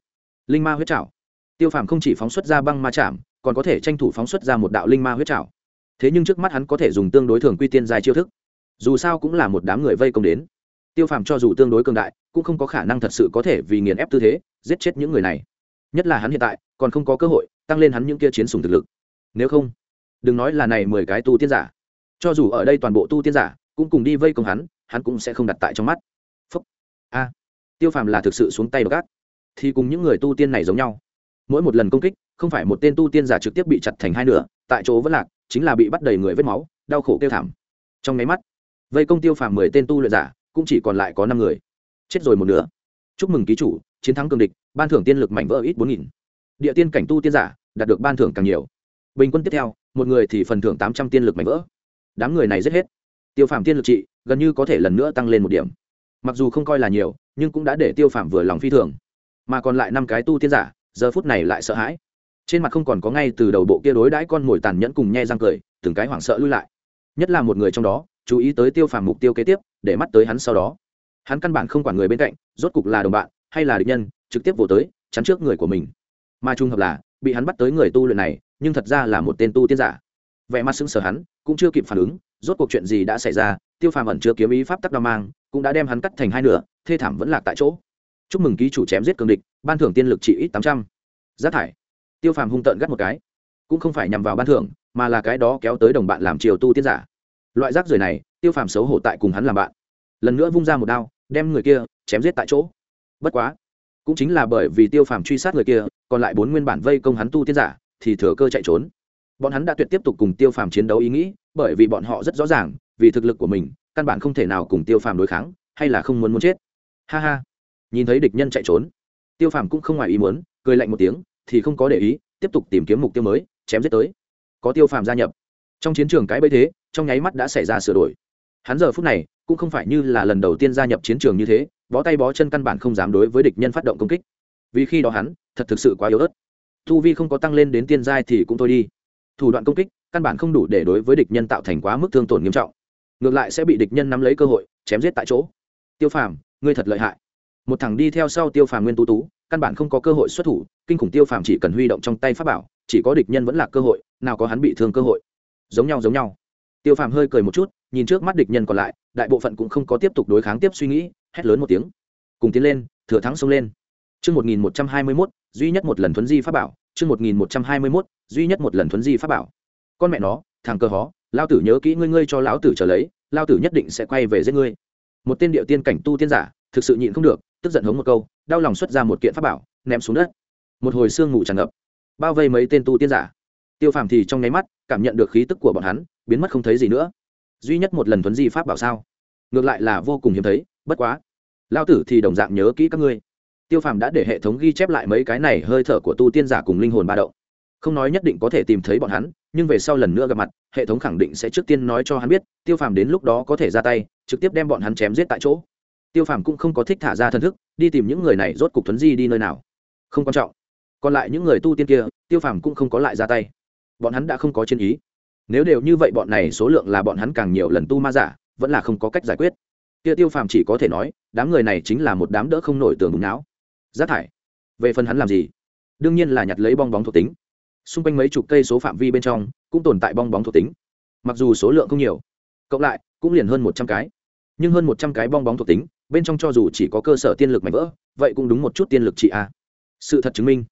Linh ma huyết trảo. Tiêu phàm không chỉ phóng xuất ra băng ma chạm, còn có thể tranh thủ phóng xuất ra một đạo linh ma huyết trảo. Thế nhưng trước mắt hắn có thể dùng tương đối thường quy tiên dài chiêu thức. Dù sao cũng là một đám người vây công đến. Tiêu phàm cho dù tương đối cường đại, cũng không có khả năng thật sự có thể vì nghiền ép tư thế, giết chết những người này. Nhất là hắn hiện tại, còn không có cơ hội tăng lên hắn những kia chiến sùng thực lực. Nếu không, đừng nói là này mười cái tu tiên giả. Cho dù ở đây toàn bộ tu tiên giả cũng cùng đi vây công hắn hắn cũng sẽ không đặt tại trong mắt. Phúc. A. Tiêu phàm là thực sự xuống tay đ ộ c gác thì cùng những người tu tiên này giống nhau. Mỗi một lần công kích, không phải một tên tu tiên giả trực tiếp bị chặt thành hai nửa, tại chỗ vẫn lạc, chính là bị bắt đầy người vết máu, đau khổ kêu thảm. Trong máy mắt, vây công tiêu phàm mười tên tu luyện giả, cũng chỉ còn lại có năm người. Chết rồi một nửa. Chúc mừng ký chủ, chiến thắng cường địch, ban thưởng tiên lực mảnh vỡ ít bốn nghìn. Địa tiên cảnh tu tiên giả, đạt được ban thưởng càng nhiều. Bình quân tiếp theo, một người thì phần thưởng tám trăm tiên lực mảnh vỡ. Đám người này rất hết. Tiêu phàm tiên lực trị, gần như có thể lần nữa tăng lên một điểm. Mặc dù không coi là nhiều, nhưng cũng đã để tiêu phàm vừa lòng phi thường mà còn lại năm cái tu tiên giả, giờ phút này lại sợ hãi. Trên mặt không còn có ngay từ đầu bộ kia đối đãi con mồi tàn nhẫn cùng nhe răng cười, từng cái hoảng sợ lui lại. Nhất là một người trong đó, chú ý tới tiêu phàm mục tiêu kế tiếp, để mắt tới hắn sau đó. Hắn căn bản không quản người bên cạnh, rốt cục là đồng bạn, hay là địch nhân, trực tiếp vỗ tới, chắn trước người của mình. Mà trung hợp là, bị hắn bắt tới người tu luyện này, nhưng thật ra là một tên tu tiên giả. Vẻ mặt sững sờ hắn, cũng chưa kịp phản ứng, rốt cuộc chuyện gì đã xảy ra, tiêu phàm ẩn chưa kiếm ý pháp tắc đao mang, cũng đã đem hắn cắt thành hai nửa, thê thảm vẫn lạc tại chỗ chúc mừng ký chủ chém giết cường địch, ban thưởng tiên lực chỉ ít tám trăm. Rác thải. Tiêu phàm hung tợn gắt một cái. Cũng không phải nhằm vào ban thưởng, mà là cái đó kéo tới đồng bạn làm chiều tu tiết giả. Loại rác rưởi này, tiêu phàm xấu hổ tại cùng hắn làm bạn. Lần nữa vung ra một đao, đem người kia chém giết tại chỗ. Bất quá, cũng chính là bởi vì tiêu phàm truy sát người kia, còn lại bốn nguyên bản vây công hắn tu tiết giả, thì thừa cơ chạy trốn. Bọn hắn đã tuyệt tiếp tục cùng tiêu phàm chiến đấu ý nghĩ, bởi vì bọn họ rất rõ ràng, vì thực lực của mình, căn bản không thể nào cùng tiêu phàm đối kháng, hay là không muốn muốn chết. Ha ha nhìn thấy địch nhân chạy trốn. Tiêu phàm cũng không ngoài ý muốn, cười lạnh một tiếng, thì không có để ý, tiếp tục tìm kiếm mục tiêu mới, chém giết tới. Có tiêu phàm gia nhập. Trong chiến trường cái bấy thế, trong nháy mắt đã xảy ra sửa đổi. Hắn giờ phút này, cũng không phải như là lần đầu tiên gia nhập chiến trường như thế, bó tay bó chân căn bản không dám đối với địch nhân phát động công kích. Vì khi đó hắn, thật thực sự quá yếu ớt. Thu vi không có tăng lên đến tiên giai thì cũng thôi đi. Thủ đoạn công kích, căn bản không đủ để đối với địch nhân tạo thành quá mức thương tổn nghiêm trọng. Ngược lại sẽ bị địch nhân nắm lấy cơ hội, chém giết tại chỗ. Tiêu phàm, ngươi thật lợi hại một thằng đi theo sau tiêu phàm nguyên tú tú căn bản không có cơ hội xuất thủ kinh khủng tiêu phàm chỉ cần huy động trong tay pháp bảo chỉ có địch nhân vẫn là cơ hội nào có hắn bị thương cơ hội. Giống nhau giống nhau. Tiêu phàm hơi cười một chút nhìn trước mắt địch nhân còn lại đại bộ phận cũng không có tiếp tục đối kháng tiếp suy nghĩ hét lớn một tiếng. Cùng tiến lên thừa thắng xông lên. Chương 1121, duy nhất một lần thuấn di pháp bảo, chương 1121, duy nhất một lần thuấn di pháp bảo. Con mẹ nó, thằng cơ hó, lão tử nhớ kỹ ngươi ngươi cho lão tử trở lấy, lão tử nhất định sẽ quay về giết ngươi. Một tên điệu tiên cảnh tu tiên giả, thực sự nhịn không được, tức giận hống một câu, đau lòng xuất ra một kiện pháp bảo, ném xuống đất. Một hồi xương ngủ tràn ngập, bao vây mấy tên tu tiên giả. Tiêu Phàm thì trong nháy mắt, cảm nhận được khí tức của bọn hắn, biến mất không thấy gì nữa. Duy nhất một lần thuấn di pháp bảo sao? Ngược lại là vô cùng hiếm thấy, bất quá, lao tử thì đồng dạng nhớ kỹ các ngươi tiêu phàm đã để hệ thống ghi chép lại mấy cái này hơi thở của tu tiên giả cùng linh hồn ba đậu, không nói nhất định có thể tìm thấy bọn hắn nhưng về sau lần nữa gặp mặt hệ thống khẳng định sẽ trước tiên nói cho hắn biết tiêu phàm đến lúc đó có thể ra tay trực tiếp đem bọn hắn chém giết tại chỗ tiêu phàm cũng không có thích thả ra thân thức, đi tìm những người này rốt cục thuấn di đi nơi nào. Không quan trọng. Còn lại những người tu tiên kia, tiêu phàm cũng không có lại ra tay. Bọn hắn đã không có chiến ý. Nếu đều như vậy bọn này số lượng là bọn hắn càng nhiều lần tu ma giả, vẫn là không có cách giải quyết. Kia tiêu phàm chỉ có thể nói, đám người này chính là một đám đỡ không nổi tường đúng não. Rác thải. Về phần hắn làm gì? Đương nhiên là nhặt lấy bong bóng thuộc tính. Xung quanh mấy chục cây số phạm vi bên trong, cũng tồn tại bong bóng thuộc tính. Mặc dù số lượng không nhiều, cộng lại, cũng liền hơn một trăm cái. Nhưng hơn một trăm cái bong bóng thuộc tính bên trong cho dù chỉ có cơ sở tiên lực mạnh vỡ, vậy cũng đúng một chút tiên lực trị a. Sự thật chứng minh,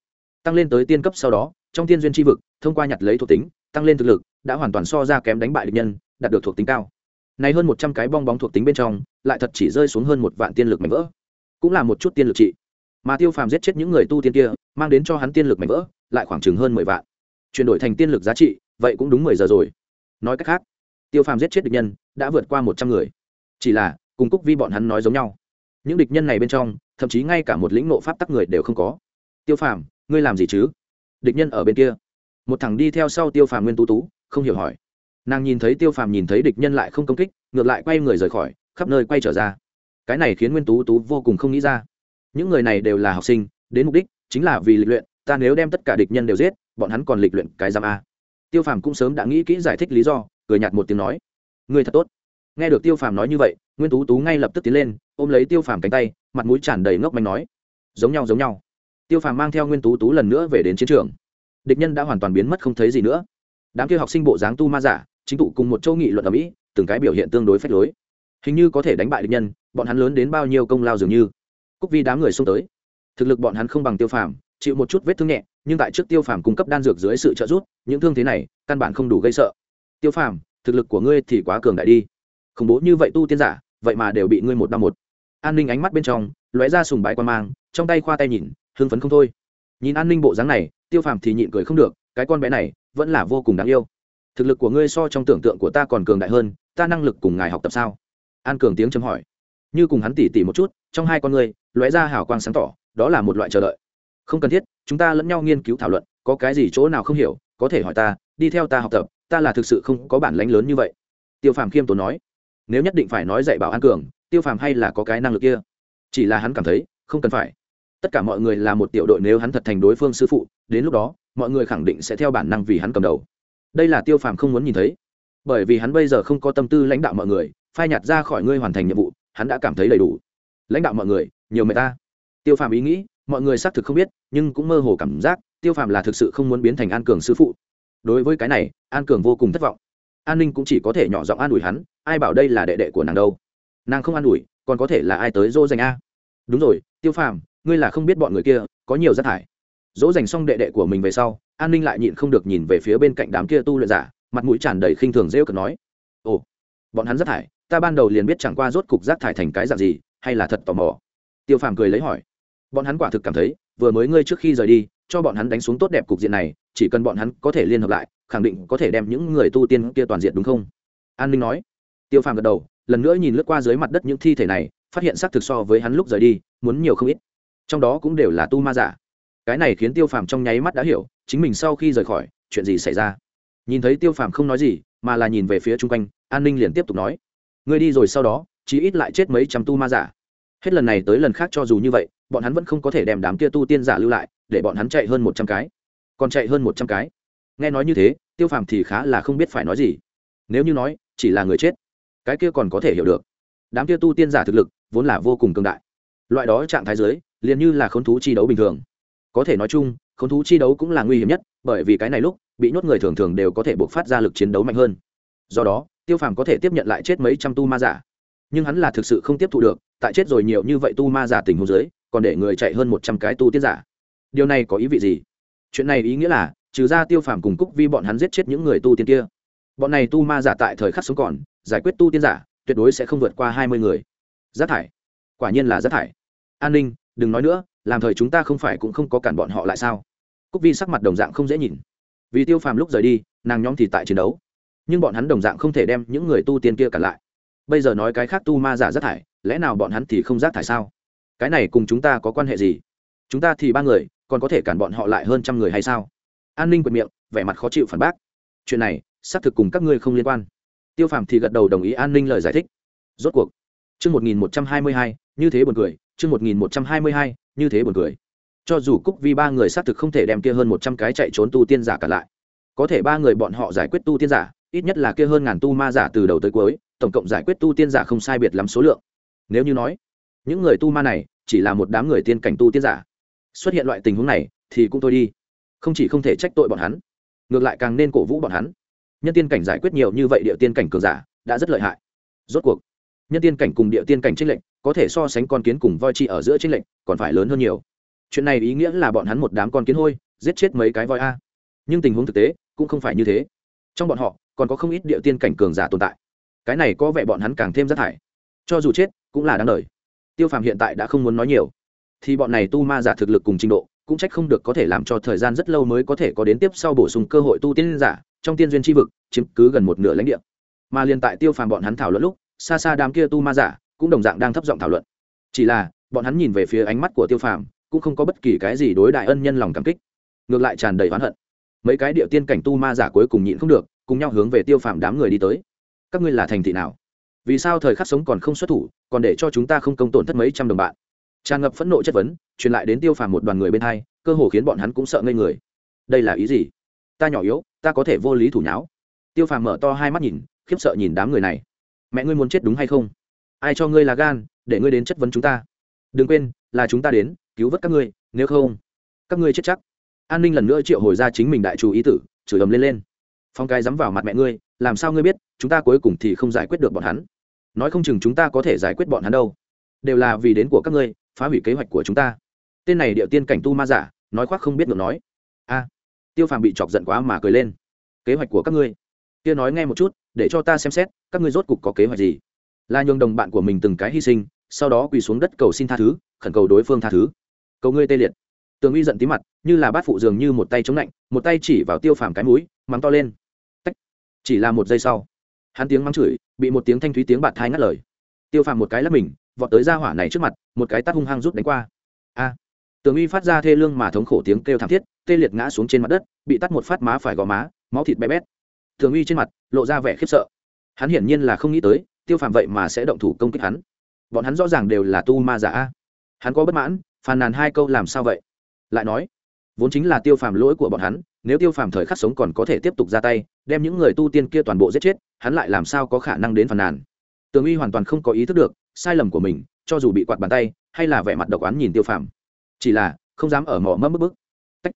tăng lên tới tiên cấp sau đó, trong tiên duyên tri vực, thông qua nhặt lấy thuộc tính, tăng lên thực lực, đã hoàn toàn so ra kém đánh bại địch nhân, đạt được thuộc tính cao. Này hơn một trăm cái bong bóng thuộc tính bên trong, lại thật chỉ rơi xuống hơn một vạn tiên lực mạnh vỡ. Cũng là một chút tiên lực trị. Mà tiêu phàm giết chết những người tu tiên kia, mang đến cho hắn tiên lực mạnh vỡ, lại khoảng chừng hơn mười vạn. Chuyển đổi thành tiên lực giá trị, vậy cũng đúng mười giờ rồi. Nói cách khác, tiêu phàm giết chết địch nhân, đã vượt qua một trăm người. Chỉ là cùng cúc vi bọn hắn nói giống nhau. Những địch nhân này bên trong, thậm chí ngay cả một lĩnh nộ pháp tắc người đều không có. Tiêu phàm, ngươi làm gì chứ? Địch nhân ở bên kia. Một thằng đi theo sau tiêu phàm nguyên tú tú, không hiểu hỏi. Nàng nhìn thấy tiêu phàm nhìn thấy địch nhân lại không công kích, ngược lại quay người rời khỏi, khắp nơi quay trở ra. Cái này khiến nguyên tú tú vô cùng không nghĩ ra. Những người này đều là học sinh, đến mục đích chính là vì lịch luyện, ta nếu đem tất cả địch nhân đều giết, bọn hắn còn lịch luyện cái giam a. Tiêu phàm cũng sớm đã nghĩ kỹ giải thích lý do, cười nhạt một tiếng nói. Người thật tốt nghe được tiêu phàm nói như vậy, nguyên tú tú ngay lập tức tiến lên, ôm lấy tiêu phàm cánh tay, mặt mũi tràn đầy ngốc manh nói. Giống nhau giống nhau. Tiêu phàm mang theo nguyên tú tú lần nữa về đến chiến trường. Địch nhân đã hoàn toàn biến mất không thấy gì nữa. Đám kia học sinh bộ dáng tu ma giả, chính tụ cùng một châu nghị luận ở mỹ, từng cái biểu hiện tương đối phách lối. Hình như có thể đánh bại địch nhân, bọn hắn lớn đến bao nhiêu công lao dường như. Cúc vi đám người xông tới. Thực lực bọn hắn không bằng tiêu phàm, chịu một chút vết thương nhẹ, nhưng tại trước tiêu phàm cung cấp đan dược dưới sự trợ giúp, những thương thế này, căn bản không đủ gây sợ. Tiêu phàm, thực lực của ngươi thì quá cường đại đi khủng bố như vậy tu tiên giả, vậy mà đều bị ngươi một đ một. An ninh ánh mắt bên trong, lóe ra sùng bái quan mang, trong tay khoa tay nhìn, hưng phấn không thôi. Nhìn an ninh bộ dáng này, tiêu phàm thì nhịn cười không được, cái con bé này, vẫn là vô cùng đáng yêu. Thực lực của ngươi so trong tưởng tượng của ta còn cường đại hơn, ta năng lực cùng ngài học tập sao? An cường tiếng chấm hỏi. Như cùng hắn tỉ tỉ một chút, trong hai con ngươi, lóe ra hào quang sáng tỏ, đó là một loại chờ đợi. Không cần thiết, chúng ta lẫn nhau nghiên cứu thảo luận, có cái gì chỗ nào không hiểu, có thể hỏi ta, đi theo ta học tập, ta là thực sự không có bản lánh lớn như vậy. Tiêu phàm khiêm tốn nói nếu nhất định phải nói dạy bảo an cường, tiêu phàm hay là có cái năng lực kia? Chỉ là hắn cảm thấy, không cần phải. Tất cả mọi người là một tiểu đội nếu hắn thật thành đối phương sư phụ, đến lúc đó, mọi người khẳng định sẽ theo bản năng vì hắn cầm đầu. Đây là tiêu phàm không muốn nhìn thấy. Bởi vì hắn bây giờ không có tâm tư lãnh đạo mọi người, phai nhạt ra khỏi ngươi hoàn thành nhiệm vụ, hắn đã cảm thấy đầy đủ. Lãnh đạo mọi người, nhiều người ta. Tiêu phàm ý nghĩ, mọi người xác thực không biết, nhưng cũng mơ hồ cảm giác, tiêu phàm là thực sự không muốn biến thành an cường sư phụ. Đối với cái này, an cường vô cùng thất vọng. An ninh cũng chỉ có thể nhỏ giọng an ủi hắn ai bảo đây là đệ đệ của nàng đâu? Nàng không an ủi, còn có thể là ai tới dỗ dành a? Đúng rồi, tiêu phàm, ngươi là không biết bọn người kia, có nhiều rác thải. Dỗ dành xong đệ đệ của mình về sau, an ninh lại nhịn không được nhìn về phía bên cạnh đám kia tu luyện giả, mặt mũi tràn đầy khinh thường rêu cực nói, ồ, bọn hắn rác thải, ta ban đầu liền biết chẳng qua rốt cục rác thải thành cái dạng gì, hay là thật tò mò? Tiêu phàm cười lấy hỏi, bọn hắn quả thực cảm thấy, vừa mới ngươi trước khi rời đi, cho bọn hắn đánh xuống tốt đẹp cục diện này, chỉ cần bọn hắn có thể liên hợp lại, khẳng định có thể đem những người tu tiên kia toàn diện, đúng không? An ninh nói tiêu phàm gật đầu, lần nữa nhìn lướt qua dưới mặt đất những thi thể này, phát hiện xác thực so với hắn lúc rời đi, muốn nhiều không ít. Trong đó cũng đều là tu ma giả. Cái này khiến tiêu phàm trong nháy mắt đã hiểu, chính mình sau khi rời khỏi, chuyện gì xảy ra. Nhìn thấy tiêu phàm không nói gì, mà là nhìn về phía chung quanh, an ninh liền tiếp tục nói người đi rồi sau đó, chí ít lại chết mấy trăm tu ma giả. Hết lần này tới lần khác cho dù như vậy, bọn hắn vẫn không có thể đem đám kia tu tiên giả lưu lại, để bọn hắn chạy hơn một trăm cái. Còn chạy hơn một trăm cái. Nghe nói như thế, tiêu phàm thì khá là không biết phải nói gì. Nếu như nói, chỉ là người chết cái kia còn có thể hiểu được. Đám kia tu tiên giả thực lực vốn là vô cùng cường đại. Loại đó trạng thái giới liền như là k h ố n thú chi đấu bình thường. Có thể nói chung k h ố n thú chi đấu cũng là nguy hiểm nhất, bởi vì cái này lúc, bị nhốt người thường thường đều có thể buộc phát ra lực chiến đấu mạnh hơn. Do đó, tiêu phàm có thể tiếp nhận lại chết mấy trăm tu ma giả. Nhưng hắn là thực sự không tiếp thụ được, tại chết rồi nhiều như vậy tu ma giả tình hồ dưới, còn để người chạy hơn một trăm cái tu tiên giả. Điều này có ý vị gì? Chuyện này ý nghĩa là, trừ ra tiêu phàm cùng cúc vi bọn hắn giết chết những người tu tiên kia bọn này tu ma giả tại thời khắc sống còn, giải quyết tu tiên giả, tuyệt đối sẽ không vượt qua hai mươi người. Rác thải. Quả nhiên là rác thải. An ninh, đừng nói nữa, làm thời chúng ta không phải cũng không có cản bọn họ lại sao? Cúc vi sắc mặt đồng dạng không dễ nhìn. Vì tiêu phàm lúc rời đi, nàng nhóm thì tại chiến đấu. Nhưng bọn hắn đồng dạng không thể đem những người tu tiên kia cản lại. Bây giờ nói cái khác tu ma giả rác thải, lẽ nào bọn hắn thì không rác thải sao? Cái này cùng chúng ta có quan hệ gì? Chúng ta thì ba người, còn có thể cản bọn họ lại hơn trăm người hay sao? An ninh quệt miệng, vẻ mặt khó chịu phản bác. Chuyện này xác thực cùng các ngươi không liên quan. Tiêu phàm thì gật đầu đồng ý an ninh lời giải thích. Rốt cuộc, chương một nghìn một trăm hai mươi hai, như thế buồn cười, chương một nghìn một trăm hai mươi hai, như thế buồn cười. Cho dù cúc vi ba người xác thực không thể đem kia hơn một trăm cái chạy trốn tu tiên giả cả lại, có thể ba người bọn họ giải quyết tu tiên giả, ít nhất là kia hơn ngàn tu ma giả từ đầu tới cuối, tổng cộng giải quyết tu tiên giả không sai biệt lắm số lượng. Nếu như nói, những người tu ma này chỉ là một đám người tiên cảnh tu tiên giả, xuất hiện loại tình huống này thì cũng thôi đi, không chỉ không thể trách tội bọn hắn, ngược lại càng nên cổ vũ bọn hắn nhân tiên cảnh giải quyết nhiều như vậy địa tiên cảnh cường giả, đã rất lợi hại. Rốt cuộc, nhân tiên cảnh cùng địa tiên cảnh trinh lệnh có thể so sánh con kiến cùng voi chi ở giữa trinh lệnh còn phải lớn hơn nhiều. Chuyện này ý nghĩa là bọn hắn một đám con kiến hôi, giết chết mấy cái voi a. Nhưng tình huống thực tế, cũng không phải như thế. Trong bọn họ, còn có không ít địa tiên cảnh cường giả tồn tại. Cái này có vẻ bọn hắn càng thêm rác thải. Cho dù chết, cũng là đáng đời. Tiêu phàm hiện tại đã không muốn nói nhiều. Thì bọn này tu ma giả thực lực cùng trình độ cũng trách không được có thể làm cho thời gian rất lâu mới có thể có đến tiếp sau bổ sung cơ hội tu tiên giả, trong tiên duyên tri vực, chiếm cứ gần một nửa lãnh địa. Mà liền tại tiêu phàm bọn hắn thảo luận lúc, xa xa đám kia tu ma giả cũng đồng dạng đang thấp giọng thảo luận. Chỉ là, bọn hắn nhìn về phía ánh mắt của tiêu phàm, cũng không có bất kỳ cái gì đối đại ân nhân lòng cảm kích. Ngược lại tràn đầy oán hận. Mấy cái địa tiên cảnh tu ma giả cuối cùng nhịn không được, cùng nhau hướng về tiêu phàm đám người đi tới. Các ngươi là thành thị nào? Vì sao thời khắc sống còn không xuất thủ, còn để cho chúng ta không công tổn thất mấy trăm đồng bạn? Tràn ngập phẫn nộ chất vấn truyền lại đến tiêu phàm một đoàn người bên hai cơ hồ khiến bọn hắn cũng sợ ngây người đây là ý gì ta nhỏ yếu ta có thể vô lý thủ nháo tiêu phàm mở to hai mắt nhìn khiếp sợ nhìn đám người này mẹ ngươi muốn chết đúng hay không ai cho ngươi là gan để ngươi đến chất vấn chúng ta đừng quên là chúng ta đến cứu vớt các ngươi nếu không các ngươi chết chắc an ninh lần nữa triệu hồi ra chính mình đại chủ ý tử chửi ầm lên lên phong cái dám vào mặt mẹ ngươi làm sao ngươi biết chúng ta cuối cùng thì không giải quyết được bọn hắn nói không chừng chúng ta có thể giải quyết bọn hắn đâu đều là vì đến của các ngươi phá hủy kế hoạch của chúng ta. Tên này địa tiên cảnh tu ma giả, nói khoác không biết ngược nói. A, tiêu phàm bị chọc giận quá mà cười lên. Kế hoạch của các ngươi. Kia nói nghe một chút, để cho ta xem xét, các ngươi rốt cục có kế hoạch gì? Là nhường đồng bạn của mình từng cái hy sinh, sau đó quỳ xuống đất cầu xin tha thứ, khẩn cầu đối phương tha thứ. Cầu ngươi tê liệt. Tường uy giận tí mặt, như là bát phụ dường như một tay chống lạnh, một tay chỉ vào tiêu phàm cái mũi, mắng to lên. Tách. chỉ là một giây sau, hắn tiếng mắng chửi, bị một tiếng thanh thúy tiếng bạt thai ngắt lời. Tiêu phàm một cái lắp mình vọt tới ra hỏa này trước mặt, một cái tát hung hăng rút đánh qua. A. Tường uy phát ra thê lương mà thống khổ tiếng kêu thảm thiết, tê liệt ngã xuống trên mặt đất, bị tắt một phát má phải gò má, máu thịt bé bét. Tường uy trên mặt lộ ra vẻ khiếp sợ. Hắn hiển nhiên là không nghĩ tới, tiêu Phạm vậy mà sẽ động thủ công kích hắn. Bọn hắn rõ ràng đều là tu ma giả a. Hắn có bất mãn, phàn nàn hai câu làm sao vậy? Lại nói, vốn chính là tiêu phàm lỗi của bọn hắn, nếu tiêu phàm thời khắc sống còn có thể tiếp tục ra tay, đem những người tu tiên kia toàn bộ giết chết, hắn lại làm sao có khả năng đến phàn nàn? Tường uy hoàn toàn không có ý thức được sai lầm của mình, cho dù bị quạt bàn tay, hay là vẻ mặt độc oán nhìn tiêu phàm. Chỉ là, không dám ở mỏ mẫm bức bức Tách.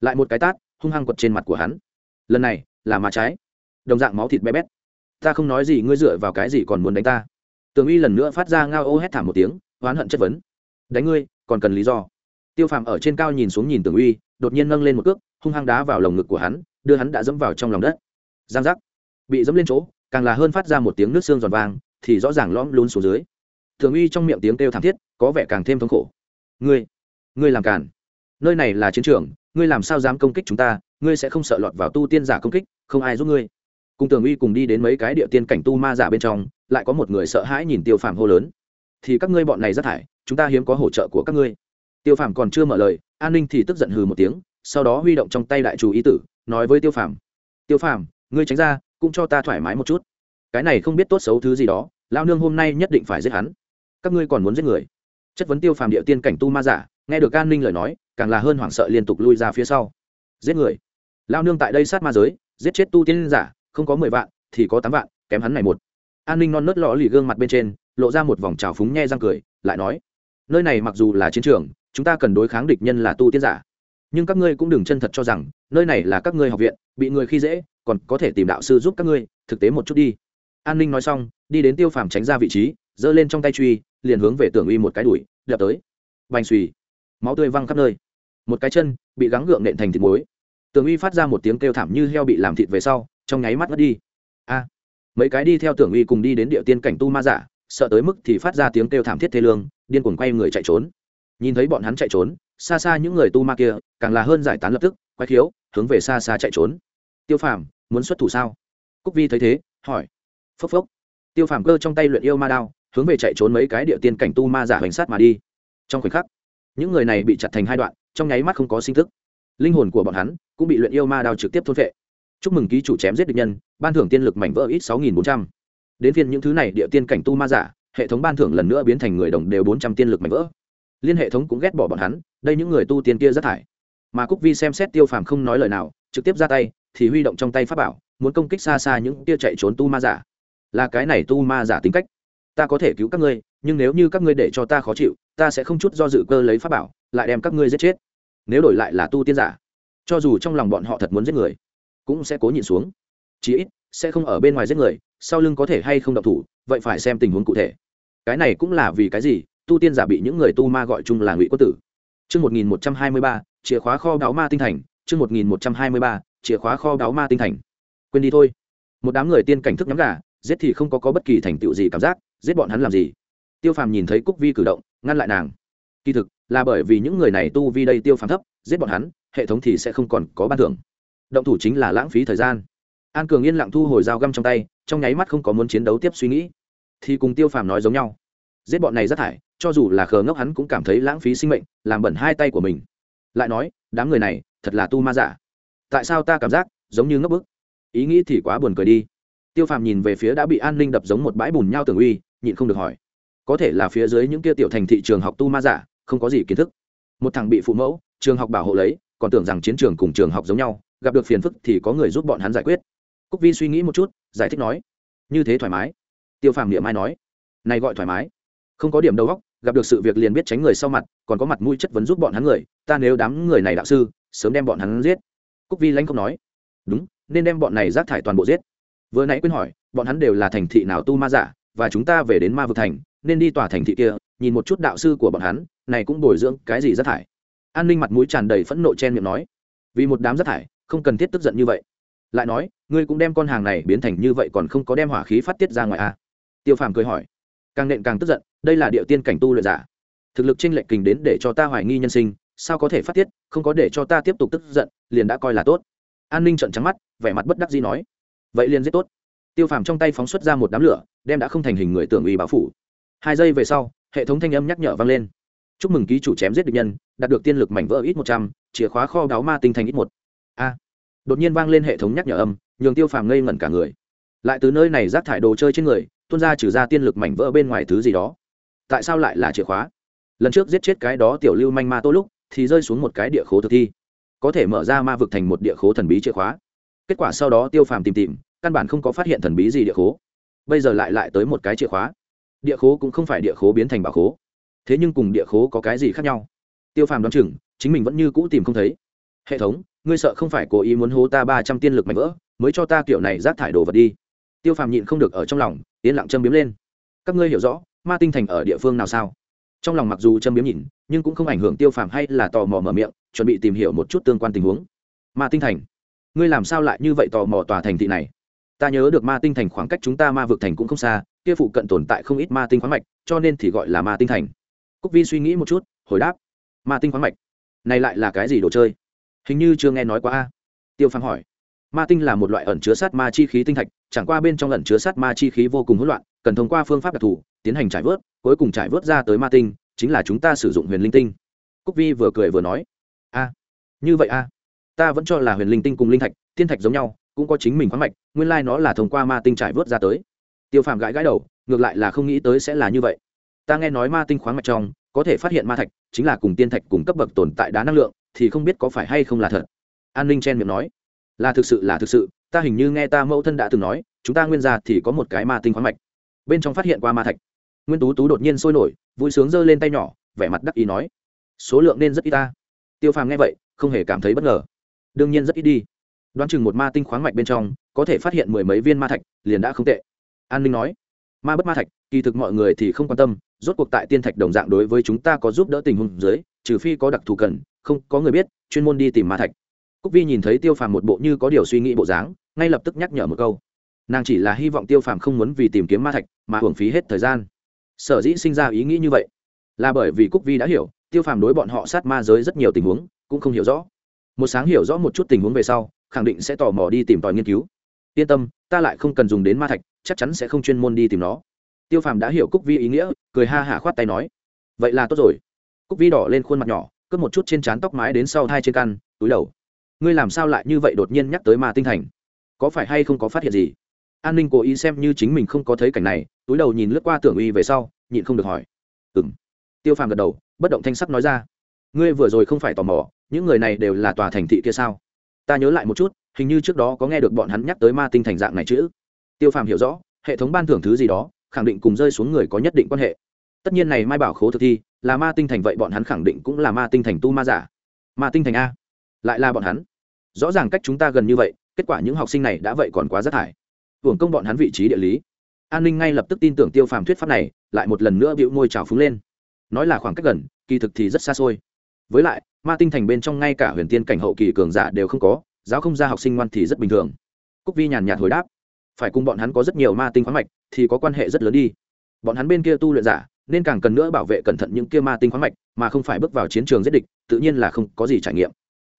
lại một cái tát, hung hăng quật trên mặt của hắn. Lần này, là má trái. Đồng dạng máu thịt bé bét. Ta không nói gì, ngươi dựa vào cái gì còn muốn đánh ta? Tường uy lần nữa phát ra ngao ô hét thảm một tiếng, oán hận chất vấn. Đánh ngươi, còn cần lý do. Tiêu phàm ở trên cao nhìn xuống nhìn tường uy đột nhiên nâng lên một cước, hung hăng đá vào lồng ngực của hắn, đưa hắn đã dẫm vào trong lòng đất. Giang giác. Bị dẫm lên chỗ, càng là hơn phát ra một tiếng nước xương giòn vàng thì rõ ràng lõm lún xuống dưới tường uy trong miệng tiếng kêu thảm thiết, có vẻ càng thêm thống khổ. Ngươi ngươi làm cản nơi này là chiến trường, ngươi làm sao dám công kích chúng ta, ngươi sẽ không sợ lọt vào tu tiên giả công kích, không ai giúp ngươi. Cùng tường uy cùng đi đến mấy cái địa tiên cảnh tu ma giả bên trong, lại có một người sợ hãi nhìn tiêu phàm hô lớn. Thì các ngươi bọn này rất thải, chúng ta hiếm có hỗ trợ của các ngươi. Tiêu phàm còn chưa mở lời, an ninh thì tức giận hừ một tiếng, sau đó huy động trong tay đại chủ ý tử, nói với tiêu phàm. Tiêu phàm, ngươi tránh ra, cũng cho ta thoải mái một chút. Cái này không biết tốt xấu thứ gì đó lao nương hôm nay nhất định phải giết hắn các ngươi còn muốn giết người? Chất vấn tiêu phàm địa tiên cảnh tu ma giả, nghe được an ninh lời nói, càng là hơn hoảng sợ liên tục lui ra phía sau. Giết người? Lao nương tại đây sát ma giới, giết chết tu tiên giả, không có mười vạn, thì có tám vạn, kém hắn này một. An ninh non nớt lò lì gương mặt bên trên, lộ ra một vòng trào phúng nhe răng cười, lại nói, nơi này mặc dù là chiến trường, chúng ta cần đối kháng địch nhân là tu tiên giả. Nhưng các ngươi cũng đừng chân thật cho rằng, nơi này là các ngươi học viện, bị người khi dễ, còn có thể tìm đạo sư giúp các ngươi, thực tế một chút đi. An ninh nói xong, đi đến tiêu phàm tránh ra vị trí, giơ lên trong tay truy liền hướng về tưởng uy một cái đuổi đập tới. Bành suy máu tươi văng khắp nơi. Một cái chân bị gắng gượng nện thành thịt muối. Tưởng uy phát ra một tiếng kêu thảm như heo bị làm thịt về sau, trong nháy mắt mất đi. A. Mấy cái đi theo tưởng uy cùng đi đến địa tiên cảnh tu ma giả, sợ tới mức thì phát ra tiếng kêu thảm thiết thê lương, điên cuồng quay người chạy trốn. Nhìn thấy bọn hắn chạy trốn, xa xa những người tu ma kia, càng là hơn giải tán lập tức quay thiếu hướng về xa xa chạy trốn. Tiêu phàm, muốn xuất thủ sao? Cúc vi thấy thế, hỏi. Phốc phốc. Tiêu phàm cơ trong tay luyện yêu ma đao hướng về chạy trốn mấy cái địa tiên cảnh tu ma giả hành sát mà đi. Trong khoảnh khắc, những người này bị chặt thành hai đoạn, trong nháy mắt không có sinh thức. Linh hồn của bọn hắn cũng bị luyện yêu ma đao trực tiếp thôn vệ chúc mừng ký chủ chém giết địch nhân, ban thưởng tiên lực mảnh vỡ ít sáu nghìn bốn trăm. Đến phiên những thứ này địa tiên cảnh tu ma giả, hệ thống ban thưởng lần nữa biến thành người đồng đều bốn trăm tiên lực mảnh vỡ. Liên hệ thống cũng ghét bỏ bọn hắn, đây những người tu tiên kia rất thải. Mà cúc vi xem xét tiêu phàm không nói lời nào, trực tiếp ra tay, thì huy động trong tay pháp bảo, muốn công kích xa xa những kia chạy trốn tu ma giả. Là cái này tu ma giả tính cách ta có thể cứu các ngươi nhưng nếu như các ngươi để cho ta khó chịu ta sẽ không chút do dự cơ lấy pháp bảo lại đem các ngươi giết chết. Nếu đổi lại là tu tiên giả cho dù trong lòng bọn họ thật muốn giết người cũng sẽ cố nhịn xuống. Chí ít sẽ không ở bên ngoài giết người sau lưng có thể hay không độc thủ vậy phải xem tình huống cụ thể. Cái này cũng là vì cái gì tu tiên giả bị những người tu ma gọi chung là ngụy quốc tử. Chương một nghìn một trăm hai mươi ba chìa khóa kho đáo ma tinh thành. Chương một nghìn một trăm hai mươi ba chìa khóa kho đáo ma tinh thành. Quên đi thôi. Một đám người tiên cảnh thức nhắm gà giết thì không có, có bất kỳ thành tựu gì cảm giác giết bọn hắn làm gì? Tiêu phàm nhìn thấy cúc vi cử động, ngăn lại nàng. Kỳ thực, là bởi vì những người này tu vi đây tiêu phàm thấp, giết bọn hắn, hệ thống thì sẽ không còn có ban thưởng. Động thủ chính là lãng phí thời gian. An cường yên lặng thu hồi dao găm trong tay, trong nháy mắt không có muốn chiến đấu tiếp suy nghĩ. Thì cùng tiêu phàm nói giống nhau. Giết bọn này rất thải, cho dù là khờ ngốc hắn cũng cảm thấy lãng phí sinh mệnh, làm bẩn hai tay của mình. Lại nói, đám người này, thật là tu ma giả. Tại sao ta cảm giác giống như ngốc bức? Ý nghĩ thì quá buồn cười đi. Tiêu phàm nhìn về phía đã bị an ninh đập giống một bãi bùn nhau tường uy nhịn không được hỏi. Có thể là phía dưới những kia tiểu thành thị trường học tu ma giả, không có gì kiến thức. Một thằng bị phụ mẫu, trường học bảo hộ lấy, còn tưởng rằng chiến trường cùng trường học giống nhau, gặp được phiền phức thì có người giúp bọn hắn giải quyết. Cúc vi suy nghĩ một chút, giải thích nói, như thế thoải mái. Tiêu phàm niệm ai nói, này gọi thoải mái. Không có điểm đầu góc gặp được sự việc liền biết tránh người sau mặt, còn có mặt mũi chất vấn giúp bọn hắn người, ta nếu đám người này đạo sư, sớm đem bọn hắn giết. Cúc vi lãnh không nói, đúng, nên đem bọn này rác thải toàn bộ giết. Vừa nãy quên hỏi, bọn hắn đều là thành thị nào tu ma giả và chúng ta về đến ma vực thành, nên đi tòa thành thị kia, nhìn một chút đạo sư của bọn hắn, này cũng bồi dưỡng cái gì rác thải. An ninh mặt mũi tràn đầy phẫn nộ chen miệng nói. Vì một đám rác thải, không cần thiết tức giận như vậy. Lại nói, ngươi cũng đem con hàng này biến thành như vậy còn không có đem hỏa khí phát tiết ra ngoài à? tiêu phàm cười hỏi. Càng nện càng tức giận, đây là địa tiên cảnh tu luyện giả. Thực lực tranh lệch kình đến để cho ta hoài nghi nhân sinh, sao có thể phát tiết, không có để cho ta tiếp tục tức giận, liền đã coi là tốt. An ninh trận trắng mắt, vẻ mặt bất đắc dĩ nói. Vậy liền giết tốt tiêu phàm trong tay phóng xuất ra một đám lửa, đem đã không thành hình người tưởng uy báo phủ. Hai giây về sau, hệ thống thanh âm nhắc nhở vang lên. Chúc mừng ký chủ chém giết địch nhân, đạt được tiên lực mảnh vỡ ít một trăm, chìa khóa kho đáo ma tinh thành ít một. A. Đột nhiên vang lên hệ thống nhắc nhở âm, nhường tiêu phàm ngây ngẩn cả người. Lại từ nơi này rác thải đồ chơi trên người, tuôn ra trừ ra tiên lực mảnh vỡ bên ngoài thứ gì đó. Tại sao lại là chìa khóa? Lần trước giết chết cái đó tiểu lưu manh ma tô lúc, thì rơi xuống một cái địa khố thực thi. Có thể mở ra ma vực thành một địa khố thần bí chìa khóa. Kết quả sau đó tiêu phàm tìm tìm căn bản không có phát hiện thần bí gì địa khố. Bây giờ lại lại tới một cái chìa khóa. Địa khố cũng không phải địa khố biến thành bảo khố. Thế nhưng cùng địa khố có cái gì khác nhau? Tiêu phàm đoán chừng, chính mình vẫn như cũ tìm không thấy. Hệ thống, ngươi sợ không phải cố ý muốn hố ta ba trăm tiên lực mạnh vỡ, mới cho ta kiểu này rác thải đồ vật đi. Tiêu phàm nhịn không được ở trong lòng, yên lặng châm biếm lên. Các ngươi hiểu rõ, ma tinh thành ở địa phương nào sao? Trong lòng mặc dù châm biếm nhìn, nhưng cũng không ảnh hưởng tiêu phàm hay là tò mò mở miệng, chuẩn bị tìm hiểu một chút tương quan tình huống. Ma tinh thành, ngươi làm sao lại như vậy tò mò tòa thành thị này? Ta nhớ được ma tinh thành khoảng cách chúng ta ma vực thành cũng không xa, kia phụ cận tồn tại không ít ma tinh khoáng mạch, cho nên thì gọi là ma tinh thành. Cúc vi suy nghĩ một chút, hồi đáp. Ma tinh khoáng mạch? Này lại là cái gì đồ chơi? Hình như chưa nghe nói qua a. Tiêu phàm hỏi. Ma tinh là một loại ẩn chứa sát ma chi khí tinh thạch, chẳng qua bên trong ẩn chứa sát ma chi khí vô cùng hỗn loạn, cần thông qua phương pháp đặc thù, tiến hành trải vớt, cuối cùng trải vớt ra tới ma tinh, chính là chúng ta sử dụng huyền linh tinh. Cúc vi vừa cười vừa nói. A, như vậy a. Ta vẫn cho là huyền linh tinh cùng linh thạch thiên thạch giống nhau cũng có chính mình khoáng mạch, nguyên lai nó là thông qua ma tinh trải vớt ra tới. Tiêu phàm gãi gãi đầu, ngược lại là không nghĩ tới sẽ là như vậy. Ta nghe nói ma tinh khoáng mạch trong, có thể phát hiện ma thạch, chính là cùng tiên thạch cùng cấp bậc tồn tại đá năng lượng, thì không biết có phải hay không là thật. An ninh chen miệng nói, là thực sự, là thực sự, ta hình như nghe ta mẫu thân đã từng nói, chúng ta nguyên ra thì có một cái ma tinh khoáng mạch. Bên trong phát hiện qua ma thạch. Nguyên tú tú đột nhiên sôi nổi, vui sướng giơ lên tay nhỏ, vẻ mặt đắc ý nói, số lượng nên rất ít ta. Tiêu phàm nghe vậy, không hề cảm thấy bất ngờ. Đương nhiên rất ít đi đoán chừng một ma tinh khoáng mạch bên trong, có thể phát hiện mười mấy viên ma thạch, liền đã không tệ. An ninh nói, ma bất ma thạch, kỳ thực mọi người thì không quan tâm, rốt cuộc tại tiên thạch đồng dạng đối với chúng ta có giúp đỡ tình huống dưới, trừ phi có đặc thù cần, không, có người biết, chuyên môn đi tìm ma thạch. Cúc vi nhìn thấy tiêu phàm một bộ như có điều suy nghĩ bộ dáng, ngay lập tức nhắc nhở một câu. Nàng chỉ là hy vọng tiêu phàm không muốn vì tìm kiếm ma thạch mà hưởng phí hết thời gian. Sở dĩ sinh ra ý nghĩ như vậy, là bởi vì cúc vi đã hiểu, tiêu phàm đối bọn họ sát ma giới rất nhiều tình huống, cũng không hiểu rõ. Một sáng hiểu rõ một chút tình huống về sau khẳng định sẽ tò mò đi tìm tòi nghiên cứu. Yên tâm, ta lại không cần dùng đến ma thạch, chắc chắn sẽ không chuyên môn đi tìm nó. Tiêu phàm đã hiểu cúc vi ý nghĩa, cười ha hả khoát tay nói. Vậy là tốt rồi. Cúc vi đỏ lên khuôn mặt nhỏ, cướp một chút trên trán tóc mái đến sau hai trên căn, túi đầu. Ngươi làm sao lại như vậy đột nhiên nhắc tới ma tinh thành? Có phải hay không có phát hiện gì? An ninh cố ý xem như chính mình không có thấy cảnh này, túi đầu nhìn lướt qua tưởng uy về sau, nhịn không được hỏi. Ừ m tiêu phàm gật đầu, bất động thanh sắc nói ra. Ngươi vừa rồi không phải tò mò, những người này đều là tòa thành thị kia sao? Ta nhớ lại một chút, hình như trước đó có nghe được bọn hắn nhắc tới ma tinh thành dạng này chữ. Tiêu phàm hiểu rõ, hệ thống ban thưởng thứ gì đó, khẳng định cùng rơi xuống người có nhất định quan hệ. Tất nhiên này mai bảo khố thực thi, là ma tinh thành vậy bọn hắn khẳng định cũng là ma tinh thành tu ma giả. Ma tinh thành a. Lại là bọn hắn. Rõ ràng cách chúng ta gần như vậy, kết quả những học sinh này đã vậy còn quá rác thải. Hưởng công bọn hắn vị trí địa lý. An ninh ngay lập tức tin tưởng tiêu phàm thuyết pháp này, lại một lần nữa bịu môi trào phúng lên. Nói là khoảng cách gần, kỳ thực thì rất xa xôi. Với lại ma tinh thành bên trong ngay cả huyền tiên cảnh hậu kỳ cường giả đều không có, giáo không ra học sinh ngoan thì rất bình thường. Cúc vi nhàn nhạt hồi đáp, phải cùng bọn hắn có rất nhiều ma tinh khoáng mạch thì có quan hệ rất lớn đi. Bọn hắn bên kia tu luyện giả nên càng cần nữa bảo vệ cẩn thận những kia ma tinh khoáng mạch, mà không phải bước vào chiến trường giết địch, tự nhiên là không có gì trải nghiệm.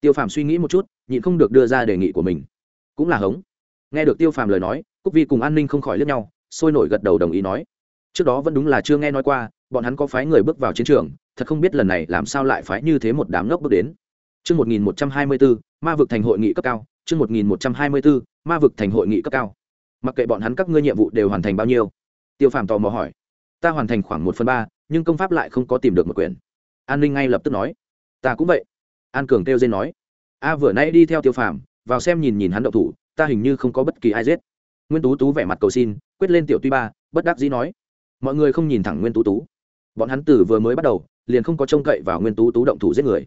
Tiêu phàm suy nghĩ một chút, nhịn không được đưa ra đề nghị của mình. Cũng là hống. Nghe được tiêu phàm lời nói, cúc vi cùng an ninh không khỏi lướt nhau, sôi nổi gật đầu đồng ý nói, trước đó vẫn đúng là chưa nghe nói qua, bọn hắn có phái người bước vào chiến trường thật không biết lần này làm sao lại phái như thế một đám ngốc bước đến Trước 1124, ma vực thành hội nghị cấp cao. Trước 1124, ma vực thành hội nghị cấp cao. Mặc kệ bọn hắn các ngươi nhiệm vụ đều hoàn thành bao nhiêu. Tiêu Phàm tò mò hỏi. Ta hoàn thành khoảng một phần ba, nhưng công pháp lại không có tìm được một quyển. An Ninh ngay lập tức nói. Ta cũng vậy. An Cường kêu lên nói. A vừa nãy đi theo Tiêu Phàm, vào xem nhìn nhìn hắn động thủ, ta hình như không có bất kỳ ai giết. Nguyên Tú Tú vẻ mặt cầu xin, quyết lên tiểu tuy ba, bất đắc dĩ nói. Mọi người không nhìn thẳng Nguyên Tú Tú. bọn hắn từ vừa mới bắt đầu liền không có trông cậy vào nguyên tú tú động thủ giết người.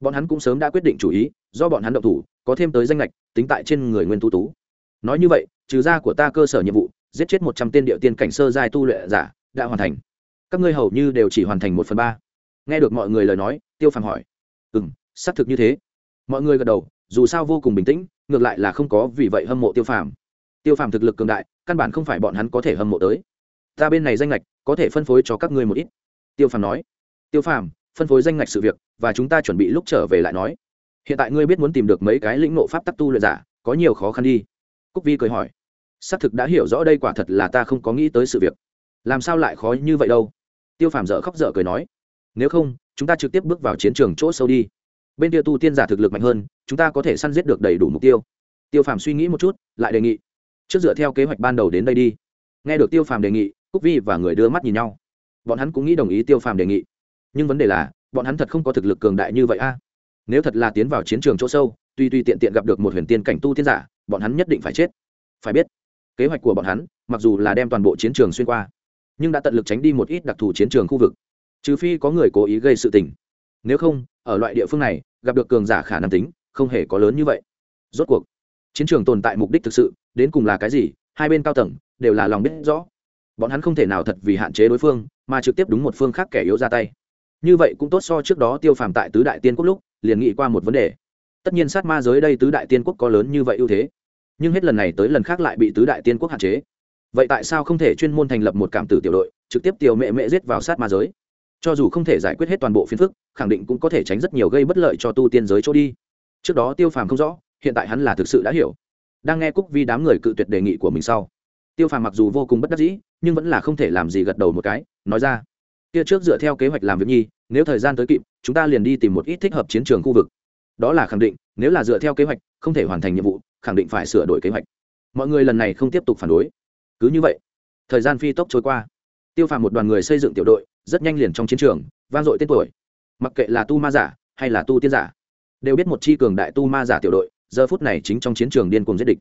Bọn hắn cũng sớm đã quyết định chủ ý, do bọn hắn động thủ, có thêm tới danh lệch, tính tại trên người nguyên tú tú. Nói như vậy, trừ ra của ta cơ sở nhiệm vụ, giết chết một trăm tên điệu tiên cảnh sơ giai tu luyện giả, đã hoàn thành. Các ngươi hầu như đều chỉ hoàn thành một phần ba. Nghe được mọi người lời nói, tiêu phàm hỏi. Ừ m xác thực như thế. Mọi người gật đầu, dù sao vô cùng bình tĩnh, ngược lại là không có vì vậy hâm mộ tiêu phàm. Tiêu phàm thực lực cường đại, căn bản không phải bọn hắn có thể hâm mộ tới. Ta bên này danh lệch, có thể phân phối cho các ngươi một ít. Tiêu phàm nói tiêu phàm, phân phối danh ngạch sự việc, và chúng ta chuẩn bị lúc trở về lại nói. Hiện tại ngươi biết muốn tìm được mấy cái lĩnh nộ pháp tắc tu luyện giả, có nhiều khó khăn đi. Cúc vi cười hỏi. Xác thực đã hiểu rõ đây quả thật là ta không có nghĩ tới sự việc. Làm sao lại khó như vậy đâu? Tiêu phàm dở khóc dở cười nói. Nếu không, chúng ta trực tiếp bước vào chiến trường chỗ sâu đi. Bên kia tu tiên giả thực lực mạnh hơn, chúng ta có thể săn giết được đầy đủ mục tiêu. Tiêu phàm suy nghĩ một chút, lại đề nghị. Trước dựa theo kế hoạch ban đầu đến đây đi. Nghe được tiêu phàm đề nghị, cúc vi và người đưa mắt nhìn nhau. Bọn hắn cũng nghĩ đồng ý tiêu phàm đề nghị nhưng vấn đề là, bọn hắn thật không có thực lực cường đại như vậy a. Nếu thật là tiến vào chiến trường chỗ sâu, tuy tuy tiện tiện gặp được một huyền tiên cảnh tu tiên giả, bọn hắn nhất định phải chết. Phải biết, kế hoạch của bọn hắn, mặc dù là đem toàn bộ chiến trường xuyên qua, nhưng đã tận lực tránh đi một ít đặc thù chiến trường khu vực. Trừ phi có người cố ý gây sự tình. Nếu không, ở loại địa phương này, gặp được cường giả khả năng tính, không hề có lớn như vậy. Rốt cuộc, chiến trường tồn tại mục đích thực sự, đến cùng là cái gì, hai bên cao tầng, đều là lòng biết rõ. Bọn hắn không thể nào thật vì hạn chế đối phương, mà trực tiếp đúng một phương khác kẻ yếu ra tay như vậy cũng tốt so trước đó tiêu phàm tại tứ đại tiên quốc lúc, liền nghĩ qua một vấn đề. Tất nhiên sát ma giới đây tứ đại tiên quốc có lớn như vậy ưu thế, nhưng hết lần này tới lần khác lại bị tứ đại tiên quốc hạn chế. Vậy tại sao không thể chuyên môn thành lập một cảm tử tiểu đội, trực tiếp tiểu mẹ mẹ giết vào sát ma giới? Cho dù không thể giải quyết hết toàn bộ phiến phức, khẳng định cũng có thể tránh rất nhiều gây bất lợi cho tu tiên giới chỗ đi. Trước đó tiêu phàm không rõ, hiện tại hắn là thực sự đã hiểu. Đang nghe cúc vi đám người cự tuyệt đề nghị của mình sau, tiêu phàm mặc dù vô cùng bất đắc dĩ, nhưng vẫn là không thể làm gì gật đầu một cái, nói ra kia trước dựa theo kế hoạch làm việc nhi, nếu thời gian tới kịp, chúng ta liền đi tìm một ít thích hợp chiến trường khu vực. Đó là khẳng định, nếu là dựa theo kế hoạch, không thể hoàn thành nhiệm vụ, khẳng định phải sửa đổi kế hoạch. Mọi người lần này không tiếp tục phản đối. Cứ như vậy, thời gian phi tốc trôi qua. Tiêu phàm một đoàn người xây dựng tiểu đội, rất nhanh liền trong chiến trường, vang dội tên tuổi. Mặc kệ là tu ma giả hay là tu tiên giả, đều biết một chi cường đại tu ma giả tiểu đội, giờ phút này chính trong chiến trường điên cuồng giết địch.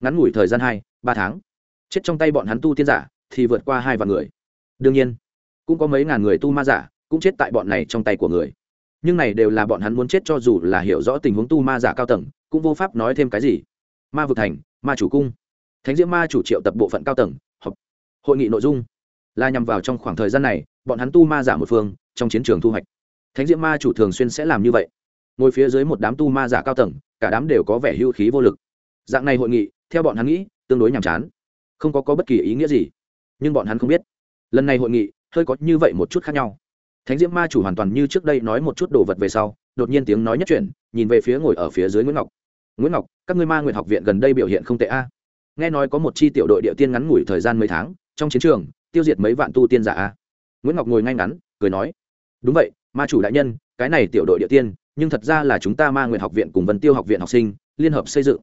Ngắn ngủi thời gian hai, ba tháng, chết trong tay bọn hắn tu tiên giả thì vượt qua hai vạn người. Đương nhiên cũng có mấy ngàn người tu ma giả cũng chết tại bọn này trong tay của người. Nhưng này đều là bọn hắn muốn chết cho dù là hiểu rõ tình huống tu ma giả cao tầng cũng vô pháp nói thêm cái gì. Ma vực thành ma chủ cung. Thánh diễm ma chủ triệu tập bộ phận cao tầng họp. Hội nghị nội dung. Là nhằm vào trong khoảng thời gian này bọn hắn tu ma giả một phương trong chiến trường thu hoạch. Thánh diễm ma chủ thường xuyên sẽ làm như vậy. Ngồi phía dưới một đám tu ma giả cao tầng cả đám đều có vẻ hưu khí vô lực. Dạng này hội nghị theo bọn hắn nghĩ tương đối nhàm chán. Không có, có bất kỳ ý nghĩa gì. Nhưng bọn hắn không biết. Lần này hội nghị hơi có như vậy một chút khác nhau. Thánh diễm ma chủ hoàn toàn như trước đây nói một chút đồ vật về sau, đột nhiên tiếng nói nhất chuyển, nhìn về phía ngồi ở phía dưới nguyễn ngọc. Nguyễn ngọc, các ngươi ma nguyện học viện gần đây biểu hiện không tệ a. Nghe nói có một chi tiểu đội địa tiên ngắn ngủi thời gian mấy tháng, trong chiến trường, tiêu diệt mấy vạn tu tiên giả a. Nguyễn ngọc ngồi ngay ngắn, cười nói, đúng vậy, ma chủ đại nhân, cái này tiểu đội địa tiên, nhưng thật ra là chúng ta ma nguyện học viện cùng vân tiêu học viện học sinh, liên hợp xây dựng.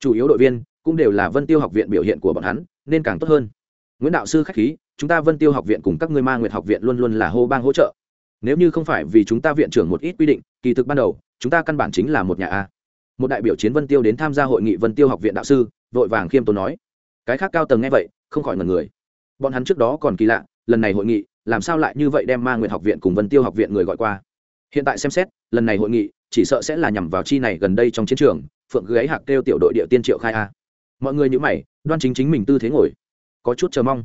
Chủ yếu đội viên cũng đều là vân tiêu học viện biểu hiện của bọn hắn, nên càng tốt hơn. Nguyễn đạo sư k h á c h khí chúng ta vân tiêu học viện cùng các ngươi ma nguyệt học viện luôn luôn là hô bang hỗ trợ. Nếu như không phải vì chúng ta viện trưởng một ít quy định, kỳ thực ban đầu, chúng ta căn bản chính là một nhà a. Một đại biểu chiến vân tiêu đến tham gia hội nghị vân tiêu học viện đạo sư, vội vàng khiêm tốn nói. Cái khác cao tầng nghe vậy, không khỏi ngần người. Bọn hắn trước đó còn kỳ lạ, lần này hội nghị, làm sao lại như vậy đem ma nguyệt học viện cùng vân tiêu học viện người gọi qua? Hiện tại xem xét, lần này hội nghị, chỉ sợ sẽ là nhằm vào chi này gần đây trong chiến trường, phượng gáy hạc kêu tiểu đội địa tiên triệu khai a. Mọi người nhữ mày, đoan chính chính mình tư thế ngồi. Có chút chờ mong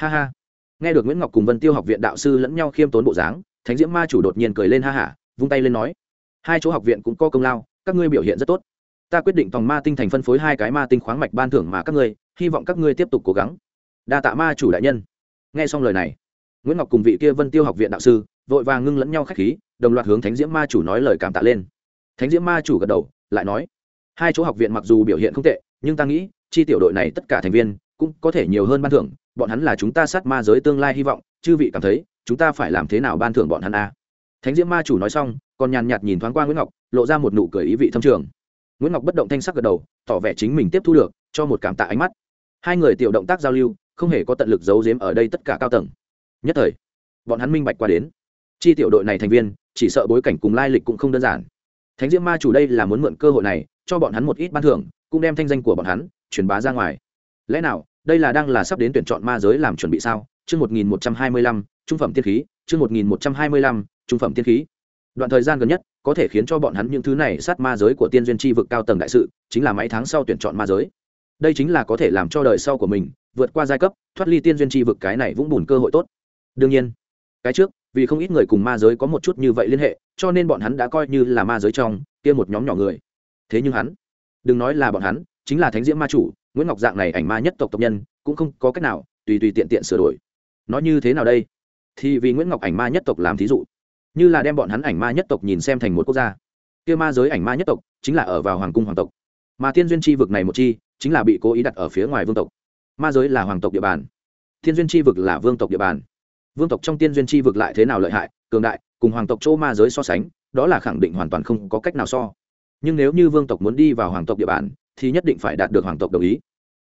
ha ha. Nghe được nguyễn ngọc cùng vân tiêu học viện đạo sư lẫn nhau khiêm tốn bộ dáng, thánh diễm ma chủ đột nhiên cười lên ha hả vung tay lên nói. Hai chỗ học viện cũng có công lao, các ngươi biểu hiện rất tốt. Ta quyết định tòng ma tinh thành phân phối hai cái ma tinh khoáng mạch ban thưởng mà các ngươi, hy vọng các ngươi tiếp tục cố gắng. Đa tạ ma chủ đại nhân. Nghe xong lời này, nguyễn ngọc cùng vị kia vân tiêu học viện đạo sư, vội vàng ngưng lẫn nhau k h á c h khí, đồng loạt hướng thánh diễm ma chủ nói lời cảm tạ lên. Thánh diễm ma chủ gật đầu, lại nói. Hai chỗ học viện mặc dù biểu hiện không tệ, nhưng ta nghĩ, chi tiểu đội này tất cả thành viên cũng có thể nhiều hơn ban thưởng, bọn hắn là chúng ta sát ma giới tương lai hy vọng, chư vị cảm thấy, chúng ta phải làm thế nào ban thưởng bọn hắn a thánh diễm ma chủ nói xong, còn nhàn nhạt nhìn thoáng qua nguyễn ngọc, lộ ra một nụ cười ý vị thâm trường. Nguyễn ngọc bất động thanh sắc gật đầu, tỏ vẻ chính mình tiếp thu được, cho một cảm tạ ánh mắt. Hai người tiểu động tác giao lưu, không hề có tận lực giấu giếm ở đây tất cả cao tầng. Nhất thời, bọn hắn minh bạch qua đến. Chi tiểu đội này thành viên, chỉ sợ bối cảnh cùng lai lịch cũng không đơn giản. Thánh diễm ma chủ đây là muốn mượn cơ hội này, cho bọn hắn một ít ban thưởng, cũng đem thanh danh của bọn hắn truyền bá ra ngoài. Lẽ nào đây là đang là sắp đến tuyển chọn ma giới làm chuẩn bị sao? Chương một nghìn một trăm hai mươi lăm, trung phẩm tiên khí, chương một nghìn một trăm hai mươi lăm, trung phẩm tiên khí. Đoạn thời gian gần nhất, có thể khiến cho bọn hắn những thứ này sát ma giới của tiên duyên tri vực cao tầng đại sự, chính là mấy tháng sau tuyển chọn ma giới. Đây chính là có thể làm cho đời sau của mình, vượt qua giai cấp, thoát ly tiên duyên tri vực cái này vũng bùn cơ hội tốt. Đương nhiên, cái trước, vì không ít người cùng ma giới có một chút như vậy liên hệ, cho nên bọn hắn đã coi như là ma giới trong, kia một nhóm nhỏ người. Thế nhưng hắn, đừng nói là bọn hắn chính là thánh diễm ma chủ, nguyễn ngọc dạng này ảnh ma nhất tộc tộc nhân, cũng không có cách nào tùy tùy tiện tiện sửa đổi. Nói như thế nào đây? Thì vì nguyễn ngọc ảnh ma nhất tộc làm thí dụ, như là đem bọn hắn ảnh ma nhất tộc nhìn xem thành một quốc gia. Kia ma giới ảnh ma nhất tộc chính là ở vào hoàng cung hoàng tộc. Mà tiên duyên tri vực này một chi, chính là bị cố ý đặt ở phía ngoài vương tộc. Ma giới là hoàng tộc địa bàn. Tiên duyên tri vực là vương tộc địa bàn. Vương tộc trong tiên duyên tri vực lại thế nào lợi hại, cường đại, cùng hoàng tộc chỗ ma giới so sánh, đó là khẳng định hoàn toàn không có cách nào so. Nhưng nếu như vương tộc muốn đi vào hoàng tộc địa bàn thì nhất định phải đạt được hoàng tộc đồng ý.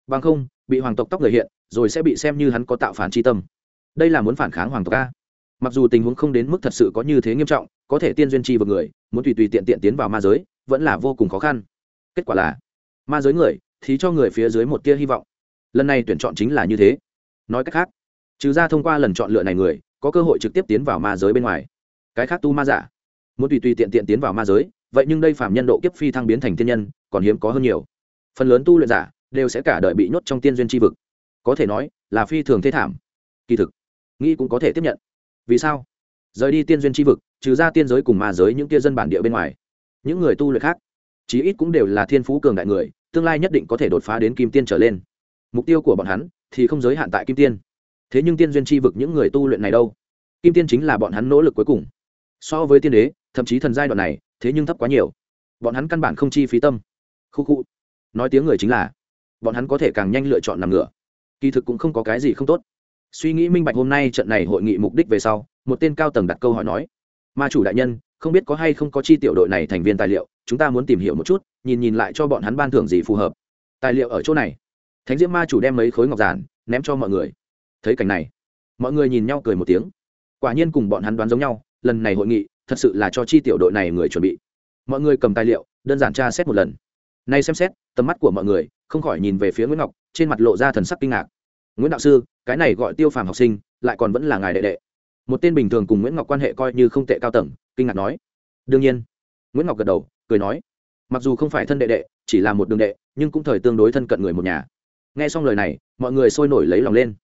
Bằng không, bị hoàng tộc tóc người hiện, rồi sẽ bị xem như hắn có tạo phản tri tâm. Đây là muốn phản kháng hoàng tộc a. Mặc dù tình huống không đến mức thật sự có như thế nghiêm trọng, có thể tiên duyên chi vực người, muốn tùy tùy tiện tiện tiến vào ma giới, vẫn là vô cùng khó khăn. Kết quả là, ma giới người thì cho người phía dưới một tia hy vọng. Lần này tuyển chọn chính là như thế. Nói cách khác, trừ ra thông qua lần chọn lựa này người, có cơ hội trực tiếp tiến vào ma giới bên ngoài. Cái khác tu ma giả, muốn tùy tùy tiện tiện tiến vào ma giới, vậy nhưng đây phạm nhân độ kiếp phi thăng biến thành thiên nhân, còn hiếm có hơn nhiều phần lớn tu luyện giả đều sẽ cả đời bị nhốt trong tiên duyên tri vực. Có thể nói là phi thường thế thảm. Kỳ thực, nghĩ cũng có thể tiếp nhận. Vì sao? Rời đi tiên duyên tri vực, trừ ra tiên giới cùng ma giới những tia dân bản địa bên ngoài, những người tu luyện khác, chí ít cũng đều là thiên phú cường đại người, tương lai nhất định có thể đột phá đến kim tiên trở lên. Mục tiêu của bọn hắn thì không giới hạn tại kim tiên. Thế nhưng tiên duyên tri vực những người tu luyện này đâu? Kim tiên chính là bọn hắn nỗ lực cuối cùng. So với tiên đế, thậm chí thần giai đoạn này, thế nhưng thấp quá nhiều. Bọn hắn căn bản không chi phí tâm. Khu khu nói tiếng người chính là, bọn hắn có thể càng nhanh lựa chọn nằm ngửa. Kỳ thực cũng không có cái gì không tốt. Suy nghĩ minh bạch hôm nay trận này hội nghị mục đích về sau, một tên cao tầng đặt câu hỏi nói, ma chủ đại nhân, không biết có hay không có chi tiểu đội này thành viên tài liệu, chúng ta muốn tìm hiểu một chút, nhìn nhìn lại cho bọn hắn ban thưởng gì phù hợp. Tài liệu ở chỗ này. Thánh diễm ma chủ đem mấy khối ngọc giản, ném cho mọi người. Thấy cảnh này, mọi người nhìn nhau cười một tiếng. Quả nhiên cùng bọn hắn đoán giống nhau, lần này hội nghị, thật sự là cho chi tiểu đội này người chuẩn bị. Mọi người cầm tài liệu, đơn giản tra xét một lần nay xem xét, tầm mắt của mọi người, không khỏi nhìn về phía nguyễn ngọc, trên mặt lộ ra thần sắc kinh ngạc. Nguyễn đạo sư, cái này gọi tiêu phàm học sinh, lại còn vẫn là ngài đệ đệ. Một tên bình thường cùng nguyễn ngọc quan hệ coi như không tệ cao tầng, kinh ngạc nói. Đương nhiên. Nguyễn ngọc gật đầu, cười nói. Mặc dù không phải thân đệ đệ, chỉ là một đường đệ, nhưng cũng thời tương đối thân cận người một nhà. Nghe xong lời này, mọi người sôi nổi lấy lòng lên.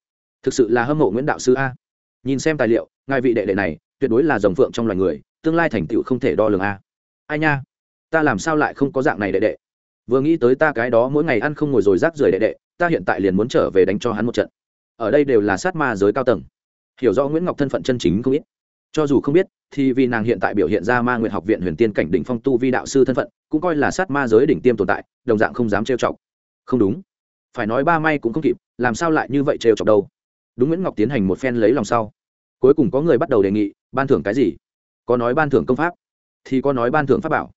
Thực sự là hâm mộ nguyễn đạo sư a. Nhìn xem tài liệu, ngài vị đệ đệ này, tuyệt đối là dòng phượng trong loài người, tương lai thành tựu không thể đo lường a. Ai nha, ta làm sao lại không có dạng này đệ đệ? Vừa nghĩ tới ta cái đó mỗi ngày ăn không ngồi rồi rác rưởi đệ đệ, ta hiện tại liền muốn trở về đánh cho hắn một trận. Ở đây đều là sát ma giới cao tầng. Hiểu rõ nguyễn ngọc thân phận chân chính không biết cho dù không biết, thì vì nàng hiện tại biểu hiện ra ma nguyện học viện huyền tiên cảnh đỉnh phong tu vi đạo sư thân phận, cũng coi là sát ma giới đỉnh tiêm tồn tại, đồng dạng không dám trêu chọc. Không đúng. Phải nói ba may cũng không kịp, làm sao lại như vậy trêu chọc đâu? Đúng nguyễn ngọc tiến hành một phen lấy lòng sau. Cuối cùng có người bắt đầu đề nghị, ban thưởng cái gì? Có nói ban thưởng công pháp, thì có nói ban thưởng pháp bảo.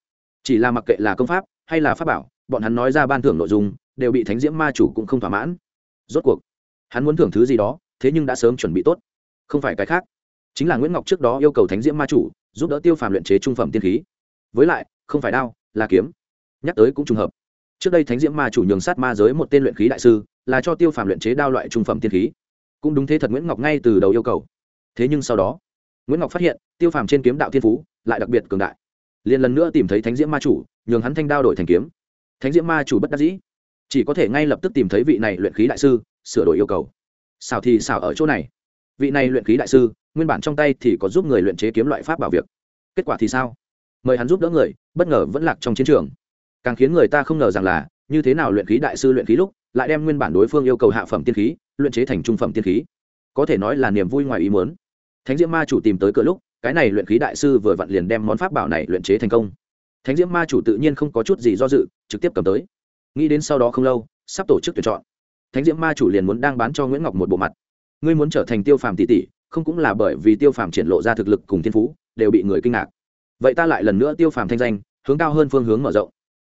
Chỉ là mặc kệ là công pháp hay là pháp bảo bọn hắn nói ra ban thưởng nội dung, đều bị thánh diễm ma chủ cũng không thỏa mãn. Rốt cuộc, hắn muốn thưởng thứ gì đó, thế nhưng đã sớm chuẩn bị tốt. Không phải cái khác, chính là nguyễn ngọc trước đó yêu cầu thánh diễm ma chủ giúp đỡ tiêu phàm luyện chế trung phẩm tiên khí. Với lại, không phải đao, là kiếm. Nhắc tới cũng trùng hợp. Trước đây thánh diễm ma chủ nhường sát ma giới một tên luyện khí đại sư, là cho tiêu phàm luyện chế đao loại trung phẩm tiên khí. Cũng đúng thế thật nguyễn ngọc ngay từ đầu yêu cầu. Thế nhưng sau đó, nguyễn ngọc phát hiện, tiêu phàm trên kiếm đạo thiên phú lại đặc biệt cường đại. Liền lần nữa tìm thấy thánh diễm ma chủ, nhường hắn thanh đao đổi thành kiếm thánh diễm ma chủ bất đắc dĩ. Chỉ có thể ngay lập tức tìm thấy vị này luyện khí đại sư, sửa đổi yêu cầu. Xảo thì xảo ở chỗ này. Vị này luyện khí đại sư, nguyên bản trong tay thì có giúp người luyện chế kiếm loại pháp bảo việc. Kết quả thì sao? Mời hắn giúp đỡ người, bất ngờ vẫn lạc trong chiến trường. Càng khiến người ta không ngờ rằng là, như thế nào luyện khí đại sư luyện khí lúc, lại đem nguyên bản đối phương yêu cầu hạ phẩm tiên khí, luyện chế thành trung phẩm tiên khí. Có thể nói là niềm vui ngoài ý muốn. Thánh diễm ma chủ tìm tới cửa lúc, cái này luyện khí đại sư vừa vặn liền đem món pháp bảo này luyện chế thành công thánh diễm ma chủ tự nhiên không có chút gì do dự, trực tiếp cầm tới. Nghĩ đến sau đó không lâu, sắp tổ chức tuyển chọn. Thánh diễm ma chủ liền muốn đang bán cho nguyễn ngọc một bộ mặt. Ngươi muốn trở thành tiêu phàm tỷ tỷ, không cũng là bởi vì tiêu phàm triển lộ ra thực lực cùng thiên phú, đều bị người kinh ngạc. Vậy ta lại lần nữa tiêu phàm thanh danh, hướng cao hơn phương hướng mở rộng.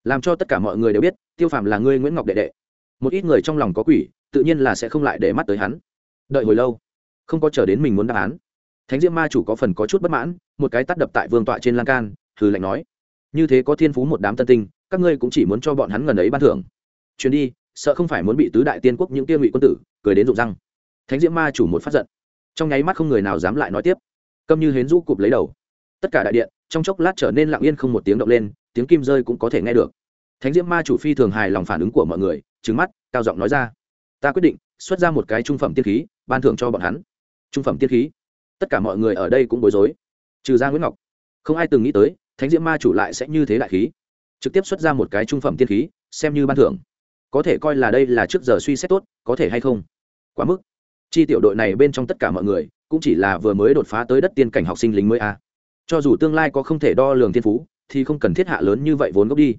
Làm cho tất cả mọi người đều biết, tiêu phàm là ngươi nguyễn ngọc đệ đệ. Một ít người trong lòng có quỷ, tự nhiên là sẽ không lại để mắt tới hắn. Đợi hồi lâu, không có chờ đến mình muốn đáp án. Thánh diễm ma chủ có phần có chút bất mãn, một cái tắt đập tại vương tọa trên lan can, hừ lạnh nói như thế có thiên phú một đám tân tinh, các ngươi cũng chỉ muốn cho bọn hắn ngần ấy ban thưởng. Chuyến đi, sợ không phải muốn bị tứ đại tiên quốc những tiên ngụy quân tử cười đến rụng răng. Thánh diễm ma chủ một phát giận. Trong nháy mắt không người nào dám lại nói tiếp. Câm như hến rũ cụp lấy đầu. Tất cả đại điện, trong chốc lát trở nên lặng yên không một tiếng động lên, tiếng kim rơi cũng có thể nghe được. Thánh diễm ma chủ phi thường hài lòng phản ứng của mọi người trứng mắt, cao giọng nói ra. Ta quyết định, xuất ra một cái trung phẩm tiên khí, ban thưởng cho bọn hắn. Trung phẩm tiên khí. Tất cả mọi người ở đây cũng bối rối. Trừ ra nguyễn ngọc, không ai từng nghĩ tới thánh diễm ma chủ lại sẽ như thế đại khí. Trực tiếp xuất ra một cái trung phẩm tiên khí, xem như ban thưởng. Có thể coi là đây là trước giờ suy xét tốt, có thể hay không? Quá mức. Chi tiểu đội này bên trong tất cả mọi người, cũng chỉ là vừa mới đột phá tới đất tiên cảnh học sinh lính mới a. Cho dù tương lai có không thể đo lường thiên phú, thì không cần thiết hạ lớn như vậy vốn gốc đi.